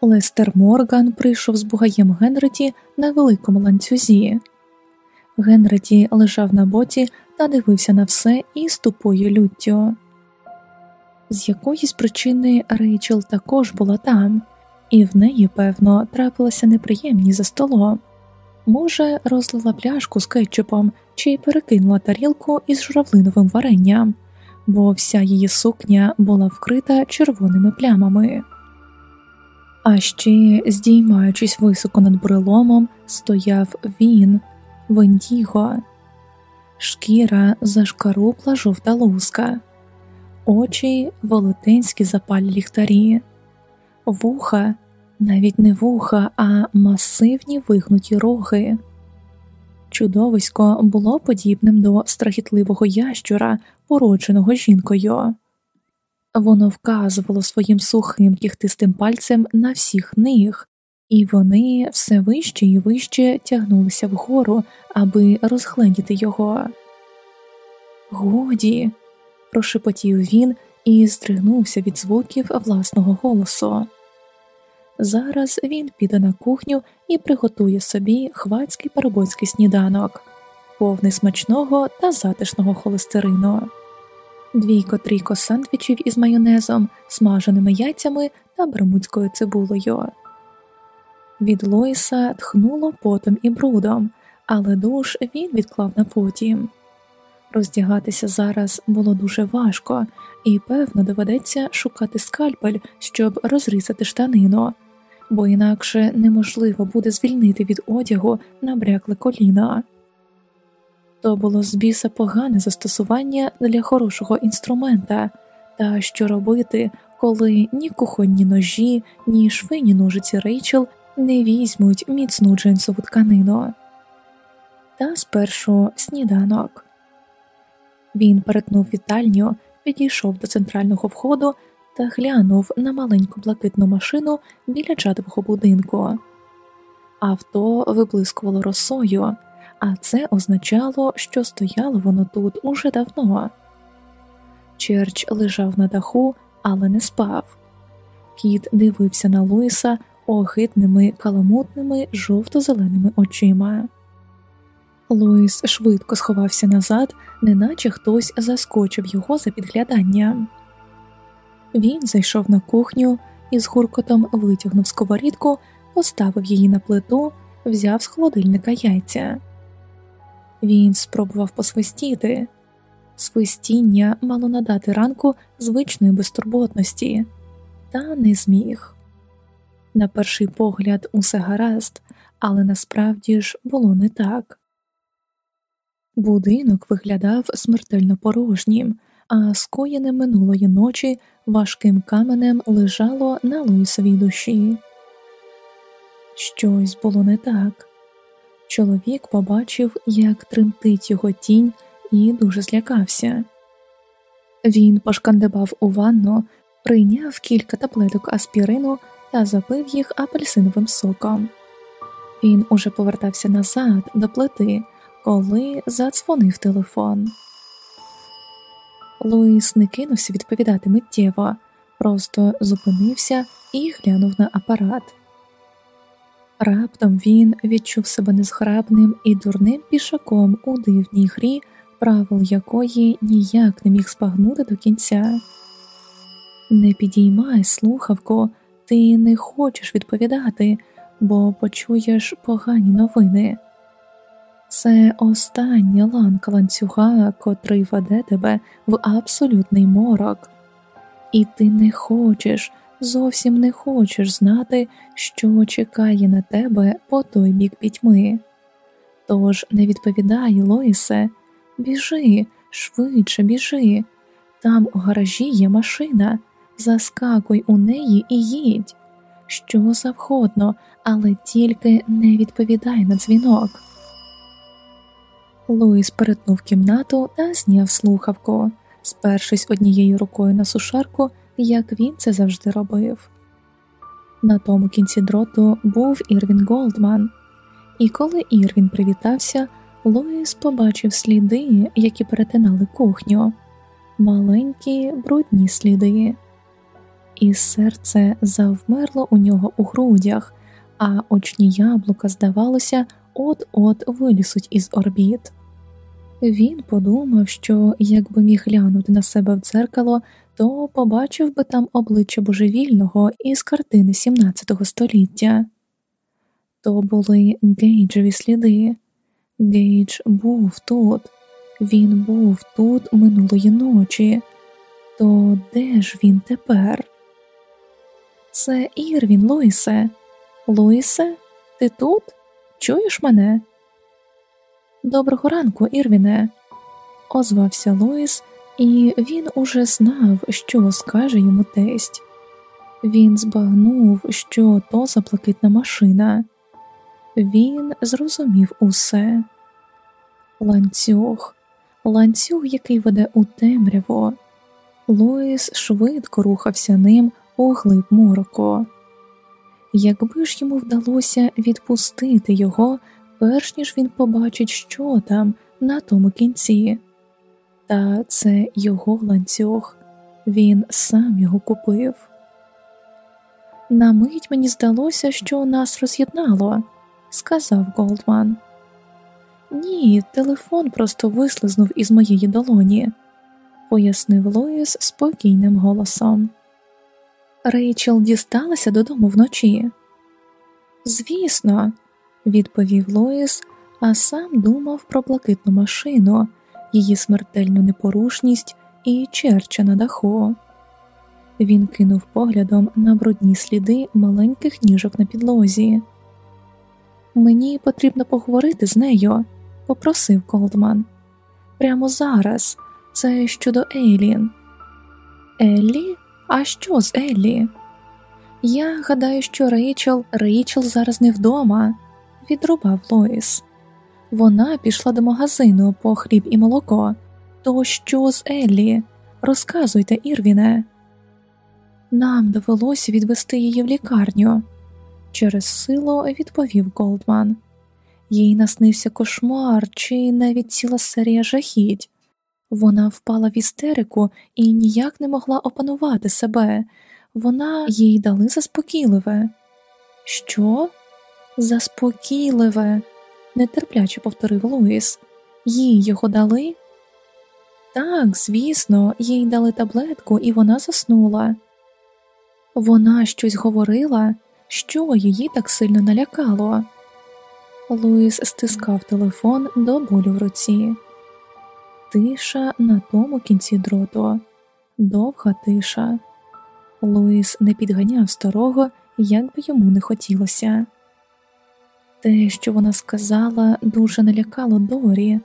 Лестер Морган прийшов з бугаєм Генреті на великому ланцюзі. Генреті лежав на боті та дивився на все із тупою люттю. З якоїсь причини Рейчел також була там, і в неї, певно, трапилися неприємні за столом. Може, розлила пляшку з кетчупом чи перекинула тарілку із журавлиновим варенням, бо вся її сукня була вкрита червоними плямами. А ще, здіймаючись високо над бреломом, стояв він, Вендіго, шкіра зашкарупла жовта луска очі велетенські запалі ліхтарі, вуха, навіть не вуха, а масивні вигнуті роги. Чудовисько було подібним до страхітливого ящура, породженого жінкою. Воно вказувало своїм сухим кіхтистим пальцем на всіх них, і вони все вище і вище тягнулися вгору, аби розгледіти його. Годі, прошепотів він і здригнувся від звуків власного голосу. Зараз він піде на кухню і приготує собі хвацький парубоцький сніданок, повний смачного та затишного холестерину, двійко трійко сандвічів із майонезом, смаженими яйцями та бермудською цибулею. Від Лоїса тхнуло потом і брудом, але душ він відклав на потім. Роздягатися зараз було дуже важко, і, певно, доведеться шукати скальпель, щоб розрізати штанину, бо інакше неможливо буде звільнити від одягу набрякле коліна. То було з біса погане застосування для хорошого інструмента, та що робити, коли ні кухонні ножі, ні швейні ножиці Рейчел не візьмуть міцну джинсову тканину. Та спершу сніданок. Він перетнув вітальню, підійшов до центрального входу та глянув на маленьку блакитну машину біля чадового будинку. Авто виблискувало росою, а це означало, що стояло воно тут уже давно. Черч лежав на даху, але не спав. Кіт дивився на Луїса огидними каламутними жовто-зеленими очима. Луїс швидко сховався назад, неначе хтось заскочив його за підглядання. Він зайшов на кухню і з гуркотом витягнув сковорідку поставив її на плиту, взяв з холодильника яйця. Він спробував посвистіти. Свистіння мало надати ранку звичної безтурботності, та не зміг. На перший погляд, усе гаразд, але насправді ж було не так. Будинок виглядав смертельно порожнім, а скоєне минулої ночі важким каменем лежало на Луїсовій душі. Щось було не так. Чоловік побачив, як тремтить його тінь, і дуже злякався. Він пошкандибав у ванну, прийняв кілька таблеток аспірину та запив їх апельсиновим соком. Він уже повертався назад до плити, коли задзвонив телефон. Луїс не кинувся відповідати миттєво, просто зупинився і глянув на апарат. Раптом він відчув себе незграбним і дурним пішаком у дивній грі, правил якої ніяк не міг спагнути до кінця. Не підіймай слухавку, ти не хочеш відповідати, бо почуєш погані новини. Це остання ланка ланцюга, котрий веде тебе в абсолютний морок, і ти не хочеш, зовсім не хочеш знати, що чекає на тебе по той бік пітьми. Тож не відповідай, Лоїсе, біжи, швидше біжи, там у гаражі є машина, заскакуй у неї і їдь, що завгодно, але тільки не відповідай на дзвінок. Луїс перетнув кімнату та зняв слухавку, спершись однією рукою на сушарку, як він це завжди робив. На тому кінці дроту був Ірвін Голдман, і коли Ірвін привітався, Луїс побачив сліди, які перетинали кухню, маленькі брудні сліди, і серце завмерло у нього у грудях, а очні яблука, здавалося, от-от вилісуть із орбіт. Він подумав, що якби міг глянути на себе в дзеркало, то побачив би там обличчя божевільного із картини XVII століття. То були Гейджеві сліди. Гейдж був тут, він був тут минулої ночі. То де ж він тепер? Це Ірвін, Луїсе. Луїсе, ти тут? Чуєш мене? Доброго ранку, Ірвіне, озвався Луїс, і він уже знав, що скаже йому тесть. Він збагнув, що то за блакитна машина. Він зрозумів усе. Ланцюг, ланцюг, який веде у темряву. Луїс швидко рухався ним у глиб мороку. Якби ж йому вдалося відпустити його, перш ніж він побачить, що там на тому кінці. Та це його ланцюг, він сам його купив. На мить мені здалося, що нас роз'єднало, сказав Голдман. Ні, телефон просто вислизнув із моєї долоні, пояснив Лоїс спокійним голосом. Рейчел дісталася додому вночі. Звісно, відповів Лоїс, а сам думав про блакитну машину, її смертельну непорушність і черча на даху. Він кинув поглядом на брудні сліди маленьких ніжок на підлозі. Мені потрібно поговорити з нею, попросив Ґолдман. Прямо зараз, це щодо Ейлін. Еллі? А що з Еллі? Я гадаю, що Рейчел Рейчел зараз не вдома, відрубав Луїс. Вона пішла до магазину по хліб і молоко. То що з Еллі? Розказуйте, Ірвіне. Нам довелося відвести її в лікарню. Через силу відповів Голдман. Їй наснився кошмар чи навіть ціла серія жахіть. Вона впала в істерику і ніяк не могла опанувати себе. Вона їй дали заспокійливе. Що? Заспокійливе, нетерпляче повторив Луїс. Їй його дали? Так, звісно, їй дали таблетку, і вона заснула. Вона щось говорила, що її так сильно налякало. Луїс стискав телефон до болю в руці. Тиша на тому кінці дроту, довга тиша. Луїс не підганяв старого, як би йому не хотілося. Те, що вона сказала, дуже налякало Дорі,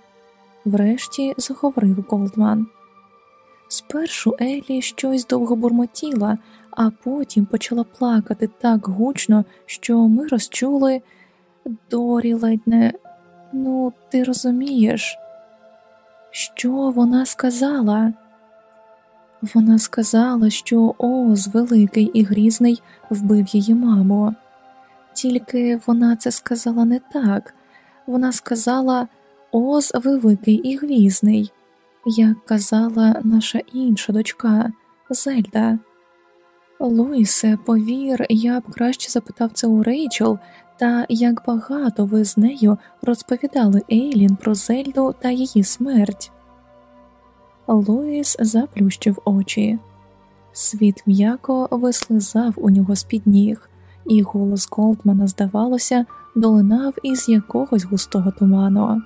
врешті заговорив Голдман. Спершу Елі щось довго бурмотіла, а потім почала плакати так гучно, що ми розчули Дорі ледь не, ну, ти розумієш, що вона сказала? Вона сказала, що Оз великий і грізний вбив її маму, тільки вона це сказала не так. Вона сказала Оз великий і грізний, як казала наша інша дочка Зельда. Луїсе, повір, я б краще запитав це у Рейчел, та як багато ви з нею розповідали Ейлін про Зельду та її смерть. Луїс заплющив очі. Світ м'яко вислизав у нього з під ніг, і голос Голдмана, здавалося, долинав із якогось густого туману.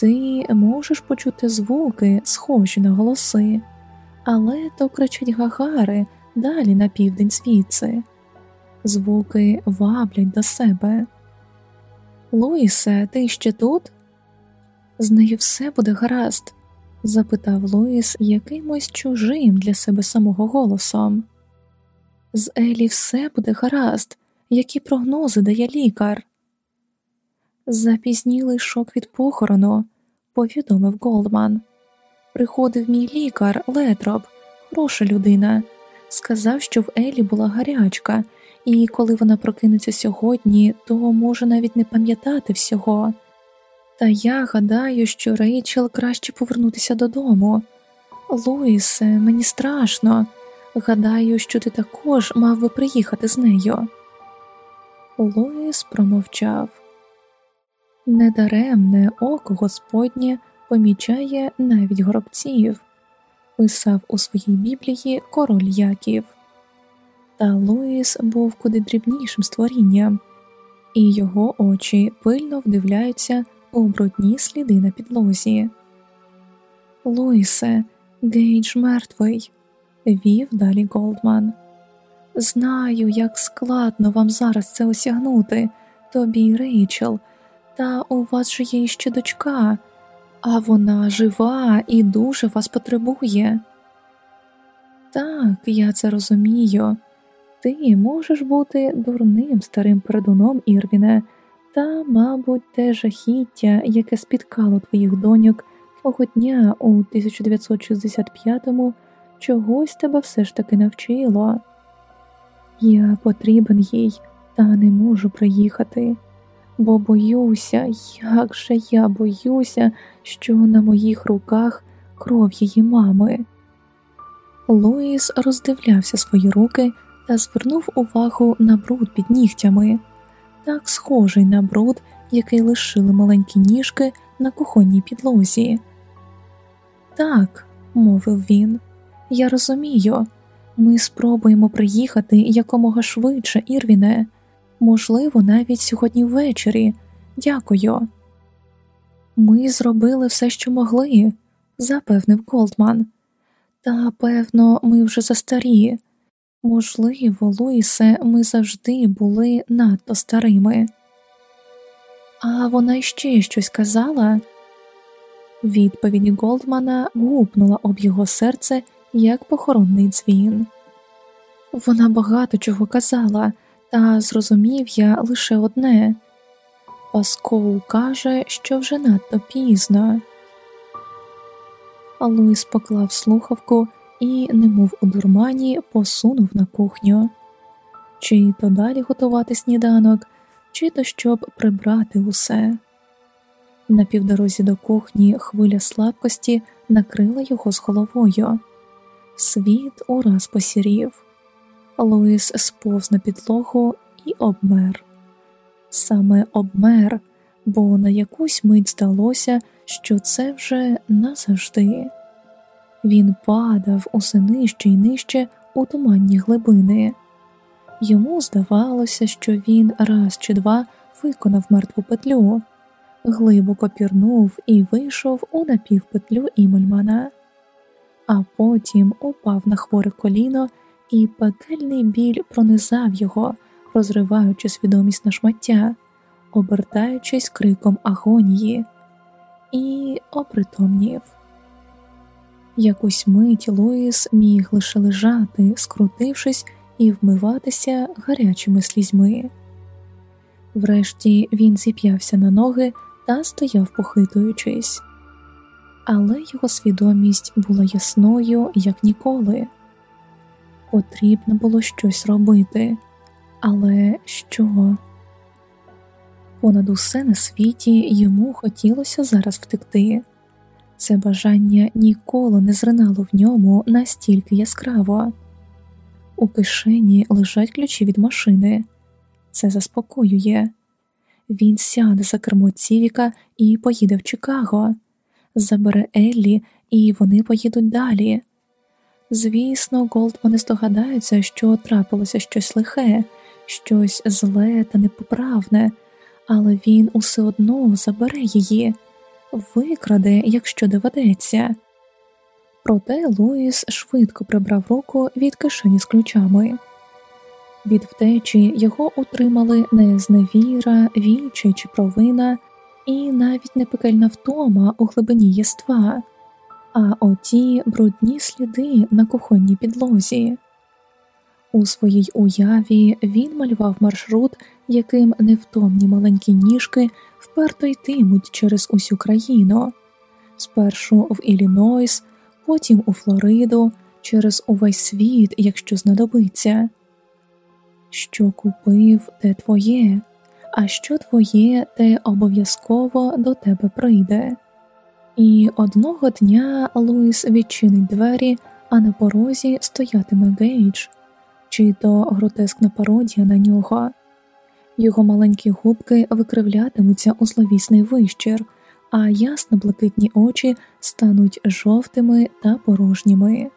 Ти можеш почути звуки, схожі на голоси, але то кричать гагари далі на південь звідси. Звуки ваблять до себе. Луїсе, ти ще тут? З нею все буде гаразд запитав Луїс якимось чужим для себе самого голосом. З Елі все буде гаразд, які прогнози дає лікар. Запізнілий шок від похорону, повідомив Голдман. Приходив мій лікар, Летроп, хороша людина, сказав, що в Елі була гарячка, і коли вона прокинеться сьогодні, то може навіть не пам'ятати всього. Та я гадаю, що Рейчел краще повернутися додому. Луїсе, мені страшно. Гадаю, що ти також мав би приїхати з нею. Луїс промовчав. Недаремне око Господнє помічає навіть гробців, писав у своїй біблії король Яків. Та Луїс був куди дрібнішим створінням, і його очі пильно вдивляються у брудні сліди на підлозі. Луїсе, Гейдж мертвий, вів далі Голдман. Знаю, як складно вам зараз це осягнути, тобі Рейчел, та у вас же є ще дочка, а вона жива і дуже вас потребує. Так, я це розумію. Ти можеш бути дурним старим передуном Ірвіне. Та, мабуть, те жахіття, яке спіткало твоїх доньок того дня у 1965-му, чогось тебе все ж таки навчило. Я потрібен їй, та не можу приїхати, бо боюся, як же я боюся, що на моїх руках кров її мами. Луїс роздивлявся свої руки та звернув увагу на бруд під нігтями так схожий на бруд, який лишили маленькі ніжки на кухонній підлозі. Так, мовив він, я розумію, ми спробуємо приїхати якомога швидше, Ірвіне, можливо, навіть сьогодні ввечері. Дякую. Ми зробили все, що могли, запевнив Голдман. Та, певно, ми вже застарі. Можливо, Луїсе, ми завжди були надто старими. А вона ще щось казала. Відповідь Голдмана гупнула об його серце як похоронний дзвін. Вона багато чого казала, та зрозумів я лише одне Паскоу каже, що вже надто пізно. Луїс поклав слухавку і, немов у дурмані, посунув на кухню, чи то далі готувати сніданок, чи то щоб прибрати усе. На півдорозі до кухні хвиля слабкості накрила його з головою. Світ ураз посірів. Луїс сповз на підлогу і обмер. Саме обмер, бо на якусь мить здалося, що це вже назавжди. Він падав усе нижче й нижче у туманні глибини. Йому здавалося, що він раз чи два виконав мертву петлю, глибоко пірнув і вийшов у напівпетлю Імельмана, а потім упав на хворе коліно, і пекельний біль пронизав його, розриваючи свідомість на шмаття, обертаючись криком агонії, і опритомнів. Якусь мить Луїс міг лише лежати, скрутившись і вмиватися гарячими слізьми. Врешті він зіп'явся на ноги та стояв, похитуючись, але його свідомість була ясною, як ніколи. Потрібно було щось робити, але що? Понад усе на світі йому хотілося зараз втекти. Це бажання ніколи не зринало в ньому настільки яскраво. У кишені лежать ключі від машини, це заспокоює. Він сяде за кермо Цівіка і поїде в Чикаго, забере Еллі, і вони поїдуть далі. Звісно, Голдмани здогадаються, що трапилося щось лихе, щось зле та непоправне, але він усе одно забере її, викраде, якщо доведеться. Проте Луїс швидко прибрав руку від кишені з ключами. Від втечі його утримали не зневіра, вічі чи провина, і навіть не пекельна втома у глибині єства, а оті брудні сліди на кухонній підлозі. У своїй уяві він малював маршрут, яким невтомні маленькі ніжки вперто йтимуть через усю країну, спершу в Іллінойс, потім у Флориду, через увесь світ, якщо знадобиться. Що купив, те твоє, а що твоє, те обов'язково до тебе прийде. І одного дня Луїс відчинить двері, а на порозі стоятиме Гейдж, чи то гротескна пародія на нього. Його маленькі губки викривлятимуться у зловісний вищір, а ясно блакитні очі стануть жовтими та порожніми.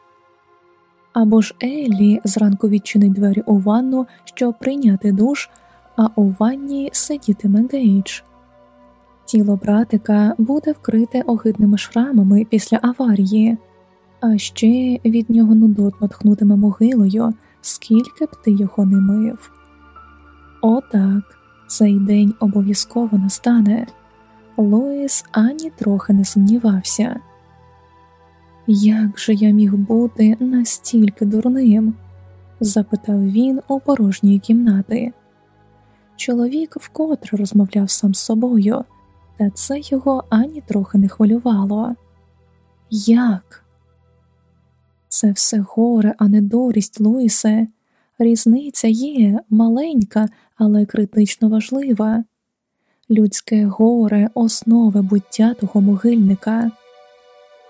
Або ж Еллі зранку відчинить двері у ванну, щоб прийняти душ, а у ванні сидітиме Гейдж. Тіло братика буде вкрите огидними шрамами після аварії, а ще від нього нудотно тхнутиме могилою, скільки б ти його не мив. Отак, цей день обов'язково настане. Луїс ані трохи не сумнівався. Як же я міг бути настільки дурним? запитав він у порожньої кімнати. Чоловік вкотре розмовляв сам з собою, та це його ані трохи не хвилювало. Як? Це все горе, а не дурість, Луїсе. Різниця є маленька, але критично важлива. Людське горе основи буття того могильника.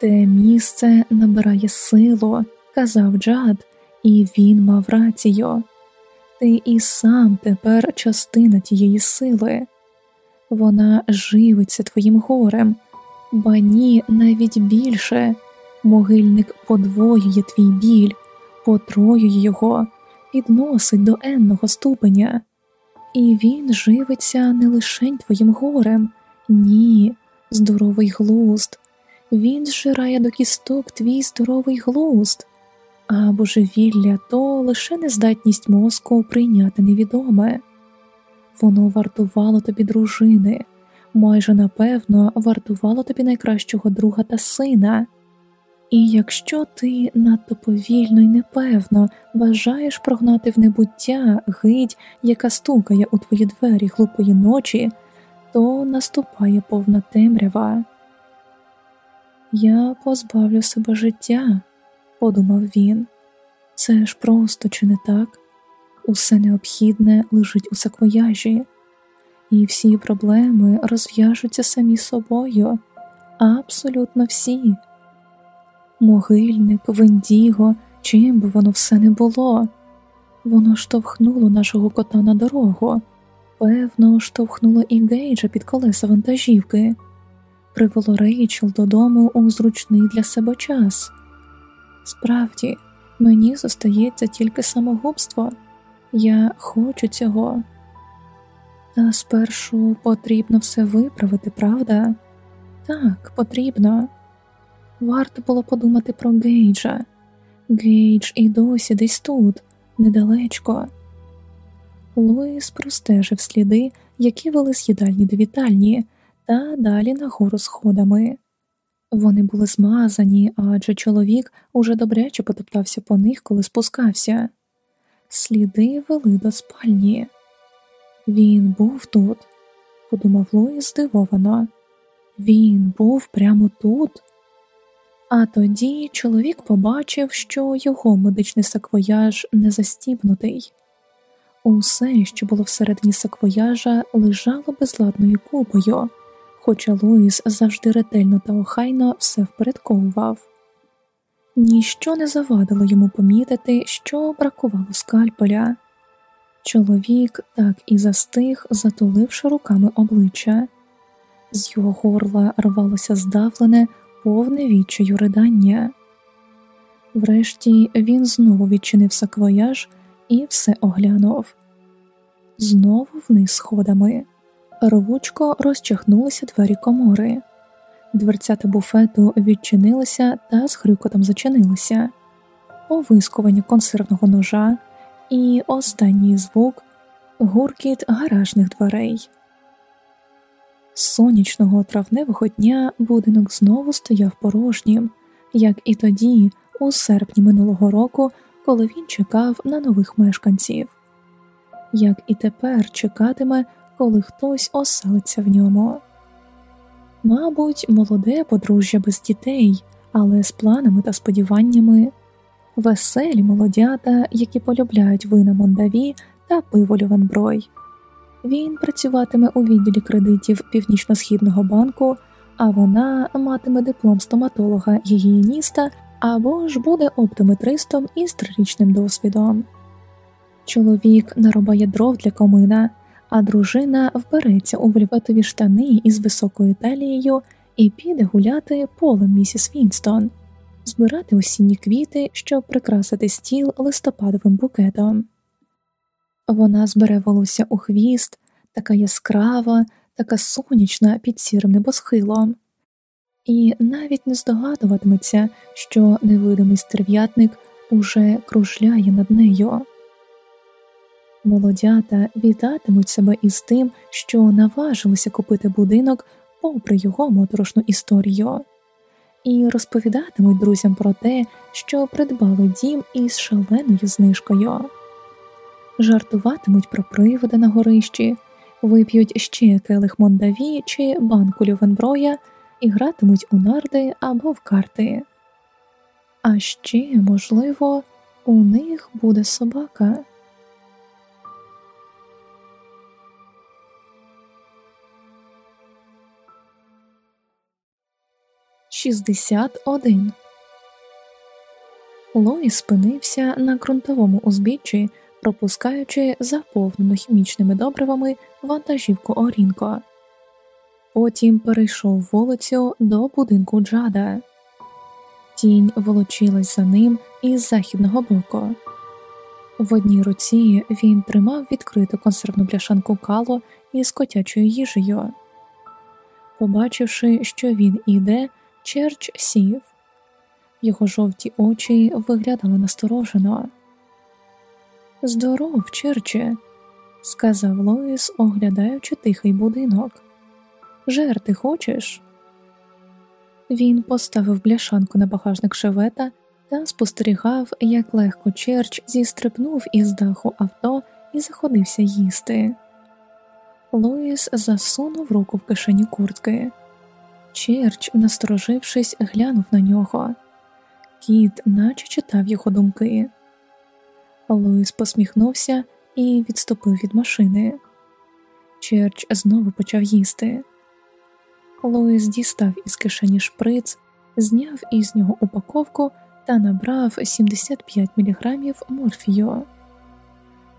Те місце набирає силу, казав Джад, і він мав рацію. Ти і сам тепер частина тієї сили, вона живиться твоїм горем, ба ні, навіть більше. Могильник подвоює твій біль, потроює його, підносить до енного ступеня, і він живиться не лише твоїм горем, ні, здоровий глузд. Він зжирає до кісток твій здоровий глузд, а божевілля то лише нездатність мозку прийняти невідоме. Воно вартувало тобі дружини, майже напевно вартувало тобі найкращого друга та сина. І якщо ти надто повільно і непевно бажаєш прогнати в небуття гидь, яка стукає у твої двері глупої ночі, то наступає повна темрява. Я позбавлю себе життя, подумав він. Це ж просто чи не так? Усе необхідне лежить у саквояжі, і всі проблеми розв'яжуться самі собою, абсолютно всі. Могильник, Вендіго, чим би воно все не було, воно штовхнуло нашого кота на дорогу, певно, штовхнуло і Гейджа під колеса вантажівки привело Рейчел додому у зручний для себе час. Справді, мені зостається тільки самогубство, Я хочу цього. Та спершу потрібно все виправити, правда? Так, потрібно. Варто було подумати про Гейджа. Гейдж і досі десь тут, недалечко. Луїс простежив сліди, які вели з їдальні до вітальні, та далі нагору сходами. Вони були змазані, адже чоловік уже добряче потоптався по них, коли спускався. Сліди вели до спальні. Він був тут, подумав Луїс здивовано. Він був прямо тут. А тоді чоловік побачив, що його медичний саквояж не застібнутий. Усе, що було всередині саквояжа, лежало безладною купою, хоча Луїс завжди ретельно та охайно все впорядковував. Ніщо не завадило йому помітити, що бракувало скальпеля. Чоловік так і застиг, затуливши руками обличчя. З його горла рвалося здавлене, повне відчаю ридання. Врешті він знову відчинив саквояж і все оглянув. Знову вниз сходами. Рвучко розчахнулися двері комори. Дверцята буфету відчинилися та з грюкотом зачинилися, овискування консервного ножа і останній звук гуркіт гаражних дверей. Сонячного травневого дня будинок знову стояв порожнім, як і тоді, у серпні минулого року, коли він чекав на нових мешканців, як і тепер чекатиме, коли хтось оселиться в ньому. Мабуть, молоде подружжя без дітей, але з планами та сподіваннями, веселі молодята, які полюбляють вина Мондаві та пиво Льовенброй. Він працюватиме у відділі кредитів Північно-Східного банку, а вона матиме диплом стоматолога гігієніста або ж буде оптометристом із трирічним досвідом. Чоловік нарубає дров для комина, а дружина вбереться у вельветові штани із високою талією і піде гуляти полем місіс Вінстон, збирати осінні квіти, щоб прикрасити стіл листопадовим букетом. Вона збере волосся у хвіст, така яскрава, така сонячна під сірим небосхилом, і навіть не здогадуватиметься, що невидимий стерв'ятник уже кружляє над нею. Молодята вітатимуть себе із тим, що наважилися купити будинок попри його моторошну історію, і розповідатимуть друзям про те, що придбали дім із шаленою знижкою жартуватимуть про приводи на горищі, вип'ють ще келих мондаві чи банку лювенброя і гратимуть у нарди або в карти. А ще, можливо, у них буде собака. Шістдесят один Лой спинився на ґрунтовому узбіччі пропускаючи заповнену хімічними добривами вантажівку Орінко. Потім перейшов вулицю до будинку Джада. Тінь волочилась за ним із західного боку. В одній руці він тримав відкриту консервну пляшанку кало із котячою їжею. Побачивши, що він іде, черч сів. Його жовті очі виглядали насторожено. Здоров, черче, сказав Лоїс, оглядаючи тихий будинок. Жерти хочеш? Він поставив бляшанку на багажник шевета та спостерігав, як легко черч зістрибнув із даху авто і заходився їсти. Лоїс засунув руку в кишені куртки. Черч, насторожившись, глянув на нього. Кіт наче читав його думки. Луїс посміхнувся і відступив від машини. Черч знову почав їсти. Луїс дістав із кишені шприц, зняв із нього упаковку та набрав 75 мг морфію.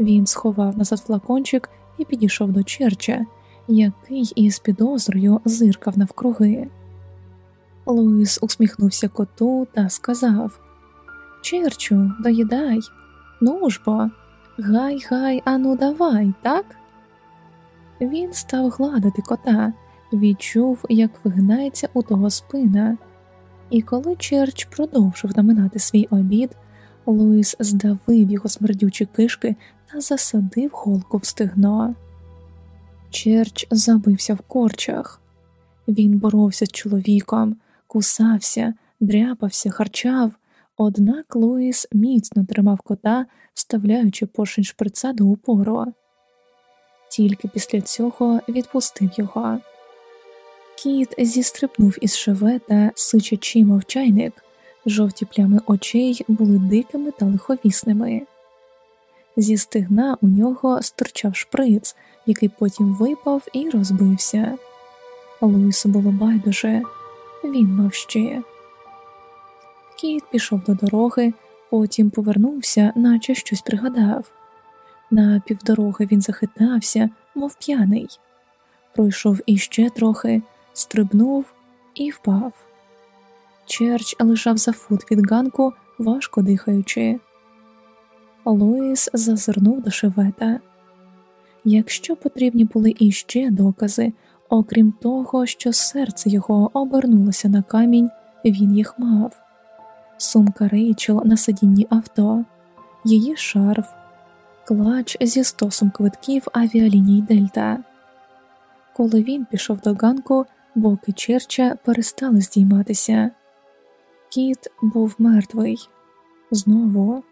Він сховав назад флакончик і підійшов до черча, який із підозрою зиркав навкруги. Луїс усміхнувся коту та сказав Черчу, доїдай. Ну ж бо, Гай, гай, ану, давай, так? Він став гладити кота, відчув, як вигинається у того спина, і коли Черч продовжив наминати свій обід, Луїс здавив його смердючі кишки та засадив голку в стегно. Черч забився в корчах. Він боровся з чоловіком, кусався, дряпався, харчав, однак Луїс міцно тримав кота, вставляючи поршень шприца до упору. Тільки після цього відпустив його. Кіт зістрипнув із шевета, сичачи мов чайник, жовті плями очей були дикими та лиховісними. Зі стигна у нього стирчав шприц, який потім випав і розбився. Луїсу було байдуже, він мав ще. Кіт пішов до дороги, потім повернувся, наче щось пригадав. На півдороги він захитався, мов п'яний, пройшов іще трохи, стрибнув і впав. Черч лежав за фут від ганку, важко дихаючи. Луїс зазирнув до шевета. Якщо потрібні були іще докази, окрім того, що серце його обернулося на камінь, він їх мав. Сумка Рейчел на сидінні авто, її шарф, клач зі стосом квитків авіаліній «Дельта». Коли він пішов до ганку, боки Черча перестали здійматися. Кіт був мертвий. Знову.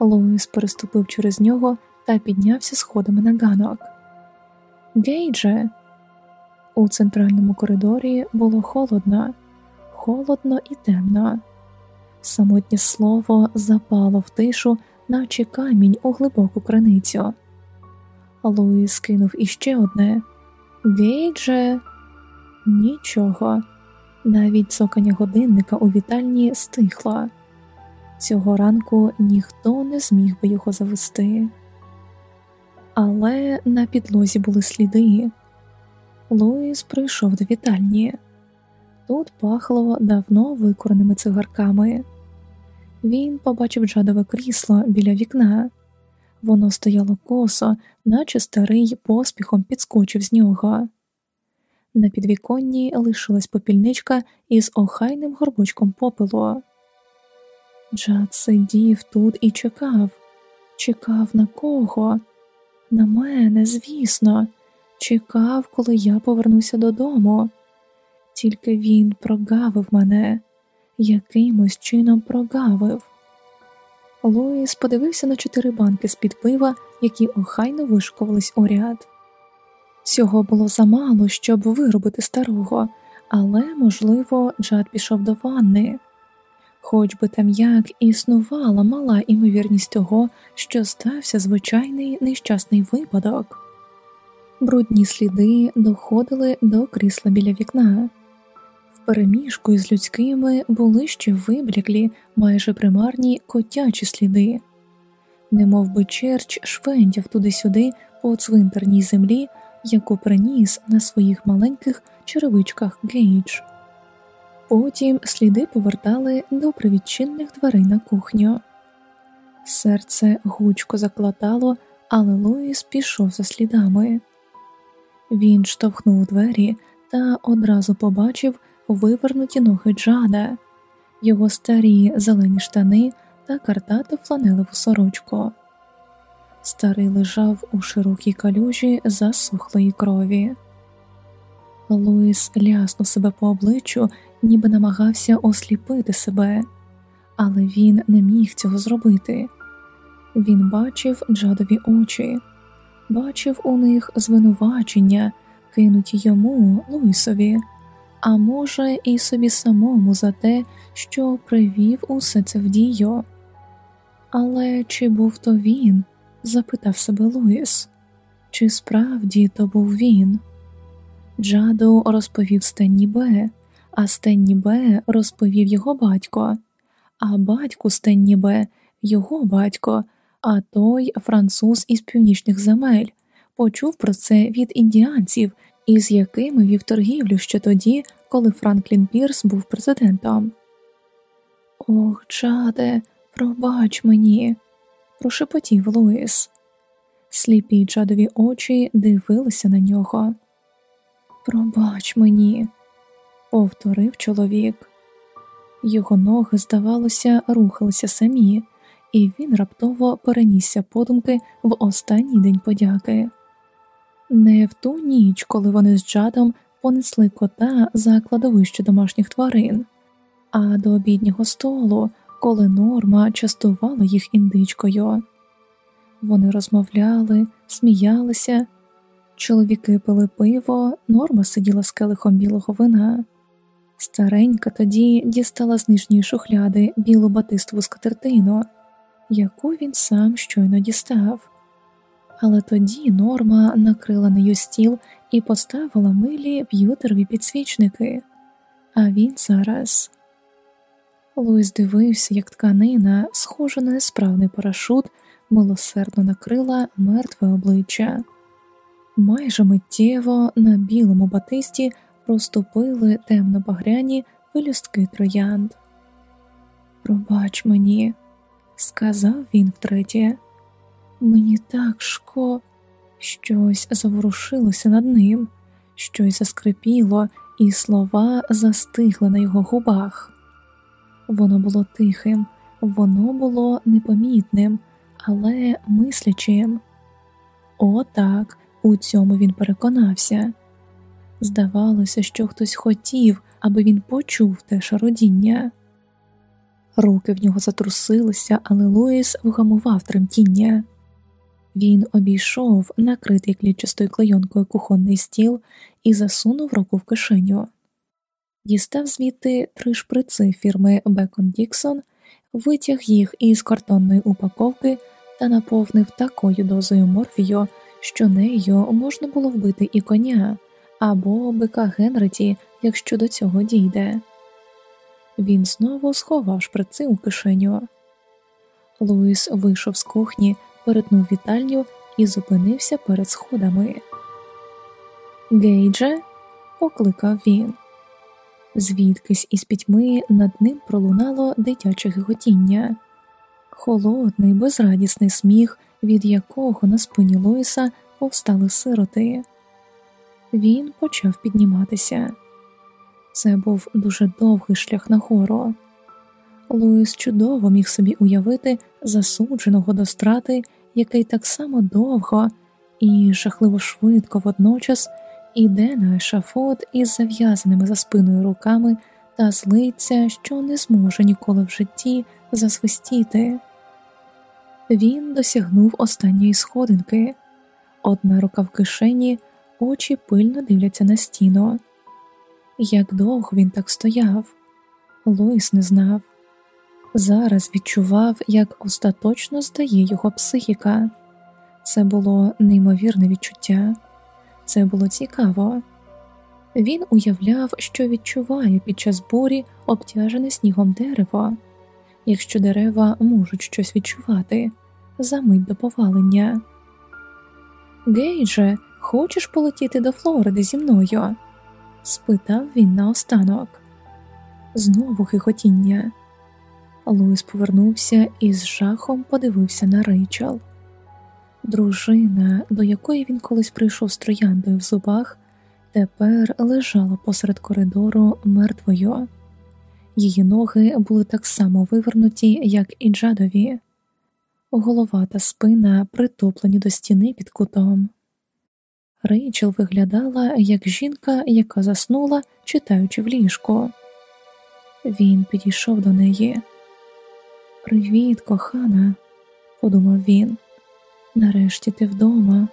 Луїс переступив через нього та піднявся сходами на ганок. Гейдже. У центральному коридорі було холодно, холодно і темно. Самотнє слово запало в тишу, наче камінь у глибоку криницю. Луїс кинув іще одне Гейдже, нічого, навіть цокання годинника у вітальні стихло. Цього ранку ніхто не зміг би його завести. Але на підлозі були сліди. Луїс прийшов до вітальні. Тут пахло давно викореними цигарками. Він побачив джадове крісло біля вікна. Воно стояло косо, наче старий поспіхом підскочив з нього. На підвіконні лишилась попільничка із охайним горбочком попелу. Джад сидів тут і чекав, чекав на кого? На мене, звісно, чекав, коли я повернуся додому. Тільки він прогавив мене, якимось чином прогавив. Луїс подивився на чотири банки з під пива, які охайно вишукувались у ряд. Цього було замало, щоб виробити старого, але, можливо, Джад пішов до ванни. Хоч би там як існувала мала імовірність того, що стався звичайний нещасний випадок. Брудні сліди доходили до крісла біля вікна. В переміжку із людськими були ще вибляклі, майже примарні котячі сліди, Немов би черч швендяв туди-сюди по цвинтарній землі, яку приніс на своїх маленьких черевичках Гейдж. Потім сліди повертали до привідчинних дверей на кухню. Серце гучко заклатало, але Луїс пішов за слідами. Він штовхнув двері та одразу побачив вивернуті ноги Джада, його старі зелені штани та картату фланелеву сорочку. Старий лежав у широкій калюжі засохлої крові. Луїс ляснув себе по обличчю, ніби намагався осліпити себе, але він не міг цього зробити. Він бачив джадові очі, бачив у них звинувачення, кинуті йому, Луїсові, а може, і собі самому за те, що привів усе це в дію. Але чи був то він? запитав себе Луїс, чи справді то був він? Джаду розповів Стенні Б, а Стенні Б розповів його батько, а батьку Стенні Б його батько, а той француз із північних земель, почув про це від індіанців, із якими вів торгівлю ще тоді, коли Франклін Пірс був президентом. Ох, Джаде, пробач мені, прошепотів Луїс. Сліпі чадові очі дивилися на нього. Пробач мені, повторив чоловік. Його ноги, здавалося, рухалися самі, і він раптово перенісся подумки в останній день подяки. Не в ту ніч, коли вони з Джадом понесли кота за кладовище домашніх тварин, а до обіднього столу, коли норма частувала їх індичкою. Вони розмовляли, сміялися, чоловіки пили пиво, норма сиділа з келихом білого вина. Старенька тоді дістала з нижньої шухляди білу батистову скатертину, яку він сам щойно дістав. Але тоді норма накрила нею стіл і поставила милі б'ютерові підсвічники, а він зараз. Луїс дивився, як тканина, схожа на несправний парашут, милосердно накрила мертве обличчя. Майже миттєво на білому батисті проступили темно-багряні пелюстки троянд. Пробач мені, сказав він втретє, мені так шко, щось заворушилося над ним, щось заскрипіло, і слова застигли на його губах. Воно було тихим, воно було непомітним, але мислячим. О, так, у цьому він переконався. Здавалося, що хтось хотів, аби він почув те шародіння. Руки в нього затрусилися, але Луїс вгамував тремтіння. Він обійшов накритий клітчастою клейонкою кухонний стіл і засунув руку в кишеню. Дістав звідти три шприци фірми Бекон Діксон, витяг їх із картонної упаковки та наповнив такою дозою морфію, що нею можна було вбити і коня або бика Генреті, якщо до цього дійде. Він знову сховав шприци у кишеню. Луїс вийшов з кухні, перетнув вітальню і зупинився перед сходами. Гейдже, покликав він. Звідкись із пітьми над ним пролунало дитяче гиготіння, холодний, безрадісний сміх, від якого на спині Луїса повстали сироти. Він почав підніматися. Це був дуже довгий шлях нагору. Луїс чудово міг собі уявити засудженого до страти, який так само довго і жахливо швидко водночас іде на ешафот із зав'язаними за спиною руками та злиться, що не зможе ніколи в житті засвистіти. Він досягнув останньої сходинки, одна рука в кишені, очі пильно дивляться на стіну. Як довго він так стояв, Луїс не знав. Зараз відчував, як остаточно здає його психіка. Це було неймовірне відчуття, це було цікаво. Він уявляв, що відчуває під час бурі обтяжене снігом дерево, якщо дерева можуть щось відчувати за мить до повалення. Гейдже, хочеш полетіти до Флориди зі мною? спитав він наостанок. Знову хихотіння. Луїс повернувся і з жахом подивився на Рейчел. Дружина, до якої він колись прийшов з трояндою в зубах, тепер лежала посеред коридору мертвою. Її ноги були так само вивернуті, як і Джадові, голова та спина притуплені до стіни під кутом. Рейчел виглядала як жінка, яка заснула, читаючи в ліжку. Він підійшов до неї. Привіт, кохана, подумав він. Нарешті ти вдома.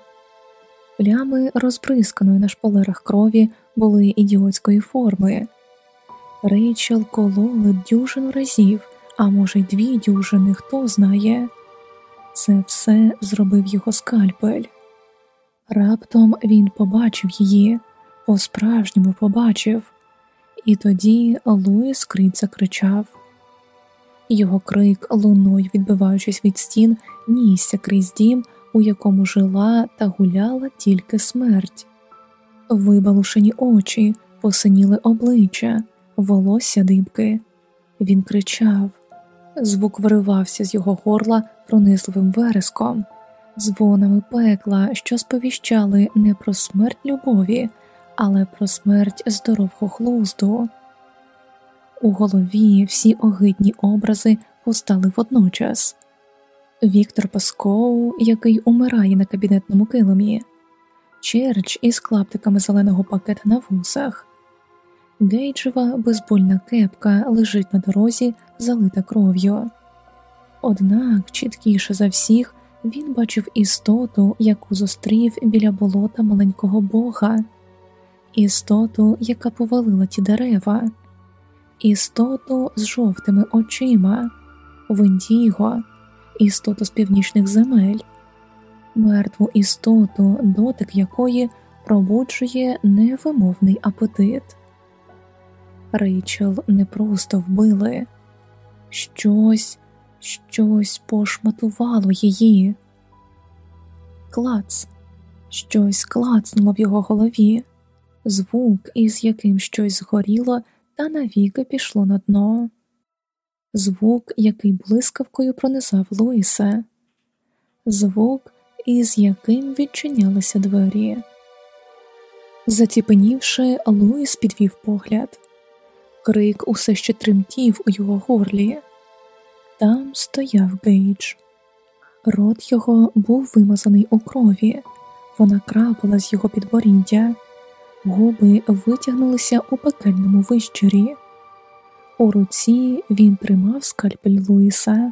Плями розбризканої на шпалерах крові були ідіотської форми. Рейчел кололи дюжину разів, а може, й дві дюжини, хто знає. Це все зробив його скальпель. Раптом він побачив її, по справжньому побачив, і тоді Луїс Кріт закричав. Його крик, луною відбиваючись від стін, нісся крізь дім, у якому жила та гуляла тільки смерть. Вибалушені очі, посиніли обличчя, волосся дибки. Він кричав, звук виривався з його горла пронизливим вереском, дзвонами пекла, що сповіщали не про смерть любові, але про смерть здорового хлузду. У голові всі огидні образи постали водночас. Віктор Паскоу, який умирає на кабінетному килимі, Черч із клаптиками зеленого пакета на вусах, Гейджева безбольна кепка лежить на дорозі, залита кров'ю. Однак, чіткіше за всіх, він бачив істоту, яку зустрів біля болота маленького бога, істоту, яка повалила ті дерева, істоту з жовтими очима, Вендіго, істоту з північних земель, мертву істоту, дотик якої пробуджує невимовний апетит. Рейчел не просто вбили, щось, щось пошматувало її. Клац, щось клацнуло в його голові, звук, із яким щось згоріло, та навіки пішло на дно, звук, який блискавкою пронизав Луїса, звук, із яким відчинялися двері. Заціпенівши, Луїс підвів погляд. Крик усе ще тремтів у його горлі. Там стояв Гейдж. Рот його був вимазаний у крові, вона крапала з його підборіддя, губи витягнулися у пекельному вищирі. У руці він тримав скальпель Луїса.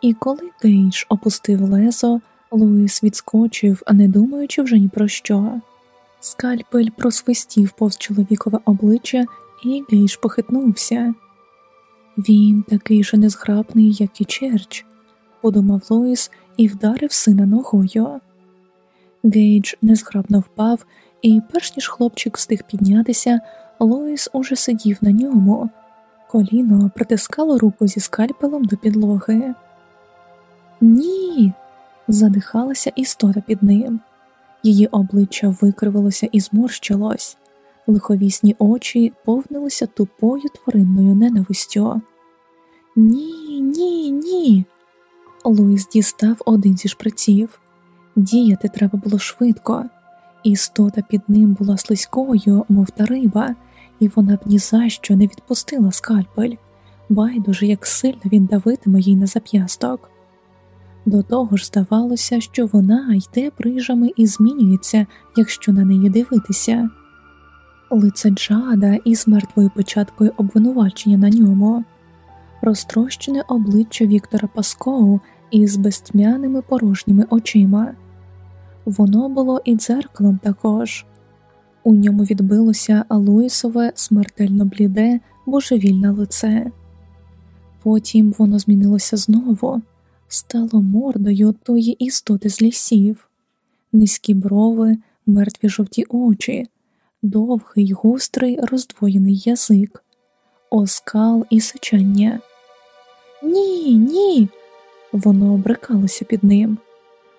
І коли Гейдж опустив лезо, Луїс відскочив, не думаючи вже ні про що. Скальпель просвистів повз чоловікове обличчя і Гейдж похитнувся. Він такий же незграбний, як і Черч, подумав Луїс і вдарив сина ногою. Гейдж незграбно впав, і, перш ніж хлопчик встиг піднятися, Луїс уже сидів на ньому. Коліно притискало руку зі скальпелем до підлоги. Ні. задихалася істота під ним. Її обличчя викривилося і зморщилось лиховісні очі повнилися тупою тваринною ненавистю. Ні, ні, ні. Луїс дістав один зі шприців. Діяти треба було швидко, істота під ним була слизькою, мов та риба, і вона б ні за що не відпустила скальпель, байдуже, як сильно він давитиме їй на зап'ясток. До того ж здавалося, що вона йде брижами і змінюється, якщо на неї дивитися лице Джада із мертвою печаткою обвинувачення на ньому, розтрощене обличчя Віктора Паскоу із безтьмяними порожніми очима. Воно було і дзеркалом також. У ньому відбилося Луїсове смертельно бліде, божевільне лице. Потім воно змінилося знову, стало мордою тої істоти з лісів, низькі брови, мертві жовті очі, довгий, гострий, роздвоєний язик, оскал і сичання. Ні, ні. Воно обрикалося під ним.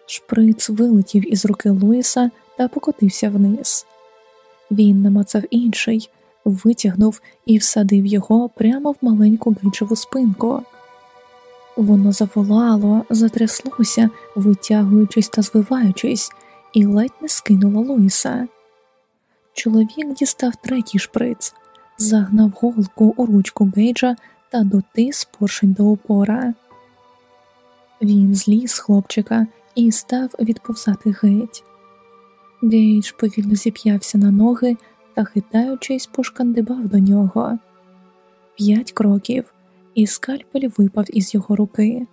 Шприц вилетів із руки Луїса та покотився вниз. Він намацав інший, витягнув і всадив його прямо в маленьку гиджеву спинку. Воно заволало, затряслося, витягуючись та звиваючись, і ледь не скинуло Луїса. Чоловік дістав третій шприц, загнав голку у ручку Гейджа та дотис поршень до опора. Він зліз хлопчика і став відповзати геть. Гейдж повільно зіп'явся на ноги та, хитаючись, пошкандибав до нього. П'ять кроків, і скальпель випав із його руки,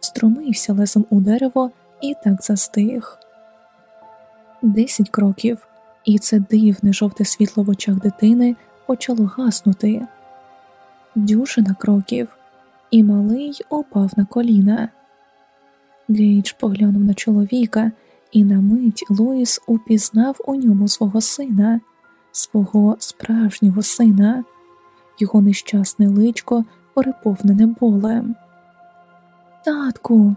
струмився лезом у дерево і так застиг. Десять кроків і це дивне жовте світло в очах дитини почало гаснути. Дюжина кроків, і малий упав на коліна. Гейдж поглянув на чоловіка, і на мить Луїс упізнав у ньому свого сина, свого справжнього сина, його нещасне личко переповнене болем. Татку.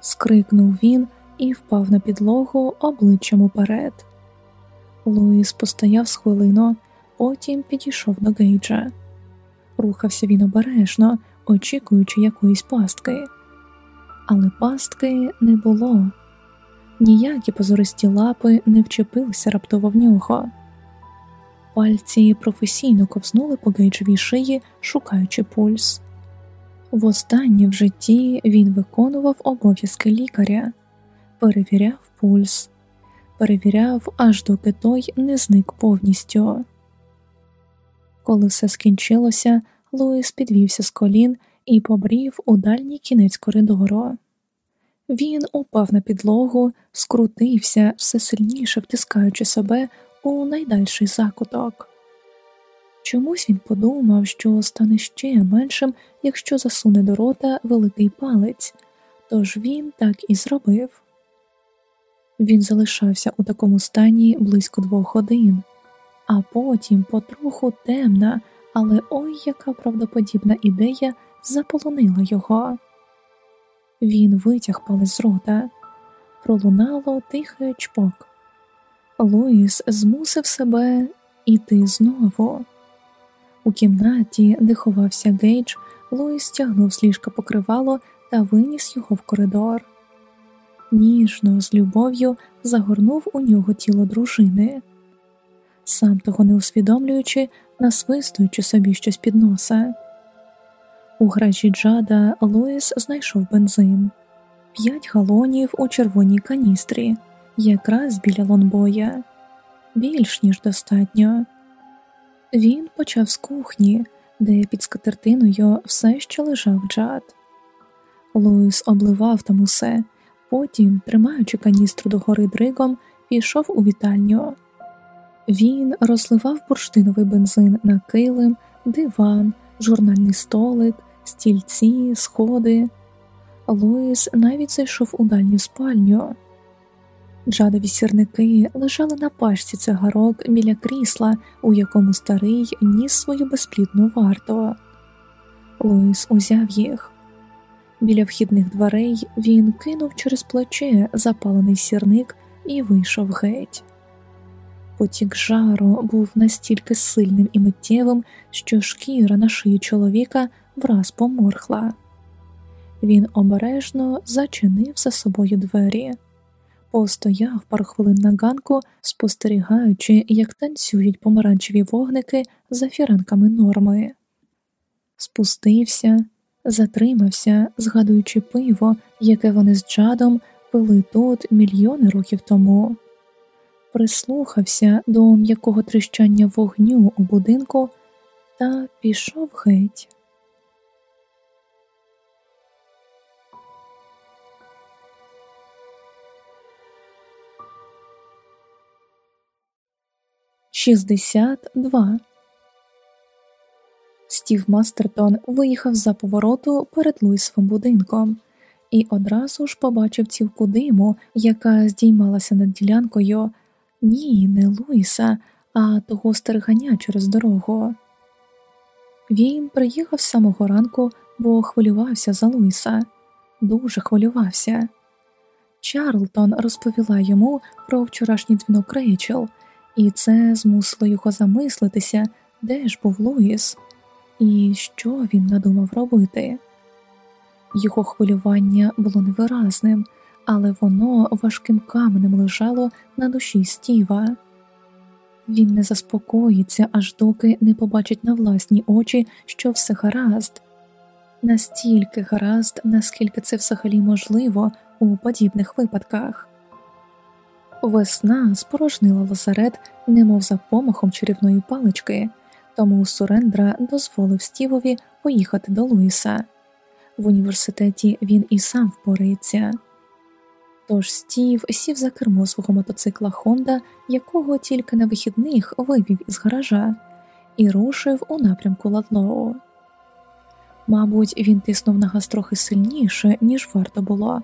скрикнув він і впав на підлогу обличчям уперед. Луїс постояв з хвилину, потім підійшов до Гейджа. Рухався він обережно, очікуючи якоїсь пастки. Але пастки не було. Ніякі позористі лапи не вчепилися раптово в нього. Пальці професійно ковзнули по гейджовій шиї, шукаючи пульс. Востаннє в житті він виконував обов'язки лікаря, перевіряв пульс, перевіряв, аж доки той не зник повністю. Коли все скінчилося, Луїс підвівся з колін і побрів у дальній кінець коридору. Він упав на підлогу, скрутився, все сильніше втискаючи себе у найдальший закуток. Чомусь він подумав, що стане ще меншим, якщо засуне до рота великий палець, тож він так і зробив. Він залишався у такому стані близько двох годин, а потім потроху темна, але ой, яка правдоподібна ідея заполонила його. Він витяг палець з рота, пролунало тихе чпок. Луїс змусив себе іти знову. У кімнаті, де ховався Гейдж, Луїс стягнув з ліжка покривало та виніс його в коридор. Ніжно, з любов'ю загорнув у нього тіло дружини, сам того не усвідомлюючи, насвистуючи собі щось під носа. У гаражі Джада Луїс знайшов бензин, п'ять галонів у червоній каністрі, якраз біля лонбоя, більш ніж достатньо. Він почав з кухні, де під скатертиною все ще лежав Джад. Луїс обливав там усе, потім, тримаючи каністру догори дригом, пішов у вітальню. Він розливав бурштиновий бензин на килим, диван, журнальний столик, стільці, сходи. Луїс навіть зайшов у дальню спальню. Джадові сірники лежали на пашці цигарок біля крісла, у якому старий ніс свою безплідну варту. Луїс узяв їх. Біля вхідних дверей він кинув через плече запалений сірник і вийшов геть. Потік жару був настільки сильним і миттєвим, що шкіра на шиї чоловіка враз поморхла. Він обережно зачинив за собою двері, постояв пару хвилин на ганку, спостерігаючи, як танцюють помаранчеві вогники за фіранками норми, спустився, затримався, згадуючи пиво, яке вони з Джадом пили тут мільйони років тому прислухався до м'якого тріщання вогню у будинку та пішов геть. Шістдесят два Стів Мастертон виїхав за повороту перед Луїсовим будинком і одразу ж побачив цівку диму, яка здіймалася над ділянкою, ні, не Луїса, а того стерганя через дорогу. Він приїхав з самого ранку, бо хвилювався за Луїса, дуже хвилювався. Чарлтон розповіла йому про вчорашній дзвінок Рейчел, і це змусило його замислитися, де ж був Луїс, і що він надумав робити. Його хвилювання було невиразним але воно важким каменем лежало на душі Стіва. Він не заспокоїться, аж доки не побачить на власні очі, що все гаразд, настільки гаразд, наскільки це взагалі можливо у подібних випадках. Весна спорожнила лазарет, немов за помахом чарівної палички, тому Сурендра дозволив Стівові поїхати до Луїса. В університеті він і сам впорається. Тож Стів сів за кермо свого мотоцикла Хонда, якого тільки на вихідних вивів із гаража, і рушив у напрямку Ладлоу. Мабуть, він тиснув на газ трохи сильніше, ніж варто було,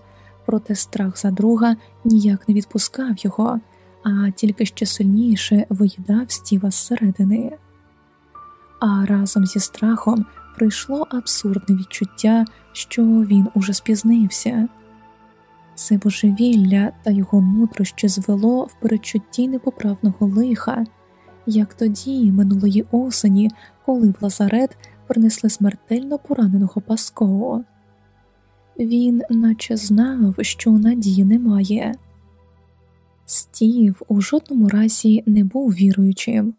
проте страх за друга ніяк не відпускав його, а тільки ще сильніше виїдав Стіва зсередини. А разом зі страхом прийшло абсурдне відчуття, що він уже спізнився. Це божевілля та його нутрощі звело в передчутті непоправного лиха, як тоді, минулої осені, коли в лазарет принесли смертельно пораненого Пасково. Він наче знав, що надії немає. Стів у жодному разі не був віруючим.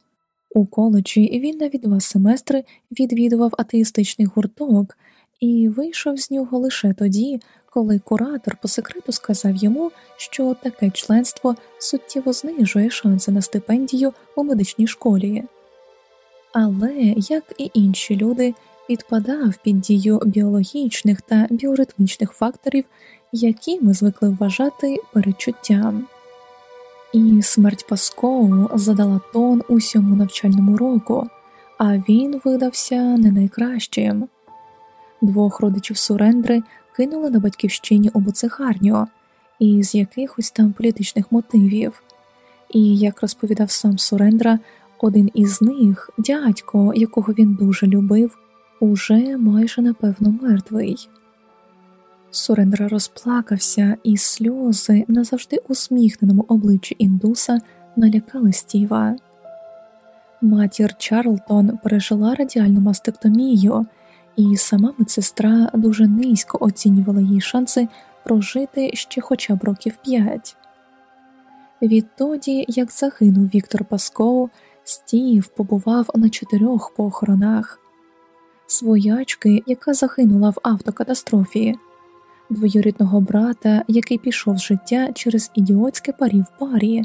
У коледжі він навіть два семестри відвідував атеїстичний гурток і вийшов з нього лише тоді, коли куратор по секрету сказав йому, що таке членство суттєво знижує шанси на стипендію у медичній школі. Але, як і інші люди, підпадав під дію біологічних та біоритмічних факторів, які ми звикли вважати перечуттям. І смерть Паскоу задала тон усьому навчальному року, а він видався не найкращим. Двох родичів Сурендри кинули на батьківщині у буцехарню із якихось там політичних мотивів, і, як розповідав сам Сурендра, один із них, дядько, якого він дуже любив, уже майже напевно мертвий. Сурендра розплакався, і сльози на завжди усміхненому обличчі індуса налякали Стіва. Матір Чарлтон пережила радіальну мастектомію, і сама медсестра дуже низько оцінювала їй шанси прожити ще хоча б років п'ять. Відтоді, як загинув Віктор Пасков, Стів побував на чотирьох похоронах своячки, яка загинула в автокатастрофі, двоюрідного брата, який пішов з життя через ідіотське парі в парі.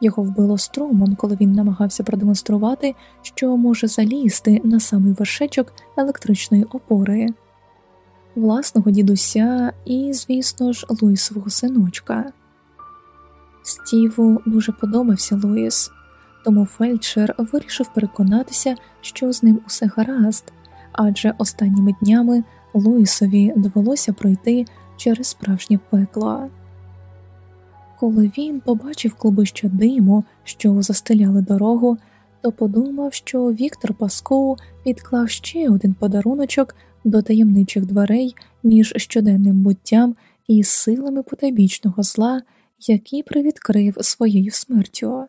Його вбило струмом, коли він намагався продемонструвати, що може залізти на самий вершечок електричної опори, власного дідуся і, звісно ж, Луїсового синочка. Стіву дуже подобався Луїс, тому фельдшер вирішив переконатися, що з ним усе гаразд, адже останніми днями Луїсові довелося пройти через справжнє пекло. Коли він побачив клубище диму, що застеляли дорогу, то подумав, що Віктор Паскоу підклав ще один подаруночок до таємничих дверей між щоденним буттям і силами потайбічного зла, які привідкрив своєю смертю.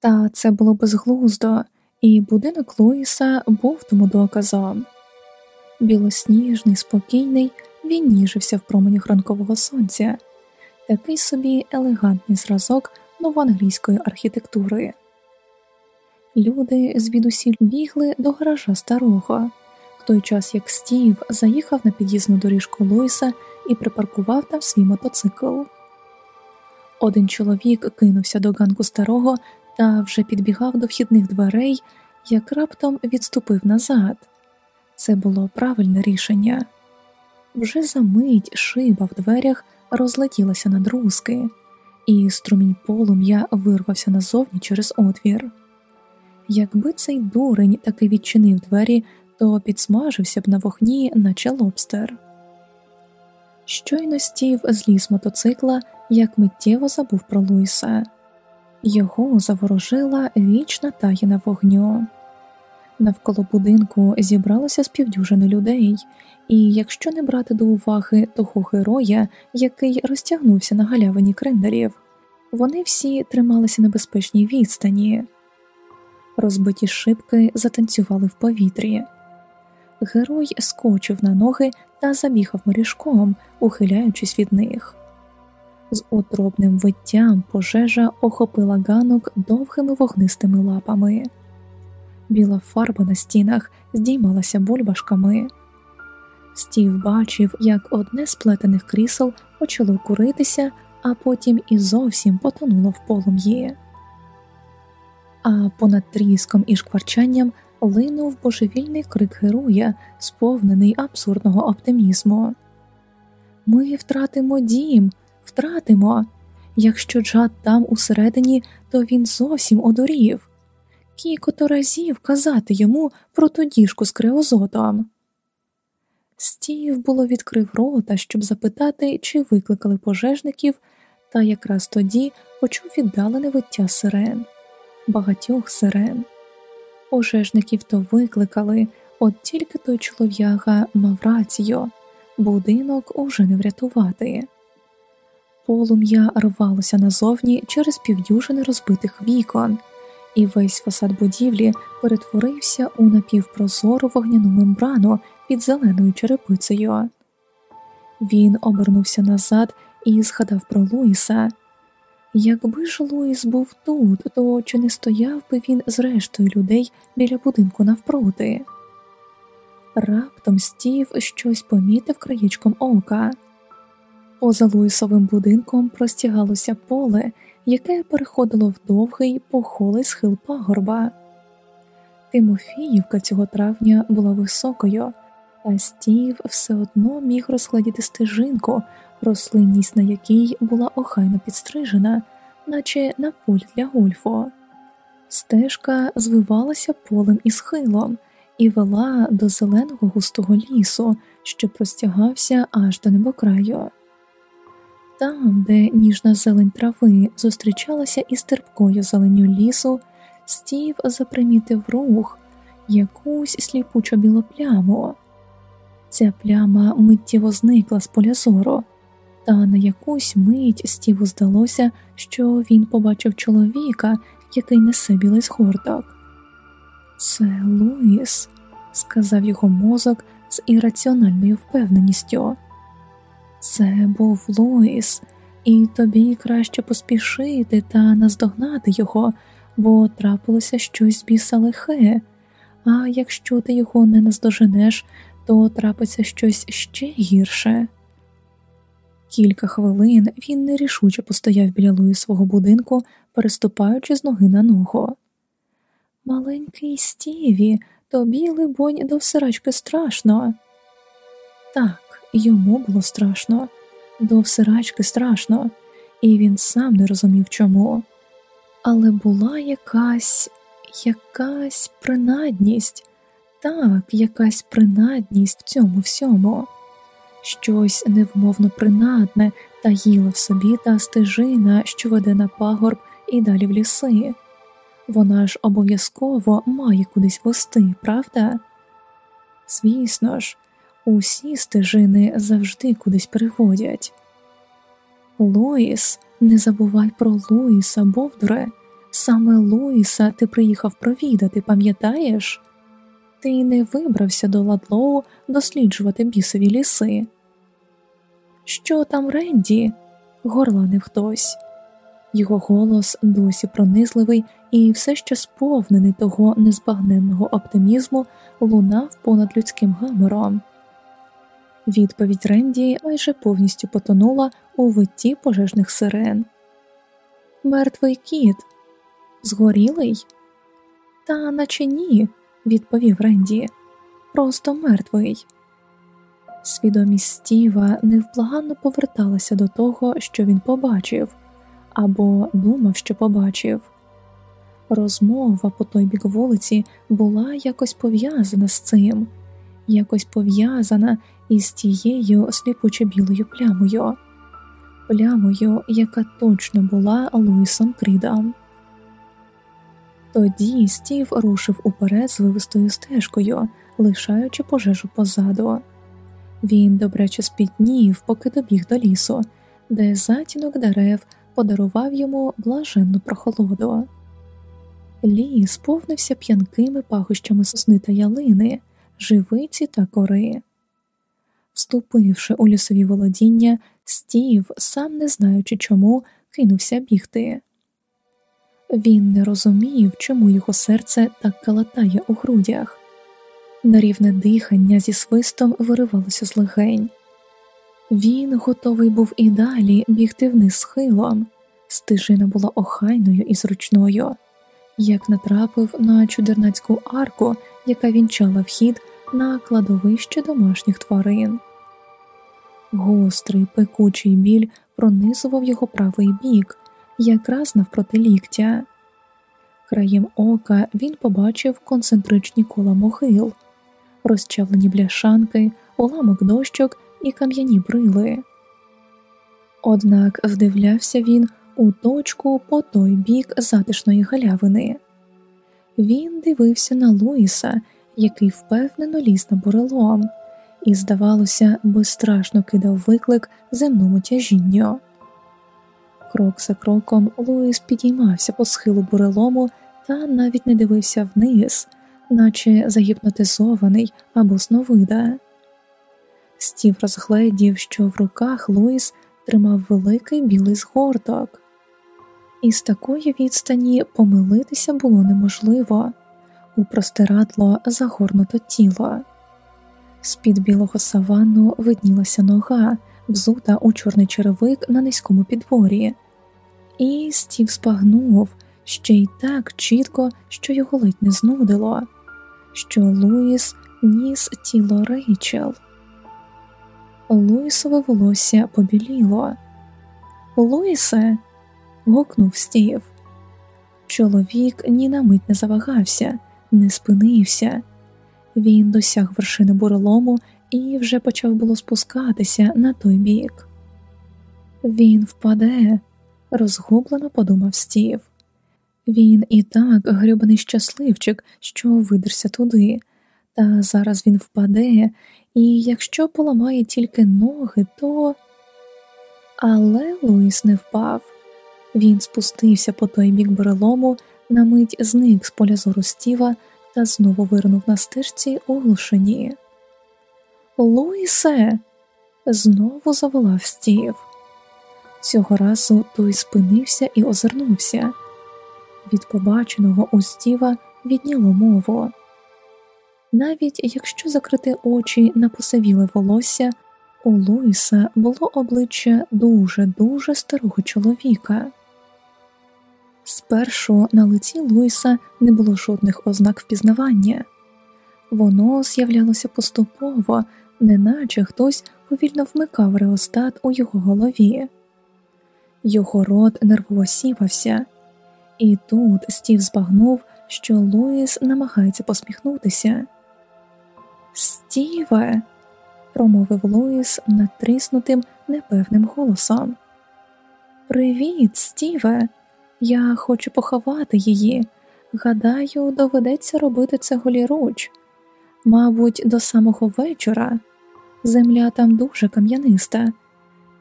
Та це було безглуздо, і будинок Луїса був тому доказом. Білосніжний, спокійний, він ніжився в променях ранкового сонця, такий собі елегантний зразок новоанглійської архітектури. Люди звідусіль бігли до гаража старого, в той час як Стів заїхав на під'їзну доріжку Луїса і припаркував там свій мотоцикл. Один чоловік кинувся до ганку старого та вже підбігав до вхідних дверей, як раптом відступив назад. Це було правильне рішення. Вже за мить шиба в дверях розлетілася на друзки, і струмінь полум'я вирвався назовні через отвір. Якби цей дурень таки відчинив двері, то підсмажився б на вогні, наче лобстер. Щойно стів зліз мотоцикла, як миттєво забув про Луїса. Його заворожила вічна таїна вогню. Навколо будинку зібралося з півдюжини людей, і якщо не брати до уваги того героя, який розтягнувся на галявині крендерів, вони всі трималися на безпечній відстані. Розбиті шибки затанцювали в повітрі. Герой скочив на ноги та забігав морішком, ухиляючись від них. З утробним виттям пожежа охопила ганок довгими вогнистими лапами. Біла фарба на стінах здіймалася бульбашками. Стів бачив, як одне з плетених крісел почало куритися, а потім і зовсім потонуло в полум'ї. А понад тріском і шкварчанням линув божевільний крик героя, сповнений абсурдного оптимізму. Ми втратимо дім, втратимо. Якщо Джад там усередині, то він зовсім одурів. Кікото разів казати йому про ту діжку з криозотом. Стів було відкрив рота, щоб запитати, чи викликали пожежників, та якраз тоді почув віддалене виття сирен, багатьох сирен. Пожежників то викликали, от тільки той чолов'яга мав рацію, будинок уже не врятувати. Полум'я рвалося назовні через півдюжини розбитих вікон, і весь фасад будівлі перетворився у напівпрозору вогняну мембрану під зеленою черепицею. Він обернувся назад і згадав про Луїса. Якби ж Луїс був тут, то чи не стояв би він з рештою людей біля будинку навпроти? Раптом стів щось помітив краєчком ока. Поза Луїсовим будинком простягалося поле, яке переходило в довгий похолий схил пагорба. Тимофіївка цього травня була високою, а стів все одно міг розгладіти стежинку, рослинність на якій була охайно підстрижена, наче на полі для гольфу. Стежка звивалася полем і схилом і вела до зеленого густого лісу, що простягався аж до небокраю. Там, де ніжна зелень трави зустрічалася із терпкою зеленю лісу, стів запримітив рух, якусь сліпучо білу пляму. Ця пляма миттєво зникла з поля зору, та на якусь мить стіву здалося, що він побачив чоловіка, який несе білий згорток. Це Луїс, сказав його мозок з ірраціональною впевненістю. Це був Луїс, і тобі краще поспішити та наздогнати його, бо трапилося щось біса лихе, а якщо ти його не наздоженеш, то трапиться щось ще гірше. Кілька хвилин він нерішуче постояв біля Луїсового будинку, переступаючи з ноги на ногу. Маленький Стіві, тобі, либонь, до всирачки страшно. Так, йому було страшно, до всирачки страшно, і він сам не розумів чому. Але була якась, якась принадність, так, якась принадність в цьому всьому, щось невмовно принадне таїла в собі та стежина, що веде на пагорб і далі в ліси. Вона ж обов'язково має кудись вести, правда? Звісно ж, усі стежини завжди кудись приводять. Луїс, не забувай про Луїса, Бовдуре, саме Луїса ти приїхав провідати, пам'ятаєш? Ти не вибрався до Ладлоу досліджувати бісові ліси. Що там Ренді? горланив хтось. Його голос досі пронизливий і все ще сповнений того незбагненного оптимізму лунав понад людським гамором. Відповідь Ренді майже повністю потонула у витті пожежних сирен. Мертвий кіт, згорілий? Та наче ні, відповів Ренді. Просто мертвий. Свідомість Стіва невблаганно поверталася до того, що він побачив або думав, що побачив. Розмова по той бік вулиці була якось пов'язана з цим, якось пов'язана із тією сліпуче білою плямою, плямою, яка точно була Луїсом Крідом. Тоді стів рушив уперед з вивистою стежкою, лишаючи пожежу позаду. Він добряче спітнів, поки добіг до лісу, де затінок дерев подарував йому блаженну прохолоду. Ліс повнився п'янкими пахощами сосни та ялини, живиці та кори. Вступивши у лісові володіння, стів, сам не знаючи чому, кинувся бігти. Він не розумів, чому його серце так калатає у грудях. Нарівне дихання зі свистом виривалося з легень. Він готовий був і далі бігти вниз схилом. Стежина була охайною і зручною, як натрапив на чудернацьку арку, яка вінчала вхід на кладовище домашніх тварин. Гострий пекучий біль пронизував його правий бік, якраз навпроти ліктя. Краєм ока він побачив концентричні кола могил, розчавлені бляшанки, уламок дощок і кам'яні брили. Однак вдивлявся він у точку по той бік затишної галявини. Він дивився на Луїса, який впевнено ліз на бурелом, і, здавалося, безстрашно кидав виклик земному тяжінню. Крок за кроком Луїс підіймався по схилу бурелому та навіть не дивився вниз, наче загіпнотизований або сновида. Стів розгледів, що в руках Луїс тримав великий білий згорток, і з такої відстані помилитися було неможливо у простирадло загорнуто тіло. З під білого савану виднілася нога, взута у чорний черевик на низькому підворі, і стів спагнув ще й так чітко, що його ледь не знудило, що Луїс ніс тіло Рейчел. Луїсове волосся побіліло. Луїсе. гукнув стів. Чоловік ні на мить не завагався, не спинився. Він досяг вершини бурелому і вже почав було спускатися на той бік. Він впаде, розгублено подумав стів. Він і так грюбаний щасливчик, що видерся туди, та зараз він впаде, і якщо поламає тільки ноги, то. Але Луїс не впав. Він спустився по той бік бурелому, на мить зник з поля зору стіва та знову вирнув на стежці у глушині. Луїсе. знову заволав стів. Цього разу той спинився і озирнувся. Від побаченого у стіва відняло мову. Навіть якщо закрити очі на посивіле волосся, у Луїса було обличчя дуже дуже старого чоловіка. Спершу на лиці Луїса не було жодних ознак впізнавання, воно з'являлося поступово, неначе хтось повільно вмикав реостат у його голові. Його рот нервово сіпався, і тут стів збагнув, що Луїс намагається посміхнутися. Стіве, промовив Луїс натріснутим непевним голосом. Привіт, Стіве. Я хочу поховати її. Гадаю, доведеться робити це голіруч. Мабуть, до самого вечора. Земля там дуже кам'яниста.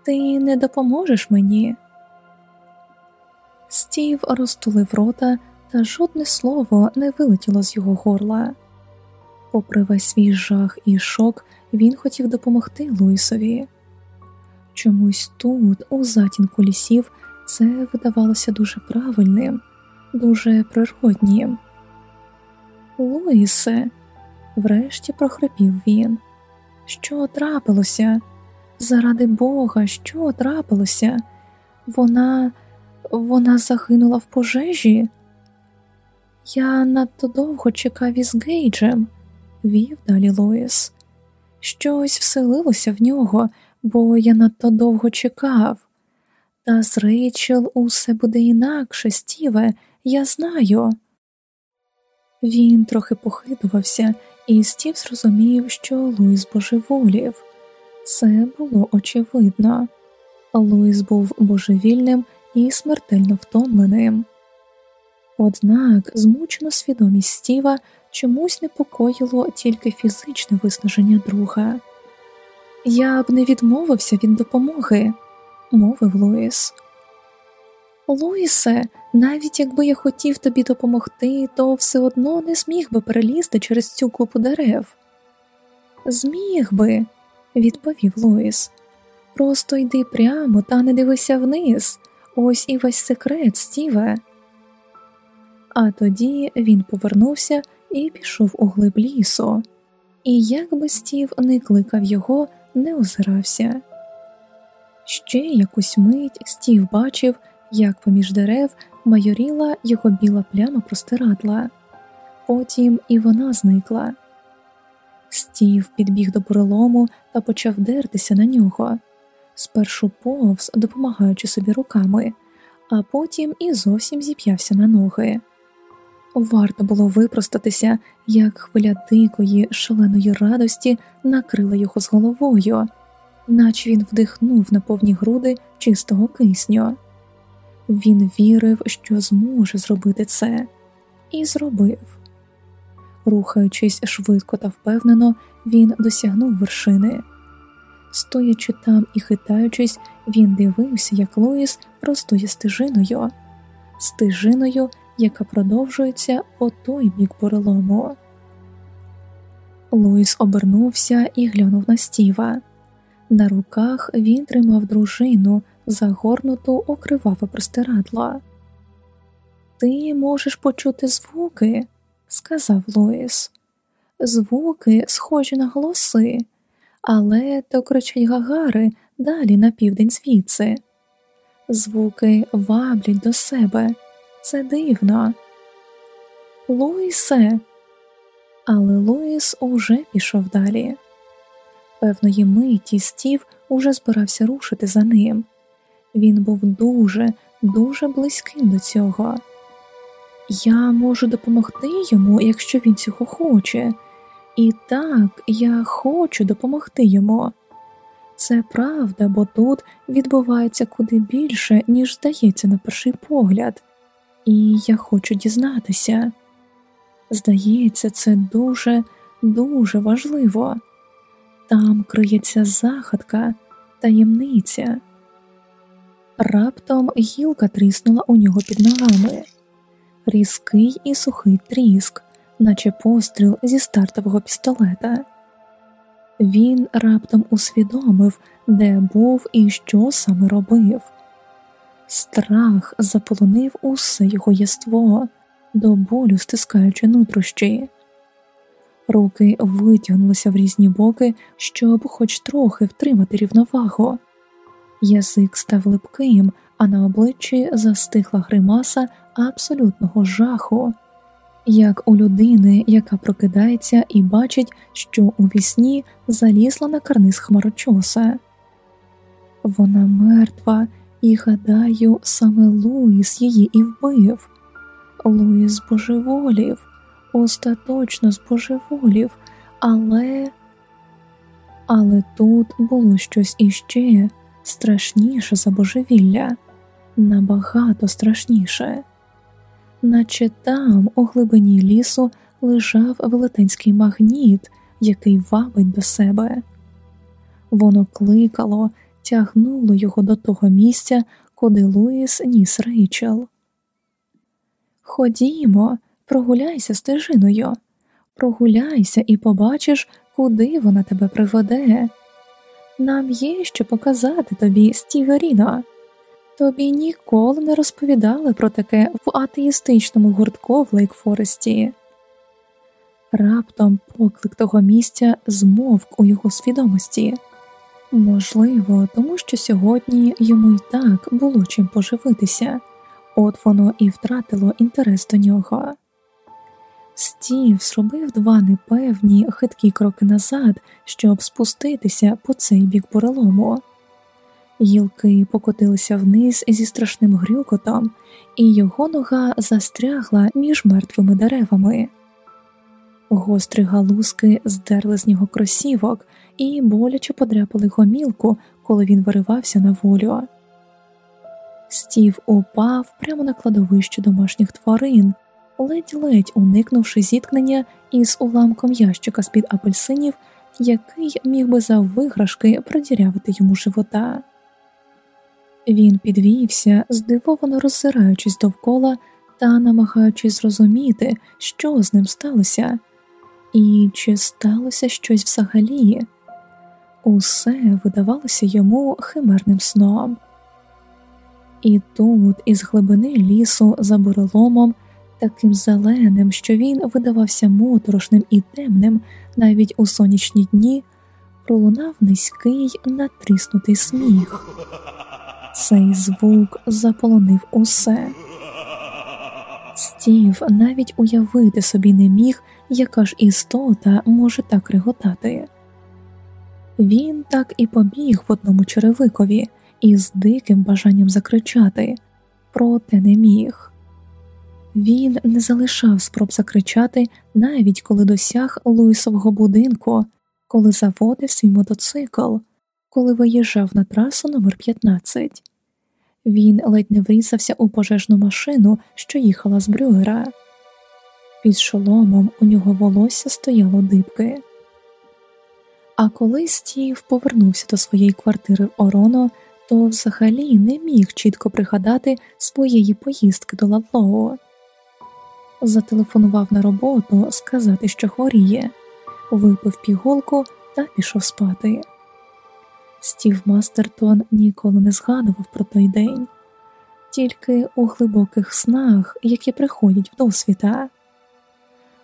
Ти не допоможеш мені. Стів розтулив рота, та жодне слово не вилетіло з його горла. Попри весь свій жах і шок, він хотів допомогти Луїсові. Чомусь тут, у затінку лісів, це видавалося дуже правильним, дуже природнім. Луїсе, врешті прохрипів він. Що трапилося? Заради Бога, що трапилося? Вона, вона загинула в пожежі? Я надто довго чекав із Гейджем, вів далі Луїс. Щось вселилося в нього, бо я надто довго чекав. Та з Рейчел усе буде інакше, Стіве, я знаю. Він трохи похитувався, і Стів зрозумів, що Луїс божеволів. Це було очевидно. Луїс був божевільним і смертельно втомленим. Однак змучена свідомість Стіва чомусь непокоїло тільки фізичне виснаження друга. Я б не відмовився від допомоги мовив Луїс. Луїсе, навіть якби я хотів тобі допомогти, то все одно не зміг би перелізти через цю купу дерев. Зміг би, відповів Луїс. Просто йди прямо та не дивися вниз. Ось і весь секрет, Стіве. А тоді він повернувся і пішов у глиб лісу, і як би Стів не кликав його, не озирався. Ще якусь мить стів бачив, як поміж дерев майоріла його біла пляма простирадла, потім і вона зникла. Стів підбіг до бурелому та почав дертися на нього, спершу повз, допомагаючи собі руками, а потім і зовсім зіп'явся на ноги. Варто було випростатися, як хвиля дикої, шаленої радості накрила його з головою наче він вдихнув на повні груди чистого кисню. Він вірив, що зможе зробити це, і зробив. Рухаючись швидко та впевнено, він досягнув вершини. Стоячи там і хитаючись, він дивився, як Луїс простує стежиною, стежиною, яка продовжується по той бік перелому. Луїс обернувся і глянув на стіва. На руках він тримав дружину, загорнуту у криваве простирадло. Ти можеш почути звуки, сказав Луїс. Звуки схожі на голоси, але то кричать гагари далі на південь звідси. Звуки ваблять до себе. Це дивно. Луїсе. Але Луїс уже пішов далі. Певної миті стів уже збирався рушити за ним. Він був дуже, дуже близьким до цього. Я можу допомогти йому, якщо він цього хоче, і так я хочу допомогти йому. Це правда, бо тут відбувається куди більше, ніж здається на перший погляд, і я хочу дізнатися. Здається, це дуже, дуже важливо. Там криється захадка, таємниця. Раптом гілка тріснула у нього під ногами, різкий і сухий тріск, наче постріл зі стартового пістолета. Він раптом усвідомив, де був і що саме робив. Страх заполонив усе його єство, до болю стискаючи нутрощі. Руки витягнулися в різні боки, щоб хоч трохи втримати рівновагу. Язик став липким, а на обличчі застигла гримаса абсолютного жаху, як у людини, яка прокидається і бачить, що у вісні залізла на карниз хмарочоса. Вона мертва, і, гадаю, саме Луїс її і вбив. Луїс збожеволів, остаточно збожеволів, але Але тут було щось іще страшніше за божевілля, набагато страшніше, наче там, у глибині лісу, лежав велетенський магніт, який вабить до себе. Воно кликало, тягнуло його до того місця, куди Луїс ніс Рейчел. Ходімо, прогуляйся стежиною, прогуляйся і побачиш, куди вона тебе приведе. Нам є що показати тобі, Стіверіно. Тобі ніколи не розповідали про таке в атеїстичному гуртку в Лейкфоресті. Раптом поклик того місця змовк у його свідомості. Можливо, тому що сьогодні йому й так було чим поживитися, от воно і втратило інтерес до нього. Стів зробив два непевні хиткі кроки назад, щоб спуститися по цей бік бурелому. Гілки покотилися вниз зі страшним грюкотом, і його нога застрягла між мертвими деревами. Гострі галузки здерли з нього кросівок і боляче подряпали гомілку, коли він виривався на волю. Стів упав прямо на кладовище домашніх тварин, ледь-ледь уникнувши зіткнення із уламком ящика з під апельсинів, який міг би за виграшки продірявити йому живота. Він підвівся, здивовано роззираючись довкола та намагаючись зрозуміти, що з ним сталося, і чи сталося щось взагалі. Усе видавалося йому химерним сном. І тут, із глибини лісу, за буреломом, таким зеленим, що він видавався моторошним і темним навіть у сонячні дні, пролунав низький натріснутий сміх. Цей звук заполонив усе. Стів навіть уявити собі не міг, яка ж істота може так реготати. Він так і побіг в одному черевикові із диким бажанням закричати, проте не міг. Він не залишав спроб закричати, навіть коли досяг Луїсового будинку, коли заводив свій мотоцикл, коли виїжджав на трасу номер 15 Він ледь не врізався у пожежну машину, що їхала з Брюгера. Під шоломом у нього волосся стояло дибки. А коли Стів повернувся до своєї квартири в Ороно, то взагалі не міг чітко пригадати своєї поїздки до Ладлоу. Зателефонував на роботу сказати, що хворіє, випив піголку та пішов спати. Стів Мастертон ніколи не згадував про той день, тільки у глибоких снах, які приходять в досвіта.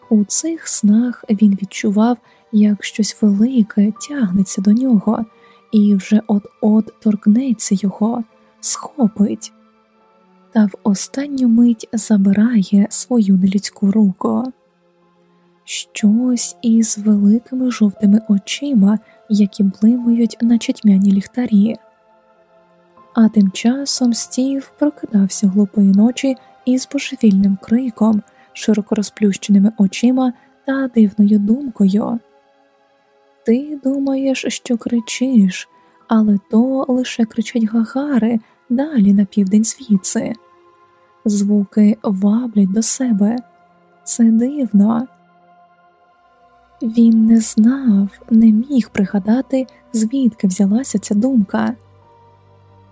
У цих снах він відчував, як щось велике тягнеться до нього, і вже от-от торкнеться його, схопить, та в останню мить забирає свою нелюдську руку. Щось із великими жовтими очима, які блимають наче тьмяні ліхтарі. А тим часом Стів прокидався глупої ночі із божевільним криком, широко розплющеними очима та дивною думкою. Ти думаєш, що кричиш, але то лише кричать гагари далі на південь звідси. Звуки ваблять до себе. Це дивно. Він не знав, не міг пригадати, звідки взялася ця думка.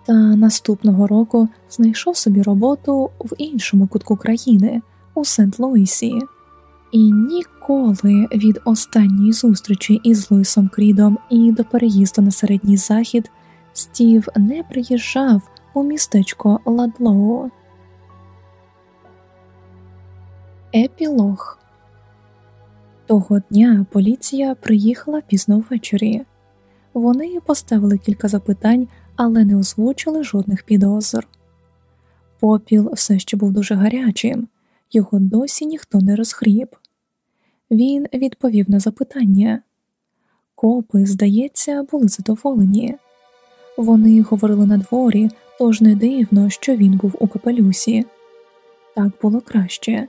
Та наступного року знайшов собі роботу в іншому кутку країни, у Сент Луісі, і ніколи від останньої зустрічі із Луїсом Крідом і до переїзду на середній захід Стів не приїжджав у містечко Ладлоу. Епілог того дня поліція приїхала пізно ввечері. Вони поставили кілька запитань, але не озвучили жодних підозр. Попіл все ще був дуже гарячим, його досі ніхто не розгріб. Він відповів на запитання. Копи, здається, були задоволені. Вони говорили на дворі, тож не дивно, що він був у капелюсі. Так було краще.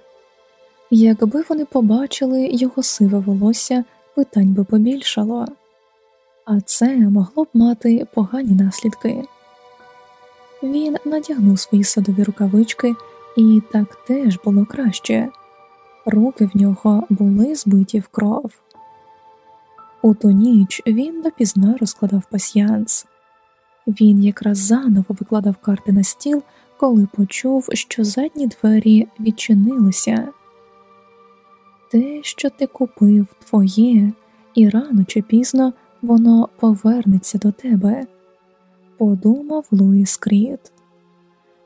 Якби вони побачили його сиве волосся, питань би побільшало, а це могло б мати погані наслідки. Він надягнув свої садові рукавички, і так теж було краще. Руки в нього були збиті в кров. У ту ніч він допізна розкладав пасьянс. Він якраз заново викладав карти на стіл, коли почув, що задні двері відчинилися те, що ти купив, твоє, і рано чи пізно воно повернеться до тебе, подумав Луїс Кріт.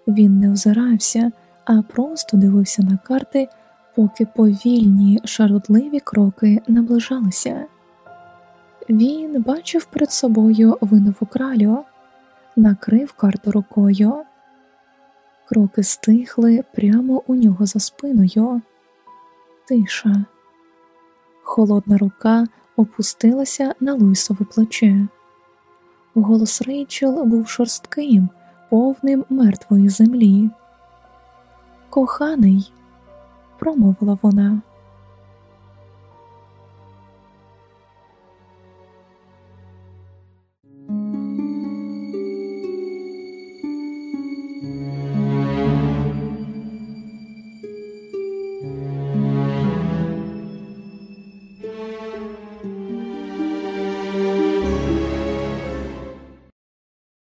Він не озирався, а просто дивився на карти, поки повільні шарудливі кроки наближалися. Він бачив перед собою винову кралю, накрив карту рукою. Кроки стихли прямо у нього за спиною тиша. Холодна рука опустилася на Луїсове плече. Голос Рейчел був шорстким, повним мертвої землі. Коханий, промовила вона.